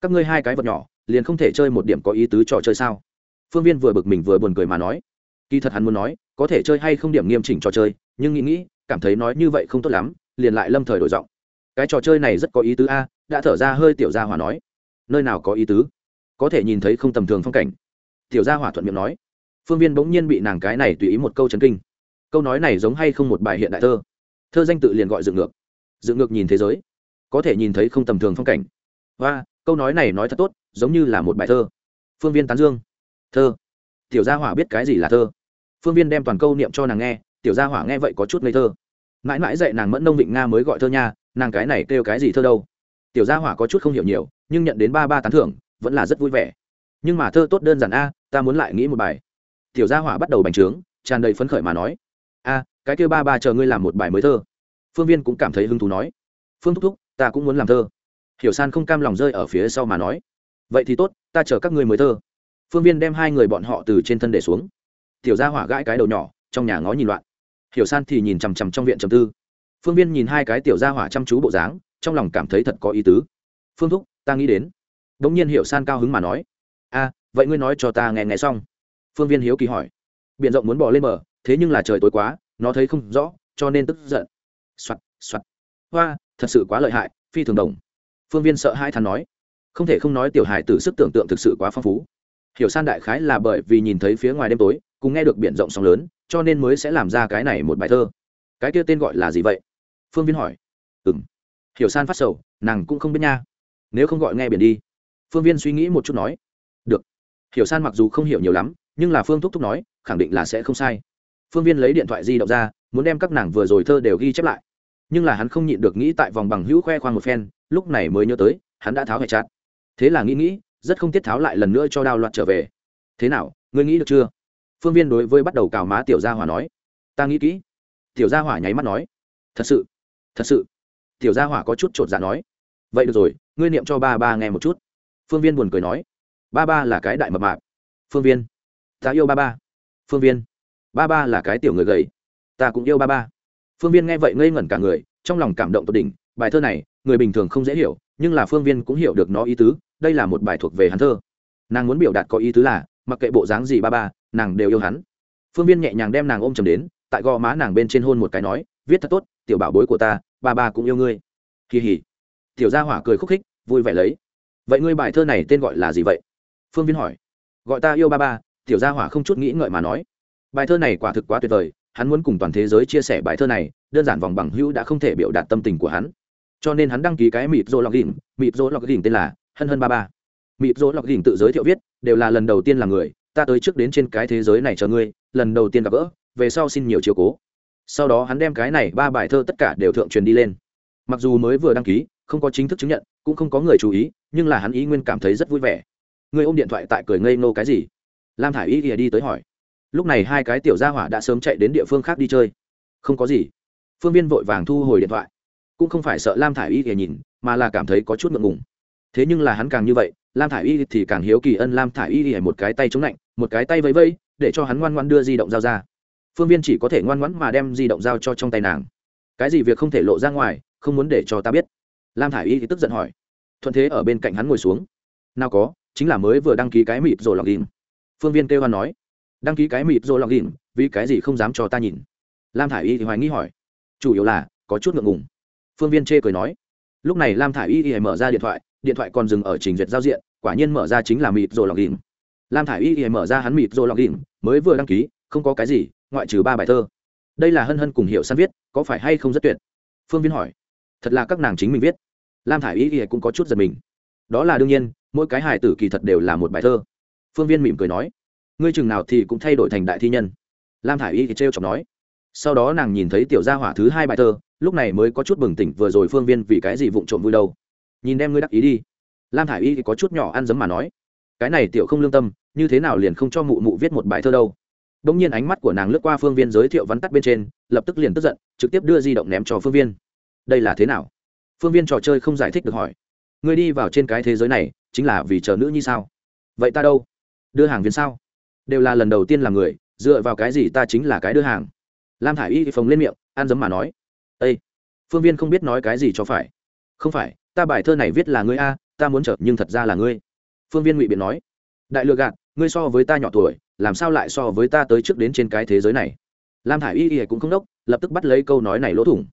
Các ngươi hai cái vật nhỏ, liền không thể chơi một điểm có ý tứ trò chơi sao? Phương viên vừa bực mình vừa buồn cười mà nói. Kỳ thật hắn muốn nói, có thể chơi hay không điểm nghiêm chỉnh trò chơi, nhưng nghĩ nghĩ, cảm thấy nói như vậy không tốt lắm, liền lại lâm thời đổi giọng. Cái trò chơi này rất có ý tứ a, đã thở ra hơi tiểu gia hỏa nói. Nơi nào có ý tứ? Có thể nhìn thấy không tầm thường phong cảnh. Tiểu gia hỏa thuận miệng nói. Phương viên bỗng nhiên bị nàng cái này tùy ý một câu chấn kinh. Câu nói này giống hay không một bài hiện đại thơ? Thơ danh tự liền gọi dựng ngược dựng ngược nhìn thế giới. Có thể nhìn thấy không tầm thường phong cảnh. Và, câu nói này nói thật tốt, giống như là một bài thơ. Phương viên tán dương. Thơ. Tiểu gia hỏa biết cái gì là thơ. Phương viên đem toàn câu niệm cho nàng nghe, tiểu gia hỏa nghe vậy có chút ngây thơ. Mãi mãi dạy nàng mẫn nông vịnh nga mới gọi thơ nha, nàng cái này kêu cái gì thơ đâu. Tiểu gia hỏa có chút không hiểu nhiều, nhưng nhận đến ba ba tán thưởng, vẫn là rất vui vẻ. Nhưng mà thơ tốt đơn giản a, ta muốn lại nghĩ một bài. Tiểu gia hỏa bắt đầu bành trướng, tràn đầy phấn khởi mà nói. A, cái kêu ba ba chờ ngươi làm một bài mới thơ phương viên cũng cảm thấy hứng thú nói, phương thúc thúc, ta cũng muốn làm thơ. Hiểu san không cam lòng rơi ở phía sau mà nói, vậy thì tốt, ta chờ các người mới thơ. Phương viên đem hai người bọn họ từ trên thân để xuống. Tiểu gia hỏa gãi cái đầu nhỏ, trong nhà ngó nhìn loạn. Hiểu san thì nhìn chằm chằm trong viện trầm tư. Phương viên nhìn hai cái tiểu gia hỏa chăm chú bộ dáng, trong lòng cảm thấy thật có ý tứ. Phương thúc, ta nghĩ đến. Đ ỗ n g nhiên hiểu san cao hứng mà nói, a, vậy ngươi nói cho ta nghe nghe xong. Phương viên hiếu kỳ hỏi. B i ể n rộng muốn bỏ lên bờ, thế nhưng là trời tối quá, nó thấy không rõ, cho nên tức giận soạt soạt. Hoa, thật sự quá lợi hại, phi thường đồng. Phương viên sợ hai thắn nói. Không thể không nói tiểu hài từ sức tưởng tượng thực sự quá phong phú. Hiểu san đại khái là bởi vì nhìn thấy phía ngoài đêm tối, cùng nghe được biển rộng sóng lớn, cho nên mới sẽ làm ra cái này một bài thơ. Cái kia tên gọi là gì vậy? Phương viên hỏi. Ừ m hiểu san phát sầu, nàng cũng không biết nha. Nếu không gọi nghe biển đi. Phương viên suy nghĩ một chút nói. Được. Hiểu san mặc dù không hiểu nhiều lắm, nhưng là phương thúc thúc nói, khẳng định là sẽ không sai. Phương viên lấy điện thoại di động ra muốn đem các nàng vừa rồi thơ đều ghi chép lại. Nhưng là hắn không nhịn được nghĩ tại vòng bằng hữu khoe khoang một phen, lúc này mới nhớ tới, hắn đã tháo hệ chặt thế là nghĩ nghĩ, rất không tiết tháo lại lần nữa cho đao loạt trở về. Thế nào, ngươi nghĩ được chưa? Phương viên đối với bắt đầu cào má tiểu gia hỏa nói. Ta nghĩ kỹ. Tiểu gia hỏa nháy mắt nói. Thật sự thật sự. Tiểu gia hỏa có chút t r ộ t dạ nói. Vậy được rồi, ngươi niệm cho ba ba nghe một chút. Phương viên buồn cười nói. Ba ba là cái đại mập mạp. Phương viên, ta yêu ba ba. Phương viên, ba ba là cái tiểu người gầy ta cũng yêu ba ba. Phương viên nghe vậy ngây ngẩn cả người, trong lòng cảm động tột đỉnh, bài thơ này, người bình thường không dễ hiểu, nhưng là phương viên cũng hiểu được nó ý tứ, đây là một bài thuộc về hắn thơ. Nàng muốn biểu đạt có ý tứ là, mặc kệ bộ dáng gì ba ba, nàng đều yêu hắn. Phương viên nhẹ nhàng đem nàng ôm chầm đến, tại gò má nàng bên trên hôn một cái nói, viết thật tốt, tiểu bảo bối của ta, ba ba cũng yêu ngươi. Kỳ hỉ. Tiểu gia hỏa cười khúc khích, vui vẻ lấy. Vậy ngươi bài thơ này tên gọi là gì vậy? Phương viên hỏi. Gọi ta yêu ba ba, tiểu gia hỏa không chút nghĩ ngợi mà nói. Bài thơ này quả thực quá tuyệt vời hắn muốn cùng toàn thế giới chia sẻ bài thơ này, đơn giản vòng bằng hữu đã không thể biểu đạt tâm tình của hắn. Cho nên hắn đăng ký cái mịp rô lọc đỉnh mịp rô lọc đỉnh tên là hân hân ba ba. Mịp rô lọc đỉnh tự giới thiệu viết, đều là lần đầu tiên là người, ta tới trước đến trên cái thế giới này chờ ngươi, lần đầu tiên gặp gỡ, về sau xin nhiều chiều cố. Sau đó hắn đem cái này ba bài thơ tất cả đều thượng truyền đi lên. Mặc dù mới vừa đăng ký, không có chính thức chứng nhận, cũng không có người chú ý, nhưng là hắn ý nguyên cảm thấy rất vui vẻ. Người ôm điện thoại tại cười ngây nô cái gì? Lam thả i y ỉa đi tới hỏi lúc này hai cái tiểu gia hỏa đã sớm chạy đến địa phương khác đi chơi. Không có gì. Phương viên vội vàng thu hồi điện thoại. Cũng không phải sợ lam thả i y thì nhìn, mà là cảm thấy có chút ngượng ngùng. Thế nhưng là hắn càng như vậy, lam thả i y thì càng hiếu kỳ ân lam thả i y thì một cái tay chống lạnh, một cái tay vẫy vẫy, để cho hắn ngoan ngoan đưa di động giao ra. Phương viên chỉ có thể ngoan ngoãn mà đem di động giao cho trong tay nàng. Cái gì việc không thể lộ ra ngoài, không muốn để cho ta biết. Lam thả i y thì tức giận hỏi. Thuận thế ở bên cạnh hắn ngồi xuống. Nào có, chính là mới vừa đăng ký cái mịp rồi lọc ghìm phương viên kêu hoan nói đăng ký cái mịp rồi lòng đỉnh vì cái gì không dám cho ta nhìn? Lam thả i y thì hoài nghi hỏi. Chủ yếu là, có chút ngượng ngùng. Phương viên chê cười nói. Lúc này lam thả i y thì mở ra điện thoại điện thoại còn dừng ở trình duyệt giao diện, quả nhiên mở ra chính là mịp rồi lòng đỉnh lam thả i y thì mở ra hắn mịp rồi lòng đỉnh mới vừa đăng ký, không có cái gì, ngoại trừ ba bài thơ. Đây là hân hân cùng hiệu san viết, có phải hay không rất tuyệt? Phương viên hỏi. Thật là các nàng chính mình viết. Lam thả i y thì cũng có chút giật mình. Đó là đương nhiên, mỗi cái hài tử kỳ thật đều là một bài thơ. Phương viên mỉm cười nói ngươi chừng nào thì cũng thay đổi thành đại thi nhân lam thả i y thì trêu chọc nói sau đó nàng nhìn thấy tiểu gia hỏa thứ hai bài thơ lúc này mới có chút bừng tỉnh vừa rồi phương viên vì cái gì vụng trộm vui đâu nhìn đem ngươi đắc ý đi lam thả i y thì có chút nhỏ ăn dấm mà nói cái này tiểu không lương tâm như thế nào liền không cho mụ mụ viết một bài thơ đâu Đông nhiên ánh mắt của nàng lướt qua Phương Viên giới thiệu vắn tắt bên trên, lập tức liền tức giận, trực tiếp đưa di động ném cho Phương Viên. Đây là thế nào? Phương Viên trò chơi không giải thích được hỏi. Ngươi đi vào trên cái thế giới này, chính là vì chờ nữ như sao? Vậy ta đâu? Đưa hàng viên sao? Đều là lần đầu tiên làm người, dựa vào cái gì ta chính là cái đưa hàng? Lam Thải Y phồng lên miệng, an dấm mà nói. â Phương Viên không biết nói cái gì cho phải. Không phải, ta bài thơ này viết là ngươi a, ta muốn chợt nhưng thật ra là ngươi. Phương Viên ngụy biện nói. Đại lừa gạt, ngươi so với ta nhỏ tuổi, làm sao lại so với ta tới trước đến trên cái thế giới này lam thả i y y cũng không đốc lập tức bắt lấy câu nói này lỗ thủng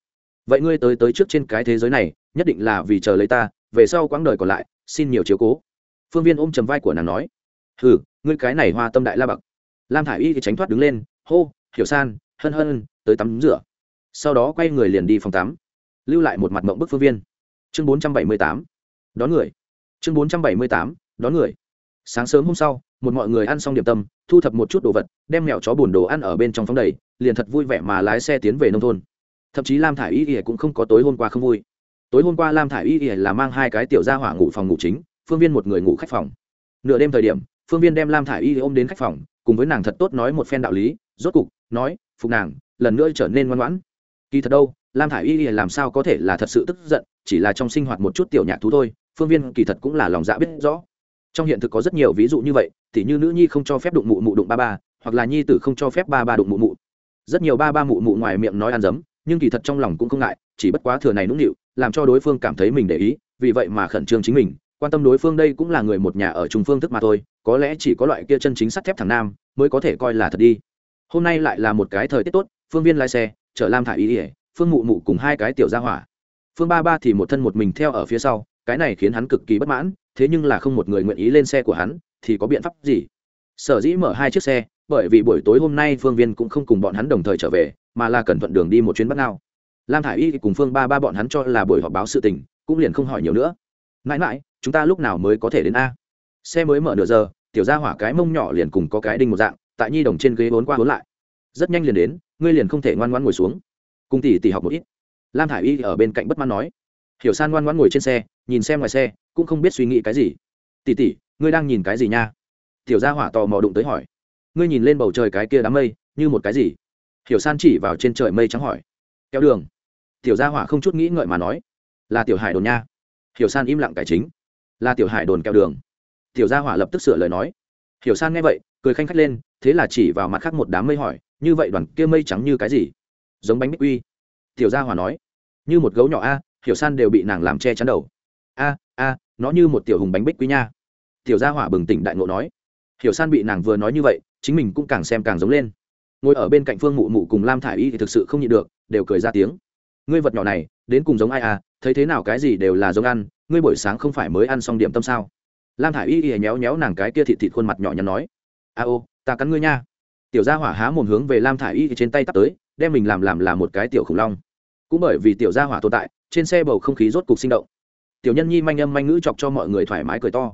vậy ngươi tới tới trước trên cái thế giới này nhất định là vì chờ lấy ta về sau quãng đời còn lại xin nhiều chiếu cố phương viên ôm chầm vai của nàng nói ừ ngươi cái này hoa tâm đại la bậc lam thả i y thì tránh thoát đứng lên, hô, hiểu san, hân hân, tới tắm rửa. Sau đó quay người liền đi phòng tắm, lưu lại một mặt mộng bức phương viên. Chương bốn trăm bảy mươi tám, đón người. Chương bốn trăm bảy mươi tám, đón người. Sáng sớm hôm sau, một mọi người ăn xong điểm tâm, thu thập một chút đồ vật, đem mẹo chó bùn đồ ăn ở bên trong phóng đầy, liền thật vui vẻ mà lái xe tiến về nông thôn. Thậm chí lam thả i y ỉa cũng không có tối hôm qua không vui. Tối hôm qua lam thả i y ỉa là mang hai cái tiểu ra hỏa ngủ phòng ngủ chính, phương viên một người ngủ khách phòng. Nửa đêm thời điểm phương viên đem lam thả i y ôm đến khách phòng, cùng với nàng thật tốt nói một phen đạo lý, rốt cục, nói, phục nàng, lần nữa trở nên ngoan ngoãn. Kỳ thật đâu, lam thả i y làm sao có thể là thật sự tức giận, chỉ là trong sinh hoạt một chút tiểu nhạc thú thôi, phương viên kỳ thật cũng là lòng dạ biết rõ. Trong hiện thực có rất nhiều ví dụ như vậy thì như nữ nhi không cho phép đụng mụ mụ đụng ba ba, hoặc là nhi tử không cho phép ba ba đụng mụ mụ. Rất nhiều ba ba mụ mụ ngoài miệng nói ăn dấm, nhưng kỳ thật trong lòng cũng không ngại, chỉ bất quá thừa này nũng nịu, làm cho đối phương cảm thấy mình để ý, vì vậy mà khẩn trương chính mình, quan tâm đối phương đây cũng là người một nhà ở trung phương thức mà thôi có lẽ chỉ có loại kia chân chính sắt thép thằng nam mới có thể coi là thật đi. Hôm nay lại là một cái thời tiết tốt, phương viên lái xe, chở lam thả ý ỉa phương mụ mụ cùng hai cái tiểu ra hỏa. Phương ba ba thì một thân một mình theo ở phía sau, cái này khiến hắn cực kỳ bất mãn, thế nhưng là không một người nguyện ý lên xe của hắn, thì có biện pháp gì? Sở dĩ mở hai chiếc xe, bởi vì buổi tối hôm nay phương viên cũng không cùng bọn hắn đồng thời trở về, mà là cần thuận đường đi một chuyến bắt ngao. Lam thả i y cùng phương ba ba bọn hắn cho là buổi họp báo sự tình, cũng liền không hỏi nhiều nữa. Mãi mãi, chúng ta lúc nào mới có thể đến a? Xe mới mở nửa giờ, tiểu ra hỏa cái mông nhỏ liền cùng có cái đinh một dạng, tại nhi đồng trên ghế bốn qua bốn lại. Rất nhanh liền đến, ngươi liền không thể ngoan ngoan ngồi xuống. Cùng tỷ tỷ học một ít. Lam thả i y ở bên cạnh bất mãn nói. Hiểu san ngoan ngoan ngồi trên xe, nhìn xem ngoài xe, cũng không biết suy nghĩ cái gì. Tỷ tỷ, ngươi đang nhìn cái gì nha? Tiểu gia hỏa tò mò đụng tới hỏi. Ngươi nhìn lên bầu trời cái kia đám mây, như một cái gì? Hiểu san chỉ vào trên trời mây trắng hỏi. Kéo đường. Tiểu gia hỏa không chút nghĩ ngợi mà nói. Là tiểu hải đồn nha. Hiểu san im lặng cải chính. Là tiểu hải đồn kéo đường tiểu gia hỏa lập tức sửa lời nói. Hiểu san nghe vậy, cười khanh khách lên, thế là chỉ vào mặt khác một đám mây hỏi, như vậy đoàn kia mây trắng như cái gì? Giống bánh bích quy. Tiểu gia hỏa nói, như một gấu nhỏ a, hiểu san đều bị nàng làm che chắn đầu. A a, nó như một tiểu hùng bánh bích quy nha. Tiểu gia hỏa bừng tỉnh đại ngộ nói. Hiểu san bị nàng vừa nói như vậy, chính mình cũng càng xem càng giống lên. Ngồi ở bên cạnh phương mụ mụ cùng lam thả i y thì thực sự không nhịn được, đều cười ra tiếng. Ngươi vật nhỏ này, đến cùng giống ai à? Thấy thế nào cái gì đều là giống ăn, ngươi buổi sáng không phải mới ăn xong điểm tâm sao? Lam thả i y y nhéo nhéo nàng cái kia thịt thịt khuôn mặt nhỏ nhắn nói, a ô, ta cắn ngươi nha. Tiểu gia hỏa há mồm hướng về lam thả i y trên tay tắt tới, đem mình làm làm là một cái tiểu khủng long. Cũng bởi vì tiểu gia hỏa tồn tại, trên xe bầu không khí rốt cục sinh động. Tiểu nhân nhi manh âm manh ngữ chọc cho mọi người thoải mái cười to.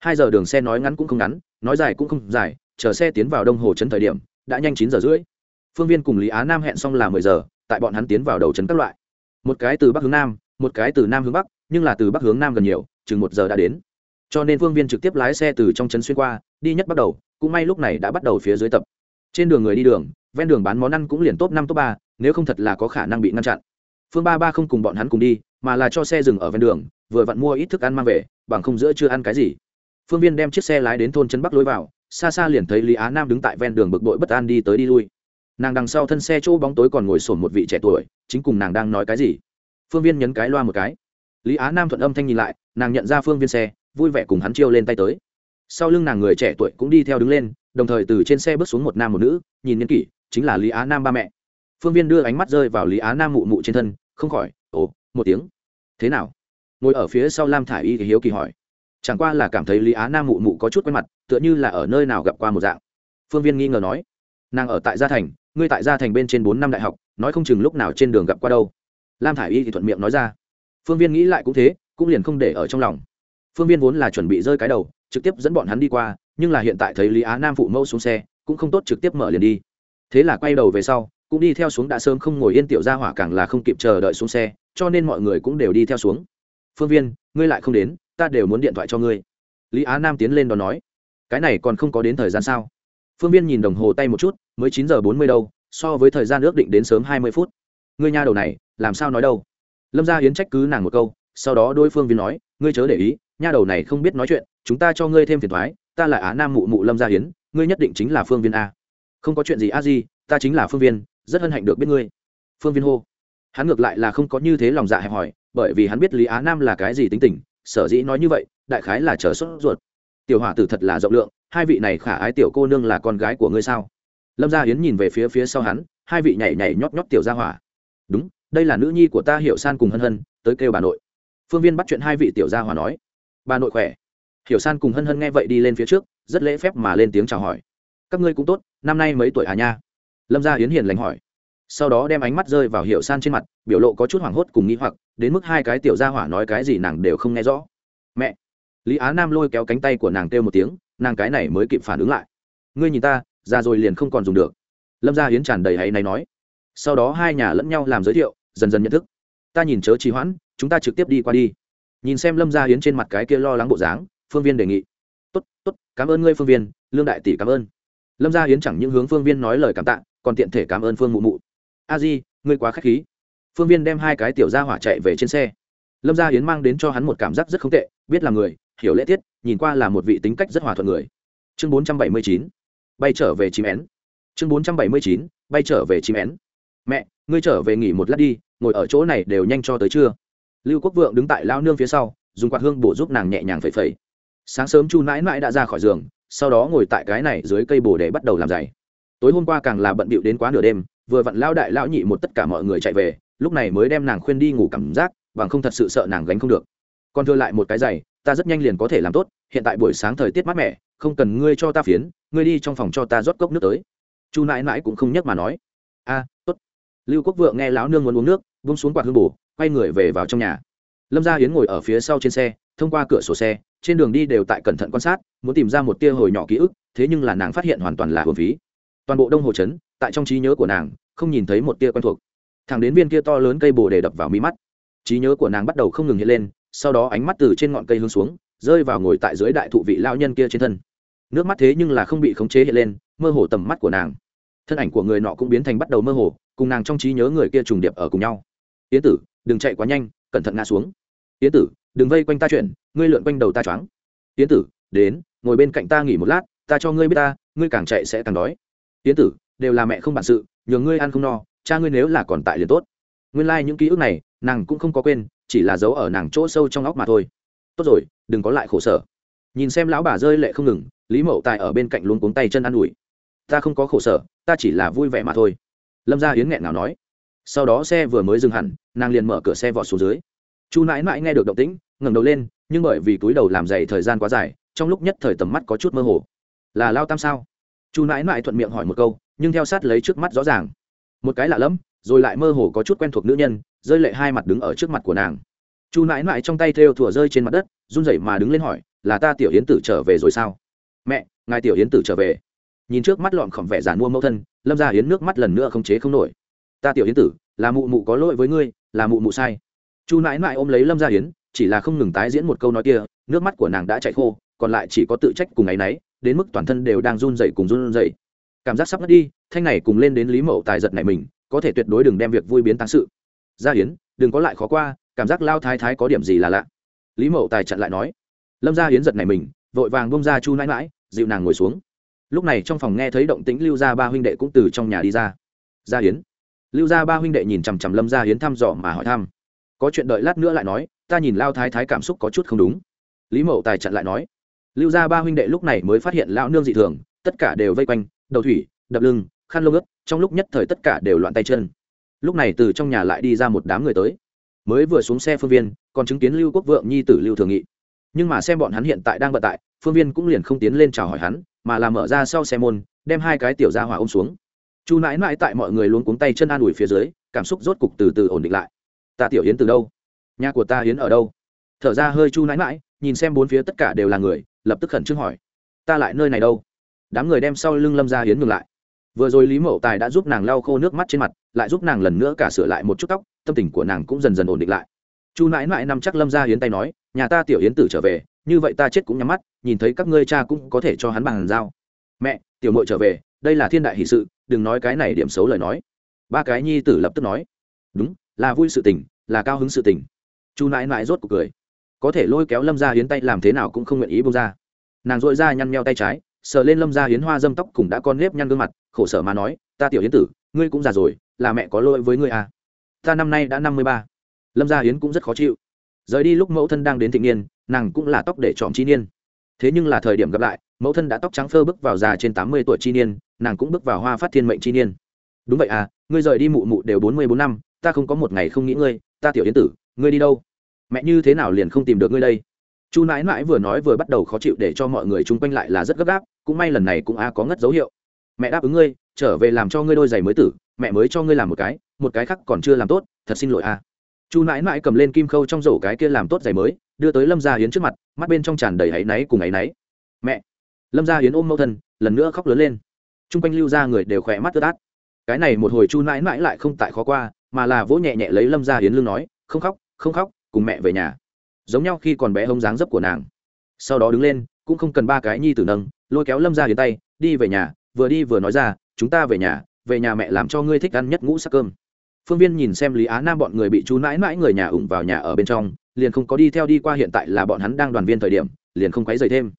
Hai giờ đường xe nói ngắn cũng không ngắn, nói dài cũng không dài, chờ xe tiến vào đông hồ trấn thời điểm, đã nhanh chín giờ rưỡi. Phương viên cùng lý á nam hẹn xong là mười giờ, tại bọn hắn tiến vào đầu trấn các loại. Một cái từ bắc hướng nam, một cái từ nam hướng bắc, nhưng là từ bắc hướng nam gần nhiều, chừng một giờ đã đến cho nên phương viên trực tiếp lái xe từ trong trấn xuyên qua, đi nhất bắt đầu, cũng may lúc này đã bắt đầu phía dưới tập. Trên đường người đi đường, ven đường bán món ăn cũng liền top năm, top ba, nếu không thật là có khả năng bị ngăn chặn. Phương ba ba không cùng bọn hắn cùng đi, mà là cho xe dừng ở ven đường, vừa vặn mua ít thức ăn mang về, bằng không giữa chưa ăn cái gì. Phương viên đem chiếc xe lái đến thôn trấn bắc lối vào, xa xa liền thấy lý á nam đứng tại ven đường bực bội bất an đi tới đi lui. Nàng đằng sau thân xe chỗ bóng tối còn ngồi sổn một vị trẻ tuổi, chính cùng nàng đang nói cái gì? Phương viên nhấn cái loa một cái. Lý á nam thuận âm thanh nhìn lại, nàng nhận ra phương viên xe vui vẻ cùng hắn chiêu lên tay tới. Sau lưng nàng người trẻ tuổi cũng đi theo đứng lên, đồng thời từ trên xe bước xuống một nam một nữ, nhìn nhân kỷ, chính là lý á nam ba mẹ. Phương viên đưa ánh mắt rơi vào lý á nam mụ mụ trên thân, không khỏi, ồ, một tiếng. Thế nào? Ngồi ở phía sau lam thả i y thì hiếu kỳ hỏi. Chẳng qua là cảm thấy lý á nam mụ mụ có chút quen mặt, tựa như là ở nơi nào gặp qua một dạng. Phương viên nghi ngờ nói, nàng ở tại gia thành, ngươi tại gia thành bên trên bốn năm đại học, nói không chừng lúc nào trên đường gặp qua đâu. Lam thả i y thì thuận miệng nói ra. Phương viên nghĩ lại cũng thế, cũng liền không để ở trong lòng phương viên vốn là chuẩn bị rơi cái đầu, trực tiếp dẫn bọn hắn đi qua, nhưng là hiện tại thấy lý á nam phụ mẫu xuống xe, cũng không tốt trực tiếp mở liền đi. Thế là quay đầu về sau, cũng đi theo xuống đã sớm không ngồi yên tiểu ra hỏa càng là không kịp chờ đợi xuống xe, cho nên mọi người cũng đều đi theo xuống. Phương viên, ngươi lại không đến, ta đều muốn điện thoại cho ngươi. Lý á nam tiến lên đó nói, cái này còn không có đến thời gian sao? Phương viên nhìn đồng hồ tay một chút, mới chín giờ bốn mươi đâu, so với thời gian ước định đến sớm hai mươi phút. Ngươi nha đầu này, làm sao nói đâu? Lâm gia hiến trách cứ nàng một câu, sau đó đôi phương viên nói, ngươi chớ để ý nha đầu này không biết nói chuyện, chúng ta cho ngươi thêm phiền thoái, ta là á nam mụ mụ lâm gia hiến, ngươi nhất định chính là phương viên a. Không có chuyện gì a di, ta chính là phương viên, rất hân hạnh được biết ngươi. Phương viên hô. Hắn ngược lại là không có như thế lòng dạ hẹp hòi, bởi vì hắn biết lý á nam là cái gì tính tình, sở dĩ nói như vậy, đại khái là chờ sốt ruột. Tiểu hỏa tử thật là rộng lượng, hai vị này khả ái tiểu cô nương là con gái của ngươi sao? Lâm gia hiến nhìn về phía phía sau hắn, hai vị nhảy nhảy nhót nhót tiểu gia hỏa. Đúng, đây là nữ nhi của ta hiểu san cùng hân hân, tới kêu bà nội. Phương viên bắt chuyện hai vị tiểu gia hỏa nói bà nội khỏe. Hiểu san cùng hân hân nghe vậy đi lên phía trước, rất lễ phép mà lên tiếng chào hỏi. Các ngươi cũng tốt, năm nay mấy tuổi à nha? Lâm gia hiến hiền lành hỏi. Sau đó đem ánh mắt rơi vào hiểu san trên mặt, biểu lộ có chút hoảng hốt cùng nghĩ hoặc, đến mức hai cái tiểu gia hỏa nói cái gì nàng đều không nghe rõ. Mẹ! Lý á nam lôi kéo cánh tay của nàng kêu một tiếng, nàng cái này mới kịp phản ứng lại. Ngươi nhìn ta ra rồi liền không còn dùng được. Lâm gia hiến tràn đầy hay này nói. Sau đó hai nhà lẫn nhau làm giới thiệu, dần dần nhận thức. Ta nhìn chớ trì hoãn, chúng ta trực tiếp đi qua đi nhìn xem lâm gia hiến trên mặt cái kia lo lắng bộ dáng, phương viên đề nghị. Tốt tốt, cảm ơn ngươi, phương viên, lương đại tỷ cảm ơn. Lâm gia hiến chẳng những hướng phương viên nói lời cảm tạ, còn tiện thể cảm ơn phương mụ mụ. A di, ngươi quá k h á c h khí. Phương viên đem hai cái tiểu ra hỏa chạy về trên xe. Lâm gia hiến mang đến cho hắn một cảm giác rất không tệ, biết là người, hiểu lễ tiết, nhìn qua là một vị tính cách rất hòa thuận người. Chương bốn trăm bảy mươi chín, bay trở về chim én. Chương bốn trăm bảy mươi chín, bay trở về chim én. Mẹ, ngươi trở về nghỉ một lát đi, ngồi ở chỗ này đều nhanh cho tới trưa lưu quốc vượng đứng tại lao nương phía sau, dùng quạt hương bổ giúp nàng nhẹ nhàng phẩy phẩy. Sáng sớm chu nãi mãi đã ra khỏi giường, sau đó ngồi tại cái này dưới cây bồ để bắt đầu làm giày. Tối hôm qua càng là bận bịu đến quá nửa đêm, vừa vặn lao đại lão nhị một tất cả mọi người chạy về, lúc này mới đem nàng khuyên đi ngủ cảm giác, bằng không thật sự sợ nàng gánh không được. Còn thừa lại một cái giày, ta rất nhanh liền có thể làm tốt, hiện tại buổi sáng thời tiết mát mẻ, không cần ngươi cho ta phiến, ngươi đi trong phòng cho ta rót cốc nước tới. Chu nãi nãi cũng không nhắc mà nói. A tốt. Lưu quốc vượng nghe lão nương muốn uống nước vung xuống quạt hương bù quay người về vào trong nhà. Lâm gia hiến ngồi ở phía sau trên xe, thông qua cửa sổ xe, trên đường đi đều tại cẩn thận quan sát, muốn tìm ra một tia hồi nhỏ ký ức, thế nhưng là nàng phát hiện hoàn toàn là hồn phí. Toàn bộ đông hồ trấn, tại trong trí nhớ của nàng, không nhìn thấy một tia quen thuộc. Thẳng đến viên kia to lớn cây bồ đề đập vào mi mắt. Trí nhớ của nàng bắt đầu không ngừng hiện lên, sau đó ánh mắt từ trên ngọn cây hướng xuống, rơi vào ngồi tại dưới đại thụ vị lao nhân kia trên thân. Nước mắt thế nhưng là không bị khống chế hiện lên, mơ hồ tầm mắt của nàng. Thân ảnh của người nọ cũng biến thành bắt đầu mơ hồ, cùng nàng trong trí nhớ người kia trùng điệp ở cùng nhau. Yến tử đừng chạy quá nhanh, cẩn thận ngã xuống. Yến tử, đừng vây quanh ta chuyện, ngươi lượn quanh đầu ta choáng. Yến tử, đến, ngồi bên cạnh ta nghỉ một lát, ta cho ngươi biết ta, ngươi càng chạy sẽ càng đói. Yến tử, đều là mẹ không bản sự nhờ ngươi ăn không no, cha ngươi nếu là còn tại liền tốt. Nguyên lai、like、những ký ức này, nàng cũng không có quên, chỉ là giấu ở nàng chỗ sâu trong óc mà thôi. Tốt rồi, đừng có lại khổ sở. Nhìn xem lão bà rơi lệ không ngừng, lý mậu tài ở bên cạnh luôn cuống tay chân ă n ủi. Ta không có khổ sở, ta chỉ là vui vẻ mà thôi. Lâm gia hiến nghẹn nào nói sau đó xe vừa mới dừng hẳn, nàng liền mở cửa xe vọt xuống dưới. Chu nãi mãi nghe được động tĩnh, ngẩng đầu lên, nhưng bởi vì túi đầu làm dày thời gian quá dài, trong lúc nhất thời tầm mắt có chút mơ hồ. Là lao tam sao? Chu nãi mãi thuận miệng hỏi một câu, nhưng theo sát lấy trước mắt rõ ràng. Một cái lạ lẫm, rồi lại mơ hồ có chút quen thuộc nữ nhân, rơi lệ hai mặt đứng ở trước mặt của nàng. Chu nãi mãi trong tay thêu thủa rơi trên mặt đất, run rẩy mà đứng lên hỏi, là ta tiểu yến tử trở về rồi sao? Mẹ, ngài tiểu yến tử trở về. Nhìn trước mắt lọn khỏm vẻ giản mua mẫu thân, lâm ra yến nước mắt lần nữa không chế không nổi ta tiểu yến tử, là mụ mụ có lỗi với ngươi, là mụ mụ sai. Chu nãi nãi ôm lấy lâm gia yến, chỉ là không ngừng tái diễn một câu nói kia, nước mắt của nàng đã chạy khô, còn lại chỉ có tự trách cùng ấ náy, đến mức toàn thân đều đang run dậy cùng run dậy cảm giác sắp mất đi, thanh này cùng lên đến lý mậu tài giật này mình, có thể tuyệt đối đừng đem việc vui biến tăng sự. Gia yến, đừng có lại khó qua, cảm giác lao thái thái có điểm gì là lạ. Lý mậu tài chặn lại nói. Lâm gia yến giật này mình, vội vàng bông ra chu nãi mãi, dịu nàng ngồi xuống. Lúc này trong phòng nghe thấy động tĩnh lưu gia ba huynh đệ cũng từ trong nhà đi ra. Gia yến lưu gia ba huynh đệ nhìn chằm chằm lâm gia yến thăm dò mà hỏi thăm. Có chuyện đợi lát nữa lại nói, ta nhìn lao thái thái cảm xúc có chút không đúng. Lý mậu tài chặn lại nói. Lưu gia ba huynh đệ lúc này mới phát hiện lão nương dị thường, tất cả đều vây quanh, đầu thủy, đập lưng, khăn lông ướt, trong lúc nhất thời tất cả đều loạn tay chân. Lúc này từ trong nhà lại đi ra một đám người tới. Mới vừa xuống xe phương viên, còn chứng kiến lưu quốc vượng nhi tử lưu thường nghị. Nhưng mà xem bọn hắn hiện tại đang bận tại, phương viên cũng liền không tiến lên chào hỏi hắn, mà là mở ra sau xe môn, đem hai cái tiểu gia hỏa ôm xuống chu nãi nãi tại mọi người luôn cuống tay chân an ủi phía dưới, cảm xúc rốt cục từ từ ổn định lại. Ta tiểu yến từ đâu? Nhà của ta yến ở đâu? Thở ra hơi chu nãi nãi nhìn xem bốn phía tất cả đều là người, lập tức khẩn trương hỏi. Ta lại nơi này đâu? Đám người đem sau lưng lâm ra yến ngừng lại. Vừa rồi lý mậu tài đã giúp nàng lau khô nước mắt trên mặt, lại giúp nàng lần nữa cả sửa lại một chút tóc, tâm tình của nàng cũng dần dần ổn định lại. Chu nãi nãi nằm chắc lâm ra yến tay nói, nhà ta tiểu yến tử trở về, như vậy ta chết cũng nhắm mắt, nhìn thấy các ngươi cha cũng có thể cho hắn bằng dao mẹ, tiểu mội trở về đây là thiên đại hỷ sự, đừng nói cái này điểm xấu lời nói. Ba cái nhi tử lập tức nói, đúng, là vui sự tình, là cao hứng sự tình. Chu nãi nãi rốt cuộc cười. Có thể lôi kéo lâm ra hiến tay làm thế nào cũng không nguyện ý bông ra. Nàng dội ra nhăn meo tay trái, sờ lên lâm ra hiến hoa dâm tóc cùng đã con nếp nhăn gương mặt, khổ sở mà nói, ta tiểu hiến tử, ngươi cũng già rồi, là mẹ có lỗi với ngươi à. Ta năm nay đã năm mươi ba. Lâm gia hiến cũng rất khó chịu. Rời đi lúc mẫu thân đang đến thịnh niên, nàng cũng là tóc để trọm chi niên. Thế nhưng là thời điểm gặp lại, mẫu thân đã tóc trắng phơ bước vào già trên tám mươi tuổi chi niên nàng cũng bước vào hoa phát thiên mệnh chi niên. Đúng vậy à ngươi rời đi mụ mụ đều bốn mươi bốn năm, ta không có một ngày không nghĩ ngươi, ta tiểu yến tử, ngươi đi đâu? Mẹ như thế nào liền không tìm được ngươi đây? Chu nãi nãi vừa nói vừa bắt đầu khó chịu để cho mọi người chung quanh lại là rất gấp gáp, cũng may lần này cũng a có ngất dấu hiệu. Mẹ đáp ứng ngươi, trở về làm cho ngươi đôi giày mới tử, mẹ mới cho ngươi làm một cái một cái khác còn chưa làm tốt, thật xin lỗi a chu nãi nãi cầm lên kim khâu trong rổ cái kia làm tốt giày mới, đưa tới lâm gia hiến trước mặt, mắt bên trong tràn đầy áy náy cùng áy náy. Mẹ, lâm gia hiến ôm mẫu thân, lần nữa khóc lớn lên t r u n g quanh lưu ra người đều khỏe mắt ướt át. Cái này một hồi chu nãi nãi lại không tại khó qua, mà là vỗ nhẹ nhẹ lấy lâm gia hiến lương nói, không khóc không khóc, cùng mẹ về nhà. Giống nhau khi còn bé hông dáng dấp của nàng. Sau đó đứng lên, cũng không cần ba cái nhi tử nâng, lôi kéo lâm ra hiến tay, đi về nhà, vừa đi vừa nói ra, chúng ta về nhà về nhà mẹ làm cho ngươi thích ăn nhất ngũ sắc cơm. Phương viên nhìn xem lý á nam bọn người bị chú mãi mãi người nhà ủng vào nhà ở bên trong, liền không có đi theo đi qua hiện tại là bọn hắn đang đoàn viên thời điểm, liền không quấy dày thêm.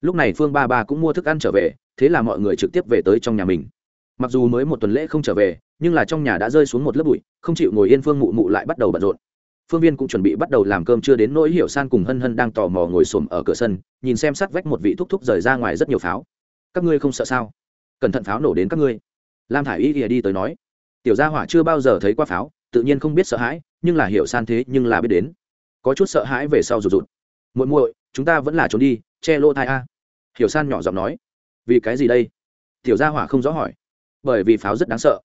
Lúc này phương ba ba cũng mua thức ăn trở về thế là mọi người trực tiếp về tới trong nhà mình. Mặc dù mới một tuần lễ không trở về, nhưng là trong nhà đã rơi xuống một lớp bụi, không chịu ngồi yên phương mụ mụ lại bắt đầu bận rộn. Phương viên cũng chuẩn bị bắt đầu làm cơm chưa đến nỗi hiểu san cùng hân hân đang tò mò ngồi xổm ở cửa sân, nhìn xem sát vách một vị thúc thúc rời ra ngoài rất nhiều pháo. Các ngươi không sợ sao? Cẩn thận pháo nổ đến các ngươi. Lam thả i y ghìa đi tới nói. Tiểu gia hỏa chưa bao giờ thấy qua pháo, tự nhiên không biết sợ hãi, nhưng là hiểu san thế nhưng là biết đến. Có chút sợ hãi về sau rụt rụt. Muội muội, chúng ta vẫn là trốn đi, che lỗ thai a. Hiểu san nhỏ giọng nói vì cái gì đây? Tiểu gia hỏa không rõ hỏi. Bởi vì pháo rất đáng sợ.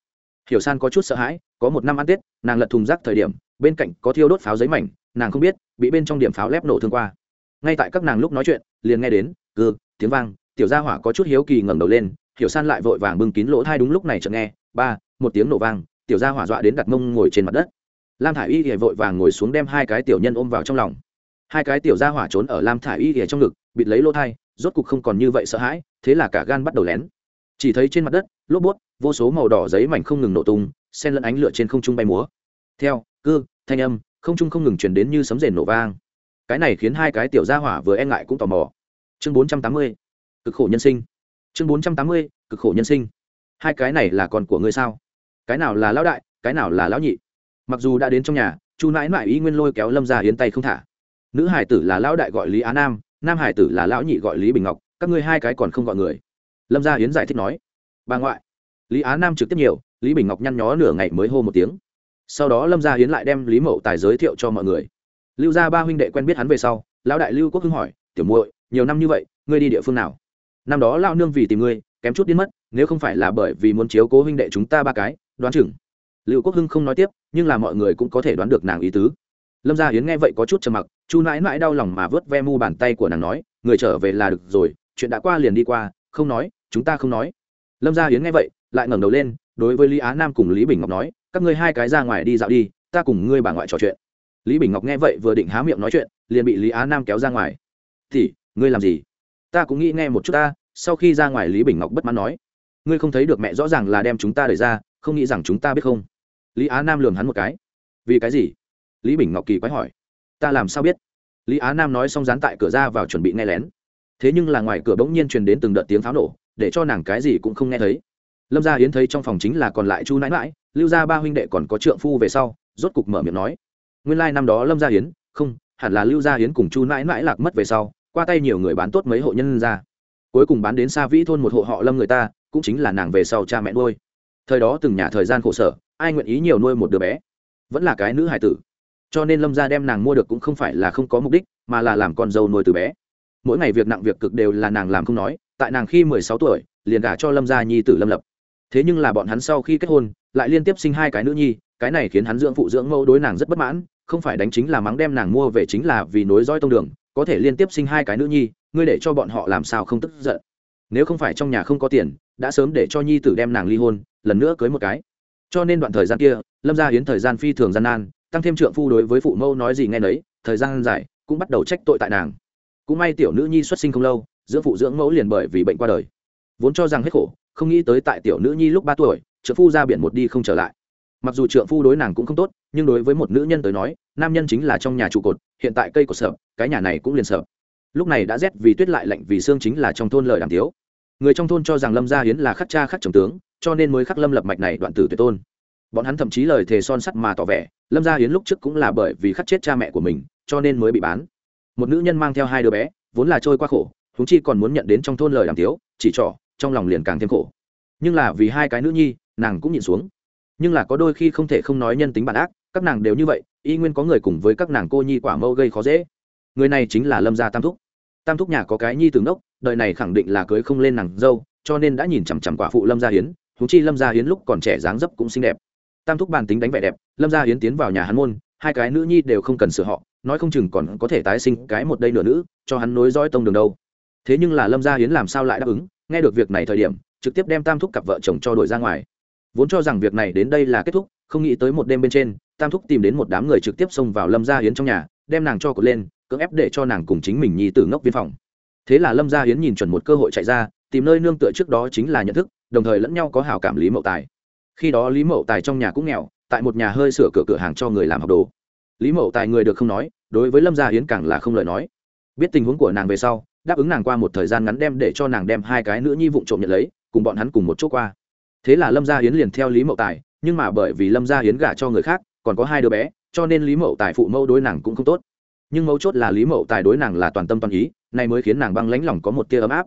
Hiểu san có chút sợ hãi, có một năm ăn tết, nàng lật thùng rác thời điểm, bên cạnh có thiêu đốt pháo giấy mảnh, nàng không biết, bị bên trong điểm pháo lép nổ thương qua. Ngay tại các nàng lúc nói chuyện, liền nghe đến gừ tiếng vang, tiểu gia hỏa có chút hiếu kỳ ngẩng đầu lên, hiểu san lại vội vàng bưng kín lỗ thai đúng lúc này chợt nghe, ba, một tiếng nổ vang, tiểu gia hỏa dọa đến đặt mông ngồi trên mặt đất. Lam thả i y thì vội vàng ngồi xuống đem hai cái tiểu nhân ôm vào trong lòng. Hai cái tiểu gia hỏa trốn ở lam thả i y thì trong ngực, bịt lấy lỗ thai rốt cục không còn như vậy sợ hãi, thế là cả gan bắt đầu lén. Chỉ thấy trên mặt đất, lốp bút, vô số màu đỏ giấy mảnh không ngừng nổ tung sen lẫn ánh lửa trên không trung bay múa. Theo cư thanh âm, không trung không ngừng chuyển đến như sấm rền nổ vang. Cái này khiến hai cái tiểu gia hỏa vừa e ngại cũng tò mò. Chương bốn trăm tám mươi, cực khổ nhân sinh. Chương bốn trăm tám mươi, cực khổ nhân sinh. Hai cái này là con của ngươi sao? Cái nào là lão đại, cái nào là lão nhị? Mặc dù đã đến trong nhà, chu nãi nãi ý nguyên lôi kéo lâm ra hiến tay không thả. Nữ hải tử là lão đại gọi lý á nam nam hải tử là lão nhị gọi lý bình ngọc các ngươi hai cái còn không gọi người lâm gia hiến giải thích nói bà ngoại lý á nam trực tiếp nhiều lý bình ngọc nhăn nhó nửa ngày mới hô một tiếng sau đó lâm gia hiến lại đem lý mậu tài giới thiệu cho mọi người lưu gia ba huynh đệ quen biết hắn về sau lão đại lưu quốc hưng hỏi tiểu muội nhiều năm như vậy ngươi đi địa phương nào năm đó lao nương vì tìm ngươi kém chút điên mất nếu không phải là bởi vì muốn chiếu cố huynh đệ chúng ta ba cái đoán chừng lưu quốc hưng không nói tiếp nhưng là mọi người cũng có thể đoán được nàng ý tứ lâm gia hiến nghe vậy có chút trầm mặc chu nãi nãi đau lòng mà vớt ve mu bàn tay của nàng nói người trở về là được rồi chuyện đã qua liền đi qua không nói chúng ta không nói lâm gia hiến nghe vậy lại ngẩng đầu lên đối với lý á nam cùng lý bình ngọc nói các ngươi hai cái ra ngoài đi dạo đi ta cùng ngươi bà ngoại trò chuyện lý bình ngọc nghe vậy vừa định há miệng nói chuyện liền bị lý á nam kéo ra ngoài thì ngươi làm gì ta cũng nghĩ nghe một chút ta sau khi ra ngoài lý bình ngọc bất mãn nói ngươi không thấy được mẹ rõ ràng là đem chúng ta đẩy ra không nghĩ rằng chúng ta biết không lý á nam lường hắn một cái vì cái gì lý bình ngọc kỳ quái hỏi. Ta làm sao biết? Lý á nam nói xong dán tại cửa ra vào chuẩn bị nghe lén. Thế nhưng là ngoài cửa bỗng nhiên truyền đến từng đợt tiếng pháo nổ, để cho nàng cái gì cũng không nghe thấy. Lâm gia hiến thấy trong phòng chính là còn lại chu nãi mãi lưu gia ba huynh đệ còn có trượng phu về sau, rốt cục mở miệng nói. Nguyên lai、like、năm đó lâm gia hiến không, hẳn là lưu gia hiến cùng chu nãi mãi lạc mất về sau, qua tay nhiều người bán tốt mấy hộ nhân ra. Cuối cùng bán đến xa vĩ thôn một hộ họ lâm người ta, cũng chính là nàng về sau cha mẹ nuôi. Thời đó từng nhà thời gian khổ sở, ai nguyện ý nhiều nuôi một đứa bé? Vẫn là cái nữ hải tử cho nên lâm gia đem nàng mua được cũng không phải là không có mục đích, mà là làm con dâu nuôi từ bé. Mỗi ngày việc nặng việc cực đều là nàng làm không nói, tại nàng khi mười sáu tuổi, liền gả cho lâm gia nhi tử lâm lập. Thế nhưng là bọn hắn sau khi kết hôn, lại liên tiếp sinh hai cái nữ nhi, cái này khiến hắn dưỡng phụ dưỡng mẫu đối nàng rất bất mãn, không phải đánh chính là mắng đem nàng mua về chính là vì nối roi tông đường, có thể liên tiếp sinh hai cái nữ nhi, ngươi để cho bọn họ làm sao không tức giận. Nếu không phải trong nhà không có tiền, đã sớm để cho nhi tử đem nàng ly hôn, lần nữa cưới một cái. Cho nên đoạn thời gian kia, lâm gia hiến thời gian phi thường gian nan tăng thêm trượng phu đối với phụ mẫu nói gì nghe nấy, thời gian dài, cũng bắt đầu trách tội tại nàng. Cũng may tiểu nữ nhi xuất sinh không lâu, dưỡng phụ dưỡng mẫu liền bởi vì bệnh qua đời. Vốn cho rằng hết khổ, không nghĩ tới tại tiểu nữ nhi lúc ba tuổi, trượng phu ra biển một đi không trở lại. Mặc dù trượng phu đối nàng cũng không tốt, nhưng đối với một nữ nhân tới nói, nam nhân chính là trong nhà trụ cột, hiện tại cây cột sợ, cái nhà này cũng liền sợ. Lúc này đã rét vì tuyết lại lạnh vì xương chính là trong thôn lời đàm tiếu. Người trong thôn cho rằng lâm gia hiến là khắc cha khắc chồng tướng, cho nên mới khắc lâm lập mạch này đoạn tử tuyệt tôn bọn hắn thậm chí lời thề son sắt mà tỏ vẻ, lâm gia hiến lúc trước cũng là bởi vì khắc chết cha mẹ của mình, cho nên mới bị bán. Một nữ nhân mang theo hai đứa bé, vốn là trôi qua khổ húng chi còn muốn nhận đến trong thôn lời đàm tiếu, chỉ trỏ, trong lòng liền càng thêm khổ. Nhưng là vì hai cái nữ nhi, nàng cũng nhìn xuống. Nhưng là có đôi khi không thể không nói nhân tính bản ác, các nàng đều như vậy, y nguyên có người cùng với các nàng cô nhi quả mâu gây khó dễ. Người này chính là lâm gia tam thúc. Tam thúc nhà có cái nhi tướng đốc, đời này khẳng định là cưới không lên nàng dâu, cho nên đã nhìn chằm chằm quả phụ lâm gia hiến Huống chi lâm gia hiến lúc còn trẻ dáng dấp cũng xinh đẹp tam thúc bàn tính đánh vẻ đẹp, lâm gia hiến tiến vào nhà hắn môn, hai cái nữ nhi đều không cần sửa họ, nói không chừng còn có thể tái sinh cái một đây nửa nữ, cho hắn nối dõi tông đường đâu. Thế nhưng là lâm gia hiến làm sao lại đáp ứng, nghe được việc này thời điểm, trực tiếp đem tam thúc cặp vợ chồng cho đổi ra ngoài. Vốn cho rằng việc này đến đây là kết thúc, không nghĩ tới một đêm bên trên, tam thúc tìm đến một đám người trực tiếp xông vào lâm gia hiến trong nhà, đem nàng cho cột lên, cưỡng ép để cho nàng cùng chính mình nhi tử ngốc viên phòng. Thế là lâm gia hiến nhìn chuẩn một cơ hội chạy ra, tìm nơi nương tựa trước đó chính là nhận thức, đồng thời lẫn nhau có hảo cảm lý mậu tài khi đó lý mậu tài trong nhà cũng nghèo, tại một nhà hơi sửa cửa cửa hàng cho người làm học đồ. Lý mậu tài người được không nói, đối với lâm gia hiến càng là không lời nói. Biết tình huống của nàng về sau, đáp ứng nàng qua một thời gian ngắn đem để cho nàng đem hai cái nữ nhi vụng trộm nhận lấy, cùng bọn hắn cùng một chỗ qua. Thế là lâm gia hiến liền theo lý mậu tài, nhưng mà bởi vì lâm gia hiến gả cho người khác, còn có hai đứa bé, cho nên lý mậu tài phụ mẫu đối nàng cũng không tốt. Nhưng mấu chốt là lý mậu tài đối nàng là toàn tâm toàn ý này mới khiến nàng băng lãnh lòng có một tia ấm áp.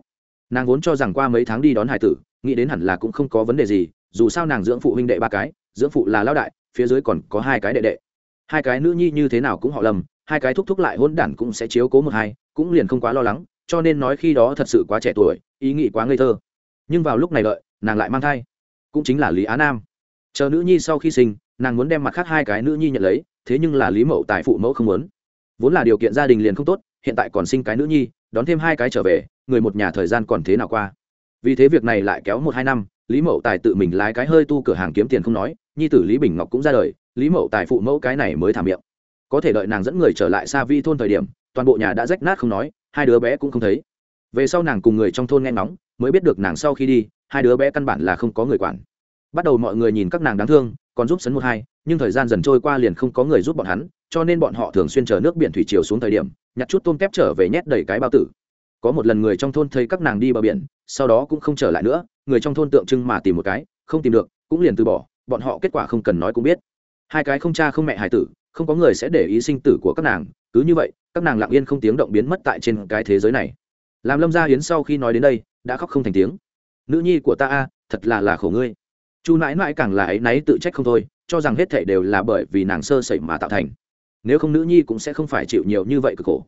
Nàng vốn cho rằng qua mấy tháng đi đón hải tử, nghĩ đến hẳn là cũng không có vấn đề gì dù sao nàng dưỡng phụ huynh đệ ba cái, dưỡng phụ là lao đại, phía dưới còn có hai cái đệ đệ. Hai cái nữ nhi như thế nào cũng họ lầm, hai cái thúc thúc lại hôn đản cũng sẽ chiếu cố một hai, cũng liền không quá lo lắng, cho nên nói khi đó thật sự quá trẻ tuổi, ý nghĩ quá ngây thơ. Nhưng vào lúc này đợi, nàng lại mang thai. Cũng chính là lý á nam. Chờ nữ nhi sau khi sinh, nàng muốn đem mặt khác hai cái nữ nhi nhận lấy, thế nhưng là lý mậu tại phụ mẫu không muốn. Vốn là điều kiện gia đình liền không tốt, hiện tại còn sinh cái nữ nhi, đón thêm hai cái trở về, người một nhà thời gian còn thế nào qua. Vì thế việc này lại kéo một hai năm lý mậu tài tự mình lái cái hơi tu cửa hàng kiếm tiền không nói, nhi tử lý bình ngọc cũng ra đời, lý mậu tài phụ mẫu cái này mới thả miệng. Có thể đợi nàng dẫn người trở lại xa vi thôn thời điểm, toàn bộ nhà đã rách nát không nói, hai đứa bé cũng không thấy. Về sau nàng cùng người trong thôn nghe ngóng, mới biết được nàng sau khi đi, hai đứa bé căn bản là không có người quản. Bắt đầu mọi người nhìn các nàng đáng thương, còn giúp sấn một hai, nhưng thời gian dần trôi qua liền không có người giúp bọn hắn, cho nên bọn họ thường xuyên chờ nước biển thủy chiều xuống thời điểm, nhặt chút tôm tép trở về nhét đầy cái bao tử. Có một lần người trong thôn thấy các nàng đi bờ biển sau đó cũng không trở lại nữa, người trong thôn tượng trưng mà tìm một cái, không tìm được, cũng liền từ bỏ, bọn họ kết quả không cần nói cũng biết. Hai cái không cha không mẹ hải tử, không có người sẽ để ý sinh tử của các nàng, cứ như vậy, các nàng lặng yên không tiếng động biến mất tại trên cái thế giới này. Làm lâm gia hiến sau khi nói đến đây, đã khóc không thành tiếng. Nữ nhi của ta a, thật là là khổ ngươi. Chu nãi nãi càng là ấy náy tự trách không thôi, cho rằng hết thảy đều là bởi vì nàng sơ sẩy mà tạo thành. Nếu không nữ nhi cũng sẽ không phải chịu nhiều như vậy cực khổ.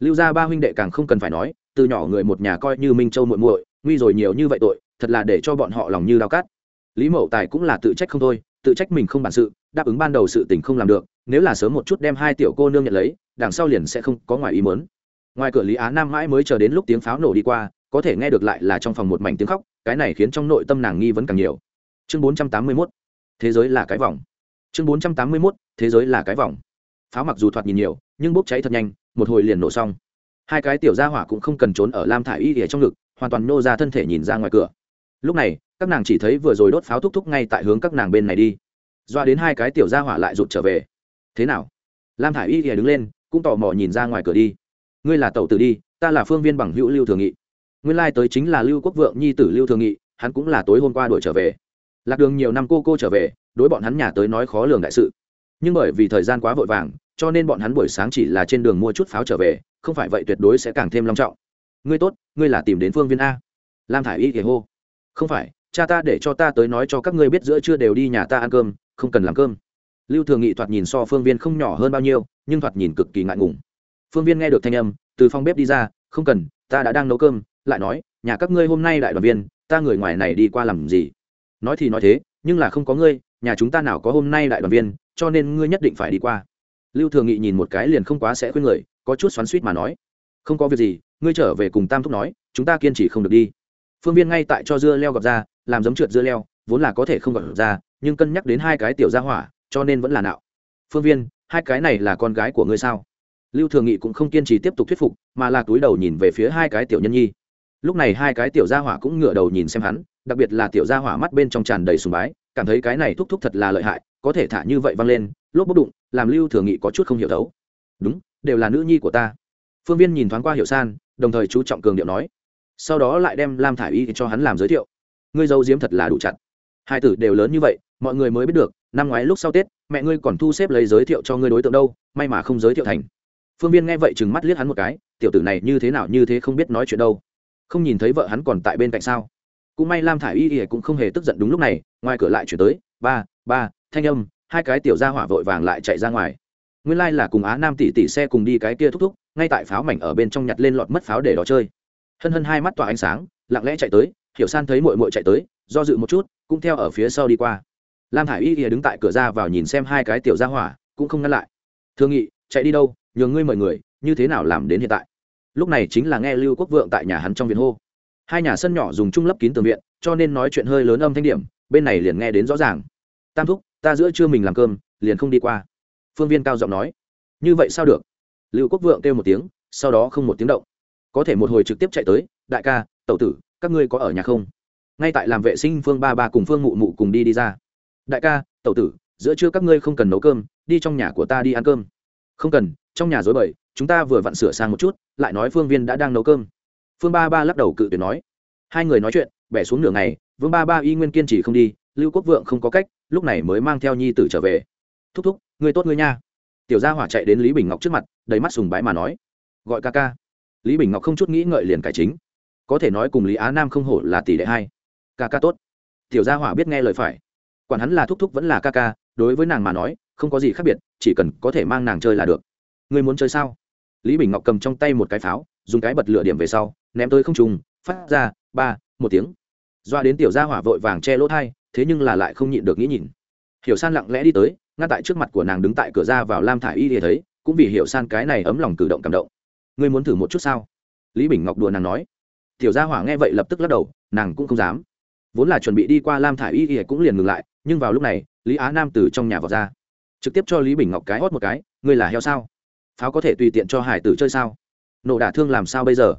Lưu gia ba huynh đệ càng không cần phải nói, từ nhỏ người một nhà coi như minh châu muội muội nguy rồi nhiều như vậy tội, thật là để cho bọn họ lòng như đau cát. Lý mậu tài cũng là tự trách không thôi, tự trách mình không bản sự, đáp ứng ban đầu sự tình không làm được, nếu là sớm một chút đem hai tiểu cô nương nhận lấy, đằng sau liền sẽ không có ngoài ý muốn. Ngoài cửa lý á nam mãi mới chờ đến lúc tiếng pháo nổ đi qua, có thể nghe được lại là trong phòng một mảnh tiếng khóc, cái này khiến trong nội tâm nàng nghi vấn càng nhiều. Chương bốn trăm tám mươi 481 thế giới là cái vòng. Chương bốn trăm tám mươi 481 thế giới là cái vòng. Pháo mặc dù thoạt nhìn nhiều, nhưng bốc cháy thật nhanh, một hồi liền nổ xong. Hai cái tiểu gia hỏa cũng không cần trốn ở lam thả y ỉa trong ngực hoàn toàn nô ra thân thể nhìn ra ngoài cửa. Lúc này, các nàng chỉ thấy vừa rồi đốt pháo thúc thúc ngay tại hướng các nàng bên này đi. Doa đến hai cái tiểu gia hỏa lại rụt trở về. Thế nào? Lam thả y ỉa đứng lên, cũng tò mò nhìn ra ngoài cửa đi. Ngươi là tẩu tử đi, ta là phương viên bằng hữu lưu thường nghị. Nguyên lai、like、tới chính là lưu quốc vượng nhi tử lưu thường nghị, hắn cũng là tối hôm qua đuổi trở về. Lạc đường nhiều năm cô cô trở về, đối bọn hắn nhà tới nói khó lường đại sự. Nhưng bởi vì thời gian quá vội vàng, cho nên bọn hắn buổi sáng chỉ là trên đường mua chút pháo trở về, không phải vậy tuyệt đối sẽ càng thêm long trọng ngươi tốt, ngươi là tìm đến phương viên a. Lam thả i y kể hô. Không phải, cha ta để cho ta tới nói cho các ngươi biết giữa trưa đều đi nhà ta ăn cơm, không cần làm cơm. Lưu thường nghị thoạt nhìn so phương viên không nhỏ hơn bao nhiêu, nhưng thoạt nhìn cực kỳ ngại ngùng. Phương viên nghe được thanh âm, từ phòng bếp đi ra, không cần, ta đã đang nấu cơm, lại nói, nhà các ngươi hôm nay đại đoàn viên, ta người ngoài này đi qua làm gì? Nói thì nói thế, nhưng là không có ngươi, nhà chúng ta nào có hôm nay đại đoàn viên, cho nên ngươi nhất định phải đi qua. Lưu thường nghị nhìn một cái liền không quá sẽ khuyên người, có chút xoắn suýt mà nói. Không có việc gì ngươi trở về cùng tam thúc nói, chúng ta kiên trì không được đi. Phương viên ngay tại cho dưa leo gặp ra, làm giống trượt dưa leo, vốn là có thể không gặp ra, nhưng cân nhắc đến hai cái tiểu gia hỏa, cho nên vẫn là nạo. Phương viên, hai cái này là con gái của ngươi sao? Lưu thường nghị cũng không kiên trì tiếp tục thuyết phục, mà là túi đầu nhìn về phía hai cái tiểu nhân nhi. Lúc này hai cái tiểu gia hỏa cũng ngửa đầu nhìn xem hắn, đặc biệt là tiểu gia hỏa mắt bên trong tràn đầy sùng bái, cảm thấy cái này thúc thúc thật là lợi hại, có thể thả như vậy văng lên, lốp bốc đụng, làm lưu thường nghị có chút không hiểu thấu. Đúng, đều là nữ nhi của ta. Phương viên nhìn thoáng qua hiểu san đồng thời chú trọng cường điệu nói. Sau đó lại đem lam thả i y cho hắn làm giới thiệu. Ngươi dâu diếm thật là đủ chặt. Hai tử đều lớn như vậy, mọi người mới biết được, năm ngoái lúc sau tết, mẹ ngươi còn thu xếp lấy giới thiệu cho ngươi đối tượng đâu, may mà không giới thiệu thành. Phương viên nghe vậy chừng mắt liếc hắn một cái, tiểu tử này như thế nào như thế không biết nói chuyện đâu. Không nhìn thấy vợ hắn còn tại bên cạnh sao? Cũng may lam thả i y y cũng không hề tức giận đúng lúc này, ngoài cửa lại chuyển tới, ba ba, thanh âm, hai cái tiểu gia hỏa vội vàng lại chạy ra ngoài. Nguyên lai、like、là cùng á nam tỷ tỷ xe cùng đi cái kia thúc thúc ngay tại pháo mảnh ở bên trong nhặt lên lọt mất pháo để đó chơi. Hân hân hai mắt tỏa ánh sáng, lặng lẽ chạy tới, hiểu san thấy mội mội chạy tới, do dự một chút, cũng theo ở phía sau đi qua. Lam thả i y ỉa đứng tại cửa ra vào nhìn xem hai cái tiểu gia hỏa, cũng không ngăn lại. Thương nghị, chạy đi đâu? Nhường ngươi mời người, như thế nào làm đến hiện tại? Lúc này chính là nghe lưu quốc vượng tại nhà hắn trong viện hô. Hai nhà sân nhỏ dùng chung lấp kín tường viện, cho nên nói chuyện hơi lớn âm thanh điểm, bên này liền nghe đến rõ ràng. Tam thúc, ta giữa trưa mình làm cơm, liền không đi qua. Phương viên cao giọng nói. Như vậy sao được? Lưu quốc vượng kêu một tiếng, sau đó không một tiếng động. Có thể một hồi trực tiếp chạy tới, đại ca, tẩu tử, các ngươi có ở nhà không? Ngay tại làm vệ sinh phương ba ba cùng phương mụ mụ cùng đi đi ra. Đại ca, tẩu tử, giữa trưa các ngươi không cần nấu cơm, đi trong nhà của ta đi ăn cơm. Không cần, trong nhà dối bời, chúng ta vừa vặn sửa sang một chút, lại nói phương viên đã đang nấu cơm. Phương ba ba lắc đầu cự tuyệt nói. Hai người nói chuyện, bẻ xuống nửa ngày, vương ba ba y nguyên kiên trì không đi, lưu quốc vượng không có cách, lúc này mới mang theo nhi tử trở về. Thúc thúc người tốt người nha tiểu gia hỏa chạy đến lý bình ngọc trước mặt, đầy mắt sùng bái mà nói, gọi ca ca. Lý bình ngọc không chút nghĩ ngợi liền cải chính. Có thể nói cùng lý á nam không hổ là tỷ đệ hai. Ca ca tốt. Tiểu gia hỏa biết nghe lời phải. Quản hắn là thúc thúc vẫn là ca ca, đối với nàng mà nói, không có gì khác biệt, chỉ cần có thể mang nàng chơi là được. Ngươi muốn chơi sao? Lý bình ngọc cầm trong tay một cái pháo, dùng cái bật lửa điểm về sau, ném tới không trùng phát ra ba, một tiếng. Doa đến tiểu gia hỏa vội vàng che lỗ thai, thế nhưng là lại không nhịn được nghĩ nhìn hiểu san lặng lẽ đi tới, ngăn tại trước mặt của nàng đứng tại cửa ra vào lam thả i y thì thấy, cũng vì hiểu san cái này ấm lòng cử động cảm động. Ngươi muốn thử một chút sao? Lý bình ngọc đùa nàng nói. Tiểu gia hỏa nghe vậy lập tức lắc đầu, nàng cũng không dám. Vốn là chuẩn bị đi qua lam thả i y thì cũng liền ngừng lại, nhưng vào lúc này, lý á nam từ trong nhà vào ra. Trực tiếp cho lý bình ngọc cái hót một cái, ngươi là heo sao? Pháo có thể tùy tiện cho hải tử chơi sao? Nổ đả thương làm sao bây giờ?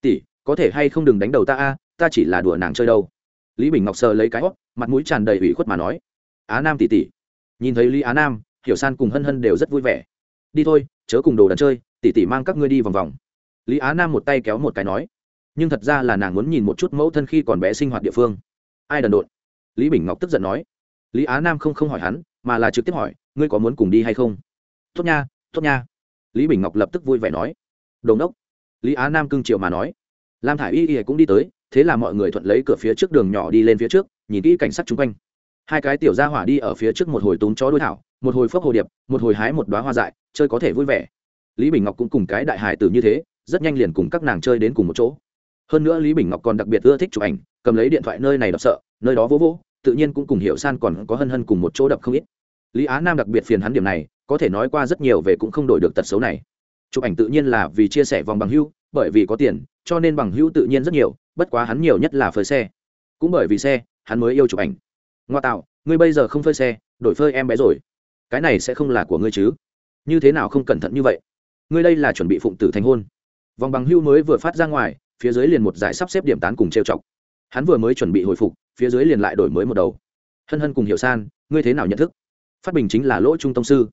Tỷ, có thể hay không đừng đánh đầu ta a, ta chỉ là đùa nàng chơi đâu. Lý bình ngọc sờ lấy cái hót, mặt mũi tràn đầy ủy khuất mà nói á nam tỷ tỷ nhìn thấy lý á nam, hiểu san cùng hân hân đều rất vui vẻ. Đi thôi, chớ cùng đồ đần chơi tỷ tỷ mang các ngươi đi vòng vòng. Lý á nam một tay kéo một cái nói. Nhưng thật ra là nàng muốn nhìn một chút mẫu thân khi còn bé sinh hoạt địa phương. Ai đần độn? Lý bình ngọc tức giận nói. Lý á nam không không hỏi hắn, mà là trực tiếp hỏi, ngươi có muốn cùng đi hay không? Tốt nha tốt nha. Lý bình ngọc lập tức vui vẻ nói. Đồn đốc lý á nam cưng triệu mà nói. Lam thả i y y cũng đi tới, thế là mọi người thuận lấy cửa phía trước đường nhỏ đi lên phía trước, nhìn kỹ cảnh sát chung quanh hai cái tiểu gia hỏa đi ở phía trước một hồi túm chó đuôi thảo, một hồi phước hồ điệp, một hồi hái một đoá hoa dại, chơi có thể vui vẻ. Lý bình ngọc cũng cùng cái đại hải tử như thế, rất nhanh liền cùng các nàng chơi đến cùng một chỗ. Hơn nữa lý bình ngọc còn đặc biệt ưa thích chụp ảnh, cầm lấy điện thoại nơi này đọc sợ, nơi đó vỗ vỗ, tự nhiên cũng cùng hiểu san còn có hân hân cùng một chỗ đập không ít. Lý á nam đặc biệt phiền hắn điểm này, có thể nói qua rất nhiều về cũng không đổi được tật xấu này. Chụp ảnh tự nhiên là vì chia sẻ vòng bằng hưu bởi vì có tiền, cho nên bằng hưu tự nhiên rất nhiều, bất quá hắn nhiều nhất là phơi xe. Cũng bởi vì xe, hắn mới yêu chụp ảnh ngoa tạo, ngươi bây giờ không phơi xe, đổi phơi em bé rồi. Cái này sẽ không là của ngươi chứ? Như thế nào không cẩn thận như vậy? Ngươi đây là chuẩn bị phụng tử thành hôn. Vòng bằng hưu mới vừa phát ra ngoài, phía dưới liền một giải sắp xếp điểm tán cùng trêu chọc. Hắn vừa mới chuẩn bị hồi phục, phía dưới liền lại đổi mới một đầu. Hân hân cùng hiểu san, ngươi thế nào nhận thức? Phát bình chính là lỗ trung tông sư.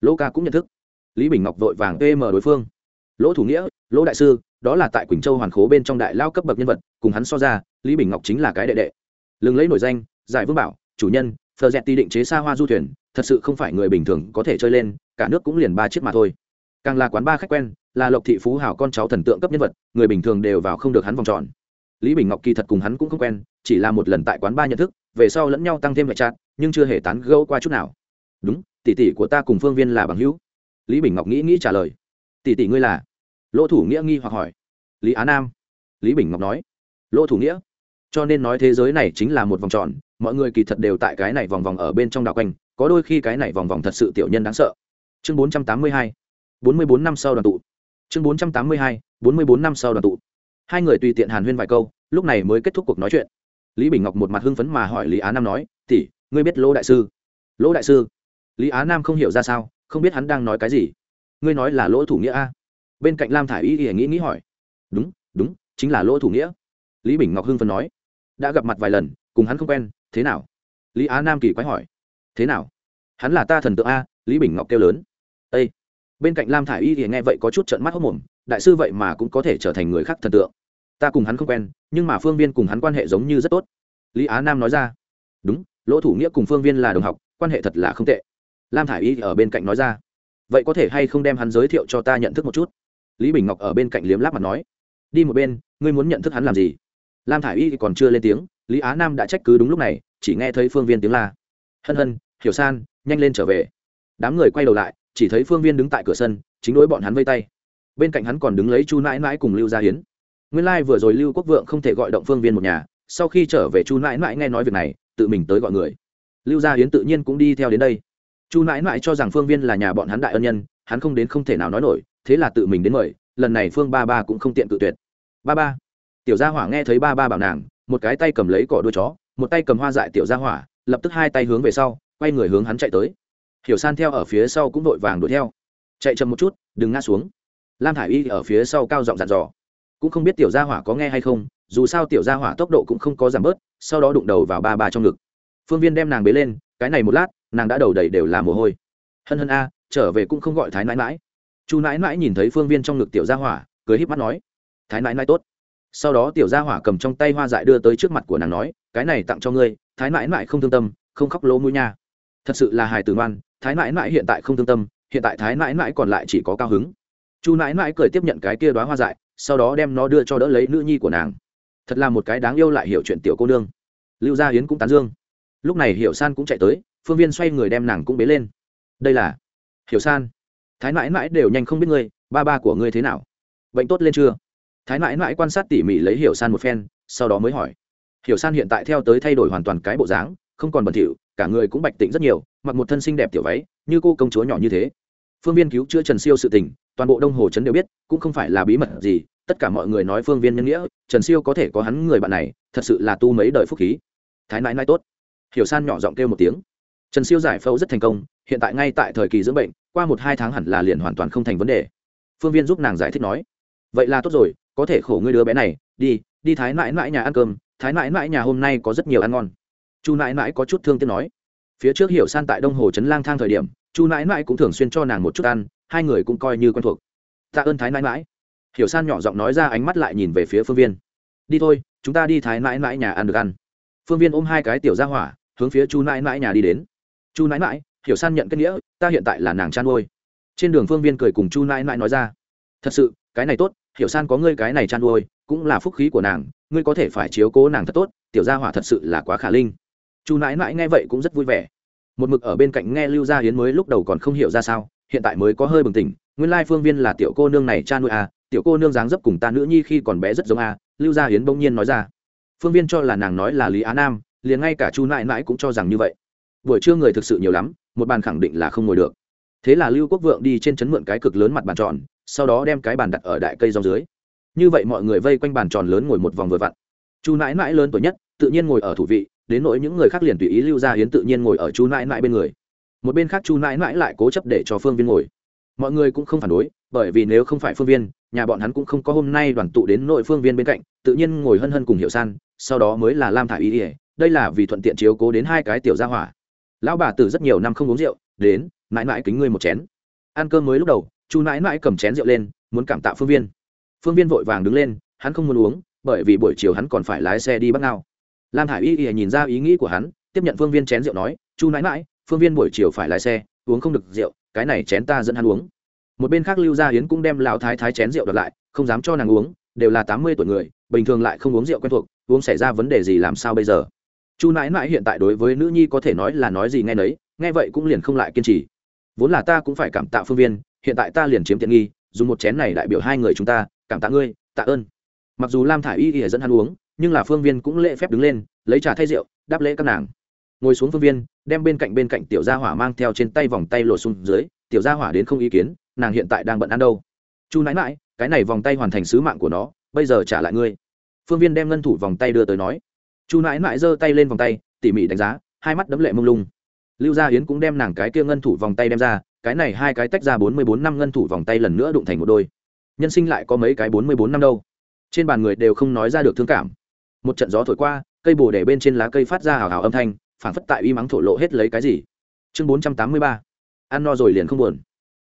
Lỗ ca cũng nhận thức. Lý bình ngọc vội vàng pm đối phương. Lỗ thủ nghĩa, lỗ đại sư, đó là tại quỳnh châu hoàn khố bên trong đại lao cấp bậc nhân vật, cùng hắn so ra, lý bình ngọc chính là cái đệ đệ. Lừng lấy nổi danh giải vương bảo, chủ nhân, phờ dẹt ti định chế xa hoa du thuyền, thật sự không phải người bình thường có thể chơi lên, cả nước cũng liền ba chiếc mà thôi. Càng là quán ba khách quen, là lộc thị phú hảo con cháu thần tượng cấp nhân vật, người bình thường đều vào không được hắn vòng tròn. Lý bình ngọc kỳ thật cùng hắn cũng không quen, chỉ là một lần tại quán ba nhận thức, về sau lẫn nhau tăng thêm vệ trát nhưng chưa hề tán gẫu qua chút nào. Đúng, tỷ tỷ của ta cùng phương viên là bằng hữu. Lý bình ngọc nghĩ nghĩ trả lời. Tỷ tỷ ngươi là? Lỗ thủ nghĩa nghi hoặc hỏi. Lý á nam. Lý bình ngọc nói. Lỗ thủ nghĩa? Cho nên nói thế giới này chính là một vòng tròn mọi người kỳ thật đều tại cái này vòng vòng ở bên trong đảo quanh, có đôi khi cái này vòng vòng thật sự tiểu nhân đáng sợ. Chương bốn trăm tám mươi hai, bốn mươi bốn năm sau đoàn tụ. Chương bốn trăm tám mươi hai, bốn mươi bốn năm sau đoàn tụ. Hai người tùy tiện hàn huyên vài câu, lúc này mới kết thúc cuộc nói chuyện. Lý bình ngọc một mặt hưng phấn mà hỏi lý á nam nói, tỷ, ngươi biết lỗ đại sư? Lỗ đại sư? Lý á nam không hiểu ra sao, không biết hắn đang nói cái gì. Ngươi nói là lỗ thủ nghĩa a? Bên cạnh lam thả i y y nghĩ nghĩ hỏi. Đúng đúng, chính là lỗ thủ nghĩa. Lý bình ngọc hưng phấn nói. Đã gặp mặt vài lần, cùng hắn không quen thế nào? Lý á nam kỳ quái hỏi. Thế nào? Hắn là ta thần tượng a, lý bình ngọc kêu lớn. Â bên cạnh lam thả i y thì nghe vậy có chút trận mắt hốc mồm, đại sư vậy mà cũng có thể trở thành người khác thần tượng. Ta cùng hắn không quen, nhưng mà phương viên cùng hắn quan hệ giống như rất tốt. Lý á nam nói ra. Đúng, lỗ thủ nghĩa cùng phương viên là đồng học, quan hệ thật là không tệ. Lam thả i y ở bên cạnh nói ra. Vậy có thể hay không đem hắn giới thiệu cho ta nhận thức một chút? Lý bình ngọc ở bên cạnh liếm láp mặt nói. Đi một bên, ngươi muốn nhận thức hắn làm gì? Lam thả i y còn chưa lên tiếng, lý á nam đã trách cứ đúng lúc này chỉ nghe thấy phương viên tiếng la. Hân hân, hiểu san, nhanh lên trở về. Đám người quay đầu lại, chỉ thấy phương viên đứng tại cửa sân, chính đối bọn hắn vây tay. Bên cạnh hắn còn đứng lấy chu nãi Nãi cùng lưu gia hiến. Nguyên lai、like、vừa rồi lưu quốc vượng không thể gọi động phương viên một nhà, sau khi trở về chu nãi Nãi nghe nói việc này, tự mình tới gọi người. Lưu gia hiến tự nhiên cũng đi theo đến đây. Chu nãi Nãi cho rằng phương viên là nhà bọn hắn đại ân nhân, hắn không đến không thể nào nói nổi, thế là tự mình đến mời, lần này phương ba ba cũng không tiện tự tuyệt. Ba ba, tiểu gia hỏa nghe thấy ba ba bảo nàng, một cái tay cầm lấy cỏ đuôi chó một tay cầm hoa dại tiểu gia hỏa, lập tức hai tay hướng về sau, quay người hướng hắn chạy tới. Hiểu san theo ở phía sau cũng vội vàng đuổi theo. Chạy chậm một chút, đừng ngã xuống. Lam thả i y ở phía sau cao giọng dặn dò. Cũng không biết tiểu gia hỏa có nghe hay không, dù sao tiểu gia hỏa tốc độ cũng không có giảm bớt, sau đó đụng đầu vào ba ba trong ngực. Phương viên đem nàng bế lên, cái này một lát, nàng đã đầu đầy đều là mồ hôi. Hân hân a, trở về cũng không gọi thái nãi mãi chu nãi mãi nhìn thấy phương viên trong ngực tiểu gia hỏa, cười híp mắt nói, thái nãi mãi tốt sau đó tiểu gia hỏa cầm trong tay hoa dại đưa tới trước mặt của nàng nói, cái này tặng cho ngươi, thái mãi mãi không thương tâm, không khóc lỗ mũi nha. Thật sự là hài tử ngoan, thái mãi mãi hiện tại không thương tâm, hiện tại thái mãi mãi còn lại chỉ có cao hứng. Chu mãi mãi cười tiếp nhận cái kia đoá hoa dại, sau đó đem nó đưa cho đỡ lấy nữ nhi của nàng. Thật là một cái đáng yêu lại hiểu chuyện tiểu cô nương. Lưu gia hiến cũng tán dương. Lúc này hiểu san cũng chạy tới, phương viên xoay người đem nàng cũng bế lên. Đây là hiểu san, thái mãi mãi đều nhanh không biết ngươi, ba ba của ngươi thế nào? Bệnh tốt lên chưa? Thái mãi mãi quan sát tỉ mỉ lấy hiểu san một phen, sau đó mới hỏi. Hiểu san hiện tại theo tới thay đổi hoàn toàn cái bộ dáng, không còn bẩn thỉu, cả người cũng bạch tịnh rất nhiều, mặc một thân xinh đẹp tiểu váy, như cô công chúa nhỏ như thế. Phương viên cứu chữa trần siêu sự tình, toàn bộ đông hồ trấn đều biết, cũng không phải là bí mật gì, tất cả mọi người nói phương viên nhân nghĩa, trần siêu có thể có hắn người bạn này, thật sự là tu mấy đời phúc khí. Thái nãi nãi tốt. Hiểu san nhỏ giọng kêu một tiếng. Trần siêu giải phẫu rất thành công, hiện tại ngay tại thời kỳ dưỡng bệnh, qua một hai tháng hẳn là liền hoàn toàn không thành vấn đề. Phương viên giúp nàng giải thích nói. Vậy là tốt rồi có thể khổ ngươi đứa bé này, đi đi thái mãi mãi nhà ăn cơm, thái mãi mãi nhà hôm nay có rất nhiều ăn ngon. Chu mãi mãi có chút thương tiếc nói. Phía trước hiểu san tại đông hồ trấn lang thang thời điểm, chu mãi mãi cũng thường xuyên cho nàng một chút ăn, hai người cũng coi như quen thuộc. Tạ ơn thái mãi mãi. Hiểu san nhỏ giọng nói ra ánh mắt lại nhìn về phía phương viên. Đi thôi, chúng ta đi thái mãi mãi nhà ăn được ăn. Phương viên ôm hai cái tiểu ra hỏa, hướng phía chu mãi mãi nhà đi đến. Chu mãi mãi, hiểu san nhận kết nghĩa, ta hiện tại là nàng chăn nuôi. Trên đường phương viên cười cùng chu mãi mãi nói ra. Thật sự, cái này tốt hiểu san có ngươi cái này chăn nuôi cũng là phúc khí của nàng ngươi có thể phải chiếu cố nàng thật tốt tiểu gia hỏa thật sự là quá khả linh. Chu nãi mãi nghe vậy cũng rất vui vẻ. Một mực ở bên cạnh nghe lưu gia hiến mới lúc đầu còn không hiểu ra sao hiện tại mới có hơi bừng tỉnh nguyên lai phương viên là tiểu cô nương này cha nuôi à, tiểu cô nương dáng dấp cùng ta nữ nhi khi còn bé rất giống à, lưu gia hiến bỗng nhiên nói ra. Phương viên cho là nàng nói là lý á nam liền ngay cả chu nãi mãi cũng cho rằng như vậy. Buổi trưa người thực sự nhiều lắm một bàn khẳng định là không ngồi được. Thế là lưu quốc vượng đi trên trấn mượn cái cực lớn mặt bàn tròn sau đó đem cái bàn đặt ở đại cây rong dưới. Như vậy mọi người vây quanh bàn tròn lớn ngồi một vòng vừa vặn. Chu nãi nãi lớn tuổi nhất, tự nhiên ngồi ở thủ vị, đến nỗi những người khác liền tùy ý lưu ra hiến tự nhiên ngồi ở chu nãi nãi bên người. Một bên khác chu nãi nãi lại cố chấp để cho phương viên ngồi. Mọi người cũng không phản đối, bởi vì nếu không phải phương viên, nhà bọn hắn cũng không có hôm nay đoàn tụ đến nội phương viên bên cạnh, tự nhiên ngồi hân hân cùng hiệu san, sau đó mới là lam thả ý ỉa đây là vì thuận tiện chiếu cố đến hai cái tiểu gia hỏa. Lão bà từ rất nhiều năm không uống rượu, đến mãi mãi kính ngươi một chén. Ăn cơm mới lúc đầu chu mãi mãi cầm chén rượu lên, muốn cảm tạ phương viên. Phương viên vội vàng đứng lên, hắn không muốn uống, bởi vì buổi chiều hắn còn phải lái xe đi bắc ngao. Lam hải y y nhìn ra ý nghĩ của hắn, tiếp nhận phương viên chén rượu nói, chu nãi mãi phương viên buổi chiều phải lái xe, uống không được rượu, cái này chén ta dẫn hắn uống. Một bên khác lưu gia hiến cũng đem lão thái thái chén rượu đặt lại, không dám cho nàng uống, đều là tám mươi tuổi người, bình thường lại không uống rượu quen thuộc, uống xảy ra vấn đề gì làm sao bây giờ? Chu nãi nãi hiện tại đối với nữ nhi có thể nói là nói gì nghe nấy, nghe vậy cũng liền không lại kiên trì. Vốn là ta cũng phải cảm tạ phương viên hiện tại ta liền chiếm tiện nghi, dùng một chén này đại biểu hai người chúng ta, cảm tạ ngươi, tạ ơn. Mặc dù lam thả i y y dẫn hắn uống, nhưng là phương viên cũng lễ phép đứng lên, lấy trà thay rượu, đáp lễ các nàng. Ngồi xuống phương viên, đem bên cạnh bên cạnh tiểu gia hỏa mang theo trên tay vòng tay lột xuống dưới, tiểu gia hỏa đến không ý kiến, nàng hiện tại đang bận ăn đâu. Chu nãi mãi cái này vòng tay hoàn thành sứ mạng của nó, bây giờ trả lại ngươi. Phương viên đem ngân thủ vòng tay đưa tới nói. Chu nãi mãi giơ tay lên vòng tay, tỉ mỉ đánh giá, hai mắt đấm lệ mông lung. Lưu gia hiến cũng đem nàng cái kia ngân thủ vòng tay đem ra cái này hai cái tách ra bốn mươi bốn năm ngân thủ vòng tay lần nữa đụng thành một đôi. Nhân sinh lại có mấy cái bốn mươi bốn năm đâu. Trên bàn người đều không nói ra được thương cảm. Một trận gió thổi qua, cây bồ để bên trên lá cây phát ra hào hào âm thanh, phảng phất tại uy mắng thổ lộ hết lấy cái gì. Chương bốn trăm tám mươi ba. Ăn no rồi liền không buồn.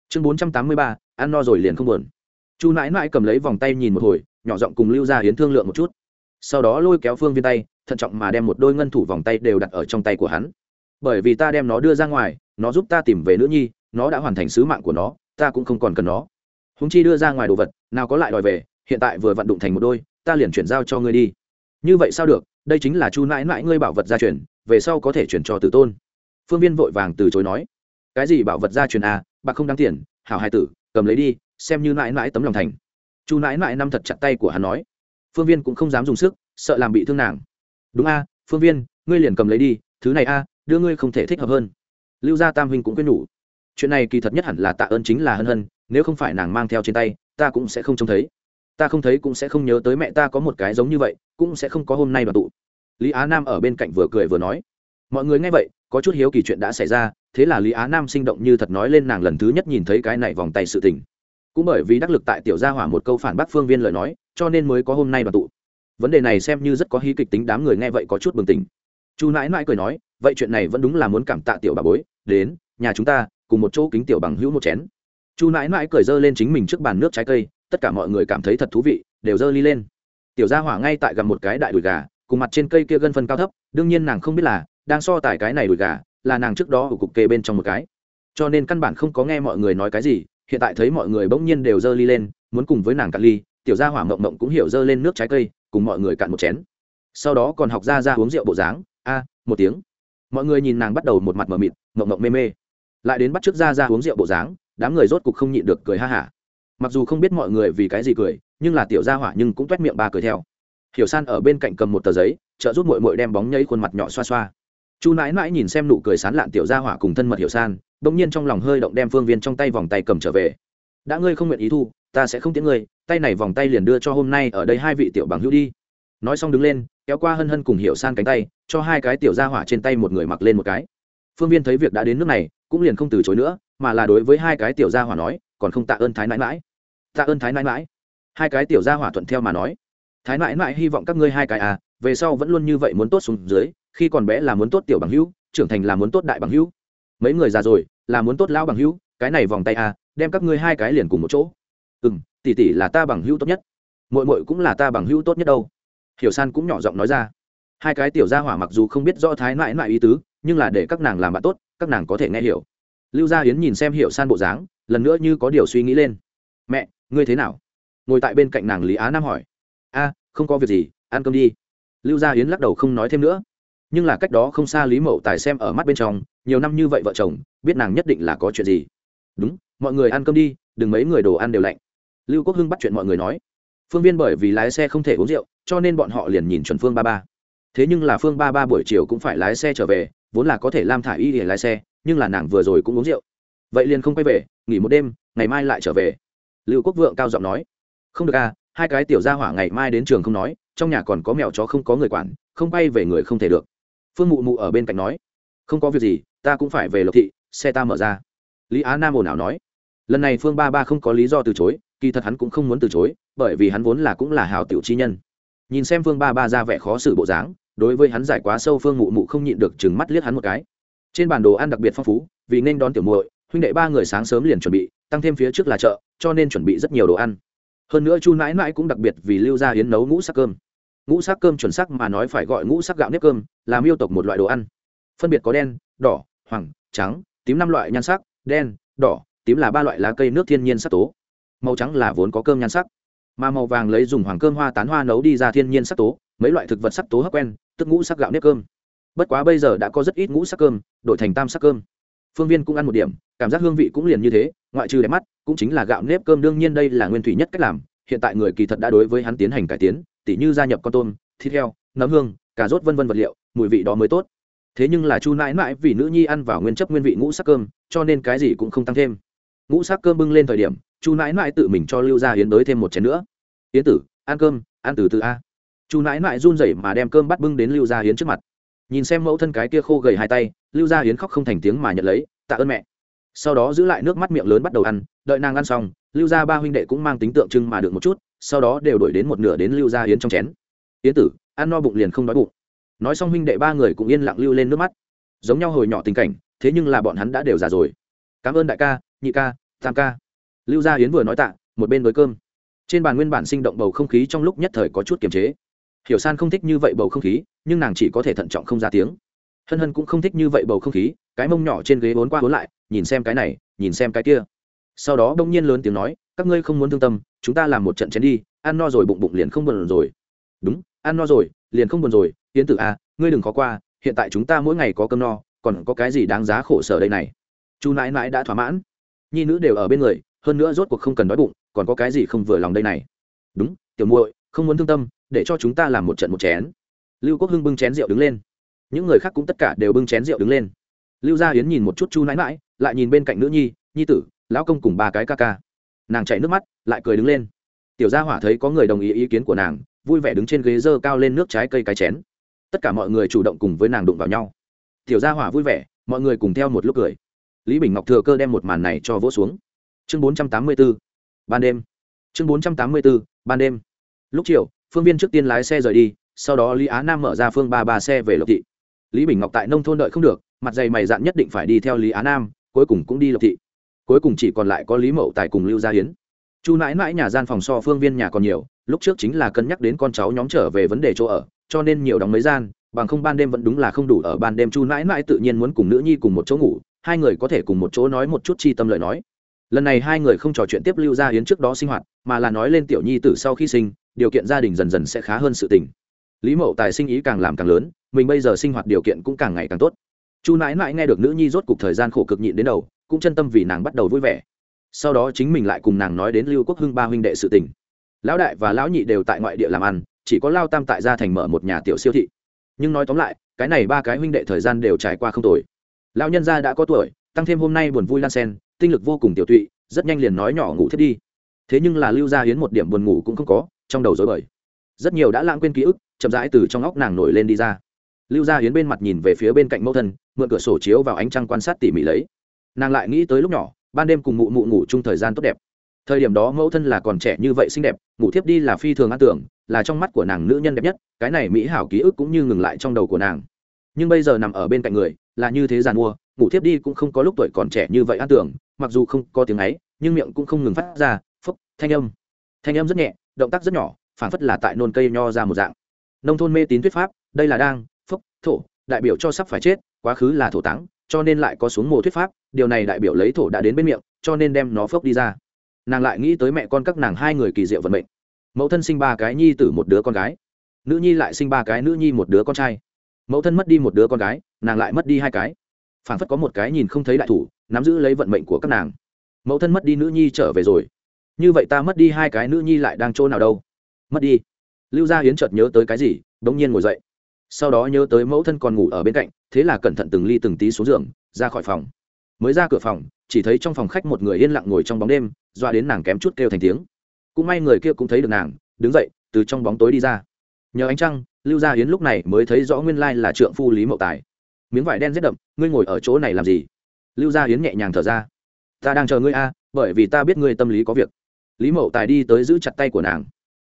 Chương bốn trăm tám mươi ba. Ăn no rồi liền không buồn. Chu nãi nãi cầm lấy vòng tay nhìn một hồi, nhỏ giọng cùng lưu gia hiến thương lượng một chút. Sau đó lôi kéo phương viên tay, thận trọng mà đem một đôi ngân thủ vòng tay đều đặt ở trong tay của hắn. Bởi vì ta đem nó đưa ra ngoài, nó giúp ta tìm về nữ nhi nó đã hoàn thành sứ mạng của nó, ta cũng không còn cần nó. Húng chi đưa ra ngoài đồ vật, nào có lại đòi về, hiện tại vừa vận đụng thành một đôi, ta liền chuyển giao cho ngươi đi. Như vậy sao được, đây chính là chu mãi mãi ngươi bảo vật gia truyền, về sau có thể chuyển cho tử tôn. Phương viên vội vàng từ chối nói. Cái gì bảo vật gia truyền à bạc không đáng tiền, hảo hai tử, cầm lấy đi, xem như mãi mãi tấm lòng thành. Chu mãi mãi năm thật chặt tay của hắn nói. Phương viên cũng không dám dùng sức, sợ làm bị thương nàng. Đúng a phương viên, ngươi liền cầm lấy đi, thứ này a đưa ngươi không thể thích hợp hơn. Lưu gia tam huynh cũng quyết nhủ chuyện này kỳ thật nhất hẳn là tạ ơn chính là hân hân, nếu không phải nàng mang theo trên tay, ta cũng sẽ không trông thấy. Ta không thấy cũng sẽ không nhớ tới mẹ ta có một cái giống như vậy, cũng sẽ không có hôm nay đoàn tụ. Lý á nam ở bên cạnh vừa cười vừa nói. Mọi người nghe vậy, có chút hiếu kỳ chuyện đã xảy ra, thế là lý á nam sinh động như thật nói lên nàng lần thứ nhất nhìn thấy cái này vòng tay sự tình. Cũng bởi vì đắc lực tại tiểu gia hỏa một câu phản bác phương viên lời nói, cho nên mới có hôm nay đoàn tụ. Vấn đề này xem như rất có hí kịch tính, đám người nghe vậy có chút bừng tỉnh. Chu nãi nãi cười nói, vậy chuyện này vẫn đúng là muốn cảm tạ tiểu bà bối, đến, nhà chúng ta cùng một chỗ kính tiểu bằng hữu một chén. Chu nãi nãi cười dơ lên chính mình trước bàn nước trái cây, tất cả mọi người cảm thấy thật thú vị, đều dơ ly lên. Tiểu gia hỏa ngay tại gặp một cái đại đùi gà, cùng mặt trên cây kia gân phân cao thấp, đương nhiên nàng không biết là đang so tải cái này đùi gà, là nàng trước đó ở cục kê bên trong một cái. Cho nên căn bản không có nghe mọi người nói cái gì, hiện tại thấy mọi người bỗng nhiên đều dơ ly lên, muốn cùng với nàng cạn ly, tiểu gia hỏa mộng mộng cũng hiểu dơ lên nước trái cây, cùng mọi người cạn một chén. Sau đó còn học ra ra uống rượu bộ dáng, a, một tiếng. Mọi người nhìn nàng bắt đầu một mặt mờ mịt mộng mộng mê mê lại đến bắt trước ra ra uống rượu bộ dáng, đám người rốt cục không nhịn được cười ha hả. Mặc dù không biết mọi người vì cái gì cười, nhưng là tiểu gia hỏa nhưng cũng t u é t miệng ba cười theo. Hiểu san ở bên cạnh cầm một tờ giấy, trợ giúp mội mội đem bóng nhấy khuôn mặt nhỏ xoa xoa. Chu nãi mãi nhìn xem nụ cười sán lạn tiểu gia hỏa cùng thân mật hiểu san đ ỗ n g nhiên trong lòng hơi động đem phương viên trong tay vòng tay cầm trở về. Đã ngươi không nguyện ý thu, ta sẽ không tiễn ngươi, tay này vòng tay liền đưa cho hôm nay ở đây hai vị tiểu bằng hữu đi. Nói xong đứng lên, kéo qua hân hân cùng hiểu san cánh tay, cho hai cái tiểu gia hỏa trên tay một người mặc lên một cái. Phương viên thấy việc đã đến nước này cũng liền không từ chối nữa, mà là đối với hai cái tiểu gia hỏa nói, còn không tạ ơn thái nãi mãi tạ ơn thái nãi mãi hai cái tiểu gia hỏa thuận theo mà nói. Thái nãi mãi hy vọng các ngươi hai cái à về sau vẫn luôn như vậy muốn tốt xuống dưới, khi còn bé là muốn tốt tiểu bằng hữu, trưởng thành là muốn tốt đại bằng hữu. Mấy người già rồi, là muốn tốt lão bằng hữu, cái này vòng tay à đem các ngươi hai cái liền cùng một chỗ. Ừ m tỷ tỷ là ta bằng hữu tốt nhất. Mội mội cũng là ta bằng hữu tốt nhất đâu. Hiểu san cũng nhỏ giọng nói ra. Hai cái tiểu gia hỏa mặc dù không biết rõ thái nãi mãi ý tứ, nhưng là để các nàng làm bạn tốt các nàng có thể nghe hiểu. Lưu gia yến nhìn xem hiểu san bộ dáng, lần nữa như có điều suy nghĩ lên. Mẹ, ngươi thế nào? Ngồi tại bên cạnh nàng lý á nam hỏi. A, không có việc gì, ăn cơm đi. Lưu gia yến lắc đầu không nói thêm nữa. Nhưng là cách đó không xa lý mậu tài xem ở mắt bên trong, nhiều năm như vậy vợ chồng, biết nàng nhất định là có chuyện gì. Đúng, mọi người ăn cơm đi, đừng mấy người đồ ăn đều lạnh. Lưu quốc hưng bắt chuyện mọi người nói. Phương viên bởi vì lái xe không thể uống rượu, cho nên bọn họ liền nhìn chuẩn phương ba ba thế nhưng là phương ba ba buổi chiều cũng phải lái xe trở về, vốn là có thể lam thả y để lái xe, nhưng là nàng vừa rồi cũng uống rượu. Vậy liền không quay về, nghỉ một đêm, ngày mai lại trở về. Lưu quốc vượng cao giọng nói. Không được à hai cái tiểu gia hỏa ngày mai đến trường không nói, trong nhà còn có mèo chó không có người quản, không quay về người không thể được. Phương mụ mụ ở bên cạnh nói. Không có việc gì, ta cũng phải về lộc thị, xe ta mở ra. Lý á nam ồn ào nói. Lần này phương ba ba không có lý do từ chối, kỳ thật hắn cũng không muốn từ chối, bởi vì hắn vốn là cũng là hào tiểu chi nhân. Nhìn xem phương ba ba ra vẻ khó xử bộ dáng đối với hắn giải quá sâu phương mụ mụ không nhịn được chừng mắt liếc hắn một cái. Trên bản đồ ăn đặc biệt phong phú, vì nên đón tiểu muội, huynh đệ ba người sáng sớm liền chuẩn bị, tăng thêm phía trước là chợ, cho nên chuẩn bị rất nhiều đồ ăn. Hơn nữa chu nãi nãi cũng đặc biệt vì lưu gia hiến nấu ngũ sắc cơm. Ngũ sắc cơm chuẩn sắc mà nói phải gọi ngũ sắc gạo nếp cơm, là miêu tộc một loại đồ ăn. Phân biệt có đen, đỏ, hoàng, trắng, tím năm loại nhan sắc, đen, đỏ, tím là ba loại lá cây nước thiên nhiên sắc tố. Màu trắng là vốn có cơm nhan sắc. Mà màu vàng lấy dùng hoàng cơm hoa tán hoa nấu đi ra thiên nhiên sắc tố mấy loại thực vật sắc tố hấp quen, tức ngũ sắc gạo nếp cơm. Bất quá bây giờ đã có rất ít ngũ sắc cơm, đổi thành tam sắc cơm. Phương viên cũng ăn một điểm, cảm giác hương vị cũng liền như thế, ngoại trừ đẹp mắt, cũng chính là gạo nếp cơm đương nhiên đây là nguyên thủy nhất cách làm. Hiện tại người kỳ thật đã đối với hắn tiến hành cải tiến, tỉ như gia nhập con tôm, thịt heo, nấm hương, cà rốt vân vân vật liệu, mùi vị đó mới tốt. Thế nhưng là chu nãi mãi vì nữ nhi ăn vào nguyên chất nguyên vị ngũ sắc cơm, cho nên cái gì cũng không tăng thêm. Ngũ sắc cơm bưng lên thời điểm, chu nãi mãi tự mình cho lưu gia hiến đới thêm một chén nữa. Yến tử, ăn cơm, ăn từ từ a chu nãi nãi run rẩy mà đem cơm bắt bưng đến lưu gia hiến trước mặt. Nhìn xem mẫu thân cái kia khô gầy hai tay, lưu gia hiến khóc không thành tiếng mà nhận lấy, tạ ơn mẹ. Sau đó giữ lại nước mắt miệng lớn bắt đầu ăn, đợi nàng ăn xong, lưu gia ba huynh đệ cũng mang tính tượng trưng mà được một chút, sau đó đều đổi đến một nửa đến lưu gia hiến trong chén. Yến tử, ăn no bụng liền không đói bụng. Nói xong huynh đệ ba người cũng yên lặng lưu lên nước mắt. Giống nhau hồi nhỏ tình cảnh, thế nhưng là bọn hắn đã đều già rồi. Cảm ơn đại ca, nhị ca, tam ca. Lưu gia hiến vừa nói tạ, một bên với cơm. Trên bàn nguyên bản sinh động bầu không khí trong lúc nhất thời có chút kiềm chế hiểu san không thích như vậy bầu không khí nhưng nàng chỉ có thể thận trọng không ra tiếng. Hân hân cũng không thích như vậy bầu không khí cái mông nhỏ trên ghế bốn qua bốn lại nhìn xem cái này nhìn xem cái kia. Sau đó đông nhiên lớn tiếng nói các ngươi không muốn thương tâm chúng ta làm một trận chén đi ăn no rồi bụng bụng liền không buồn rồi. Đúng ăn no rồi liền không buồn rồi yến tử a à, ngươi đừng khó qua hiện tại chúng ta mỗi ngày có cơm no còn có cái gì đáng giá khổ sở đây này? Chu nãi nãi đã thỏa mãn. Nhi nữ đều ở bên người hơn nữa rốt cuộc không cần đói bụng còn có cái gì không vừa lòng đây này? Đúng tiểu muội không muốn thương tâm để cho chúng ta làm một trận một chén. Lưu quốc hưng bưng chén rượu đứng lên. Những người khác cũng tất cả đều bưng chén rượu đứng lên. Lưu gia yến nhìn một chút chu nãi mãi, lại nhìn bên cạnh nữ nhi nhi tử, lão công cùng ba cái ca ca. Nàng chảy nước mắt, lại cười đứng lên. Tiểu gia hỏa thấy có người đồng ý ý kiến của nàng, vui vẻ đứng trên ghế dơ cao lên nước trái cây cái chén. Tất cả mọi người chủ động cùng với nàng đụng vào nhau. Tiểu gia hỏa vui vẻ, mọi người cùng theo một lúc cười. Lý bình ngọc thừa cơ đem một màn này cho vỗ xuống. Chương bốn trăm tám mươi b ố ban đêm. Chương bốn trăm tám mươi b ố ban đêm. Lúc chiều phương viên trước tiên lái xe rời đi, sau đó lý á nam mở ra phương ba ba xe về lộc thị. Lý bình ngọc tại nông thôn đợi không được, mặt dày mày dạn nhất định phải đi theo lý á nam, cuối cùng cũng đi lộc thị. Cuối cùng chỉ còn lại có lý mậu tài cùng lưu gia hiến chu nãi mãi nhà gian phòng so phương viên nhà còn nhiều, lúc trước chính là cân nhắc đến con cháu nhóm trở về vấn đề chỗ ở, cho nên nhiều đóng mấy gian, bằng không ban đêm vẫn đúng là không đủ ở ban đêm chu nãi mãi tự nhiên muốn cùng nữ nhi cùng một chỗ ngủ, hai người có thể cùng một chỗ nói một chút chi tâm lời nói. Lần này hai người không trò chuyện tiếp lưu gia hiến trước đó sinh hoạt, mà là nói lên tiểu nhi tử sau khi sinh điều kiện gia đình dần dần sẽ khá hơn sự tình. Lý mậu tài sinh ý càng làm càng lớn, mình bây giờ sinh hoạt điều kiện cũng càng ngày càng tốt. Chu nãi nãi nghe được nữ nhi rốt cục thời gian khổ cực nhịn đến đầu, cũng chân tâm vì nàng bắt đầu vui vẻ. Sau đó chính mình lại cùng nàng nói đến lưu quốc hưng ba huynh đệ sự tình. Lão đại và lão nhị đều tại ngoại địa làm ăn, chỉ có lao tam tại gia thành mở một nhà tiểu siêu thị. Nhưng nói tóm lại, cái này ba cái huynh đệ thời gian đều trải qua không tồi. Lão nhân gia đã có tuổi, tăng thêm hôm nay buồn vui lan sen tinh lực vô cùng tiểu tụy, rất nhanh liền nói nhỏ ngủ thiết đi. Thế nhưng là lưu gia hiến một điểm buồn ngủ cũng không có trong đầu dối bời. Rất nhiều đã lãng quên ký ức, chậm rãi từ trong óc nàng nổi lên đi ra. Lưu gia hiến bên mặt nhìn về phía bên cạnh mẫu thân, mượn cửa sổ chiếu vào ánh trăng quan sát tỉ mỉ lấy. Nàng lại nghĩ tới lúc nhỏ, ban đêm cùng mụ mụ ngủ chung thời gian tốt đẹp. Thời điểm đó mẫu thân là còn trẻ như vậy xinh đẹp, ngủ thiếp đi là phi thường an tưởng, là trong mắt của nàng nữ nhân đẹp nhất, cái này mỹ hảo ký ức cũng như ngừng lại trong đầu của nàng. Nhưng bây giờ nằm ở bên cạnh người, là như thế giàn mua, ngủ thiếp đi cũng không có lúc tuổi còn trẻ như vậy an tưởng, mặc dù không có tiếng ấy, nhưng miệng cũng không ngừng phát ra, phúc, thanh âm. Thanh âm rất nhẹ động tác rất nhỏ phản phất là tại nôn cây nho ra một dạng. Nông thôn mê tín thuyết pháp, đây là đang, phúc, thổ, đại biểu cho sắp phải chết, quá khứ là thổ táng, cho nên lại có xuống mồ thuyết pháp, điều này đại biểu lấy thổ đã đến bên miệng, cho nên đem nó phốc đi ra. Nàng lại nghĩ tới mẹ con các nàng hai người kỳ diệu vận mệnh. Mẫu thân sinh ba cái nhi tử một đứa con gái. Nữ nhi lại sinh ba cái nữ nhi một đứa con trai. Mẫu thân mất đi một đứa con gái, nàng lại mất đi hai cái. Phản phất có một cái nhìn không thấy đại thủ, nắm giữ lấy vận mệnh của các nàng. Mẫu thân mất đi nữ nhi trở về rồi như vậy ta mất đi hai cái nữ nhi lại đang chỗ nào đâu? Mất đi. Lưu gia hiến chợt nhớ tới cái gì đ ỗ n g nhiên ngồi dậy. Sau đó nhớ tới mẫu thân còn ngủ ở bên cạnh, thế là cẩn thận từng ly từng tí xuống giường, ra khỏi phòng. Mới ra cửa phòng, chỉ thấy trong phòng khách một người yên lặng ngồi trong bóng đêm, doa đến nàng kém chút kêu thành tiếng. Cũng may người kia cũng thấy được nàng, đứng dậy, từ trong bóng tối đi ra. Nhờ ánh trăng, lưu gia hiến lúc này mới thấy rõ nguyên lai là trượng phu lý mậu tài. Miếng vải đen rét đậm, ngươi ngồi ở chỗ này làm gì? Lưu gia hiến nhẹ nhàng thở ra. Ta đang chờ ngươi a, bởi vì ta biết ngươi tâm lý có việc lý mậu tài đi tới giữ chặt tay của nàng.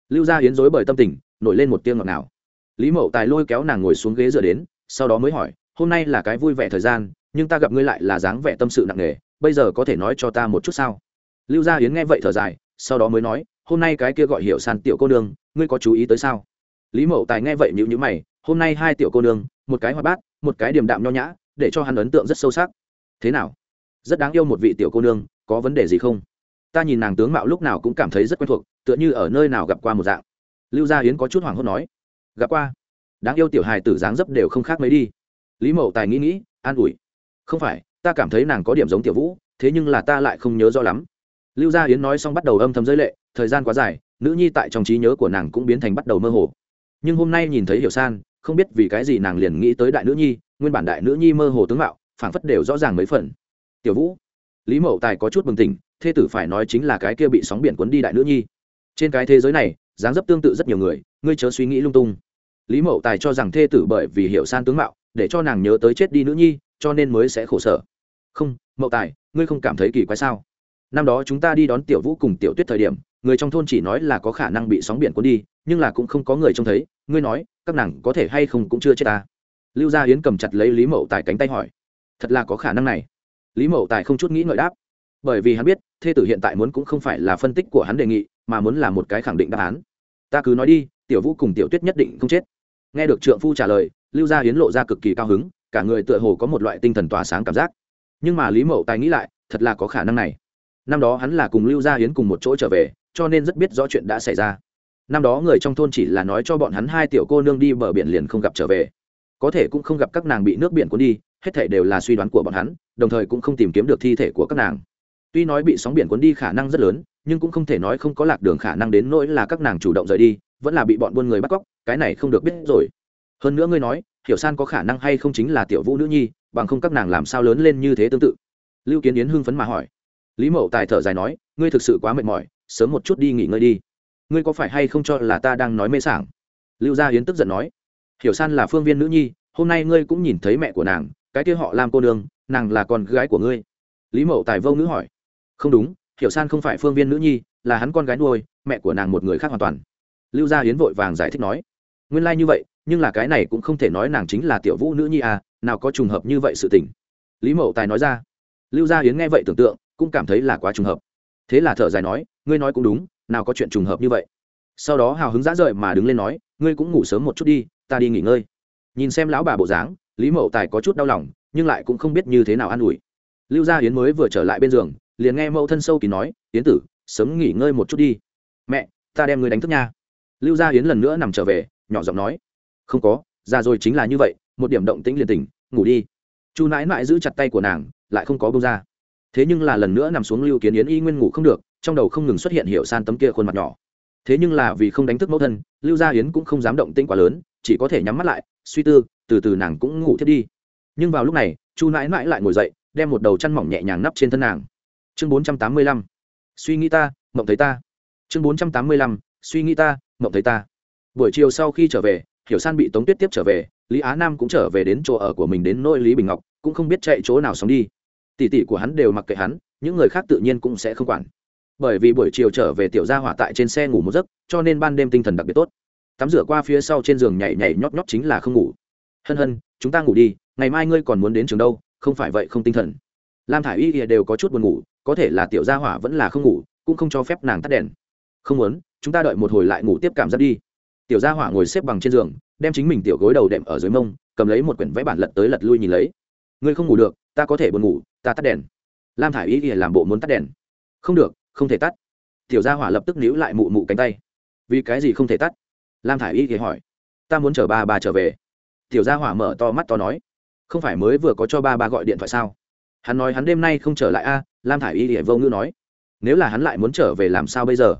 Lưu gia hiến dối bởi tâm tình, nổi lên một tiếng ngọt ngào. Lý mậu tài lôi kéo nàng ngồi xuống ghế dựa đến, sau đó mới hỏi, hôm nay là cái vui vẻ thời gian, nhưng ta gặp ngươi lại là dáng vẻ tâm sự nặng nề, bây giờ có thể nói cho ta một chút sao? Lưu gia hiến nghe vậy thở dài, sau đó mới nói, hôm nay cái kia gọi hiểu san tiểu cô nương, ngươi có chú ý tới sao? Lý mậu tài nghe vậy nhữ nhữ mày, hôm nay hai tiểu cô nương, một cái hoa bát, một cái điềm đạm nho nhã, để cho hắn ấn tượng rất sâu sắc. Thế nào? Rất đáng yêu một vị tiểu cô nương, có vấn đề gì không? Ta nhìn nàng tướng mạo lúc nào cũng cảm thấy rất quen thuộc, tựa như ở nơi nào gặp qua một dạng. Lưu gia hiến có chút hoảng hốt nói, gặp qua. Đáng yêu tiểu hài tử dáng dấp đều không khác mấy đi. Lý mậu tài nghĩ nghĩ, an ủi. Không phải, ta cảm thấy nàng có điểm giống tiểu vũ, thế nhưng là ta lại không nhớ rõ lắm. Lưu gia hiến nói xong bắt đầu âm thầm giới lệ, thời gian quá dài, nữ nhi tại trong trí nhớ của nàng cũng biến thành bắt đầu mơ hồ. Nhưng hôm nay nhìn thấy hiểu san, không biết vì cái gì nàng liền nghĩ tới đại nữ nhi, nguyên bản đại nữ nhi mơ hồ tướng mạo, phảng phất đều rõ ràng mấy phần. Tiểu vũ. Lý mậu tài có chút bừng tỉnh thê tử phải nói chính là cái kia bị sóng biển cuốn đi đại nữ nhi. Trên cái thế giới này, dáng dấp tương tự rất nhiều người, ngươi chớ suy nghĩ lung tung. Lý mậu tài cho rằng thê tử bởi vì hiểu san tướng mạo, để cho nàng nhớ tới chết đi nữ nhi, cho nên mới sẽ khổ sở. Không, mậu tài, ngươi không cảm thấy kỳ quái sao? Năm đó chúng ta đi đón tiểu vũ cùng tiểu tuyết thời điểm, người trong thôn chỉ nói là có khả năng bị sóng biển cuốn đi, nhưng là cũng không có người trông thấy, ngươi nói, các nàng có thể hay không cũng chưa chết ta? Lưu gia hiến cầm chặt lấy lý mậu tài cánh tay hỏi. Thật là có khả năng này. Lý mậu tài không chút nghĩ ngợi đáp bởi vì hắn biết, thê tử hiện tại muốn cũng không phải là phân tích của hắn đề nghị, mà muốn là một cái khẳng định đáp án. Ta cứ nói đi, tiểu vũ cùng tiểu tuyết nhất định không chết. Nghe được trượng phu trả lời, lưu gia hiến lộ ra cực kỳ cao hứng, cả người tựa hồ có một loại tinh thần tỏa sáng cảm giác. Nhưng mà lý mậu tài nghĩ lại, thật là có khả năng này. Năm đó hắn là cùng lưu gia hiến cùng một chỗ trở về, cho nên rất biết rõ chuyện đã xảy ra. Năm đó người trong thôn chỉ là nói cho bọn hắn hai tiểu cô nương đi bờ biển liền không gặp trở về. Có thể cũng không gặp các nàng bị nước biển cuốn đi, hết thể đều là suy đoán của bọn hắn, đồng thời cũng không tìm kiếm được thi thể của các nàng tuy nói bị sóng biển cuốn đi khả năng rất lớn, nhưng cũng không thể nói không có lạc đường khả năng đến nỗi là các nàng chủ động rời đi, vẫn là bị bọn buôn người bắt cóc, cái này không được biết rồi. Hơn nữa ngươi nói, hiểu san có khả năng hay không chính là tiểu vũ nữ nhi, bằng không các nàng làm sao lớn lên như thế tương tự? Lưu kiến yến hưng phấn mà hỏi. Lý mậu tài thở dài nói, ngươi thực sự quá mệt mỏi, sớm một chút đi nghỉ ngơi đi. Ngươi có phải hay không cho là ta đang nói mê sảng? Lưu gia yến tức giận nói. Hiểu san là phương viên nữ nhi, hôm nay ngươi cũng nhìn thấy mẹ của nàng, cái kia họ làm cô nương, nàng là con gái của ngươi. Lý mậu tài vô ngữ hỏi không đúng, hiểu san không phải phương viên nữ nhi, là hắn con gái nuôi, mẹ của nàng một người khác hoàn toàn. Lưu gia hiến vội vàng giải thích nói, nguyên lai、like、như vậy, nhưng là cái này cũng không thể nói nàng chính là tiểu vũ nữ nhi à nào có trùng hợp như vậy sự tình. Lý mậu tài nói ra. Lưu gia hiến nghe vậy tưởng tượng, cũng cảm thấy là quá trùng hợp. Thế là thở dài nói, ngươi nói cũng đúng, nào có chuyện trùng hợp như vậy. Sau đó hào hứng dã rời mà đứng lên nói, ngươi cũng ngủ sớm một chút đi, ta đi nghỉ ngơi. Nhìn xem lão bà bộ dáng, lý mậu tài có chút đau lòng, nhưng lại cũng không biết như thế nào an ủi. Lưu gia hiến mới vừa trở lại bên giường liền nghe mẫu thân sâu kỳ nói, yến tử, sớm nghỉ ngơi một chút đi. Mẹ, ta đem người đánh thức nha. Lưu gia yến lần nữa nằm trở về, nhỏ giọng nói, không có ra rồi chính là như vậy, một điểm động tĩnh liền tỉnh, ngủ đi. Chu nãi nãi giữ chặt tay của nàng, lại không có bông ra. Thế nhưng là lần nữa nằm xuống lưu kiến yến y nguyên ngủ không được, trong đầu không ngừng xuất hiện hiệu san tấm kia khuôn mặt nhỏ. Thế nhưng là vì không đánh thức mẫu thân, lưu gia yến cũng không dám động tĩnh quá lớn, chỉ có thể nhắm mắt lại, suy tư, từ từ nàng cũng ngủ thiết đi. Nhưng vào lúc này, chu nãi nãi lại ngồi dậy, đem một đầu chăn mỏng nhẹ nhàng nắp trên thân nàng chương bốn trăm tám mươi lăm. Suy nghĩ ta, mộng thấy ta. Chương bốn trăm tám mươi lăm, suy nghĩ ta, mộng thấy ta. Buổi chiều sau khi trở về, hiểu san bị tống tuyết tiếp trở về, lý á nam cũng trở về đến chỗ ở của mình đến nôi lý bình ngọc, cũng không biết chạy chỗ nào sống đi. Tỷ tỷ của hắn đều mặc kệ hắn, những người khác tự nhiên cũng sẽ không quản. Bởi vì buổi chiều trở về tiểu gia hỏa tại trên xe ngủ một giấc, cho nên ban đêm tinh thần đặc biệt tốt. Tắm rửa qua phía sau trên giường nhảy nhảy nhót nhót chính là không ngủ. Hân hân, chúng ta ngủ đi, ngày mai ngươi còn muốn đến trường đâu, không phải vậy không tinh thần. Lam thả i y đều có chút buồn ngủ có thể là tiểu gia hỏa vẫn là không ngủ, cũng không cho phép nàng tắt đèn. Không muốn, chúng ta đợi một hồi lại ngủ tiếp cảm giác đi. Tiểu gia hỏa ngồi xếp bằng trên giường, đem chính mình tiểu gối đầu đệm ở dưới mông, cầm lấy một quyển vẽ bản lật tới lật lui nhìn lấy. Ngươi không ngủ được, ta có thể buồn ngủ, ta tắt đèn. Lam thả i y làm bộ muốn tắt đèn. Không được, không thể tắt. Tiểu gia hỏa lập tức níu lại mụ mụ cánh tay. Vì cái gì không thể tắt? Lam thả i y hỏi. Ta muốn chờ ba bà trở về. Tiểu gia hỏa mở to mắt to nói. Không phải mới vừa có cho ba bà gọi điện thoại sao? Hắn nói hắn đêm nay không trở lại a lam thả i y vô ngữ nói, nếu là hắn lại muốn trở về làm sao bây giờ?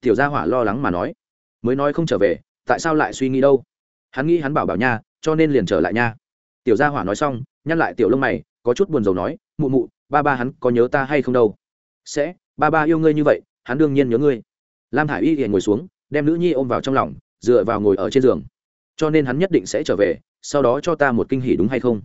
Tiểu gia hỏa lo lắng mà nói, mới nói không trở về, tại sao lại suy nghĩ đâu? Hắn nghĩ hắn bảo bảo nha, cho nên liền trở lại nha. Tiểu gia hỏa nói xong, nhăn lại tiểu lông mày, có chút buồn rầu nói, mụ mụ, ba ba hắn có nhớ ta hay không đâu? Sẽ, ba ba yêu ngươi như vậy, hắn đương nhiên nhớ ngươi. Lam thả i y thì ngồi xuống, đem nữ nhi ôm vào trong lòng, dựa vào ngồi ở trên giường. Cho nên hắn nhất định sẽ trở về, sau đó cho ta một kinh hỉ đúng hay không?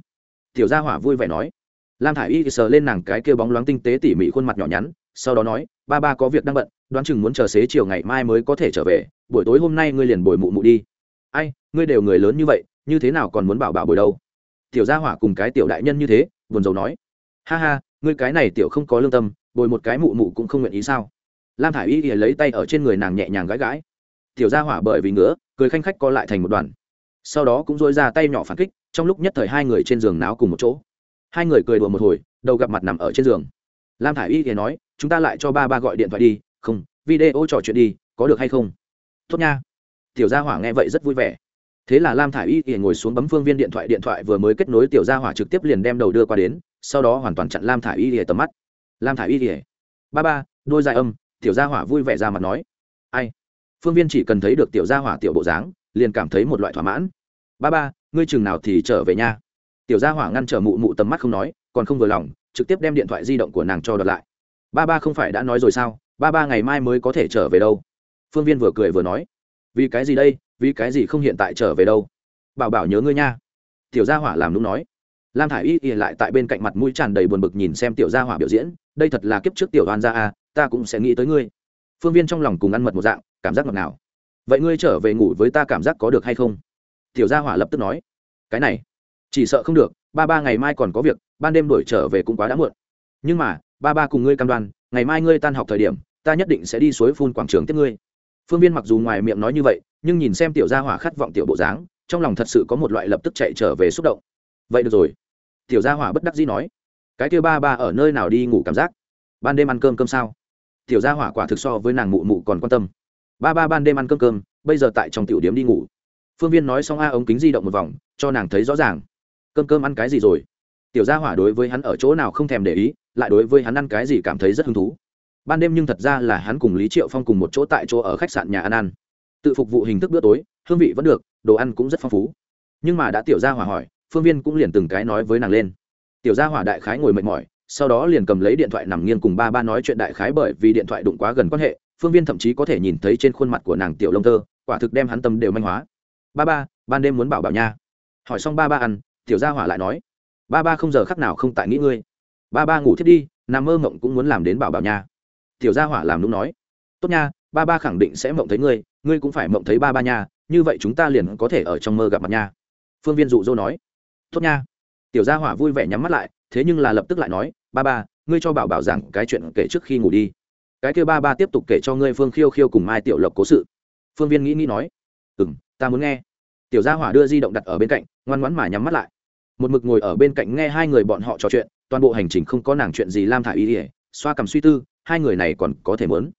Tiểu gia hỏa vui vẻ nói lam thả i y sờ lên nàng cái kêu bóng loáng tinh tế tỉ mỉ khuôn mặt nhỏ nhắn, sau đó nói, ba ba có việc đang bận, đoán chừng muốn chờ xế chiều ngày mai mới có thể trở về, buổi tối hôm nay ngươi liền bồi mụ mụ đi. Ai, ngươi đều người lớn như vậy, như thế nào còn muốn bảo bảo bồi đâu? Tiểu gia hỏa cùng cái tiểu đại nhân như thế, buồn rầu nói, ha ha, ngươi cái này tiểu không có lương tâm, bồi một cái mụ mụ cũng không nguyện ý sao? Lam thả i y thì lấy tay ở trên người nàng nhẹ nhàng gãi gãi. Tiểu gia hỏa bởi vì ngứa, cười khanh khách co lại thành một đoàn. Sau đó cũng dối ra tay nhỏ phản kích, trong lúc nhất thời hai người trên giường náo cùng một chỗ hai người cười đùa một hồi, đầu gặp mặt nằm ở trên giường. Lam thả i y thì nói, chúng ta lại cho ba ba gọi điện thoại đi. Không, video trò chuyện đi, có được hay không? Tốt nha. Tiểu gia hỏa nghe vậy rất vui vẻ. Thế là lam thả i y thì ngồi xuống bấm phương viên điện thoại điện thoại vừa mới kết nối tiểu gia hỏa trực tiếp liền đem đầu đưa qua đến, sau đó hoàn toàn chặn lam thả i y thì tầm mắt. Lam thả i y thì ba ba, đôi dài âm. Tiểu gia hỏa vui vẻ ra mặt nói. Ai? Phương viên chỉ cần thấy được tiểu gia hỏa tiểu bộ dáng, liền cảm thấy một loại thỏa mãn. Ba ba, ngươi chừng nào thì trở về nha tiểu gia hỏa ngăn trở mụ mụ tầm mắt không nói còn không vừa lòng trực tiếp đem điện thoại di động của nàng cho đợt lại. Ba ba không phải đã nói rồi sao? Ba ba ngày mai mới có thể trở về đâu? Phương viên vừa cười vừa nói. Vì cái gì đây? Vì cái gì không hiện tại trở về đâu? Bảo bảo nhớ ngươi nha. Tiểu gia hỏa làm đúng nói. Lam thả i y ỉa lại tại bên cạnh mặt mũi tràn đầy buồn bực nhìn xem tiểu gia hỏa biểu diễn. Đây thật là kiếp trước tiểu đoàn gia à, ta cũng sẽ nghĩ tới ngươi. Phương viên trong lòng cùng ăn mật một dạng cảm giác ngọt nào vậy ngươi trở về ngủ với ta cảm giác có được hay không? Tiểu gia hỏa lập tức nói. Cái này chỉ sợ không được, ba ba ngày mai còn có việc, ban đêm đuổi trở về cũng quá đã muộn. Nhưng mà, ba ba cùng ngươi cam đoan, ngày mai ngươi tan học thời điểm, ta nhất định sẽ đi suối phun quảng trường tiếp ngươi. Phương viên mặc dù ngoài miệng nói như vậy, nhưng nhìn xem tiểu gia hỏa khát vọng tiểu bộ dáng, trong lòng thật sự có một loại lập tức chạy trở về xúc động. Vậy được rồi. Tiểu gia hỏa bất đắc dĩ nói, cái kêu ba ba ở nơi nào đi ngủ cảm giác? Ban đêm ăn cơm cơm sao? Tiểu gia hỏa quả thực so với nàng mụ mụ còn quan tâm. Ba ba ban đêm ăn cơm cơm, bây giờ tại trong tiểu điếm đi ngủ. Phương viên nói xong a ống kính di động một vòng, cho nàng thấy rõ ràng cơm cơm ăn cái gì rồi? Tiểu gia hỏa đối với hắn ở chỗ nào không thèm để ý, lại đối với hắn ăn cái gì cảm thấy rất hứng thú. Ban đêm nhưng thật ra là hắn cùng lý triệu phong cùng một chỗ tại chỗ ở khách sạn nhà ăn ăn. Tự phục vụ hình thức bữa tối, hương vị vẫn được, đồ ăn cũng rất phong phú. Nhưng mà đã tiểu gia hỏa hỏi, phương viên cũng liền từng cái nói với nàng lên. Tiểu gia hỏa đại khái ngồi mệt mỏi, sau đó liền cầm lấy điện thoại nằm nghiêng cùng ba ba nói chuyện đại khái bởi vì điện thoại đụng quá gần quan hệ, phương viên thậm chí có thể nhìn thấy trên khuôn mặt của nàng tiểu lông tơ, quả thực đem hắn tâm đều manh hóa. Ba ba, ban đêm muốn bảo bảo nha. Hỏi xong ba ba ăn tiểu gia hỏa lại nói, ba ba không giờ khắc nào không tại nghĩ ngươi. Ba ba ngủ thiết đi, nằm mơ mộng cũng muốn làm đến bảo bảo nha. Tiểu gia hỏa làm đúng nói, tốt nha, ba ba khẳng định sẽ mộng thấy ngươi ngươi cũng phải mộng thấy ba ba nha, như vậy chúng ta liền có thể ở trong mơ gặp mặt nha. Phương viên dụ dỗ nói, tốt nha. Tiểu gia hỏa vui vẻ nhắm mắt lại, thế nhưng là lập tức lại nói, ba ba, ngươi cho bảo bảo rằng cái chuyện kể trước khi ngủ đi. Cái kêu ba ba tiếp tục kể cho ngươi phương khiêu khiêu cùng mai tiểu lộc cố sự. Phương viên nghĩ nghĩ nói ừ m ta muốn nghe. Tiểu gia hỏa đưa di động đặt ở bên cạnh, ngoan ngoãn mà nhắm mắt lại một mực ngồi ở bên cạnh nghe hai người bọn họ trò chuyện, toàn bộ hành trình không có nàng chuyện gì lam thả ý ỉa xoa cầm suy tư, hai người này còn có thể mớn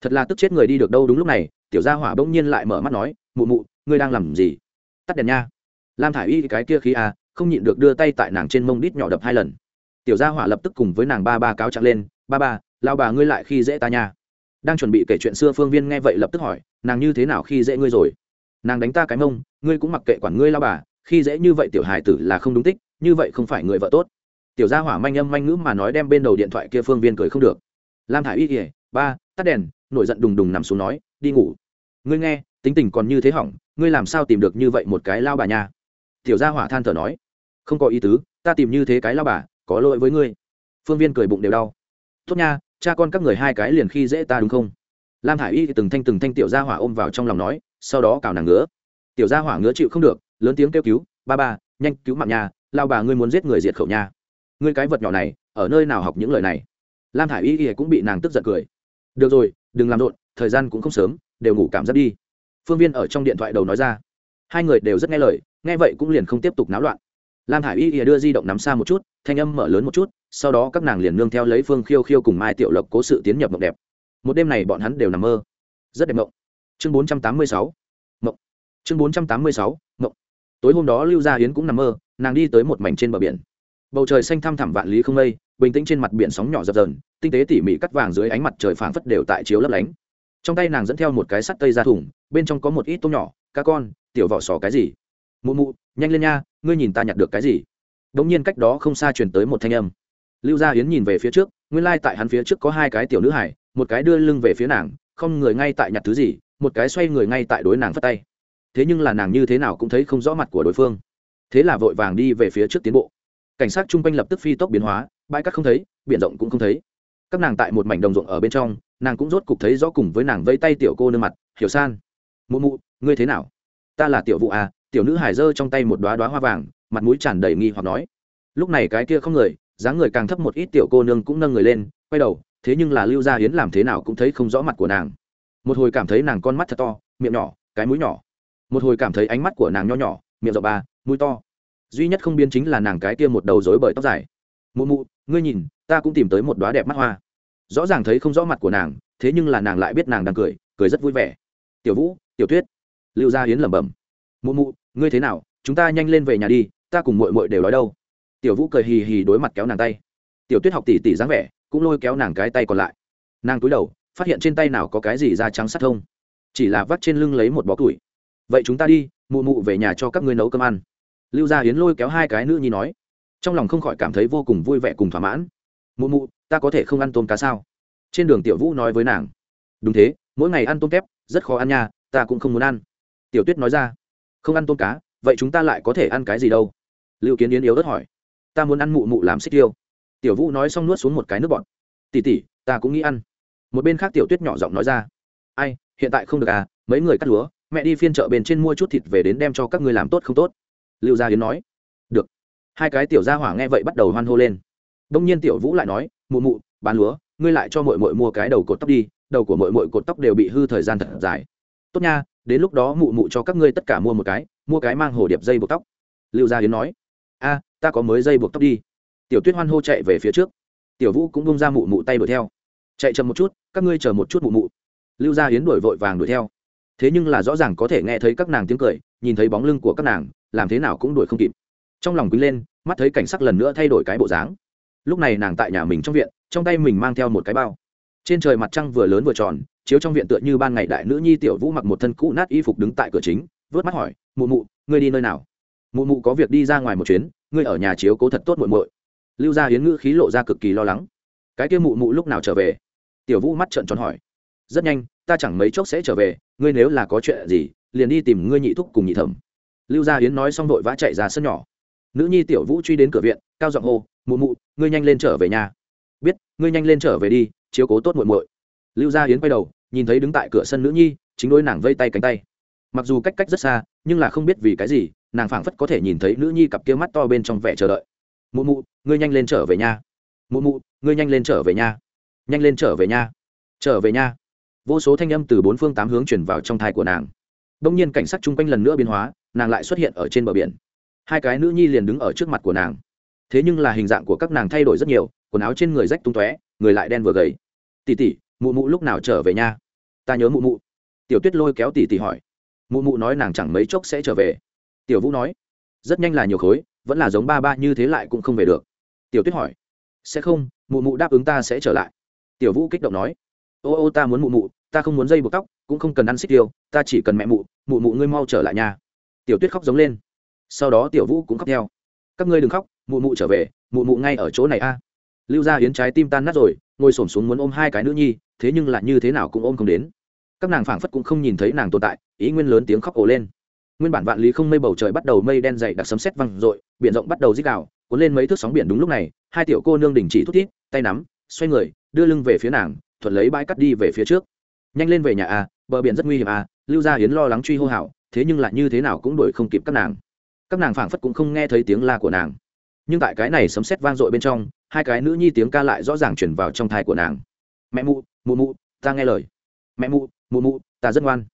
thật là tức chết người đi được đâu đúng lúc này, tiểu gia hỏa bỗng nhiên lại mở mắt nói, mụ mụ, ngươi đang làm gì? Tắt đèn nha. Lam thả y cái kia khí à không nhịn được đưa tay tại nàng trên mông đít nhỏ đập hai lần. Tiểu gia hỏa lập tức cùng với nàng ba ba cáo trạng lên, ba ba lao bà ngươi lại khi dễ ta nha. Đang chuẩn bị kể chuyện xưa phương viên nghe vậy lập tức hỏi, nàng như thế nào khi dễ ngươi rồi? Nàng đánh ta cái mông, ngươi cũng mặc kệ quản ngươi lao bà khi dễ như vậy tiểu hài tử là không đúng tích, như vậy không phải người vợ tốt. Tiểu gia hỏa manh âm manh ngữ mà nói đem bên đầu điện thoại kia phương viên cười không được. Lam thả i y kỉa ba, tắt đèn. Nổi giận đùng đùng nằm xuống nói, đi ngủ. Ngươi nghe, tính tình còn như thế hỏng, ngươi làm sao tìm được như vậy một cái lao bà nha? Tiểu gia hỏa than thở nói, không có ý tứ, ta tìm như thế cái lao bà, có lỗi với ngươi. Phương viên cười bụng đều đau. Tốt nha, cha con các người hai cái liền khi dễ ta đúng không? Lam hải y từng thanh từng thanh tiểu gia hỏa ôm vào trong lòng nói, sau đó cào nàng ngứa. Tiểu gia hỏa ngứa chịu không được lớn tiếng kêu cứu, ba ba, nhanh cứu mạng nhà, lao bà ngươi muốn giết người diệt khẩu nha ngươi cái vật nhỏ này, ở nơi nào học những lời này? Lam hải y y cũng bị nàng tức giận cười. Được rồi, đừng làm rộn, thời gian cũng không sớm, đều ngủ cảm giác đi. Phương viên ở trong điện thoại đầu nói ra. Hai người đều rất nghe lời, nghe vậy cũng liền không tiếp tục náo loạn. Lam hải y y đưa di động nắm xa một chút, thanh âm mở lớn một chút, sau đó các nàng liền nương theo lấy phương khiêu khiêu cùng mai tiểu lộc cố sự tiến nhập mộng đẹp. Một đêm này bọn hắn đều nằm mơ. Rất đẹp mộng. Chương bốn trăm tám mươi sáu. Mộng. Chương bốn trăm tám mươi sáu tối hôm đó lưu gia Yến cũng nằm mơ, nàng đi tới một mảnh trên bờ biển. Bầu trời xanh thăm thẳm vạn lý không mây, bình tĩnh trên mặt biển sóng nhỏ dập dờn, tinh tế tỉ mỉ cắt vàng dưới ánh mặt trời phảng phất đều tại chiếu lấp lánh. Trong tay nàng dẫn theo một cái sắt tây ra thùng, bên trong có một ít tôm nhỏ, cá con, tiểu vỏ sò cái gì? Mụ mụ, nhanh lên nha, ngươi nhìn ta nhặt được cái gì? Đ ỗ n g nhiên cách đó không xa truyền tới một thanh âm. Lưu gia Yến nhìn về phía trước, nguyên lai tại hắn phía trước có hai cái tiểu nữ hải một cái đưa lưng về phía nàng, không người ngay tại nhặt thứ gì, một cái xoay người ngay tại đối nàng phất tay thế nhưng là nàng như thế nào cũng thấy không rõ mặt của đối phương. Thế là vội vàng đi về phía trước tiến bộ. Cảnh sát chung quanh lập tức phi tốc biến hóa, bãi cát không thấy, biển rộng cũng không thấy. Các nàng tại một mảnh đồng ruộng ở bên trong, nàng cũng rốt cục thấy rõ cùng với nàng vây tay tiểu cô nương mặt, hiểu san, mụ mụ, ngươi thế nào? Ta là tiểu vụ à tiểu nữ hải giơ trong tay một đoá đoá hoa vàng, mặt mũi tràn đầy nghi hoặc nói. Lúc này cái kia không người, dáng người càng thấp một ít tiểu cô nương cũng nâng người lên, quay đầu, thế nhưng là lưu gia hiến làm thế nào cũng thấy không rõ mặt của nàng. Một hồi cảm thấy nàng con mắt thật to, miệng nhỏ, cái mũi nhỏ một hồi cảm thấy ánh mắt của nàng nho nhỏ, miệng rộng ba, mũi to. Duy nhất không biến chính là nàng cái kia một đầu rối bởi tóc dài. Mụ mụ, ngươi nhìn, ta cũng tìm tới một đoá đẹp mắt hoa. Rõ ràng thấy không rõ mặt của nàng, thế nhưng là nàng lại biết nàng đang cười cười rất vui vẻ. Tiểu vũ, tiểu tuyết. Lưu gia hiến lẩm bẩm. Mụ mụ, ngươi thế nào? Chúng ta nhanh lên về nhà đi, ta cùng mội mội đều nói đâu. Tiểu vũ cười hì hì đối mặt kéo nàng tay. Tiểu tuyết học tỉ tỉ dáng vẻ, cũng lôi kéo nàng cái tay còn lại. Nàng cúi đầu, phát hiện trên tay nào có cái gì da trắng sắt thông. Chỉ là vắt trên lưng lấy một bó củi vậy chúng ta đi, mụ mụ về nhà cho các ngươi nấu cơm ăn. Lưu gia hiến lôi kéo hai cái nữ nhi nói. Trong lòng không khỏi cảm thấy vô cùng vui vẻ cùng thỏa mãn. Mụ mụ, ta có thể không ăn tôm cá sao? Trên đường tiểu vũ nói với nàng. Đúng thế, mỗi ngày ăn tôm kép, rất khó ăn nha, ta cũng không muốn ăn. Tiểu tuyết nói ra. Không ăn tôm cá, vậy chúng ta lại có thể ăn cái gì đâu? Lưu kiến yến yếu ớt hỏi. Ta muốn ăn mụ mụ làm xích tiêu. Tiểu vũ nói xong nuốt xuống một cái nước bọt. Tỉ tỉ ta cũng nghĩ ăn. Một bên khác tiểu tuyết nhỏ giọng nói ra. Ai, hiện tại không được à mấy người cắt lúa mẹ đi phiên chợ bên trên mua chút thịt về đến đem cho các ngươi làm tốt không tốt. Lưu gia yến nói. Được. Hai cái tiểu gia hỏa nghe vậy bắt đầu hoan hô lên. Đông nhiên tiểu vũ lại nói, mụ mụ, bán lúa, ngươi lại cho mội mội mua cái đầu cột tóc đi, đầu của mội mội cột tóc đều bị hư thời gian thật dài. Tốt nha, đến lúc đó mụ mụ cho các ngươi tất cả mua một cái, mua cái mang hồ điệp dây buộc tóc. Lưu gia hiến nói. A, ta có mới dây buộc tóc đi. Tiểu tuyết hoan hô chạy về phía trước. Tiểu vũ cũng bung ra mụ mụ tay đuổi theo. Chạy chậm một chút, các ngươi chờ một chút mụ mụ. Lưu gia hiến đuổi vội vàng đuổi theo thế nhưng là rõ ràng có thể nghe thấy các nàng tiếng cười, nhìn thấy bóng lưng của các nàng, làm thế nào cũng đuổi không kịp. Trong lòng quý lên, mắt thấy cảnh sắc lần nữa thay đổi cái bộ dáng. Lúc này nàng tại nhà mình trong viện, trong tay mình mang theo một cái bao. Trên trời mặt trăng vừa lớn vừa tròn, chiếu trong viện tựa như ban ngày đại nữ nhi tiểu vũ mặc một thân cũ nát y phục đứng tại cửa chính, vớt mắt hỏi, mụ mụ, ngươi đi nơi nào? Mụ mụ có việc đi ra ngoài một chuyến, ngươi ở nhà chiếu cố thật tốt muội muội. Lưu gia hiến ngữ khí lộ ra cực kỳ lo lắng. Cái kia mụ mụ lúc nào trở về? Tiểu vũ mắt trợn tròn hỏi rất nhanh, ta chẳng mấy chốc sẽ trở về, ngươi nếu là có chuyện gì, liền đi tìm ngươi nhị thúc cùng nhị thẩm. Lưu gia hiến nói xong vội vã chạy ra sân nhỏ. Nữ nhi tiểu vũ truy đến cửa viện, cao giọng hô, mụ mụ, ngươi nhanh lên trở về nhà. Biết, ngươi nhanh lên trở về đi, chiếu cố tốt muội muội. Lưu gia hiến quay đầu, nhìn thấy đứng tại cửa sân nữ nhi, chính đôi nàng vây tay cánh tay. Mặc dù cách cách rất xa, nhưng là không biết vì cái gì, nàng phảng phất có thể nhìn thấy nữ nhi cặp kia mắt to bên trong vẻ chờ đợi. Mụ mụ, ngươi nhanh lên trở về nhà. Mụ mụ, ngươi nhanh lên trở về nhà. Nhanh lên trở về nhà. Trở về nhà vô số thanh âm từ bốn phương tám hướng chuyển vào trong thai của nàng. Đông nhiên cảnh sắc chung quanh lần nữa biến hóa, nàng lại xuất hiện ở trên bờ biển. Hai cái nữ nhi liền đứng ở trước mặt của nàng. Thế nhưng là hình dạng của các nàng thay đổi rất nhiều, quần áo trên người rách tung tóe, người lại đen vừa gầy. Tỉ tỉ mụ mụ lúc nào trở về nha? ta nhớ mụ mụ. Tiểu tuyết lôi kéo tỉ tỉ hỏi. Mụ mụ nói nàng chẳng mấy chốc sẽ trở về. Tiểu vũ nói. Rất nhanh là nhiều khối, vẫn là giống ba ba như thế lại cũng không về được. Tiểu tuyết hỏi. Sẽ không, mụ mụ đáp ứng ta sẽ trở lại. Tiểu vũ kích động nói. Ô ô, ta muốn mụ mụ ta không muốn dây buộc tóc, cũng không cần ăn xích tiêu, ta chỉ cần mẹ mụ mụ mụ ngươi mau trở lại nhà. Tiểu tuyết khóc giống lên. Sau đó tiểu vũ cũng khóc theo. Các ngươi đừng khóc, mụ mụ trở về, mụ mụ ngay ở chỗ này a. Lưu gia yến trái tim tan nát rồi, ngồi s ổ m xuống muốn ôm hai cái nữ nhi, thế nhưng lại như thế nào cũng ôm không đến. Các nàng phảng phất cũng không nhìn thấy nàng tồn tại, ý nguyên lớn tiếng khóc ồ lên. Nguyên bản vạn lý không mây bầu trời bắt đầu mây đen dày đặc sấm xét văng r ộ i biển rộng bắt đầu dích đạo cuốn lên mấy thước sóng biển đúng lúc này, hai tiểu cô nương đình chỉ thút thít, tay nắm, xoay người, đưa lưng về phía nàng, thuận lấy bãi cắt đi về phía trước nhanh lên về nhà a bờ biển rất nguy hiểm a lưu gia hiến lo lắng truy hô hào, thế nhưng lại như thế nào cũng đuổi không kịp các nàng. Các nàng phảng phất cũng không nghe thấy tiếng la của nàng. Nhưng tại cái này sấm sét vang dội bên trong, hai cái nữ nhi tiếng ca lại rõ ràng chuyển vào trong thai của nàng. Mẹ mụ mụ mụ, ta nghe lời. Mẹ mụ mụ mụ, ta rất ngoan.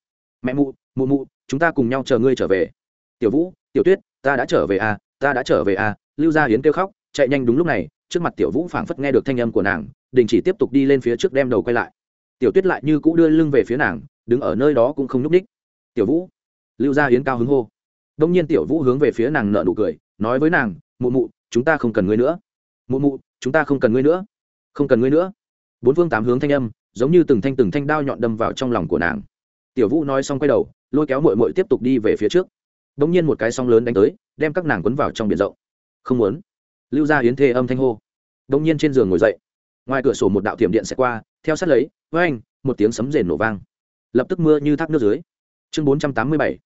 Mẹ mụ mụ mụ, chúng ta cùng nhau chờ ngươi trở về. Tiểu vũ, tiểu tuyết, ta đã trở về à ta đã trở về à. Lưu gia hiến kêu khóc, chạy nhanh đúng lúc này, trước mặt tiểu vũ phảng phất nghe được thanh âm của nàng, đình chỉ tiếp tục đi lên phía trước đem đầu quay lại tiểu tuyết lại như cũ đưa lưng về phía nàng, đứng ở nơi đó cũng không nhúc ních tiểu vũ. Lưu gia hiến cao hứng hô. Đông nhiên tiểu vũ hướng về phía nàng nợ nụ cười, nói với nàng, mụ mụ, chúng ta không cần ngươi nữa. Mụ mụ, chúng ta không cần ngươi nữa. Không cần ngươi nữa. Bốn phương tám hướng thanh âm, giống như từng thanh từng thanh đao nhọn đâm vào trong lòng của nàng. Tiểu vũ nói xong quay đầu, lôi kéo mội mội tiếp tục đi về phía trước. Đ ỗ n g nhiên một cái song lớn đánh tới, đem các nàng quấn vào trong biển rộng. Không muốn. Lưu gia hiến thê âm thanh hô. Đ ỗ n g nhiên trên giường ngồi dậy ngoài cửa sổ một đạo thiểm điện sẽ qua theo sát lấy với anh một tiếng sấm rền nổ vang. Lập tức mưa như thác nước dưới. Chương bốn trăm tám mươi bảy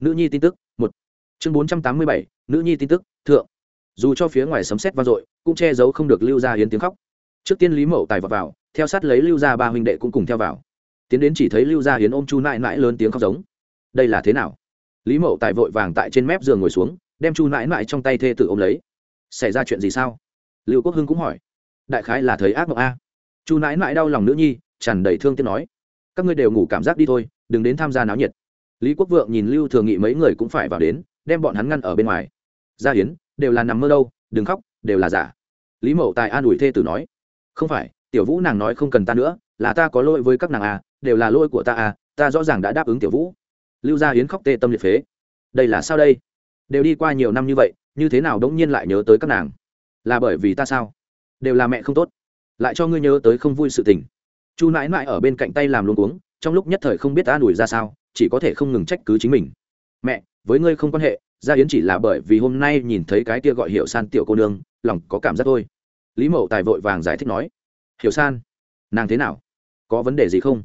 nữ nhi tin tức một. Chương bốn trăm tám mươi bảy nữ nhi tin tức thượng. Dù cho phía ngoài sấm sét vang dội cũng che giấu không được lưu gia hiến tiếng khóc. Trước tiên lý mậu tài vào, vào theo sát lấy lưu gia ba huynh đệ cũng cùng theo vào. Tiến đến chỉ thấy lưu gia hiến ôm chu nại nãi lớn tiếng khóc giống. Đây là thế nào? Lý mậu tài vội vàng tại trên mép giường ngồi xuống đem chu nãi nãi trong tay thê tử ôm lấy. Xảy ra chuyện gì sao? Lưu quốc hưng cũng hỏi đại khái là thấy ác mộng a. Chu nãi nãi đau lòng nữ nhi, tràn đầy thương tiếc nói, các ngươi đều ngủ cảm giác đi thôi, đừng đến tham gia náo nhiệt. Lý quốc vượng nhìn lưu thường nghị mấy người cũng phải vào đến, đem bọn hắn ngăn ở bên ngoài. Gia hiến đều là nằm mơ đâu, đừng khóc, đều là giả. Lý mậu tài an ủi thê tử nói, không phải, tiểu vũ nàng nói không cần ta nữa, là ta có lỗi với các nàng à đều là lỗi của ta à ta rõ ràng đã đáp ứng tiểu vũ. Lưu gia hiến khóc tê tâm liệt phế. Đây là sao đây? Đều đi qua nhiều năm như vậy, như thế nào đống nhiên lại nhớ tới các nàng? Là bởi vì ta sao? Đều là mẹ không tốt. Lại cho ngươi nhớ tới không vui sự tình. Chu nãi nãi ở bên cạnh tay làm luôn uống, trong lúc nhất thời không biết ta đuổi ra sao, chỉ có thể không ngừng trách cứ chính mình. Mẹ, với ngươi không quan hệ, gia yến chỉ là bởi vì hôm nay nhìn thấy cái kia gọi hiệu san tiểu cô nương, lòng có cảm giác thôi. Lý mậu tài vội vàng giải thích nói. Hiểu san, nàng thế nào? Có vấn đề gì không?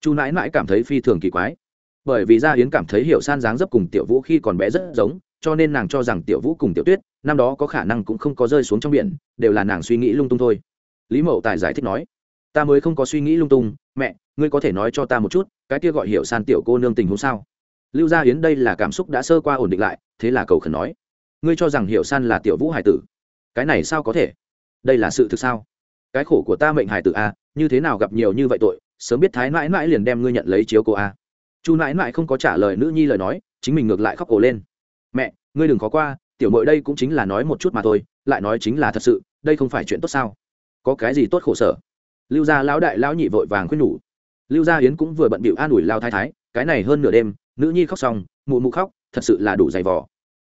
Chu nãi nãi cảm thấy phi thường kỳ quái. Bởi vì gia yến cảm thấy hiểu san dáng dấp cùng tiểu vũ khi còn bé rất giống, cho nên nàng cho rằng tiểu vũ cùng tiểu tuyết năm đó có khả năng cũng không có rơi xuống trong biển, đều là nàng suy nghĩ lung tung thôi. Lý mậu tài giải thích nói, ta mới không có suy nghĩ lung tung, mẹ, ngươi có thể nói cho ta một chút, cái kia gọi hiểu san tiểu cô nương tình huống sao? Lưu gia hiến đây là cảm xúc đã sơ qua ổn định lại, thế là cầu khẩn nói, ngươi cho rằng hiệu san là tiểu vũ hải tử? Cái này sao có thể? Đây là sự thực sao? Cái khổ của ta mệnh hải tử a như thế nào gặp nhiều như vậy tội, sớm biết thái mãi mãi liền đem ngươi nhận lấy chiếu cô a chu mãi mãi không có trả lời nữ nhi lời nói, chính mình ngược lại khóc ổ lên, mẹ, ngươi đừng có qua tiểu mội đây cũng chính là nói một chút mà thôi, lại nói chính là thật sự, đây không phải chuyện tốt sao? Có cái gì tốt khổ sở? Lưu gia lão đại lão nhị vội vàng khuyên nhủ. Lưu gia yến cũng vừa bận bịu an ủi lao thái thái, cái này hơn nửa đêm, nữ nhi khóc xong, mụ mụ khóc, thật sự là đủ dày vò.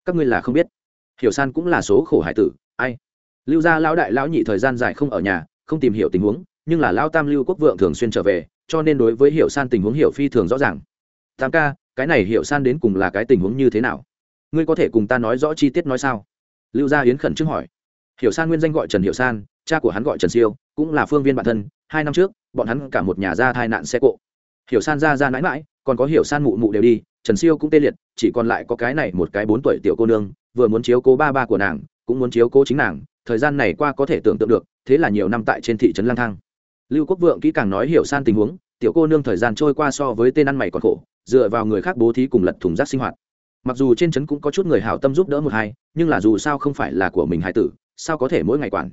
Các ngươi là không biết. Hiểu san cũng là số khổ hải tử, ai? Lưu gia lão đại lão nhị thời gian dài không ở nhà, không tìm hiểu tình huống, nhưng là lão tam lưu quốc vượng thường xuyên trở về, cho nên đối với hiểu san tình huống hiểu phi thường rõ ràng. Tam ca, cái này hiểu san đến cùng là cái tình huống như thế nào? Ngươi có thể cùng ta nói rõ chi tiết nói sao? Lưu gia hiến khẩn trước hỏi. Hiểu san nguyên danh gọi trần hiểu san, cha của hắn gọi trần siêu, cũng là phương viên bản thân, hai năm trước, bọn hắn cả một nhà ra tai nạn xe cộ. Hiểu san ra ra mãi mãi, còn có hiểu san mụ mụ đều đi, trần siêu cũng tê liệt, chỉ còn lại có cái này một cái bốn tuổi tiểu cô nương, vừa muốn chiếu cố ba ba của nàng, cũng muốn chiếu cố chính nàng, thời gian này qua có thể tưởng tượng được, thế là nhiều năm tại trên thị trấn lang thang. Lưu quốc vượng kỹ càng nói hiểu san tình huống, tiểu cô nương thời gian trôi qua so với tên ăn mày còn khổ, dựa vào người khác bố thí cùng lật thùng rác sinh hoạt mặc dù trên trấn cũng có chút người hảo tâm giúp đỡ một hai, nhưng là dù sao không phải là của mình Hải tử, sao có thể mỗi ngày quản?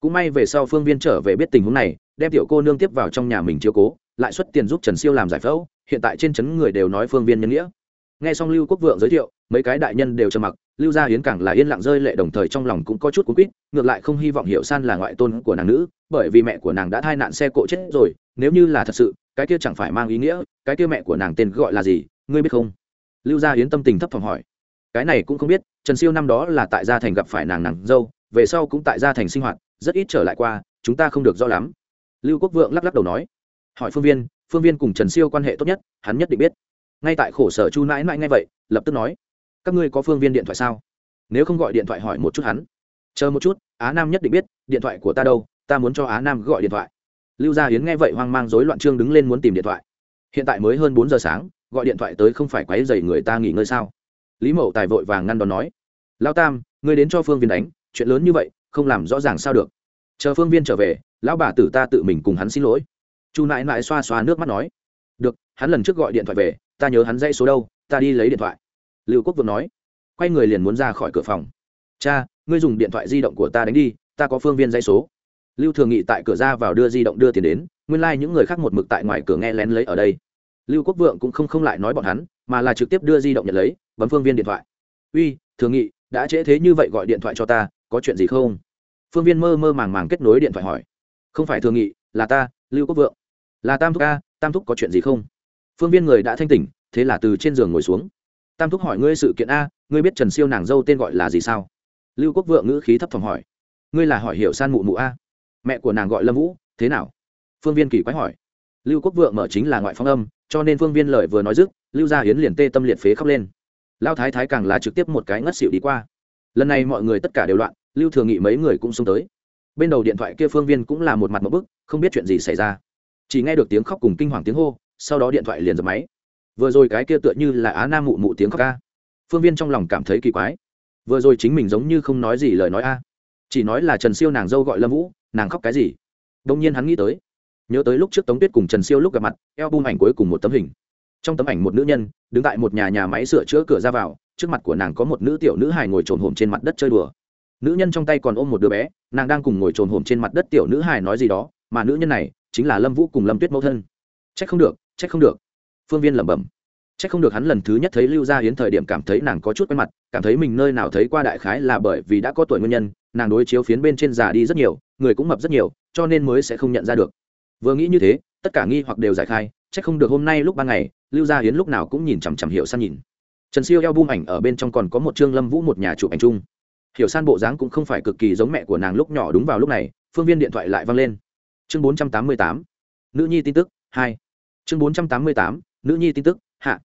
Cũng may về sau phương viên trở về biết tình huống này, đem tiểu cô nương tiếp vào trong nhà mình chiếu cố, lại xuất tiền giúp trần siêu làm giải phẫu, hiện tại trên trấn người đều nói phương viên nhân nghĩa. Nghe xong lưu quốc vượng giới thiệu, mấy cái đại nhân đều trầm mặc, lưu gia hiến càng là yên lặng rơi lệ đồng thời trong lòng cũng có chút cuốn quýt, ngược lại không hy vọng hiểu san là ngoại tôn của nàng nữ, bởi vì mẹ của nàng đã thai nạn xe cộ chết rồi, nếu như là thật sự, cái kia chẳng phải mang ý nghĩa, cái kia mẹ của nàng tên gọi là gì, ngươi biết không? Lưu gia hiến tâm tình thấp thỏm hỏi. Cái này cũng không biết, trần siêu năm đó là tại gia thành gặp phải nàng nàng dâu, về sau cũng tại gia thành sinh hoạt, rất ít trở lại qua, chúng ta không được rõ lắm. Lưu quốc vượng lắc lắc đầu nói. Hỏi phương viên phương viên cùng trần siêu quan hệ tốt nhất, hắn nhất định biết. Ngay tại khổ sở chu nãi mãi ngay vậy, lập tức nói. Các ngươi có phương viên điện thoại sao? Nếu không gọi điện thoại hỏi một chút hắn. Chờ một chút, á nam nhất định biết, điện thoại của ta đâu, ta muốn cho á nam gọi điện thoại. Lưu gia hiến nghe vậy hoang mang rối loạn trương đứng lên muốn tìm điện thoại. Hiện tại mới hơn bốn giờ sáng gọi điện thoại tới không phải quấy dày người ta nghỉ ngơi sao? Lý mậu tài vội vàng ngăn đón nói lao tam, ngươi đến cho phương viên đánh, chuyện lớn như vậy, không làm rõ ràng sao được. Chờ phương viên trở về, lão bà tử ta tự mình cùng hắn xin lỗi. Chu Nại Nại xoa xoa nước mắt nói, được, hắn lần trước gọi điện thoại về, ta nhớ hắn dãy số đâu, ta đi lấy điện thoại. Lưu quốc vương nói, quay người liền muốn ra khỏi cửa phòng. Cha, ngươi dùng điện thoại di động của ta đánh đi, ta có phương viên dãy số. Lưu thường nghị tại cửa ra vào đưa di động đưa tiền đến, nguyên lai、like、những người khác một mực tại ngoài cửa nghe lén lấy ở đây lưu quốc vượng cũng không không lại nói bọn hắn, mà là trực tiếp đưa di động nhận lấy, bấm phương viên điện thoại. Uy, thường nghị, đã trễ thế như vậy gọi điện thoại cho ta, có chuyện gì không? Phương viên mơ mơ màng màng kết nối điện thoại hỏi. Không phải thường nghị, là ta, lưu quốc vượng. Là tam thúc a, tam thúc có chuyện gì không? Phương viên người đã thanh tỉnh, thế là từ trên giường ngồi xuống. Tam thúc hỏi ngươi sự kiện a, ngươi biết trần siêu nàng dâu tên gọi là gì sao? Lưu quốc vượng ngữ khí thấp thỏm hỏi. Ngươi là hỏi hiểu san mụ mụ a. Mẹ của nàng gọi lâm vũ, thế nào? Phương viên kỳ quái hỏi. Lưu quốc vượng mở chính là ngoại phong âm cho nên phương viên lời vừa nói dứt, lưu gia hiến liền tê tâm liệt phế khóc lên. Lao thái thái càng là trực tiếp một cái ngất xỉu đi qua. Lần này mọi người tất cả đều loạn, lưu thường nghị mấy người cũng xông tới. Bên đầu điện thoại kia phương viên cũng là một mặt một bức, không biết chuyện gì xảy ra. Chỉ nghe được tiếng khóc cùng kinh hoàng tiếng hô, sau đó điện thoại liền dập máy. Vừa rồi cái kia tựa như là á nam mụ mụ tiếng khóc ca. Phương viên trong lòng cảm thấy kỳ quái. Vừa rồi chính mình giống như không nói gì lời nói a. Chỉ nói là trần siêu nàng dâu gọi lâm vũ, nàng khóc cái gì? Đông nhiên hắn nghĩ tới nhớ tới lúc trước tống tuyết cùng trần siêu lúc gặp mặt eo bung ảnh cuối cùng một tấm hình. Trong tấm ảnh một nữ nhân, đứng tại một nhà nhà máy sửa chữa cửa ra vào, trước mặt của nàng có một nữ tiểu nữ hài ngồi trồn hổm trên mặt đất chơi đùa. Nữ nhân trong tay còn ôm một đứa bé, nàng đang cùng ngồi trồn hổm trên mặt đất tiểu nữ hài nói gì đó, mà nữ nhân này chính là lâm vũ cùng lâm tuyết mẫu thân. C h ắ c không được c h ắ c không được. Phương viên lẩm bẩm. C h ắ c không được hắn lần thứ nhất thấy lưu gia hiến thời điểm cảm thấy nàng có chút quen mặt, cảm thấy mình nơi nào thấy qua đại khái là bởi vì đã có tuổi nguyên nhân, nàng đối chiếu phiến bên trên già đi rất nhiều, người cũng mập rất nhiều, cho nên mới sẽ không nhận ra được vừa nghĩ như thế, tất cả nghi hoặc đều giải khai c h ắ c không được hôm nay lúc ban ngày, lưu gia hiến lúc nào cũng nhìn chằm chằm hiệu san nhìn. Trần siêu eo bung ảnh ở bên trong còn có một chương lâm vũ một nhà chụp ảnh chung. Hiểu san bộ dáng cũng không phải cực kỳ giống mẹ của nàng lúc nhỏ đúng vào lúc này, phương viên điện thoại lại văng lên. Chương bốn trăm tám mươi tám, nữ nhi tin tức, hai. Chương bốn trăm tám mươi tám, nữ nhi tin tức, hạ.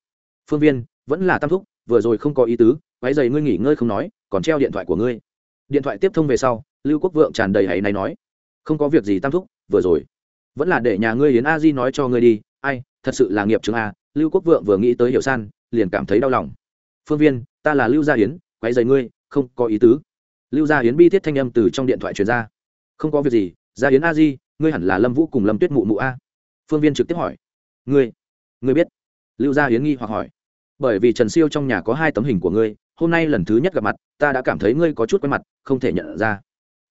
Phương viên, vẫn là tam thúc, vừa rồi không có ý tứ váy giày ngươi nghỉ ngơi không nói, còn treo điện thoại của ngươi. Điện thoại tiếp thông về sau, lưu quốc vượng tràn đầy hãy này nói. Không có việc gì tam thúc, vừa rồi vẫn là để nhà ngươi yến a di nói cho ngươi đi, ai, thật sự là nghiệp trường a, lưu quốc vượng vừa nghĩ tới hiểu san, liền cảm thấy đau lòng. Phương viên, ta là lưu gia yến, quấy dày ngươi, không có ý tứ. Lưu gia yến bi thiết thanh âm từ trong điện thoại truyền ra. Không có việc gì, gia yến a di, ngươi hẳn là lâm vũ cùng lâm tuyết mụ mụ a. Phương viên trực tiếp hỏi. Ngươi ngươi biết? Lưu gia yến nghi hoặc hỏi. Bởi vì trần siêu trong nhà có hai tấm hình của ngươi, hôm nay lần thứ nhất gặp mặt, ta đã cảm thấy ngươi có chút quen mặt, không thể nhận ra.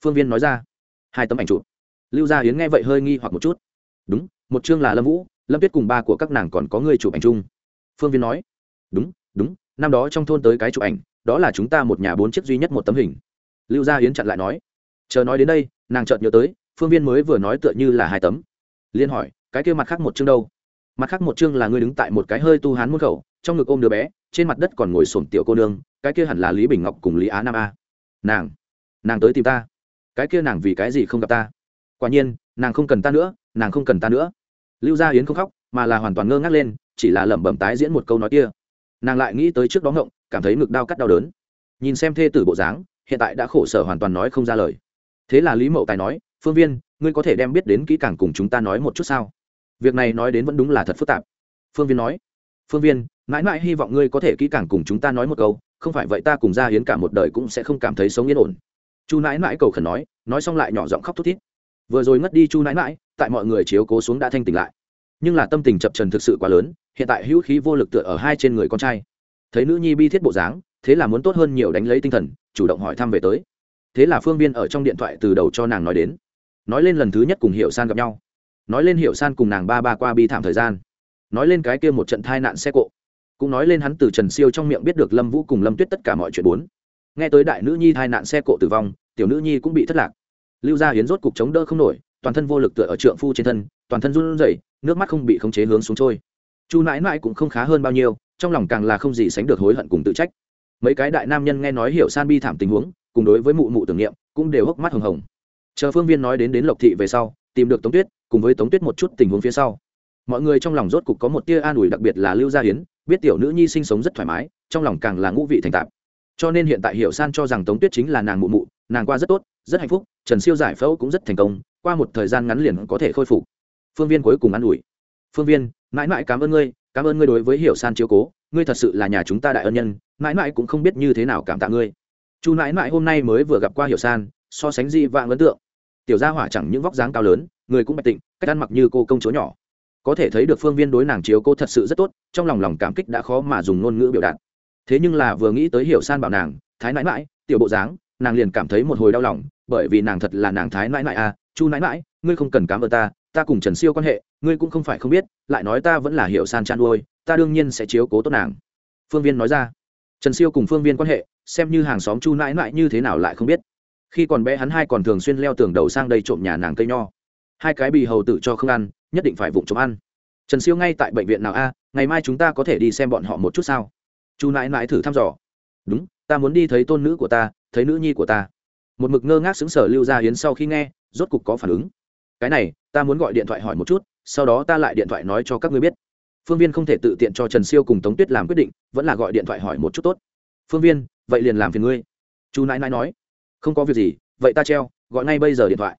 Phương viên nói ra. Hai tấm ảnh chụp lưu gia hiến nghe vậy hơi nghi hoặc một chút. Đúng, một chương là lâm vũ, lâm tuyết cùng ba của các nàng còn có người chụp ảnh chung. Phương viên nói. Đúng đúng, năm đó trong thôn tới cái chụp ảnh, đó là chúng ta một nhà bốn chiếc duy nhất một tấm hình. Lưu gia hiến chặn lại nói. Chờ nói đến đây, nàng chợt nhớ tới, phương viên mới vừa nói tựa như là hai tấm. Liên hỏi, cái kia mặt khác một chương đâu? Mặt khác một chương là ngươi đứng tại một cái hơi tu hán môn khẩu, trong ngực ôm đứa bé, trên mặt đất còn ngồi sổm tiểu cô nương, cái kia hẳn là lý bình ngọc cùng lý á nam a. Nàng nàng tới tìm ta. Cái kia nàng vì cái gì không gặp ta? Quả nhiên, nàng không cần ta nữa, nàng không cần ta nữa. Lưu gia yến không khóc, mà là hoàn toàn ngơ ngác lên, chỉ là lẩm bẩm tái diễn một câu nói kia. Nàng lại nghĩ tới trước đó ngộng, cảm thấy ngực đau cắt đau đớn. Nhìn xem thê tử bộ dáng, hiện tại đã khổ sở hoàn toàn nói không ra lời. Thế là lý mậu tài nói, phương viên, ngươi có thể đem biết đến kỹ càng cùng chúng ta nói một chút sao? Việc này nói đến vẫn đúng là thật phức tạp. Phương viên nói, phương viên, mãi mãi hy vọng ngươi có thể kỹ càng cùng chúng ta nói một câu, không phải vậy ta cùng ra hiến cả một đời cũng sẽ không cảm thấy sống yên ổn. Chu nãi mãi cầu khẩn nói nói xong lại nhỏ giọng khóc thút thít vừa rồi ngất đi chu nãi mãi tại mọi người chiếu cố xuống đã thanh tỉnh lại. Nhưng là tâm tình chập trần thực sự quá lớn, hiện tại hữu khí vô lực tựa ở hai trên người con trai. Thấy nữ nhi bi thiết bộ dáng, thế là muốn tốt hơn nhiều đánh lấy tinh thần, chủ động hỏi thăm về tới. Thế là phương viên ở trong điện thoại từ đầu cho nàng nói đến. Nói lên lần thứ nhất cùng hiệu san gặp nhau. Nói lên hiệu san cùng nàng ba ba qua bi thảm thời gian. Nói lên cái kia một trận thai nạn xe cộ. Cũng nói lên hắn từ trần siêu trong miệng biết được lâm vũ cùng lâm tuyết tất cả mọi chuyện bốn. Nghe tới đại nữ nhi thai nạn xe cộ tử vong, tiểu nữ nhi cũng bị thất lạc lưu gia hiến rốt cục chống đỡ không nổi, toàn thân vô lực tựa ở trượng phu trên thân, toàn thân run rẩy, nước mắt không bị khống chế hướng xuống trôi. Chu nãi nãi cũng không khá hơn bao nhiêu, trong lòng càng là không gì sánh được hối hận cùng tự trách. Mấy cái đại nam nhân nghe nói hiểu san bi thảm tình huống, cùng đối với mụ mụ tưởng niệm, cũng đều hốc mắt hồng hồng. Chờ phương viên nói đến đến lộc thị về sau, tìm được tống tuyết, cùng với tống tuyết một chút tình huống phía sau. Mọi người trong lòng rốt cục có một tia an ủi đặc biệt là lưu gia hiến biết tiểu nữ nhi sinh sống rất thoải mái, trong lòng càng là ngũ vị thành tạp. Cho nên hiện tại hiểu san cho rằng tống tuyết chính là nàng mụ mụ, nàng qua rất tốt rất hạnh phúc, trần siêu giải phẫu cũng rất thành công, qua một thời gian ngắn liền có thể khôi phục. Phương viên cuối cùng an ủi. Phương viên, mãi mãi cảm ơn ngươi, cảm ơn ngươi đối với hiểu san chiếu cố, ngươi thật sự là nhà chúng ta đại ân nhân, mãi mãi cũng không biết như thế nào cảm tạ ngươi. Chu mãi mãi hôm nay mới vừa gặp qua hiểu san, so sánh dị vạng ấn tượng. Tiểu gia hỏa chẳng những vóc dáng cao lớn, người cũng bạch tịnh, cách ăn mặc như cô công chúa nhỏ. Có thể thấy được phương viên đối nàng chiếu cô thật sự rất tốt, trong lòng lòng cảm kích đã khó mà dùng ngôn ngữ biểu đạt. Thế nhưng là vừa nghĩ tới hiểu san bảo nàng, thái nãi mãi, tiểu bộ dáng, nàng liền cảm thấy một hồi đau lòng bởi vì nàng thật là nàng thái nãi nãi à chu nãi nãi ngươi không cần cám ơn ta ta cùng trần siêu quan hệ, ngươi cũng không phải không biết, lại nói ta vẫn là hiệu san chăn nuôi, ta đương nhiên sẽ chiếu cố tốt nàng. Phương viên nói ra. Trần siêu cùng phương viên quan hệ, xem như hàng xóm chu nãi nãi như thế nào lại không biết. Khi còn bé hắn hai còn thường xuyên leo tường đầu sang đây trộm nhà nàng cây nho. Hai cái bì hầu tự cho không ăn, nhất định phải vụng trộm ăn. Trần siêu ngay tại bệnh viện nào a, ngày mai chúng ta có thể đi xem bọn họ một chút sao? Chu nãi nãi thử thăm dò. Đúng, ta muốn đi thấy tôn nữ của ta, thấy nữ nhi của ta một mực ngơ ngác xứng sở lưu gia hiến sau khi nghe, rốt cục có phản ứng. Cái này, ta muốn gọi điện thoại hỏi một chút, sau đó ta lại điện thoại nói cho các ngươi biết. Phương viên không thể tự tiện cho trần siêu cùng tống tuyết làm quyết định, vẫn là gọi điện thoại hỏi một chút tốt. Phương viên, vậy liền làm phiền ngươi. Chú nãi nãi nói. Không có việc gì, vậy ta treo, gọi ngay bây giờ điện thoại.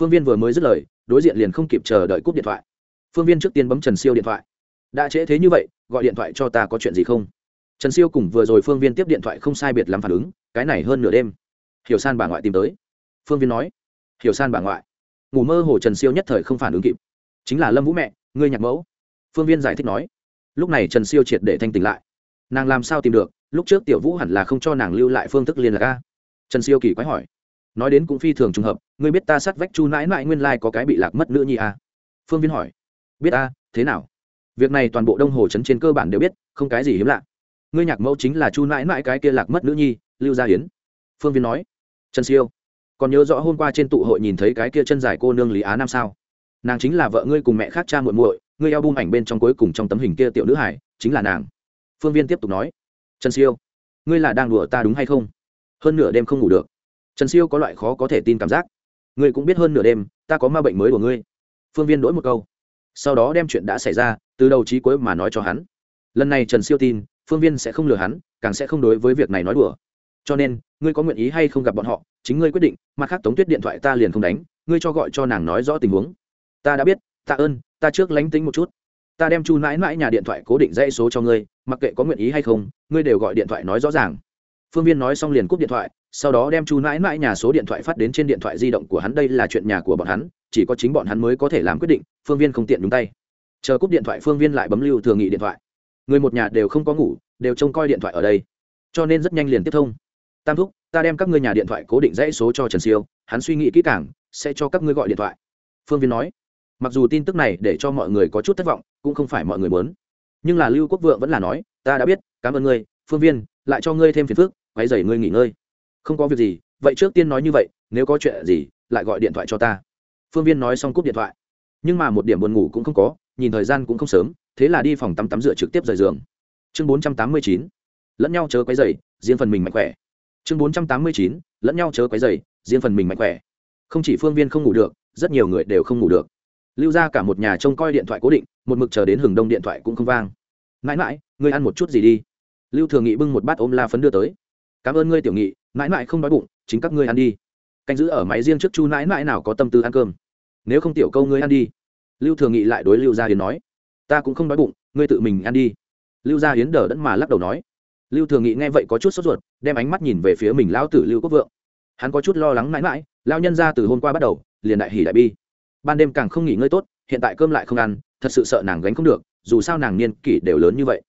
Phương viên vừa mới dứt lời, đối diện liền không kịp chờ đợi cúp điện thoại. Phương viên trước tiên bấm trần siêu điện thoại. Đã trễ thế như vậy, gọi điện thoại cho ta có chuyện gì không? Trần siêu cùng vừa rồi phương viên tiếp điện thoại không sai biệt làm phản ứng, cái này hơn nửa đêm hiểu san bà ngoại tìm tới. Phương viên nói, hiểu san bà ngoại, ngủ mơ hồ trần siêu nhất thời không phản ứng kịp. Chính là lâm vũ mẹ, ngươi nhạc mẫu. Phương viên giải thích nói, lúc này trần siêu triệt để thanh tỉnh lại. Nàng làm sao tìm được, lúc trước tiểu vũ hẳn là không cho nàng lưu lại phương thức liên lạc a. Trần siêu kỳ quái hỏi, nói đến cũng phi thường trùng hợp, ngươi biết ta sát vách chu nãi nãi nguyên lai、like、có cái bị lạc mất nữa nhi a? Phương viên hỏi, biết a, thế nào? Việc này toàn bộ đông hồ trấn trên cơ bản đều biết, không cái gì hiếm lạ. Ngươi nhạc mẫu chính là chu nãi nãi cái kia lạc mất nữ nhi, lưu gia hiến. Phương viên nói trần siêu, còn nhớ rõ hôm qua trên tụ hội nhìn thấy cái kia chân dài cô nương lý á nam sao? Nàng chính là vợ ngươi cùng mẹ khác cha muội muội, ngươi eo bung ảnh bên trong cuối cùng trong tấm hình kia tiểu nữ hải, chính là nàng. Phương viên tiếp tục nói, trần siêu, ngươi là đang đùa ta đúng hay không? Hơn nửa đêm không ngủ được. Trần siêu có loại khó có thể tin cảm giác. Ngươi cũng biết hơn nửa đêm, ta có ma bệnh mới của ngươi. Phương viên đổi một câu. Sau đó đem chuyện đã xảy ra, từ đầu trí cuối mà nói cho hắn. Lần này trần siêu tin, phương viên sẽ không lừa hắn, càng sẽ không đối với việc này nói đùa cho nên, ngươi có nguyện ý hay không gặp bọn họ, chính ngươi quyết định, mặt khác tống tuyết điện thoại ta liền không đánh, ngươi cho gọi cho nàng nói rõ tình huống. Ta đã biết, tạ ơn, ta trước lánh tính một chút. Ta đem chu mãi mãi nhà điện thoại cố định dãy số cho ngươi, mặc kệ có nguyện ý hay không, ngươi đều gọi điện thoại nói rõ ràng. Phương viên nói xong liền cúp điện thoại, sau đó đem chu mãi mãi nhà số điện thoại phát đến trên điện thoại di động của hắn, đây là chuyện nhà của bọn hắn, chỉ có chính bọn hắn mới có thể làm quyết định, phương viên không tiện nhúng tay. Chờ cúp điện thoại phương viên lại bấm lưu thường nghị điện thoại. Người một nhà đều không có ngủ, đều trông coi điện thoại ở đây. Cho nên rất nhanh liền tiếp thông tam thúc, ta đem các ngươi nhà điện thoại cố định dãy số cho trần siêu, hắn suy nghĩ kỹ càng, sẽ cho các ngươi gọi điện thoại. Phương viên nói, mặc dù tin tức này để cho mọi người có chút thất vọng, cũng không phải mọi người muốn. Nhưng là lưu quốc vượng vẫn là nói, ta đã biết, cảm ơn ngươi, phương viên, lại cho ngươi thêm phiền phức quay dày ngươi nghỉ ngơi. Không có việc gì, vậy trước tiên nói như vậy, nếu có chuyện gì, lại gọi điện thoại cho ta. Phương viên nói xong cúp điện thoại. Nhưng mà một điểm buồn ngủ cũng không có, nhìn thời gian cũng không sớm, thế là đi phòng tắm tắm rửa trực tiếp rời giường. Chương bốn trăm tám mươi chín, lẫn nhau chớ quấy dày riêng phần mình mạnh khỏe chương bốn trăm tám mươi chín, lẫn nhau chớ quấy dày riêng phần mình mạnh khỏe. Không chỉ phương viên không ngủ được, rất nhiều người đều không ngủ được. Lưu ra cả một nhà trông coi điện thoại cố định, một mực chờ đến hừng đông điện thoại cũng không vang. Mãi mãi, ngươi ăn một chút gì đi. Lưu thường nghị bưng một bát ôm la phấn đưa tới. Cảm ơn ngươi, tiểu nghị, mãi mãi không đói bụng, chính các ngươi ăn đi. Canh giữ ở máy riêng trước chu mãi mãi nào có tâm tư ăn cơm. Nếu không tiểu câu ngươi ăn đi. Lưu thường nghị lại đối lưu gia hiến nói. Ta cũng không đói bụng, ngươi tự mình ăn đi. Lưu gia hiến đờ đẫn mà lắc đầu nói lưu thường nghị nghe vậy có chút sốt ruột, đem ánh mắt nhìn về phía mình lão tử lưu quốc vượng. Hắn có chút lo lắng mãi mãi lao nhân ra từ hôm qua bắt đầu, liền đại hỉ đại bi. Ban đêm càng không nghỉ ngơi tốt, hiện tại cơm lại không ăn, thật sự sợ nàng gánh không được, dù sao nàng niên kỷ đều lớn như vậy.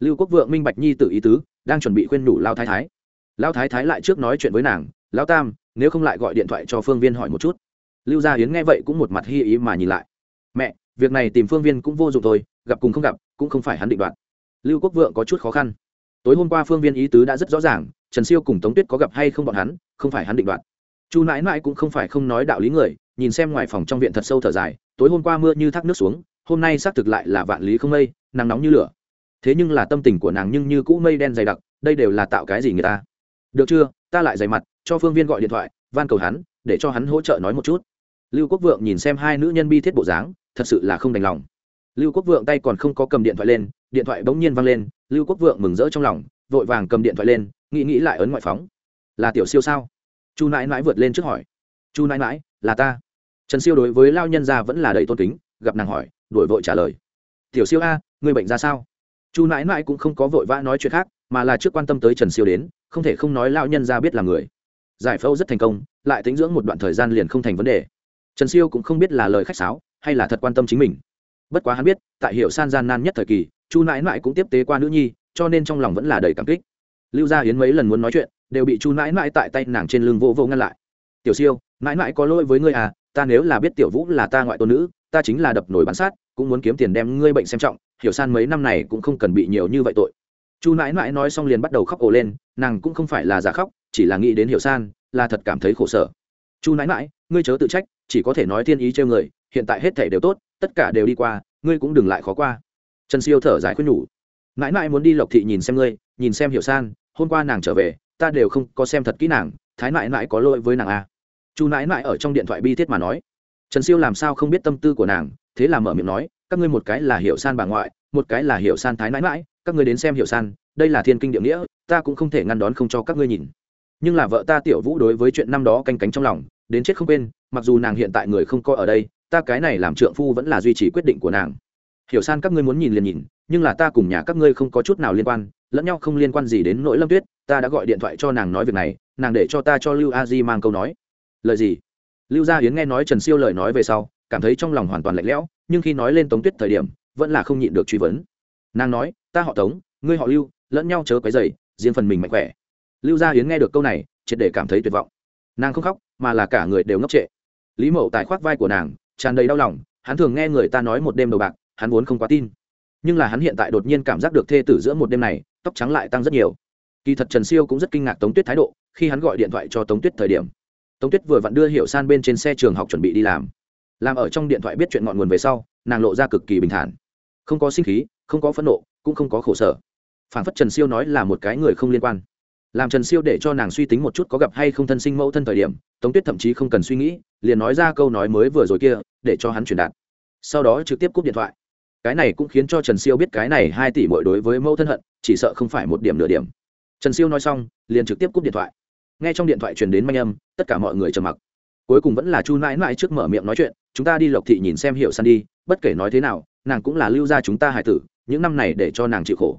Lưu quốc vượng minh bạch nhi tự ý tứ, đang chuẩn bị khuyên nhủ lao thái thái. Lao thái thái lại trước nói chuyện với nàng lao tam, nếu không lại gọi điện thoại cho phương viên hỏi một chút. Lưu gia hiến nghe vậy cũng một mặt hy ý mà nhìn lại. Mẹ, việc này tìm phương viên cũng vô dụng thôi, gặp cùng không gặp, cũng không phải hắn định đoạt. Lưu quốc vượng có chút khó khăn tối hôm qua phương viên ý tứ đã rất rõ ràng, trần siêu cùng tống tuyết có gặp hay không bọn hắn, không phải hắn định đoạt. Chu nãi mãi cũng không phải không nói đạo lý người, nhìn xem ngoài phòng trong viện thật sâu thở dài, tối hôm qua mưa như thác nước xuống, hôm nay xác thực lại là vạn lý không mây, nắng nóng như lửa. Thế nhưng là tâm tình của nàng nhưng như cũ mây đen dày đặc, đây đều là tạo cái gì người ta? Được chưa, ta lại dày mặt, cho phương viên gọi điện thoại, van cầu hắn, để cho hắn hỗ trợ nói một chút. Lưu quốc vượng nhìn xem hai nữ nhân bi thiết bộ dáng, thật sự là không đành lòng lưu quốc vượng tay còn không có cầm điện thoại lên, điện thoại bỗng nhiên văng lên, lưu quốc vượng mừng rỡ trong lòng, vội vàng cầm điện thoại lên, nghĩ nghĩ lại ấn ngoại phóng. Là tiểu siêu sao? Chu nãi nãi vượt lên trước hỏi. Chu nãi nãi, là ta. Trần siêu đối với lao nhân gia vẫn là đầy tôn kính, gặp nàng hỏi, đổi vội trả lời. Tiểu siêu a người bệnh ra sao? Chu nãi nãi cũng không có vội vã nói chuyện khác, mà là trước quan tâm tới trần siêu đến, không thể không nói lao nhân gia biết là người. Giải phẫu rất thành công, lại tính dưỡng một đoạn thời gian liền không thành vấn đề. Trần siêu cũng không biết là lời khách sáo, hay là thật quan tâm chính mình bất quá hắn biết, tại hiệu san gian nan nhất thời kỳ, chu nãi nãi cũng tiếp tế qua nữ nhi, cho nên trong lòng vẫn là đầy cảm kích. Lưu gia hiến mấy lần muốn nói chuyện, đều bị chu nãi nãi tại tay nàng trên lưng vô vô ngăn lại. Tiểu siêu, nãi nãi có lỗi với ngươi à ta nếu là biết tiểu vũ là ta ngoại tôn nữ, ta chính là đập nổi bán sát, cũng muốn kiếm tiền đem ngươi bệnh xem trọng, hiểu san mấy năm này cũng không cần bị nhiều như vậy tội. Chu nãi nãi nói xong liền bắt đầu khóc ồ lên, nàng cũng không phải là giả khóc, chỉ là nghĩ đến hiểu san, là thật cảm thấy khổ sở. Chu nãi nãi, ngươi chớ tự trách, chỉ có thể nói thiên ý trêu người, hiện tại hết thể đều tốt tất cả đều đi qua, ngươi cũng đừng lại khó qua. Trần siêu thở dài khuyên nhủ. Mãi mãi muốn đi lộc thị nhìn xem ngươi, nhìn xem hiểu san, hôm qua nàng trở về, ta đều không có xem thật kỹ nàng, thái mãi mãi có lỗi với nàng a à. chu mãi mãi ở trong điện thoại bi thiết mà nói. Trần siêu làm sao không biết tâm tư của nàng, thế là mở miệng nói, các ngươi một cái là hiểu san bà ngoại, một cái là hiểu san thái mãi mãi, các ngươi đến xem hiểu san, đây là thiên kinh địa nghĩa, ta cũng không thể ngăn đón không cho các ngươi nhìn. Nhưng là vợ ta tiểu vũ đối với chuyện năm đó canh cánh trong lòng, đến chết không quên, mặc dù nàng hiện tại người không coi ở đây ta cái này làm trượng phu vẫn là duy trì quyết định của nàng. Hiểu san, các ngươi muốn nhìn liền nhìn, nhưng là ta cùng nhà các ngươi không có chút nào liên quan, lẫn nhau không liên quan gì đến nỗi lâm tuyết, ta đã gọi điện thoại cho nàng nói việc này, nàng để cho ta cho lưu a di mang câu nói. Lời gì? Lưu gia hiến nghe nói trần siêu lời nói về sau, cảm thấy trong lòng hoàn toàn lạnh lẽo, nhưng khi nói lên tống tuyết thời điểm, vẫn là không nhịn được truy vấn. Nàng nói, ta họ tống, ngươi họ lưu, lẫn nhau chớ cái dày riêng phần mình mạnh khỏe. Lưu gia hiến nghe được câu này, triệt để cảm thấy tuyệt vọng. Nàng không khóc, mà là cả người đều ngốc trệ. Lý mậu tài khoác vai của nàng tràn đầy đau lòng, hắn thường nghe người ta nói một đêm đầu bạc, hắn vốn không quá tin. Nhưng là hắn hiện tại đột nhiên cảm giác được thê tử giữa một đêm này, tóc trắng lại tăng rất nhiều. Kỳ thật trần siêu cũng rất kinh ngạc tống tuyết thái độ, khi hắn gọi điện thoại cho tống tuyết thời điểm. Tống tuyết vừa vặn đưa hiệu san bên trên xe trường học chuẩn bị đi làm. Làm ở trong điện thoại biết chuyện ngọn nguồn về sau, nàng lộ ra cực kỳ bình thản. Không có sinh khí, không có phẫn nộ, cũng không có khổ sở. Phản phất trần siêu nói là một cái người không liên quan làm trần siêu để cho nàng suy tính một chút có gặp hay không thân sinh mẫu thân thời điểm, tống tuyết thậm chí không cần suy nghĩ, liền nói ra câu nói mới vừa rồi kia, để cho hắn truyền đạt. Sau đó trực tiếp cúp điện thoại. Cái này cũng khiến cho trần siêu biết cái này hai tỷ mỗi đối với mẫu thân hận, chỉ sợ không phải một điểm nửa điểm. Trần siêu nói xong, liền trực tiếp cúp điện thoại. Nghe trong điện thoại truyền đến manh âm, tất cả mọi người trầm mặc. Cuối cùng vẫn là chu mãi mãi trước mở miệng nói chuyện, chúng ta đi lộc thị nhìn xem hiệu san đi, bất kể nói thế nào, nàng cũng là lưu gia chúng ta hài tử, những năm này để cho nàng chịu khổ.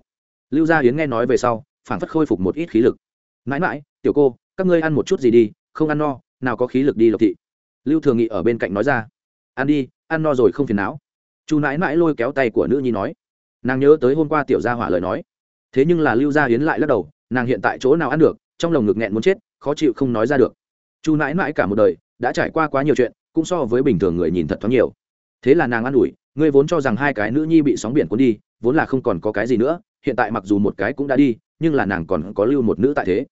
Lưu gia hiến nghe nói về sau phản phất khôi phục một ít khí lực. Mãi mãi, tiểu cô, các ngươi ăn một chút gì đi, không ăn no, nào có khí lực đi lộc thị. Lưu thường nghị ở bên cạnh nói ra. Ăn đi, ăn no rồi không phiền não. Chu nãi mãi lôi kéo tay của nữ nhi nói. Nàng nhớ tới hôm qua tiểu gia hỏa lời nói. Thế nhưng là lưu gia hiến lại lắc đầu, nàng hiện tại chỗ nào ăn được, trong lồng ngực nghẹn muốn chết, khó chịu không nói ra được. Chu nãi mãi cả một đời đã trải qua quá nhiều chuyện, cũng so với bình thường người nhìn thật thoáng nhiều. Thế là nàng ăn ủi, ngươi vốn cho rằng hai cái nữ nhi bị sóng biển cuốn đi, vốn là không còn có cái gì nữa, hiện tại mặc dù một cái cũng đã đi nhưng là nàng còn có lưu một nữ tại thế.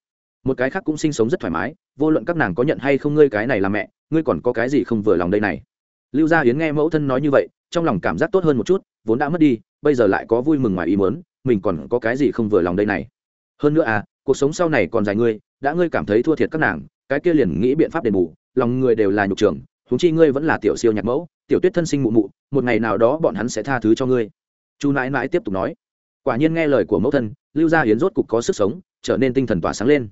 Một cái khác cũng sinh sống rất thoải mái, vô luận các nàng có nhận hay không ngươi cái này là mẹ, ngươi còn có cái gì không vừa lòng đây này. Lưu gia hiến nghe mẫu thân nói như vậy, trong lòng cảm giác tốt hơn một chút, vốn đã mất đi, bây giờ lại có vui mừng ngoài ý mớn mình còn có cái gì không vừa lòng đây này. Hơn nữa à cuộc sống sau này còn dài ngươi, đã ngươi cảm thấy thua thiệt các nàng, cái kia liền nghĩ biện pháp đền bù, lòng người đều là nhục trường huống chi ngươi vẫn là tiểu siêu nhạc mẫu, tiểu tuyết thân sinh mụ mụ, một ngày nào đó bọn hắn sẽ tha thứ cho ngươi. Chu nãi nãi tiếp tục nói quả nhiên nghe lời của mẫu thân, lưu gia hiến rốt cục có sức sống, trở nên tinh thần tỏa sáng lên.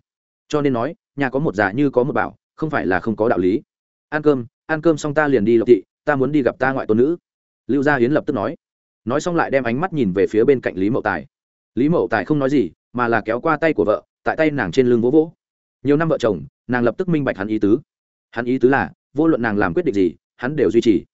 Cho nên nói, nhà có một già như có một bảo, không phải là không có đạo lý. Ăn cơm ăn cơm xong ta liền đi lộc thị, ta muốn đi gặp ta ngoại tôn nữ. Lưu gia hiến lập tức nói. Nói xong lại đem ánh mắt nhìn về phía bên cạnh lý mậu tài. Lý mậu tài không nói gì, mà là kéo qua tay của vợ, tại tay nàng trên lưng vỗ vỗ. Nhiều năm vợ chồng, nàng lập tức minh bạch hắn ý tứ. Hắn ý tứ là, vô luận nàng làm quyết định gì, hắn đều duy trì.